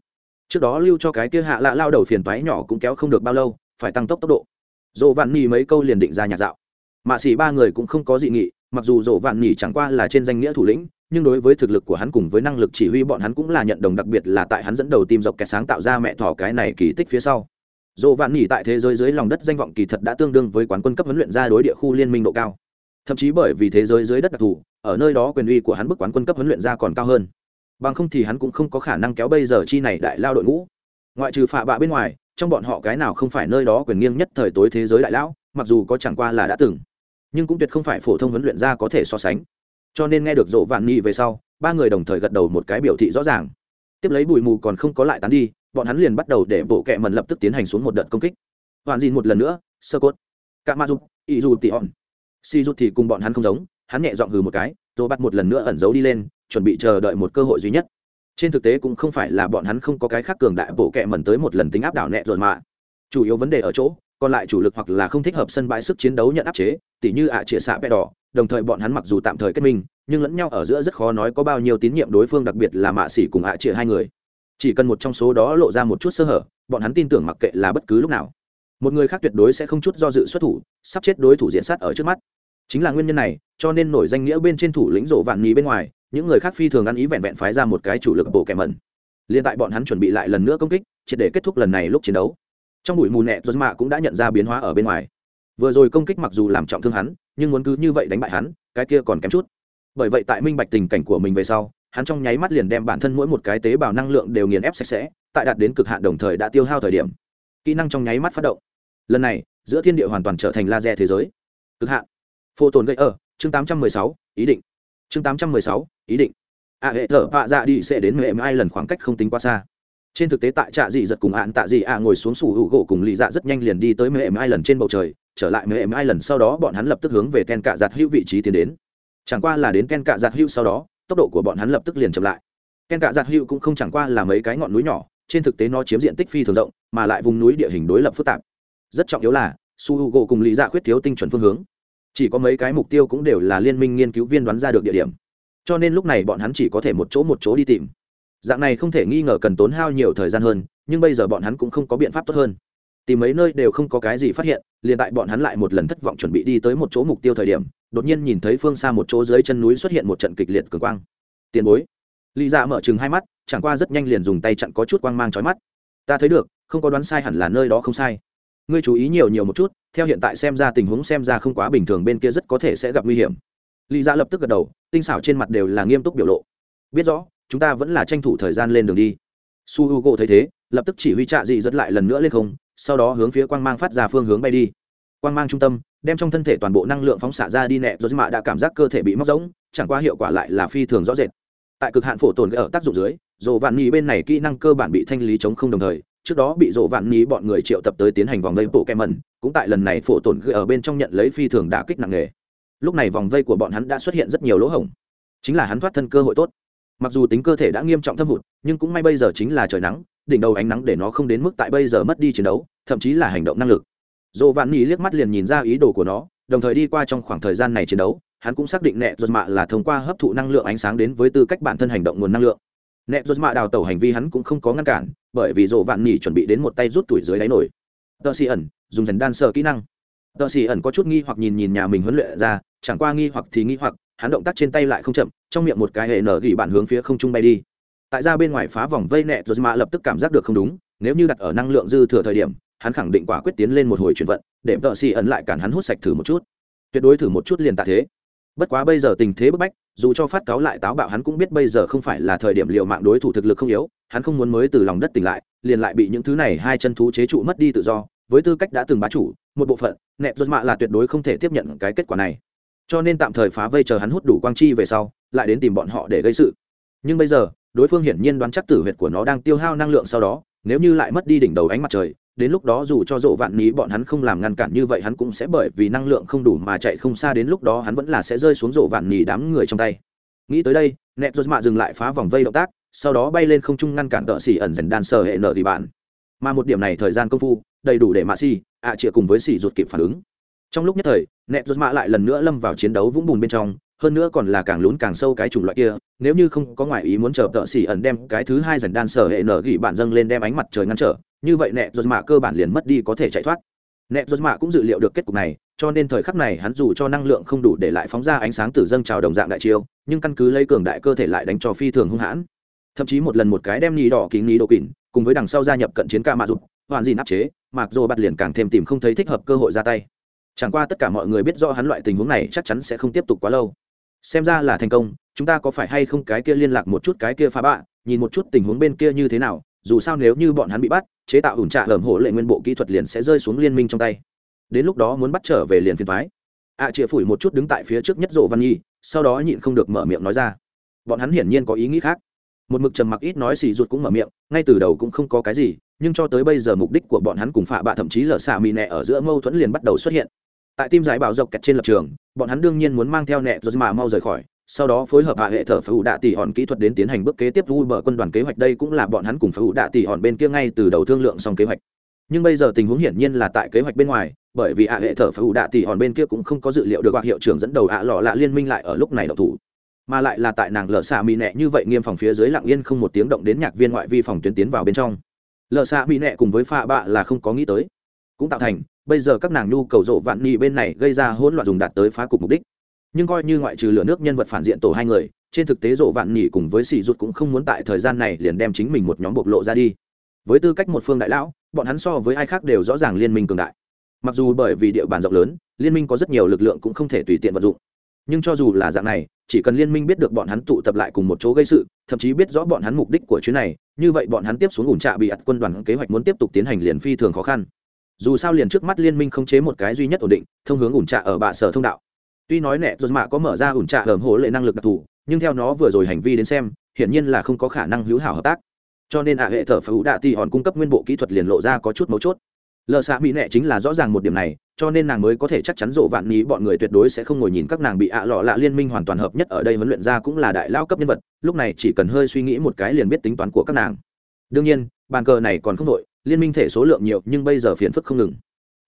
Trước đó lưu cho cái kia hạ lạ lao đầu phiền toái nhỏ cũng kéo không được bao lâu, phải tăng tốc tốc độ. Dỗ vạn nhì mấy câu liền định ra nhạc dạo. Mạ xỉ ba người cũng không có dị nghị, mặc dù dỗ vạn nhì chẳng qua là trên danh nghĩa thủ lĩnh, nhưng đối với thực lực của hắn cùng với năng lực chỉ huy bọn hắn cũng là nhận đồng đặc biệt là tại hắn dẫn đầu tìm dọc kẻ sáng tạo ra mẹ thỏ cái này kỳ tích phía sau. Dỗ vạn nhì tại thế giới dưới lòng đất danh vọng kỳ thật đã tương đương với quán quân cấp huấn luyện ra đối địa khu liên minh độ cao thậm chí bởi vì thế giới dưới đất đặc thù, ở nơi đó quyền uy của hắn bức quán quân cấp huấn luyện ra còn cao hơn. Bằng không thì hắn cũng không có khả năng kéo bây giờ chi này đại lao đội ngũ. Ngoại trừ phạ bạ bên ngoài, trong bọn họ cái nào không phải nơi đó quyền nghiêng nhất thời tối thế giới đại lão, mặc dù có chẳng qua là đã từng, nhưng cũng tuyệt không phải phổ thông huấn luyện ra có thể so sánh. Cho nên nghe được rộ vạn nghị về sau, ba người đồng thời gật đầu một cái biểu thị rõ ràng. Tiếp lấy bụi mù còn không có lại tán đi, bọn hắn liền bắt đầu để bộ kẹ mần lập tức tiến hành xuống một đợt công kích. Hoàn dìn một lần nữa, sơ cốt, cạ ma dục ý dù tị hòn si rút thì cùng bọn hắn không giống, hắn nhẹ dọn hừ một cái rồi bắt một lần nữa ẩn giấu đi lên, chuẩn bị chờ đợi một cơ hội duy nhất. Trên thực tế cũng không phải là bọn hắn không có cái khác cường đại bộ kẹ mẩn tới một lần tính áp đảo nẹ rồi mà. Chủ yếu vấn đề ở chỗ, còn lại chủ lực hoặc là không thích hợp sân bãi sức chiến đấu nhận áp chế, tỉ như ạ à chĩa xạ bẹ đỏ, đồng thời bọn hắn mặc dù tạm thời kết minh, nhưng lẫn nhau ở giữa rất khó nói có bao nhiêu tín nhiệm đối phương, đặc biệt là mạ xỉ cùng ạ à chĩa hai người. Chỉ cần một trong số đó lộ ra một chút sơ hở, bọn hắn tin tưởng mặc kệ là bất cứ lúc nào. Một người khác tuyệt đối sẽ không chút do dự xuất thủ, sắp chết đối thủ diễn sát ở trước mắt chính là nguyên nhân này, cho nên nổi danh nghĩa bên trên thủ lĩnh rộ vạn nhì bên ngoài, những người khác phi thường ăn ý vẹn vẹn phái ra một cái chủ lực bộ kẻ mẩn. Liên tại bọn hắn chuẩn bị lại lần nữa công kích, triệt để kết thúc lần này lúc chiến đấu. Trong bụi mù nẹ giật mạ cũng đã nhận ra biến hóa ở bên ngoài. Vừa rồi công kích mặc dù làm trọng thương hắn, nhưng muốn cứ như vậy đánh bại hắn, cái kia còn kém chút. Bởi vậy tại minh bạch tình cảnh của mình về sau, hắn trong nháy mắt liền đem bản thân mỗi một cái tế bào năng lượng đều nghiền ép sạch sẽ, tại đạt đến cực hạn đồng thời đã tiêu hao thời điểm. Kỹ năng trong nháy mắt phát động. Lần này, giữa thiên địa hoàn toàn trở thành laser thế giới. Cực hạn phô tồn gây ở chương 816, ý định. Chương 816, ý định. A hệ thở vạ dạ đi sẽ đến mềm ai lần khoảng cách không tính quá xa. Trên thực tế tại trạ dị giật cùng hạn tạ dị ạ ngồi xuống sủ hữu gỗ cùng lì dạ rất nhanh liền đi tới mềm ai lần trên bầu trời. Trở lại mềm ai lần sau đó bọn hắn lập tức hướng về ken cạ giặt hữu vị trí tiến đến. Chẳng qua là đến ken cạ giặt hữu sau đó tốc độ của bọn hắn lập tức liền chậm lại. Ken cạ giặt hữu cũng không chẳng qua là mấy cái ngọn núi nhỏ trên thực tế nó chiếm diện tích phi thường rộng mà lại vùng núi địa hình đối lập phức tạp. Rất trọng yếu là su h u gỗ cùng lý dạ khuyết thiếu tinh chuẩn phương hướng chỉ có mấy cái mục tiêu cũng đều là liên minh nghiên cứu viên đoán ra được địa điểm. Cho nên lúc này bọn hắn chỉ có thể một chỗ một chỗ đi tìm. Dạng này không thể nghi ngờ cần tốn hao nhiều thời gian hơn, nhưng bây giờ bọn hắn cũng không có biện pháp tốt hơn. Tìm mấy nơi đều không có cái gì phát hiện, liền tại bọn hắn lại một lần thất vọng chuẩn bị đi tới một chỗ mục tiêu thời điểm, đột nhiên nhìn thấy phương xa một chỗ dưới chân núi xuất hiện một trận kịch liệt cường quang. Tiền bối. Lý dạ mở chừng hai mắt, chẳng qua rất nhanh liền dùng tay chặn có chút quang mang trói mắt. Ta thấy được, không có đoán sai hẳn là nơi đó không sai ngươi chú ý nhiều nhiều một chút, theo hiện tại xem ra tình huống xem ra không quá bình thường bên kia rất có thể sẽ gặp nguy hiểm. Lý dạ lập tức gật đầu, tinh xảo trên mặt đều là nghiêm túc biểu lộ. Biết rõ, chúng ta vẫn là tranh thủ thời gian lên đường đi. Su h u gỗ thấy thế, lập tức chỉ huy trạ dị dẫn lại lần nữa lên không, sau đó hướng phía quang mang phát ra phương hướng bay đi. Quang mang trung tâm, đem trong thân thể toàn bộ năng lượng phóng xạ ra đi nẹ do mạ đã cảm giác cơ thể bị móc rỗng, chẳng qua hiệu quả lại là phi thường rõ rệt. Tại cực hạn phổ tồn ở tác dụng dưới dồ vạn nhị bên này kỹ năng cơ bản bị thanh lý chống không đồng thời trước đó bị rộ vạn ní bọn người triệu tập tới tiến hành vòng vây bộ kem mẩn, cũng tại lần này phổ tồn ở bên trong nhận lấy phi thường đả kích nặng nề. Lúc này vòng vây của bọn hắn đã xuất hiện rất nhiều lỗ hổng. Chính là hắn thoát thân cơ hội tốt. Mặc dù tính cơ thể đã nghiêm trọng thâm hụt, nhưng cũng may bây giờ chính là trời nắng, đỉnh đầu ánh nắng để nó không đến mức tại bây giờ mất đi chiến đấu, thậm chí là hành động năng lực. Dồ vạn nhì liếc mắt liền nhìn ra ý đồ của nó, đồng thời đi qua trong khoảng thời gian này chiến đấu, hắn cũng xác định nẹ ruột mạ là thông qua hấp thụ năng lượng ánh sáng đến với tư cách bản thân hành động nguồn năng lượng. Nẹt rút mạ đào tẩu hành vi hắn cũng không có ngăn cản, bởi vì rộ vạn nỉ chuẩn bị đến một tay rút tuổi dưới đáy nổi. Tờ xì ẩn, dùng dần đan sơ kỹ năng. Tờ xì ẩn có chút nghi hoặc nhìn nhìn nhà mình huấn luyện ra, chẳng qua nghi hoặc thì nghi hoặc, hắn động tác trên tay lại không chậm, trong miệng một cái hệ nở gỉ bạn hướng phía không trung bay đi. Tại ra bên ngoài phá vòng vây nẹt rút mạ lập tức cảm giác được không đúng, nếu như đặt ở năng lượng dư thừa thời điểm, hắn khẳng định quả quyết tiến lên một hồi chuyển vận, để tờ xì ẩn lại cản hắn hút sạch thử một chút. Tuyệt đối thử một chút liền tạ thế bất quá bây giờ tình thế bức bách, dù cho phát cáo lại táo bạo hắn cũng biết bây giờ không phải là thời điểm liệu mạng đối thủ thực lực không yếu, hắn không muốn mới từ lòng đất tỉnh lại, liền lại bị những thứ này hai chân thú chế trụ mất đi tự do. Với tư cách đã từng bá chủ, một bộ phận, nẹp rốt mạ là tuyệt đối không thể tiếp nhận cái kết quả này. Cho nên tạm thời phá vây chờ hắn hút đủ quang chi về sau, lại đến tìm bọn họ để gây sự. Nhưng bây giờ, đối phương hiển nhiên đoán chắc tử huyệt của nó đang tiêu hao năng lượng sau đó, nếu như lại mất đi đỉnh đầu ánh mặt trời đến lúc đó dù cho dỗ vạn ní bọn hắn không làm ngăn cản như vậy hắn cũng sẽ bởi vì năng lượng không đủ mà chạy không xa đến lúc đó hắn vẫn là sẽ rơi xuống dỗ vạn ní đám người trong tay. Nghĩ tới đây, nẹt rột mạ dừng lại phá vòng vây động tác, sau đó bay lên không trung ngăn cản tợ xỉ ẩn dần đan sờ hệ nợ thì bạn. Mà một điểm này thời gian công phu, đầy đủ để mạ xỉ ạ chĩa cùng với xỉ ruột kịp phản ứng. Trong lúc nhất thời, nẹt rột mạ lại lần nữa lâm vào chiến đấu vũng bùn bên trong, hơn nữa còn là càng lún càng sâu cái chủng loại kia, nếu như không có ngoại ý muốn chờ tợ xỉ ẩn đem cái thứ hai dần đan sở hệ nở gỉ bạn dâng lên đem ánh mặt trời ngăn trở như vậy nẹ rột mạ cơ bản liền mất đi có thể chạy thoát. Nẹ rột mạ cũng dự liệu được kết cục này cho nên thời khắc này hắn dù cho năng lượng không đủ để lại phóng ra ánh sáng từ dâng trào đồng dạng đại chiêu nhưng căn cứ lấy cường đại cơ thể lại đánh cho phi thường hung hãn. Thậm chí một lần một cái đem nhì đỏ kính nhì độ kín, cùng với đằng sau gia nhập cận chiến ca mạ rụt hoàn gì áp chế mặc dù bắt liền càng thêm tìm không thấy thích hợp cơ hội ra tay. Chẳng qua tất cả mọi người biết rõ hắn loại tình huống này chắc chắn sẽ không tiếp tục quá lâu. Xem ra là thành công chúng ta có phải hay không cái kia liên lạc một chút cái kia phá bạ nhìn một chút tình huống bên kia như thế nào dù sao nếu như bọn hắn bị bắt chế tạo ủn trạ hởm hổ lệ nguyên bộ kỹ thuật liền sẽ rơi xuống liên minh trong tay. Đến lúc đó muốn bắt trở về liền phiền thoái ạ à, chịa phủi một chút đứng tại phía trước nhất rộ văn nhi sau đó nhịn không được mở miệng nói ra. Bọn hắn hiển nhiên có ý nghĩ khác. Một mực trầm mặc ít nói xì ruột cũng mở miệng ngay từ đầu cũng không có cái gì nhưng cho tới bây giờ mục đích của bọn hắn cùng phạ bạ thậm chí lở xạ mì nẹ ở giữa mâu thuẫn liền bắt đầu xuất hiện. Tại tim giải bảo dọc kẹt trên lập trường bọn hắn đương nhiên muốn mang theo nẹ rồi mà mau rời khỏi sau đó phối hợp hạ hệ thờ phải ủ đạ tỷ hòn kỹ thuật đến tiến hành bước kế tiếp vu bờ quân đoàn kế hoạch. Đây cũng là bọn hắn cùng phải ủ đạ tỷ hòn bên kia ngay từ đầu thương lượng xong kế hoạch. Nhưng bây giờ tình huống hiển nhiên là tại kế hoạch bên ngoài, bởi vì hạ hệ thở phải ủ đạ tỷ hòn bên kia cũng không có dự liệu được hoặc hiệu trưởng dẫn đầu ạ lọ lạ liên minh lại ở lúc này đầu thủ. Mà lại là tại nàng lở xạ mỹ nẹ như vậy nghiêm phòng phía dưới lặng yên không một tiếng động đến nhạc viên ngoại vi phòng tuyến tiến vào bên trong. Lở xạ mỹ nẹ cùng với pha bạ là không có nghĩ tới. Cũng tạo thành, bây giờ các nàng nhu cầu rộ vạn nhị bên này gây ra hỗn loạn dùng đạt tới phá cục mục đích nhưng coi như ngoại trừ lửa nước nhân vật phản diện tổ hai người, trên thực tế rộ vạn nhỉ cùng với sỉ rụt cũng không muốn tại thời gian này liền đem chính mình một nhóm bộc lộ ra đi. Với tư cách một phương đại lão, bọn hắn so với ai khác đều rõ ràng liên minh cường đại. Mặc dù bởi vì địa bàn rộng lớn, liên minh có rất nhiều lực lượng cũng không thể tùy tiện vận dụng. Nhưng cho dù là dạng này, chỉ cần liên minh biết được bọn hắn tụ tập lại cùng một chỗ gây sự, thậm chí biết rõ bọn hắn mục đích của chuyến này, như vậy bọn hắn tiếp xuống ủn trạ bị ặt quân đoàn kế hoạch muốn tiếp tục tiến hành liền phi thường khó khăn. Dù sao liền trước mắt liên minh không chế một cái duy nhất ổn định, thông hướng ủn trạ ở bạ sở thông đạo tuy nói nẹ rồi mạ có mở ra ủn trạ hởm hổ lệ năng lực đặc thù, nhưng theo nó vừa rồi hành vi đến xem, hiển nhiên là không có khả năng hữu hảo hợp tác. Cho nên ạ hệ thở phải ủ đạ tì hòn cung cấp nguyên bộ kỹ thuật liền lộ ra có chút mấu chốt. Lờ xạ mỹ nẹ chính là rõ ràng một điểm này, cho nên nàng mới có thể chắc chắn rộ vạn ní bọn người tuyệt đối sẽ không ngồi nhìn các nàng bị ạ à lọ lạ liên minh hoàn toàn hợp nhất ở đây huấn luyện ra cũng là đại lao cấp nhân vật, lúc này chỉ cần hơi suy nghĩ một cái liền biết tính toán của các nàng. Đương nhiên, bàn cờ này còn không đội, liên minh thể số lượng nhiều nhưng bây giờ phiền phức không ngừng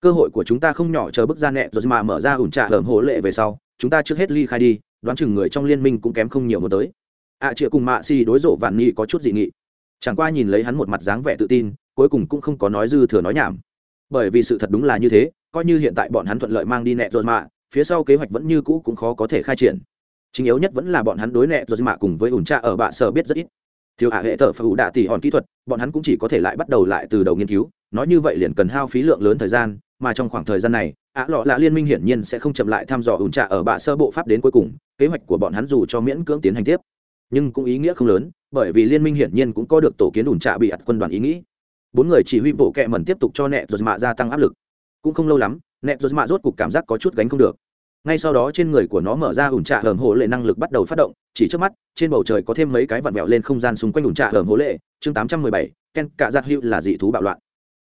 cơ hội của chúng ta không nhỏ chờ bức ra nẹ rồi mà mở ra ủn trà hởm hổ lệ về sau chúng ta trước hết ly khai đi đoán chừng người trong liên minh cũng kém không nhiều một tới. Ạ à, chịa cùng mạ xì đối rộ vạn nghị có chút dị nghị. Chẳng qua nhìn lấy hắn một mặt dáng vẻ tự tin cuối cùng cũng không có nói dư thừa nói nhảm. Bởi vì sự thật đúng là như thế coi như hiện tại bọn hắn thuận lợi mang đi nẹ rồi mạ phía sau kế hoạch vẫn như cũ cũng khó có thể khai triển. Chính yếu nhất vẫn là bọn hắn đối nẹ rồi mạ cùng với ủn trà ở bạ sở biết rất ít. Thiếu hạ hệ thợ phải ủ đạ tỉ hòn kỹ thuật bọn hắn cũng chỉ có thể lại bắt đầu lại từ đầu nghiên cứu nói như vậy liền cần hao phí lượng lớn thời gian mà trong khoảng thời gian này ạ lọ là liên minh hiển nhiên sẽ không chậm lại thăm dò ủn trà ở bạ sơ bộ pháp đến cuối cùng kế hoạch của bọn hắn dù cho miễn cưỡng tiến hành tiếp nhưng cũng ý nghĩa không lớn bởi vì liên minh hiển nhiên cũng có được tổ kiến ủn trà bị ạt quân đoàn ý nghĩ. Bốn người chỉ huy bộ kệ mẩn tiếp tục cho nẹ rồi mạ gia tăng áp lực. Cũng không lâu lắm nẹ rồi mạ rốt cục cảm giác có chút gánh không được. Ngay sau đó trên người của nó mở ra ủn trà hởm hổ lệ năng lực bắt đầu phát động chỉ trước mắt trên bầu trời có thêm mấy cái vặn vẹo lên không gian xung quanh ủn trà hởm hổ lệ. Chương 817, ken cạ giặt hữu là dị thú bạo loạn.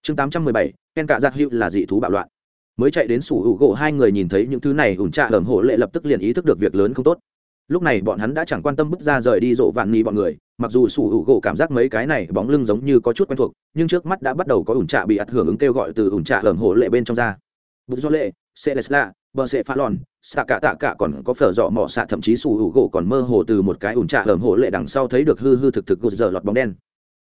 Chương 817, ken cạ giặt hữu là dị thú bạo loạn. Mới chạy đến sủ hữu gỗ, hai người nhìn thấy những thứ này, ủn trạ hởm hổ lệ lập tức liền ý thức được việc lớn không tốt. Lúc này bọn hắn đã chẳng quan tâm bước ra rời đi rộ vạn nghi bọn người, mặc dù sủ hữu gỗ cảm giác mấy cái này bóng lưng giống như có chút quen thuộc, nhưng trước mắt đã bắt đầu có ủn trạ bị ạt hưởng ứng kêu gọi từ ủn trạ hởm hổ lệ bên trong ra. Bút do lệ celesla bờ sệ pha lòn, xạ cả tạ cả còn có phở dọ mỏ xạ, thậm chí sủ hữu gỗ còn mơ hồ từ một cái ủn trạ hởm hổ lệ đằng sau thấy được hư hư thực thực gột giờ lọt bóng đen.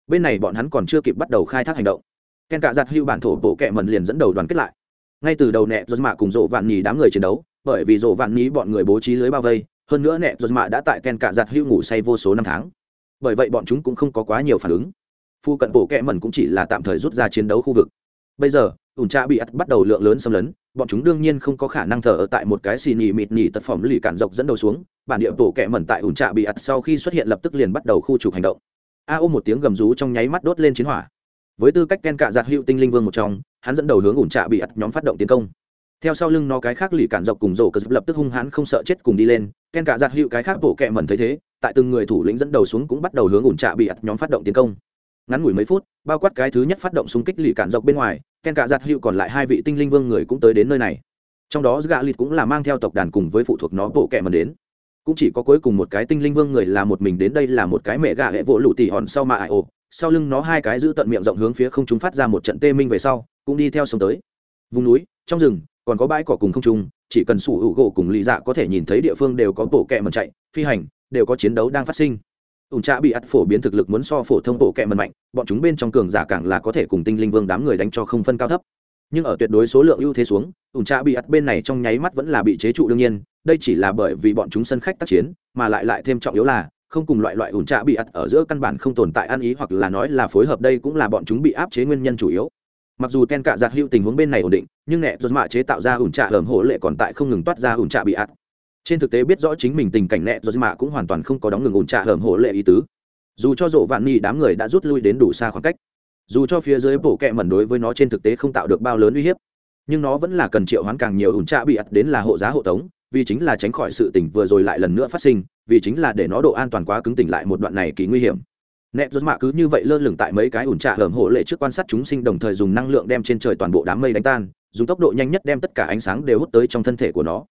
Bên này bọn hắn còn chưa kịp bắt đầu khai thác hành động ken cạ giặt hưu bản thổ bộ kẹ mần liền dẫn đầu đoàn kết lại. Ngay từ đầu nẹ giật mạ cùng rộ vạn nhì đám người chiến đấu, bởi vì rộ vạn nhì bọn người bố trí lưới bao vây, hơn nữa nẹ giật mạ đã tại ken cạ giặt hưu ngủ say vô số năm tháng. Bởi vậy bọn chúng cũng không có quá nhiều phản ứng. Phu cận bộ kẹ mần cũng chỉ là tạm thời rút ra chiến đấu khu vực. Bây giờ ủn trà bị ắt bắt đầu lượng lớn xâm lấn, bọn chúng đương nhiên không có khả năng thở ở tại một cái xì nhì mịt nhì tật phẩm lì cản dọc dẫn đầu xuống, bản địa tổ kẹ mẩn tại ủn trà bị ắt sau khi xuất hiện lập tức liền bắt đầu khu trục hành động. A ôm một tiếng gầm rú trong nháy mắt đốt lên chiến hỏa với tư cách ken cạ giạt hữu tinh linh vương một trong, hắn dẫn đầu hướng ủn trạ bị ắt nhóm phát động tiến công. Theo sau lưng nó cái khác lì cản dọc cùng rổ cờ lập tức hung hãn không sợ chết cùng đi lên. Ken cả giạt hiệu cái khác bộ kẹ mẩn thấy thế, tại từng người thủ lĩnh dẫn đầu xuống cũng bắt đầu hướng ủn trạ bị ắt nhóm phát động tiến công. Ngắn ngủi mấy phút, bao quát cái thứ nhất phát động xung kích lì cản dọc bên ngoài, ken cả giạt hiệu còn lại hai vị tinh linh vương người cũng tới đến nơi này. Trong đó gạ lịt cũng là mang theo tộc đàn cùng với phụ thuộc nó bộ kẹ mẩn đến. Cũng chỉ có cuối cùng một cái tinh linh vương người là một mình đến đây là một cái mẹ gạ hệ vỗ lụ tỉ hòn sau mà ải ồ sau lưng nó hai cái giữ tận miệng rộng hướng phía không trung phát ra một trận tê minh về sau, cũng đi theo sông tới. Vùng núi, trong rừng, còn có bãi cỏ cùng không trung, chỉ cần sủ hữu gỗ cùng lý dạ có thể nhìn thấy địa phương đều có bộ kẹ mần chạy, phi hành, đều có chiến đấu đang phát sinh. Ủn trạ bị ắt phổ biến thực lực muốn so phổ thông bộ kẹ mần mạnh, bọn chúng bên trong cường giả càng là có thể cùng tinh linh vương đám người đánh cho không phân cao thấp. Nhưng ở tuyệt đối số lượng ưu thế xuống, ủn trạ bị ắt bên này trong nháy mắt vẫn là bị chế trụ đương nhiên, đây chỉ là bởi vì bọn chúng sân khách tác chiến, mà lại lại thêm trọng yếu là không cùng loại loại ủn trạ bị ắt ở giữa căn bản không tồn tại ăn ý hoặc là nói là phối hợp đây cũng là bọn chúng bị áp chế nguyên nhân chủ yếu. Mặc dù ten cạ giặt hữu tình huống bên này ổn định, nhưng nẹ dột mạ chế tạo ra ủn trạ hởm hổ lệ còn tại không ngừng toát ra ủn trạ bị ắt. Trên thực tế biết rõ chính mình tình cảnh, nẹ dột mạ cũng hoàn toàn không có đóng ngừng ủn trạ hởm hổ lệ ý tứ. Dù cho rộ vạn ni đám người đã rút lui đến đủ xa khoảng cách, dù cho phía dưới bộ kẹ mẩn đối với nó trên thực tế không tạo được bao lớn uy hiếp, nhưng nó vẫn là cần triệu hoán càng nhiều ủn trạ bị ắt đến là hộ giá hộ tống vì chính là tránh khỏi sự tỉnh vừa rồi lại lần nữa phát sinh, vì chính là để nó độ an toàn quá cứng tỉnh lại một đoạn này kỳ nguy hiểm. Nẹt rốt mạ cứ như vậy lơ lửng tại mấy cái ủn trạ hởm hộ lệ trước quan sát chúng sinh đồng thời dùng năng lượng đem trên trời toàn bộ đám mây đánh tan, dùng tốc độ nhanh nhất đem tất cả ánh sáng đều hút tới trong thân thể của nó.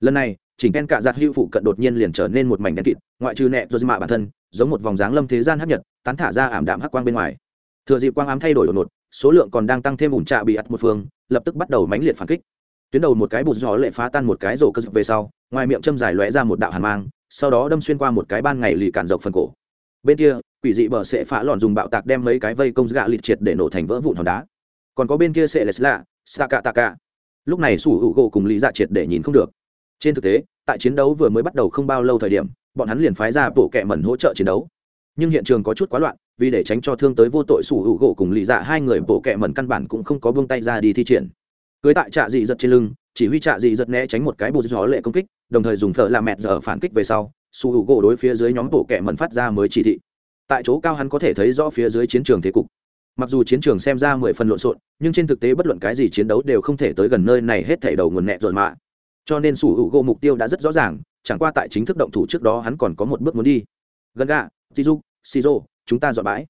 Lần này, chỉnh ken cạ giặt hữu phụ cận đột nhiên liền trở nên một mảnh đen kịt, ngoại trừ nẹt rốt mạ bản thân, giống một vòng dáng lâm thế gian hấp nhật, tán thả ra ảm đạm hắc quang bên ngoài. Thừa dịp quang ám thay đổi đột ngột, số lượng còn đang tăng thêm ủn trạ bị ắt một phương, lập tức bắt đầu mãnh liệt phản kích tuyến đầu một cái bụt gió lệ phá tan một cái rổ cơ về sau, ngoài miệng châm dài lóe ra một đạo hàn mang, sau đó đâm xuyên qua một cái ban ngày lì cản dọc phần cổ. Bên kia, quỷ dị bờ sẽ phá lòn dùng bạo tạc đem mấy cái vây công gạ lịt triệt để nổ thành vỡ vụn hòn đá. Còn có bên kia sẽ lạ staka taka lúc này sủ hữu gỗ cùng lý dạ triệt để nhìn không được. Trên thực tế, tại chiến đấu vừa mới bắt đầu không bao lâu thời điểm, bọn hắn liền phái ra bộ kẹ mẩn hỗ trợ chiến đấu. Nhưng hiện trường có chút quá loạn, vì để tránh cho thương tới vô tội sủ hữu gỗ cùng lý dạ hai người, bộ kẹ mẩn căn bản cũng không có buông tay ra đi thi triển cưới tại trạ dị giật trên lưng, chỉ huy trạ dị giật né tránh một cái bột gió lệ công kích, đồng thời dùng phở làm mẹt giờ phản kích về sau su hữu gỗ đối phía dưới nhóm bộ kẻ mẩn phát ra mới chỉ thị. Tại chỗ cao hắn có thể thấy rõ phía dưới chiến trường thế cục. Mặc dù chiến trường xem ra mười phần lộn xộn, nhưng trên thực tế bất luận cái gì chiến đấu đều không thể tới gần nơi này hết thảy đầu nguồn nẹ rồi mà. Cho nên su hữu gỗ mục tiêu đã rất rõ ràng, chẳng qua tại chính thức động thủ trước đó hắn còn có một bước muốn đi. Gần gà tizu, shizu, chúng ta dọn bãi.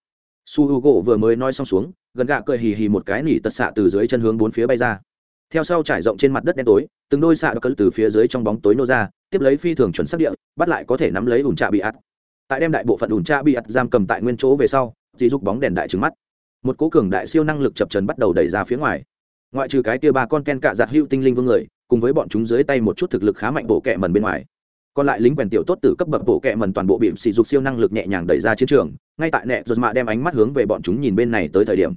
Su hữu gỗ vừa mới nói xong xuống, gần gà cười hì hì một cái nỉ tật xạ từ dưới chân hướng bốn phía bay ra theo sau trải rộng trên mặt đất đen tối, từng đôi xạ cỡ từ phía dưới trong bóng tối nô ra, tiếp lấy phi thường chuẩn sắc địa, bắt lại có thể nắm lấy ủn trạ bị ắt tại đem đại bộ phận ủn trạ bị ắt giam cầm tại nguyên chỗ về sau, dì giục bóng đèn đại trứng mắt. Một cố cường đại siêu năng lực chập trần bắt đầu đẩy ra phía ngoài. Ngoại trừ cái kia ba con ken cạ giặt hữu tinh linh vương người, cùng với bọn chúng dưới tay một chút thực lực khá mạnh bộ kẹ mần bên ngoài. Còn lại lính quèn tiểu tốt từ cấp bậc bộ kẹ mần toàn bộ bị sỉ dục siêu năng lực nhẹ nhàng đẩy ra chiến trường, ngay tại nẹ ruột mạ đem ánh mắt hướng về bọn chúng nhìn bên này tới thời điểm.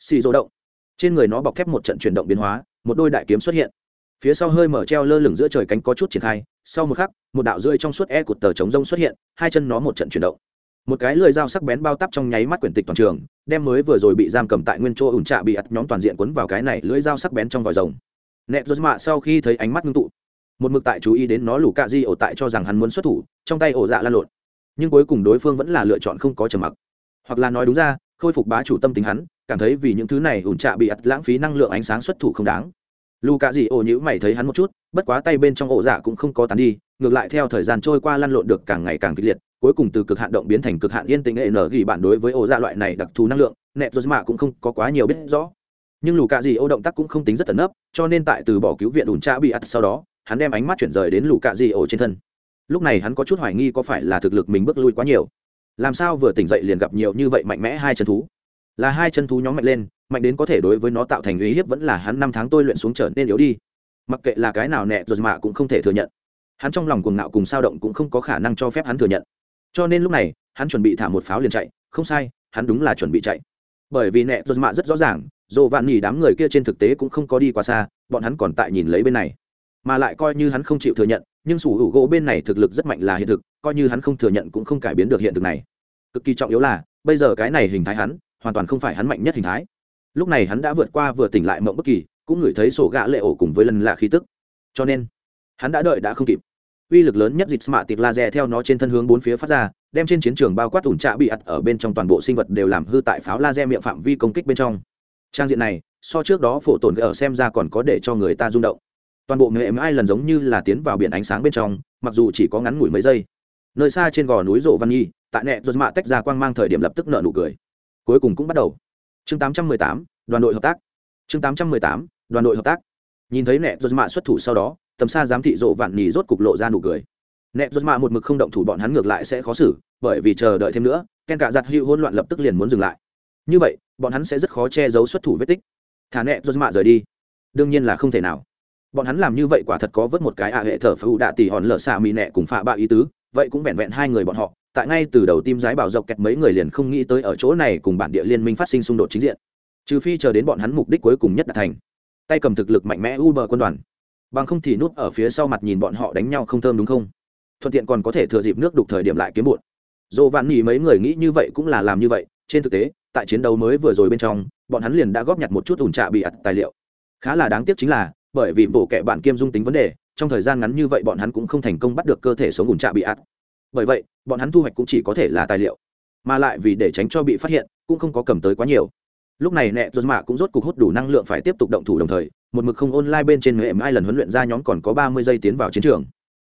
Xì rô động. Trên người nó bọc thép một trận chuyển động biến hóa một đôi đại kiếm xuất hiện. Phía sau hơi mở treo lơ lửng giữa trời cánh có chút triển khai, sau một khắc, một đạo rơi trong suốt e cột tờ chống rông xuất hiện, hai chân nó một trận chuyển động. Một cái lưỡi dao sắc bén bao tắp trong nháy mắt quyển tịch toàn trường, đem mới vừa rồi bị giam cầm tại nguyên chỗ ủn trạ bị ắt nhóm toàn diện quấn vào cái này lưỡi dao sắc bén trong vòi rồng. Nẹt rốt mạ sau khi thấy ánh mắt ngưng tụ, một mực tại chú ý đến nó lù cạ di ổ tại cho rằng hắn muốn xuất thủ, trong tay ổ dạ lan lộn. Nhưng cuối cùng đối phương vẫn là lựa chọn không có trầm mặc. Hoặc là nói đúng ra khôi phục bá chủ tâm tính hắn, cảm thấy vì những thứ này ủn trạ bị ắt lãng phí năng lượng ánh sáng xuất thủ không đáng. Lù cạ Dị ổ nhữ mày thấy hắn một chút, bất quá tay bên trong ổ dạ cũng không có tán đi, ngược lại theo thời gian trôi qua lăn lộn được càng ngày càng kịch liệt, cuối cùng từ cực hạn động biến thành cực hạn yên tĩnh hệ nở ghi bản đối với ổ dạ loại này đặc thù năng lượng nẹp rồi mà cũng không có quá nhiều biết rõ. Nhưng lù cạ dị ô động tác cũng không tính rất tận nấp, cho nên tại từ bỏ cứu viện ủn trạ bị ắt sau đó, hắn đem ánh mắt chuyển rời đến lù cạ dị ổ trên thân. Lúc này hắn có chút hoài nghi có phải là thực lực mình bước lui quá nhiều làm sao vừa tỉnh dậy liền gặp nhiều như vậy mạnh mẽ hai chân thú? Là hai chân thú nhóm mạnh lên, mạnh đến có thể đối với nó tạo thành uy hiếp vẫn là hắn năm tháng tôi luyện xuống trở nên yếu đi. Mặc kệ là cái nào nẹ, rồi mà cũng không thể thừa nhận. Hắn trong lòng cuồng ngạo cùng sao động cũng không có khả năng cho phép hắn thừa nhận. Cho nên lúc này, hắn chuẩn bị thả một pháo liền chạy. Không sai, hắn đúng là chuẩn bị chạy. Bởi vì nẹ, rồi mà rất rõ ràng dồ vạn nhì đám người kia trên thực tế cũng không có đi quá xa, bọn hắn còn tại nhìn lấy bên này mà lại coi như hắn không chịu thừa nhận, nhưng sủ hữu gỗ bên này thực lực rất mạnh là hiện thực, coi như hắn không thừa nhận cũng không cải biến được hiện thực này. Cực kỳ trọng yếu là, bây giờ cái này hình thái hắn, hoàn toàn không phải hắn mạnh nhất hình thái. Lúc này hắn đã vượt qua vừa tỉnh lại mộng bất kỳ, cũng ngửi thấy sổ gạ lệ ổ cùng với lần lạ khí tức. Cho nên, hắn đã đợi đã không kịp. Uy lực lớn nhất dịch mạ tịt laser theo nó trên thân hướng bốn phía phát ra, đem trên chiến trường bao quát ủn trạ bị ặt ở bên trong toàn bộ sinh vật đều làm hư tại pháo laser miệng phạm vi công kích bên trong. Trang diện này, so trước đó phổ tổn ở xem ra còn có để cho người ta rung động toàn bộ mềm ai lần giống như là tiến vào biển ánh sáng bên trong mặc dù chỉ có ngắn ngủi mấy giây. Nơi xa trên gò núi rộ văn nhi tại nẹ giật mạ tách ra quang mang thời điểm lập tức nợ nụ cười. Cuối cùng cũng bắt đầu. Chương 818, đoàn đội hợp tác. Chương 818, đoàn đội hợp tác. Nhìn thấy nẹ giật mạ xuất thủ sau đó tầm xa giám thị rộ vạn nhì rốt cục lộ ra nụ cười. Nẹ giật mạ một mực không động thủ bọn hắn ngược lại sẽ khó xử bởi vì chờ đợi thêm nữa ken cả giặt hữu hỗn loạn lập tức liền muốn dừng lại. Như vậy bọn hắn sẽ rất khó che giấu xuất thủ vết tích. Thả nẹ giật mạ rời đi. Đương nhiên là không thể nào bọn hắn làm như vậy quả thật có vớt một cái ạ hệ thở phá ụ đạ tỉ hòn lở xạ mỹ nẹ cùng phạ bạo ý tứ, vậy cũng vẹn vẹn hai người bọn họ, tại ngay từ đầu tim giái bảo dọc kẹt mấy người liền không nghĩ tới ở chỗ này cùng bản địa liên minh phát sinh xung đột chính diện. Trừ phi chờ đến bọn hắn mục đích cuối cùng nhất đạt thành. Tay cầm thực lực mạnh mẽ uber quân đoàn. Bằng không thì núp ở phía sau mặt nhìn bọn họ đánh nhau không thơm đúng không? Thuận tiện còn có thể thừa dịp nước đục thời điểm lại kiếm muộn dồ vạn nhì mấy người nghĩ như vậy cũng là làm như vậy, trên thực tế, tại chiến đấu mới vừa rồi bên trong, bọn hắn liền đã góp nhặt một chút ủn trạ bị ặt tài liệu. Khá là đáng tiếc chính là bởi vì bộ kệ bạn kiêm dung tính vấn đề trong thời gian ngắn như vậy bọn hắn cũng không thành công bắt được cơ thể sống ủn trạ bị ạt. Bởi vậy bọn hắn thu hoạch cũng chỉ có thể là tài liệu mà lại vì để tránh cho bị phát hiện cũng không có cầm tới quá nhiều. Lúc này nẹ dốt mạ cũng rốt cục hút đủ năng lượng phải tiếp tục động thủ đồng thời một mực không online bên trên mềm ai lần huấn luyện ra nhóm còn có ba mươi giây tiến vào chiến trường.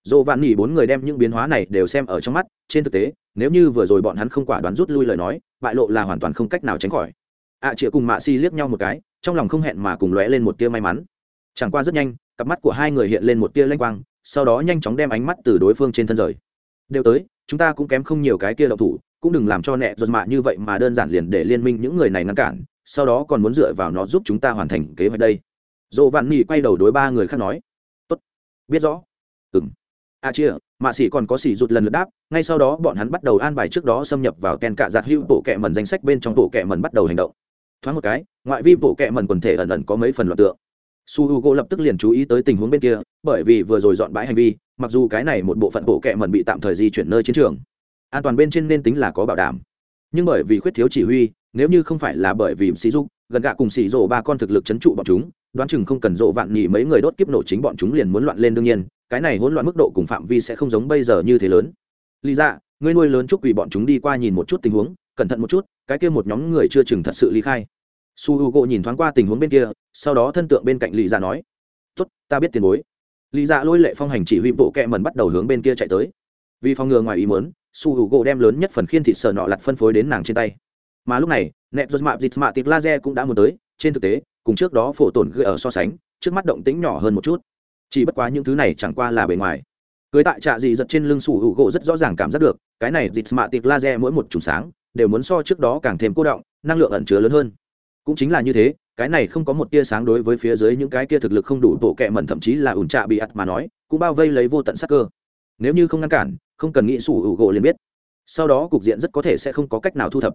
Dồ vạn nỉ bốn người đem những biến hóa này đều xem ở trong mắt trên thực tế nếu như vừa rồi bọn hắn không quả đoán rút lui lời nói bại lộ là hoàn toàn không cách nào tránh khỏi. Ạ à, chĩa cùng mạ si liếc nhau một cái trong lòng không hẹn mà cùng lóe lên một tia may mắn chẳng qua rất nhanh, cặp mắt của hai người hiện lên một tia lanh quang, sau đó nhanh chóng đem ánh mắt từ đối phương trên thân rời. Đều tới, chúng ta cũng kém không nhiều cái kia độc thủ, cũng đừng làm cho nẹ giật mạ như vậy mà đơn giản liền để liên minh những người này ngăn cản, sau đó còn muốn dựa vào nó giúp chúng ta hoàn thành kế hoạch đây. Dồ vạn nỉ quay đầu đối ba người khác nói. Tốt. Biết rõ. Ừ m a à chia mạ sĩ còn có sĩ rụt lần lượt đáp, ngay sau đó bọn hắn bắt đầu an bài trước đó xâm nhập vào ten cạ giặt hữu bộ kẹ mần danh sách bên trong bộ kẹ mần bắt đầu hành động. Thoáng một cái, ngoại vi bộ kẹ mần quần thể ẩn ẩn có mấy phần loạt tượng su h u g o lập tức liền chú ý tới tình huống bên kia bởi vì vừa rồi dọn bãi hành vi mặc dù cái này một bộ phận bộ kẹ mần bị tạm thời di chuyển nơi chiến trường an toàn bên trên nên tính là có bảo đảm. Nhưng bởi vì khuyết thiếu chỉ huy nếu như không phải là bởi vì sĩ dục gần gạ cùng xì rộ ba con thực lực c h ấ n trụ bọn chúng đoán chừng không cần rộ vạn nhị mấy người đốt kiếp nổ chính bọn chúng liền muốn loạn lên đương nhiên cái này hỗn loạn mức độ cùng phạm vi sẽ không giống bây giờ như thế lớn. Lý ra dạ, ngươi nuôi lớn chúc quỷ bọn chúng đi qua nhìn một chút tình huống cẩn thận một chút cái kia một nhóm người chưa chừng thật sự ly khai su h u gỗ nhìn thoáng qua tình huống bên kia, sau đó thân tượng bên cạnh lý dạ nói, tốt, ta biết tiền bối. Lý dạ lôi lệ phong hành chỉ huy bộ kẹ mần bắt đầu hướng bên kia chạy tới. Vì phòng ngừa ngoài ý mớn su h u gỗ đem lớn nhất phần khiên thịt sợ nọ lặt phân phối đến nàng trên tay. Mà lúc này nẹp rút mạ dịt mạ tịt laser cũng đã muốn tới, trên thực tế, cùng trước đó phổ tổn gợi ở so sánh, trước mắt động tĩnh nhỏ hơn một chút. Chỉ bất quá những thứ này chẳng qua là bề ngoài. Cưới tại trạ dị giật trên lưng sủ hữu gỗ rất rõ ràng cảm giác được, cái này dịt mạ tịt laser mỗi một chùm sáng, đều muốn so trước đó càng thêm cô động, năng lượng ẩn chứa lớn hơn cũng chính là như thế, cái này không có một tia sáng đối với phía dưới những cái kia thực lực không đủ bộ kệ mẩn, thậm chí là ủn trạ bị ặt mà nói, cũng bao vây lấy vô tận sắc cơ. Nếu như không ngăn cản, không cần nghĩ sủ hữu gỗ liền biết. Sau đó cục diện rất có thể sẽ không có cách nào thu thập.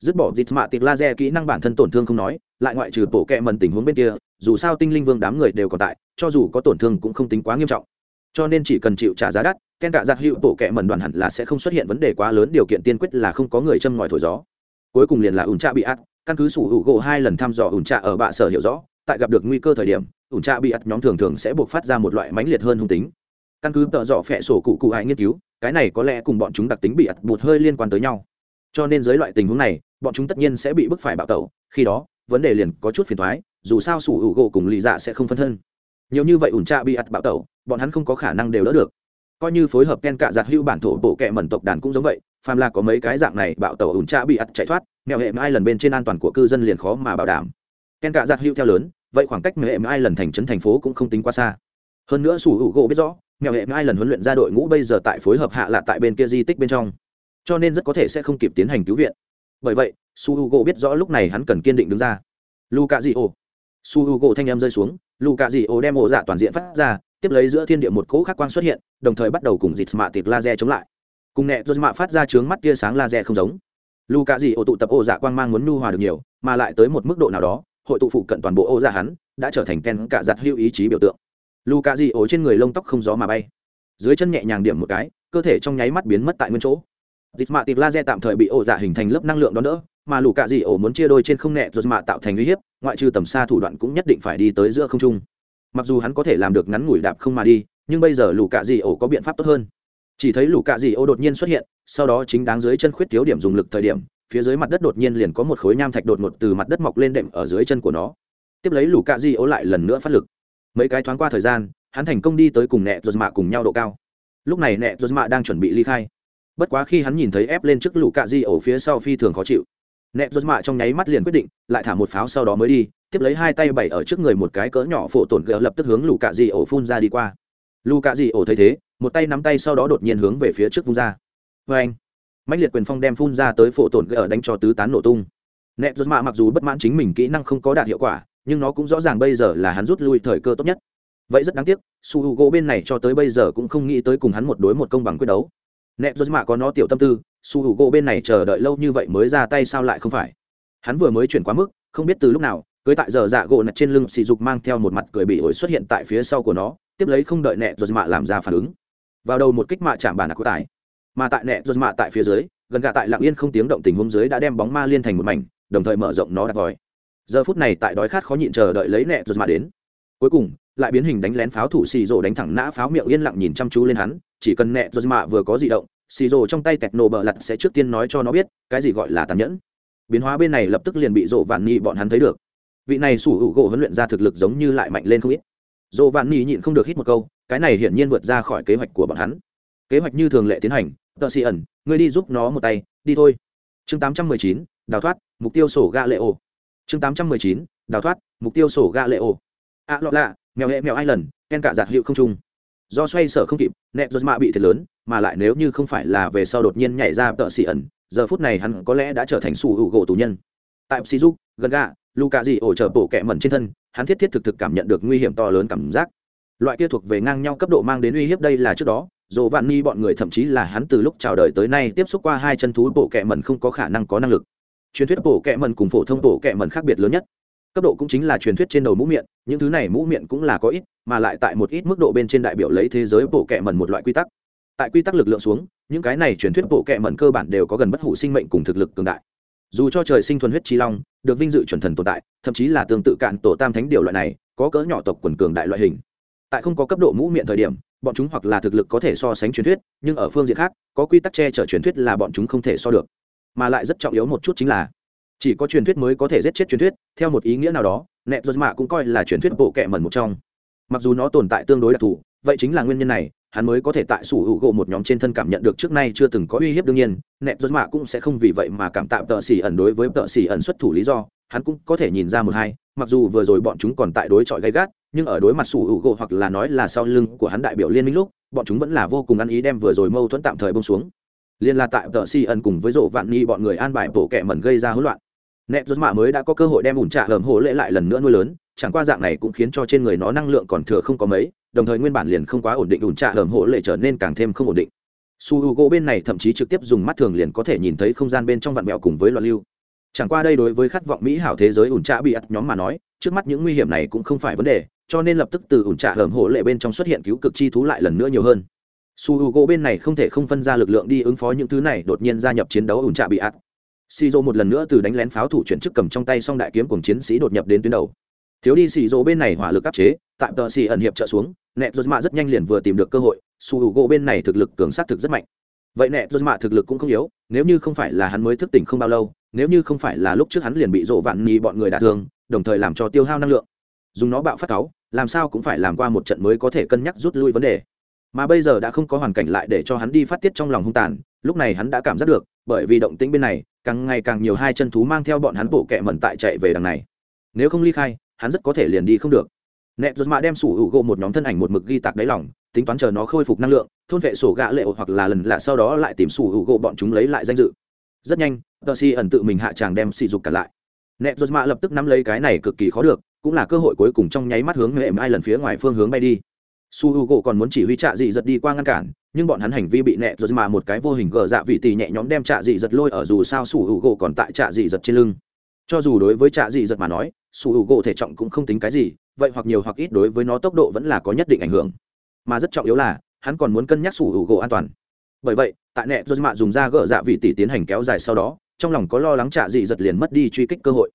Dứt bỏ dịt mạ tịt laser kỹ năng bản thân tổn thương không nói, lại ngoại trừ bộ kệ mẩn tình huống bên kia, dù sao tinh linh vương đám người đều còn tại, cho dù có tổn thương cũng không tính quá nghiêm trọng. Cho nên chỉ cần chịu trả giá đắt, ken cả giặc hữu bộ kệ mẩn đoàn hẳn là sẽ không xuất hiện vấn đề quá lớn, điều kiện tiên quyết là không có người châm ngòi thổi gió. Cuối cùng liền là ủn trạ bị ắt căn cứ sủ hữu gỗ hai lần thăm dò ủn trạ ở bạ sở hiểu rõ, tại gặp được nguy cơ thời điểm, ủn trạ bị ắt nhóm thường thường sẽ buộc phát ra một loại mãnh liệt hơn hung tính. Căn cứ tợ dọ phẹ sổ cụ cụ hại nghiên cứu, cái này có lẽ cùng bọn chúng đặc tính bị ắt bụt hơi liên quan tới nhau. Cho nên dưới loại tình huống này, bọn chúng tất nhiên sẽ bị bức phải bạo tẩu, khi đó, vấn đề liền có chút phiền thoái dù sao sủ hữu gỗ cùng lì dạ sẽ không phân thân. Nhiều như vậy ủn trạ bị ắt bạo tẩu, bọn hắn không có khả năng đều đỡ được. Coi như phối hợp ken cạ giặt hữu bản thổ bộ kệ mẩn tộc đàn cũng giống vậy, phàm là có mấy cái dạng này bạo tẩu ủn trạ bị ắt chạy thoát mẹo hệ mai lần bên trên an toàn của cư dân liền khó mà bảo đảm. Ken cạ giặt hữu theo lớn, vậy khoảng cách mẹo hệ mai lần thành trấn thành phố cũng không tính quá xa. Hơn nữa sủ hữu gỗ biết rõ mẹo hệ mai lần huấn luyện ra đội ngũ bây giờ tại phối hợp hạ lạ tại bên kia di tích bên trong. Cho nên rất có thể sẽ không kịp tiến hành cứu viện. Bởi vậy su h u g o biết rõ lúc này hắn cần kiên định đứng ra. Luka di ô su h u g o thanh em rơi xuống luka di ô đem ổ dạ toàn diện phát ra, tiếp lấy giữa thiên địa một cỗ khắc quang xuất hiện, đồng thời bắt đầu cùng dịt mạ tiệp laser chống lại. Cùng nẹ dốt mạ phát ra trướng mắt tia sáng laser không giống lù cạ dị ô tụ tập ô dạ quang mang muốn nu hòa được nhiều mà lại tới một mức độ nào đó hội tụ phụ cận toàn bộ ô dạ hắn đã trở thành ken cả giặt hữu ý chí biểu tượng lù cạ dị ô trên người lông tóc không gió mà bay dưới chân nhẹ nhàng điểm một cái cơ thể trong nháy mắt biến mất tại nguyên chỗ Dịch mạ tiệp laser tạm thời bị ô dạ hình thành lớp năng lượng đó nữa, mà lù cạ dị ổ muốn chia đôi trên không nẹ rồi mạ tạo thành uy hiếp, ngoại trừ tầm xa thủ đoạn cũng nhất định phải đi tới giữa không trung. Mặc dù hắn có thể làm được ngắn ngủi đạp không mà đi, nhưng bây giờ lù cạ dị ổ có biện pháp tốt hơn. Chỉ thấy lũ cạ dị ô đột nhiên xuất hiện, sau đó chính đáng dưới chân khuyết thiếu điểm dùng lực thời điểm, phía dưới mặt đất đột nhiên liền có một khối nham thạch đột ngột từ mặt đất mọc lên đệm ở dưới chân của nó. Tiếp lấy lũ cạ dị ô lại lần nữa phát lực. mấy cái thoáng qua thời gian hắn thành công đi tới cùng nẹ dột mạ cùng nhau độ cao lúc này nẹ dột mạ đang chuẩn bị ly khai bất quá khi hắn nhìn thấy ép lên trước lũ cạ di ô phía sau phi thường khó chịu nẹ dột mạ trong nháy mắt liền quyết định lại thả một pháo sau đó mới đi tiếp lấy hai tay bẩy ở trước người một cái cỡ nhỏ phổ tổn gỡ lập tức hướng lũ cạ di ô phun ra đi qua lũ cạ di ô thấy thế một tay nắm tay sau đó đột nhiên hướng về phía trước vung ra. Vê anh mạnh liệt quyền phong đem phun ra tới phổ tổn gỡ đánh cho tứ tán nổ tung. Nẹ rút mạ mặc dù bất mãn chính mình kỹ năng không có đạt hiệu quả, nhưng nó cũng rõ ràng bây giờ là hắn rút lui thời cơ tốt nhất. Vậy rất đáng tiếc, su h u gỗ bên này cho tới bây giờ cũng không nghĩ tới cùng hắn một đối một công bằng quyết đấu. Nẹt rút mạ có nó tiểu tâm tư, su h u gỗ bên này chờ đợi lâu như vậy mới ra tay sao lại không phải? Hắn vừa mới chuyển quá mức, không biết từ lúc nào, cưới tại giờ dạ gỗ nặt trên lưng sỉ dục mang theo một mặt cười bị ổi xuất hiện tại phía sau của nó, tiếp lấy không đợi nẹt rút mạ làm ra phản ứng vào đầu một kích mạ chạm bản ạc của tài mà tại nẹ dồn mạ tại phía dưới, gần gạ tại lạng yên không tiếng động tình huống dưới đã đem bóng ma liên thành một mảnh, đồng thời mở rộng nó đặt vòi. Giờ phút này tại đói khát khó nhịn chờ đợi lấy nẹ dồn mà đến. Cuối cùng, lại biến hình đánh lén pháo thủ xì rồ đánh thẳng nã pháo miệng yên lặng nhìn chăm chú lên hắn, chỉ cần nẹ dồn mạ vừa có di động xì rồ trong tay tẹt nổ bờ lặt sẽ trước tiên nói cho nó biết, cái gì gọi là tàn nhẫn. Biến hóa bên này lập tức liền bị rộ vạn nhị bọn hắn thấy được. Vị này sủ hữu gỗ huấn luyện ra thực lực giống như lại mạnh lên không ít. Rộ vạn nhị nhịn không được hít một câu cái này hiển nhiên vượt ra khỏi kế hoạch của bọn hắn. Kế hoạch như thường lệ tiến hành tờ xì ẩn, ngươi đi giúp nó một tay, đi thôi. Chương tám trăm mười chín, đào thoát, mục tiêu sổ ga lệ ổ. Chương tám trăm mười chín, đào thoát, mục tiêu sổ ga lệ ạ a lọ lạ, mèo hệ mèo ai lần ken cả giạt hiệu không trung. Do xoay sở không kịp, nẹt giật mạ bị thiệt lớn, mà lại nếu như không phải là về sau đột nhiên nhảy ra tợ xì ẩn, giờ phút này hắn có lẽ đã trở thành sủ hữu gỗ tù nhân. Tại xì giúp gần gà luka gì ổ trợ bộ kẹ mẩn trên thân, hắn thiết thiết thực thực cảm nhận được nguy hiểm to lớn cảm giác loại kia thuộc về ngang nhau cấp độ mang đến uy hiếp đây là trước đó dồ vạn ni bọn người thậm chí là hắn từ lúc chào đời tới nay tiếp xúc qua hai chân thú bộ kẹ mẩn không có khả năng có năng lực. Truyền thuyết bộ kẹ mẩn cùng phổ thông bộ kẹ mẩn khác biệt lớn nhất. Cấp độ cũng chính là truyền thuyết trên đầu mũ miệng, những thứ này mũ miệng cũng là có ít, mà lại tại một ít mức độ bên trên đại biểu lấy thế giới bộ kẹ mẩn một loại quy tắc. Tại quy tắc lực lượng xuống, những cái này truyền thuyết bộ kẹ mẩn cơ bản đều có gần bất hủ sinh mệnh cùng thực lực cường đại. Dù cho trời sinh thuần huyết trí long, được vinh dự chuẩn thần tồn tại, thậm chí là tương tự cạn tổ tam thánh điều loại này, có cỡ nhỏ tộc quần cường đại loại hình tại không có cấp độ mũ miệng thời điểm, bọn chúng hoặc là thực lực có thể so sánh truyền thuyết, nhưng ở phương diện khác, có quy tắc che chở truyền thuyết là bọn chúng không thể so được. Mà lại rất trọng yếu một chút chính là, chỉ có truyền thuyết mới có thể giết chết truyền thuyết, theo một ý nghĩa nào đó nẹp giật mạ cũng coi là truyền thuyết bộ kệ mẩn một trong. Mặc dù nó tồn tại tương đối đặc thù, vậy chính là nguyên nhân này, hắn mới có thể tại sủ hữu gỗ một nhóm trên thân cảm nhận được trước nay chưa từng có uy hiếp đương nhiên nẹp giật mạ cũng sẽ không vì vậy mà cảm tạm tợ xỉ ẩn đối với tợ xỉ ẩn xuất thủ lý do, hắn cũng có thể nhìn ra một hai, mặc dù vừa rồi bọn chúng còn tại đối chọi gay gắt nhưng ở đối mặt sủ hữu gỗ hoặc là nói là sau lưng của hắn đại biểu liên minh lúc, bọn chúng vẫn là vô cùng ăn ý đem vừa rồi mâu thuẫn tạm thời bông xuống. Liên là tại tờ si ẩn cùng với rộ vạn Nhi bọn người an bài bộ kẻ mẩn gây ra hỗn loạn. Nẹt rút mạ mới đã có cơ hội đem ủn trạ hởm hổ lệ lại lần nữa nuôi lớn, chẳng qua dạng này cũng khiến cho trên người nó năng lượng còn thừa không có mấy, đồng thời nguyên bản liền không quá ổn định ủn trạ hởm hổ lệ trở nên càng thêm không ổn định. Su h u gỗ bên này thậm chí trực tiếp dùng mắt thường liền có thể nhìn thấy không gian bên trong vạn mẹo cùng với loạn lưu. Chẳng qua đây đối với khát vọng mỹ hảo thế giới ủn trạ bị ắt nhóm mà nói, trước mắt những nguy hiểm này cũng không phải vấn đề cho nên lập tức từ ủn trạ hởm hổ lệ bên trong xuất hiện cứu cực chi thú lại lần nữa nhiều hơn. Su h u gỗ bên này không thể không phân ra lực lượng đi ứng phó những thứ này, đột nhiên gia nhập chiến đấu ủn trạ bị ạt xì dô một lần nữa từ đánh lén pháo thủ chuyển chức cầm trong tay song đại kiếm cùng chiến sĩ đột nhập đến tuyến đầu. Thiếu đi xì dô bên này hỏa lực áp chế tạm tờ xì ẩn hiệp trợ xuống nẹt dốt mạ rất nhanh liền vừa tìm được cơ hội, su h u gỗ bên này thực lực cường sát thực rất mạnh. Vậy nẹt dốt mạ thực lực cũng không yếu, nếu như không phải là hắn mới thức tỉnh không bao lâu, nếu như không phải là lúc trước hắn liền bị rộ vạn nhì bọn người đả thương, đồng thời làm cho tiêu hao năng lượng dùng nó bạo phát cáu, làm sao cũng phải làm qua một trận mới có thể cân nhắc rút lui vấn đề. Mà bây giờ đã không có hoàn cảnh lại để cho hắn đi phát tiết trong lòng hung tàn, lúc này hắn đã cảm giác được, bởi vì động tĩnh bên này, càng ngày càng nhiều hai chân thú mang theo bọn hắn bộ kẹ mẩn tại chạy về đằng này. Nếu không ly khai, hắn rất có thể liền đi không được. Nẹt rột mạ đem sủ hữu gỗ một nhóm thân ảnh một mực ghi tạc đáy lòng, tính toán chờ nó khôi phục năng lượng, thôn vệ sổ gạ lệ hoặc là lần lạ sau đó lại tìm sủ hữu gỗ bọn chúng lấy lại danh dự. Rất nhanh tờ si ẩn tự mình hạ tràng đem sỉ dục cả lại. Nẹt rột mạ lập tức nắm lấy cái này cực kỳ khó được cũng là cơ hội cuối cùng trong nháy mắt hướng hệ mai lần phía ngoài phương hướng bay đi. Su h u gỗ còn muốn chỉ huy trạ dị giật đi qua ngăn cản, nhưng bọn hắn hành vi bị nẹ rồi mà một cái vô hình gờ dạ vị tì nhẹ nhõm đem trạ dị giật lôi ở dù sao su h u gỗ còn tại trạ dị giật trên lưng. Cho dù đối với trạ dị giật mà nói, su h u gỗ thể trọng cũng không tính cái gì, vậy hoặc nhiều hoặc ít đối với nó tốc độ vẫn là có nhất định ảnh hưởng. Mà rất trọng yếu là, hắn còn muốn cân nhắc su h u gỗ an toàn. Bởi vậy, tại nẹ rồi mà dùng ra gờ dạ vị tì tiến hành kéo dài sau đó, trong lòng có lo lắng trạ dị giật liền mất đi truy kích cơ hội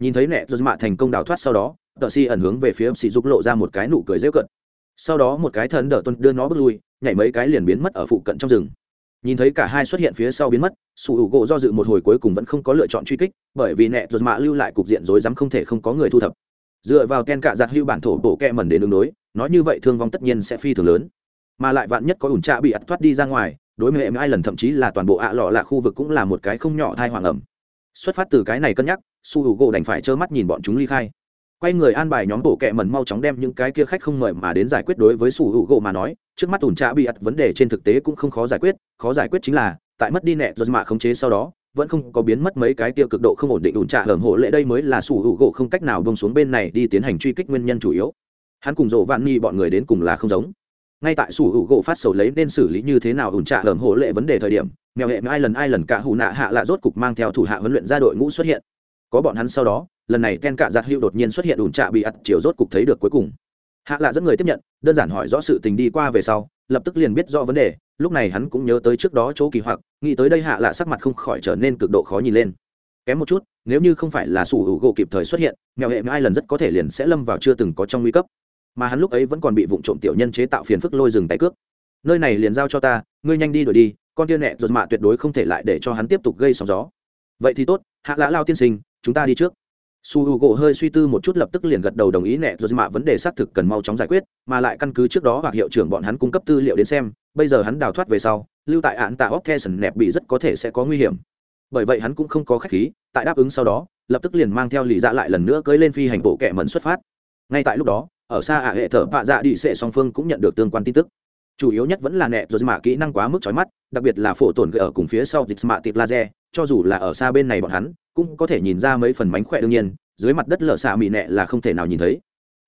nhìn thấy nẹ giật mạ thành công đào thoát sau đó tờ si ẩn hướng về phía sỉ dục lộ ra một cái nụ cười dễ cận sau đó một cái thần đỡ tuân đưa nó bước lui, nhảy mấy cái liền biến mất ở phụ cận trong rừng. Nhìn thấy cả hai xuất hiện phía sau biến mất, sủ hữu gỗ do dự một hồi cuối cùng vẫn không có lựa chọn truy kích, bởi vì nẹ giật mạ lưu lại cục diện rối rắm không thể không có người thu thập. Dựa vào ten cạ giặt hữu bản thổ bộ kẹ mẩn đến đường đối nói như vậy thương vong tất nhiên sẽ phi thường lớn. Mà lại vạn nhất có ủn trạ bị ắt thoát đi ra ngoài, đối với hệ ai lần thậm chí là toàn bộ ạ lọ là khu vực cũng là một cái không nhỏ thai hoàng ẩm xuất phát từ cái này cân nhắc, su h u gỗ đành phải trơ mắt nhìn bọn chúng ly khai. Quay người an bài nhóm bộ kẹ mần mau chóng đem những cái kia khách không mời mà đến giải quyết đối với su h u gỗ mà nói, trước mắt ủn trạ bị ặt vấn đề trên thực tế cũng không khó giải quyết, khó giải quyết chính là, tại mất đi nẹ do mạ khống chế sau đó, vẫn không có biến mất mấy cái kia cực độ không ổn định ủn trạ hởm hộ lệ đây mới là sủ hữu gỗ không cách nào bông xuống bên này đi tiến hành truy kích nguyên nhân chủ yếu. Hắn cùng rộ vạn nghi bọn người đến cùng là không giống. Ngay tại sủ hữu gỗ phát sầu lấy nên xử lý như thế nào ủn trạ hởm hổ lệ vấn đề thời điểm mèo hệ ai lần ai lần cả hụ nạ hạ lạ rốt cục mang theo thủ hạ huấn luyện ra đội ngũ xuất hiện. Có bọn hắn sau đó, lần này ken cả giặt hữu đột nhiên xuất hiện ủn trạ bị ặt chiều rốt cục thấy được cuối cùng. Hạ lạ dẫn người tiếp nhận, đơn giản hỏi rõ sự tình đi qua về sau, lập tức liền biết rõ vấn đề, lúc này hắn cũng nhớ tới trước đó chỗ kỳ hoặc, nghĩ tới đây hạ lạ sắc mặt không khỏi trở nên cực độ khó nhìn lên. Kém một chút, nếu như không phải là sủ hữu gỗ kịp thời xuất hiện, mèo hệ ai lần rất có thể liền sẽ lâm vào chưa từng có trong nguy cấp. Mà hắn lúc ấy vẫn còn bị vụ trộm tiểu nhân chế tạo phiền phức lôi rừng tay cướp. nơi này liền giao cho ta, ngươi nhanh đi đuổi đi con tiên nẹ rột mạ tuyệt đối không thể lại để cho hắn tiếp tục gây sóng gió. Vậy thì tốt, hạ lã lao tiên sinh, chúng ta đi trước. Su h u gỗ hơi suy tư một chút lập tức liền gật đầu đồng ý nẹ rột mạ vấn đề xác thực cần mau chóng giải quyết, mà lại căn cứ trước đó hoặc hiệu trưởng bọn hắn cung cấp tư liệu đến xem, bây giờ hắn đào thoát về sau, lưu tại án tạ óc theson nẹp bị rất có thể sẽ có nguy hiểm. Bởi vậy hắn cũng không có khách khí, tại đáp ứng sau đó, lập tức liền mang theo lì dạ lại lần nữa cưới lên phi hành bộ kệ mẫn xuất phát. Ngay tại lúc đó, ở xa ạ hệ thở vạ dạ đi sệ song phương cũng nhận được tương quan tin tức chủ yếu nhất vẫn là nẹt rồi mà kỹ năng quá mức chói mắt đặc biệt là phổ tổn gợi ở cùng phía sau dịch mạ tiệp laser cho dù là ở xa bên này bọn hắn cũng có thể nhìn ra mấy phần mánh khỏe đương nhiên dưới mặt đất lở xạ mị nẹ là không thể nào nhìn thấy.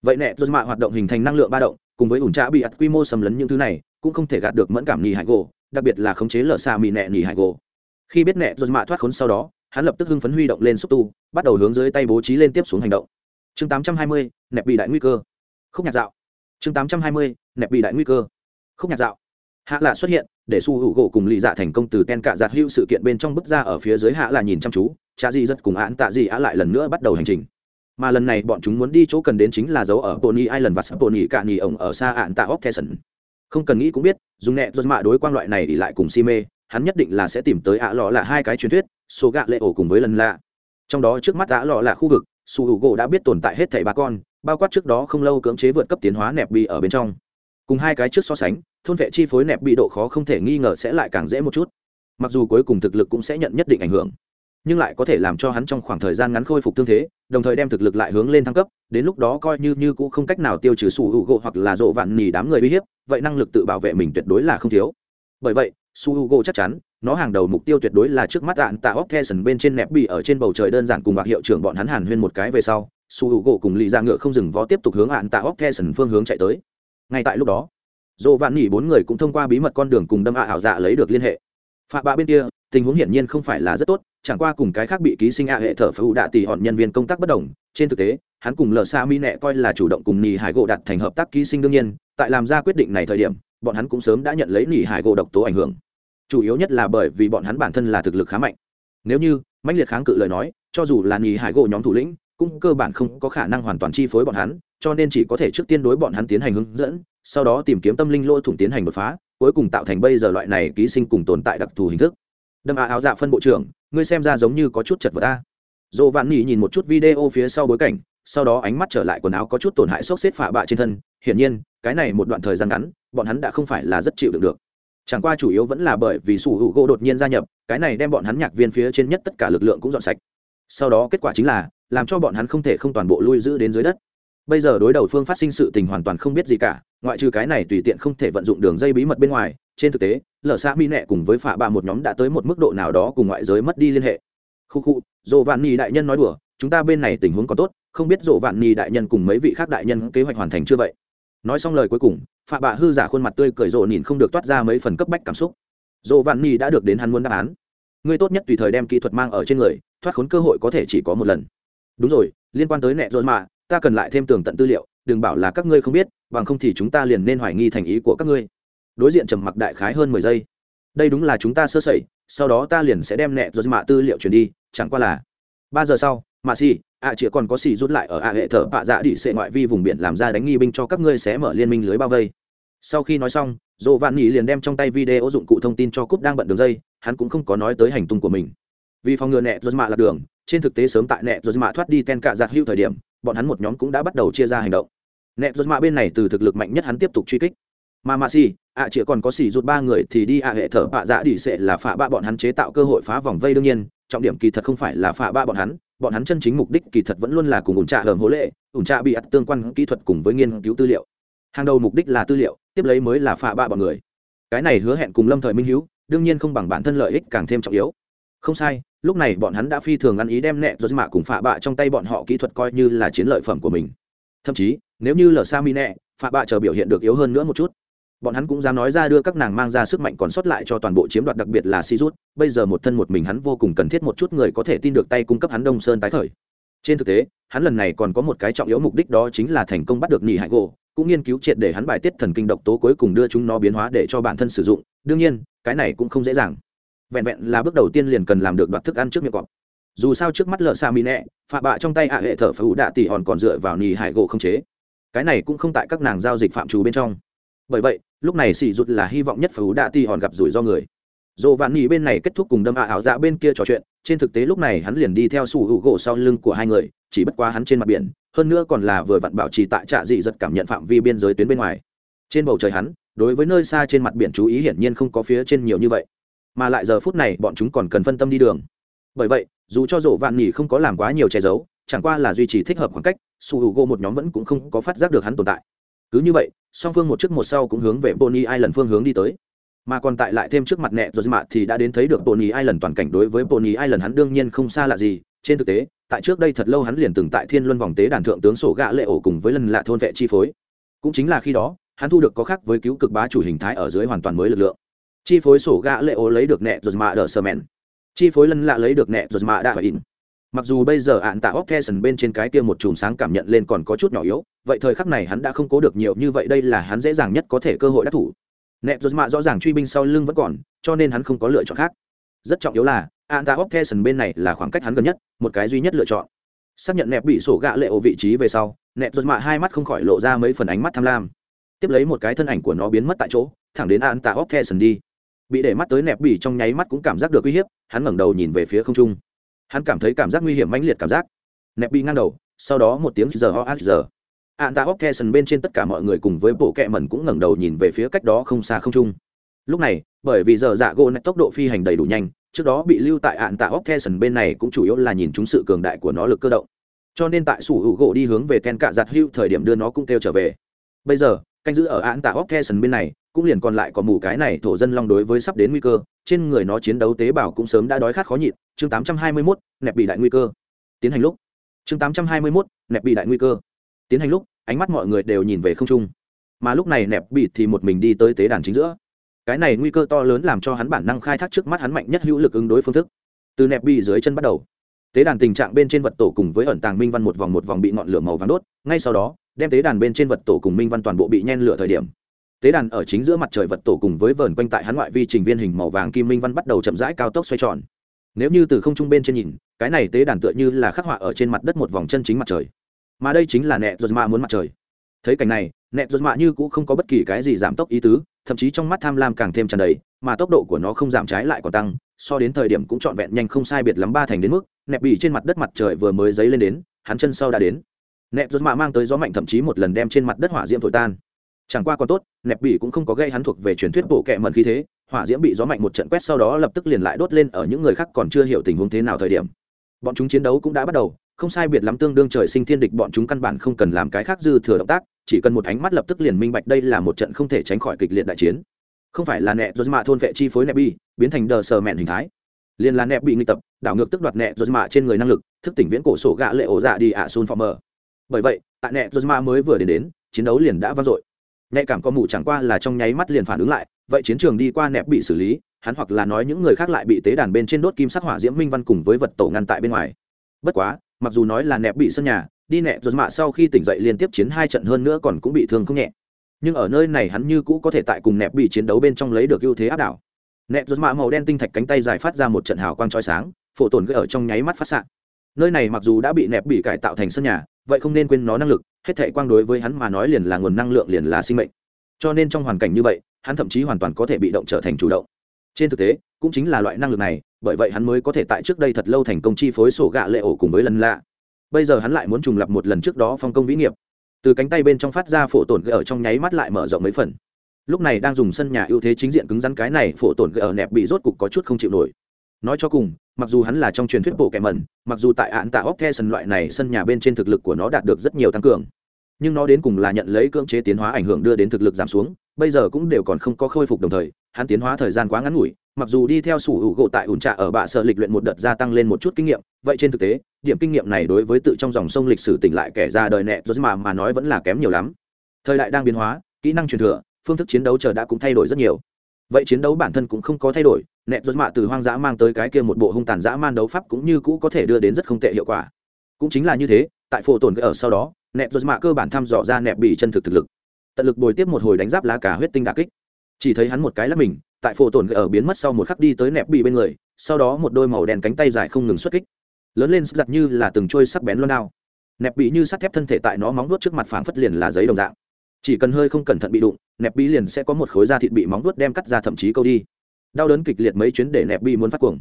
Vậy nẹt rồi mạ hoạt động hình thành năng lượng ba động cùng với ủn trạ bị ặt quy mô xâm lấn những thứ này cũng không thể gạt được mẫn cảm nhì hải gỗ đặc biệt là khống chế lở xạ mị nẹ nhì hải gỗ khi biết nẹt rồi mạ thoát khốn sau đó hắn lập tức hưng phấn huy động lên xúc tu bắt đầu hướng dưới tay bố trí lên tiếp xuống hành động. Chương 820, nẹp bị đại nguy cơ. Khúc nhạc dạo. Chương 820, nẹp bị đại nguy cơ khúc nhạc dạo. Hạ lạ xuất hiện, để su hữu gỗ cùng lì dạ thành công từ ten cạ giạt hữu sự kiện bên trong bức ra ở phía dưới hạ là nhìn chăm chú, cha di rất cùng án tạ di á lại lần nữa bắt đầu hành trình. Mà lần này bọn chúng muốn đi chỗ cần đến chính là dấu ở pony island và sắp pony cạn nhì ổng ở xa ạn tạ óc theson không cần nghĩ cũng biết, dùng nẹ dốt mạ đối quang loại này ỉ lại cùng si mê, hắn nhất định là sẽ tìm tới ạ lọ là hai cái truyền thuyết, số gạ lệ ổ cùng với lần lạ. Trong đó trước mắt ạ lọ là khu vực, su hữu u gỗ đã biết tồn tại hết thảy ba con, bao quát trước đó không lâu cưỡng chế vượt cấp tiến hóa nẹp bị ở bên trong cùng hai cái trước so sánh, thôn vệ chi phối nẹp bị độ khó không thể nghi ngờ sẽ lại càng dễ một chút. Mặc dù cuối cùng thực lực cũng sẽ nhận nhất định ảnh hưởng, nhưng lại có thể làm cho hắn trong khoảng thời gian ngắn khôi phục thương thế, đồng thời đem thực lực lại hướng lên thăng cấp, đến lúc đó coi như như cũng không cách nào tiêu trừ su hữu gỗ hoặc là rộ vạn nỉ đám người uy hiếp, vậy năng lực tự bảo vệ mình tuyệt đối là không thiếu. Bởi vậy su hữu gỗ chắc chắn, nó hàng đầu mục tiêu tuyệt đối là trước mắt đạn tạ óc theson bên trên nẹp bị ở trên bầu trời đơn giản cùng bạc hiệu trưởng bọn hắn hàn huyên một cái về sau su hữu gỗ cùng lì ra ngựa không dừng vó tiếp tục hướng ạn tạ óc theson phương hướng chạy tới ngay tại lúc đó dồ vạn nhỉ bốn người cũng thông qua bí mật con đường cùng đâm ạ ảo dạ lấy được liên hệ. Phạ bạ bên kia, tình huống hiển nhiên không phải là rất tốt, chẳng qua cùng cái khác bị ký sinh ạ hệ thở phù đạ tỷ hòn nhân viên công tác bất đồng, trên thực tế, hắn cùng lờ sa mi nẹ coi là chủ động cùng nỉ hải gỗ đặt thành hợp tác ký sinh đương nhiên, tại làm ra quyết định này thời điểm, bọn hắn cũng sớm đã nhận lấy nỉ hải gỗ độc tố ảnh hưởng. Chủ yếu nhất là bởi vì bọn hắn bản thân là thực lực khá mạnh. Nếu như, mãnh liệt kháng cự lời nói, cho dù là nỉ hải gỗ nhóm thủ lĩnh cũng cơ bản không có khả năng hoàn toàn chi phối bọn hắn, cho nên chỉ có thể trước tiên đối bọn hắn tiến hành hướng dẫn, sau đó tìm kiếm tâm linh lỗ thủng tiến hành đột phá, cuối cùng tạo thành bây giờ loại này ký sinh cùng tồn tại đặc thù hình thức. Đâm áo dạ phân bộ trưởng, ngươi xem ra giống như có chút chật vật ta dỗ vạn nỉ nhìn một chút video phía sau bối cảnh, sau đó ánh mắt trở lại quần áo có chút tổn hại xốc xếp phạ bạ trên thân, hiển nhiên, cái này một đoạn thời gian ngắn, bọn hắn đã không phải là rất chịu đựng được. Chẳng qua chủ yếu vẫn là bởi vì sủ hữu gỗ đột nhiên gia nhập, cái này đem bọn hắn nhạc viên phía trên nhất tất cả lực lượng cũng dọn sạch. Sau đó kết quả chính là làm cho bọn hắn không thể không toàn bộ lui giữ đến dưới đất. Bây giờ đối đầu phương phát sinh sự tình hoàn toàn không biết gì cả, ngoại trừ cái này tùy tiện không thể vận dụng đường dây bí mật bên ngoài, trên thực tế, lở xã mỹ nẹ cùng với phạ bạ một nhóm đã tới một mức độ nào đó cùng ngoại giới mất đi liên hệ. Khu khu dồ vạn Nhi đại nhân nói đùa, chúng ta bên này tình huống còn tốt, không biết dồ vạn Nhi đại nhân cùng mấy vị khác đại nhân kế hoạch hoàn thành chưa vậy? Nói xong lời cuối cùng, phạ bạ hư giả khuôn mặt tươi cười rộ nhìn không được toát ra mấy phần cấp bách cảm xúc. Dồ vạn Nhi đã được đến hắn muốn đáp án. Ngươi tốt nhất tùy thời đem kỹ thuật mang ở trên người, thoát khốn cơ hội có thể chỉ có một lần đúng rồi liên quan tới nẹ rồi mà ta cần lại thêm tường tận tư liệu đừng bảo là các ngươi không biết bằng không thì chúng ta liền nên hoài nghi thành ý của các ngươi. Đối diện trầm mặc đại khái hơn mười giây. Đây đúng là chúng ta sơ sẩy sau đó ta liền sẽ đem nẹ rồi mạ tư liệu chuyển đi chẳng qua là ba giờ sau mạ xì ạ chỉ còn có xì rút lại ở ạ hệ thở, bạ dạ đĩ xệ ngoại vi vùng biển làm ra đánh nghi binh cho các ngươi sẽ mở liên minh lưới bao vây. Sau khi nói xong dồ vạn nghỉ liền đem trong tay video dụng cụ thông tin cho cúp đang bận đường dây hắn cũng không có nói tới hành tung của mình vì phòng ngừa nẹt rồi mạ lạc đường, trên thực tế sớm tại nẹt rồi mạ thoát đi ten cạ giặt hưu thời điểm, bọn hắn một nhóm cũng đã bắt đầu chia ra hành động. Nẹt giật mạ bên này từ thực lực mạnh nhất hắn tiếp tục truy kích. Mà mạ xì ạ chỉ còn có xì rút ba người thì đi ạ hệ thở bạ dạ đỉ sẽ là phạ ba bọn hắn chế tạo cơ hội phá vòng vây đương nhiên, trọng điểm kỳ thật không phải là phạ ba bọn hắn bọn hắn chân chính mục đích kỳ thật vẫn luôn là cùng ủn trạ hởm hố lệ, ủn trạ bị ắt tương quan kỹ thuật cùng với nghiên cứu tư liệu. Hàng đầu mục đích là tư liệu, tiếp lấy mới là phạ ba bọn người. Cái này hứa hẹn cùng lâm thời minh hữu đương nhiên không bằng bản thân lợi ích càng thêm trọng yếu không sai, lúc này bọn hắn đã phi thường ăn ý đem nẹ do mạ cùng phạ bạ trong tay bọn họ kỹ thuật coi như là chiến lợi phẩm của mình. Thậm chí, nếu như lờ sa mi nẹ, phạ bạ chờ biểu hiện được yếu hơn nữa một chút. Bọn hắn cũng dám nói ra đưa các nàng mang ra sức mạnh còn sót lại cho toàn bộ chiếm đoạt đặc biệt là si rút bây giờ một thân một mình hắn vô cùng cần thiết một chút người có thể tin được tay cung cấp hắn đông sơn tái khởi. Trên thực tế, hắn lần này còn có một cái trọng yếu mục đích đó chính là thành công bắt được nhị hải gỗ, cũng nghiên cứu triệt để hắn bài tiết thần kinh độc tố cuối cùng đưa chúng nó biến hóa để cho bản thân sử dụng. Đương nhiên, cái này cũng không dễ dàng vẹn vẹn là bước đầu tiên liền cần làm được đoạt thức ăn trước miệng cọp. Dù sao trước mắt lợ xa mỹ nẹ, phạ bạ trong tay ạ hệ thở phá đạ tỉ hòn còn dựa vào nì hải gỗ không chế. Cái này cũng không tại các nàng giao dịch phạm trù bên trong. Bởi vậy, lúc này xì rụt là hy vọng nhất phá đạ tỉ hòn gặp rủi do người. Dồ vạn nỉ bên này kết thúc cùng đâm ạ ảo dạ bên kia trò chuyện, trên thực tế lúc này hắn liền đi theo sủ hữu gỗ sau lưng của hai người, chỉ bất quá hắn trên mặt biển, hơn nữa còn là vừa vặn bảo trì tại trạ dị giật cảm nhận phạm vi biên giới tuyến bên ngoài. Trên bầu trời hắn, đối với nơi xa trên mặt biển chú ý hiển nhiên không có phía trên nhiều như vậy mà lại giờ phút này bọn chúng còn cần phân tâm đi đường bởi vậy dù cho rổ vạn nhì không có làm quá nhiều che giấu chẳng qua là duy trì thích hợp khoảng cách su hữu u một nhóm vẫn cũng không có phát giác được hắn tồn tại cứ như vậy song phương một trước một sau cũng hướng về Bônì Ai lần phương hướng đi tới. Mà còn tại lại thêm trước mặt nẹ rồi mạ thì đã đến thấy được bony ai lần toàn cảnh đối với Bônì Ai lần hắn đương nhiên không xa lạ gì, trên thực tế, tại trước đây thật lâu hắn liền từng tại Thiên Luân vòng tế đàn thượng tướng sổ gạ lệ ổ cùng với lần lạ thôn vệ chi phối. Cũng chính là khi đó, hắn thu được có khác với cứu cực bá chủ hình thái ở dưới hoàn toàn mới lực lượng chi phối sổ gã lệ ố lấy được nẹ rồi mạ đỡ sơ mèn chi phối lân lạ lấy được nẹ rồi mạ đã và in. Mặc dù bây giờ ạn tạ óc theson bên trên cái kia một chùm sáng cảm nhận lên còn có chút nhỏ yếu, vậy thời khắc này hắn đã không cố được nhiều như vậy đây là hắn dễ dàng nhất có thể cơ hội đắc thủ. Nẹp rồi mạ rõ ràng truy binh sau lưng vẫn còn, cho nên hắn không có lựa chọn khác. Rất trọng yếu là ạn tạ óc theson bên này là khoảng cách hắn gần nhất, một cái duy nhất lựa chọn. Xác nhận nẹp bị sổ gạ lệ ổ vị trí về sau nẹp rồi mạ hai mắt không khỏi lộ ra mấy phần ánh mắt tham lam. Tiếp lấy một cái thân ảnh của nó biến mất tại chỗ, thẳng đến ạn tạ óc theson đi bị để mắt tới nẹp bỉ trong nháy mắt cũng cảm giác được uy hiếp, hắn ngẩng đầu nhìn về phía không trung. Hắn cảm thấy cảm giác nguy hiểm mãnh liệt cảm giác. Nẹp bỉ ngang đầu, sau đó một tiếng giờ ho át giờ. Ạn tạ óc kesson bên trên tất cả mọi người cùng với bộ kẹ mẩn cũng ngẩng đầu nhìn về phía cách đó không xa không trung. Lúc này, bởi vì giờ dạ gỗ nạch tốc độ phi hành đầy đủ nhanh, trước đó bị lưu tại ạn tạ óc kesson bên này cũng chủ yếu là nhìn chúng sự cường đại của nó lực cơ động. Cho nên tại sủ hữu gỗ đi hướng về ken cạ giặt hữu thời điểm đưa nó cũng kêu trở về. Bây giờ, canh giữ ở ạn tạ óc kesson bên này cũng liền còn lại có mù cái này thổ dân long đối với sắp đến nguy cơ trên người nó chiến đấu tế bào cũng sớm đã đói khát khó nhịn. Chương 821, nẹp bị đại nguy cơ. Tiến hành lúc. Chương 821, nẹp bị đại nguy cơ. Tiến hành lúc ánh mắt mọi người đều nhìn về không trung. Mà lúc này nẹp bị thì một mình đi tới tế đàn chính giữa. Cái này nguy cơ to lớn làm cho hắn bản năng khai thác trước mắt hắn mạnh nhất hữu lực ứng đối phương thức. Từ nẹp bị dưới chân bắt đầu. Tế đàn tình trạng bên trên vật tổ cùng với ẩn tàng minh văn một vòng một vòng bị ngọn lửa màu vàng đốt. Ngay sau đó đem tế đàn bên trên vật tổ cùng minh văn toàn bộ bị nhen lửa thời điểm tế đàn ở chính giữa mặt trời vật tổ cùng với vờn quanh tại hắn ngoại vi trình viên hình màu vàng kim minh văn bắt đầu chậm rãi cao tốc xoay tròn. Nếu như từ không trung bên trên nhìn, cái này tế đàn tựa như là khắc họa ở trên mặt đất một vòng chân chính mặt trời. Mà đây chính là nẹ ruột mạ muốn mặt trời. Thấy cảnh này, nẹ ruột mạ như cũng không có bất kỳ cái gì giảm tốc ý tứ, thậm chí trong mắt tham lam càng thêm tràn đầy, mà tốc độ của nó không giảm trái lại còn tăng, so đến thời điểm cũng trọn vẹn nhanh không sai biệt lắm ba thành đến mức nẹp bị trên mặt đất mặt trời vừa mới dấy lên đến, hắn chân sau đã đến. Nẹp ruột mạ mang tới gió mạnh thậm chí một lần đem trên mặt đất hỏa diễm thổi tan chẳng qua còn tốt nẹp bị cũng không có gây hắn thuộc về truyền thuyết bộ kệ mẩn khí thế hỏa diễm bị gió mạnh một trận quét sau đó lập tức liền lại đốt lên ở những người khác còn chưa hiểu tình huống thế nào thời điểm. Bọn chúng chiến đấu cũng đã bắt đầu không sai biệt lắm tương đương trời sinh thiên địch bọn chúng căn bản không cần làm cái khác dư thừa động tác chỉ cần một ánh mắt lập tức liền minh bạch đây là một trận không thể tránh khỏi kịch liệt đại chiến. Không phải là nẹ do mạ thôn vệ chi phối nẹp bỉ, biến thành đờ sờ mẹn hình thái. Liền là nẹp bị nghịch tập đảo ngược tức đoạt nẹ do mạ trên người năng lực thức tỉnh viễn cổ sổ gạ lệ ổ dạ đi ạ sun phò mờ. Bởi vậy tại nẹ do mạ mới vừa đến đến chiến đấu liền đã vang dội nhạy cảm có mù chẳng qua là trong nháy mắt liền phản ứng lại, vậy chiến trường đi qua nẹp bị xử lý, hắn hoặc là nói những người khác lại bị tế đàn bên trên đốt kim sắc hỏa diễm minh văn cùng với vật tổ ngăn tại bên ngoài. Bất quá, mặc dù nói là nẹp bị sân nhà, đi nẹp rồi mạ sau khi tỉnh dậy liên tiếp chiến hai trận hơn nữa còn cũng bị thương không nhẹ. Nhưng ở nơi này hắn như cũ có thể tại cùng nẹp bị chiến đấu bên trong lấy được ưu thế áp đảo. Nẹp rồi mạ màu đen tinh thạch cánh tay dài phát ra một trận hào quang trói sáng, phổ tổn gây ở trong nháy mắt phát xạ nơi này mặc dù đã bị nẹp bị cải tạo thành sân nhà, vậy không nên quên nó năng lực, hết thể quang đối với hắn mà nói liền là nguồn năng lượng liền là sinh mệnh. Cho nên trong hoàn cảnh như vậy, hắn thậm chí hoàn toàn có thể bị động trở thành chủ động. Trên thực tế, cũng chính là loại năng lực này, bởi vậy hắn mới có thể tại trước đây thật lâu thành công chi phối sổ gạ lệ ổ cùng với lần lạ. Bây giờ hắn lại muốn trùng lập một lần trước đó phong công vĩ nghiệp. Từ cánh tay bên trong phát ra phổ tổn gỡ ở trong nháy mắt lại mở rộng mấy phần. Lúc này đang dùng sân nhà ưu thế chính diện cứng rắn cái này phổ tổn gỡ ở nẹp bị rốt cục có chút không chịu nổi nói cho cùng, mặc dù hắn là trong truyền thuyết bộ kẻ mẩn, mặc dù tại án tạ óc the sân loại này sân nhà bên trên thực lực của nó đạt được rất nhiều tăng cường, nhưng nó đến cùng là nhận lấy cưỡng chế tiến hóa ảnh hưởng đưa đến thực lực giảm xuống, bây giờ cũng đều còn không có khôi phục đồng thời, hắn tiến hóa thời gian quá ngắn ngủi, mặc dù đi theo sủ hữu gỗ tại ủn trạ ở bạ sợ lịch luyện một đợt gia tăng lên một chút kinh nghiệm, vậy trên thực tế, điểm kinh nghiệm này đối với tự trong dòng sông lịch sử tỉnh lại kẻ ra đời nẹ rồi mà mà nói vẫn là kém nhiều lắm. Thời đại đang biến hóa, kỹ năng truyền thừa, phương thức chiến đấu chờ đã cũng thay đổi rất nhiều vậy chiến đấu bản thân cũng không có thay đổi, nẹt rồi mạ từ hoang dã mang tới cái kia một bộ hung tàn dã man đấu pháp cũng như cũ có thể đưa đến rất không tệ hiệu quả. Cũng chính là như thế, tại phổ tổn ở sau đó nẹp rồi mạ cơ bản thăm dò ra nẹp bị chân thực thực lực. Tận lực bồi tiếp một hồi đánh giáp lá cả huyết tinh đà kích. Chỉ thấy hắn một cái lắp mình, tại phổ tổn ở biến mất sau một khắc đi tới nẹp bị bên người, sau đó một đôi màu đen cánh tay dài không ngừng xuất kích. Lớn lên giặt như là từng trôi sắc bén loan đao. Nẹp bị như sắt thép thân thể tại nó móng vuốt trước mặt phảng phất liền là giấy đồng dạng chỉ cần hơi không cẩn thận bị đụng, nẹp bi liền sẽ có một khối da thịt bị móng vuốt đem cắt ra thậm chí câu đi. Đau đớn kịch liệt mấy chuyến để nẹp bi muốn phát cuồng.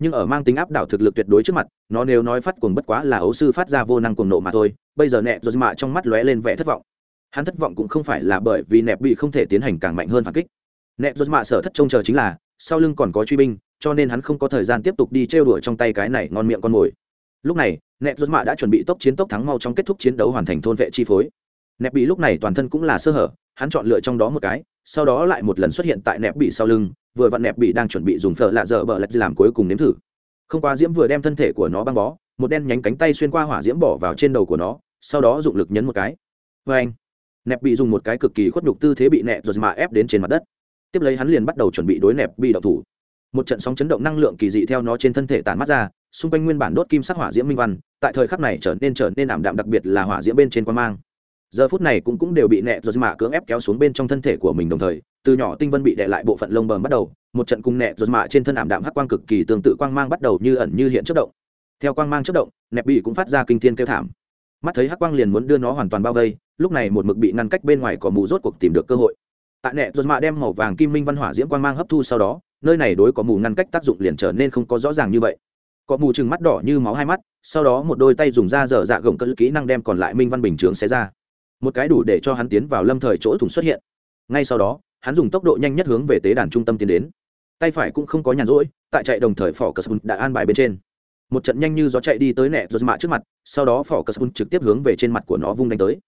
Nhưng ở mang tính áp đảo thực lực tuyệt đối trước mặt, nó nếu nói phát cuồng bất quá là ấu sư phát ra vô năng cuồng nộ mà thôi, bây giờ nẹp rồi mạ trong mắt lóe lên vẻ thất vọng. Hắn thất vọng cũng không phải là bởi vì nẹp bị không thể tiến hành càng mạnh hơn phản kích. Nẹp rồi mạ sở thất trông chờ chính là, sau lưng còn có truy binh, cho nên hắn không có thời gian tiếp tục đi trêu đuổi trong tay cái này ngon miệng con mồi. Lúc này, nẹp rồi mạ đã chuẩn bị tốc chiến tốc thắng mau trong kết thúc chiến đấu hoàn thành thôn vệ chi phối nẹp bị lúc này toàn thân cũng là sơ hở, hắn chọn lựa trong đó một cái, sau đó lại một lần xuất hiện tại nẹp bị sau lưng, vừa vặn nẹp bị đang chuẩn bị dùng phở lạ dở bờ lạch làm cuối cùng nếm thử. Không qua diễm vừa đem thân thể của nó băng bó, một đen nhánh cánh tay xuyên qua hỏa diễm bỏ vào trên đầu của nó, sau đó dụng lực nhấn một cái. Vê anh, nẹp bị dùng một cái cực kỳ khuất nhục tư thế bị nẹp rồi mà ép đến trên mặt đất. Tiếp lấy hắn liền bắt đầu chuẩn bị đối nẹp bị đậu thủ. Một trận sóng chấn động năng lượng kỳ dị theo nó trên thân thể tàn mắt ra, xung quanh nguyên bản đốt kim sắc hỏa diễm minh văn, tại thời khắc này trở nên trở nên ảm đạm đặc biệt là hỏa diễm bên trên quan mang giờ phút này cũng cũng đều bị nẹ rồi mạ cưỡng ép kéo xuống bên trong thân thể của mình đồng thời, từ nhỏ tinh vân bị đè lại bộ phận lông bờm bắt đầu, một trận cung nẹ rồi mạ trên thân ảm đạm hắc quang cực kỳ tương tự quang mang bắt đầu như ẩn như hiện chất động. Theo quang mang chất động nẹp bị cũng phát ra kinh thiên kêu thảm. Mắt thấy hắc quang liền muốn đưa nó hoàn toàn bao vây, lúc này một mực bị ngăn cách bên ngoài có mù rốt cuộc tìm được cơ hội. Tại nẹ rồi mạ đem màu vàng kim minh văn hỏa diễm quang mang hấp thu sau đó, nơi này đối có mù ngăn cách tác dụng liền trở nên không có rõ ràng như vậy. Có mù chừng mắt đỏ như máu hai mắt, sau đó một đôi tay dùng da dở dạ gồng cỡ kỹ năng đem còn lại minh văn bình chướng xé ra một cái đủ để cho hắn tiến vào lâm thời chỗ thủng xuất hiện. Ngay sau đó, hắn dùng tốc độ nhanh nhất hướng về tế đàn trung tâm tiến đến. Tay phải cũng không có nhàn rỗi, tại chạy đồng thời phỏ cờ sbun đã an bài bên trên. Một trận nhanh như gió chạy đi tới nẹ giật mạ trước mặt, sau đó phỏ cờ sbun trực tiếp hướng về trên mặt của nó vung đánh tới.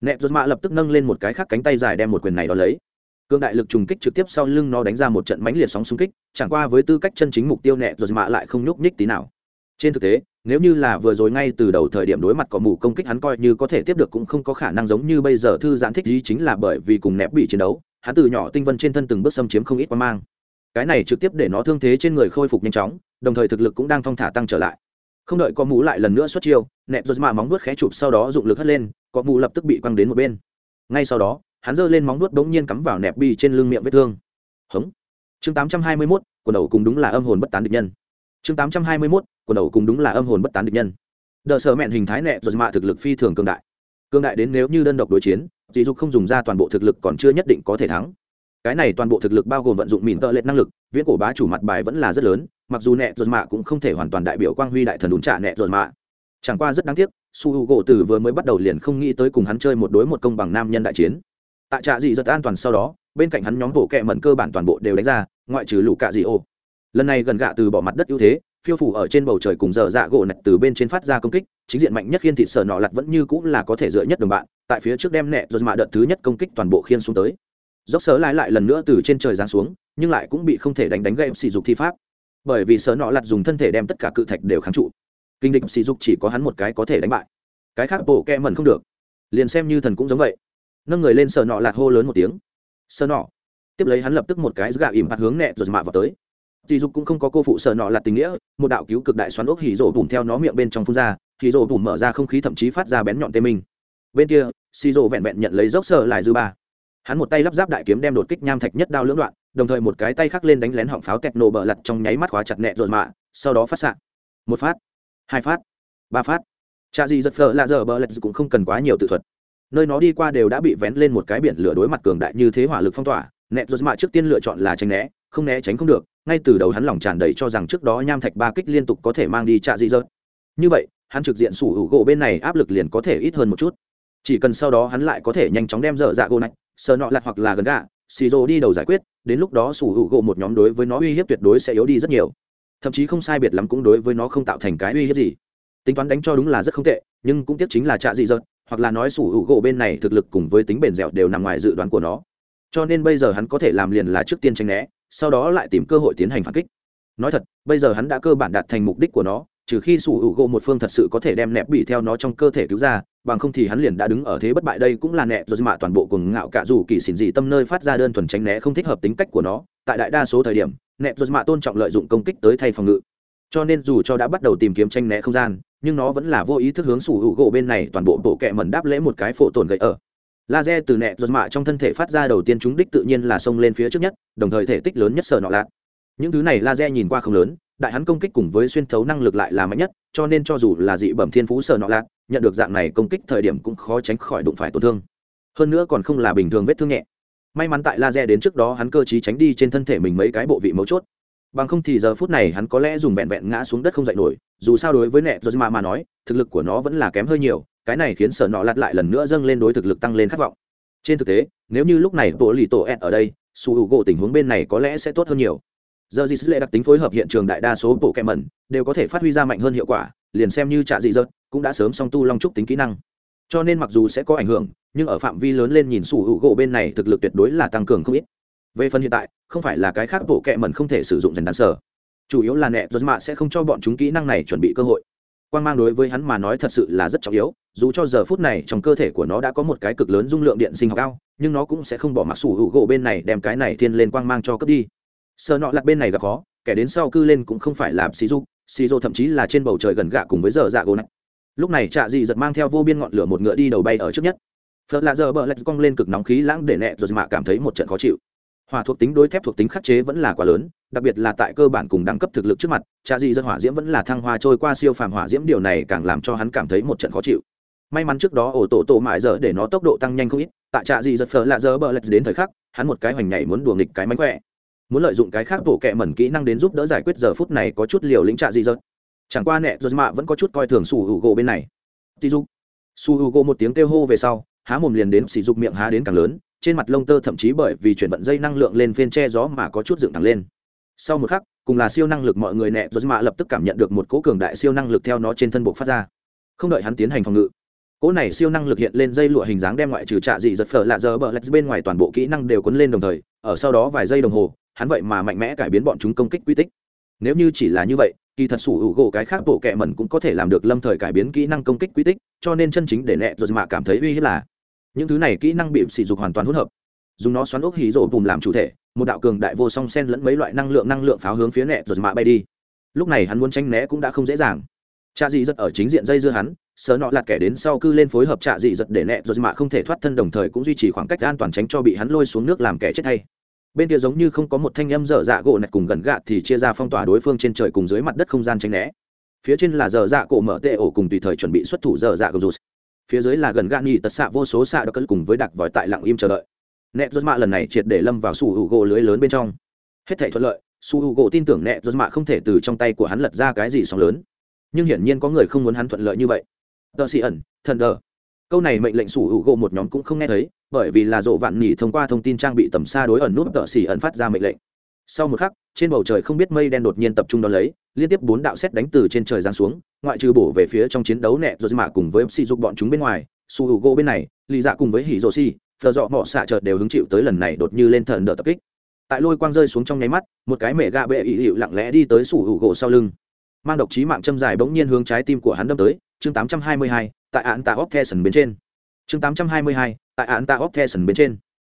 Nẹ giật mạ lập tức nâng lên một cái khác cánh tay dài đem một quyền này đó lấy. Cương đại lực trùng kích trực tiếp sau lưng nó đánh ra một trận mãnh liệt sóng xung kích, chẳng qua với tư cách chân chính mục tiêu nẹ giật mạ lại không nhúc nhích tí nào trên thực tế nếu như là vừa rồi ngay từ đầu thời điểm đối mặt có mù công kích hắn coi như có thể tiếp được cũng không có khả năng giống như bây giờ thư giãn thích gì chính là bởi vì cùng nẹp bị chiến đấu hắn từ nhỏ tinh vân trên thân từng bước xâm chiếm không ít quan mang. Cái này trực tiếp để nó thương thế trên người khôi phục nhanh chóng đồng thời thực lực cũng đang thong thả tăng trở lại. Không đợi có mù lại lần nữa xuất chiêu nẹp giật mà móng vuốt khé chụp sau đó dụng lực hất lên có mù lập tức bị quăng đến một bên. Ngay sau đó hắn giơ lên móng vuốt bỗng nhiên cắm vào nẹp bi trên lưng miệng vết thương. Hống. Chương tám trăm hai mươi 821, quần đầu cùng đúng là âm hồn bất tán địch nhân. Chương tám trăm hai mươi 821, quần đầu cùng đúng là âm hồn bất tán địch nhân. Đờ sợ mẹn hình thái nẹ, rồi mạ thực lực phi thường cường đại. Cường đại đến nếu như đơn độc đối chiến dì dục không dùng ra toàn bộ thực lực còn chưa nhất định có thể thắng. Cái này toàn bộ thực lực bao gồm vận dụng mìn tợ lệch năng lực, viễn cổ bá chủ mặt bài vẫn là rất lớn, mặc dù nẹ, rồi mạ cũng không thể hoàn toàn đại biểu quang huy đại thần đúng trả nẹ, rồi mạ chẳng qua rất đáng tiếc, su h u gỗ tử vừa mới bắt đầu liền không nghĩ tới cùng hắn chơi một đối một công bằng nam nhân đại chiến. Tại trạ dị rất an toàn sau đó, bên cạnh hắn nhóm bộ kẹ mẩn cơ bản toàn bộ đều đánh ra, ngoại trừ lũ cạ dị ô. Lần này gần gạ từ bỏ mặt đất ưu thế phiêu phủ ở trên bầu trời cùng dở dạ gỗ nạch từ bên trên phát ra công kích, chính diện mạnh nhất khiên thịt sở nọ lặt vẫn như cũng là có thể dựa nhất đồng bạn, tại phía trước đem nẹ rồi mạ đợt thứ nhất công kích toàn bộ khiên xuống tới. Dốc sớ lại lại lần nữa từ trên trời giáng xuống, nhưng lại cũng bị không thể đánh đánh gây sỉ dục thi pháp. Bởi vì sở nọ lặt dùng thân thể đem tất cả cự thạch đều kháng trụ. Kinh địch sỉ dục chỉ có hắn một cái có thể đánh bại. Cái khác bộ kẹ mẩn không được. Liền xem như thần cũng giống vậy. Nâng người lên sở nọ lạt hô lớn một tiếng. Sở nọ. Tiếp lấy hắn lập tức một cái gạ ỉm hạt hướng nẹ rồi mạ vào tới dì dục cũng không có cô phụ sở nọ là tình nghĩa, một đạo cứu cực đại xoắn ốc hỉ rổ bùm theo nó miệng bên trong phun ra, hỉ rổ bùm mở ra không khí thậm chí phát ra bén nhọn tê mình. bên kia, xì rồ vẹn vẹn nhận lấy dốc sở lại dư ba. Hắn một tay lắp ráp đại kiếm đem đột kích nham thạch nhất đao lưỡng đoạn, đồng thời một cái tay khác lên đánh lén họng pháo kẹt nổ bờ lật trong nháy mắt khóa chặt nẹ rồi mạ, sau đó phát xạ. Một phát, hai phát, ba phát. Cha gì giật phở là giờ bờ lật cũng không cần quá nhiều tự thuật. Nơi nó đi qua đều đã bị vén lên một cái biển lửa đối mặt cường đại như thế hỏa lực phong tỏa nẹt rồi mạ trước tiên lựa chọn là tránh né, không né tránh không được, ngay từ đầu hắn lòng tràn đầy cho rằng trước đó nham thạch ba kích liên tục có thể mang đi trạ dị dợt. Như vậy, hắn trực diện sủ hữu gỗ bên này áp lực liền có thể ít hơn một chút. Chỉ cần sau đó hắn lại có thể nhanh chóng đem dở dạ gỗ này, sờ nọ lặt hoặc là gần gạ, xì rô đi đầu giải quyết, đến lúc đó sủ hữu gỗ một nhóm đối với nó uy hiếp tuyệt đối sẽ yếu đi rất nhiều. Thậm chí không sai biệt lắm cũng đối với nó không tạo thành cái uy hiếp gì. Tính toán đánh cho đúng là rất không tệ, nhưng cũng tiếc chính là trạ dị dợt, hoặc là nói sủ hữu gỗ bên này thực lực cùng với tính bền dẻo đều nằm ngoài dự đoán của nó cho nên bây giờ hắn có thể làm liền là trước tiên tranh né, sau đó lại tìm cơ hội tiến hành phản kích. Nói thật, bây giờ hắn đã cơ bản đạt thành mục đích của nó, trừ khi sủ hữu gỗ một phương thật sự có thể đem nẹp bị theo nó trong cơ thể cứu ra, bằng không thì hắn liền đã đứng ở thế bất bại đây cũng là nẹp rồi mạ toàn bộ cùng ngạo cả dù kỳ xỉn dị tâm nơi phát ra đơn thuần tránh né không thích hợp tính cách của nó. Tại đại đa số thời điểm, nẹp rồi mạ tôn trọng lợi dụng công kích tới thay phòng ngự. Cho nên dù cho đã bắt đầu tìm kiếm tranh né không gian, nhưng nó vẫn là vô ý thức hướng sủ hữu gỗ bên này toàn bộ bộ kệ mẩn đáp lễ một cái phổ tổn gậy ở laser từ nẹ ruột mạ trong thân thể phát ra đầu tiên chúng đích tự nhiên là xông lên phía trước nhất, đồng thời thể tích lớn nhất sở nọ lạc những thứ này laser nhìn qua không lớn, đại hắn công kích cùng với xuyên thấu năng lực lại là mạnh nhất, cho nên cho dù là dị bẩm thiên phú sở nọ lạc nhận được dạng này công kích thời điểm cũng khó tránh khỏi đụng phải tổn thương. Hơn nữa còn không là bình thường vết thương nhẹ. May mắn tại laser đến trước đó hắn cơ chí tránh đi trên thân thể mình mấy cái bộ vị mấu chốt. Bằng không thì giờ phút này hắn có lẽ dùng vẹn vẹn ngã xuống đất không dậy nổi, dù sao đối với nẹ rồi mà mà nói, thực lực của nó vẫn là kém hơi nhiều cái này khiến sở nọ lặt lại lần nữa dâng lên đối thực lực tăng lên khát vọng. Trên thực tế, nếu như lúc này bộ lì tổ ed ở đây, su hữu gỗ tình huống bên này có lẽ sẽ tốt hơn nhiều. Giờ dì lệ đặc tính phối hợp hiện trường đại đa số bộ kẹm mẩn, đều có thể phát huy ra mạnh hơn hiệu quả, liền xem như trạ dị dợt cũng đã sớm song tu long trúc tính kỹ năng. Cho nên mặc dù sẽ có ảnh hưởng, nhưng ở phạm vi lớn lên nhìn su hữu gỗ bên này thực lực tuyệt đối là tăng cường không ít. Về phần hiện tại, không phải là cái khác bộ kẹm mẩn không thể sử dụng dần đàn sở. Chủ yếu là nẹ giật mạ sẽ không cho bọn chúng kỹ năng này chuẩn bị cơ hội quan mang đối với hắn mà nói thật sự là rất trọng yếu, dù cho giờ phút này trong cơ thể của nó đã có một cái cực lớn dung lượng điện sinh học cao, nhưng nó cũng sẽ không bỏ mặc sủ hữu gỗ bên này đem cái này thiên lên quang mang cho cướp đi. Sợ nọ lặt bên này gặp khó, kẻ đến sau cư lên cũng không phải là xì du xì du thậm chí là trên bầu trời gần gạ cùng với giờ dạ gỗ này. Lúc này trạ dị giật mang theo vô biên ngọn lửa một ngựa đi đầu bay ở trước nhất. Phật là giờ bờ lạch cong lên cực nóng khí lãng để nẹ, rồi mạ cảm thấy một trận khó chịu. Hòa thuộc tính đối thép thuộc tính khắc chế vẫn là quá lớn đặc biệt là tại cơ bản cùng đẳng cấp thực lực trước mặt, cha di dân hỏa diễm vẫn là thăng hoa trôi qua siêu phàm hỏa diễm, điều này càng làm cho hắn cảm thấy một trận khó chịu. May mắn trước đó ổ tổ tổ mãi giờ để nó tốc độ tăng nhanh không ít, tại trạ di giật phở lạ giờ bờ lệch đến thời khắc, hắn một cái hoành nhảy muốn đùa nghịch cái mánh khỏe. Muốn lợi dụng cái khác bổ kẹ mẩn kỹ năng đến giúp đỡ giải quyết giờ phút này có chút liều lĩnh trạ di giật chẳng qua nẹ giật mạ vẫn có chút coi thường su hữu gỗ bên này. Tí dục. Su hữu gỗ một tiếng kêu hô về sau, há mồm liền đến sỉ dục miệng há đến càng lớn, trên mặt lông tơ thậm chí bởi vì chuyển vận dây năng lượng lên phiên che gió mà có chút dựng thẳng lên sau một khắc, cùng là siêu năng lực mọi người nẹ rồi mạ lập tức cảm nhận được một cỗ cường đại siêu năng lực theo nó trên thân bộ phát ra. Không đợi hắn tiến hành phòng ngự, cỗ này siêu năng lực hiện lên dây lụa hình dáng đem ngoại trừ trạ dị giật phở lạ giờ bờ lạch bên ngoài toàn bộ kỹ năng đều cuốn lên đồng thời, ở sau đó vài giây đồng hồ, hắn vậy mà mạnh mẽ cải biến bọn chúng công kích quy tích. Nếu như chỉ là như vậy, kỳ thật sủ hữu gỗ cái khác bộ kệ mẩn cũng có thể làm được lâm thời cải biến kỹ năng công kích quy tích, cho nên chân chính để nẹ rồi mạ cảm thấy uy hiếp là. Những thứ này kỹ năng bị sỉ dục hoàn toàn hỗn hợp dùng nó xoắn ốc hí rổ bùm làm chủ thể, một đạo cường đại vô song sen lẫn mấy loại năng lượng năng lượng pháo hướng phía nẹ rồi mạ bay đi. Lúc này hắn muốn tranh né cũng đã không dễ dàng. Cha dị giật ở chính diện dây dưa hắn sớ nọ lạt kẻ đến sau cư lên phối hợp trạ dị giật để nẹ rồi mạ không thể thoát thân đồng thời cũng duy trì khoảng cách an toàn tránh cho bị hắn lôi xuống nước làm kẻ chết thay. Bên kia giống như không có một thanh âm dở dạ gỗ nạch cùng gần gạ thì chia ra phong tỏa đối phương trên trời cùng dưới mặt đất không gian tránh né. Phía trên là dở dạ cổ mở tệ ổ cùng tùy thời chuẩn bị xuất thủ dở dạ gồm rụt. Phía dưới là gần gạ nhì tật xạ vô số xạ đã cân cùng với đặc vòi tại lặng im chờ đợi nẹt rốt mạ lần này triệt để lâm vào su hữu gỗ lưới lớn bên trong. Hết thảy thuận lợi, su hữu gỗ tin tưởng nẹt rốt mạ không thể từ trong tay của hắn lật ra cái gì sóng lớn. Nhưng hiển nhiên có người không muốn hắn thuận lợi như vậy. Tờ xì ẩn, thần đờ. Câu này mệnh lệnh su hữu gỗ một nhóm cũng không nghe thấy, bởi vì là rộ vạn nhỉ thông qua thông tin trang bị tầm xa đối ẩn nút tờ xỉ ẩn phát ra mệnh lệnh. Sau một khắc, trên bầu trời không biết mây đen đột nhiên tập trung đón lấy, liên tiếp bốn đạo xét đánh từ trên trời giáng xuống, ngoại trừ bổ về phía trong chiến đấu nẹt rồi mạ cùng với mc giục bọn chúng bên ngoài, su hữu gỗ bên này, lì dạ cùng với hỉ rô si thợ dọ mỏ xạ chợt đều hứng chịu tới lần này đột như lên thần đỡ tập kích. Tại lôi quang rơi xuống trong nháy mắt một cái mẹ gạ bệ ỵ hiệu lặng lẽ đi tới sủ hữu gỗ sau lưng. Mang độc chí mạng châm dài bỗng nhiên hướng trái tim của hắn đâm tới chương 822, tại án tạ óc theson bên trên. Chương 822, tại án tạ óc theson bên trên.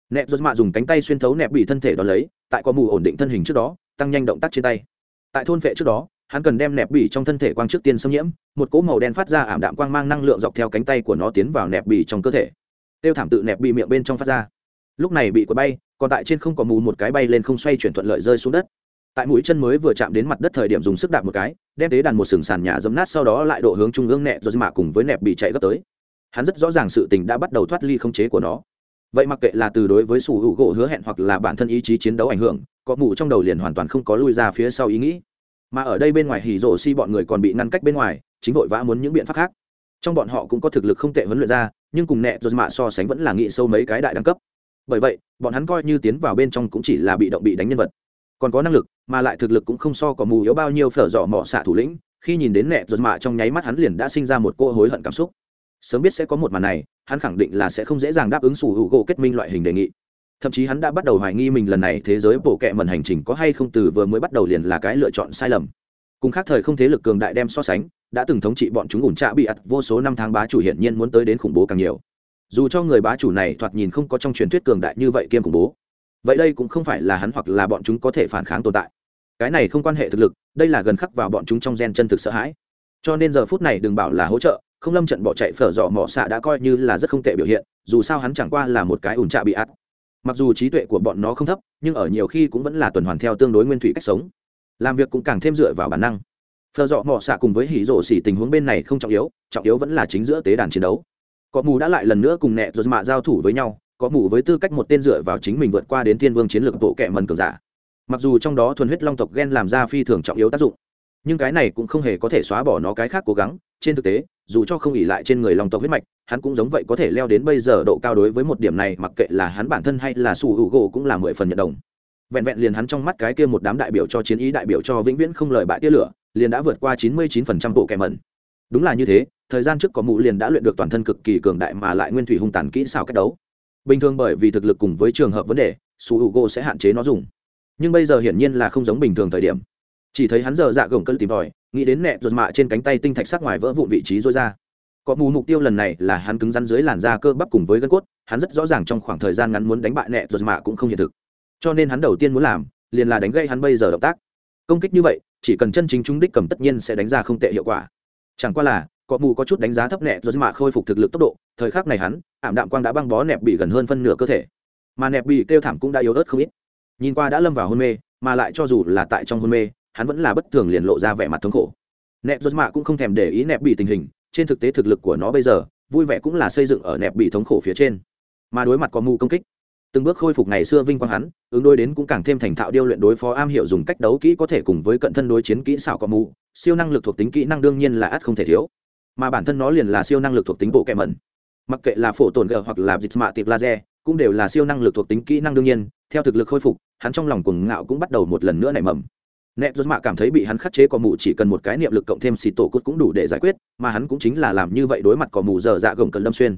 Nẹp rút mạ dùng cánh tay xuyên thấu nẹp bị thân thể đón lấy tại có mù ổn định thân hình trước đó tăng nhanh động tác trên tay. Tại thôn vệ trước đó hắn cần đem nẹp bỉ trong thân thể quang trước tiên xâm nhiễm một cỗ màu đen phát ra ảm đạm quang mang năng lượng dọc theo cánh tay của nó tiến vào nẹp bỉ trong cơ thể tiêu thảm tự nẹp bị miệng bên trong phát ra. Lúc này bị quật bay, còn tại trên không có mù một cái bay lên không xoay chuyển thuận lợi rơi xuống đất. Tại mũi chân mới vừa chạm đến mặt đất thời điểm dùng sức đạp một cái, đem tế đàn một sừng sàn nhà dấm nát sau đó lại độ hướng trung ương nẹ do mạ cùng với nẹp bị chạy gấp tới. Hắn rất rõ ràng sự tình đã bắt đầu thoát ly không chế của nó. Vậy mặc kệ là từ đối với sủ hữu gỗ hứa hẹn hoặc là bản thân ý chí chiến đấu ảnh hưởng, có mù trong đầu liền hoàn toàn không có lui ra phía sau ý nghĩ. Mà ở đây bên ngoài hỉ rổ si bọn người còn bị ngăn cách bên ngoài, chính vội vã muốn những biện pháp khác. Trong bọn họ cũng có thực lực không tệ huấn luyện ra nhưng cùng nẹ rồi mạ so sánh vẫn là nghị sâu mấy cái đại đẳng cấp. Bởi vậy, bọn hắn coi như tiến vào bên trong cũng chỉ là bị động bị đánh nhân vật. Còn có năng lực, mà lại thực lực cũng không so có mù yếu bao nhiêu phở dọ mỏ xạ thủ lĩnh, khi nhìn đến nẹ rồi mạ trong nháy mắt hắn liền đã sinh ra một cô hối hận cảm xúc. Sớm biết sẽ có một màn này, hắn khẳng định là sẽ không dễ dàng đáp ứng sủ hữu gỗ kết minh loại hình đề nghị. Thậm chí hắn đã bắt đầu hoài nghi mình lần này thế giới bổ kẹ mần hành trình có hay không từ vừa mới bắt đầu liền là cái lựa chọn sai lầm. Cùng khác thời không thế lực cường đại đem so sánh đã từng thống trị bọn chúng ủn trạ bị ặt vô số năm tháng bá chủ hiển nhiên muốn tới đến khủng bố càng nhiều. Dù cho người bá chủ này thoạt nhìn không có trong truyền thuyết cường đại như vậy kiêm khủng bố, vậy đây cũng không phải là hắn hoặc là bọn chúng có thể phản kháng tồn tại. Cái này không quan hệ thực lực, đây là gần khắc vào bọn chúng trong gen chân thực sợ hãi. Cho nên giờ phút này đừng bảo là hỗ trợ, không lâm trận bỏ chạy phở dọ mỏ xạ đã coi như là rất không tệ biểu hiện, dù sao hắn chẳng qua là một cái ủn trạ bị ạt. Mặc dù trí tuệ của bọn nó không thấp, nhưng ở nhiều khi cũng vẫn là tuần hoàn theo tương đối nguyên thủy cách sống. Làm việc cũng càng thêm dựa vào bản năng phở dọ mỏ xạ cùng với hỉ rổ xỉ tình huống bên này không trọng yếu trọng yếu vẫn là chính giữa tế đàn chiến đấu. Có mù đã lại lần nữa cùng nẹ rồi mạ giao thủ với nhau, có mù với tư cách một tên dựa vào chính mình vượt qua đến thiên vương chiến lược bộ kệ mần cường giả. Mặc dù trong đó thuần huyết long tộc gen làm ra phi thường trọng yếu tác dụng, nhưng cái này cũng không hề có thể xóa bỏ nó cái khác cố gắng. Trên thực tế, dù cho không ỉ lại trên người long tộc huyết mạch, hắn cũng giống vậy có thể leo đến bây giờ độ cao đối với một điểm này, mặc kệ là hắn bản thân hay là su hữu gỗ cũng là mười phần nhận đồng. Vẹn vẹn liền hắn trong mắt cái kia một đám đại biểu cho chiến ý đại biểu cho vĩnh viễn không lời bại tia lửa liền đã vượt qua chín mươi chín phần trăm bộ kẻ mẩn. Đúng là như thế, thời gian trước có mụ liền đã luyện được toàn thân cực kỳ cường đại mà lại nguyên thủy hung tàn kỹ xảo cách đấu. Bình thường bởi vì thực lực cùng với trường hợp vấn đề, su Hugo sẽ hạn chế nó dùng. Nhưng bây giờ hiển nhiên là không giống bình thường thời điểm. Chỉ thấy hắn giờ dạ gồng cơn tìm tòi, nghĩ đến nẹ ruột mạ trên cánh tay tinh thạch sắc ngoài vỡ vụn vị trí rơi ra. Có mù mục tiêu lần này là hắn cứng rắn dưới làn da cơ bắp cùng với gân cốt, hắn rất rõ ràng trong khoảng thời gian ngắn muốn đánh bại nẹ ruột mạ cũng không hiện thực. Cho nên hắn đầu tiên muốn làm, liền là đánh gây hắn bây giờ động tác công kích như vậy, chỉ cần chân chính chúng đích cầm tất nhiên sẽ đánh ra không tệ hiệu quả. Chẳng qua là cọ mù có chút đánh giá thấp nẹ ruột mạ khôi phục thực lực tốc độ, thời khắc này hắn, ảm đạm quang đã băng bó nẹp bị gần hơn phân nửa cơ thể. Mà nẹp bị kêu thảm cũng đã yếu ớt không ít. Nhìn qua đã lâm vào hôn mê, mà lại cho dù là tại trong hôn mê, hắn vẫn là bất thường liền lộ ra vẻ mặt thống khổ. Nẹp rốt mạ cũng không thèm để ý nẹp bị tình hình, trên thực tế thực lực của nó bây giờ, vui vẻ cũng là xây dựng ở nẹp bị thống khổ phía trên. Mà đối mặt có mù công kích từng bước khôi phục ngày xưa vinh quang hắn, ứng đối đến cũng càng thêm thành thạo điêu luyện đối phó am hiểu dùng cách đấu kỹ có thể cùng với cận thân đối chiến kỹ xảo cọ mù, siêu năng lực thuộc tính kỹ năng đương nhiên là ắt không thể thiếu. Mà bản thân nó liền là siêu năng lực thuộc tính bộ kẹ mẩn. Mặc kệ là phổ tổn gờ hoặc là dịch mạ tiệp laser, cũng đều là siêu năng lực thuộc tính kỹ năng đương nhiên, theo thực lực khôi phục, hắn trong lòng cuồng ngạo cũng bắt đầu một lần nữa nảy mầm. Nẹ rốt mạ cảm thấy bị hắn khắc chế cỏ mù chỉ cần một cái niệm lực cộng thêm xì tổ cốt cũng đủ để giải quyết, mà hắn cũng chính là làm như vậy đối mặt cỏ mù dở dạ gồng cần lâm xuyên.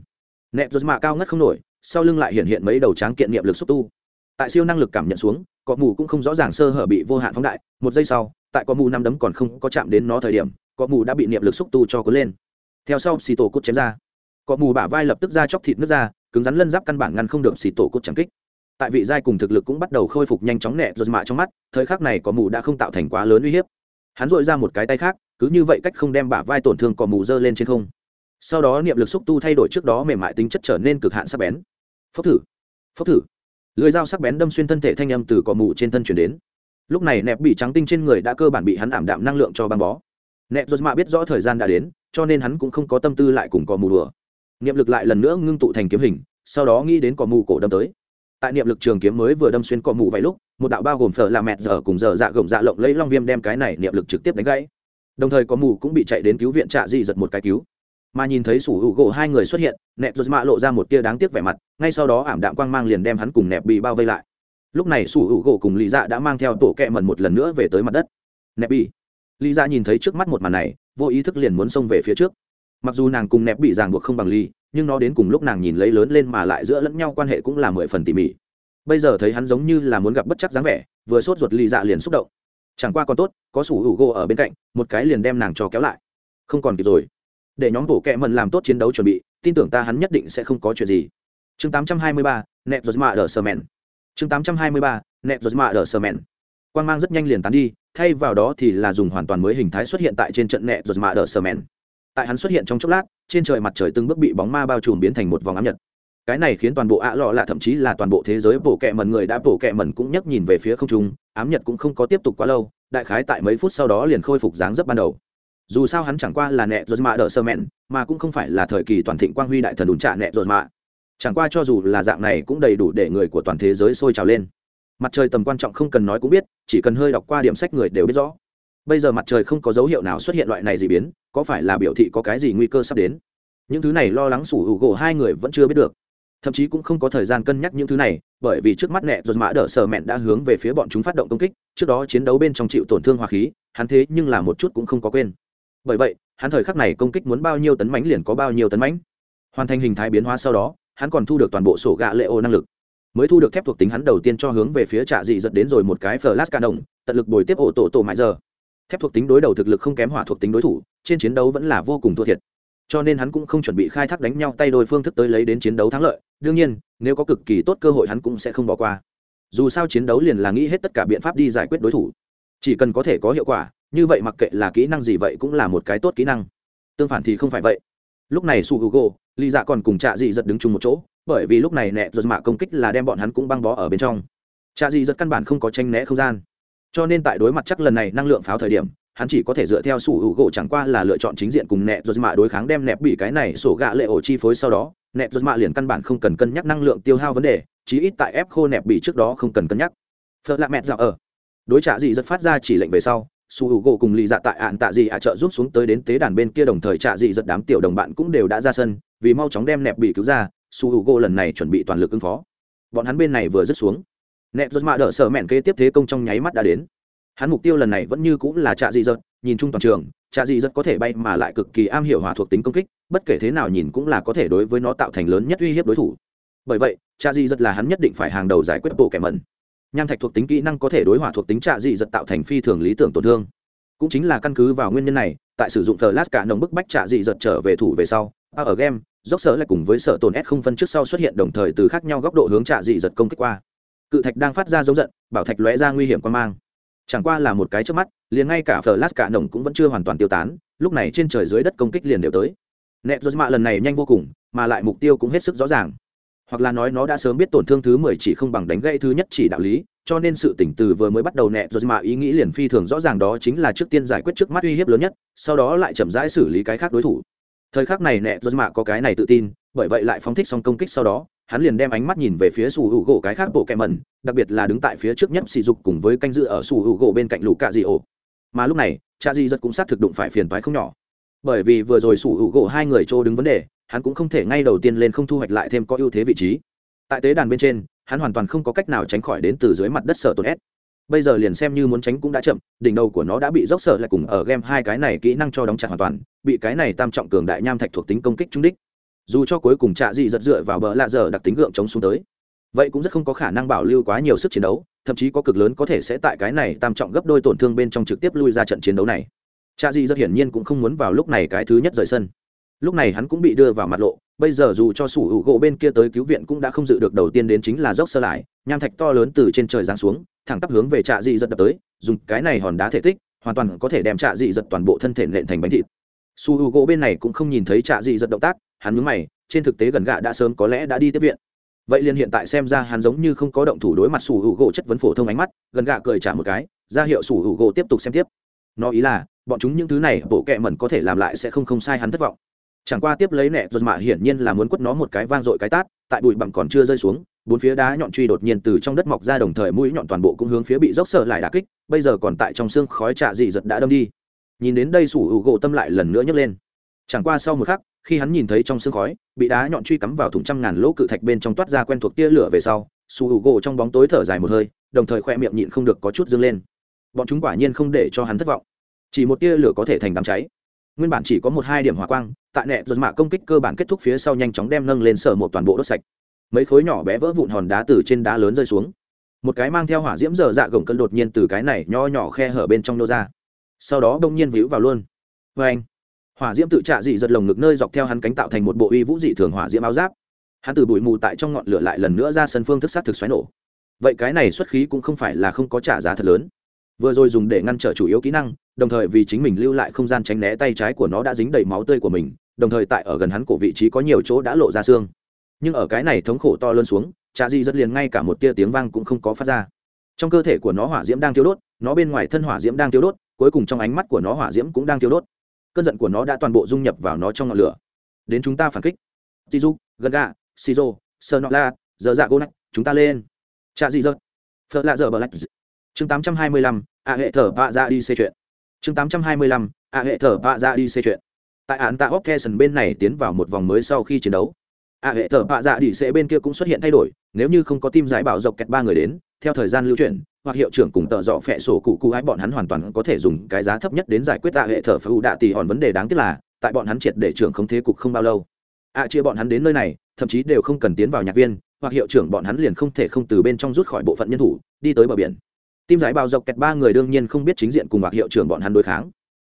Nẹ rốt mạ cao ngất không nổi sau lưng lại hiện hiện mấy đầu tráng kiện niệm lực xúc tu. Tại siêu năng lực cảm nhận xuống cọ mù cũng không rõ ràng sơ hở bị vô hạn phóng đại, một giây sau, tại cọ mù năm đấm còn không có chạm đến nó thời điểm cọ mù đã bị niệm lực xúc tu cho cuốn lên. Theo sau, xì tổ cốt chém ra. Cọ mù bả vai lập tức ra chóc thịt nước ra, cứng rắn lân giáp căn bản ngăn không được xì tổ cốt chẳng kích. Tại vị giai cùng thực lực cũng bắt đầu khôi phục nhanh chóng nẹ rồi mạ trong mắt, thời khắc này cọ mù đã không tạo thành quá lớn uy hiếp. Hắn dội ra một cái tay khác, cứ như vậy cách không đem bả vai tổn thương cọ mù dơ lên trên không sau đó niệm lực xúc tu thay đổi trước đó mềm mại tính chất trở nên cực hạn sắc bén. Phốc thử phốc thử. Lưới dao sắc bén đâm xuyên thân thể thanh âm từ cỏ mù trên thân chuyển đến. Lúc này nẹp bị trắng tinh trên người đã cơ bản bị hắn ảm đạm năng lượng cho băng bó. Nẹp rồi mạ biết rõ thời gian đã đến, cho nên hắn cũng không có tâm tư lại cùng cỏ mù đùa. Niệm lực lại lần nữa ngưng tụ thành kiếm hình, sau đó nghĩ đến cỏ mù cổ đâm tới. Tại niệm lực trường kiếm mới vừa đâm xuyên cỏ mù vậy lúc, một đạo bao gồm phở là mẹt giờ cùng giờ dạ gồng dạ lộng lấy long viêm đem cái này niệm lực trực tiếp đánh gãy. Đồng thời có mù cũng bị chạy đến cứu viện trạ dị giật một cái cứu mà nhìn thấy sủ hữu gỗ hai người xuất hiện nẹp rột mạ lộ ra một tia đáng tiếc vẻ mặt, ngay sau đó ảm đạm quang mang liền đem hắn cùng nẹp bị bao vây lại. Lúc này sủ hữu gỗ cùng lý dạ đã mang theo tổ kẹ mần một lần nữa về tới mặt đất. Nẹp bị. Lý dạ nhìn thấy trước mắt một màn này, vô ý thức liền muốn xông về phía trước. Mặc dù nàng cùng nẹp bị ràng buộc không bằng ly nhưng nó đến cùng lúc nàng nhìn lấy lớn lên mà lại giữa lẫn nhau quan hệ cũng là mười phần tỉ mỉ. Bây giờ thấy hắn giống như là muốn gặp bất chắc dáng vẻ, vừa sốt ruột lì dạ liền xúc động. Chẳng qua còn tốt, có sủ hữu gỗ ở bên cạnh, một cái liền đem nàng cho kéo lại. Không còn kịp rồi để nhóm bộ kệ mần làm tốt chiến đấu chuẩn bị tin tưởng ta hắn nhất định sẽ không có chuyện gì. Chương 823, nẹp giật mạ đờ sơ mèn chương 823, nẹp giật mạ đờ sơ mèn quang mang rất nhanh liền tán đi thay vào đó thì là dùng hoàn toàn mới hình thái xuất hiện tại trên trận nẹp giật mạ đờ sơ mèn tại hắn xuất hiện trong chốc lát trên trời mặt trời từng bước bị bóng ma bao trùm biến thành một vòng ám nhật. Cái này khiến toàn bộ ạ lọ lạ thậm chí là toàn bộ thế giới bổ kẹ mần người đã bổ kẹ mần cũng nhấc nhìn về phía không trung ám nhật cũng không có tiếp tục quá lâu đại khái tại mấy phút sau đó liền khôi phục dáng dấp ban đầu dù sao hắn chẳng qua là nẹ dột mạ đỡ sơ mẹn, mà cũng không phải là thời kỳ toàn thịnh quang huy đại thần đùn trả nẹ dột mạ. Chẳng qua cho dù là dạng này cũng đầy đủ để người của toàn thế giới sôi trào lên. Mặt trời tầm quan trọng không cần nói cũng biết, chỉ cần hơi đọc qua điểm sách người đều biết rõ. Bây giờ mặt trời không có dấu hiệu nào xuất hiện loại này dị biến, có phải là biểu thị có cái gì nguy cơ sắp đến? Những thứ này lo lắng sủ hữu gỗ hai người vẫn chưa biết được. Thậm chí cũng không có thời gian cân nhắc những thứ này, bởi vì trước mắt nẹ dột mã đỡ sờ mẹn đã hướng về phía bọn chúng phát động công kích, trước đó chiến đấu bên trong chịu tổn thương hỏa khí, hắn thế nhưng là một chút cũng không có quên bởi vậy, hắn thời khắc này công kích muốn bao nhiêu tấn mánh liền có bao nhiêu tấn mánh hoàn thành hình thái biến hóa sau đó, hắn còn thu được toàn bộ sổ gạ lệ ô năng lực. Mới thu được thép thuộc tính hắn đầu tiên cho hướng về phía trạ dị giật đến rồi một cái flash ca đồng, tận lực bồi tiếp ổ tổ tổ mãi giờ. Thép thuộc tính đối đầu thực lực không kém hỏa thuộc tính đối thủ, trên chiến đấu vẫn là vô cùng thua thiệt. Cho nên hắn cũng không chuẩn bị khai thác đánh nhau tay đôi phương thức tới lấy đến chiến đấu thắng lợi, đương nhiên, nếu có cực kỳ tốt cơ hội hắn cũng sẽ không bỏ qua. Dù sao chiến đấu liền là nghĩ hết tất cả biện pháp đi giải quyết đối thủ. Chỉ cần có thể có hiệu quả như vậy mặc kệ là kỹ năng gì vậy cũng là một cái tốt kỹ năng. Tương phản thì không phải vậy. Lúc này su hugo Lý dạ còn cùng trạ dị giật đứng chung một chỗ, bởi vì lúc này nẹ giật mạ công kích là đem bọn hắn cũng băng bó ở bên trong. Trạ dị giật căn bản không có tranh né không gian. Cho nên tại đối mặt chắc lần này năng lượng pháo thời điểm, hắn chỉ có thể dựa theo sủ hữu gỗ chẳng qua là lựa chọn chính diện cùng nẹ giật mạ đối kháng đem nẹp bị cái này sổ gạ lệ ổ chi phối sau đó nẹp giật mạ liền căn bản không cần cân nhắc năng lượng tiêu hao vấn đề, chí ít tại ép khô nẹp bị trước đó không cần cân nhắc. Phật lạ mẹ dạo ở. Đối trả dị giật phát ra chỉ lệnh về sau su hữu gỗ cùng lì dạ tại ạn tạ dị ạ trợ giúp xuống tới đến tế đàn bên kia đồng thời trạ dị giật đám tiểu đồng bạn cũng đều đã ra sân, vì mau chóng đem nẹp bị cứu ra, su hữu gỗ lần này chuẩn bị toàn lực ứng phó. Bọn hắn bên này vừa dứt xuống. Nẹp giật mạ đỡ sợ mẹn kế tiếp thế công trong nháy mắt đã đến. Hắn mục tiêu lần này vẫn như cũng là trạ dị giật, nhìn chung toàn trường, trạ dị giật có thể bay mà lại cực kỳ am hiểu hỏa thuộc tính công kích, bất kể thế nào nhìn cũng là có thể đối với nó tạo thành lớn nhất uy hiếp đối thủ. Bởi vậy, trạ dị giật là hắn nhất định phải hàng đầu giải quyết bộ kẻ mẩn nham thạch thuộc tính kỹ năng có thể đối hỏa thuộc tính trạ dị giật tạo thành phi thường lý tưởng tổn thương. Cũng chính là căn cứ vào nguyên nhân này, tại sử dụng flash cả nồng bức bách trạ dị giật trở về thủ về sau ở game, dốc sở lại cùng với sở tồn s không phân trước sau xuất hiện đồng thời từ khác nhau góc độ hướng trạ dị giật công kích qua. Cự thạch đang phát ra dấu giận, bảo thạch lóe ra nguy hiểm quan mang. Chẳng qua là một cái trước mắt, liền ngay cả flash cả nồng cũng vẫn chưa hoàn toàn tiêu tán, lúc này trên trời dưới đất công kích liền đều tới. Nẹt dốt mạ lần này nhanh vô cùng, mà lại mục tiêu cũng hết sức rõ ràng hoặc là nói nó đã sớm biết tổn thương thứ mười chỉ không bằng đánh gây thứ nhất chỉ đạo lý, cho nên sự tỉnh từ vừa mới bắt đầu nẹt rồi mà ý nghĩ liền phi thường rõ ràng đó chính là trước tiên giải quyết trước mắt uy hiếp lớn nhất, sau đó lại chậm rãi xử lý cái khác đối thủ. Thời khắc này nẹt rồi mà có cái này tự tin, bởi vậy lại phóng thích xong công kích sau đó, hắn liền đem ánh mắt nhìn về phía sủ hữu gỗ cái khác bộ kẹ mẩn, đặc biệt là đứng tại phía trước nhất sỉ dục cùng với canh dự ở sủ hữu gỗ bên cạnh lũ cạ dị ổ. Mà lúc này, cha di rất cũng xác thực đụng phải phiền toái không nhỏ. Bởi vì vừa rồi sủ hữu gỗ hai người trô đứng vấn đề hắn cũng không thể ngay đầu tiên lên không thu hoạch lại thêm có ưu thế vị trí. Tại tế đàn bên trên, hắn hoàn toàn không có cách nào tránh khỏi đến từ dưới mặt đất sở tồn s. Bây giờ liền xem như muốn tránh cũng đã chậm, đỉnh đầu của nó đã bị dốc sợ lại cùng ở game hai cái này kỹ năng cho đóng chặt hoàn toàn, bị cái này tam trọng cường đại nham thạch thuộc tính công kích trung đích. Dù cho cuối cùng trạ dị giật dựa vào bờ lạ giờ đặc tính gượng chống xuống tới, vậy cũng rất không có khả năng bảo lưu quá nhiều sức chiến đấu, thậm chí có cực lớn có thể sẽ tại cái này tam trọng gấp đôi tổn thương bên trong trực tiếp lui ra trận chiến đấu này. Trạ dị rất hiển nhiên cũng không muốn vào lúc này cái thứ nhất rời sân lúc này hắn cũng bị đưa vào mặt lộ, bây giờ dù cho sủ hữu gỗ bên kia tới cứu viện cũng đã không dự được đầu tiên đến chính là dốc sơ lại, nham thạch to lớn từ trên trời giáng xuống, thẳng tắp hướng về trạ dị giật đập tới, dùng cái này hòn đá thể tích, hoàn toàn có thể đem trạ dị giật toàn bộ thân thể nện thành bánh thịt. Su hữu gỗ bên này cũng không nhìn thấy trạ dị giật động tác, hắn nhướng mày, trên thực tế gần gạ đã sớm có lẽ đã đi tiếp viện. Vậy liền hiện tại xem ra hắn giống như không có động thủ đối mặt sủ hữu gỗ chất vấn phổ thông ánh mắt, gần gạ cười trả một cái, ra hiệu sủ hữu gỗ tiếp tục xem tiếp. Nó ý là, bọn chúng những thứ này, bộ kệ mẩn có thể làm lại sẽ không không sai hắn thất vọng chẳng qua tiếp lấy nẹ ruột mạ hiển nhiên là muốn quất nó một cái vang dội cái tát, tại bụi bặm còn chưa rơi xuống, bốn phía đá nhọn truy đột nhiên từ trong đất mọc ra đồng thời mũi nhọn toàn bộ cũng hướng phía bị dốc sợ lại đà kích, bây giờ còn tại trong xương khói trạ dị giật đã đâm đi. Nhìn đến đây sủ hữu gỗ tâm lại lần nữa nhấc lên. Chẳng qua sau một khắc, khi hắn nhìn thấy trong xương khói, bị đá nhọn truy cắm vào thùng trăm ngàn lỗ cự thạch bên trong toát ra quen thuộc tia lửa về sau, sủ hữu gỗ trong bóng tối thở dài một hơi, đồng thời khoe miệng nhịn không được có chút dâng lên. Bọn chúng quả nhiên không để cho hắn thất vọng. Chỉ một tia lửa có thể thành đám cháy nguyên bản chỉ có một hai điểm hỏa quang, tại nẹ giật mạ công kích cơ bản kết thúc phía sau nhanh chóng đem nâng lên sở một toàn bộ đốt sạch. Mấy khối nhỏ bé vỡ vụn hòn đá từ trên đá lớn rơi xuống. Một cái mang theo hỏa diễm dở dạ gồng cân đột nhiên từ cái này nho nhỏ khe hở bên trong nô ra. Sau đó bỗng nhiên víu vào luôn. Vê anh, hỏa diễm tự trạ dị giật lồng ngực nơi dọc theo hắn cánh tạo thành một bộ uy vũ dị thường hỏa diễm áo giáp. Hắn từ bụi mù tại trong ngọn lửa lại lần nữa ra sân phương thức sát thực xoáy nổ. Vậy cái này xuất khí cũng không phải là không có trả giá thật lớn vừa rồi dùng để ngăn trở chủ yếu kỹ năng, đồng thời vì chính mình lưu lại không gian tránh né tay trái của nó đã dính đầy máu tươi của mình, đồng thời tại ở gần hắn cổ vị trí có nhiều chỗ đã lộ ra xương. Nhưng ở cái này thống khổ to lớn xuống trà di rất liền ngay cả một tia tiếng vang cũng không có phát ra. Trong cơ thể của nó hỏa diễm đang tiêu đốt, nó bên ngoài thân hỏa diễm đang tiêu đốt, cuối cùng trong ánh mắt của nó hỏa diễm cũng đang tiêu đốt. Cơn giận của nó đã toàn bộ dung nhập vào nó trong ngọn lửa. Đến chúng ta phản kích. Tizu gần gà sizo sơ nọ la, giờ dạ gô nách, chúng ta lên. Trà di rớt phở lạ giờ bờ lách chương tám trăm hai mươi lăm hệ thở bạ ra dạ đi xê chuyện. Chương tám trăm hai mươi lăm hệ thở bạ ra dạ đi xê chuyện. Tại án tạ hóc theson bên này tiến vào một vòng mới sau khi chiến đấu. A hệ thở bạ dạ đi xê bên kia cũng xuất hiện thay đổi, nếu như không có tim giải bảo dọc kẹt ba người đến, theo thời gian lưu chuyển, hoặc hiệu trưởng cùng tợ dọ phẹ sổ cụ cụ ái, bọn hắn hoàn toàn có thể dùng cái giá thấp nhất đến giải quyết tạ hệ thở phá đạ tỷ hòn vấn đề đáng tiếc là, tại bọn hắn triệt để trưởng không thế cục không bao lâu. Ạ chia bọn hắn đến nơi này, thậm chí đều không cần tiến vào nhạc viên, hoặc hiệu trưởng bọn hắn liền không thể không từ bên trong rút khỏi bộ phận nhân thủ, đi tới bờ biển tim giải bao dọc kẹt ba người đương nhiên không biết chính diện cùng hoặc hiệu trưởng bọn hắn đối kháng.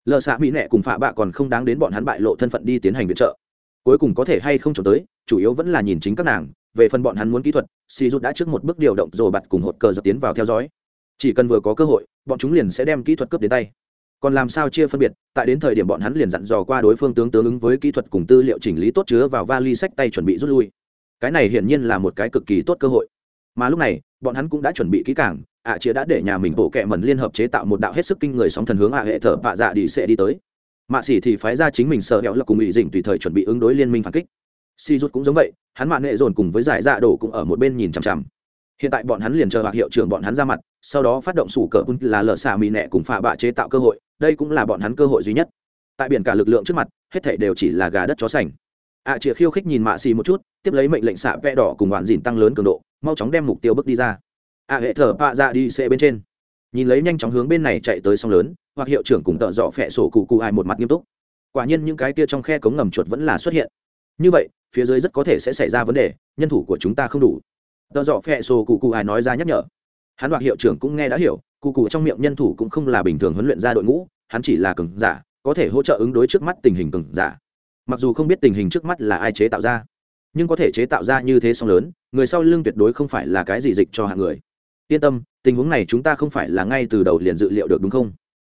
Lờ xạ mỹ nệ cùng phạ bạ còn không đáng đến bọn hắn bại lộ thân phận đi tiến hành viện trợ. Cuối cùng có thể hay không trốn tới, chủ yếu vẫn là nhìn chính các nàng. Về phần bọn hắn muốn kỹ thuật si rút đã trước một bước điều động rồi bật cùng hột cờ dập tiến vào theo dõi. Chỉ cần vừa có cơ hội, bọn chúng liền sẽ đem kỹ thuật cướp đến tay. Còn làm sao chia phân biệt, tại đến thời điểm bọn hắn liền dặn dò qua đối phương tướng tương ứng với kỹ thuật cùng tư liệu chỉnh lý tốt chứa vào vali sách tay chuẩn bị rút lui. Cái này hiển nhiên là một cái cực kỳ tốt cơ hội. Mà lúc này, bọn hắn cũng đã chuẩn bị kỹ càng ạ à chĩa đã để nhà mình bộ kệ mẩn liên hợp chế tạo một đạo hết sức kinh người sóng thần hướng ạ hệ thở vạ dạ đi sẽ đi tới. Mạ xỉ thì phái ra chính mình sợ hẹo là cùng ủy dình tùy thời chuẩn bị ứng đối liên minh phản kích. Si rút cũng giống vậy hắn mạ nghệ dồn cùng với giải dạ đổ cũng ở một bên nhìn chằm chằm. Hiện tại bọn hắn liền chờ hoặc hiệu trưởng bọn hắn ra mặt sau đó phát động sủ cờ bun là lờ xà mì nẹ cùng phạ bạ chế tạo cơ hội đây cũng là bọn hắn cơ hội duy nhất. Tại biển cả lực lượng trước mặt hết thảy đều chỉ là gà đất chó sành. Ạ à, chĩa khiêu khích nhìn mạ xì một chút tiếp lấy mệnh lệnh xạ vẽ đỏ cùng hoàn dìn tăng lớn cường độ mau chóng đem mục tiêu bước đi ra ạ hệ thở pạ ra dạ đi xe bên trên. Nhìn lấy nhanh chóng hướng bên này chạy tới sông lớn, hoặc hiệu trưởng cùng tợ dọ phẹ sổ cụ cụ ai một mặt nghiêm túc. Quả nhiên những cái kia trong khe cống ngầm chuột vẫn là xuất hiện. Như vậy, phía dưới rất có thể sẽ xảy ra vấn đề, nhân thủ của chúng ta không đủ. Tợ dọ phẹ sổ cụ cụ ai nói ra nhắc nhở. Hắn hoặc hiệu trưởng cũng nghe đã hiểu, cụ cụ trong miệng nhân thủ cũng không là bình thường huấn luyện ra đội ngũ, hắn chỉ là cường giả, có thể hỗ trợ ứng đối trước mắt tình hình cường giả. Mặc dù không biết tình hình trước mắt là ai chế tạo ra, nhưng có thể chế tạo ra như thế song lớn, người sau lưng tuyệt đối không phải là cái gì dịch cho hạng người yên tâm, tình huống này chúng ta không phải là ngay từ đầu liền dự liệu được đúng không?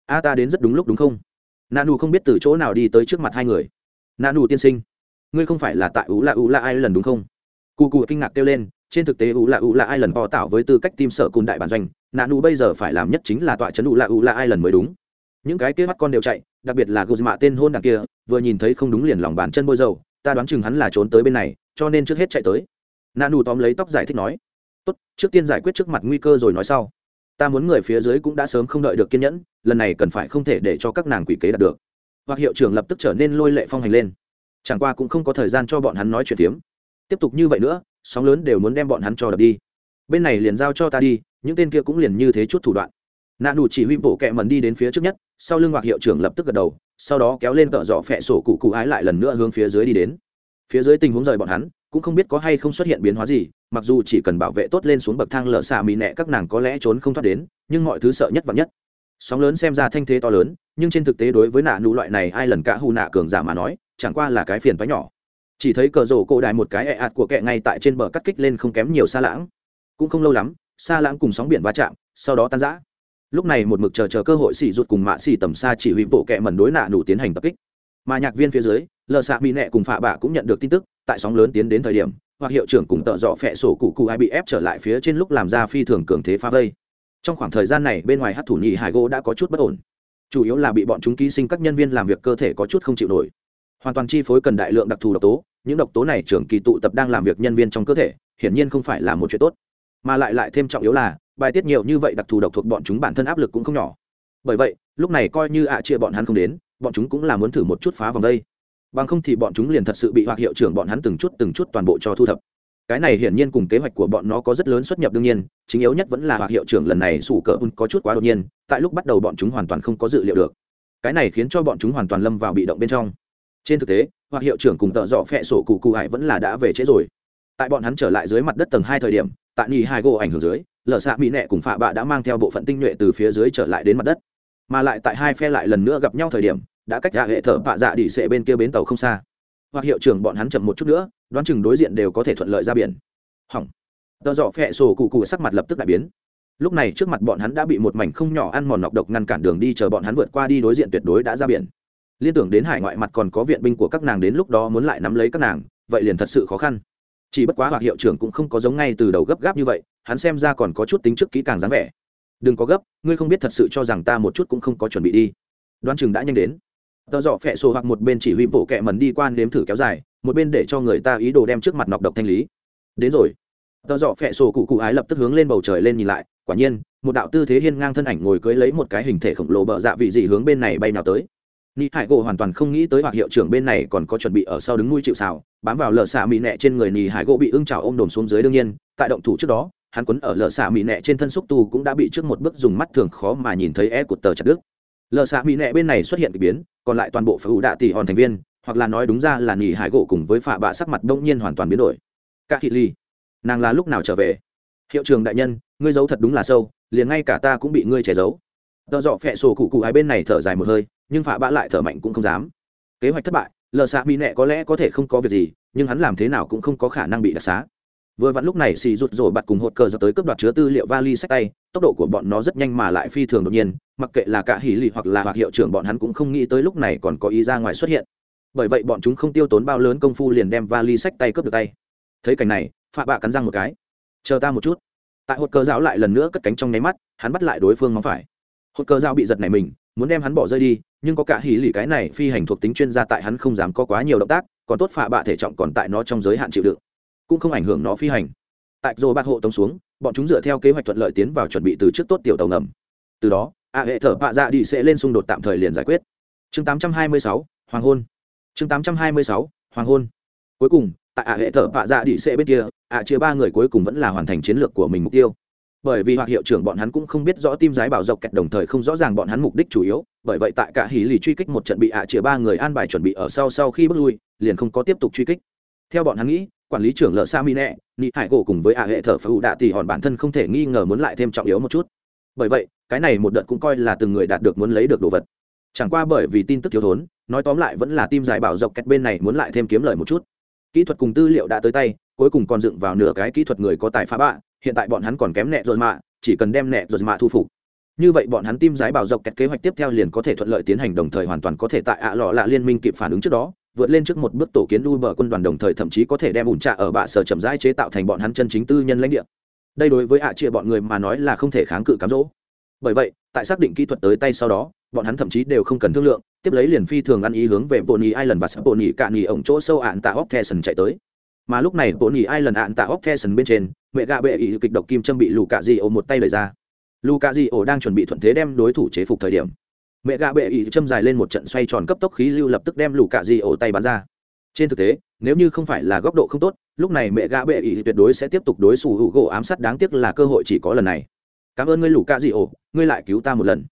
A, ta đến rất đúng lúc đúng không? Nanu không biết từ chỗ nào đi tới trước mặt hai người. Nanu tiên sinh, ngươi không phải là tại ú là ú là ai lần đúng không? Cụ cụ kinh ngạc kêu lên, trên thực tế ú là ú là ai lần bò tạo với tư cách tim sở cùn đại bản doanh, nanu bây giờ phải làm nhất chính là tọa chấn ú là ú là ai lần mới đúng. Những cái kia mắt con đều chạy, đặc biệt là guzma tên hôn đằng kia, vừa nhìn thấy không đúng liền lòng bàn chân bôi dầu, ta đoán chừng hắn là trốn tới bên này, cho nên trước hết chạy tới. Nanu tóm lấy tóc giải thích nói tốt, trước tiên giải quyết trước mặt nguy cơ rồi nói sau. Ta muốn người phía dưới cũng đã sớm không đợi được kiên nhẫn, lần này cần phải không thể để cho các nàng quỷ kế đạt được. Hoặc hiệu trưởng lập tức trở nên lôi lệ phong hành lên. Chẳng qua cũng không có thời gian cho bọn hắn nói chuyện phiếm. Tiếp tục như vậy nữa, sóng lớn đều muốn đem bọn hắn cho đập đi. Bên này liền giao cho ta đi, những tên kia cũng liền như thế chút thủ đoạn. Nạ nụ chỉ huy bộ kẹ mần đi đến phía trước nhất, sau lưng hoặc hiệu trưởng lập tức gật đầu, sau đó kéo lên cỡ dọ phẹ sổ cụ cụ ái lại lần nữa hướng phía dưới đi đến. Phía dưới tình huống rời bọn hắn cũng không biết có hay không xuất hiện biến hóa gì, mặc dù chỉ cần bảo vệ tốt lên xuống bậc thang lở xạ mì nẹ các nàng có lẽ trốn không thoát đến, nhưng mọi thứ sợ nhất và nhất. Sóng lớn xem ra thanh thế to lớn, nhưng trên thực tế đối với nạ nụ loại này ai lần cả hù nạ cường giả mà nói, chẳng qua là cái phiền toái nhỏ. Chỉ thấy cờ rổ cổ đài một cái ẹ ạt của kẹ ngay tại trên bờ cắt kích lên không kém nhiều xa lãng. Cũng không lâu lắm xa lãng cùng sóng biển va chạm, sau đó tan giã lúc này một mực chờ chờ cơ hội xỉ rụt cùng mạ xỉ tầm xa chỉ huy bộ kẹ mần đối nạ nụ tiến hành tập kích mà nhạc viên phía dưới, lờ xạ bị nẹ cùng phạ bạ cũng nhận được tin tức, tại sóng lớn tiến đến thời điểm, hoặc hiệu trưởng cùng tợ dọ phẹ sổ cụ cụ ai bị ép trở lại phía trên lúc làm ra phi thường cường thế phá vây. Trong khoảng thời gian này, bên ngoài hát thủ nhị hải gỗ đã có chút bất ổn. Chủ yếu là bị bọn chúng ký sinh các nhân viên làm việc cơ thể có chút không chịu nổi. Hoàn toàn chi phối cần đại lượng đặc thù độc tố, những độc tố này trưởng kỳ tụ tập đang làm việc nhân viên trong cơ thể, hiển nhiên không phải là một chuyện tốt. Mà lại lại thêm trọng yếu là, bài tiết nhiều như vậy đặc thù độc thuộc bọn chúng bản thân áp lực cũng không nhỏ. Bởi vậy, lúc này coi như ạ chia bọn hắn không đến bọn chúng cũng là muốn thử một chút phá vòng đây. Bằng không thì bọn chúng liền thật sự bị hoặc hiệu trưởng bọn hắn từng chút từng chút toàn bộ cho thu thập. Cái này hiển nhiên cùng kế hoạch của bọn nó có rất lớn xuất nhập đương nhiên, chính yếu nhất vẫn là hoặc hiệu trưởng lần này sủ cờ un có chút quá đột nhiên, tại lúc bắt đầu bọn chúng hoàn toàn không có dự liệu được. Cái này khiến cho bọn chúng hoàn toàn lâm vào bị động bên trong. Trên thực tế hoặc hiệu trưởng cùng tợ dọ phẹ sổ cụ cụ hải vẫn là đã về trễ rồi. Tại bọn hắn trở lại dưới mặt đất tầng hai thời điểm, tại nhì hai gỗ ảnh hưởng dưới, lở xạ mỹ nẹ cùng phạ bạ đã mang theo bộ phận tinh nhuệ từ phía dưới trở lại đến mặt đất. Mà lại tại hai phe lại lần nữa gặp nhau thời điểm đã cách hạ hệ thở bạ dạ đỉ sệ bên kia bến tàu không xa. Hoặc hiệu trưởng bọn hắn chậm một chút nữa, đoán chừng đối diện đều có thể thuận lợi ra biển. Hỏng. Tờ dọ phẹ sổ cụ cụ sắc mặt lập tức đại biến. Lúc này trước mặt bọn hắn đã bị một mảnh không nhỏ ăn mòn nọc độc ngăn cản đường đi chờ bọn hắn vượt qua đi đối diện tuyệt đối đã ra biển. Liên tưởng đến hải ngoại mặt còn có viện binh của các nàng đến lúc đó muốn lại nắm lấy các nàng, vậy liền thật sự khó khăn. Chỉ bất quá hoặc hiệu trưởng cũng không có giống ngay từ đầu gấp gáp như vậy, hắn xem ra còn có chút tính trước kỹ càng dáng vẻ. Đừng có gấp, ngươi không biết thật sự cho rằng ta một chút cũng không có chuẩn bị đi. Đoán chừng đã nhanh đến tờ dọ phẹ sổ hoặc một bên chỉ huy bộ kẹ mần đi quan nếm thử kéo dài, một bên để cho người ta ý đồ đem trước mặt nọc độc thanh lý. Đến rồi. Tờ dọ phẹ sổ cụ cụ ái lập tức hướng lên bầu trời lên nhìn lại, quả nhiên, một đạo tư thế hiên ngang thân ảnh ngồi cưới lấy một cái hình thể khổng lồ bợ dạ vị dị hướng bên này bay nào tới. Ni hải gỗ hoàn toàn không nghĩ tới hoặc hiệu trưởng bên này còn có chuẩn bị ở sau đứng nuôi chịu xào bám vào lở xạ mỹ nẹ trên người ni hải gỗ bị ưng trào ôm đồn xuống dưới đương nhiên, tại động thủ trước đó, hắn quấn ở lở xạ mỹ nẹ trên thân xúc tu cũng đã bị trước một bước dùng mắt thường khó mà nhìn thấy e é của tờ chặt đứt. Lở xạ mỹ nẹ bên này xuất hiện k ỳ biến còn lại toàn bộ phải ủ đạ tỷ hòn thành viên, hoặc là nói đúng ra là nghỉ hải gỗ cùng với phạ bạ sắc mặt đông nhiên hoàn toàn biến đổi. Các thị ly nàng là lúc nào trở về? Hiệu trường đại nhân, ngươi giấu thật đúng là sâu, liền ngay cả ta cũng bị ngươi che giấu. Tợ dọ phẹ sổ cụ cụ hai bên này thở dài một hơi, nhưng phạ bạ lại thở mạnh cũng không dám. Kế hoạch thất bại, lờ xạ bị nẹ có lẽ có thể không có việc gì, nhưng hắn làm thế nào cũng không có khả năng bị đặc xá vừa vặn lúc này xì rụt rồi bật cùng hột cờ giật tới cướp đoạt chứa tư liệu vali sách tay, tốc độ của bọn nó rất nhanh mà lại phi thường đột nhiên, mặc kệ là cả hỉ lì hoặc là hoặc hiệu trưởng bọn hắn cũng không nghĩ tới lúc này còn có ý ra ngoài xuất hiện. Bởi vậy bọn chúng không tiêu tốn bao lớn công phu liền đem vali sách tay cướp được tay. Thấy cảnh này, phạ bạ cắn răng một cái. Chờ ta một chút. Tại hột cờ giáo lại lần nữa cất cánh trong nháy mắt, hắn bắt lại đối phương móng phải. Hột cờ giáo bị giật này mình, muốn đem hắn bỏ rơi đi, nhưng có cả hỉ lì cái này phi hành thuộc tính chuyên gia tại hắn không dám có quá nhiều động tác, còn tốt phạ bạ thể trọng còn tại nó trong giới hạn chịu đựng cũng không ảnh hưởng nó phi hành. Tại rồi bạt hộ tống xuống bọn chúng dựa theo kế hoạch thuận lợi tiến vào chuẩn bị từ trước tốt tiểu tàu ngầm. Từ đó a hệ thở bạ dạ đi sẽ lên xung đột tạm thời liền giải quyết. Chương 826, hoàng hôn. Chương 826, hoàng hôn. Cuối cùng tại a hệ thở bạ dạ đi sẽ bên kia a chia ba người cuối cùng vẫn là hoàn thành chiến lược của mình mục tiêu. Bởi vì hoặc hiệu trưởng bọn hắn cũng không biết rõ tim giái bảo dọc kẹt đồng thời không rõ ràng bọn hắn mục đích chủ yếu bởi vậy tại cả hỉ lì truy kích một trận bị ạ chia ba người an bài chuẩn bị ở sau sau khi bước lui liền không có tiếp tục truy kích. Theo bọn hắn nghĩ quản lý trưởng lợ sa mi nẹ nị hải cổ cùng với ạ hệ thở phá ủ đạ thì hòn bản thân không thể nghi ngờ muốn lại thêm trọng yếu một chút. Bởi vậy, cái này một đợt cũng coi là từng người đạt được muốn lấy được đồ vật. Chẳng qua bởi vì tin tức thiếu thốn, nói tóm lại vẫn là tim giải bảo dọc kẹt bên này muốn lại thêm kiếm lời một chút. Kỹ thuật cùng tư liệu đã tới tay, cuối cùng còn dựng vào nửa cái kỹ thuật người có tài phá bạ, hiện tại bọn hắn còn kém nẹ rồi mạ chỉ cần đem nẹ rồi mạ thu phục. Như vậy bọn hắn tim giải bảo dọc kẹt kế hoạch tiếp theo liền có thể thuận lợi tiến hành, đồng thời hoàn toàn có thể tại ạ à lọ lạ liên minh kịp phản ứng trước đó vượt lên trước một bước tổ kiến đu bờ quân đoàn đồng thời thậm chí có thể đem ủn trạ ở bạ sở chậm rãi chế tạo thành bọn hắn chân chính tư nhân lãnh địa. Đây đối với ạ chia bọn người mà nói là không thể kháng cự cám dỗ. Bởi vậy, tại xác định kỹ thuật tới tay sau đó, bọn hắn thậm chí đều không cần thương lượng, tiếp lấy liền phi thường ăn ý hướng về bồn nhì island và sắp bồn nhì cạn nhì ổng chỗ sâu ạn tạ óc theson chạy tới. Mà lúc này bồn nhì island ạn tạ óc theson bên trên, mẹ gạ bệ ý kịch độc kim châm bị lù cạ di ổ một tay lời ra. Lù cạ di ổ đang chuẩn bị thuận thế đem đối thủ chế phục thời điểm mẹ gạ bệ ý châm dài lên một trận xoay tròn cấp tốc khí lưu lập tức đem lũ cạ di ổ tay bắn ra. Trên thực tế, nếu như không phải là góc độ không tốt, lúc này mẹ gạ bệ ý tuyệt đối sẽ tiếp tục đối xù hữu gỗ ám sát đáng tiếc là cơ hội chỉ có lần này. Cảm ơn ngươi lũ cạ di ổ, ngươi lại cứu ta một lần.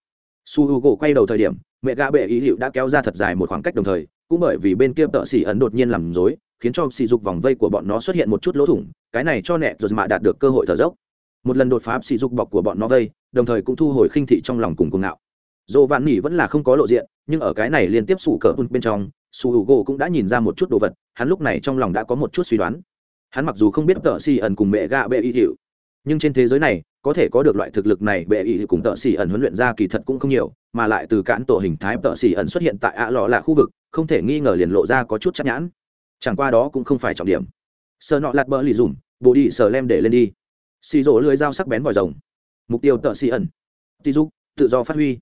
Su hữu u gỗ quay đầu thời điểm, mẹ gạ bệ ý hiệu đã kéo ra thật dài một khoảng cách đồng thời, cũng bởi vì bên kia tợ xỉ ấn đột nhiên làm dối khiến cho sỉ dục vòng vây của bọn nó xuất hiện một chút lỗ thủng, cái này cho nẹ rồi mà đạt được cơ hội thở dốc. Một lần đột phá sỉ dục bọc của bọn nó vây, đồng thời cũng thu hồi khinh thị trong lòng cùng cuồng ngạo dồ vạn nỉ vẫn là không có lộ diện, nhưng ở cái này liên tiếp sủ cờ bên trong su h u gỗ cũng đã nhìn ra một chút đồ vật, hắn lúc này trong lòng đã có một chút suy đoán. Hắn mặc dù không biết tợ xỉ ẩn cùng mẹ gạ bệ y hiệu, nhưng trên thế giới này, có thể có được loại thực lực này bệ y cùng tợ xỉ ẩn huấn luyện ra kỳ thật cũng không nhiều, mà lại từ cản tổ hình thái tợ xỉ ẩn xuất hiện tại ạ lọ là khu vực, không thể nghi ngờ liền lộ ra có chút chắc nhãn. Chẳng qua đó cũng không phải trọng điểm. Sợ nọ lạt bờ lì dùm, bồ đi sờ lem để lên đi. Xì rỗ lưới dao sắc bén vòi rồng. Mục tiêu tợ xỉ ẩn. Tí dục, tự do phát huy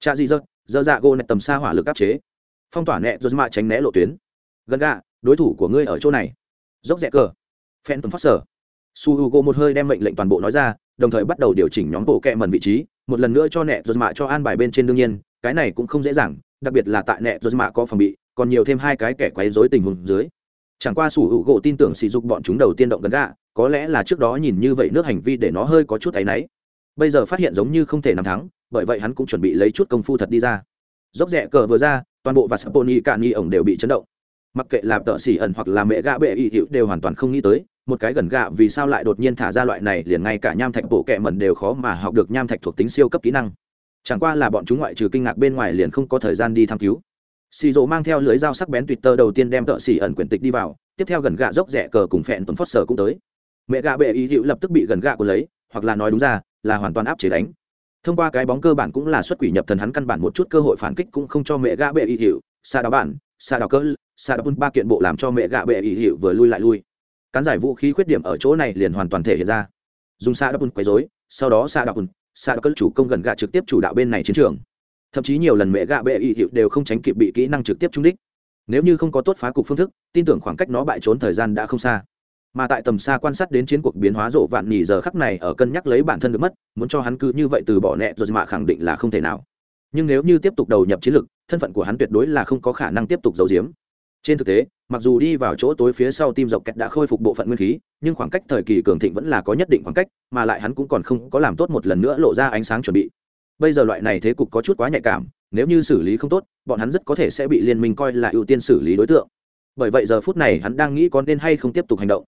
cha gì dơ dơ dạ gô nẹt tầm xa hỏa lực áp chế. Phong tỏa nẹ, rồi mạ tránh né lộ tuyến. Gần gạ, đối thủ của ngươi ở chỗ này. Dốc rẽ cờ. Phen tuần phát sở. Su h u g o một hơi đem mệnh lệnh toàn bộ nói ra, đồng thời bắt đầu điều chỉnh nhóm bộ kẹ mần vị trí. Một lần nữa cho nẹ, rồi mạ cho an bài bên trên đương nhiên, cái này cũng không dễ dàng, đặc biệt là tại nẹ, rồi mạ có phòng bị, còn nhiều thêm hai cái kẻ quấy rối tình huống dưới. Chẳng qua sủ hữu gỗ tin tưởng sỉ dục bọn chúng đầu tiên động gần gạ, có lẽ là trước đó nhìn như vậy nước hành vi để nó hơi có chút áy náy. Bây giờ phát hiện giống như không thể nằm thắng bởi vậy hắn cũng chuẩn bị lấy chút công phu thật đi ra. Dốc rẽ cờ vừa ra, toàn bộ và saponi cả nghi ổng đều bị chấn động. Mặc kệ là tợ xỉ ẩn hoặc là mẹ gạ bệ Y hiệu đều hoàn toàn không nghĩ tới, một cái gần gạ vì sao lại đột nhiên thả ra loại này liền ngay cả nham thạch bộ kẹ mẩn đều khó mà học được nham thạch thuộc tính siêu cấp kỹ năng. Chẳng qua là bọn chúng ngoại trừ kinh ngạc bên ngoài liền không có thời gian đi thăm cứu. Xì rỗ mang theo lưới dao sắc bén twitter đầu tiên đem tợ xỉ ẩn quyển tịch đi vào, tiếp theo gần gạ dốc rẻ cờ cùng phẹn tuấn phót sở cũng tới. Mẹ gạ bệ Y hiệu lập tức bị gần gạ của lấy, hoặc là nói đúng ra, là hoàn toàn áp chế đánh thông qua cái bóng cơ bản cũng là xuất quỷ nhập thần hắn căn bản một chút cơ hội phản kích cũng không cho mẹ gã bệ y hiệu xa đào bản xa đào cơ xa đào ba kiện bộ làm cho mẹ gã bệ y hiệu vừa lui lại lui. Cán giải vũ khí khuyết điểm ở chỗ này liền hoàn toàn thể hiện ra. Dùng xa đào quấy dối sau đó xa đào xa đào chủ công gần gạ trực tiếp chủ đạo bên này chiến trường. Thậm chí nhiều lần mẹ gạ bệ y hiệu đều không tránh kịp bị kỹ năng trực tiếp trúng đích. Nếu như không có tốt phá cục phương thức, tin tưởng khoảng cách nó bại trốn thời gian đã không xa mà tại tầm xa quan sát đến chiến cuộc biến hóa rộ vạn nhì giờ khắc này ở cân nhắc lấy bản thân được mất, muốn cho hắn cứ như vậy từ bỏ nẹ, rồi mà khẳng định là không thể nào. Nhưng nếu như tiếp tục đầu nhập chiến lực, thân phận của hắn tuyệt đối là không có khả năng tiếp tục giấu giếm. Trên thực tế, mặc dù đi vào chỗ tối phía sau tim dọc kẹt đã khôi phục bộ phận nguyên khí, nhưng khoảng cách thời kỳ cường thịnh vẫn là có nhất định khoảng cách, mà lại hắn cũng còn không có làm tốt một lần nữa lộ ra ánh sáng chuẩn bị. Bây giờ loại này thế cục có chút quá nhạy cảm, nếu như xử lý không tốt, bọn hắn rất có thể sẽ bị liên minh coi là ưu tiên xử lý đối tượng. Bởi vậy giờ phút này hắn đang nghĩ có nên hay không tiếp tục hành động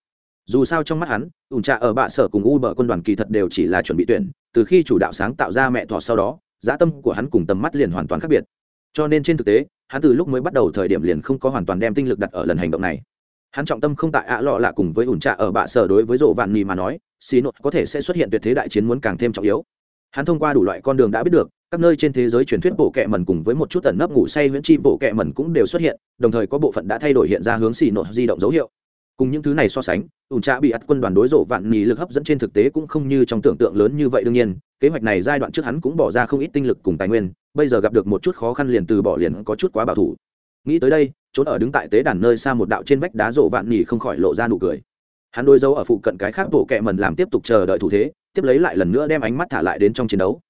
dù sao trong mắt hắn, ủn trạ ở bạ sở cùng u bờ quân đoàn kỳ thật đều chỉ là chuẩn bị tuyển, từ khi chủ đạo sáng tạo ra mẹ thọ sau đó dã tâm của hắn cùng tầm mắt liền hoàn toàn khác biệt. Cho nên trên thực tế, hắn từ lúc mới bắt đầu thời điểm liền không có hoàn toàn đem tinh lực đặt ở lần hành động này. Hắn trọng tâm không tại ạ lọ lạ cùng với ủn trạ ở bạ sở đối với rộ vạn mì mà nói, xì nội có thể sẽ xuất hiện tuyệt thế đại chiến muốn càng thêm trọng yếu. Hắn thông qua đủ loại con đường đã biết được, các nơi trên thế giới truyền thuyết bộ kệ mẩn cùng với một chút tẩn nấp ngủ say huyễn chi bộ kệ mẩn cũng đều xuất hiện, đồng thời có bộ phận đã thay đổi hiện ra hướng xì nội di động dấu hiệu cùng những thứ này so sánh, ủn trạ bị ắt quân đoàn đối rộ vạn nhì lực hấp dẫn trên thực tế cũng không như trong tưởng tượng lớn như vậy đương nhiên, kế hoạch này giai đoạn trước hắn cũng bỏ ra không ít tinh lực cùng tài nguyên, bây giờ gặp được một chút khó khăn liền từ bỏ liền có chút quá bảo thủ. Nghĩ tới đây, trốn ở đứng tại tế đàn nơi xa một đạo trên vách đá rộ vạn nhì không khỏi lộ ra nụ cười. Hắn đôi dấu ở phụ cận cái khác bộ kẹ mần làm tiếp tục chờ đợi thủ thế, tiếp lấy lại lần nữa đem ánh mắt thả lại đến trong chiến đấu.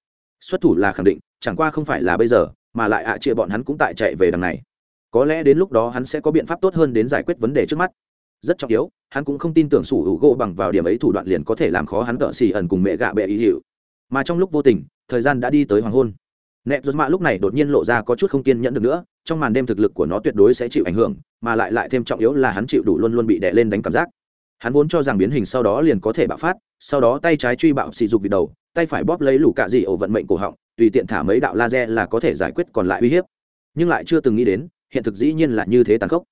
Xuất thủ là khẳng định, chẳng qua không phải là bây giờ, mà lại ạ à chia bọn hắn cũng tại chạy về đằng này. Có lẽ đến lúc đó hắn sẽ có biện pháp tốt hơn đến giải quyết vấn đề trước mắt rất trọng yếu, hắn cũng không tin tưởng sủ hữu gỗ bằng vào điểm ấy thủ đoạn liền có thể làm khó hắn cỡ xì ẩn cùng mẹ gạ bệ ý hiệu mà trong lúc vô tình, thời gian đã đi tới hoàng hôn. Nẹt rút mạ lúc này đột nhiên lộ ra có chút không kiên nhẫn được nữa, trong màn đêm thực lực của nó tuyệt đối sẽ chịu ảnh hưởng, mà lại lại thêm trọng yếu là hắn chịu đủ luôn luôn bị đè lên đánh cảm giác. Hắn vốn cho rằng biến hình sau đó liền có thể bạo phát, sau đó tay trái truy bạo xì dục vị đầu, tay phải bóp lấy lũ cạ dị ổ vận mệnh cổ họng, tùy tiện thả mấy đạo laser là có thể giải quyết còn lại uy hiếp. Nhưng lại chưa từng nghĩ đến, hiện thực dĩ nhiên là như thế tàn khốc.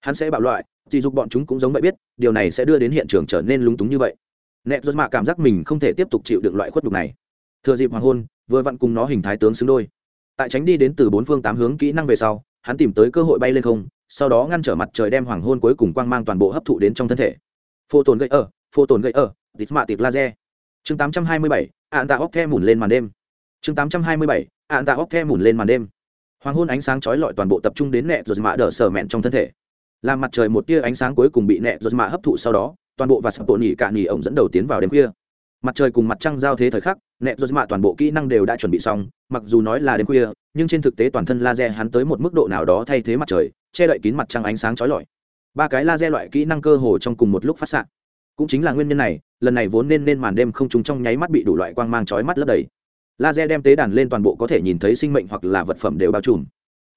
Hắn sẽ bạo loại thì dục bọn chúng cũng giống vậy biết điều này sẽ đưa đến hiện trường trở nên lúng túng như vậy. Nẹt rốt mạ cảm giác mình không thể tiếp tục chịu đựng loại khuất phục này. Thừa dịp hoàng hôn vừa vặn cùng nó hình thái tướng xứng đôi. Tại tránh đi đến từ bốn phương tám hướng kỹ năng về sau hắn tìm tới cơ hội bay lên không sau đó ngăn trở mặt trời đem hoàng hôn cuối cùng quang mang toàn bộ hấp thụ đến trong thân thể. Phô tồn gây ở phô tồn gây ở tít mạ tịt laser. Chương 827, ạn tạ óc the mùn lên màn đêm. Chương 827, ạn tạ óc the mùn lên màn đêm. Hoàng hôn ánh sáng chói lọi toàn bộ tập trung đến nẹ rồi mạ đỡ sờ mẹn trong thân thể làm mặt trời một tia ánh sáng cuối cùng bị nẹ rồi mạ hấp thụ sau đó, toàn bộ và sập bộ nhỉ cả nhỉ ổng dẫn đầu tiến vào đêm khuya. Mặt trời cùng mặt trăng giao thế thời khắc, nẹ rồi mạ toàn bộ kỹ năng đều đã chuẩn bị xong, mặc dù nói là đêm khuya, nhưng trên thực tế toàn thân laser hắn tới một mức độ nào đó thay thế mặt trời, che đậy kín mặt trăng ánh sáng chói lọi. Ba cái laser loại kỹ năng cơ hồ trong cùng một lúc phát xạ. Cũng chính là nguyên nhân này, lần này vốn nên nên màn đêm không trùng trong nháy mắt bị đủ loại quang mang chói mắt lấp đầy. Laser đem tế đàn lên toàn bộ có thể nhìn thấy sinh mệnh hoặc là vật phẩm đều bao trùm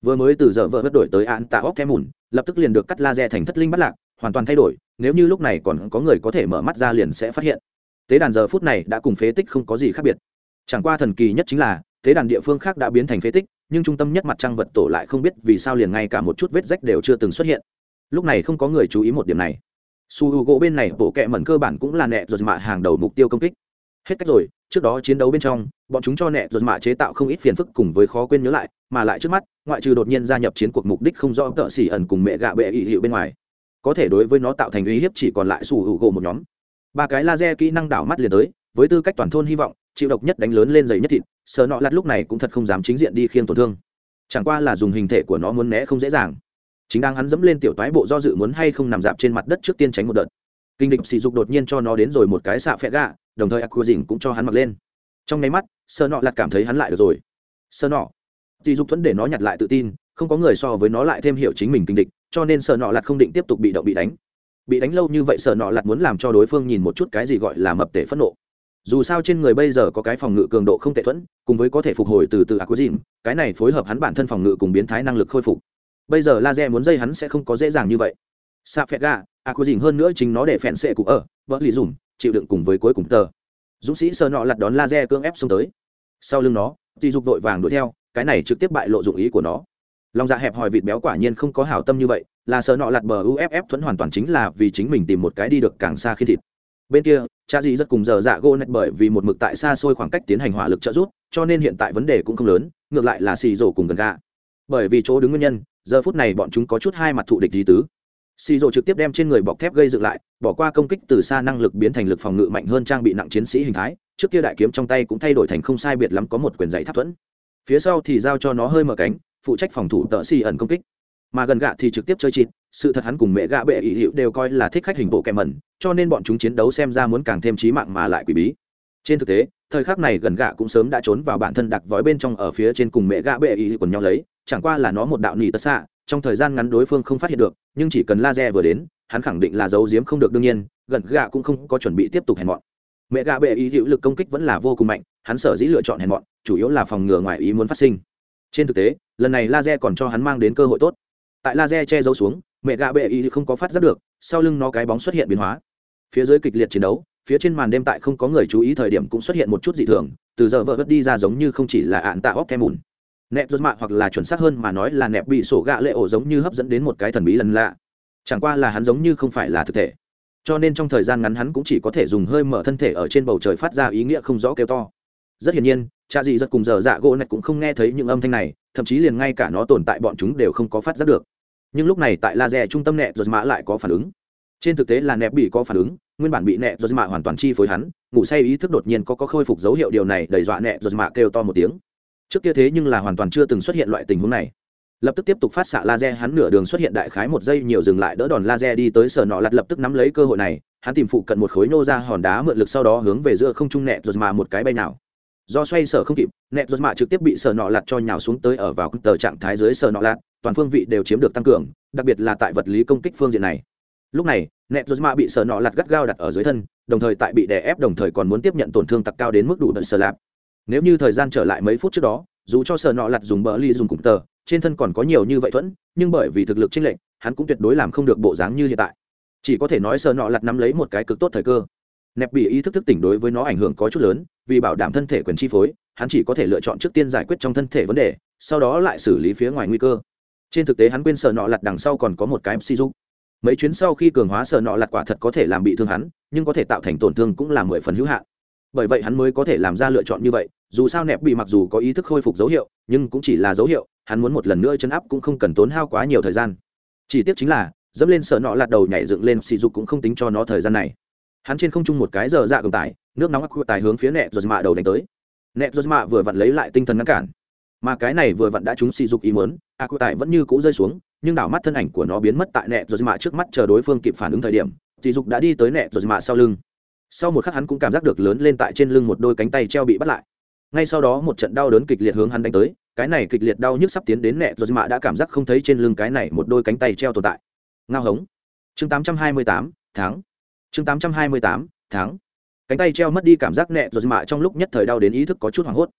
vừa mới từ giờ vợ vất đổi tới án tạ óc thêm mùn, lập tức liền được cắt laser thành thất linh bắt lạc, hoàn toàn thay đổi, nếu như lúc này còn có người có thể mở mắt ra liền sẽ phát hiện. Tế đàn giờ phút này đã cùng phế tích không có gì khác biệt. Chẳng qua thần kỳ nhất chính là, tế đàn địa phương khác đã biến thành phế tích, nhưng trung tâm nhất mặt trăng vật tổ lại không biết vì sao liền ngay cả một chút vết rách đều chưa từng xuất hiện. Lúc này không có người chú ý một điểm này. Su h u gỗ bên này, bộ kẹ mẩn cơ bản cũng là nẹ rồi mạ hàng đầu mục tiêu công kích hết cách rồi, trước đó chiến đấu bên trong, bọn chúng cho nẹ rồi mạ chế tạo không ít phiền phức cùng với khó quên nhớ lại, mà lại trước mắt, ngoại trừ đột nhiên gia nhập chiến cuộc mục đích không rõ tợ xỉ ẩn cùng mẹ gạ bệ ỵ hiệu bên ngoài. Có thể đối với nó tạo thành uy hiếp chỉ còn lại sủ hữu gỗ một nhóm. Ba cái laser kỹ năng đảo mắt liền tới, với tư cách toàn thôn hy vọng, chịu độc nhất đánh lớn lên dày nhất thịt, sợ nọ lặt lúc này cũng thật không dám chính diện đi khiêng tổn thương. Chẳng qua là dùng hình thể của nó muốn né không dễ dàng. Chính đang hắn dẫm lên tiểu toái bộ do dự muốn hay không nằm dạp trên mặt đất trước tiên tránh một đợt. Kinh địch sỉ dục đột nhiên cho nó đến rồi một cái xạ phẹ gạ đồng thời aqua dình cũng cho hắn mặc lên. Trong nháy mắt, sơ nọ lặt cảm thấy hắn lại được rồi. Sơ nọ sỉ dục thuẫn để nó nhặt lại tự tin, không có người so với nó lại thêm hiểu chính mình kinh địch, cho nên sơ nọ lặt không định tiếp tục bị động bị đánh. Bị đánh lâu như vậy sơ nọ lặt muốn làm cho đối phương nhìn một chút cái gì gọi là mập tể phẫn nộ. Dù sao trên người bây giờ có cái phòng ngự cường độ không tệ thuẫn, cùng với có thể phục hồi từ từ aqua dình cái này phối hợp hắn bản thân phòng ngự cùng biến thái năng lực khôi phục. Bây giờ laser muốn dây hắn sẽ không có dễ dàng như vậy. Sa phẹt gà à hơn nữa chính nó để phèn sệ cụ ở vỡ lì dùm chịu đựng cùng với cuối cùng tờ. Dũng sĩ sơ nọ lặt đón laser cưỡng ép xông tới. Sau lưng nó thì dục vội vàng đuổi theo, cái này trực tiếp bại lộ dụng ý của nó. Lòng dạ hẹp hòi vịt béo quả nhiên không có hảo tâm như vậy, là sờ nọ lặt bờ uff thuẫn hoàn toàn chính là vì chính mình tìm một cái đi được càng xa khi thịt. Bên kia, cha dì rất cùng giờ dạ gô nạch bởi vì một mực tại xa xôi khoảng cách tiến hành hỏa lực trợ giúp, cho nên hiện tại vấn đề cũng không lớn, ngược lại là xì rổ cùng gần gà. Bởi vì chỗ đứng nguyên nhân, giờ phút này bọn chúng có chút hai mặt thụ địch lý tứ xì rộ trực tiếp đem trên người bọc thép gây dựng lại, bỏ qua công kích từ xa năng lực biến thành lực phòng ngự mạnh hơn trang bị nặng chiến sĩ hình thái, trước kia đại kiếm trong tay cũng thay đổi thành không sai biệt lắm có một quyền dạy tháp thuẫn. Phía sau thì giao cho nó hơi mở cánh, phụ trách phòng thủ tợ xì ẩn công kích. Mà gần gạ thì trực tiếp chơi chịt, sự thật hắn cùng mẹ gạ bệ ý hiệu đều coi là thích khách hình bộ kèm mẩn, cho nên bọn chúng chiến đấu xem ra muốn càng thêm trí mạng mà lại quỷ bí. Trên thực tế, thời khắc này gần gạ cũng sớm đã trốn vào bản thân đặc vói bên trong ở phía trên cùng mẹ gạ bệ ý quần nhau lấy, chẳng qua là nó một đạo nỉ tất xạ trong thời gian ngắn đối phương không phát hiện được, nhưng chỉ cần laser vừa đến, hắn khẳng định là giấu giếm không được đương nhiên, gần gạ cũng không có chuẩn bị tiếp tục hèn mọn. Mẹ gạ bệ ý hữu lực công kích vẫn là vô cùng mạnh, hắn sở dĩ lựa chọn hèn mọn, chủ yếu là phòng ngừa ngoài ý muốn phát sinh. Trên thực tế, lần này laser còn cho hắn mang đến cơ hội tốt. Tại laser che giấu xuống, mẹ gạ bệ ý không có phát giác được, sau lưng nó cái bóng xuất hiện biến hóa. Phía dưới kịch liệt chiến đấu, phía trên màn đêm tại không có người chú ý thời điểm cũng xuất hiện một chút dị thường, từ giờ vợ vất đi ra giống như không chỉ là ạn tạ óc kem mùn nẹp rốt mạ hoặc là chuẩn xác hơn mà nói là nẹp bị sổ gạ lệ ổ giống như hấp dẫn đến một cái thần bí lần lạ. Chẳng qua là hắn giống như không phải là thực thể. Cho nên trong thời gian ngắn hắn cũng chỉ có thể dùng hơi mở thân thể ở trên bầu trời phát ra ý nghĩa không rõ kêu to. Rất hiển nhiên, cha dì rất cùng giờ dạ gỗ này cũng không nghe thấy những âm thanh này, thậm chí liền ngay cả nó tồn tại bọn chúng đều không có phát giác được. Nhưng lúc này tại laser trung tâm nẹ rồi mã lại có phản ứng. Trên thực tế là nẹp bị có phản ứng, nguyên bản bị nẹ rồi mạ hoàn toàn chi phối hắn, ngủ say ý thức đột nhiên có có khôi phục dấu hiệu điều này đầy dọa nẹ rồi mạ kêu to một tiếng trước kia thế nhưng là hoàn toàn chưa từng xuất hiện loại tình huống này. Lập tức tiếp tục phát xạ laser, hắn nửa đường xuất hiện đại khái một giây, nhiều dừng lại, đỡ đòn laser đi tới sở nọ lặt lập tức nắm lấy cơ hội này. Hắn tìm phụ cận một khối nô ra hòn đá mượn lực sau đó hướng về giữa không trung nẹt rồi mà một cái bay nào. Do xoay sở không kịp, nẹt rồi mà trực tiếp bị sở nọ lặt cho nhào xuống tới ở vào tờ trạng thái dưới sở nọ lặt toàn phương vị đều chiếm được tăng cường, đặc biệt là tại vật lý công kích phương diện này. Lúc này, nẹt rồi mà bị sở nọ lặt gắt gao đặt ở dưới thân, đồng thời tại bị đè ép, đồng thời còn muốn tiếp nhận tổn thương tặc cao đến mức đủ đợt sở lạp nếu như thời gian trở lại mấy phút trước đó, dù cho sợ nọ lặt dùng bờ ly dùng cụm tờ, trên thân còn có nhiều như vậy thuẫn, nhưng bởi vì thực lực chênh lệch, hắn cũng tuyệt đối làm không được bộ dáng như hiện tại. Chỉ có thể nói sợ nọ lặt nắm lấy một cái cực tốt thời cơ. Nẹp bị ý thức thức tỉnh đối với nó ảnh hưởng có chút lớn, vì bảo đảm thân thể quyền chi phối, hắn chỉ có thể lựa chọn trước tiên giải quyết trong thân thể vấn đề, sau đó lại xử lý phía ngoài nguy cơ. Trên thực tế hắn quên sợ nọ lặt đằng sau còn có một cái mc dục mấy chuyến sau khi cường hóa sợ nọ lặt quả thật có thể làm bị thương hắn, nhưng có thể tạo thành tổn thương cũng là mười phần hữu hạn bởi vậy hắn mới có thể làm ra lựa chọn như vậy, dù sao nẹp bị mặc dù có ý thức khôi phục dấu hiệu, nhưng cũng chỉ là dấu hiệu, hắn muốn một lần nữa chấn áp cũng không cần tốn hao quá nhiều thời gian. Chỉ tiếc chính là, dẫm lên sợ nọ lạt đầu nhảy dựng lên sỉ dục cũng không tính cho nó thời gian này. Hắn trên không trung một cái giờ dạ cầm tải, nước nóng ác tài hướng phía nẹp rồi mạ đầu đánh tới. Nẹp rồi mạ vừa vặn lấy lại tinh thần ngăn cản. Mà cái này vừa vặn đã trúng sỉ dục ý muốn, ác tài vẫn như cũ rơi xuống, nhưng đảo mắt thân ảnh của nó biến mất tại nẹp rồi mạ trước mắt chờ đối phương kịp phản ứng thời điểm sỉ dục đã đi tới nẹp rồi mạ sau lưng sau một khắc hắn cũng cảm giác được lớn lên tại trên lưng một đôi cánh tay treo bị bắt lại. Ngay sau đó một trận đau đớn kịch liệt hướng hắn đánh tới cái này kịch liệt đau nhức sắp tiến đến nẹ rồi mạ đã cảm giác không thấy trên lưng cái này một đôi cánh tay treo tồn tại. Ngao hống. Chương 828, tháng chương 828, tháng cánh tay treo mất đi cảm giác nẹ rồi mạ trong lúc nhất thời đau đến ý thức có chút hoảng hốt.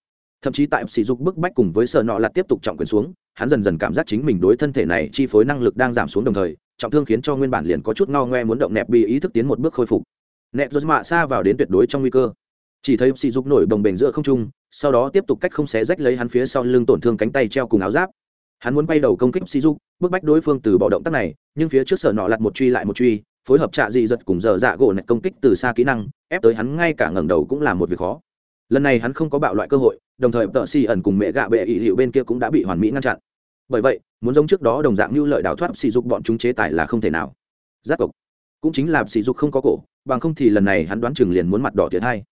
Thậm chí tại sỉ dục bức bách cùng với sợ nọ là tiếp tục trọng quyền xuống hắn dần dần cảm giác chính mình đối thân thể này chi phối năng lực đang giảm xuống đồng thời trọng thương khiến cho nguyên bản liền có chút ngao ngoe muốn động nẹp bị ý thức tiến một bước khôi phục nẹt rốt mạ xa vào đến tuyệt đối trong nguy cơ. Chỉ thấy sỉ dục nổi bồng bềnh giữa không trung, sau đó tiếp tục cách không xé rách lấy hắn phía sau lưng tổn thương cánh tay treo cùng áo giáp. Hắn muốn bay đầu công kích sỉ dục, bức bách đối phương từ bỏ động tác này, nhưng phía trước sở nọ lặt một truy lại một truy, phối hợp trạ dị giật cùng dở dạ gỗ nạch công kích từ xa kỹ năng, ép tới hắn ngay cả ngẩng đầu cũng là một việc khó. Lần này hắn không có bạo loại cơ hội, đồng thời tợ xì ẩn cùng mẹ gạ bệ ỵ hiệu bên kia cũng đã bị hoàn mỹ ngăn chặn. Bởi vậy, muốn giống trước đó đồng dạng như lợi đào thoát sỉ dục bọn chúng chế tài là không thể nào. Giác cộc cũng chính là sỉ dục không có cổ bằng không thì lần này hắn đoán chừng liền muốn mặt đỏ tiệt hai.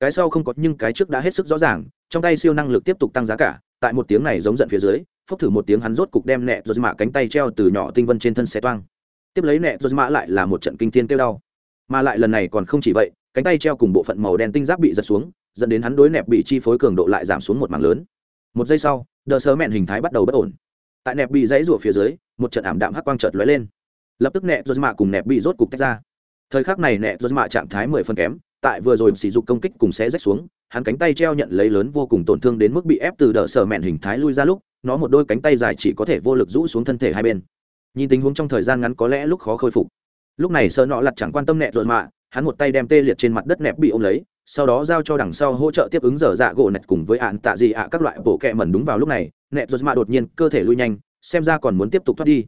Cái sau không có, nhưng cái trước đã hết sức rõ ràng, trong tay siêu năng lực tiếp tục tăng giá cả, tại một tiếng này giống giận phía dưới, phốc thử một tiếng hắn rốt cục đem nẹ rồi mạ cánh tay treo từ nhỏ tinh vân trên thân xe toang. Tiếp lấy nẹ rồi mạ lại là một trận kinh thiên tiêu đau. Mà lại lần này còn không chỉ vậy, cánh tay treo cùng bộ phận màu đen tinh giáp bị giật xuống, dẫn đến hắn đối nẹp bị chi phối cường độ lại giảm xuống một mảng lớn. Một giây sau, đờ sớ mẹn hình thái bắt đầu bất ổn. Tại nẹp bị dãy rủa phía dưới, một trận ảm đạm hắc quang chợt lóe lên. Lập tức nẹp rồi mạ cùng nẹp bị rốt cục tách ra thời khắc này nẹ dốt mạ trạng thái mười phân kém, tại vừa rồi sử dụng công kích cùng sẽ rách xuống, hắn cánh tay treo nhận lấy lớn vô cùng tổn thương đến mức bị ép từ đỡ sở mẹn hình thái lui ra lúc, nó một đôi cánh tay dài chỉ có thể vô lực rũ xuống thân thể hai bên. Nhìn tình huống trong thời gian ngắn có lẽ lúc khó khôi phục. Lúc này sợ nọ lặt chẳng quan tâm nẹ dốt mạ, hắn một tay đem tê liệt trên mặt đất nẹp bị ôm lấy, sau đó giao cho đằng sau hỗ trợ tiếp ứng dở dạ gỗ nẹt cùng với ạn tạ gì ạ, các loại bộ kẹ mẩn đúng vào lúc này nẹt rồi Mạ đột nhiên cơ thể lui nhanh, xem ra còn muốn tiếp tục thoát đi.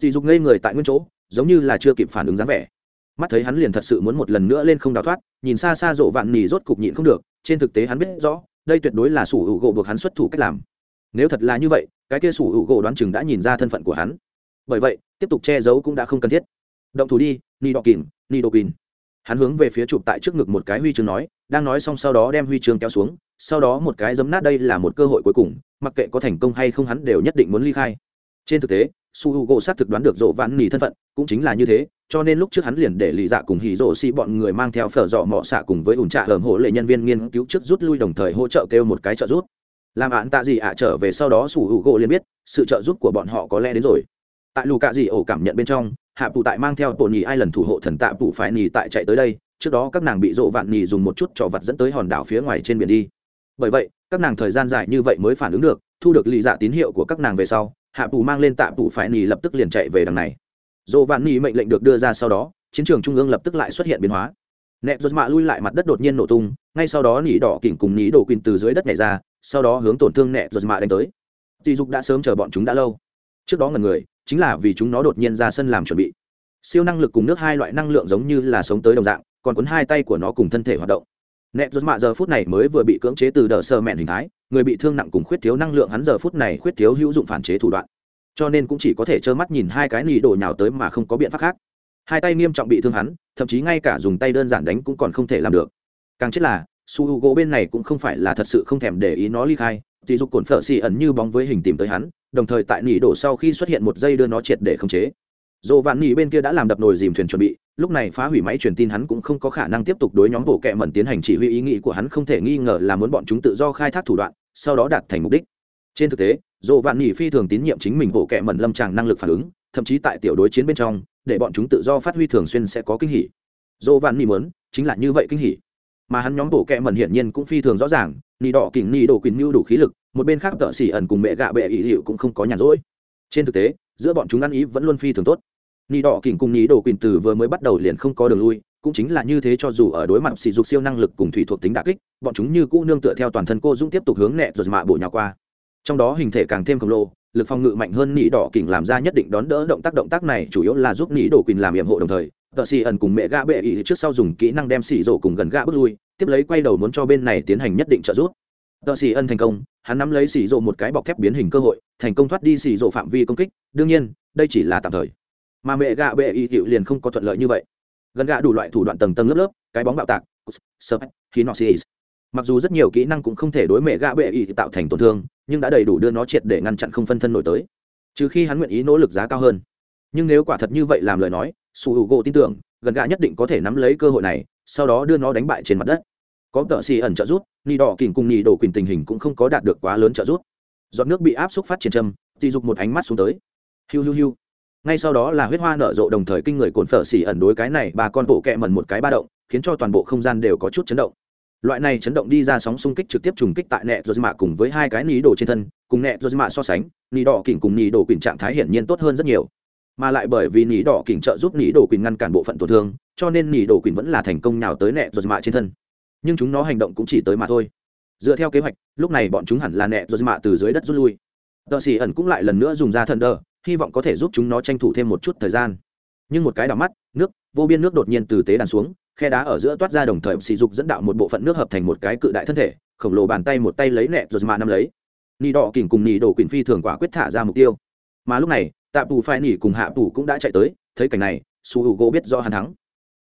Dì dục ngây người tại nguyên chỗ, giống như là chưa kịp phản ứng dáng vẻ mắt thấy hắn liền thật sự muốn một lần nữa lên không đào thoát, nhìn xa xa rộ vạn nỉ rốt cục nhịn không được, trên thực tế hắn biết rõ, đây tuyệt đối là sủ hữu gỗ buộc hắn xuất thủ cách làm. Nếu thật là như vậy, cái kia sủ hữu gỗ đoán chừng đã nhìn ra thân phận của hắn. Bởi vậy, tiếp tục che giấu cũng đã không cần thiết. Động thủ đi ni đọ kìm ni đọ kìm. Hắn hướng về phía chụp tại trước ngực một cái huy chương nói, đang nói xong sau đó đem huy chương kéo xuống, sau đó một cái giấm nát đây là một cơ hội cuối cùng, mặc kệ có thành công hay không hắn đều nhất định muốn ly khai trên thực tế, su h u gỗ xác thực đoán được rộ vạn nỉ thân phận, cũng chính là như thế, cho nên lúc trước hắn liền để lì dạ cùng hỉ rộ xì bọn người mang theo phở dọ mọ xạ cùng với ủn trạ hởm hộ lệ nhân viên nghiên cứu trước rút lui đồng thời hỗ trợ kêu một cái trợ rút làm án tạ gì ạ trở về sau đó su h u gỗ liền biết, sự trợ giúp của bọn họ có lẽ đến rồi. Tại lù cạ dị ổ cảm nhận bên trong, hạ phụ tại mang theo tổ nhì ai lần thủ hộ thần tạ phụ phải nhì tại chạy tới đây, trước đó các nàng bị rộ vạn nhì dùng một chút trò vặt dẫn tới hòn đảo phía ngoài trên biển đi. Bởi vậy, các nàng thời gian dài như vậy mới phản ứng được, thu được lì dạ tín hiệu của các nàng về sau hạ bù mang lên tạ bù phải nỉ lập tức liền chạy về đằng này. Dồ vạn nỉ mệnh lệnh được đưa ra sau đó, chiến trường trung ương lập tức lại xuất hiện biến hóa. Nẹt rột mạ lui lại mặt đất đột nhiên nổ tung, ngay sau đó nỉ đỏ kỉnh cùng nỉ đổ quỳnh từ dưới đất nhảy ra, sau đó hướng tổn thương nẹt rột mạ đánh tới. Tỷ dục đã sớm chờ bọn chúng đã lâu. Trước đó ngần người, chính là vì chúng nó đột nhiên ra sân làm chuẩn bị. Siêu năng lực cùng nước hai loại năng lượng giống như là sống tới đồng dạng, còn cuốn hai tay của nó cùng thân thể hoạt động nẹt rút mạ giờ phút này mới vừa bị cưỡng chế từ đờ sơ mẹn hình thái, người bị thương nặng cùng khuyết thiếu năng lượng hắn giờ phút này khuyết thiếu hữu dụng phản chế thủ đoạn. Cho nên cũng chỉ có thể trơ mắt nhìn hai cái nỉ đổ nhào tới mà không có biện pháp khác. Hai tay nghiêm trọng bị thương hắn, thậm chí ngay cả dùng tay đơn giản đánh cũng còn không thể làm được. Càng chết là, su h u gỗ bên này cũng không phải là thật sự không thèm để ý nó ly khai, thì dục cồn phở xì ẩn như bóng với hình tìm tới hắn, đồng thời tại nỉ đổ sau khi xuất hiện một dây đưa nó triệt để khống chế dồ vạn nỉ bên kia đã làm đập nồi dìm thuyền chuẩn bị, lúc này phá hủy máy truyền tin hắn cũng không có khả năng tiếp tục đối nhóm bộ kệ mẩn tiến hành chỉ huy, ý nghĩ của hắn không thể nghi ngờ là muốn bọn chúng tự do khai thác thủ đoạn, sau đó đạt thành mục đích. Trên thực tế dồ vạn nỉ phi thường tín nhiệm chính mình bộ kệ mẩn lâm tràng năng lực phản ứng, thậm chí tại tiểu đối chiến bên trong, để bọn chúng tự do phát huy thường xuyên sẽ có kinh hỉ. Dồ vạn nỉ muốn, chính là như vậy kinh hỉ. Mà hắn nhóm bộ kệ mẩn hiển nhiên cũng phi thường rõ ràng nỉ đỏ kỉnh nỉ đổ quỳnh nhu đủ khí lực, một bên khác tợ xỉ ẩn cùng mẹ gạ bệ ý hiệu cũng không có nhàn rỗi. Trên thực tế giữa bọn chúng ăn ý vẫn luôn phi thường tốt. Nỉ đỏ kỉnh cùng nỉ đổ quỳnh từ vừa mới bắt đầu liền không có đường lui, cũng chính là như thế cho dù ở đối mặt sỉ dục siêu năng lực cùng thủy thuộc tính đả kích, bọn chúng như cũ nương tựa theo toàn thân cô dũng tiếp tục hướng nẹ rồi mạ bổ nhào qua. Trong đó hình thể càng thêm khổng lồ, lực phòng ngự mạnh hơn nỉ đỏ kỉnh làm ra nhất định đón đỡ động tác động tác này chủ yếu là giúp nỉ đổ quỳnh làm nhiệm hộ đồng thời, tờ xì ẩn cùng mẹ gã bệ ý trước sau dùng kỹ năng đem xỉ rổ cùng gần gã bước lui, tiếp lấy quay đầu muốn cho bên này tiến hành nhất định trợ giúp tợ xì ân thành công, hắn nắm lấy xì rộ một cái bọc thép biến hình cơ hội, thành công thoát đi xì rộ phạm vi công kích. Đương nhiên, đây chỉ là tạm thời. Mà mẹ gạ bệ y hiệu liền không có thuận lợi như vậy. Gần gạ đủ loại thủ đoạn tầng tầng lớp lớp, cái bóng bạo tạc sơ khí noxis mặc dù rất nhiều kỹ năng cũng không thể đối mẹ gạ bệ y tạo thành tổn thương, nhưng đã đầy đủ đưa nó triệt để ngăn chặn không phân thân nổi tới. Trừ khi hắn nguyện ý nỗ lực giá cao hơn. Nhưng nếu quả thật như vậy làm lời nói, su h u gỗ tin tưởng, gần gạ nhất định có thể nắm lấy cơ hội này, sau đó đưa nó đánh bại trên mặt đất có tợ xì ẩn trợ rút nị đỏ kỉnh cùng nị đổ quỳnh tình hình cũng không có đạt được quá lớn trợ rút giọt nước bị áp xúc phát triển châm, thì dục một ánh mắt xuống tới. Hiu hiu hiu. Ngay sau đó là huyết hoa nở rộ đồng thời kinh người cồn phở xỉ ẩn đối cái này, ba con bộ kẹ mẩn một cái ba động, khiến cho toàn bộ không gian đều có chút chấn động. Loại này chấn động đi ra sóng xung kích trực tiếp trùng kích tại nẹ rồi mạ cùng với hai cái nỉ đổ trên thân, cùng nẹ rồi mạ so sánh nỉ đỏ kỉnh cùng nỉ đổ quỳnh trạng thái hiển nhiên tốt hơn rất nhiều. Mà lại bởi vì nỉ đỏ kỉnh trợ giúp nỉ đổ quỳnh ngăn cản bộ phận tổn thương, cho nên nỉ đổ quỳnh vẫn là thành công nhào tới nẹ rồi mạ trên thân nhưng chúng nó hành động cũng chỉ tới mà thôi. Dựa theo kế hoạch, lúc này bọn chúng hẳn là nẹ rồi mạ từ dưới đất rút lui. Tờ xì ẩn cũng lại lần nữa dùng ra thần đờ, hy vọng có thể giúp chúng nó tranh thủ thêm một chút thời gian. Nhưng một cái đào mắt, nước, vô biên nước đột nhiên từ tế đàn xuống, khe đá ở giữa toát ra đồng thời sỉ dục dẫn đạo một bộ phận nước hợp thành một cái cự đại thân thể, khổng lồ bàn tay một tay lấy nẹ rồi mạ nắm lấy. Nỉ đỏ kỉnh cùng nỉ đổ quyền phi thường quả quyết thả ra mục tiêu. Mà lúc này, tạ tù phai nỉ cùng hạ tù cũng đã chạy tới, thấy cảnh này, su h u gỗ biết do hắn thắng.